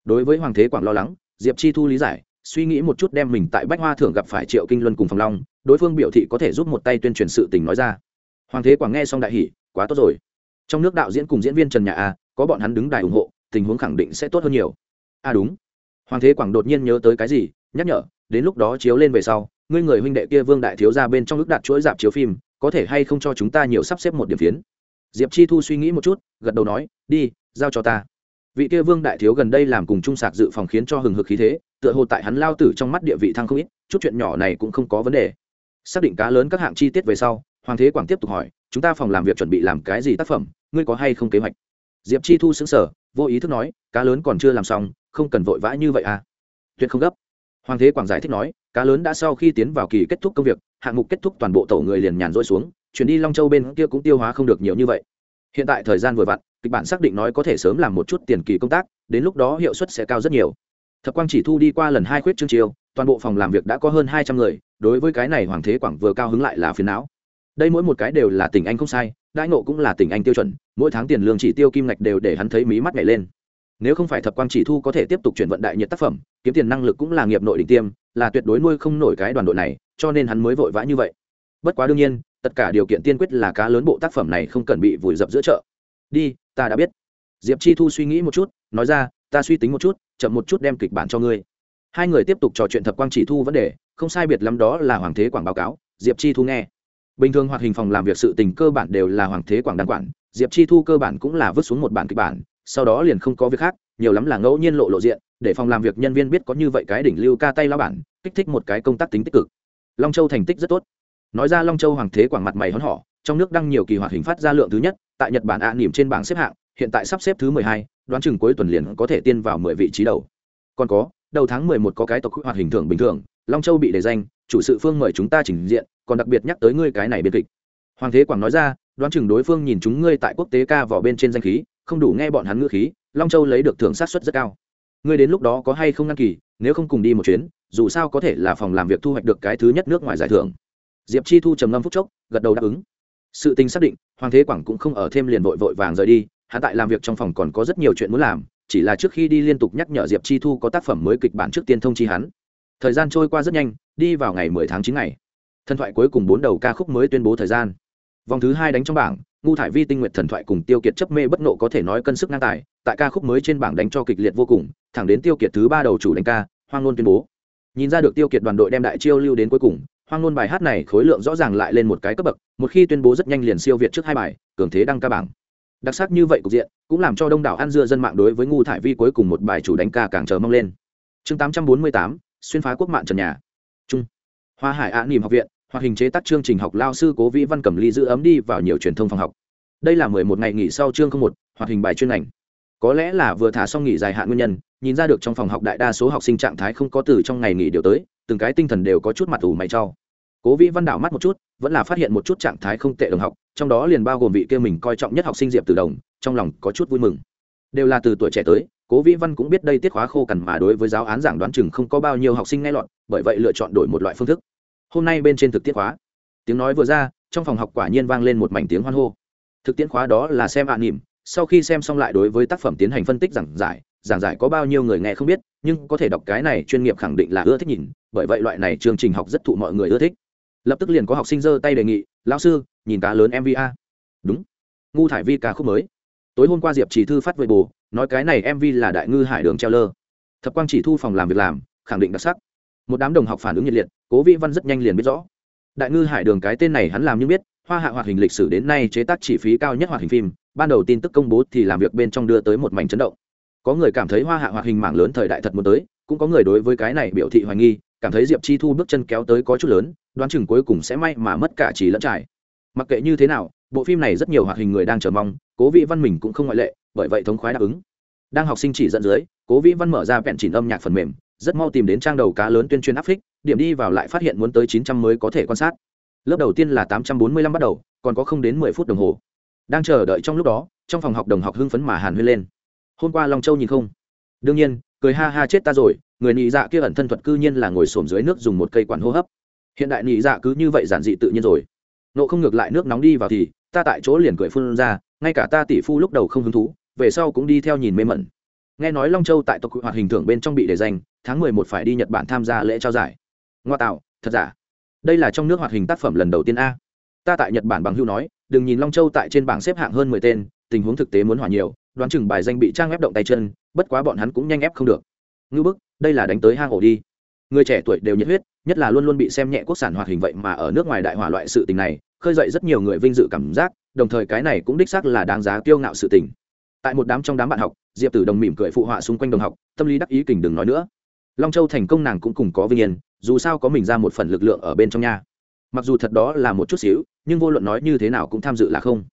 Đối với hoàng thế quảng lo lắng, diệp chi thu lý giải, suy nghĩ một chút đem mình tại bách hoa thưởng gặp phải triệu kinh luân cùng phòng long, đối phương biểu thị có thể giúp một tay tuyên truyền sự tình nói ra. Hoàng thế quảng nghe xong đại hỷ quá tốt rồi. Trong nước đạo diễn cùng diễn viên trần nhà a có bọn hắn đứng đài ủng hộ, tình huống khẳng định sẽ tốt hơn nhiều. À đúng. Hoàng thế quảng đột nhiên nhớ tới cái gì, nhắc nhở, đến lúc đó chiếu lên về sau, ngươi người huynh đệ kia vương đại thiếu ra bên trong ước đạt chuỗi dạp chiếu phim, có thể hay không cho chúng ta nhiều sắp xếp một điểm phiến? Diệp chi thu suy nghĩ một chút, gật đầu nói, đi, giao cho ta. Vị kia vương đại thiếu gần đây làm cùng trung sạc dự phòng khiến cho hừng hực khí thế, tựa hồ tại hắn lao tử trong mắt địa vị thăng không ít, chút chuyện nhỏ này cũng không có vấn đề. Xác định cá lớn các hạng chi tiết về sau, hoàng thế quảng tiếp tục hỏi, chúng ta phòng làm việc chuẩn bị làm cái gì tác phẩm, ngươi có hay không kế hoạch? Diệp chi thu xứng sở vô ý thức nói, cá lớn còn chưa làm xong, không cần vội vã như vậy à? Tuyệt không gấp. Hoàng thế quảng giải thích nói, cá lớn đã sau khi tiến vào kỳ kết thúc công việc, hạng mục kết thúc toàn bộ tổ người liền nhàn rỗi xuống, chuyển đi long châu bên kia cũng tiêu hóa không được nhiều như vậy. Hiện tại thời gian vừa vặn, kịch bản xác định nói có thể sớm làm một chút tiền kỳ công tác, đến lúc đó hiệu suất sẽ cao rất nhiều. Thập quang chỉ thu đi qua lần hai khuyết chương chiều toàn bộ phòng làm việc đã có hơn hai trăm người, đối với cái này hoàng thế quảng vừa cao hứng lại là phiền não. Đây mỗi một cái đều là tình anh không sai, đãi nộ cũng là tình anh tiêu chuẩn mỗi tháng tiền lương chỉ tiêu kim ngạch đều để hắn thấy mí mắt nhảy lên. Nếu không phải thập quang chỉ thu có thể tiếp tục chuyển vận đại nhiệt tác phẩm, kiếm tiền năng lực cũng là nghiệp nội đỉnh tiêm, là tuyệt đối nuôi không nổi cái đoàn đội này, cho nên hắn mới vội vã như vậy. Bất quá đương nhiên, tất cả điều kiện tiên quyết là cá lớn bộ tác phẩm này không cần bị vùi dập giữa chợ. Đi, ta đã biết. Diệp chi thu suy nghĩ một chút, nói ra, ta suy tính một chút, chậm một chút đem kịch bản cho ngươi. Hai người tiếp tục trò chuyện thập quang chỉ thu vấn đề, không sai biệt lắm đó là hoàng thế quảng báo cáo, diệp chi thu nghe. Bình thường hoạt hình phòng làm việc sự tình cơ bản đều là hoàng thế quảng đan quản diệp chi thu cơ bản cũng là vứt xuống một bản kịch bản, sau đó liền không có việc khác, nhiều lắm là ngẫu nhiên lộ lộ diện, để phòng làm việc nhân viên biết có như vậy cái đỉnh lưu ca tay lao bản, kích thích một cái công tác tính tích cực. Long châu thành tích rất tốt. Nói ra long châu hoàng thế quảng mặt mày hón hỏ trong nước đăng nhiều kỳ hoạt hình phát ra lượng thứ nhất, tại nhật bản ạ à nỉm trên bảng xếp hạng, hiện tại sắp xếp thứ mười hai, đoán chừng cuối tuần liền có thể tiên vào mười vị trí đầu. Còn có, đầu tháng mười một có cái tộc hoạt hình thường bình thường, long châu bị đề danh, chủ sự phương mời chúng ta trình diện, còn đặc biệt nhắc tới ngươi cái này biên kịch. Hoàng thế quảng nói ra đoán chừng đối phương nhìn chúng ngươi tại quốc tế ca vỏ bên trên danh khí, không đủ nghe bọn hắn ngữ khí, long châu lấy được thưởng sát suất rất cao. Ngươi đến lúc đó có hay không ngăn kỳ, nếu không cùng đi một chuyến, dù sao có thể là phòng làm việc thu hoạch được cái thứ nhất nước ngoài giải thưởng. Diệp chi thu trầm ngâm phút chốc, gật đầu đáp ứng. Sự tình xác định, hoàng thế quảng cũng không ở thêm liền vội vội vàng rời đi hạ tại làm việc trong phòng còn có rất nhiều chuyện muốn làm, chỉ là trước khi đi liên tục nhắc nhở diệp chi thu có tác phẩm mới kịch bản trước tiên thông chi hắn. Thời gian trôi qua rất nhanh, đi vào ngày mười tháng chín ngày. Thần thoại cuối cùng bốn đầu ca khúc mới tuyên bố thời gian vòng thứ hai đánh trong bảng, ngu thải vi tinh nguyện thần thoại cùng tiêu kiệt chấp mê bất nộ có thể nói cân sức ngang tài, tại ca khúc mới trên bảng đánh cho kịch liệt vô cùng, thẳng đến tiêu kiệt thứ ba đầu chủ đánh ca, hoang nôn tuyên bố. Nhìn ra được tiêu kiệt đoàn đội đem đại chiêu lưu đến cuối cùng, hoang nôn bài hát này khối lượng rõ ràng lại lên một cái cấp bậc, một khi tuyên bố rất nhanh liền siêu việt trước hai bài, cường thế đăng ca bảng. Đặc sắc như vậy cục diện, cũng làm cho đông đảo ăn dưa dân mạng đối với ngu thải vi cuối cùng một bài chủ đánh ca càng chờ mong lên. Chương tám trăm bốn mươi tám, xuyên phá quốc mạng trần nhà. Trung. Hoa hải ạ nỉm học viện hoạt hình chế tác chương trình học lao sư cố vĩ văn cầm ly giữ ấm đi vào nhiều truyền thông phòng học. Đây là mười một ngày nghỉ sau chương không một, hoạt hình bài chuyên ngành. Có lẽ là vừa thả xong nghỉ dài hạn nguyên nhân, nhìn ra được trong phòng học đại đa số học sinh trạng thái không có từ trong ngày nghỉ điều tới, từng cái tinh thần đều có chút mặt ủ mày cho. Cố vĩ văn đảo mắt một chút, vẫn là phát hiện một chút trạng thái không tệ đồng học, trong đó liền bao gồm vị kia mình coi trọng nhất học sinh diệp từ đồng, trong lòng có chút vui mừng. Đều là từ tuổi trẻ tới, cố vĩ văn cũng biết đây tiết khóa khô cằn mà đối với giáo án giảng đoán chừng không có bao nhiêu học sinh nghe lọt, bởi vậy lựa chọn đổi một loại phương thức hôm nay bên trên thực tiễn khóa. Tiếng nói vừa ra, trong phòng học quả nhiên vang lên một mảnh tiếng hoan hô. Thực tiễn khóa đó là xem ạ à nỉm, sau khi xem xong lại đối với tác phẩm tiến hành phân tích giảng giải giảng giải có bao nhiêu người nghe không biết, nhưng có thể đọc cái này chuyên nghiệp khẳng định là ưa thích nhìn, bởi vậy loại này chương trình học rất thụ mọi người ưa thích. Lập tức liền có học sinh giơ tay đề nghị, lão sư, nhìn cá lớn mva đúng. Ngu thải vi ca khúc mới. Tối hôm qua diệp chỉ thư phát về bù nói cái này mv là đại ngư hải đường treo lơ. Thập quang chỉ thu phòng làm việc làm, khẳng định đặc sắc một đám đồng học phản ứng nhiệt liệt, cố vĩ văn rất nhanh liền biết rõ. Đại ngư hải đường cái tên này hắn làm như biết, hoa hạ hoạt hình lịch sử đến nay chế tác chi phí cao nhất hoạt hình phim, ban đầu tin tức công bố thì làm việc bên trong đưa tới một mảnh chấn động. Có người cảm thấy hoa hạ hoạt hình mảng lớn thời đại thật muốn tới, cũng có người đối với cái này biểu thị hoài nghi, cảm thấy diệp chi thu bước chân kéo tới có chút lớn, đoán chừng cuối cùng sẽ may mà mất cả chỉ lẫn trải. Mặc kệ như thế nào, bộ phim này rất nhiều hoạt hình người đang chờ mong, cố vĩ văn mình cũng không ngoại lệ, bởi vậy thống khoái đáp ứng. Đang học sinh chỉ dẫn dưới, cố vĩ văn mở ra vẹn chỉnh âm nhạc phần mềm rất mau tìm đến trang đầu cá lớn tuyên truyền áp phích, điểm đi vào lại phát hiện muốn tới chín trăm mới có thể quan sát. Lớp đầu tiên là tám trăm bốn mươi lăm bắt đầu, còn có không đến mười phút đồng hồ. Đang chờ đợi trong lúc đó, trong phòng học đồng học hưng phấn mà hàn huyên lên. Hôm qua long châu nhìn không? Đương nhiên, cười ha ha chết ta rồi, người nị dạ kia ẩn thân thuật cư nhiên là ngồi xổm dưới nước dùng một cây quản hô hấp. Hiện đại nị dạ cứ như vậy giản dị tự nhiên rồi. Nộ không ngược lại nước nóng đi vào thì, ta tại chỗ liền cười phun ra, ngay cả ta tỷ phu lúc đầu không hứng thú, về sau cũng đi theo nhìn mê mẩn. Nghe nói long châu tại tộc hoạt hình thưởng bên trong bị đề danh tháng mười một phải đi nhật bản tham gia lễ trao giải. Ngoa tạo, thật giả? Đây là trong nước hoạt hình tác phẩm lần đầu tiên a. Ta tại nhật bản bằng hưu nói, đừng nhìn long châu tại trên bảng xếp hạng hơn mười tên, tình huống thực tế muốn hỏa nhiều, đoán chừng bài danh bị trang ép động tay chân, bất quá bọn hắn cũng nhanh ép không được. Ngư bức, đây là đánh tới hang ổ đi. Người trẻ tuổi đều nhiệt huyết, nhất là luôn luôn bị xem nhẹ quốc sản hoạt hình vậy mà ở nước ngoài đại hỏa loại sự tình này, khơi dậy rất nhiều người vinh dự cảm giác, đồng thời cái này cũng đích xác là đáng giá kiêu ngạo sự tình. Tại một đám trong đám bạn học, diệp tử đồng mỉm cười phụ họa xung quanh đồng học, tâm lý đắc ý kình đừng nói nữa long châu thành công nàng cũng cùng có vinh yên, dù sao có mình ra một phần lực lượng ở bên trong nhà mặc dù thật đó là một chút xíu, nhưng vô luận nói như thế nào cũng tham dự là không.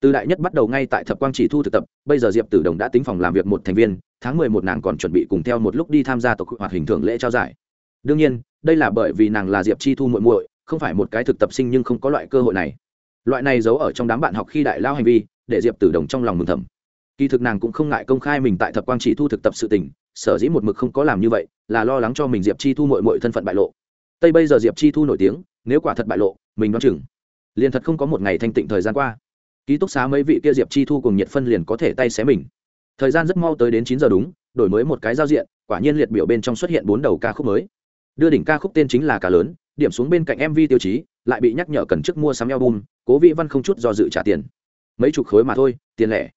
Từ đại nhất bắt đầu ngay tại thập quang chỉ thu thực tập, bây giờ diệp tử đồng đã tính phòng làm việc một thành viên, tháng mười một nàng còn chuẩn bị cùng theo một lúc đi tham gia tộc hoạt hình thưởng lễ trao giải. Đương nhiên, đây là bởi vì nàng là diệp chi thu muội muội, không phải một cái thực tập sinh nhưng không có loại cơ hội này. Loại này giấu ở trong đám bạn học khi đại lao hành vi, để diệp tử đồng trong lòng mừng thầm. Kỳ thực nàng cũng không ngại công khai mình tại thập quang chỉ thu thực tập sự tình sở dĩ một mực không có làm như vậy, là lo lắng cho mình diệp chi thu mội mội thân phận bại lộ. Tây bây giờ diệp chi thu nổi tiếng, nếu quả thật bại lộ, mình đoán chừng liền thật không có một ngày thanh tịnh thời gian qua. Ký túc xá mấy vị kia diệp chi thu cùng nhiệt phân liền có thể tay xé mình. Thời gian rất mau tới đến chín giờ đúng, đổi mới một cái giao diện, quả nhiên liệt biểu bên trong xuất hiện bốn đầu ca khúc mới. Đưa đỉnh ca khúc tên chính là ca lớn, điểm xuống bên cạnh mv tiêu chí, lại bị nhắc nhở cần trước mua sắm album, cố vị văn không chút do dự trả tiền. Mấy chục khối mà thôi, tiền lẻ.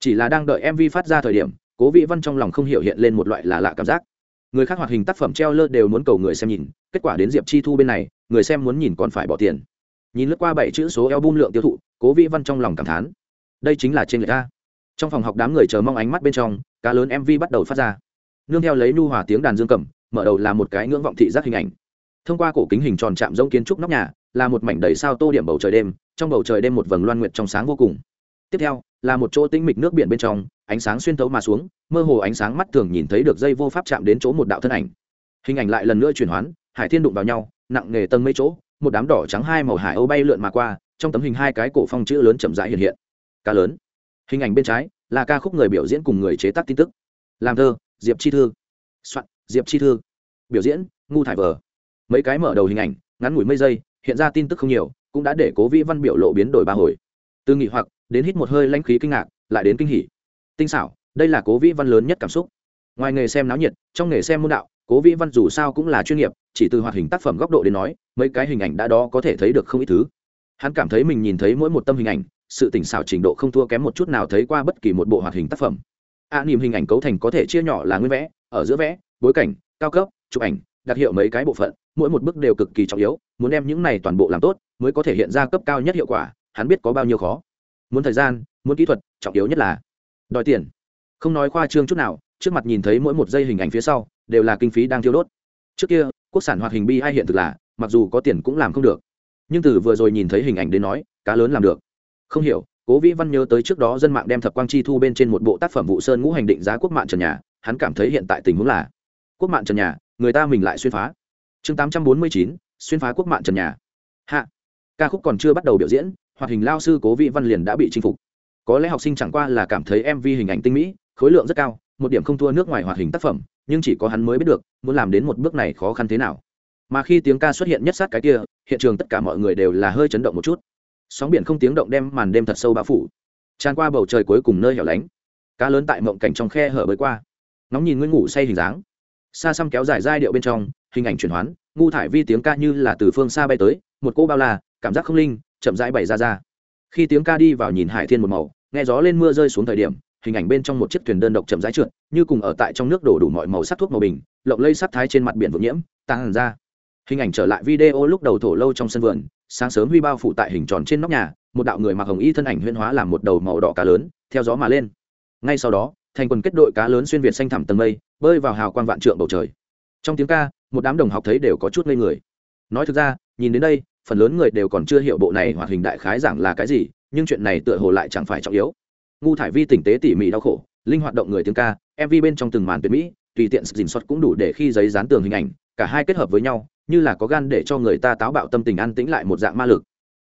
Chỉ là đang đợi mv phát ra thời điểm cố vị văn trong lòng không hiểu hiện lên một loại là lạ cảm giác. Người khác hoạt hình tác phẩm treo lơ đều muốn cầu người xem nhìn, kết quả đến diệp chi thu bên này, người xem muốn nhìn còn phải bỏ tiền. Nhìn lướt qua bảy chữ số album lượng tiêu thụ, cố vị văn trong lòng cảm thán. Đây chính là trên người ta. Trong phòng học đám người chờ mong ánh mắt bên trong, cá lớn mv bắt đầu phát ra. Nương theo lấy nu hòa tiếng đàn dương cầm, mở đầu là một cái ngưỡng vọng thị giác hình ảnh. Thông qua cổ kính hình tròn chạm giống kiến trúc nóc nhà, là một mảnh đầy sao tô điểm bầu trời đêm, trong bầu trời đêm một vầng loan nguyệt trong sáng vô cùng. Tiếp theo, là một chỗ tĩnh mịch nước biển bên trong ánh sáng xuyên thấu mà xuống, mơ hồ ánh sáng mắt thường nhìn thấy được dây vô pháp chạm đến chỗ một đạo thân ảnh. Hình ảnh lại lần nữa chuyển hoán, hải thiên đụng vào nhau, nặng nề tầng mấy chỗ, một đám đỏ trắng hai màu hải âu bay lượn mà qua, trong tấm hình hai cái cổ phong chữ lớn chậm rãi hiện hiện. Ca lớn. Hình ảnh bên trái, là ca khúc người biểu diễn cùng người chế tác tin tức. Làm thơ, diệp chi thư. Soạn, diệp chi thư. Biểu diễn, ngu thải vờ. Mấy cái mở đầu hình ảnh, ngắn ngủi mấy giây, hiện ra tin tức không nhiều, cũng đã để cố vĩ văn biểu lộ biến đổi ba hồi. Từ nghỉ hoặc, đến hít một hơi lãnh khí kinh ngạc, lại đến kinh hỉ tinh xảo đây là cố vĩ văn lớn nhất cảm xúc. Ngoài nghề xem náo nhiệt trong nghề xem môn đạo cố vĩ văn dù sao cũng là chuyên nghiệp chỉ từ hoạt hình tác phẩm góc độ đến nói mấy cái hình ảnh đã đó có thể thấy được không ít thứ. Hắn cảm thấy mình nhìn thấy mỗi một tâm hình ảnh sự tỉnh xảo trình độ không thua kém một chút nào thấy qua bất kỳ một bộ hoạt hình tác phẩm. A à, niềm hình ảnh cấu thành có thể chia nhỏ là nguyên vẽ ở giữa vẽ bối cảnh cao cấp chụp ảnh đặc hiệu mấy cái bộ phận mỗi một bước đều cực kỳ trọng yếu muốn đem những này toàn bộ làm tốt mới có thể hiện ra cấp cao nhất hiệu quả hắn biết có bao nhiêu khó. Muốn thời gian muốn kỹ thuật trọng yếu nhất là đòi tiền. Không nói khoa trương chút nào, trước mặt nhìn thấy mỗi một giây hình ảnh phía sau, đều là kinh phí đang thiêu đốt. Trước kia, quốc sản hoạt hình bi hay hiện thực là, mặc dù có tiền cũng làm không được. Nhưng từ vừa rồi nhìn thấy hình ảnh đến nói, cá lớn làm được. Không hiểu, cố vĩ văn nhớ tới trước đó dân mạng đem thập quang chi thu bên trên một bộ tác phẩm vụ sơn ngũ hành định giá quốc mạng trần nhà, hắn cảm thấy hiện tại tình huống là, quốc mạng trần nhà, người ta mình lại xuyên phá. Chương tám trăm bốn mươi chín, xuyên phá quốc mạng trần nhà. Hạ. Ca khúc còn chưa bắt đầu biểu diễn, hoạt hình lao sư cố vĩ văn liền đã bị chinh phục có lẽ học sinh chẳng qua là cảm thấy mv hình ảnh tinh mỹ, khối lượng rất cao, một điểm không thua nước ngoài hoạt hình tác phẩm, nhưng chỉ có hắn mới biết được, muốn làm đến một bước này khó khăn thế nào. Mà khi tiếng ca xuất hiện nhất sát cái kia, hiện trường tất cả mọi người đều là hơi chấn động một chút. Sóng biển không tiếng động đem màn đêm thật sâu bao phủ. Tràn qua bầu trời cuối cùng nơi hẻo lánh. Cá lớn tại mộng cảnh trong khe hở bơi qua. Nóng nhìn ngươi ngủ say hình dáng. Xa xăm kéo dài giai điệu bên trong, hình ảnh chuyển hoán, ngu thải vi tiếng ca như là từ phương xa bay tới, một cô bao la, cảm giác không linh, chậm rãi bày ra ra khi tiếng ca đi vào nhìn hải thiên một màu, nghe gió lên mưa rơi xuống thời điểm, hình ảnh bên trong một chiếc thuyền đơn độc chậm rãi trượt, như cùng ở tại trong nước đổ đủ mọi màu sắc thuốc màu bình, lộng lây sắc thái trên mặt biển vượng nhiễm tăng hẳn ra. Hình ảnh trở lại video lúc đầu thổ lâu trong sân vườn, sáng sớm huy bao phủ tại hình tròn trên nóc nhà, một đạo người mặc hồng y thân ảnh huyên hóa làm một đầu màu đỏ cá lớn, theo gió mà lên. Ngay sau đó, thành quần kết đội cá lớn xuyên việt xanh thẳm tầng mây, bơi vào hào quang vạn trượng bầu trời. Trong tiếng ca, một đám đồng học thấy đều có chút ngây người. Nói thực ra, nhìn đến đây phần lớn người đều còn chưa hiểu bộ này hoạt hình đại khái giảng là cái gì, nhưng chuyện này tựa hồ lại chẳng phải trọng yếu. Ngu thải vi tỉnh tế tỉ mỉ đau khổ, linh hoạt động người tiếng ca mv bên trong từng màn tuyệt mỹ, tùy tiện dình xuất cũng đủ để khi giấy dán tường hình ảnh, cả hai kết hợp với nhau, như là có gan để cho người ta táo bạo tâm tình an tĩnh lại một dạng ma lực.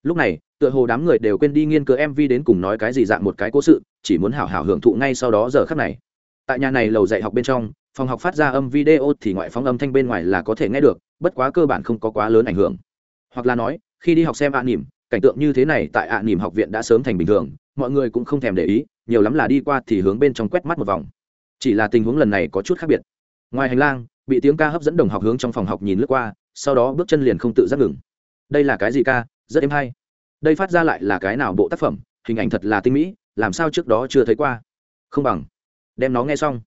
Lúc này, tựa hồ đám người đều quên đi nghiên cứu mv đến cùng nói cái gì dạng một cái cố sự, chỉ muốn hảo hảo hưởng thụ ngay sau đó giờ khắc này. Tại nhà này lầu dạy học bên trong, phòng học phát ra âm video thì ngoại phóng âm thanh bên ngoài là có thể nghe được, bất quá cơ bản không có quá lớn ảnh hưởng hoặc là nói, khi đi học xem ạ à nỉm, cảnh tượng như thế này tại ạ à nỉm học viện đã sớm thành bình thường, mọi người cũng không thèm để ý, nhiều lắm là đi qua thì hướng bên trong quét mắt một vòng. Chỉ là tình huống lần này có chút khác biệt. Ngoài hành lang, bị tiếng ca hấp dẫn đồng học hướng trong phòng học nhìn lướt qua, sau đó bước chân liền không tự giác ngừng. Đây là cái gì ca? Rất êm hay. Đây phát ra lại là cái nào bộ tác phẩm? Hình ảnh thật là tinh mỹ, làm sao trước đó chưa thấy qua? Không bằng. Đem nó nghe xong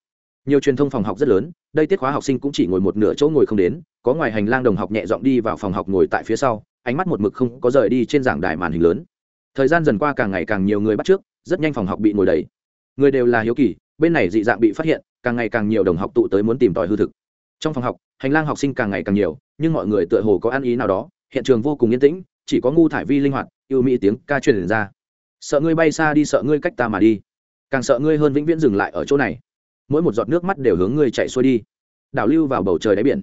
nhiều truyền thông phòng học rất lớn, đây tiết khóa học sinh cũng chỉ ngồi một nửa chỗ ngồi không đến, có ngoài hành lang đồng học nhẹ dọn đi vào phòng học ngồi tại phía sau, ánh mắt một mực không có rời đi trên giảng đài màn hình lớn. Thời gian dần qua càng ngày càng nhiều người bắt trước, rất nhanh phòng học bị ngồi đầy. Người đều là hiếu kỳ, bên này dị dạng bị phát hiện, càng ngày càng nhiều đồng học tụ tới muốn tìm tòi hư thực. Trong phòng học, hành lang học sinh càng ngày càng nhiều, nhưng mọi người tựa hồ có ăn ý nào đó, hiện trường vô cùng yên tĩnh, chỉ có ngu thải vi linh hoạt, yêu mỹ tiếng ca truyền ra. Sợ ngươi bay xa đi, sợ ngươi cách ta mà đi. Càng sợ ngươi hơn vĩnh viễn dừng lại ở chỗ này mỗi một giọt nước mắt đều hướng ngươi chạy xuôi đi. Đảo lưu vào bầu trời đáy biển.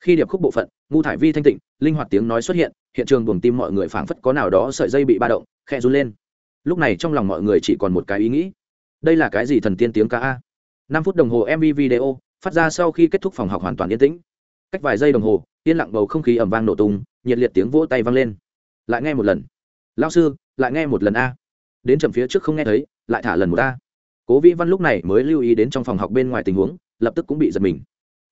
Khi điệp khúc bộ phận, ngu thải vi thanh tịnh, linh hoạt tiếng nói xuất hiện hiện trường buồng tim mọi người phảng phất có nào đó sợi dây bị ba động khe run lên. Lúc này trong lòng mọi người chỉ còn một cái ý nghĩ. Đây là cái gì thần tiên tiếng ca a? Năm phút đồng hồ mv video, phát ra sau khi kết thúc phòng học hoàn toàn yên tĩnh. Cách vài giây đồng hồ, yên lặng bầu không khí ẩm vang nổ tung, nhiệt liệt tiếng vỗ tay vang lên. Lại nghe một lần. Lao sư, lại nghe một lần a. Đến chậm phía trước không nghe thấy, lại thả lần một a cố vĩ văn lúc này mới lưu ý đến trong phòng học bên ngoài tình huống, lập tức cũng bị giật mình.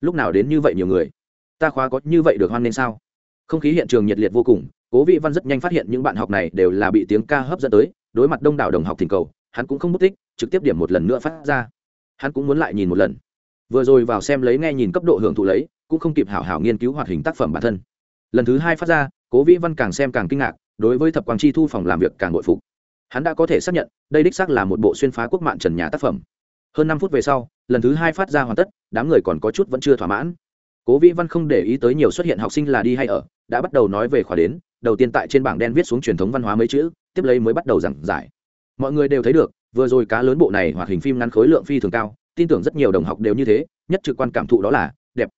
Lúc nào đến như vậy nhiều người? Ta khóa có như vậy được hoan nên sao? Không khí hiện trường nhiệt liệt vô cùng, cố vĩ văn rất nhanh phát hiện những bạn học này đều là bị tiếng ca hấp dẫn tới, đối mặt đông đảo đồng học thỉnh cầu, hắn cũng không mất tích, trực tiếp điểm một lần nữa phát ra. Hắn cũng muốn lại nhìn một lần. Vừa rồi vào xem lấy nghe nhìn cấp độ hưởng thụ lấy, cũng không kịp hảo hảo nghiên cứu hoạt hình tác phẩm bản thân. Lần thứ hai phát ra, cố vĩ văn càng xem càng kinh ngạc, đối với thập quang chi thu phòng làm việc càng bội phục hắn đã có thể xác nhận, đây đích xác là một bộ xuyên phá quốc mạng trần nhà tác phẩm. Hơn năm phút về sau, lần thứ hai phát ra hoàn tất, đám người còn có chút vẫn chưa thỏa mãn. Cố vĩ văn không để ý tới nhiều xuất hiện học sinh là đi hay ở, đã bắt đầu nói về khóa đến, đầu tiên tại trên bảng đen viết xuống truyền thống văn hóa mấy chữ, tiếp lấy mới bắt đầu giảng giải. Mọi người đều thấy được, vừa rồi cá lớn bộ này hoạt hình phim ngắn khối lượng phi thường cao, tin tưởng rất nhiều đồng học đều như thế, nhất trực quan cảm thụ đó là đẹp.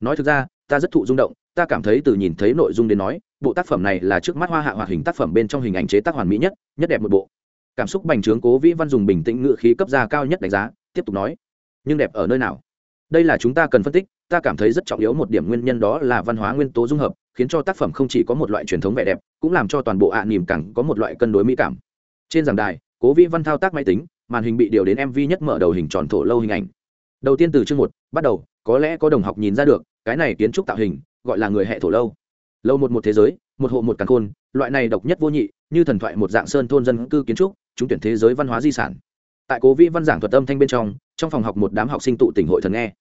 Nói thực ra, ta rất thụ rung động ta cảm thấy từ nhìn thấy nội dung đến nói, bộ tác phẩm này là trước mắt hoa hạ hoạt hình tác phẩm bên trong hình ảnh chế tác hoàn mỹ nhất nhất đẹp một bộ. Cảm xúc bành trướng cố vĩ văn dùng bình tĩnh ngự khí cấp ra cao nhất đánh giá, tiếp tục nói, nhưng đẹp ở nơi nào? Đây là chúng ta cần phân tích, ta cảm thấy rất trọng yếu một điểm nguyên nhân đó là văn hóa nguyên tố dung hợp, khiến cho tác phẩm không chỉ có một loại truyền thống vẻ đẹp, cũng làm cho toàn bộ ạ à nỉm càng có một loại cân đối mỹ cảm. Trên giảng đài, cố vĩ văn thao tác máy tính, màn hình bị điều đến mv nhất mở đầu hình tròn thổ lâu hình ảnh. Đầu tiên từ chương một, bắt đầu, có lẽ có đồng học nhìn ra được, cái này kiến trúc tạo hình gọi là người hệ thổ lâu. Lâu một một thế giới một hộ một càng khôn loại này độc nhất vô nhị như thần thoại một dạng sơn thôn dân cư kiến trúc trúng tuyển thế giới văn hóa di sản. Tại cố vĩ văn giảng thuật âm thanh bên trong trong phòng học một đám học sinh tụ tỉnh hội thần nghe.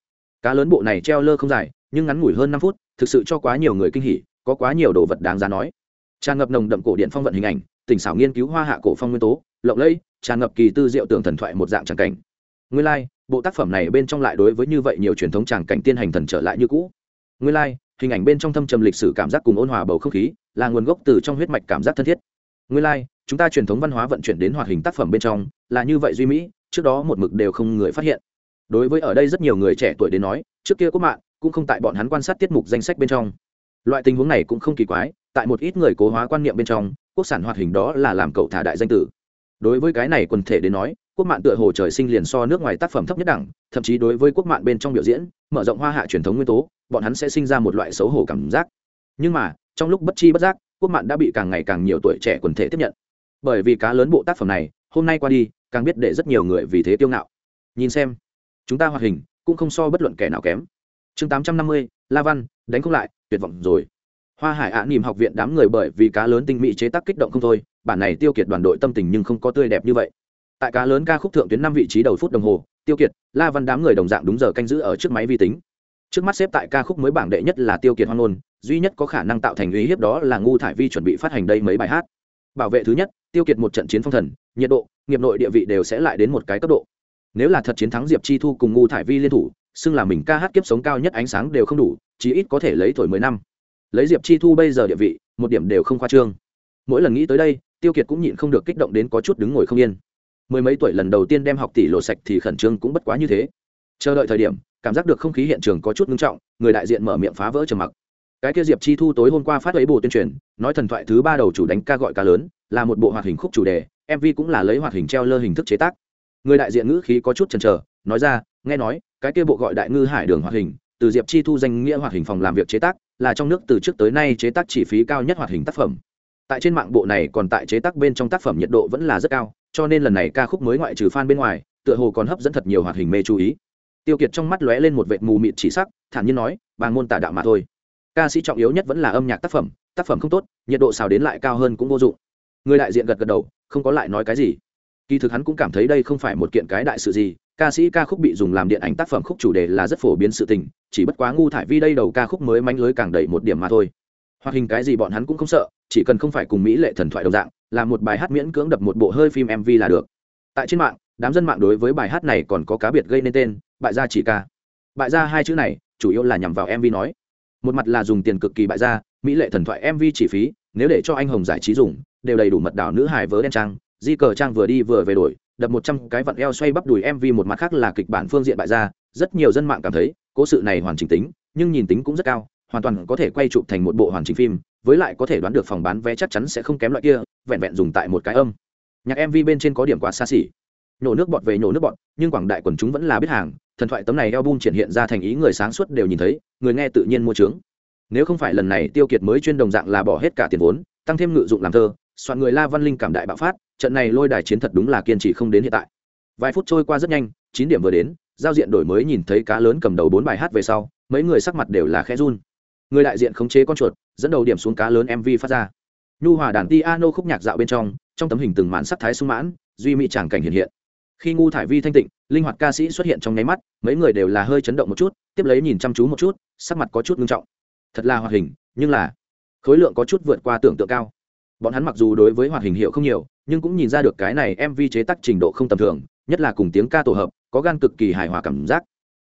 Cá lớn bộ này treo lơ không dài nhưng ngắn ngủi hơn năm phút thực sự cho quá nhiều người kinh hỉ có quá nhiều đồ vật đáng giá nói. Tràn ngập nồng đậm cổ điện phong vận hình ảnh tỉnh xảo nghiên cứu hoa hạ cổ phong nguyên tố lộng lẫy tràn ngập kỳ tư diệu tưởng thần thoại một dạng tràng cảnh. Nguyên lai、like, bộ tác phẩm này bên trong lại đối với như vậy nhiều truyền thống tràng cảnh tiên hành thần trở lại như cũ. Nguyên lai、like, hình ảnh bên trong thâm trầm lịch sử cảm giác cùng ôn hòa bầu không khí là nguồn gốc từ trong huyết mạch cảm giác thân thiết. Nguyên lai、like, chúng ta truyền thống văn hóa vận chuyển đến hoạt hình tác phẩm bên trong là như vậy duy mỹ trước đó một mực đều không người phát hiện. Đối với ở đây rất nhiều người trẻ tuổi đến nói trước kia có mạng cũng không tại bọn hắn quan sát tiết mục danh sách bên trong. Loại tình huống này cũng không kỳ quái tại một ít người cố hóa quan niệm bên trong quốc sản hoạt hình đó là làm cậu thả đại danh tử. Đối với cái này quần thể đến nói quốc mạn tựa hồ trời sinh liền so nước ngoài tác phẩm thấp nhất đẳng, thậm chí đối với quốc mạn bên trong biểu diễn, mở rộng hoa hạ truyền thống nguyên tố, bọn hắn sẽ sinh ra một loại xấu hổ cảm giác. Nhưng mà, trong lúc bất chi bất giác, quốc mạn đã bị càng ngày càng nhiều tuổi trẻ quần thể tiếp nhận. Bởi vì cá lớn bộ tác phẩm này, hôm nay qua đi, càng biết để rất nhiều người vì thế tiêu ngạo. Nhìn xem, chúng ta hoạt hình cũng không so bất luận kẻ nào kém. Chương tám trăm năm mươi, la văn, đánh không lại, tuyệt vọng rồi. Hoa hải ạ nỉm học viện đám người bởi vì cá lớn tinh mỹ chế tác kích động không thôi, bản này tiêu kiệt đoàn đội tâm tình nhưng không có tươi đẹp như vậy tại cá lớn ca khúc thượng tuyến năm vị trí đầu phút đồng hồ, tiêu kiệt, la văn đám người đồng dạng đúng giờ canh giữ ở trước máy vi tính. Trước mắt xếp tại ca khúc mới bảng đệ nhất là tiêu kiệt hoan ôn duy nhất có khả năng tạo thành uy hiếp đó là ngu thải vi chuẩn bị phát hành đây mấy bài hát. Bảo vệ thứ nhất, tiêu kiệt một trận chiến phong thần, nhiệt độ, nghiệp nội địa vị đều sẽ lại đến một cái cấp độ. Nếu là thật chiến thắng diệp chi thu cùng ngu thải vi liên thủ, xưng là mình ca hát kiếp sống cao nhất ánh sáng đều không đủ, chí ít có thể lấy thổi mười năm. Lấy diệp chi thu bây giờ địa vị, một điểm đều không khoa trương. Mỗi lần nghĩ tới đây, tiêu kiệt cũng nhịn không được kích động đến có chút đứng ngồi không yên mười mấy tuổi lần đầu tiên đem học tỷ lộ sạch thì khẩn trương cũng bất quá như thế. Chờ đợi thời điểm, cảm giác được không khí hiện trường có chút ngưng trọng, người đại diện mở miệng phá vỡ trầm mặc. Cái kia diệp chi thu tối hôm qua phát ấy bộ tuyên truyền, nói thần thoại thứ ba đầu chủ đánh ca gọi ca lớn, là một bộ hoạt hình khúc chủ đề mv cũng là lấy hoạt hình treo lơ hình thức chế tác. Người đại diện ngữ khí có chút chần chờ, nói ra, nghe nói, cái kia bộ gọi đại ngư hải đường hoạt hình, từ diệp chi thu danh nghĩa hoạt hình phòng làm việc chế tác, là trong nước từ trước tới nay chế tác chi phí cao nhất hoạt hình tác phẩm tại trên mạng bộ này còn tại chế tác bên trong tác phẩm nhiệt độ vẫn là rất cao, cho nên lần này ca khúc mới ngoại trừ fan bên ngoài, tựa hồ còn hấp dẫn thật nhiều hoạt hình mê chú ý. Tiêu kiệt trong mắt lóe lên một vệt mù mịt chỉ sắc, thản nhiên nói bằng môn tả đạo mà thôi. Ca sĩ trọng yếu nhất vẫn là âm nhạc tác phẩm tác phẩm không tốt, nhiệt độ xào đến lại cao hơn cũng vô dụng. Người đại diện gật gật đầu, không có lại nói cái gì. Kỳ thực hắn cũng cảm thấy đây không phải một kiện cái đại sự gì, ca sĩ ca khúc bị dùng làm điện ảnh tác phẩm khúc chủ đề là rất phổ biến sự tình, chỉ bất quá ngu thải vi đây đầu ca khúc mới mánh lưới càng đẩy một điểm mà thôi. Hoạt hình cái gì bọn hắn cũng không sợ chỉ cần không phải cùng mỹ lệ thần thoại đồng dạng, là một bài hát miễn cưỡng đập một bộ hơi phim mv là được. Tại trên mạng, đám dân mạng đối với bài hát này còn có cá biệt gây nên tên, bại gia chỉ ca. Bại gia hai chữ này, chủ yếu là nhằm vào mv nói. Một mặt là dùng tiền cực kỳ bại gia, mỹ lệ thần thoại mv chỉ phí, nếu để cho anh hồng giải trí dùng, đều đầy đủ mật đảo nữ hài vớ đen trang, di cờ trang vừa đi vừa về đổi, đập một trăm cái vặn eo xoay bắp đùi mv một mặt khác là kịch bản phương diện bại gia, rất nhiều dân mạng cảm thấy, cố sự này hoàn chỉnh tính, nhưng nhìn tính cũng rất cao, hoàn toàn có thể quay chụp thành một bộ hoàn chỉnh phim với lại có thể đoán được phòng bán vé chắc chắn sẽ không kém loại kia, vẹn vẹn dùng tại một cái âm. Nhạc mv bên trên có điểm quá xa xỉ. Nhổ nước bọt về nhổ nước bọt, nhưng quảng đại quần chúng vẫn là biết hàng, thần thoại tấm này album triển hiện ra thành ý người sáng suốt đều nhìn thấy, người nghe tự nhiên mua trướng nếu không phải lần này tiêu kiệt mới chuyên đồng dạng là bỏ hết cả tiền vốn, tăng thêm ngự dụng làm thơ, soạn người la văn linh cảm đại bạo phát, trận này lôi đài chiến thật đúng là kiên trì không đến hiện tại. Vài phút trôi qua rất nhanh, chín điểm vừa đến, giao diện đổi mới nhìn thấy cá lớn cầm đầu bốn bài hát về sau, mấy người sắc mặt đều là khe run. Người đại diện khống chế con chuột dẫn đầu điểm xuống cá lớn mv phát ra. Nhu hòa đàn piano khúc nhạc dạo bên trong trong tấm hình từng màn sắc thái sung mãn, duy mỹ tràng cảnh hiện hiện. Khi ngu thải vi thanh tịnh, linh hoạt ca sĩ xuất hiện trong nháy mắt, mấy người đều là hơi chấn động một chút, tiếp lấy nhìn chăm chú một chút, sắc mặt có chút nghiêm trọng. Thật là hoạt hình, nhưng là khối lượng có chút vượt qua tưởng tượng cao. Bọn hắn mặc dù đối với hoạt hình hiệu không nhiều, nhưng cũng nhìn ra được cái này mv chế tác trình độ không tầm thường, nhất là cùng tiếng ca tổ hợp, có gan cực kỳ hài hòa cảm giác.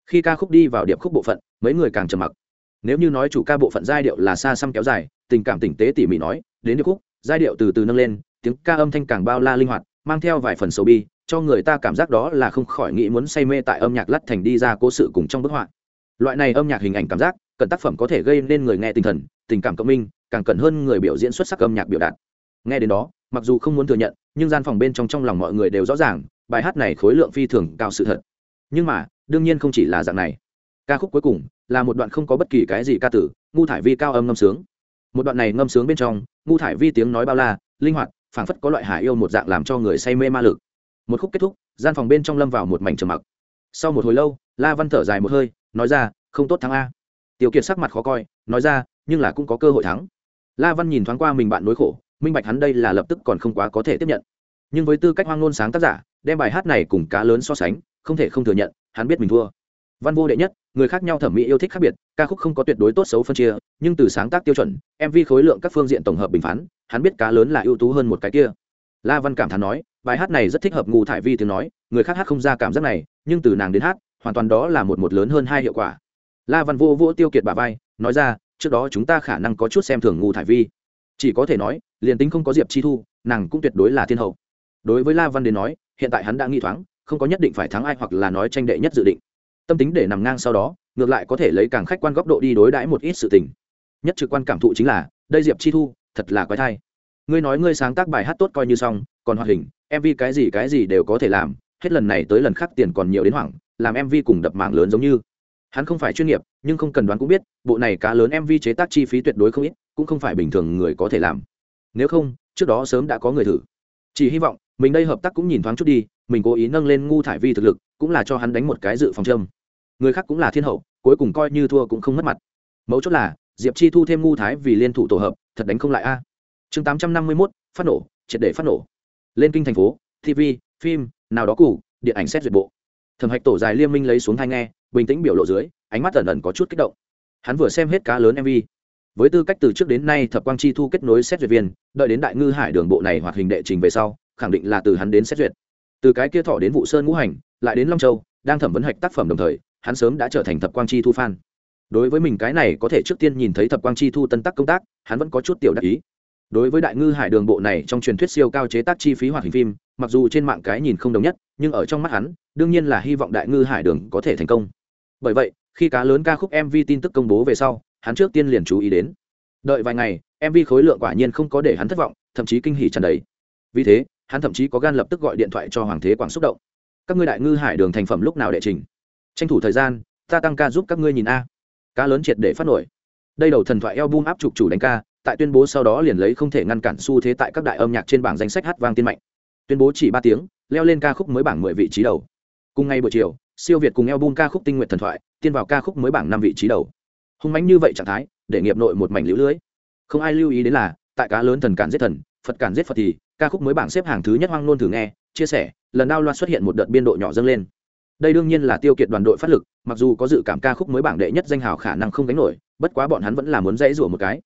Khi ca khúc đi vào điệp khúc bộ phận, mấy người càng trầm mặc nếu như nói chủ ca bộ phận giai điệu là xa xăm kéo dài, tình cảm tỉnh tế tỉ mỉ nói, đến điệp khúc, giai điệu từ từ nâng lên, tiếng ca âm thanh càng bao la linh hoạt, mang theo vài phần sầu bi, cho người ta cảm giác đó là không khỏi nghĩ muốn say mê tại âm nhạc lắt thành đi ra cố sự cùng trong bức họa. Loại này âm nhạc hình ảnh cảm giác, cần tác phẩm có thể gây nên người nghe tinh thần, tình cảm cộng minh, càng cần hơn người biểu diễn xuất sắc âm nhạc biểu đạt. Nghe đến đó, mặc dù không muốn thừa nhận, nhưng gian phòng bên trong trong lòng mọi người đều rõ ràng, bài hát này khối lượng phi thường cao sự thật. Nhưng mà, đương nhiên không chỉ là dạng này. Ca khúc cuối cùng là một đoạn không có bất kỳ cái gì ca tử, ngu thải vi cao âm ngâm sướng. Một đoạn này ngâm sướng bên trong, ngu thải vi tiếng nói bao la, linh hoạt, phảng phất có loại hải yêu một dạng làm cho người say mê ma lực. Một khúc kết thúc, gian phòng bên trong lâm vào một mảnh trầm mặc. Sau một hồi lâu, la văn thở dài một hơi, nói ra, không tốt thắng a. Tiểu kiệt sắc mặt khó coi, nói ra, nhưng là cũng có cơ hội thắng. La văn nhìn thoáng qua mình bạn nối khổ, minh bạch hắn đây là lập tức còn không quá có thể tiếp nhận. Nhưng với tư cách hoang ngôn sáng tác giả, đem bài hát này cùng cá lớn so sánh, không thể không thừa nhận, hắn biết mình thua văn vô đệ nhất, người khác nhau thẩm mỹ yêu thích khác biệt, ca khúc không có tuyệt đối tốt xấu phân chia, nhưng từ sáng tác tiêu chuẩn mv khối lượng các phương diện tổng hợp bình phán, hắn biết cá lớn là ưu tú hơn một cái kia. La văn cảm thán nói, bài hát này rất thích hợp ngụ thải vi tiếng nói, người khác hát không ra cảm giác này, nhưng từ nàng đến hát, hoàn toàn đó là một một lớn hơn hai hiệu quả. La văn vô vô tiêu kiệt bà vai, nói ra, trước đó chúng ta khả năng có chút xem thường Ngụ thải vi. Chỉ có thể nói, liền tính không có diệp chi thu, nàng cũng tuyệt đối là thiên hậu. Đối với la văn đến nói, hiện tại hắn đã nghi thoáng, không có nhất định phải thắng ai hoặc là nói tranh đệ nhất dự định tâm tính để nằm ngang sau đó, ngược lại có thể lấy càng khách quan góc độ đi đối đãi một ít sự tình. Nhất trực quan cảm thụ chính là, đây diệp chi thu, thật là quái thai. Ngươi nói ngươi sáng tác bài hát tốt coi như xong, còn hoạt hình mv cái gì cái gì đều có thể làm, hết lần này tới lần khác tiền còn nhiều đến hoảng, làm mv cùng đập mạng lớn giống như. Hắn không phải chuyên nghiệp, nhưng không cần đoán cũng biết, bộ này cá lớn mv chế tác chi phí tuyệt đối không ít, cũng không phải bình thường người có thể làm. Nếu không, trước đó sớm đã có người thử. Chỉ hy vọng, mình đây hợp tác cũng nhìn thoáng chút đi, mình cố ý nâng lên ngu thải vi thực lực, cũng là cho hắn đánh một cái dự phòng châm người khác cũng là thiên hậu, cuối cùng coi như thua cũng không mất mặt. Mấu chốt là, diệp chi thu thêm ngu thái vì liên thủ tổ hợp, thật đánh không lại a. Chương tám trăm năm mươi mốt, phát nổ, triệt để phát nổ. Lên kinh thành phố tv phim, nào đó cụ điện ảnh xét duyệt bộ. Thẩm hạch tổ dài liên minh lấy xuống thai nghe, bình tĩnh biểu lộ dưới, ánh mắt ẩn ẩn có chút kích động. Hắn vừa xem hết cá lớn mv với tư cách từ trước đến nay thập quang chi thu kết nối xét duyệt viên, đợi đến đại ngư hải đường bộ này hoạt hình đệ trình về sau, khẳng định là từ hắn đến xét duyệt. Từ cái kia thọ đến vụ sơn ngũ hành, lại đến long châu, đang thẩm vấn hạch tác phẩm đồng thời hắn sớm đã trở thành thập quang chi thu phan đối với mình cái này có thể trước tiên nhìn thấy thập quang chi thu tân tác công tác, hắn vẫn có chút tiểu đặc ý. Đối với đại ngư hải đường bộ này trong truyền thuyết siêu cao chế tác chi phí hoạt hình phim, mặc dù trên mạng cái nhìn không đồng nhất, nhưng ở trong mắt hắn, đương nhiên là hy vọng đại ngư hải đường có thể thành công. Bởi vậy, khi cá lớn ca khúc mv tin tức công bố về sau, hắn trước tiên liền chú ý đến. Đợi vài ngày mv khối lượng quả nhiên không có để hắn thất vọng, thậm chí kinh hỉ trần đấy vì thế, hắn thậm chí có gan lập tức gọi điện thoại cho hoàng thế quảng xúc động. Các ngươi đại ngư hải đường thành phẩm lúc nào đệ trình? Tranh thủ thời gian, ta tăng ca giúp các ngươi nhìn a. Cá lớn triệt để phát nổi. Đây đầu thần thoại eo bum áp trục chủ đánh ca, tại tuyên bố sau đó liền lấy không thể ngăn cản xu thế tại các đại âm nhạc trên bảng danh sách hát vang tiên mạnh. Tuyên bố chỉ ba tiếng, leo lên ca khúc mới bảng mười vị trí đầu. Cùng ngày buổi chiều, siêu việt cùng eo bum ca khúc tinh nguyện thần thoại, tiên vào ca khúc mới bảng năm vị trí đầu. Hung mánh như vậy trạng thái, để nghiệp nội một mảnh lũ lưới. Không ai lưu ý đến là, tại cá lớn thần cản giết thần, phật cản giết phật thì, ca khúc mới bảng xếp hàng thứ nhất hoang nôn thử nghe, chia sẻ, lần đao loa xuất hiện một đợt biên độ nhỏ dâng lên đây đương nhiên là tiêu kiệt đoàn đội phát lực, mặc dù có dự cảm ca khúc mới bảng đệ nhất danh hào khả năng không đánh nổi, bất quá bọn hắn vẫn là muốn dãy rủa một cái.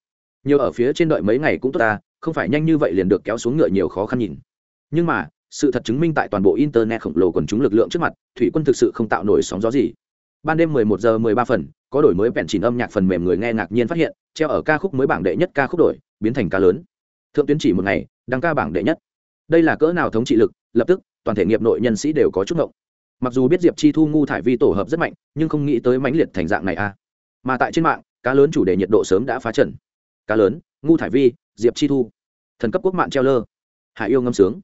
Nhiều ở phía trên đợi mấy ngày cũng tốt ta, không phải nhanh như vậy liền được kéo xuống ngựa nhiều khó khăn nhìn. Nhưng mà, sự thật chứng minh tại toàn bộ internet khổng lồ quần chúng lực lượng trước mặt, thủy quân thực sự không tạo nổi sóng gió gì. Ban đêm 11 giờ 13 phần, có đổi mới bẹn chỉnh âm nhạc phần mềm người nghe ngạc nhiên phát hiện, treo ở ca khúc mới bảng đệ nhất ca khúc đổi, biến thành ca lớn. Thượng tuyến chỉ một ngày, đăng ca bảng đệ nhất. Đây là cỡ nào thống trị lực, lập tức, toàn thể nghiệp nội nhân sĩ đều có chút ngộng mặc dù biết diệp chi thu ngu thải vi tổ hợp rất mạnh, nhưng không nghĩ tới mãnh liệt thành dạng này a. À. mà tại trên mạng, cá lớn chủ đề nhiệt độ sớm đã phá trần. Cá lớn, ngu thải vi, diệp chi thu. Thần cấp quốc mạng treo lơ. Hải yêu ngâm sướng.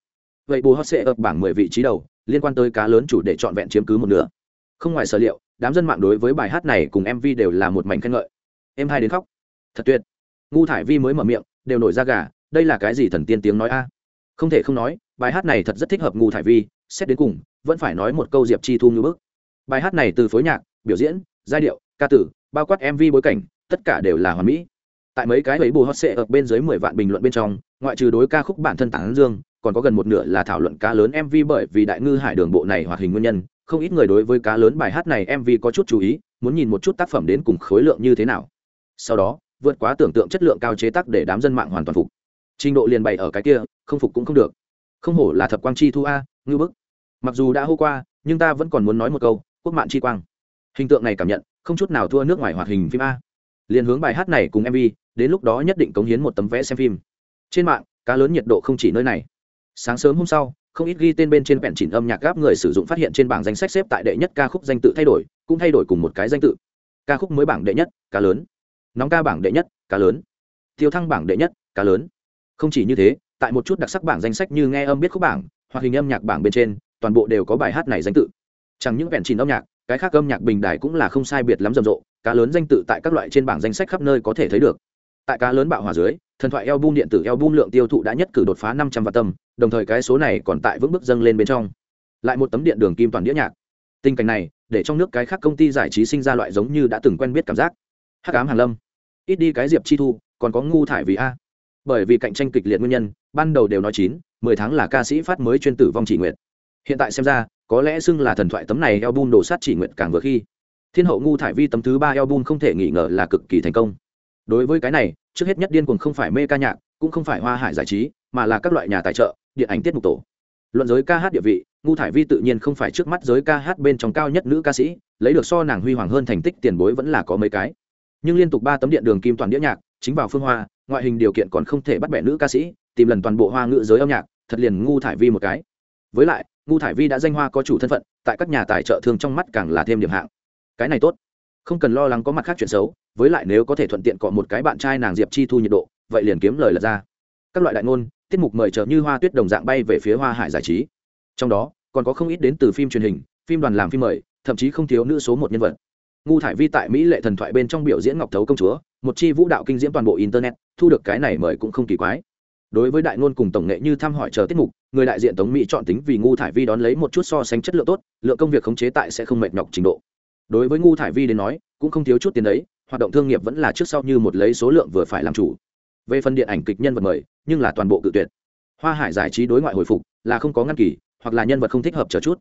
Vậy bù hot sẽ ập bảng mười vị trí đầu, liên quan tới cá lớn chủ đề trọn vẹn chiếm cứ một nửa. Không ngoài sở liệu, đám dân mạng đối với bài hát này cùng mv đều là một mảnh khen ngợi. Em hai đến khóc. Thật tuyệt. Ngu thải vi mới mở miệng, đều nổi ra gà, đây là cái gì thần tiên tiếng nói a? Không thể không nói, bài hát này thật rất thích hợp ngu thải vi xét đến cùng, vẫn phải nói một câu diệp chi thu như bức. Bài hát này từ phối nhạc, biểu diễn, giai điệu, ca tử, bao quát mv bối cảnh, tất cả đều là hoàn mỹ. Tại mấy cái ấy bù hot sệ ở bên dưới mười vạn bình luận bên trong, ngoại trừ đối ca khúc bản thân tán dương, còn có gần một nửa là thảo luận cá lớn mv bởi vì đại ngư hải đường bộ này hoạt hình nguyên nhân, không ít người đối với cá lớn bài hát này mv có chút chú ý, muốn nhìn một chút tác phẩm đến cùng khối lượng như thế nào. Sau đó, vượt quá tưởng tượng chất lượng cao chế tác để đám dân mạng hoàn toàn phục. Trình độ liền bày ở cái kia, không phục cũng không được. Không hổ là thập quang chi thu a, ngư bức mặc dù đã hô qua, nhưng ta vẫn còn muốn nói một câu, quốc mạng chi quang. Hình tượng này cảm nhận, không chút nào thua nước ngoài hoạt hình phim a. Liền hướng bài hát này cùng mv đến lúc đó nhất định cống hiến một tấm vé xem phim. Trên mạng, cá lớn nhiệt độ không chỉ nơi này. Sáng sớm hôm sau, không ít ghi tên bên trên vẹn chỉnh âm nhạc gáp người sử dụng phát hiện trên bảng danh sách xếp tại đệ nhất ca khúc danh tự thay đổi, cũng thay đổi cùng một cái danh tự. Ca khúc mới bảng đệ nhất, cá lớn. Nóng ca bảng đệ nhất, cá lớn. Tiêu thăng bảng đệ nhất, cá lớn. Không chỉ như thế, tại một chút đặc sắc bảng danh sách như nghe âm biết khúc bảng, hoặc hình âm nhạc bảng bên trên toàn bộ đều có bài hát này danh tự. Chẳng những vẹn chỉnh âm nhạc, cái khác âm nhạc bình đài cũng là không sai biệt lắm rầm rộ, cá lớn danh tự tại các loại trên bảng danh sách khắp nơi có thể thấy được. Tại cá lớn bạo hòa dưới, thần thoại album, điện tử album lượng tiêu thụ đã nhất cử đột phá năm trăm vạn tâm, đồng thời cái số này còn tại vững bước dâng lên bên trong. Lại một tấm điện đường kim toàn đĩa nhạc. Tình cảnh này, để trong nước cái khác công ty giải trí sinh ra loại giống như đã từng quen biết cảm giác. Hắc ám hàn lâm. Ít đi cái diệp chi thu, còn có ngu thải vì a. Bởi vì cạnh tranh kịch liệt nguyên nhân, ban đầu đều nói chín, mười tháng là ca sĩ phát mới chuyên tử vong chỉ nguyện hiện tại xem ra, có lẽ xưng là thần thoại tấm này album đổ sát chỉ nguyện càng vừa khi. Thiên hậu ngu thải vi tấm thứ ba album không thể nghi ngờ là cực kỳ thành công. Đối với cái này, trước hết nhất điên cuồng không phải mê ca nhạc, cũng không phải hoa hải giải trí, mà là các loại nhà tài trợ, điện ảnh tiết mục tổ. Luận giới ca hát địa vị, ngu thải vi tự nhiên không phải trước mắt giới ca hát bên trong cao nhất nữ ca sĩ, lấy được so nàng huy hoàng hơn thành tích tiền bối vẫn là có mấy cái. Nhưng liên tục ba tấm điện đường kim toàn đĩa nhạc, chính vào phương hoa, ngoại hình điều kiện còn không thể bắt bẻ nữ ca sĩ, tìm lần toàn bộ hoa ngữ giới âm nhạc, thật liền ngu thải vi một cái. Với lại ngu thải vi đã danh hoa có chủ thân phận, tại các nhà tài trợ thường trong mắt càng là thêm điểm hạng. Cái này tốt. Không cần lo lắng có mặt khác chuyện xấu, với lại nếu có thể thuận tiện cọ một cái bạn trai nàng diệp chi thu nhiệt độ, vậy liền kiếm lời lật ra. Các loại đại ngôn, tiết mục mời chờ như hoa tuyết đồng dạng bay về phía hoa hải giải trí. Trong đó, còn có không ít đến từ phim truyền hình, phim đoàn làm phim mời, thậm chí không thiếu nữ số một nhân vật. Ngu thải vi tại mỹ lệ thần thoại bên trong biểu diễn ngọc thấu công chúa, một chi vũ đạo kinh diễm toàn bộ internet, thu được cái này mời cũng không kỳ quái. Đối với đại ngôn cùng tổng nghệ như thăm hỏi chờ tiết mục người đại diện tống mỹ chọn tính vì ngu thải vi đón lấy một chút so sánh chất lượng tốt, lượng công việc khống chế tại sẽ không mệt nhọc trình độ. Đối với ngu thải vi đến nói, cũng không thiếu chút tiền đấy, hoạt động thương nghiệp vẫn là trước sau như một lấy số lượng vừa phải làm chủ. Về phần điện ảnh kịch nhân vật mời, nhưng là toàn bộ cự tuyệt. Hoa hải giải trí đối ngoại hồi phục, là không có ngăn kỳ, hoặc là nhân vật không thích hợp chờ chút.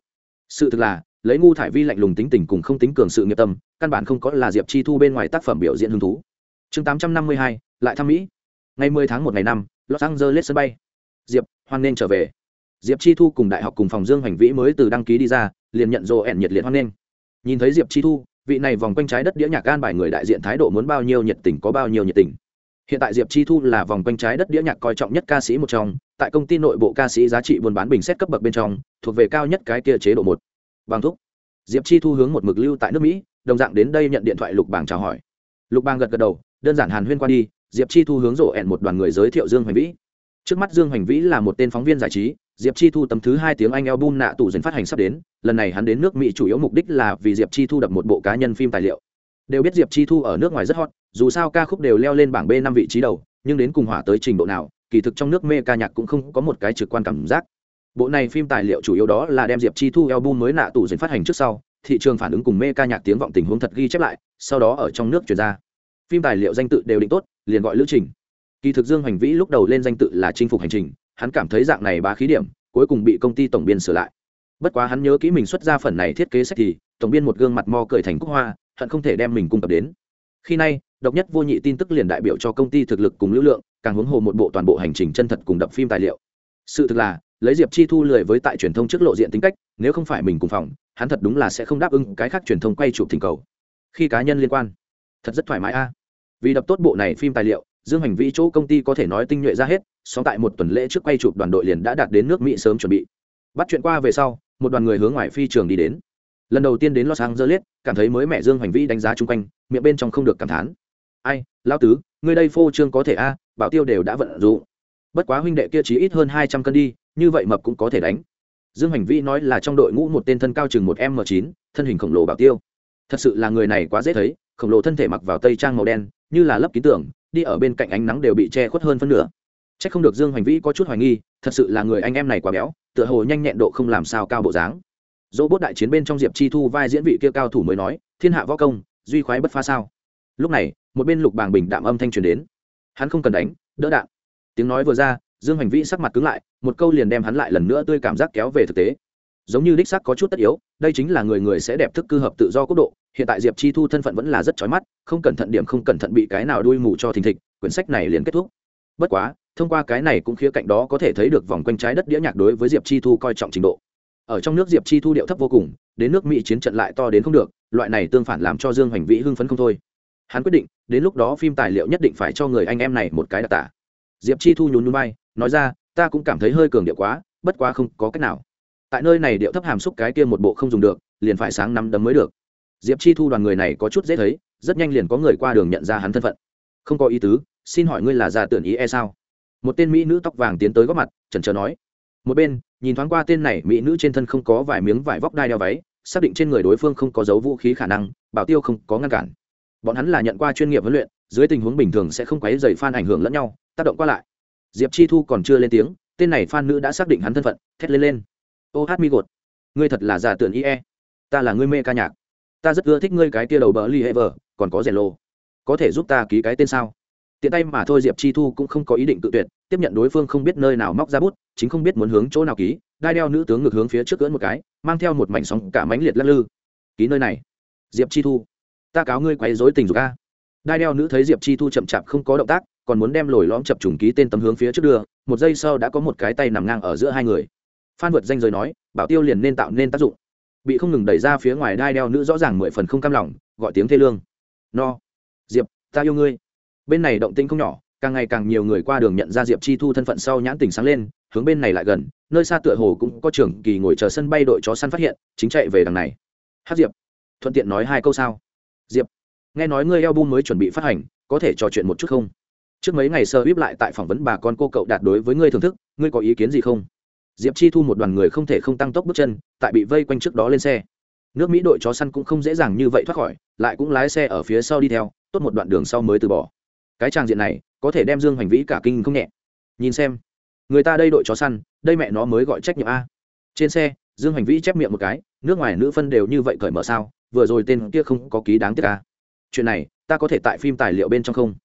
Sự thực là, lấy ngu thải vi lạnh lùng tính tình cùng không tính cường sự nghiệp tâm, căn bản không có là diệp chi thu bên ngoài tác phẩm biểu diễn hứng thú. Chương tám trăm năm mươi hai, lại thăm mỹ. Ngày mười tháng một ngày năm, los angeles sân bay. Diệp, hoan nên trở về diệp chi thu cùng đại học cùng phòng dương hoành vĩ mới từ đăng ký đi ra, liền nhận rồ ẻn nhiệt liệt hoan nghênh. Nhìn thấy diệp chi thu, vị này vòng quanh trái đất đĩa nhạc gan bài người đại diện thái độ muốn bao nhiêu nhiệt tình có bao nhiêu nhiệt tình. Hiện tại diệp chi thu là vòng quanh trái đất đĩa nhạc coi trọng nhất ca sĩ một trong, tại công ty nội bộ ca sĩ giá trị buôn bán bình xét cấp bậc bên trong, thuộc về cao nhất cái kia chế độ một. Bằng thúc. Diệp chi thu hướng một mực lưu tại nước mỹ, đồng dạng đến đây nhận điện thoại lục bàng chào hỏi. Lục bàng gật gật đầu, đơn giản hàn huyên qua đi, diệp chi thu hướng rộ ẹn một đoàn người giới thiệu dương hoành vĩ trước mắt dương hoành vĩ là một tên phóng viên giải trí, diệp chi thu tấm thứ hai tiếng anh album nạ tủ dần phát hành sắp đến, lần này hắn đến nước mỹ chủ yếu mục đích là vì diệp chi thu đập một bộ cá nhân phim tài liệu. Đều biết diệp chi thu ở nước ngoài rất hot, dù sao ca khúc đều leo lên bảng b năm vị trí đầu, nhưng đến cùng hỏa tới trình độ nào, kỳ thực trong nước mê ca nhạc cũng không có một cái trực quan cảm giác. Bộ này phim tài liệu chủ yếu đó là đem diệp chi thu album mới nạ tủ dần phát hành trước sau, thị trường phản ứng cùng mê ca nhạc tiếng vọng tình huống thật ghi chép lại, sau đó ở trong nước chuyển ra. Phim tài liệu danh tự đều định tốt, liền gọi lữ trình kỳ thực dương hoành vĩ lúc đầu lên danh tự là chinh phục hành trình, hắn cảm thấy dạng này bá khí điểm, cuối cùng bị công ty tổng biên sửa lại. Bất quá hắn nhớ kỹ mình xuất ra phần này thiết kế sách thì, tổng biên một gương mặt mo cười thành cúc hoa, hận không thể đem mình cung cấp đến. Khi nay, độc nhất vô nhị tin tức liền đại biểu cho công ty thực lực cùng lưu lượng, càng hướng hồ một bộ toàn bộ hành trình chân thật cùng đập phim tài liệu. Sự thực là, lấy diệp chi thu lười với tại truyền thông trước lộ diện tính cách, nếu không phải mình cùng phòng, hắn thật đúng là sẽ không đáp ứng cái khác truyền thông quay chụp thỉnh cầu. Khi cá nhân liên quan, thật rất thoải mái a. Vì đập tốt bộ này phim tài liệu dương hành vĩ chỗ công ty có thể nói tinh nhuệ ra hết, song tại một tuần lễ trước quay chụp đoàn đội liền đã đạt đến nước mỹ sớm chuẩn bị. Bắt chuyện qua về sau, một đoàn người hướng ngoài phi trường đi đến. Lần đầu tiên đến los angeles, cảm thấy mới mẹ dương hành vĩ đánh giá chung quanh, miệng bên trong không được cảm thán. Ai lao tứ người đây phô trương có thể a, bảo tiêu đều đã vận dụng. Bất quá huynh đệ kia chỉ ít hơn hai trăm cân đi, như vậy mập cũng có thể đánh. Dương hành vĩ nói là trong đội ngũ một tên thân cao chừng một m chín, thân hình khổng lồ bảo tiêu. Thật sự là người này quá dễ thấy, khổng lồ thân thể mặc vào tây trang màu đen, như là lấp ký tưởng đi ở bên cạnh ánh nắng đều bị che khuất hơn phân nửa. C h ắ c không được dương Hoành vĩ có chút hoài nghi, thật sự là người anh em này quá béo, tựa hồ nhanh nhẹn độ không làm sao cao bộ dáng. Dỗ bốt đại chiến bên trong diệp chi thu vai diễn vị kia cao thủ mới nói, thiên hạ võ công, duy khoái bất pha sao? Lúc này, một bên lục bàng bình đạm âm thanh truyền đến. Hắn không cần đánh, đỡ đạn. Tiếng nói vừa ra, dương Hoành vĩ sắc mặt cứng lại, một câu liền đem hắn lại lần nữa tươi cảm giác kéo về thực tế giống như đích sắc có chút tất yếu, đây chính là người người sẽ đẹp thức cư hợp tự do quốc độ, hiện tại diệp chi thu thân phận vẫn là rất trói mắt, không cẩn thận điểm không cẩn thận bị cái nào đuôi mù cho thình thịch, quyển sách này liền kết thúc. Bất quá, thông qua cái này cũng khía cạnh đó có thể thấy được vòng quanh trái đất đĩa nhạc đối với diệp chi thu coi trọng trình độ. Ở trong nước diệp chi thu điệu thấp vô cùng, đến nước mỹ chiến trận lại to đến không được, loại này tương phản làm cho dương hoành vĩ hưng phấn không thôi. Hắn quyết định, đến lúc đó phim tài liệu nhất định phải cho người anh em này một cái đặc tả. Diệp chi thu nhún nhún vai, nói ra, ta cũng cảm thấy hơi cường điệu quá, bất quá không có cách nào tại nơi này điệu thấp hàm xúc cái kia một bộ không dùng được, liền phải sáng năm đấm mới được. Diệp chi thu đoàn người này có chút dễ thấy, rất nhanh liền có người qua đường nhận ra hắn thân phận. Không có ý tứ, xin hỏi ngươi là già tưởng ý e sao? Một tên mỹ nữ tóc vàng tiến tới góp mặt trần trờ nói. Một bên, nhìn thoáng qua tên này, mỹ nữ trên thân không có vài miếng vải vóc đai đeo váy, xác định trên người đối phương không có dấu vũ khí khả năng, bảo tiêu không có ngăn cản. Bọn hắn là nhận qua chuyên nghiệp huấn luyện, dưới tình huống bình thường sẽ không quấy dày phan ảnh hưởng lẫn nhau, tác động qua lại. Diệp chi thu còn chưa lên tiếng, tên này phan nữ đã xác định hắn thân phận, thét lên lên ô hát mi gột. Ngươi thật là giả tưởng ie ta là ngươi mê ca nhạc. Ta rất ưa thích ngươi cái tia đầu bờ li hệ vờ, còn có rèn lô. Có thể giúp ta ký cái tên sao? Tiện tay mà thôi diệp chi thu cũng không có ý định tự tuyệt, tiếp nhận đối phương không biết nơi nào móc ra bút, chính không biết muốn hướng chỗ nào ký, đai đeo nữ tướng ngược hướng phía trước cưỡn một cái, mang theo một mảnh sóng cả mánh liệt lắc lư. Ký nơi này. Diệp chi thu. Ta cáo ngươi quấy dối tình dục a. Đai đeo nữ thấy diệp chi thu chậm chạp không có động tác, còn muốn đem lồi lõm chập trùng ký tên tấm hướng phía trước đưa, một giây sau đã có một cái tay nằm ngang ở giữa hai người phan vượt danh giới nói, bảo tiêu liền nên tạo nên tác dụng. Bị không ngừng đẩy ra phía ngoài đai đeo nữ rõ ràng mười phần không cam lòng, gọi tiếng thê lương. No. Diệp, ta yêu ngươi. Bên này động tinh không nhỏ, càng ngày càng nhiều người qua đường nhận ra diệp chi thu thân phận sau nhãn tình sáng lên, hướng bên này lại gần, nơi xa tựa hồ cũng có trưởng kỳ ngồi chờ sân bay đội chó săn phát hiện, chính chạy về đằng này. Hát diệp, thuận tiện nói hai câu sao? Diệp, nghe nói ngươi eo mới chuẩn bị phát hành, có thể trò chuyện một chút không? Trước mấy ngày sơ bíp lại tại phỏng vấn bà con cô cậu đạt đối với ngươi thưởng thức, ngươi có ý kiến gì không? Diệp chi thu một đoàn người không thể không tăng tốc bước chân, tại bị vây quanh trước đó lên xe. Nước mỹ đội chó săn cũng không dễ dàng như vậy thoát khỏi, lại cũng lái xe ở phía sau đi theo, tốt một đoạn đường sau mới từ bỏ. Cái tràng diện này, có thể đem dương Hoành vĩ cả kinh không nhẹ. Nhìn xem, người ta đây đội chó săn, đây mẹ nó mới gọi trách nhiệm a. Trên xe, dương Hoành vĩ chép miệng một cái, nước ngoài nữ phân đều như vậy cởi mở sao, vừa rồi tên kia không có ký đáng tiếc a chuyện này, ta có thể tại phim tài liệu bên trong không?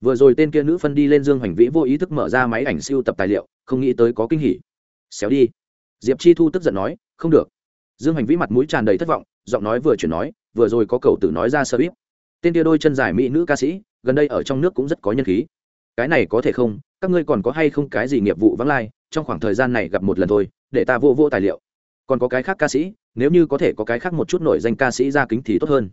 Vừa rồi tên kia nữ phân đi lên dương Hoành vĩ vô ý thức mở ra máy ảnh siêu tập tài liệu, không nghĩ tới có kinh hỉ xéo đi. Diệp chi thu tức giận nói, không được. Dương hành vĩ mặt mũi tràn đầy thất vọng, giọng nói vừa chuyển nói, vừa rồi có cầu tử nói ra sơ bíp. Tên tia đôi chân dài mỹ nữ ca sĩ, gần đây ở trong nước cũng rất có nhân khí. Cái này có thể không? Các ngươi còn có hay không cái gì nghiệp vụ vắng lai? Trong khoảng thời gian này gặp một lần thôi, để ta vô vô tài liệu. Còn có cái khác ca sĩ, nếu như có thể có cái khác một chút nổi danh ca sĩ ra kính thì tốt hơn.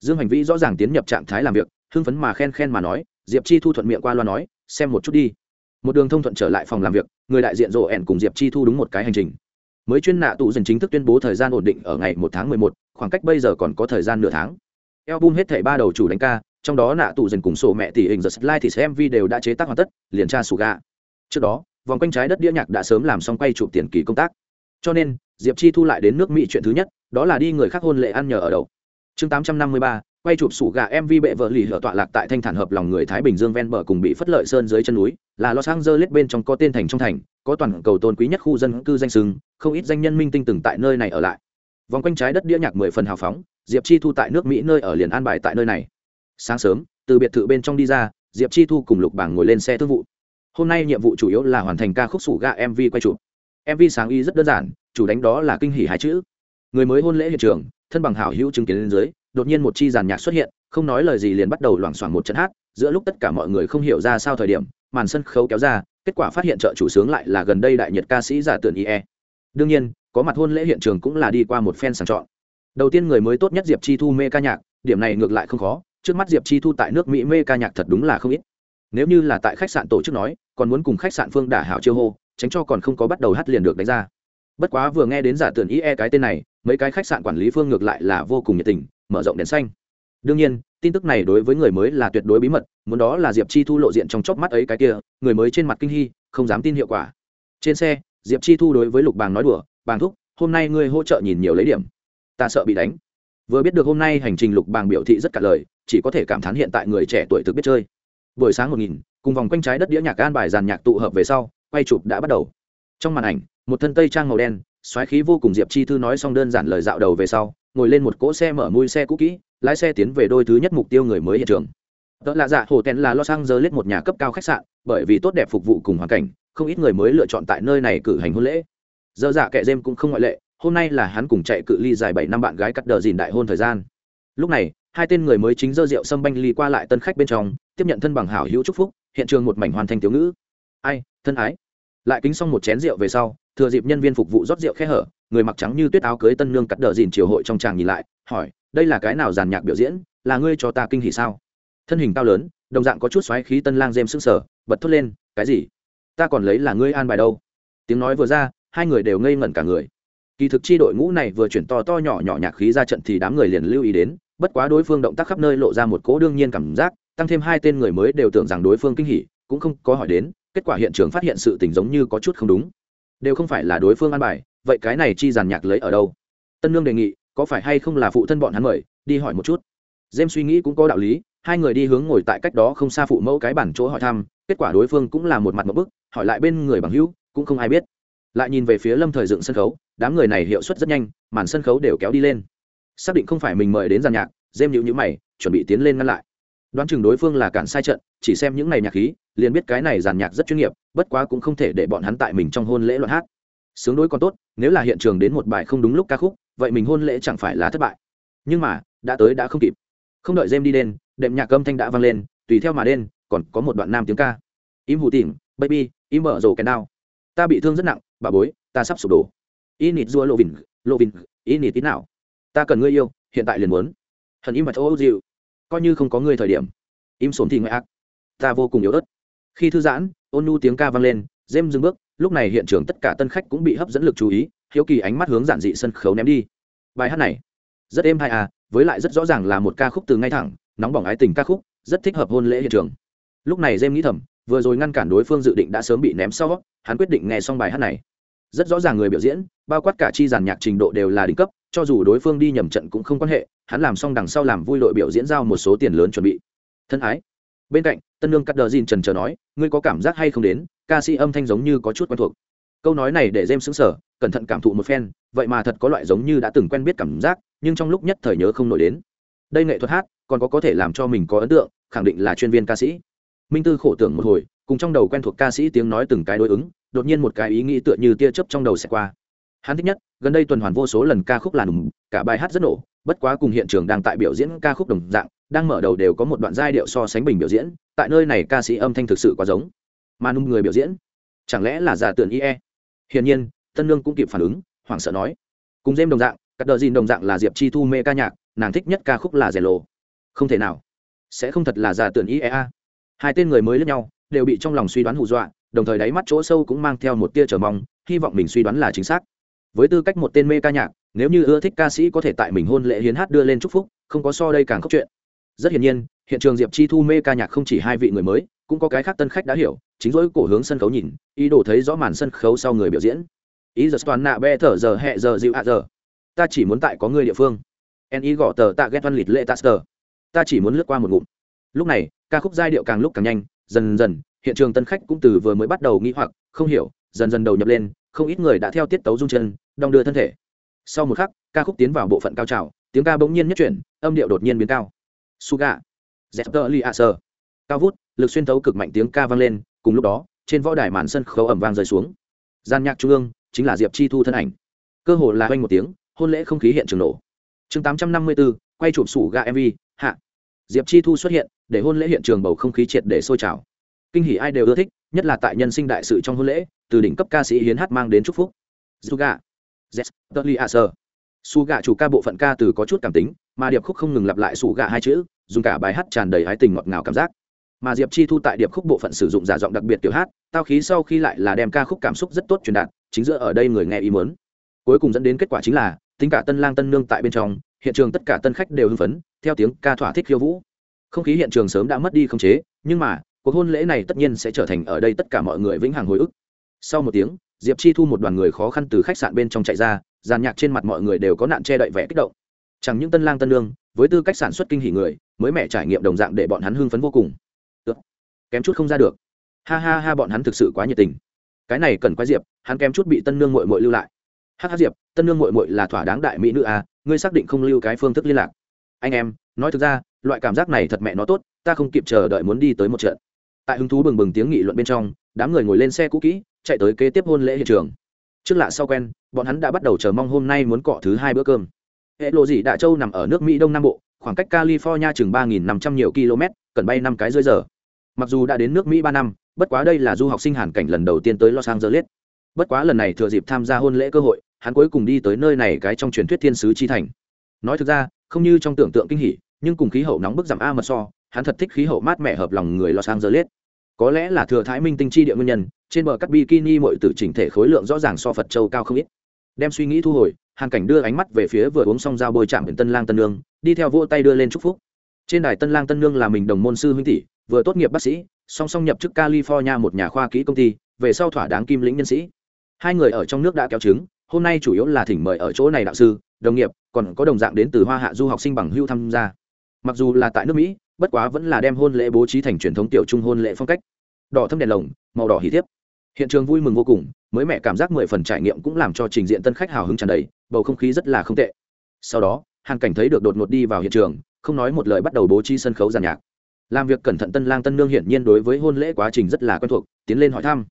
Dương hành vĩ rõ ràng tiến nhập trạng thái làm việc, hưng phấn mà khen khen mà nói, diệp chi thu thuận miệng qua loa nói, xem một chút đi một đường thông thuận trở lại phòng làm việc, người đại diện rộ ẻn cùng diệp chi thu đúng một cái hành trình. Mới chuyên nạ tụ dần chính thức tuyên bố thời gian ổn định ở ngày một tháng mười một, khoảng cách bây giờ còn có thời gian nửa tháng. Album hết thảy ba đầu chủ đánh ca, trong đó nạ tụ dần cùng sổ mẹ tỷ hình giật slide thì mv đều đã chế tác hoàn tất, liền tra sủ gà. Trước đó, vòng quanh trái đất đĩa nhạc đã sớm làm xong quay chụp tiền kỳ công tác. Cho nên, diệp chi thu lại đến nước mỹ chuyện thứ nhất, đó là đi người khác hôn lệ ăn nhờ ở đầu. Chương tám trăm năm mươi ba quay chụp sủ gà mv bệ vợ lì hở tọa lạc tại thanh thản hợp lòng người thái bình dương ven bờ cùng bị phất lợi sơn dưới chân núi, là los angeles bên trong có tên thành trong thành, có toàn cầu tôn quý nhất khu dân cư danh sừng không ít danh nhân minh tinh từng tại nơi này ở lại. Vòng quanh trái đất đĩa nhạc mười phần hào phóng, diệp chi thu tại nước mỹ nơi ở liền an bài tại nơi này. Sáng sớm, từ biệt thự bên trong đi ra, diệp chi thu cùng lục bảng ngồi lên xe thương vụ. Hôm nay nhiệm vụ chủ yếu là hoàn thành ca khúc sủ gà mv quay chụp. Mv sáng y rất đơn giản, chủ đánh đó là kinh hỉ hai chữ. Người mới hôn lễ hiện trường, thân bằng hảo hữu chứng kiến lên dưới đột nhiên một chi giàn nhạc xuất hiện, không nói lời gì liền bắt đầu loảng xoảng một trận hát, giữa lúc tất cả mọi người không hiểu ra sao thời điểm, màn sân khấu kéo ra, kết quả phát hiện trợ chủ sướng lại là gần đây đại nhật ca sĩ giả tưởng ie đương nhiên, có mặt hôn lễ hiện trường cũng là đi qua một phen sàng chọn. Đầu tiên người mới tốt nhất diệp chi thu mê ca nhạc, điểm này ngược lại không khó, trước mắt diệp chi thu tại nước mỹ mê ca nhạc thật đúng là không ít. Nếu như là tại khách sạn tổ chức nói, còn muốn cùng khách sạn phương đả hảo chiêu hô, tránh cho còn không có bắt đầu hát liền được đánh ra. Bất quá vừa nghe đến giả tưởng ie cái tên này, mấy cái khách sạn quản lý phương ngược lại là vô cùng nhiệt tình mở rộng đèn xanh. Đương nhiên, tin tức này đối với người mới là tuyệt đối bí mật, muốn đó là diệp chi thu lộ diện trong chốc mắt ấy cái kia, người mới trên mặt kinh hy không dám tin hiệu quả. Trên xe, diệp chi thu đối với lục bàng nói đùa, bàng thúc, hôm nay ngươi hỗ trợ nhìn nhiều lấy điểm. Ta sợ bị đánh. Vừa biết được hôm nay hành trình lục bàng biểu thị rất cả lời, chỉ có thể cảm thán hiện tại người trẻ tuổi thực biết chơi. Buổi sáng một nghìn, cùng vòng quanh trái đất đĩa nhạc an bài dàn nhạc tụ hợp về sau, quay chụp đã bắt đầu. Trong màn ảnh, một thân tây trang màu đen, xoáy khí vô cùng diệp chi thư nói xong đơn giản lời dạo đầu về sau ngồi lên một cỗ xe mở mui xe cũ kỹ, lái xe tiến về đôi thứ nhất mục tiêu người mới hiện trường. Đó là dạ hồ tèn là lo sang giờ lết một nhà cấp cao khách sạn, bởi vì tốt đẹp phục vụ cùng hoàn cảnh, không ít người mới lựa chọn tại nơi này cử hành hôn lễ. Giờ dạ kệ dêm cũng không ngoại lệ, hôm nay là hắn cùng chạy cự ly dài bảy năm bạn gái cắt đờ dìn đại hôn thời gian. Lúc này, hai tên người mới chính dơ rượu xâm banh ly qua lại tân khách bên trong, tiếp nhận thân bằng hảo hữu chúc phúc, hiện trường một mảnh hoàn thành thiếu ngữ. Ai, thân ái. Lại kính xong một chén rượu về sau thừa dịp nhân viên phục vụ rót rượu khe hở, người mặc trắng như tuyết áo cưới tân nương cắt đờ dìn chiều hội trong tràng nhìn lại, hỏi, đây là cái nào giàn nhạc biểu diễn? Là ngươi cho ta kinh hỉ sao? Thân hình cao lớn, đồng dạng có chút xoáy khí tân lang dêm sững sờ, bật thốt lên, cái gì? Ta còn lấy là ngươi an bài đâu? Tiếng nói vừa ra, hai người đều ngây ngẩn cả người. Kỳ thực chi đội ngũ này vừa chuyển to to nhỏ nhỏ nhạc khí ra trận thì đám người liền lưu ý đến, bất quá đối phương động tác khắp nơi lộ ra một cỗ đương nhiên cảm giác, tăng thêm hai tên người mới đều tưởng rằng đối phương kinh hỉ, cũng không có hỏi đến, kết quả hiện trường phát hiện sự tình giống như có chút không đúng đều không phải là đối phương an bài, vậy cái này chi giàn nhạc lấy ở đâu? Tân lương đề nghị, có phải hay không là phụ thân bọn hắn mời, đi hỏi một chút. Jem suy nghĩ cũng có đạo lý, hai người đi hướng ngồi tại cách đó không xa phụ mẫu cái bản chỗ hỏi thăm, kết quả đối phương cũng là một mặt một bức, hỏi lại bên người bằng hữu, cũng không ai biết. Lại nhìn về phía lâm thời dựng sân khấu, đám người này hiệu suất rất nhanh, màn sân khấu đều kéo đi lên. Xác định không phải mình mời đến giàn nhạc dêm nhịu nhữ mày, chuẩn bị tiến lên ngăn lại. Đoán chừng đối phương là cản sai trận, chỉ xem những này nhạc khí liền biết cái này giàn nhạc rất chuyên nghiệp, bất quá cũng không thể để bọn hắn tại mình trong hôn lễ loạn hát. Sướng đối còn tốt, nếu là hiện trường đến một bài không đúng lúc ca khúc, vậy mình hôn lễ chẳng phải là thất bại. Nhưng mà, đã tới đã không kịp. Không đợi jem đi lên đệm nhạc âm thanh đã vang lên, tùy theo mà đen còn có một đoạn nam tiếng ca. Im hù tìm baby, im mở rồ kèn đao. Ta bị thương rất nặng, bà bối, ta sắp sụp đổ. In nịt dua lộ vìn lộ in nịt tí nào. Ta cần ngươi yêu, hiện tại liền muốn. Hận im mặt ô dịu. Coi như không có ngươi thời điểm. Im sồn thì ngoại ác. Ta vô cùng yếu ớt khi thư giãn, ôn nu tiếng ca vang lên dêm dừng bước, lúc này hiện trường tất cả tân khách cũng bị hấp dẫn lực chú ý, hiếu kỳ ánh mắt hướng giản dị sân khấu ném đi. Bài hát này, rất êm hay à với lại rất rõ ràng là một ca khúc từ ngay thẳng, nóng bỏng ái tình ca khúc, rất thích hợp hôn lễ hiện trường. Lúc này dêm nghĩ thầm, vừa rồi ngăn cản đối phương dự định đã sớm bị ném sau, hắn quyết định nghe xong bài hát này. Rất rõ ràng người biểu diễn, bao quát cả chi giàn nhạc trình độ đều là đỉnh cấp, cho dù đối phương đi nhầm trận cũng không quan hệ, hắn làm xong đằng sau làm vui đội biểu diễn giao một số tiền lớn chuẩn bị. Thân ái, bên cạnh tân lương cắt đờ dìn trần trờ nói, ngươi có cảm giác hay không đến? Ca sĩ âm thanh giống như có chút quen thuộc. Câu nói này để jem xứng sở cẩn thận cảm thụ một phen, vậy mà thật có loại giống như đã từng quen biết cảm giác, nhưng trong lúc nhất thời nhớ không nổi đến. Đây nghệ thuật hát, còn có có thể làm cho mình có ấn tượng, khẳng định là chuyên viên ca sĩ. Minh tư khổ tưởng một hồi, cùng trong đầu quen thuộc ca sĩ tiếng nói từng cái đối ứng, đột nhiên một cái ý nghĩ tựa như tia chớp trong đầu sẽ qua. Hắn thích nhất, gần đây tuần hoàn vô số lần ca khúc là đùng cả bài hát rất nổ bất quá cùng hiện trường đang tại biểu diễn ca khúc đồng dạng, đang mở đầu đều có một đoạn giai điệu so sánh bình biểu diễn, tại nơi này ca sĩ âm thanh thực sự quá giống. Mà nung người biểu diễn, chẳng lẽ là giả tượng ie hiển nhiên, tân lương cũng kịp phản ứng, hoảng sợ nói. Cùng dêm đồng dạng các đờ dìn đồng dạng là diệp chi thu mê ca nhạc, nàng thích nhất ca khúc là rẻ lộ không thể nào. Sẽ không thật là giả tưởng iea hai tên người mới lẫn nhau, đều bị trong lòng suy đoán hù dọa, đồng thời đáy mắt chỗ sâu cũng mang theo một tia chờ mong, hy vọng mình suy đoán là chính xác. Với tư cách một tên mê ca nhạc nếu như ưa thích ca sĩ có thể tại mình hôn lễ hiến hát đưa lên chúc phúc, không có so đây càng khóc chuyện. Rất hiển nhiên, hiện trường diệp chi thu mê ca nhạc không chỉ hai vị người mới, cũng có cái khác tân khách đã hiểu, chính dỗi cổ hướng sân khấu nhìn, ý đồ thấy rõ màn sân khấu sau người biểu diễn. Ý giờ toàn nạ be thở giờ hẹ giờ dịu ạ giờ. Ta chỉ muốn tại có người địa phương. En ý gõ tờ tạ ghét văn lịt lệ taster ta chỉ muốn lướt qua một ngụm. Lúc này, ca khúc giai điệu càng lúc càng nhanh, dần dần, hiện trường tân khách cũng từ vừa mới bắt đầu nghĩ hoặc, không hiểu, dần dần đầu nhập lên, không ít người đã theo tiết tấu rung chân, đong đưa thân thể sau một khắc, ca khúc tiến vào bộ phận cao trào, tiếng ca bỗng nhiên nhất chuyển, âm điệu đột nhiên biến cao. Suga. Zepter li a sơ cao vút, lực xuyên thấu cực mạnh tiếng ca vang lên, cùng lúc đó, trên võ đài màn sân khấu ẩm vang rơi xuống. Gian nhạc trung ương, chính là diệp chi thu thân ảnh. Cơ hồ là quanh một tiếng, hôn lễ không khí hiện trường nổ. Chương tám trăm năm mươi bốn, quay chụp sủ ga mv hạ. Diệp chi thu xuất hiện, để hôn lễ hiện trường bầu không khí triệt để sôi trào. Kinh hỉ ai đều ưa thích, nhất là tại nhân sinh đại sự trong hôn lễ, từ đỉnh cấp ca sĩ hiến hát mang đến chúc phúc. Suga z totally a sơ su gạ chủ ca bộ phận ca từ có chút cảm tính, mà điệp khúc không ngừng lặp lại su gạ hai chữ, dùng cả bài hát tràn đầy hái tình ngọt ngào cảm giác. Mà diệp chi thu tại điệp khúc bộ phận sử dụng giả giọng đặc biệt tiểu hát, tao khí sau khi lại là đem ca khúc cảm xúc rất tốt truyền đạt, chính giữa ở đây người nghe ý mớn cuối cùng dẫn đến kết quả chính là, tính cả tân lang tân nương tại bên trong, hiện trường tất cả tân khách đều hưng phấn, theo tiếng ca thỏa thích khiêu vũ. Không khí hiện trường sớm đã mất đi khống chế, nhưng mà, cuộc hôn lễ này tất nhiên sẽ trở thành ở đây tất cả mọi người vĩnh hằng hồi ức. Sau một tiếng diệp chi thu một đoàn người khó khăn từ khách sạn bên trong chạy ra giàn nhạc trên mặt mọi người đều có nạn che đậy vẻ kích động. Chẳng những tân lang tân lương với tư cách sản xuất kinh hỉ người, mới mẻ trải nghiệm đồng dạng để bọn hắn hưng phấn vô cùng. Được. kém chút không ra được. Ha ha ha, bọn hắn thực sự quá nhiệt tình. Cái này cần quái diệp, hắn kém chút bị tân nương mội mội lưu lại. Hát hát diệp, tân nương mội mội là thỏa đáng đại mỹ nữ à ngươi xác định không lưu cái phương thức liên lạc. Anh em, nói thực ra, loại cảm giác này thật mẹ nó tốt, ta không kịp chờ đợi muốn đi tới một trận. Tại hứng thú bừng bừng tiếng nghị luận bên trong, đám người ngồi lên xe cũ kỹ chạy tới kế tiếp hôn lễ hiện trường. Trước lạ sau quen, bọn hắn đã bắt đầu chờ mong hôm nay muốn cọ thứ hai bữa cơm. Hệ lộ dị đạ châu nằm ở nước mỹ đông nam bộ, khoảng cách california chừng ba nghìn năm trăm nhiều km, cần bay năm cái dưới giờ. Mặc dù đã đến nước mỹ ba năm, bất quá đây là du học sinh hàn cảnh lần đầu tiên tới los angeles. Bất quá lần này thừa dịp tham gia hôn lễ cơ hội, hắn cuối cùng đi tới nơi này cái trong truyền thuyết thiên sứ chi thành. Nói thực ra, không như trong tưởng tượng kinh hỉ, nhưng cùng khí hậu nóng bức giảm a mật so, hắn thật thích khí hậu mát mẻ hợp lòng người los angeles. Có lẽ là thừa thái minh tinh chi địa nguyên nhân trên bờ cắt bikini mọi tử chỉnh thể khối lượng rõ ràng so phật châu cao không ít. Đem suy nghĩ thu hồi, hàn cảnh đưa ánh mắt về phía vừa uống xong dao bôi chạm biển tân lang tân nương, đi theo vỗ tay đưa lên chúc phúc. Trên đài tân lang tân nương là mình đồng môn sư huynh tỷ, vừa tốt nghiệp bác sĩ, song song nhập chức california một nhà khoa kỹ công ty, về sau thỏa đáng kim lĩnh nhân sĩ. Hai người ở trong nước đã kéo chứng hôm nay chủ yếu là thỉnh mời ở chỗ này đạo sư, đồng nghiệp, còn có đồng dạng đến từ hoa hạ du học sinh bằng hưu tham gia. Mặc dù là tại nước mỹ, bất quá vẫn là đem hôn lễ bố trí thành truyền thống tiểu trung hôn lễ phong cách. Đỏ thâm đèn lồng, màu đỏ hỉ thiếp hiện trường vui mừng vô cùng, mới mẹ cảm giác mười phần trải nghiệm cũng làm cho trình diện tân khách hào hứng tràn đầy, bầu không khí rất là không tệ. Sau đó, hàn cảnh thấy được đột ngột đi vào hiện trường, không nói một lời bắt đầu bố trí sân khấu giàn nhạc. Làm việc cẩn thận tân lang tân nương hiển nhiên đối với hôn lễ quá trình rất là quen thuộc, tiến lên hỏi thăm.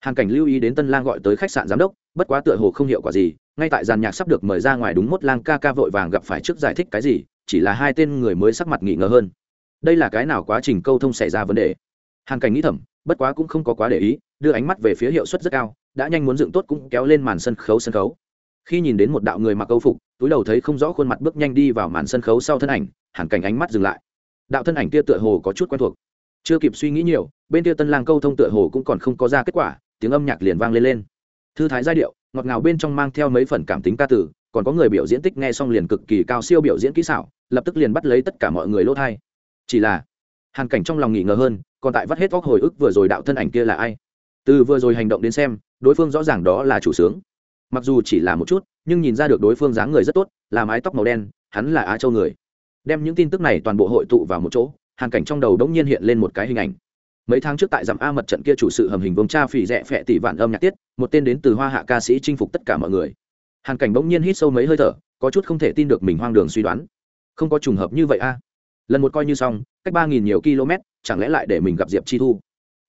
Hàn cảnh lưu ý đến tân lang gọi tới khách sạn giám đốc, bất quá tựa hồ không hiệu quả gì, ngay tại giàn nhạc sắp được mời ra ngoài đúng mốt lang ca ca vội vàng gặp phải trước giải thích cái gì, chỉ là hai tên người mới sắc mặt nghỉ ngờ hơn. Đây là cái nào quá trình câu thông xảy ra vấn đề? Hàn cảnh nghĩ thầm, bất quá cũng không có quá để ý đưa ánh mắt về phía hiệu suất rất cao, đã nhanh muốn dựng tốt cũng kéo lên màn sân khấu sân khấu. Khi nhìn đến một đạo người mặc câu phục, túi đầu thấy không rõ khuôn mặt bước nhanh đi vào màn sân khấu sau thân ảnh, hẳn cảnh ánh mắt dừng lại. Đạo thân ảnh kia tựa hồ có chút quen thuộc. Chưa kịp suy nghĩ nhiều, bên kia tân lang câu thông tựa hồ cũng còn không có ra kết quả, tiếng âm nhạc liền vang lên lên. Thư thái giai điệu, ngọt ngào bên trong mang theo mấy phần cảm tính ca tử còn có người biểu diễn tích nghe xong liền cực kỳ cao siêu biểu diễn kỹ xảo, lập tức liền bắt lấy tất cả mọi người lỗ thai chỉ là, hàn cảnh trong lòng nghỉ ngờ hơn, còn tại vắt hết vóc hồi ức vừa rồi đạo thân ảnh kia là ai? Từ vừa rồi hành động đến xem, đối phương rõ ràng đó là chủ sướng. Mặc dù chỉ là một chút, nhưng nhìn ra được đối phương dáng người rất tốt, là mái tóc màu đen, hắn là á châu người. Đem những tin tức này toàn bộ hội tụ vào một chỗ, hàn cảnh trong đầu đống nhiên hiện lên một cái hình ảnh. Mấy tháng trước tại dặm a mật trận kia chủ sự hầm hình vương cha phỉ rẽ phẹ tỷ vạn âm nhạc tiết, một tên đến từ hoa hạ ca sĩ chinh phục tất cả mọi người. Hàn cảnh bỗng nhiên hít sâu mấy hơi thở, có chút không thể tin được mình hoang đường suy đoán. Không có trùng hợp như vậy a. Lần một coi như xong, cách ba nghìn nhiều km, chẳng lẽ lại để mình gặp diệp chi thu?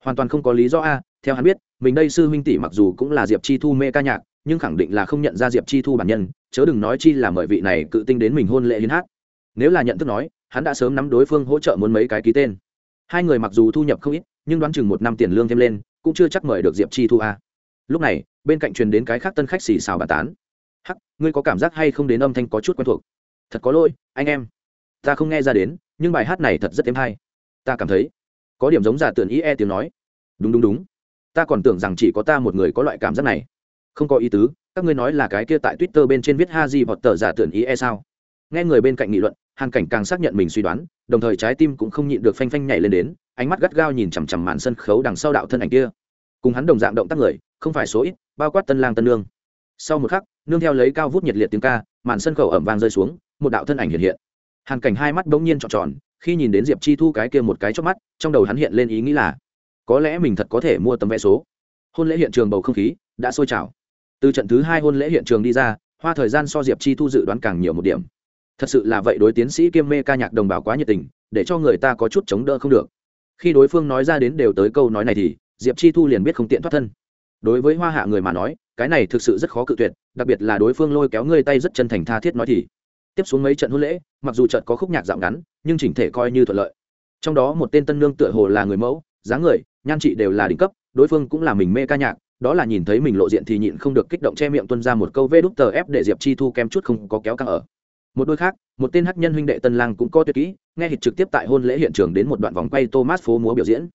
Hoàn toàn không có lý do a theo hắn biết, mình đây sư huynh tỷ mặc dù cũng là diệp chi thu mê ca nhạc, nhưng khẳng định là không nhận ra diệp chi thu bản nhân, chớ đừng nói chi là mời vị này cự tinh đến mình hôn lễ hiến hát. Nếu là nhận thức nói, hắn đã sớm nắm đối phương hỗ trợ muốn mấy cái ký tên. Hai người mặc dù thu nhập không ít, nhưng đoán chừng một năm tiền lương thêm lên, cũng chưa chắc mời được diệp chi thu a. Lúc này, bên cạnh truyền đến cái khác tân khách xì xào bàn tán. Hắc, ngươi có cảm giác hay không đến âm thanh có chút quen thuộc? Thật có lỗi, anh em. Ta không nghe ra đến, nhưng bài hát này thật rất êm hay. Ta cảm thấy. Có điểm giống giả tưởng ý e tiếng nói. Đúng đúng đúng ta còn tưởng rằng chỉ có ta một người có loại cảm giác này. Không có ý tứ, các ngươi nói là cái kia tại twitter bên trên viết ha di hoặc tờ giả tưởng ý e sao? Nghe người bên cạnh nghị luận, hàn cảnh càng xác nhận mình suy đoán, đồng thời trái tim cũng không nhịn được phanh phanh nhảy lên đến, ánh mắt gắt gao nhìn chằm chằm màn sân khấu đằng sau đạo thân ảnh kia. Cùng hắn đồng dạng động tác người, không phải số ít, bao quát tân lang tân nương. Sau một khắc, nương theo lấy cao vút nhiệt liệt tiếng ca, màn sân khấu ẩm vang rơi xuống, một đạo thân ảnh hiện hiện. Hàn cảnh hai mắt bỗng nhiên trọn tròn, khi nhìn đến diệp chi thu cái kia một cái chót mắt, trong đầu hắn hiện lên ý nghĩ là có lẽ mình thật có thể mua tấm vé số. Hôn lễ hiện trường bầu không khí đã sôi trào. Từ trận thứ hai hôn lễ hiện trường đi ra, hoa thời gian so diệp chi thu dự đoán càng nhiều một điểm. Thật sự là vậy, đối tiến sĩ kiêm mê ca nhạc đồng bào quá nhiệt tình, để cho người ta có chút chống đỡ không được. Khi đối phương nói ra đến đều tới câu nói này thì, diệp chi thu liền biết không tiện thoát thân. Đối với hoa hạ người mà nói, cái này thực sự rất khó cự tuyệt, đặc biệt là đối phương lôi kéo ngươi tay rất chân thành tha thiết nói thì. Tiếp xuống mấy trận hôn lễ, mặc dù trận có khúc nhạc dạo ngắn, nhưng chỉnh thể coi như thuận lợi. Trong đó một tên tân nương tựa hồ là người mẫu dáng người, nhan trị đều là đỉnh cấp, đối phương cũng là mình mê ca nhạc, đó là nhìn thấy mình lộ diện thì nhịn không được kích động che miệng tuân ra một câu vê đút tờ ép để diệp chi thu kem chút không có kéo căng ở. Một đôi khác, một tên hát nhân huynh đệ tân lang cũng có tuyệt kỹ, nghe hịch trực tiếp tại hôn lễ hiện trường đến một đoạn vòng quay thomas phố múa biểu diễn.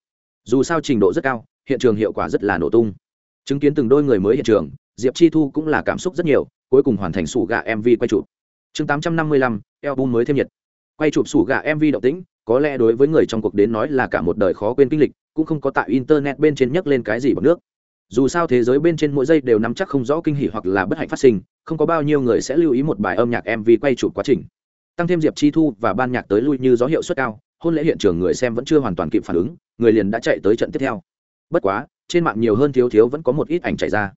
Dù sao trình độ rất cao, hiện trường hiệu quả rất là nổ tung. Chứng kiến từng đôi người mới hiện trường, diệp chi thu cũng là cảm xúc rất nhiều, cuối cùng hoàn thành sủ gà mv quay chụp. Chương tám trăm năm mươi lăm, album mới thêm nhiệt. Quay chụp sủ gà mv động tĩnh có lẽ đối với người trong cuộc đến nói là cả một đời khó quên kinh lịch, cũng không có tại internet bên trên nhắc lên cái gì bằng nước. Dù sao thế giới bên trên mỗi giây đều nắm chắc không rõ kinh hỉ hoặc là bất hạnh phát sinh, không có bao nhiêu người sẽ lưu ý một bài âm nhạc mv quay chụp quá trình. Tăng thêm diệp chi thu và ban nhạc tới lui như gió hiệu suất cao, hôn lễ hiện trường người xem vẫn chưa hoàn toàn kịp phản ứng, người liền đã chạy tới trận tiếp theo. Bất quá, trên mạng nhiều hơn thiếu thiếu vẫn có một ít ảnh chạy ra.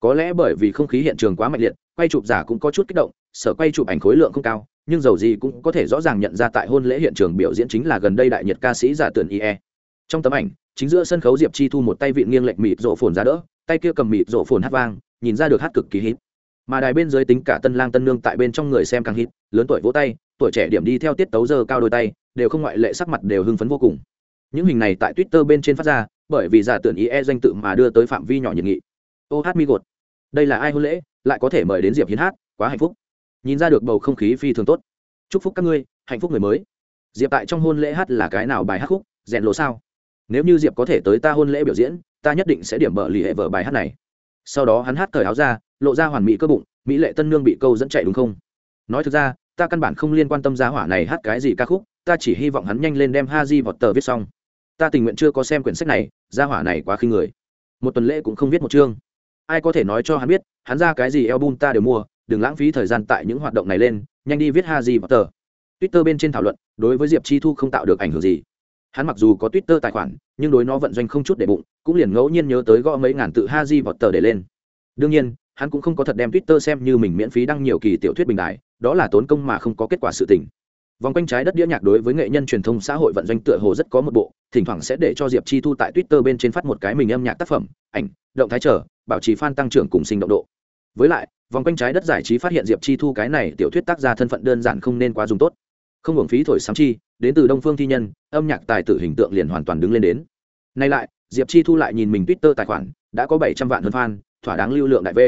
Có lẽ bởi vì không khí hiện trường quá mạnh liệt, quay chụp giả cũng có chút kích động sở quay chụp ảnh khối lượng không cao nhưng dầu gì cũng có thể rõ ràng nhận ra tại hôn lễ hiện trường biểu diễn chính là gần đây đại nhật ca sĩ giả tưởng ie. Trong tấm ảnh, chính giữa sân khấu diệp chi thu một tay vịn nghiêng lệch mịt rổ phồn ra đỡ, tay kia cầm mịt rổ phồn hát vang, nhìn ra được hát cực kỳ hít mà đài bên dưới tính cả tân lang tân nương tại bên trong người xem càng hít lớn tuổi vỗ tay, tuổi trẻ điểm đi theo tiết tấu giờ cao đôi tay, đều không ngoại lệ sắc mặt đều hưng phấn vô cùng. Những hình này tại twitter bên trên phát ra, bởi vì giả tưởng ie danh tự mà đưa tới phạm vi nhỏ nhiệt nghị. Ô hát mi gột. Đây là ai hôn lễ, lại có thể mời đến diệp hiến hát, quá hạnh phúc nhìn ra được bầu không khí phi thường tốt. Chúc phúc các ngươi, hạnh phúc người mới. Diệp tại trong hôn lễ hát là cái nào bài hát khúc, rèn lộ sao? Nếu như diệp có thể tới ta hôn lễ biểu diễn, ta nhất định sẽ điểm bở lì hệ vợ bài hát này. Sau đó hắn hát cởi áo ra, lộ ra hoàn mỹ cơ bụng, mỹ lệ tân nương bị câu dẫn chạy đúng không? Nói thực ra, ta căn bản không liên quan tâm giá hỏa này hát cái gì ca khúc, ta chỉ hy vọng hắn nhanh lên đem ha di vọt tờ viết xong. Ta tình nguyện chưa có xem quyển sách này, giá hỏa này quá khi người. Một tuần lễ cũng không viết một chương. Ai có thể nói cho hắn biết, hắn ra cái gì album ta đều mua đừng lãng phí thời gian tại những hoạt động này lên, nhanh đi viết ha di và tờ twitter bên trên thảo luận, đối với diệp chi thu không tạo được ảnh hưởng gì. Hắn mặc dù có twitter tài khoản, nhưng đối nó vận doanh không chút để bụng, cũng liền ngẫu nhiên nhớ tới gõ mấy ngàn tự ha di vọt tờ để lên. Đương nhiên, hắn cũng không có thật đem twitter xem như mình miễn phí đăng nhiều kỳ tiểu thuyết bình đại, đó là tốn công mà không có kết quả sự tình. Vòng quanh trái đất đĩa nhạc đối với nghệ nhân truyền thông xã hội vận doanh tựa hồ rất có một bộ, thỉnh thoảng sẽ để cho diệp chi thu tại twitter bên trên phát một cái mình âm nhạc tác phẩm, ảnh, động thái trở bảo trì fan tăng trưởng cùng sinh động độ với lại, vòng quanh trái đất giải trí phát hiện diệp chi thu cái này tiểu thuyết tác gia thân phận đơn giản không nên quá dùng tốt. Không hưởng phí thổi sáng chi, đến từ đông phương thi nhân, âm nhạc tài tử hình tượng liền hoàn toàn đứng lên đến. Nay lại, diệp chi thu lại nhìn mình twitter tài khoản, đã có bảy trăm vạn hơn fan, thỏa đáng lưu lượng đại v.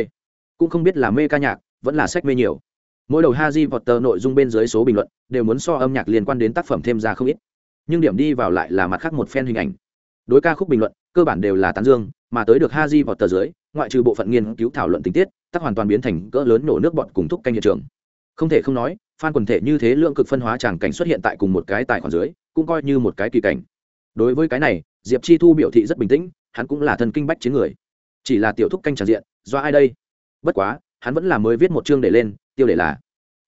Cũng không biết là mê ca nhạc, vẫn là sách mê nhiều. Mỗi đầu Harry Potter nội dung bên dưới số bình luận, đều muốn so âm nhạc liên quan đến tác phẩm thêm ra không ít. Nhưng điểm đi vào lại là mặt khác một fan hình ảnh. Đối ca khúc bình luận, cơ bản đều là tán dương mà tới được Haji vọt tờ dưới ngoại trừ bộ phận nghiên cứu thảo luận tình tiết tác hoàn toàn biến thành cỡ lớn nổ nước bọt cùng thúc canh hiện trường. Không thể không nói fan quần thể như thế lượng cực phân hóa tràng cảnh xuất hiện tại cùng một cái tài khoản dưới cũng coi như một cái kỳ cảnh. Đối với cái này diệp chi thu biểu thị rất bình tĩnh hắn cũng là thần kinh bách chiến người. Chỉ là tiểu thúc canh tràn diện do ai đây? Bất quá hắn vẫn là mới viết một chương để lên tiêu đề là.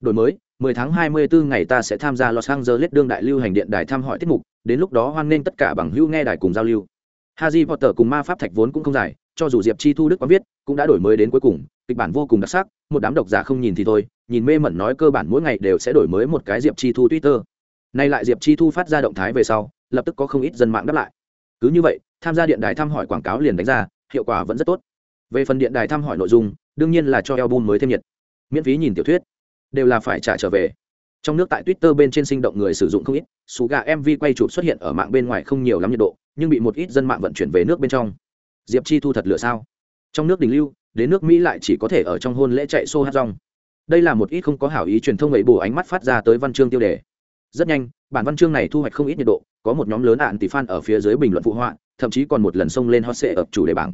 Đổi mới 10 tháng 24 ngày ta sẽ tham gia Los Angeles đương đại lưu hành điện đài thăm hỏi tiết mục, đến lúc đó hoan nghênh tất cả bằng hữu nghe đài cùng giao lưu. Harry Potter cùng ma pháp thạch vốn cũng không dài, cho dù Diệp Chi Thu Đức có viết, cũng đã đổi mới đến cuối cùng, kịch bản vô cùng đặc sắc, một đám độc giả không nhìn thì thôi, nhìn mê mẩn nói cơ bản mỗi ngày đều sẽ đổi mới một cái Diệp Chi Thu Twitter. Nay lại Diệp Chi Thu phát ra động thái về sau, lập tức có không ít dân mạng đáp lại. Cứ như vậy, tham gia điện đài thăm hỏi quảng cáo liền đánh ra, hiệu quả vẫn rất tốt. Về phần điện đài thăm hỏi nội dung, đương nhiên là cho album mới thêm nhiệt. Miễn phí nhìn tiểu thuyết, đều là phải trả trở về trong nước tại twitter bên trên sinh động người sử dụng không ít số gà mv quay chụp xuất hiện ở mạng bên ngoài không nhiều lắm nhiệt độ nhưng bị một ít dân mạng vận chuyển về nước bên trong. Diệp chi thu thật lựa sao? Trong nước đình lưu, đến nước mỹ lại chỉ có thể ở trong hôn lễ chạy xô hát rong. Đây là một ít không có hảo ý truyền thông ấy bù ánh mắt phát ra tới văn chương tiêu đề. Rất nhanh, bản văn chương này thu hoạch không ít nhiệt độ, có một nhóm lớn ạn tỷ fan ở phía dưới bình luận phụ họa, thậm chí còn một lần xông lên hot sệ ập chủ đề bảng.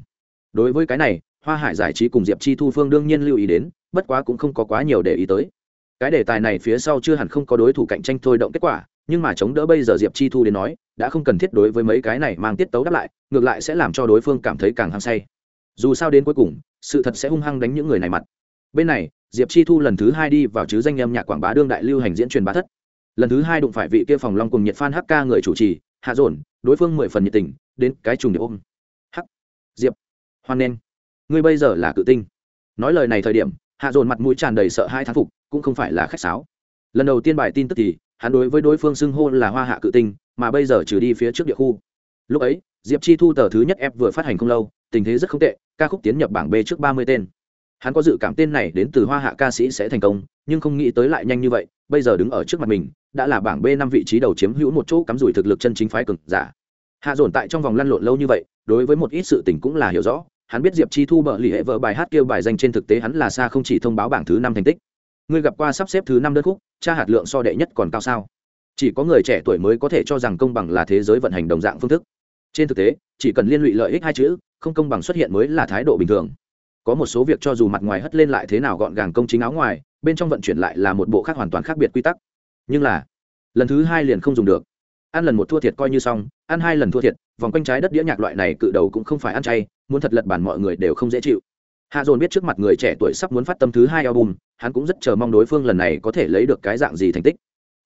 Đối với cái này, hoa hải giải trí cùng diệp chi thu phương đương nhiên lưu ý đến, bất quá cũng không có quá nhiều để ý tới. Cái đề tài này phía sau chưa hẳn không có đối thủ cạnh tranh thôi động kết quả nhưng mà chống đỡ bây giờ diệp chi thu đến nói, đã không cần thiết đối với mấy cái này mang tiết tấu đáp lại, ngược lại sẽ làm cho đối phương cảm thấy càng hăng say. Dù sao đến cuối cùng, sự thật sẽ hung hăng đánh những người này mặt. Bên này, diệp chi thu lần thứ hai đi vào chứ danh em nhạc quảng bá đương đại lưu hành diễn truyền bá thất. Lần thứ hai đụng phải vị kia phòng long cùng nhiệt phan hk người chủ trì, hạ dồn, đối phương mười phần nhiệt tình, đến cái trùng điệp ôm. Hắc diệp, hoan Nen ngươi bây giờ là cự tinh. Nói lời này thời điểm, hạ dồn mặt mũi tràn đầy sợ hai thán phục, cũng không phải là khách sáo. Lần đầu tiên bài tin tức thì hắn đối với đối phương xưng hô là hoa hạ cự tinh, mà bây giờ trừ đi phía trước địa khu. Lúc ấy, diệp chi thu tờ thứ nhất ép vừa phát hành không lâu, tình thế rất không tệ, ca khúc tiến nhập bảng b trước ba mươi tên. Hắn có dự cảm tên này đến từ hoa hạ ca sĩ sẽ thành công, nhưng không nghĩ tới lại nhanh như vậy, bây giờ đứng ở trước mặt mình, đã là bảng b năm vị trí đầu chiếm hữu một chỗ cắm rủi thực lực chân chính phái cực giả. Hạ dồn tại trong vòng lăn lộn lâu như vậy, đối với một ít sự tình cũng là hiểu rõ, hắn biết diệp chi thu bợ lì hệ vợ bài hát kêu bài danh trên thực tế hắn là xa không chỉ thông báo bảng thứ năm thành tích ngươi gặp qua sắp xếp thứ năm đơn khúc, cha hạt lượng so đệ nhất còn cao sao? Chỉ có người trẻ tuổi mới có thể cho rằng công bằng là thế giới vận hành đồng dạng phương thức. Trên thực tế, chỉ cần liên lụy lợi ích hai chữ, không công bằng xuất hiện mới là thái độ bình thường. Có một số việc cho dù mặt ngoài hất lên lại thế nào gọn gàng công chính áo ngoài, bên trong vận chuyển lại là một bộ khác hoàn toàn khác biệt quy tắc. Nhưng là, lần thứ hai liền không dùng được. Ăn lần một thua thiệt coi như xong, ăn hai lần thua thiệt, vòng quanh trái đất đĩa nhạc loại này cự đầu cũng không phải ăn chay, muốn thật lật bản mọi người đều không dễ chịu. Hạ dồn biết trước mặt người trẻ tuổi sắp muốn phát tâm thứ hai album hắn cũng rất chờ mong đối phương lần này có thể lấy được cái dạng gì thành tích.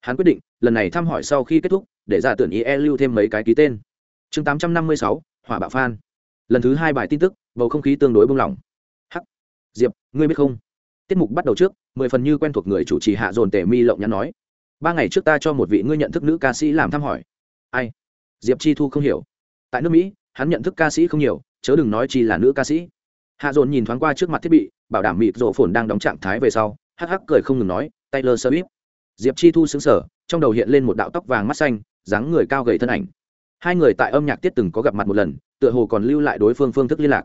Hắn quyết định, lần này thăm hỏi sau khi kết thúc, để ra tưởng ý e lưu thêm mấy cái ký tên. Chương tám trăm năm mươi sáu, hỏa bạo phan. Lần thứ hai bài tin tức, bầu không khí tương đối bung lỏng. Hắc. Diệp, ngươi biết không? Tiết mục bắt đầu trước, mười phần như quen thuộc người chủ trì hạ dồn tề mi lộng nhắn nói. Ba ngày trước ta cho một vị ngươi nhận thức nữ ca sĩ làm thăm hỏi. Ai? Diệp chi thu không hiểu. Tại nước mỹ, hắn nhận thức ca sĩ không nhiều, chớ đừng nói chi là nữ ca sĩ hạ dồn nhìn thoáng qua trước mặt thiết bị, bảo đảm mịt rộ phồn đang đóng trạng thái về sau, hắc hắc cười không ngừng nói, taylor swift. Diệp chi thu xứng sở trong đầu hiện lên một đạo tóc vàng mắt xanh, dáng người cao gầy thân ảnh. Hai người tại âm nhạc tiết từng có gặp mặt một lần, tựa hồ còn lưu lại đối phương phương thức liên lạc.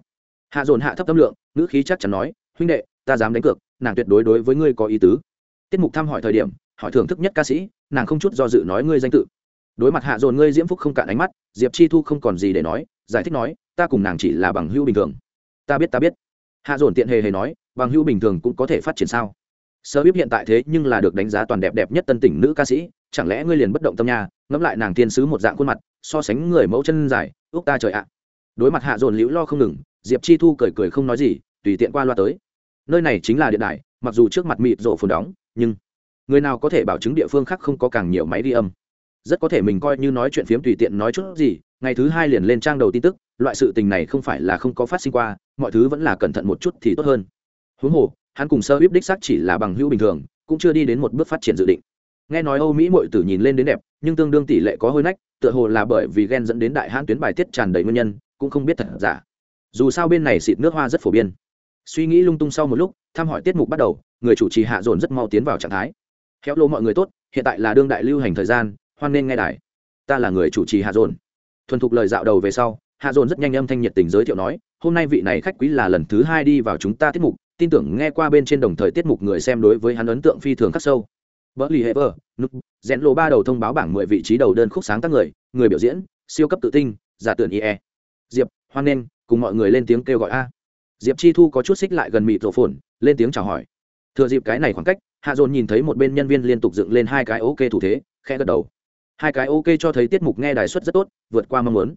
Hạ dồn hạ thấp tâm lượng, ngữ khí chắc chắn nói, huynh đệ, ta dám đánh cược, nàng tuyệt đối đối với ngươi có ý tứ. Tiết mục thăm hỏi thời điểm, hỏi thưởng thức nhất ca sĩ, nàng không chút do dự nói ngươi danh tự. Đối mặt hạ dồn ngươi diễm phúc không cạn ánh mắt, diệp chi thu không còn gì để nói, giải thích nói, ta cùng nàng chỉ là bằng hữu bình thường ta biết ta biết. Hạ dồn tiện hề hề nói, bằng hữu bình thường cũng có thể phát triển sao? Sơ bíp hiện tại thế nhưng là được đánh giá toàn đẹp đẹp nhất tân tỉnh nữ ca sĩ, chẳng lẽ ngươi liền bất động tâm nha? Ngẫm lại nàng thiên sứ một dạng khuôn mặt, so sánh người mẫu chân dài, ước ta trời ạ. Đối mặt hạ dồn liễu lo không ngừng, diệp chi thu cười cười không nói gì, tùy tiện qua loa tới. Nơi này chính là điện đài, mặc dù trước mặt mịt rộ phồn đóng, nhưng người nào có thể bảo chứng địa phương khác không có càng nhiều máy đi âm? Rất có thể mình coi như nói chuyện phiếm tùy tiện nói chút gì ngày thứ hai liền lên trang đầu tin tức, loại sự tình này không phải là không có phát sinh qua, mọi thứ vẫn là cẩn thận một chút thì tốt hơn. Huống hồ, hắn cùng sơ bíp đích xác chỉ là bằng hữu bình thường, cũng chưa đi đến một bước phát triển dự định. Nghe nói âu mỹ mội tử nhìn lên đến đẹp, nhưng tương đương tỷ lệ có hôi nách, tựa hồ là bởi vì ghen dẫn đến đại hãn tuyến bài tiết tràn đầy nguyên nhân, cũng không biết thật giả. Dù sao bên này xịt nước hoa rất phổ biến. Suy nghĩ lung tung sau một lúc, thăm hỏi tiết mục bắt đầu, người chủ trì hạ dồn rất mau tiến vào trạng thái. Khéo lô mọi người tốt, hiện tại là đương đại lưu hành thời gian, hoan nên nghe đài. Ta là người chủ trì hạ dồn thuần thục lời dạo đầu về sau, hạ dồn rất nhanh âm thanh nhiệt tình giới thiệu nói, hôm nay vị này khách quý là lần thứ hai đi vào chúng ta tiết mục, tin tưởng nghe qua bên trên đồng thời tiết mục người xem đối với hắn ấn tượng phi thường khắc sâu. Vỡ lì hệ vờ núp rẽn lộ ba đầu thông báo bảng mười vị trí đầu đơn khúc sáng tác người người biểu diễn, siêu cấp tự tinh giả tưởng ie diệp, hoan nghênh, cùng mọi người lên tiếng kêu gọi a. Diệp chi thu có chút xích lại gần mịt rổ phồn, lên tiếng chào hỏi. Thừa dịp cái này khoảng cách, hạ dồn nhìn thấy một bên nhân viên liên tục dựng lên hai cái ok thủ thế khe gật đầu hai cái ok cho thấy tiết mục nghe đài suất rất tốt, vượt qua mong muốn.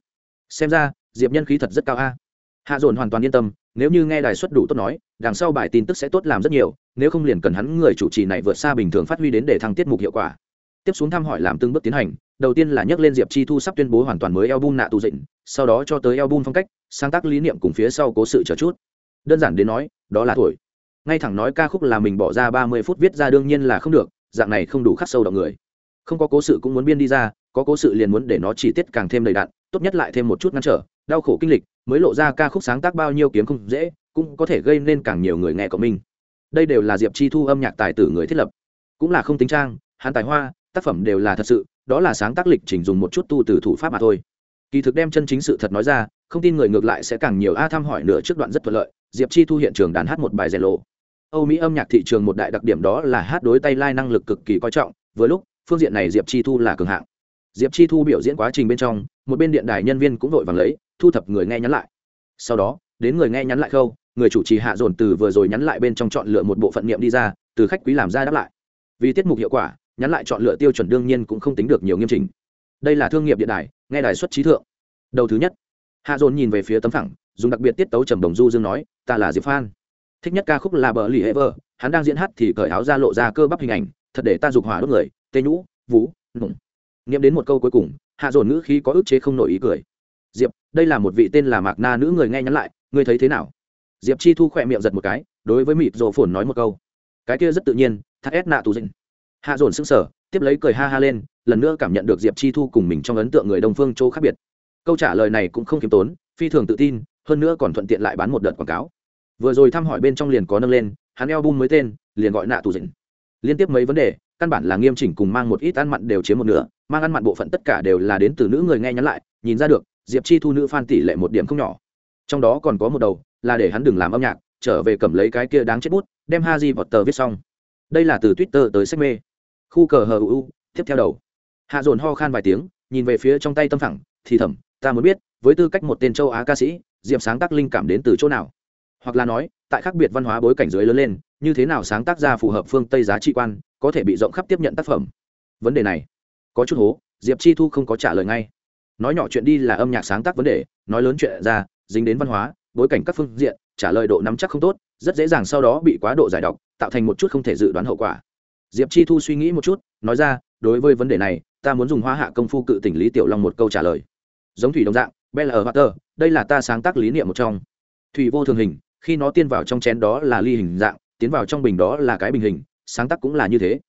Xem ra, diệp nhân khí thật rất cao a. Hạ dồn hoàn toàn yên tâm, nếu như nghe đài suất đủ tốt nói, đằng sau bài tin tức sẽ tốt làm rất nhiều, nếu không liền cần hắn người chủ trì này vượt xa bình thường phát huy đến để thăng tiết mục hiệu quả. Tiếp xuống thăm hỏi làm từng bước tiến hành, đầu tiên là nhắc lên diệp chi thu sắp tuyên bố hoàn toàn mới album nạ tù dịnh, sau đó cho tới album phong cách, sáng tác lý niệm cùng phía sau cố sự chờ chút. Đơn giản đến nói, đó là tuổi. Ngay thẳng nói ca khúc là mình bỏ ra ba mươi phút viết ra đương nhiên là không được, dạng này không đủ khắc sâu động người không có cố sự cũng muốn biên đi ra có cố sự liền muốn để nó chi tiết càng thêm đầy đạn, tốt nhất lại thêm một chút ngăn trở đau khổ kinh lịch mới lộ ra ca khúc sáng tác bao nhiêu kiếm không dễ cũng có thể gây nên càng nhiều người nghe của mình đây đều là diệp chi thu âm nhạc tài tử người thiết lập. Cũng là không tính trang hắn tài hoa tác phẩm đều là thật sự đó là sáng tác lịch trình dùng một chút tu từ thủ pháp mà thôi. Kỳ thực đem chân chính sự thật nói ra không tin người ngược lại sẽ càng nhiều a tham hỏi nữa trước đoạn rất thuận lợi diệp chi thu hiện trường đàn hát một bài rèn lộ. Âu mỹ âm nhạc thị trường một đại đặc điểm đó là hát đối tay lai năng lực cực kỳ coi trọng vừa lúc phương diện này diệp chi thu là cường hạng. Diệp chi thu biểu diễn quá trình bên trong, một bên điện đài nhân viên cũng vội vàng lấy, thu thập người nghe nhắn lại. Sau đó, đến người nghe nhắn lại khâu, người chủ trì hạ dồn từ vừa rồi nhắn lại bên trong chọn lựa một bộ phận niệm đi ra, từ khách quý làm ra đáp lại. Vì tiết mục hiệu quả, nhắn lại chọn lựa tiêu chuẩn đương nhiên cũng không tính được nhiều nghiêm trình đây là thương nghiệp điện đài, nghe đài xuất trí thượng. Đầu thứ nhất, hạ dồn nhìn về phía tấm phẳng, dùng đặc biệt tiết tấu trầm đồng du dương nói, ta là diệp phan. Thích nhất ca khúc là bờ lì hệ vơ, hắn đang diễn hát thì cởi áo ra lộ ra cơ bắp hình ảnh, thật để ta dục hỏa đốt người tê nhũ, vú nụng nghiệm đến một câu cuối cùng, hạ dồn ngữ khí có ức chế không nổi ý cười. Diệp, đây là một vị tên là mạc na nữ người nghe nhắn lại, ngươi thấy thế nào? Diệp chi thu khỏe miệng giật một cái, đối với mịt rổ phồn nói một câu. Cái kia rất tự nhiên thắt ép nạ tù dinh hạ dồn sững sờ, tiếp lấy cười ha ha lên, lần nữa cảm nhận được diệp chi thu cùng mình trong ấn tượng người đông phương châu khác biệt. Câu trả lời này cũng không khiêm tốn, phi thường tự tin, hơn nữa còn thuận tiện lại bán một đợt quảng cáo. Vừa rồi thăm hỏi bên trong liền có nâng lên, hắn eo bung mới tên, liền gọi nạ tù dịnh liên tiếp mấy vấn đề, căn bản là nghiêm chỉnh cùng mang một ít ăn mặn đều chiếm một nửa, mang ăn mặn bộ phận tất cả đều là đến từ nữ người nghe nhắn lại, nhìn ra được, diệp chi thu nữ phan tỷ lệ một điểm không nhỏ. Trong đó còn có một đầu, là để hắn đừng làm âm nhạc, trở về cầm lấy cái kia đáng chết bút, đem ha di vọt tờ viết xong. Đây là từ twitter tới sách mê. Khu cờ hờ u, tiếp theo đầu. Hạ dồn ho khan vài tiếng, nhìn về phía trong tay tâm phẳng, thì thầm, ta muốn biết, với tư cách một tên châu á ca sĩ, diệp sáng tác linh cảm đến từ chỗ nào? Hoặc là nói, tại khác biệt văn hóa bối cảnh dưới lớn lên như thế nào sáng tác ra phù hợp phương tây giá trị quan, có thể bị rộng khắp tiếp nhận tác phẩm? Vấn đề này, có chút hố, diệp chi thu không có trả lời ngay. Nói nhỏ chuyện đi là âm nhạc sáng tác vấn đề, nói lớn chuyện ra, dính đến văn hóa, bối cảnh các phương diện, trả lời độ nắm chắc không tốt, rất dễ dàng sau đó bị quá độ giải độc, tạo thành một chút không thể dự đoán hậu quả. Diệp chi thu suy nghĩ một chút, nói ra, đối với vấn đề này, ta muốn dùng hoa hạ công phu cự tỉnh lý tiểu long một câu trả lời. Giống thủy đồng dạng, bell ở water, đây là ta sáng tác lý niệm một trong. Thủy vô thường hình, khi nó tiên vào trong chén đó là ly hình dạng tiến vào trong bình đó là cái bình hình, sáng tác cũng là như thế.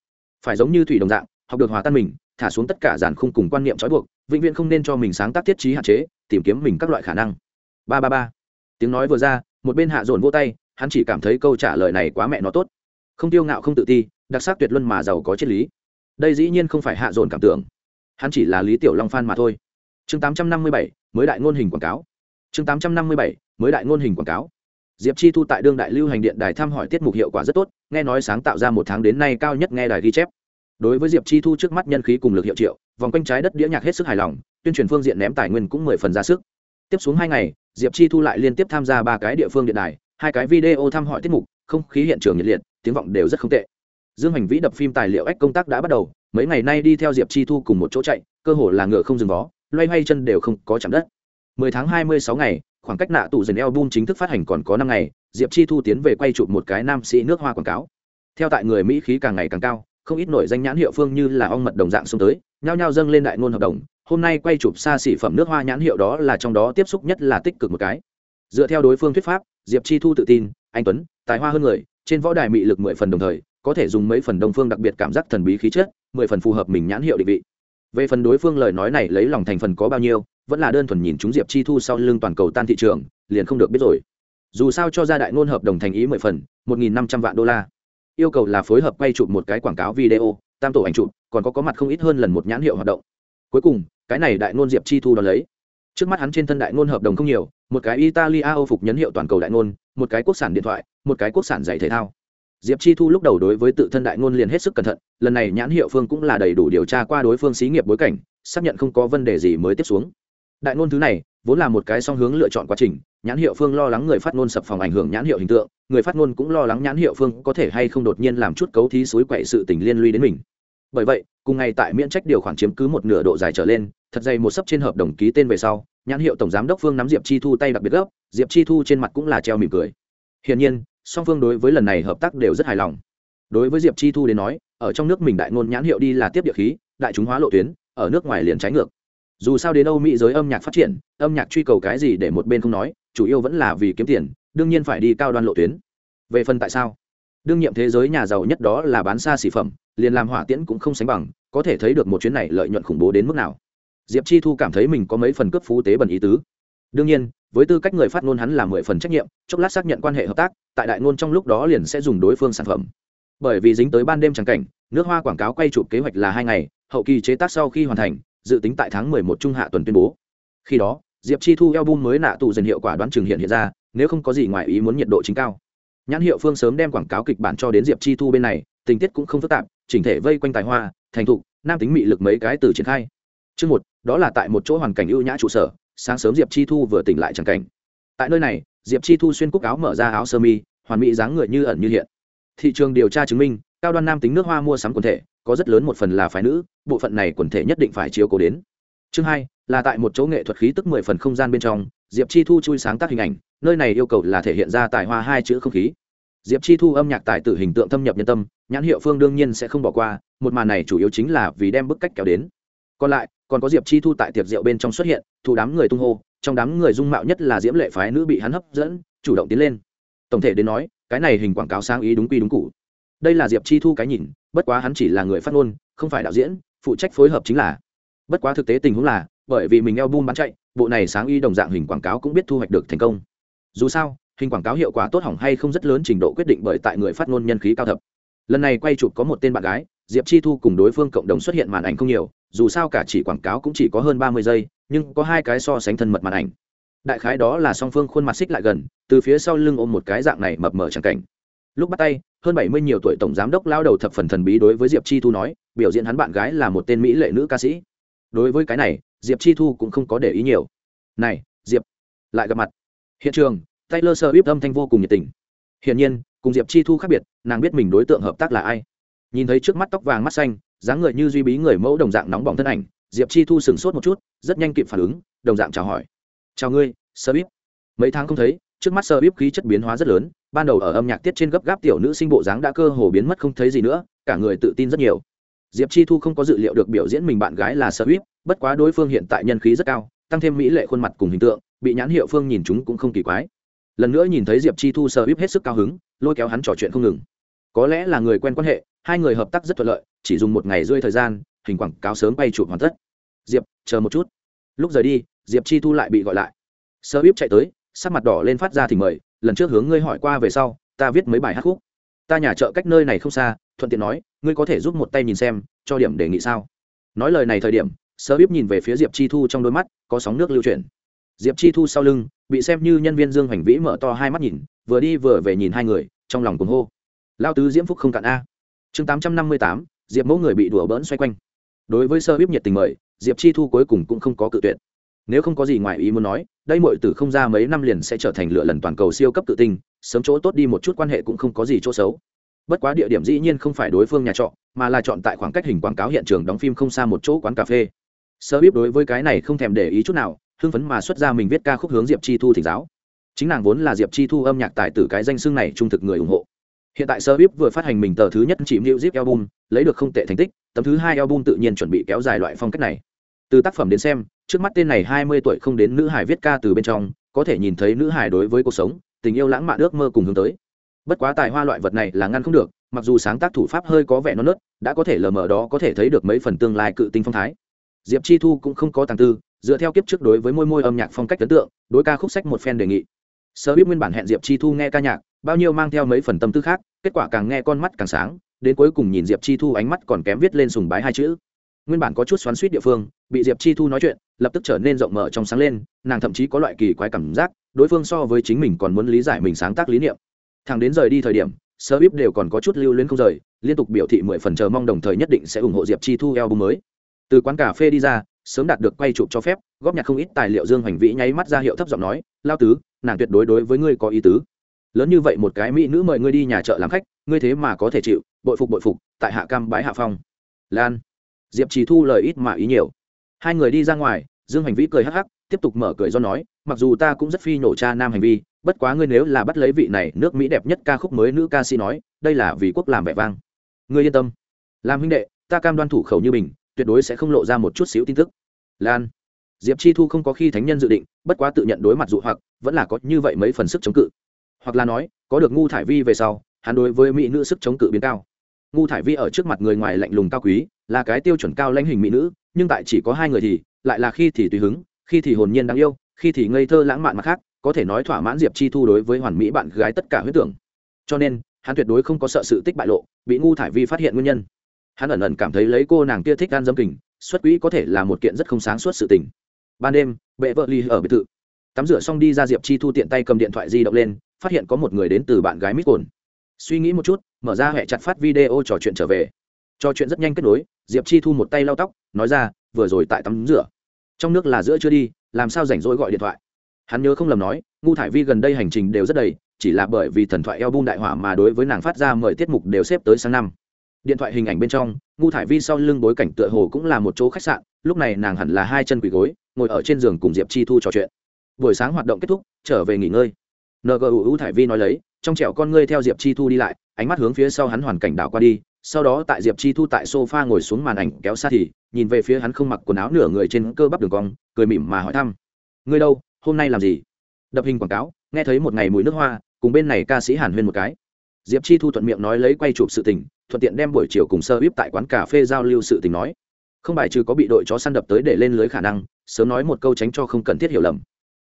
Phải giống như thủy đồng dạng, học được hòa tan mình, thả xuống tất cả giàn khung cùng quan niệm trói buộc, vĩnh viễn không nên cho mình sáng tác thiết trí hạn chế, tìm kiếm mình các loại khả năng. Ba ba ba. Tiếng nói vừa ra, một bên hạ dồn vô tay, hắn chỉ cảm thấy câu trả lời này quá mẹ nó tốt. Không tiêu ngạo không tự ti, đặc sắc tuyệt luân mà giàu có triết lý. Đây dĩ nhiên không phải hạ dồn cảm tưởng. Hắn chỉ là lý tiểu long phan mà thôi. Chương tám trăm năm mươi bảy, mới đại ngôn hình quảng cáo. Chương tám trăm năm mươi bảy, mới đại ngôn hình quảng cáo diệp chi thu tại đương đại lưu hành điện đài thăm hỏi tiết mục hiệu quả rất tốt, nghe nói sáng tạo ra một tháng đến nay cao nhất nghe đài ghi chép. Đối với diệp chi thu trước mắt nhân khí cùng lực hiệu triệu, vòng quanh trái đất đĩa nhạc hết sức hài lòng, tuyên truyền phương diện ném tài nguyên cũng mười phần ra sức. Tiếp xuống hai ngày, diệp chi thu lại liên tiếp tham gia ba cái địa phương điện đài, hai cái video thăm hỏi tiết mục, không khí hiện trường nhiệt liệt, tiếng vọng đều rất không tệ. Dương hành vĩ đập phim tài liệu ách công tác đã bắt đầu, mấy ngày nay đi theo diệp chi thu cùng một chỗ chạy, cơ hồ là ngựa không dừng vó, loay hoay chân đều không có chạm đất. 10 tháng 26 ngày khoảng cách nạ tụ dần album chính thức phát hành còn có năm ngày, diệp chi thu tiến về quay chụp một cái nam sĩ nước hoa quảng cáo. Theo tại người mỹ khí càng ngày càng cao, không ít nổi danh nhãn hiệu phương như là ong mật đồng dạng xuống tới, nhao nhao dâng lên đại ngôn hợp đồng. Hôm nay quay chụp xa xỉ phẩm nước hoa nhãn hiệu đó là trong đó tiếp xúc nhất là tích cực một cái. Dựa theo đối phương thuyết pháp, diệp chi thu tự tin, anh tuấn, tài hoa hơn người, trên võ đài mị lực mười phần đồng thời, có thể dùng mấy phần đồng phương đặc biệt cảm giác thần bí khí chất, mười phần phù hợp mình nhãn hiệu định vị về phần đối phương lời nói này lấy lòng thành phần có bao nhiêu, vẫn là đơn thuần nhìn chúng diệp chi thu sau lưng toàn cầu tan thị trường, liền không được biết rồi. Dù sao cho ra đại ngôn hợp đồng thành ý mười phần, một nghìn năm trăm vạn đô la. Yêu cầu là phối hợp quay chụp một cái quảng cáo video, tam tổ ảnh chụp, còn có có mặt không ít hơn lần một nhãn hiệu hoạt động. Cuối cùng, cái này đại ngôn diệp chi thu đ ó lấy. Trước mắt hắn trên thân đại ngôn hợp đồng không nhiều, một cái italia âu phục nhấn hiệu toàn cầu đại ngôn, một cái quốc sản điện thoại, một cái quốc sản giày thể thao diệp chi thu lúc đầu đối với tự thân đại ngôn liền hết sức cẩn thận, lần này nhãn hiệu phương cũng là đầy đủ điều tra qua đối phương xí nghiệp bối cảnh, xác nhận không có vấn đề gì mới tiếp xuống. Đại ngôn thứ này, vốn là một cái song hướng lựa chọn quá trình, nhãn hiệu phương lo lắng người phát ngôn sập phòng ảnh hưởng nhãn hiệu hình tượng, người phát ngôn cũng lo lắng nhãn hiệu phương có thể hay không đột nhiên làm chút cấu thí suối quậy sự tình liên lụy đến mình. Bởi vậy, cùng ngày tại miễn trách điều khoản chiếm cứ một nửa độ dài trở lên, thật dày một sấp trên hợp đồng ký tên về sau, nhãn hiệu tổng giám đốc phương nắm diệp chi thu tay đặc biệt gấp, diệp chi thu trên mặt cũng là treo mỉm cười. Hiển nhiên song phương đối với lần này hợp tác đều rất hài lòng. Đối với diệp chi thu đến nói, ở trong nước mình đại ngôn nhãn hiệu đi là tiếp địa khí, đại chúng hóa lộ tuyến, ở nước ngoài liền trái ngược. Dù sao đến âu mỹ giới âm nhạc phát triển, âm nhạc truy cầu cái gì để một bên không nói, chủ yếu vẫn là vì kiếm tiền, đương nhiên phải đi cao đoan lộ tuyến. Về phần tại sao? Đương nhiệm thế giới nhà giàu nhất đó là bán xa xỉ phẩm, liền làm hỏa tiễn cũng không sánh bằng, có thể thấy được một chuyến này lợi nhuận khủng bố đến mức nào. Diệp chi thu cảm thấy mình có mấy phần cướp phú tế bẩn ý tứ đương nhiên, với tư cách người phát ngôn hắn là mười phần trách nhiệm, chốc lát xác nhận quan hệ hợp tác, tại đại ngôn trong lúc đó liền sẽ dùng đối phương sản phẩm. Bởi vì dính tới ban đêm trắng cảnh, nước hoa quảng cáo quay chụp kế hoạch là hai ngày, hậu kỳ chế tác sau khi hoàn thành, dự tính tại tháng mười một trung hạ tuần tuyên bố. Khi đó, diệp chi thu album mới nạ tụ dần hiệu quả đoán trường hiện hiện ra, nếu không có gì ngoài ý muốn nhiệt độ chính cao. Nhãn hiệu phương sớm đem quảng cáo kịch bản cho đến diệp chi thu bên này, tình tiết cũng không phức tạp, chỉnh thể vây quanh tài hoa, thành thục, nam tính mị lực mấy cái từ triển khai. Chương một, đó là tại một chỗ hoàn cảnh ưu nhã trụ sở sáng sớm diệp chi thu vừa tỉnh lại chẳng cảnh tại nơi này diệp chi thu xuyên cúc áo mở ra áo sơ mi hoàn mỹ dáng người như ẩn như hiện thị trường điều tra chứng minh cao đoan nam tính nước hoa mua sắm quần thể có rất lớn một phần là phái nữ bộ phận này quần thể nhất định phải chiếu cố đến chương hai là tại một chỗ nghệ thuật khí tức mười phần không gian bên trong diệp chi thu chui sáng tác hình ảnh nơi này yêu cầu là thể hiện ra tài hoa hai chữ không khí diệp chi thu âm nhạc tài tử hình tượng thâm nhập nhân tâm nhãn hiệu phương đương nhiên sẽ không bỏ qua một màn này chủ yếu chính là vì đem bức cách kéo đến còn lại còn có diệp chi thu tại tiệc rượu bên trong xuất hiện, thu đám người tung hô, trong đám người dung mạo nhất là diễm lệ phái nữ bị hắn hấp dẫn, chủ động tiến lên. Tổng thể đến nói, cái này hình quảng cáo sáng ý đúng quy đúng cụ đây là diệp chi thu cái nhìn, bất quá hắn chỉ là người phát ngôn, không phải đạo diễn, phụ trách phối hợp chính là. Bất quá thực tế tình huống là, bởi vì mình eo bum bán chạy, bộ này sáng y đồng dạng hình quảng cáo cũng biết thu hoạch được thành công. Dù sao, hình quảng cáo hiệu quả tốt hỏng hay không rất lớn trình độ quyết định bởi tại người phát ngôn nhân khí cao thập. Lần này quay chụp có một tên bạn gái diệp chi thu cùng đối phương cộng đồng xuất hiện màn ảnh không nhiều, dù sao cả chỉ quảng cáo cũng chỉ có hơn ba mươi giây, nhưng có hai cái so sánh thân mật màn ảnh. Đại khái đó là song phương khuôn mặt xích lại gần, từ phía sau lưng ôm một cái dạng này mập mờ chẳng cảnh. Lúc bắt tay, hơn bảy mươi nhiều tuổi tổng giám đốc lao đầu thập phần thần bí đối với diệp chi thu nói, biểu diễn hắn bạn gái là một tên mỹ lệ nữ ca sĩ. Đối với cái này, diệp chi thu cũng không có để ý nhiều. Này, diệp, lại gặp mặt. Hiện trường, taylor sơ íp âm thanh vô cùng nhiệt tình. Hiển nhiên, cùng diệp chi thu khác biệt, nàng biết mình đối tượng hợp tác là ai nhìn thấy trước mắt tóc vàng mắt xanh, dáng người như duy bí người mẫu đồng dạng nóng bỏng thân ảnh, diệp chi thu sửng sốt một chút, rất nhanh kịp phản ứng, đồng dạng chào hỏi. Chào ngươi, sơ bíp. Mấy tháng không thấy, trước mắt sơ bíp khí chất biến hóa rất lớn, ban đầu ở âm nhạc tiết trên gấp gáp tiểu nữ sinh bộ dáng đã cơ hồ biến mất không thấy gì nữa, cả người tự tin rất nhiều. Diệp chi thu không có dự liệu được biểu diễn mình bạn gái là sơ bíp, bất quá đối phương hiện tại nhân khí rất cao, tăng thêm mỹ lệ khuôn mặt cùng hình tượng, bị nhãn hiệu phương nhìn chúng cũng không kỳ quái. Lần nữa nhìn thấy diệp chi thu sơ bíp hết sức cao hứng, lôi kéo hắn trò chuyện không ngừng. Có lẽ là người quen quan hệ hai người hợp tác rất thuận lợi, chỉ dùng một ngày rơi thời gian, hình quảng cáo sớm bay chụp hoàn tất. Diệp, chờ một chút. Lúc rời đi, diệp chi thu lại bị gọi lại. Sơ bíp chạy tới, sắc mặt đỏ lên phát ra thì mời, lần trước hướng ngươi hỏi qua về sau, ta viết mấy bài hát khúc. Ta nhà chợ cách nơi này không xa, thuận tiện nói, ngươi có thể giúp một tay nhìn xem, cho điểm đề nghị sao? Nói lời này thời điểm, sơ bíp nhìn về phía diệp chi thu trong đôi mắt, có sóng nước lưu chuyển. Diệp chi thu sau lưng, bị xem như nhân viên dương hành vĩ mở to hai mắt nhìn, vừa đi vừa về nhìn hai người, trong lòng cuồng hô. Lao tứ diễm phúc không cạn a chương tám trăm năm mươi tám, diệp mẫu người bị đùa bỡn xoay quanh. đối với sơ bíp nhiệt tình mời, diệp chi thu cuối cùng cũng không có cự tuyệt. nếu không có gì ngoài ý muốn nói, đây mọi tử không ra mấy năm liền sẽ trở thành lựa lần toàn cầu siêu cấp tự tinh, sớm chỗ tốt đi một chút quan hệ cũng không có gì chỗ xấu. bất quá địa điểm dĩ nhiên không phải đối phương nhà trọ, mà là chọn tại khoảng cách hình quảng cáo hiện trường đóng phim không xa một chỗ quán cà phê. sơ bíp đối với cái này không thèm để ý chút nào, hưng phấn mà xuất ra mình viết ca khúc hướng diệp chi thu thỉnh giáo. chính nàng vốn là diệp chi thu âm nhạc tài tử cái danh xưng này trung thực người ủng hộ hiện tại sơ bíp vừa phát hành mình tờ thứ nhất chỉ zip album, lấy được không tệ thành tích, tấm thứ hai album tự nhiên chuẩn bị kéo dài loại phong cách này. Từ tác phẩm đến xem, trước mắt tên này hai mươi tuổi không đến nữ hải viết ca từ bên trong, có thể nhìn thấy nữ hải đối với cuộc sống, tình yêu lãng mạn ước mơ cùng hướng tới. Bất quá tài hoa loại vật này là ngăn không được, mặc dù sáng tác thủ pháp hơi có vẻ non nớt, đã có thể lờ mờ đó có thể thấy được mấy phần tương lai cự tinh phong thái. Diệp chi thu cũng không có tàng tư, dựa theo kiếp trước đối với môi môi âm nhạc phong cách ấn tượng, đối ca khúc sách một phen đề nghị sơ biết nguyên bản hẹn diệp chi thu nghe ca nhạc, bao nhiêu mang theo mấy phần tâm tư khác, kết quả càng nghe con mắt càng sáng, đến cuối cùng nhìn diệp chi thu ánh mắt còn kém viết lên sùng bái hai chữ. Nguyên bản có chút xoắn suýt địa phương, bị diệp chi thu nói chuyện, lập tức trở nên rộng mở trong sáng lên, nàng thậm chí có loại kỳ quái cảm giác, đối phương so với chính mình còn muốn lý giải mình sáng tác lý niệm. Thằng đến rời đi thời điểm sơ bíp đều còn có chút lưu luyến không rời, liên tục biểu thị mười phần chờ mong đồng thời nhất định sẽ ủng hộ diệp chi thu album mới. Từ quán cà phê đi ra, sớm đạt được quay chụp cho phép, góp nhặt không ít tài liệu dương hoành vĩ nháy mắt ra hiệu thấp giọng nói, lao tứ nàng tuyệt đối đối với ngươi có ý tứ. Lớn như vậy một cái mỹ nữ mời ngươi đi nhà chợ làm khách, ngươi thế mà có thể chịu, bội phục bội phục, tại hạ cam bái hạ phong. Lan. Diệp trì thu lời ít mà ý nhiều. Hai người đi ra ngoài, dương hành vĩ cười hắc hắc, tiếp tục mở cười do nói, mặc dù ta cũng rất phi nhổ cha nam hành vi, bất quá ngươi nếu là bắt lấy vị này nước mỹ đẹp nhất ca khúc mới nữ ca sĩ nói, đây là vì quốc làm vẻ vang. Ngươi yên tâm. Làm huynh đệ, ta cam đoan thủ khẩu như mình tuyệt đối sẽ không lộ ra một chút xíu tin tức. Lan diệp chi thu không có khi thánh nhân dự định, bất quá tự nhận đối mặt dụ hoặc, vẫn là có như vậy mấy phần sức chống cự. Hoặc là nói, có được ngu thải vi về sau, hắn đối với mỹ nữ sức chống cự biến cao. Ngu thải vi ở trước mặt người ngoài lạnh lùng cao quý, là cái tiêu chuẩn cao lãnh hình mỹ nữ, nhưng tại chỉ có hai người thì, lại là khi thì tùy hứng, khi thì hồn nhiên đáng yêu, khi thì ngây thơ lãng mạn mặt khác, có thể nói thỏa mãn diệp chi thu đối với hoàn mỹ bạn gái tất cả huyết tưởng. Cho nên, hắn tuyệt đối không có sợ sự tích bại lộ, bị ngu thải vi phát hiện nguyên nhân. Hắn ẩn ẩn cảm thấy lấy cô nàng kia thích gan dâm kình, xuất quỹ có thể là một kiện rất không sáng suốt sự tình ban đêm, bệ vợ ly ở biệt thự. Tắm rửa xong đi ra diệp chi thu tiện tay cầm điện thoại di động lên, phát hiện có một người đến từ bạn gái mít cồn. Suy nghĩ một chút, mở ra hệ chặt phát video trò chuyện trở về. Trò chuyện rất nhanh kết nối, diệp chi thu một tay lau tóc, nói ra, vừa rồi tại tắm rửa. Trong nước là giữa chưa đi, làm sao rảnh rỗi gọi điện thoại? Hắn nhớ không lầm nói, ngu thải vi gần đây hành trình đều rất đầy, chỉ là bởi vì thần thoại eo bung đại hỏa mà đối với nàng phát ra mời tiết mục đều xếp tới sang năm. Điện thoại hình ảnh bên trong, ngu thải vi sau lưng bối cảnh tựa hồ cũng là một chỗ khách sạn, lúc này nàng hẳn là hai chân quỳ gối ngồi ở trên giường cùng diệp chi thu trò chuyện. Buổi sáng hoạt động kết thúc, trở về nghỉ ngơi. Ngu thải vi nói lấy, trong trẻo con ngươi theo diệp chi thu đi lại, ánh mắt hướng phía sau hắn hoàn cảnh đảo qua đi, sau đó tại diệp chi thu tại sofa ngồi xuống màn ảnh kéo xa thì, nhìn về phía hắn không mặc quần áo nửa người trên cơ bắp đường cong, cười mỉm mà hỏi thăm. Ngươi đâu, hôm nay làm gì? Đập hình quảng cáo, nghe thấy một ngày mùi nước hoa, cùng bên này ca sĩ hàn huyên một cái. Diệp chi thu thuận miệng nói lấy quay chụp sự tình, thuận tiện đem buổi chiều cùng sơ bíp tại quán cà phê giao lưu sự tình nói không bài trừ có bị đội chó săn đập tới để lên lưới khả năng, sớm nói một câu tránh cho không cần thiết hiểu lầm.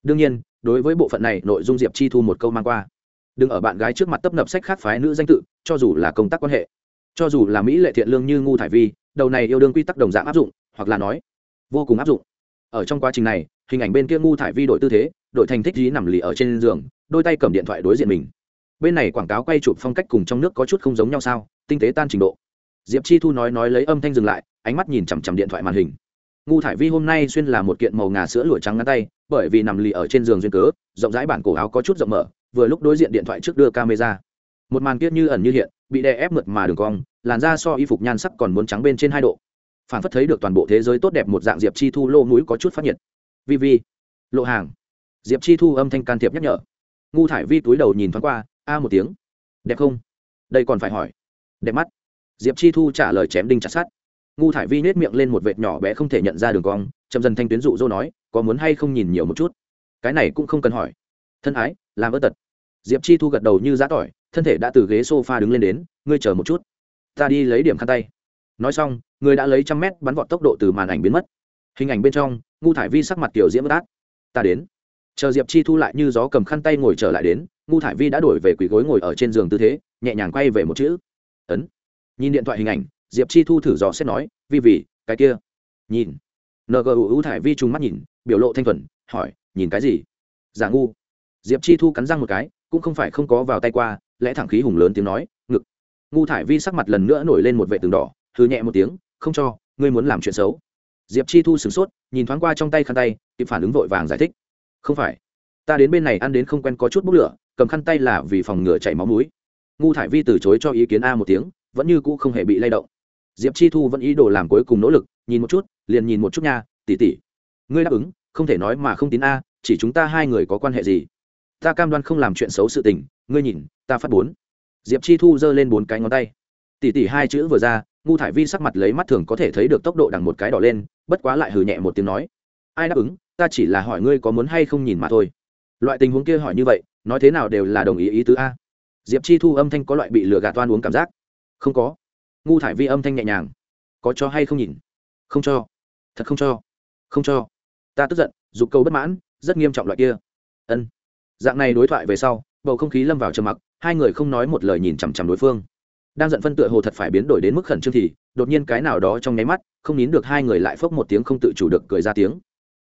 Đương nhiên, đối với bộ phận này, nội dung diệp chi thu một câu mang qua. Đừng ở bạn gái trước mặt tấp nập sách khác phái nữ danh tự, cho dù là công tác quan hệ, cho dù là mỹ lệ thiện lương như ngu thải vi, đầu này yêu đương quy tắc đồng dạng áp dụng, hoặc là nói, vô cùng áp dụng. Ở trong quá trình này, hình ảnh bên kia ngu thải vi đổi tư thế, đội thành thích dí nằm lì ở trên giường, đôi tay cầm điện thoại đối diện mình. Bên này quảng cáo quay chụp phong cách cùng trong nước có chút không giống nhau sao, tinh tế tan trình độ diệp chi thu nói nói lấy âm thanh dừng lại, ánh mắt nhìn chằm chằm điện thoại màn hình. Ngu thải vi hôm nay xuyên là một kiện màu ngà sữa lụa trắng ngắn tay, bởi vì nằm lì ở trên giường duyên cớ, rộng rãi bản cổ áo có chút rộng mở, vừa lúc đối diện điện thoại trước đưa camera. Một màn kiết như ẩn như hiện, bị đè ép mượt mà đường cong, làn da so y phục nhan sắc còn muốn trắng bên trên hai độ. Phản phất thấy được toàn bộ thế giới tốt đẹp một dạng diệp chi thu lô núi có chút phát nhiệt. Vi vi, lộ hàng. Diệp chi thu âm thanh can thiệp nhắc nhở. Ngu thải vi túi đầu nhìn thoáng qua, a một tiếng. Đẹp không? Đây còn phải hỏi. Đẹp mắt diệp chi thu trả lời chém đinh chặt sát ngu thải vi nết miệng lên một vệt nhỏ bé không thể nhận ra đường cong, chậm dần thanh tuyến dụ dỗ nói, có muốn hay không nhìn nhiều một chút? Cái này cũng không cần hỏi. Thân ái, làm ớt tật. Diệp chi thu gật đầu như giã tỏi, thân thể đã từ ghế s o f a đứng lên đến, ngươi chờ một chút, ta đi lấy điểm khăn tay. Nói xong, người đã lấy trăm mét bắn vọt tốc độ từ màn ảnh biến mất. Hình ảnh bên trong, ngu thải vi sắc mặt kiểu diễm bất át. Ta đến. Chờ diệp chi thu lại như gió cầm khăn tay ngồi trở lại đến, ngu thải vi đã đổi về quỳ gối ngồi ở trên giường tư thế, nhẹ nhàng quay về một chữ, ấn nhìn điện thoại hình ảnh, diệp chi thu thử dò xét nói, vi vì cái kia. Nhìn. Ngu thải vi trùng mắt nhìn, biểu lộ thanh thuần, hỏi, nhìn cái gì? Giả ngu. Diệp chi thu cắn răng một cái, cũng không phải không có vào tay qua, lẽ thẳng khí hùng lớn tiếng nói, ngực. Ngu thải vi sắc mặt lần nữa nổi lên một vệ tường đỏ thư nhẹ một tiếng, không cho, ngươi muốn làm chuyện xấu. Diệp chi thu sửng sốt, nhìn thoáng qua trong tay khăn tay, kịp phản ứng vội vàng giải thích, không phải. Ta đến bên này ăn đến không quen có chút bốc lửa, cầm khăn tay là vì phòng ngừa chảy máu mũi. Ngu thải vi từ chối cho ý kiến a một tiếng vẫn như cũ không hề bị lay động. Diệp chi thu vẫn ý đồ làm cuối cùng nỗ lực, nhìn một chút, liền nhìn một chút nha tỉ tỉ ngươi đáp ứng, không thể nói mà không tín a, chỉ chúng ta hai người có quan hệ gì? Ta cam đoan không làm chuyện xấu sự tình, ngươi nhìn, ta phát bốn. Diệp chi thu giơ lên bốn cái ngón tay. Tỉ tỉ hai chữ vừa ra, ngu thải vi sắc mặt lấy mắt thường có thể thấy được tốc độ đằng một cái đỏ lên, bất quá lại hừ nhẹ một tiếng nói. Ai đáp ứng, ta chỉ là hỏi ngươi có muốn hay không nhìn mà thôi. Loại tình huống kia hỏi như vậy, nói thế nào đều là đồng ý ý tứ a. Diệp chi thu âm thanh có loại bị lừa gạt toan uống cảm giác không có. Ngu thải vi âm thanh nhẹ nhàng. Có cho hay không nhìn? Không cho. Thật không cho. Không cho. Ta tức giận, dục cầu bất mãn, rất nghiêm trọng loại kia. Ân. Dạng này đối thoại về sau, bầu không khí lâm vào trầm mặc, hai người không nói một lời nhìn chằm chằm đối phương. Đang giận phân tựa hồ thật phải biến đổi đến mức khẩn trương thì, đột nhiên cái nào đó trong nháy mắt, không nín được hai người lại phốc một tiếng không tự chủ được cười ra tiếng.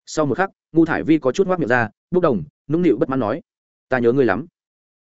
Sau một khắc, ngu thải vi có chút ngoác miệng ra, bốc đồng, nũng nịu bất mãn nói, ta nhớ ngươi lắm.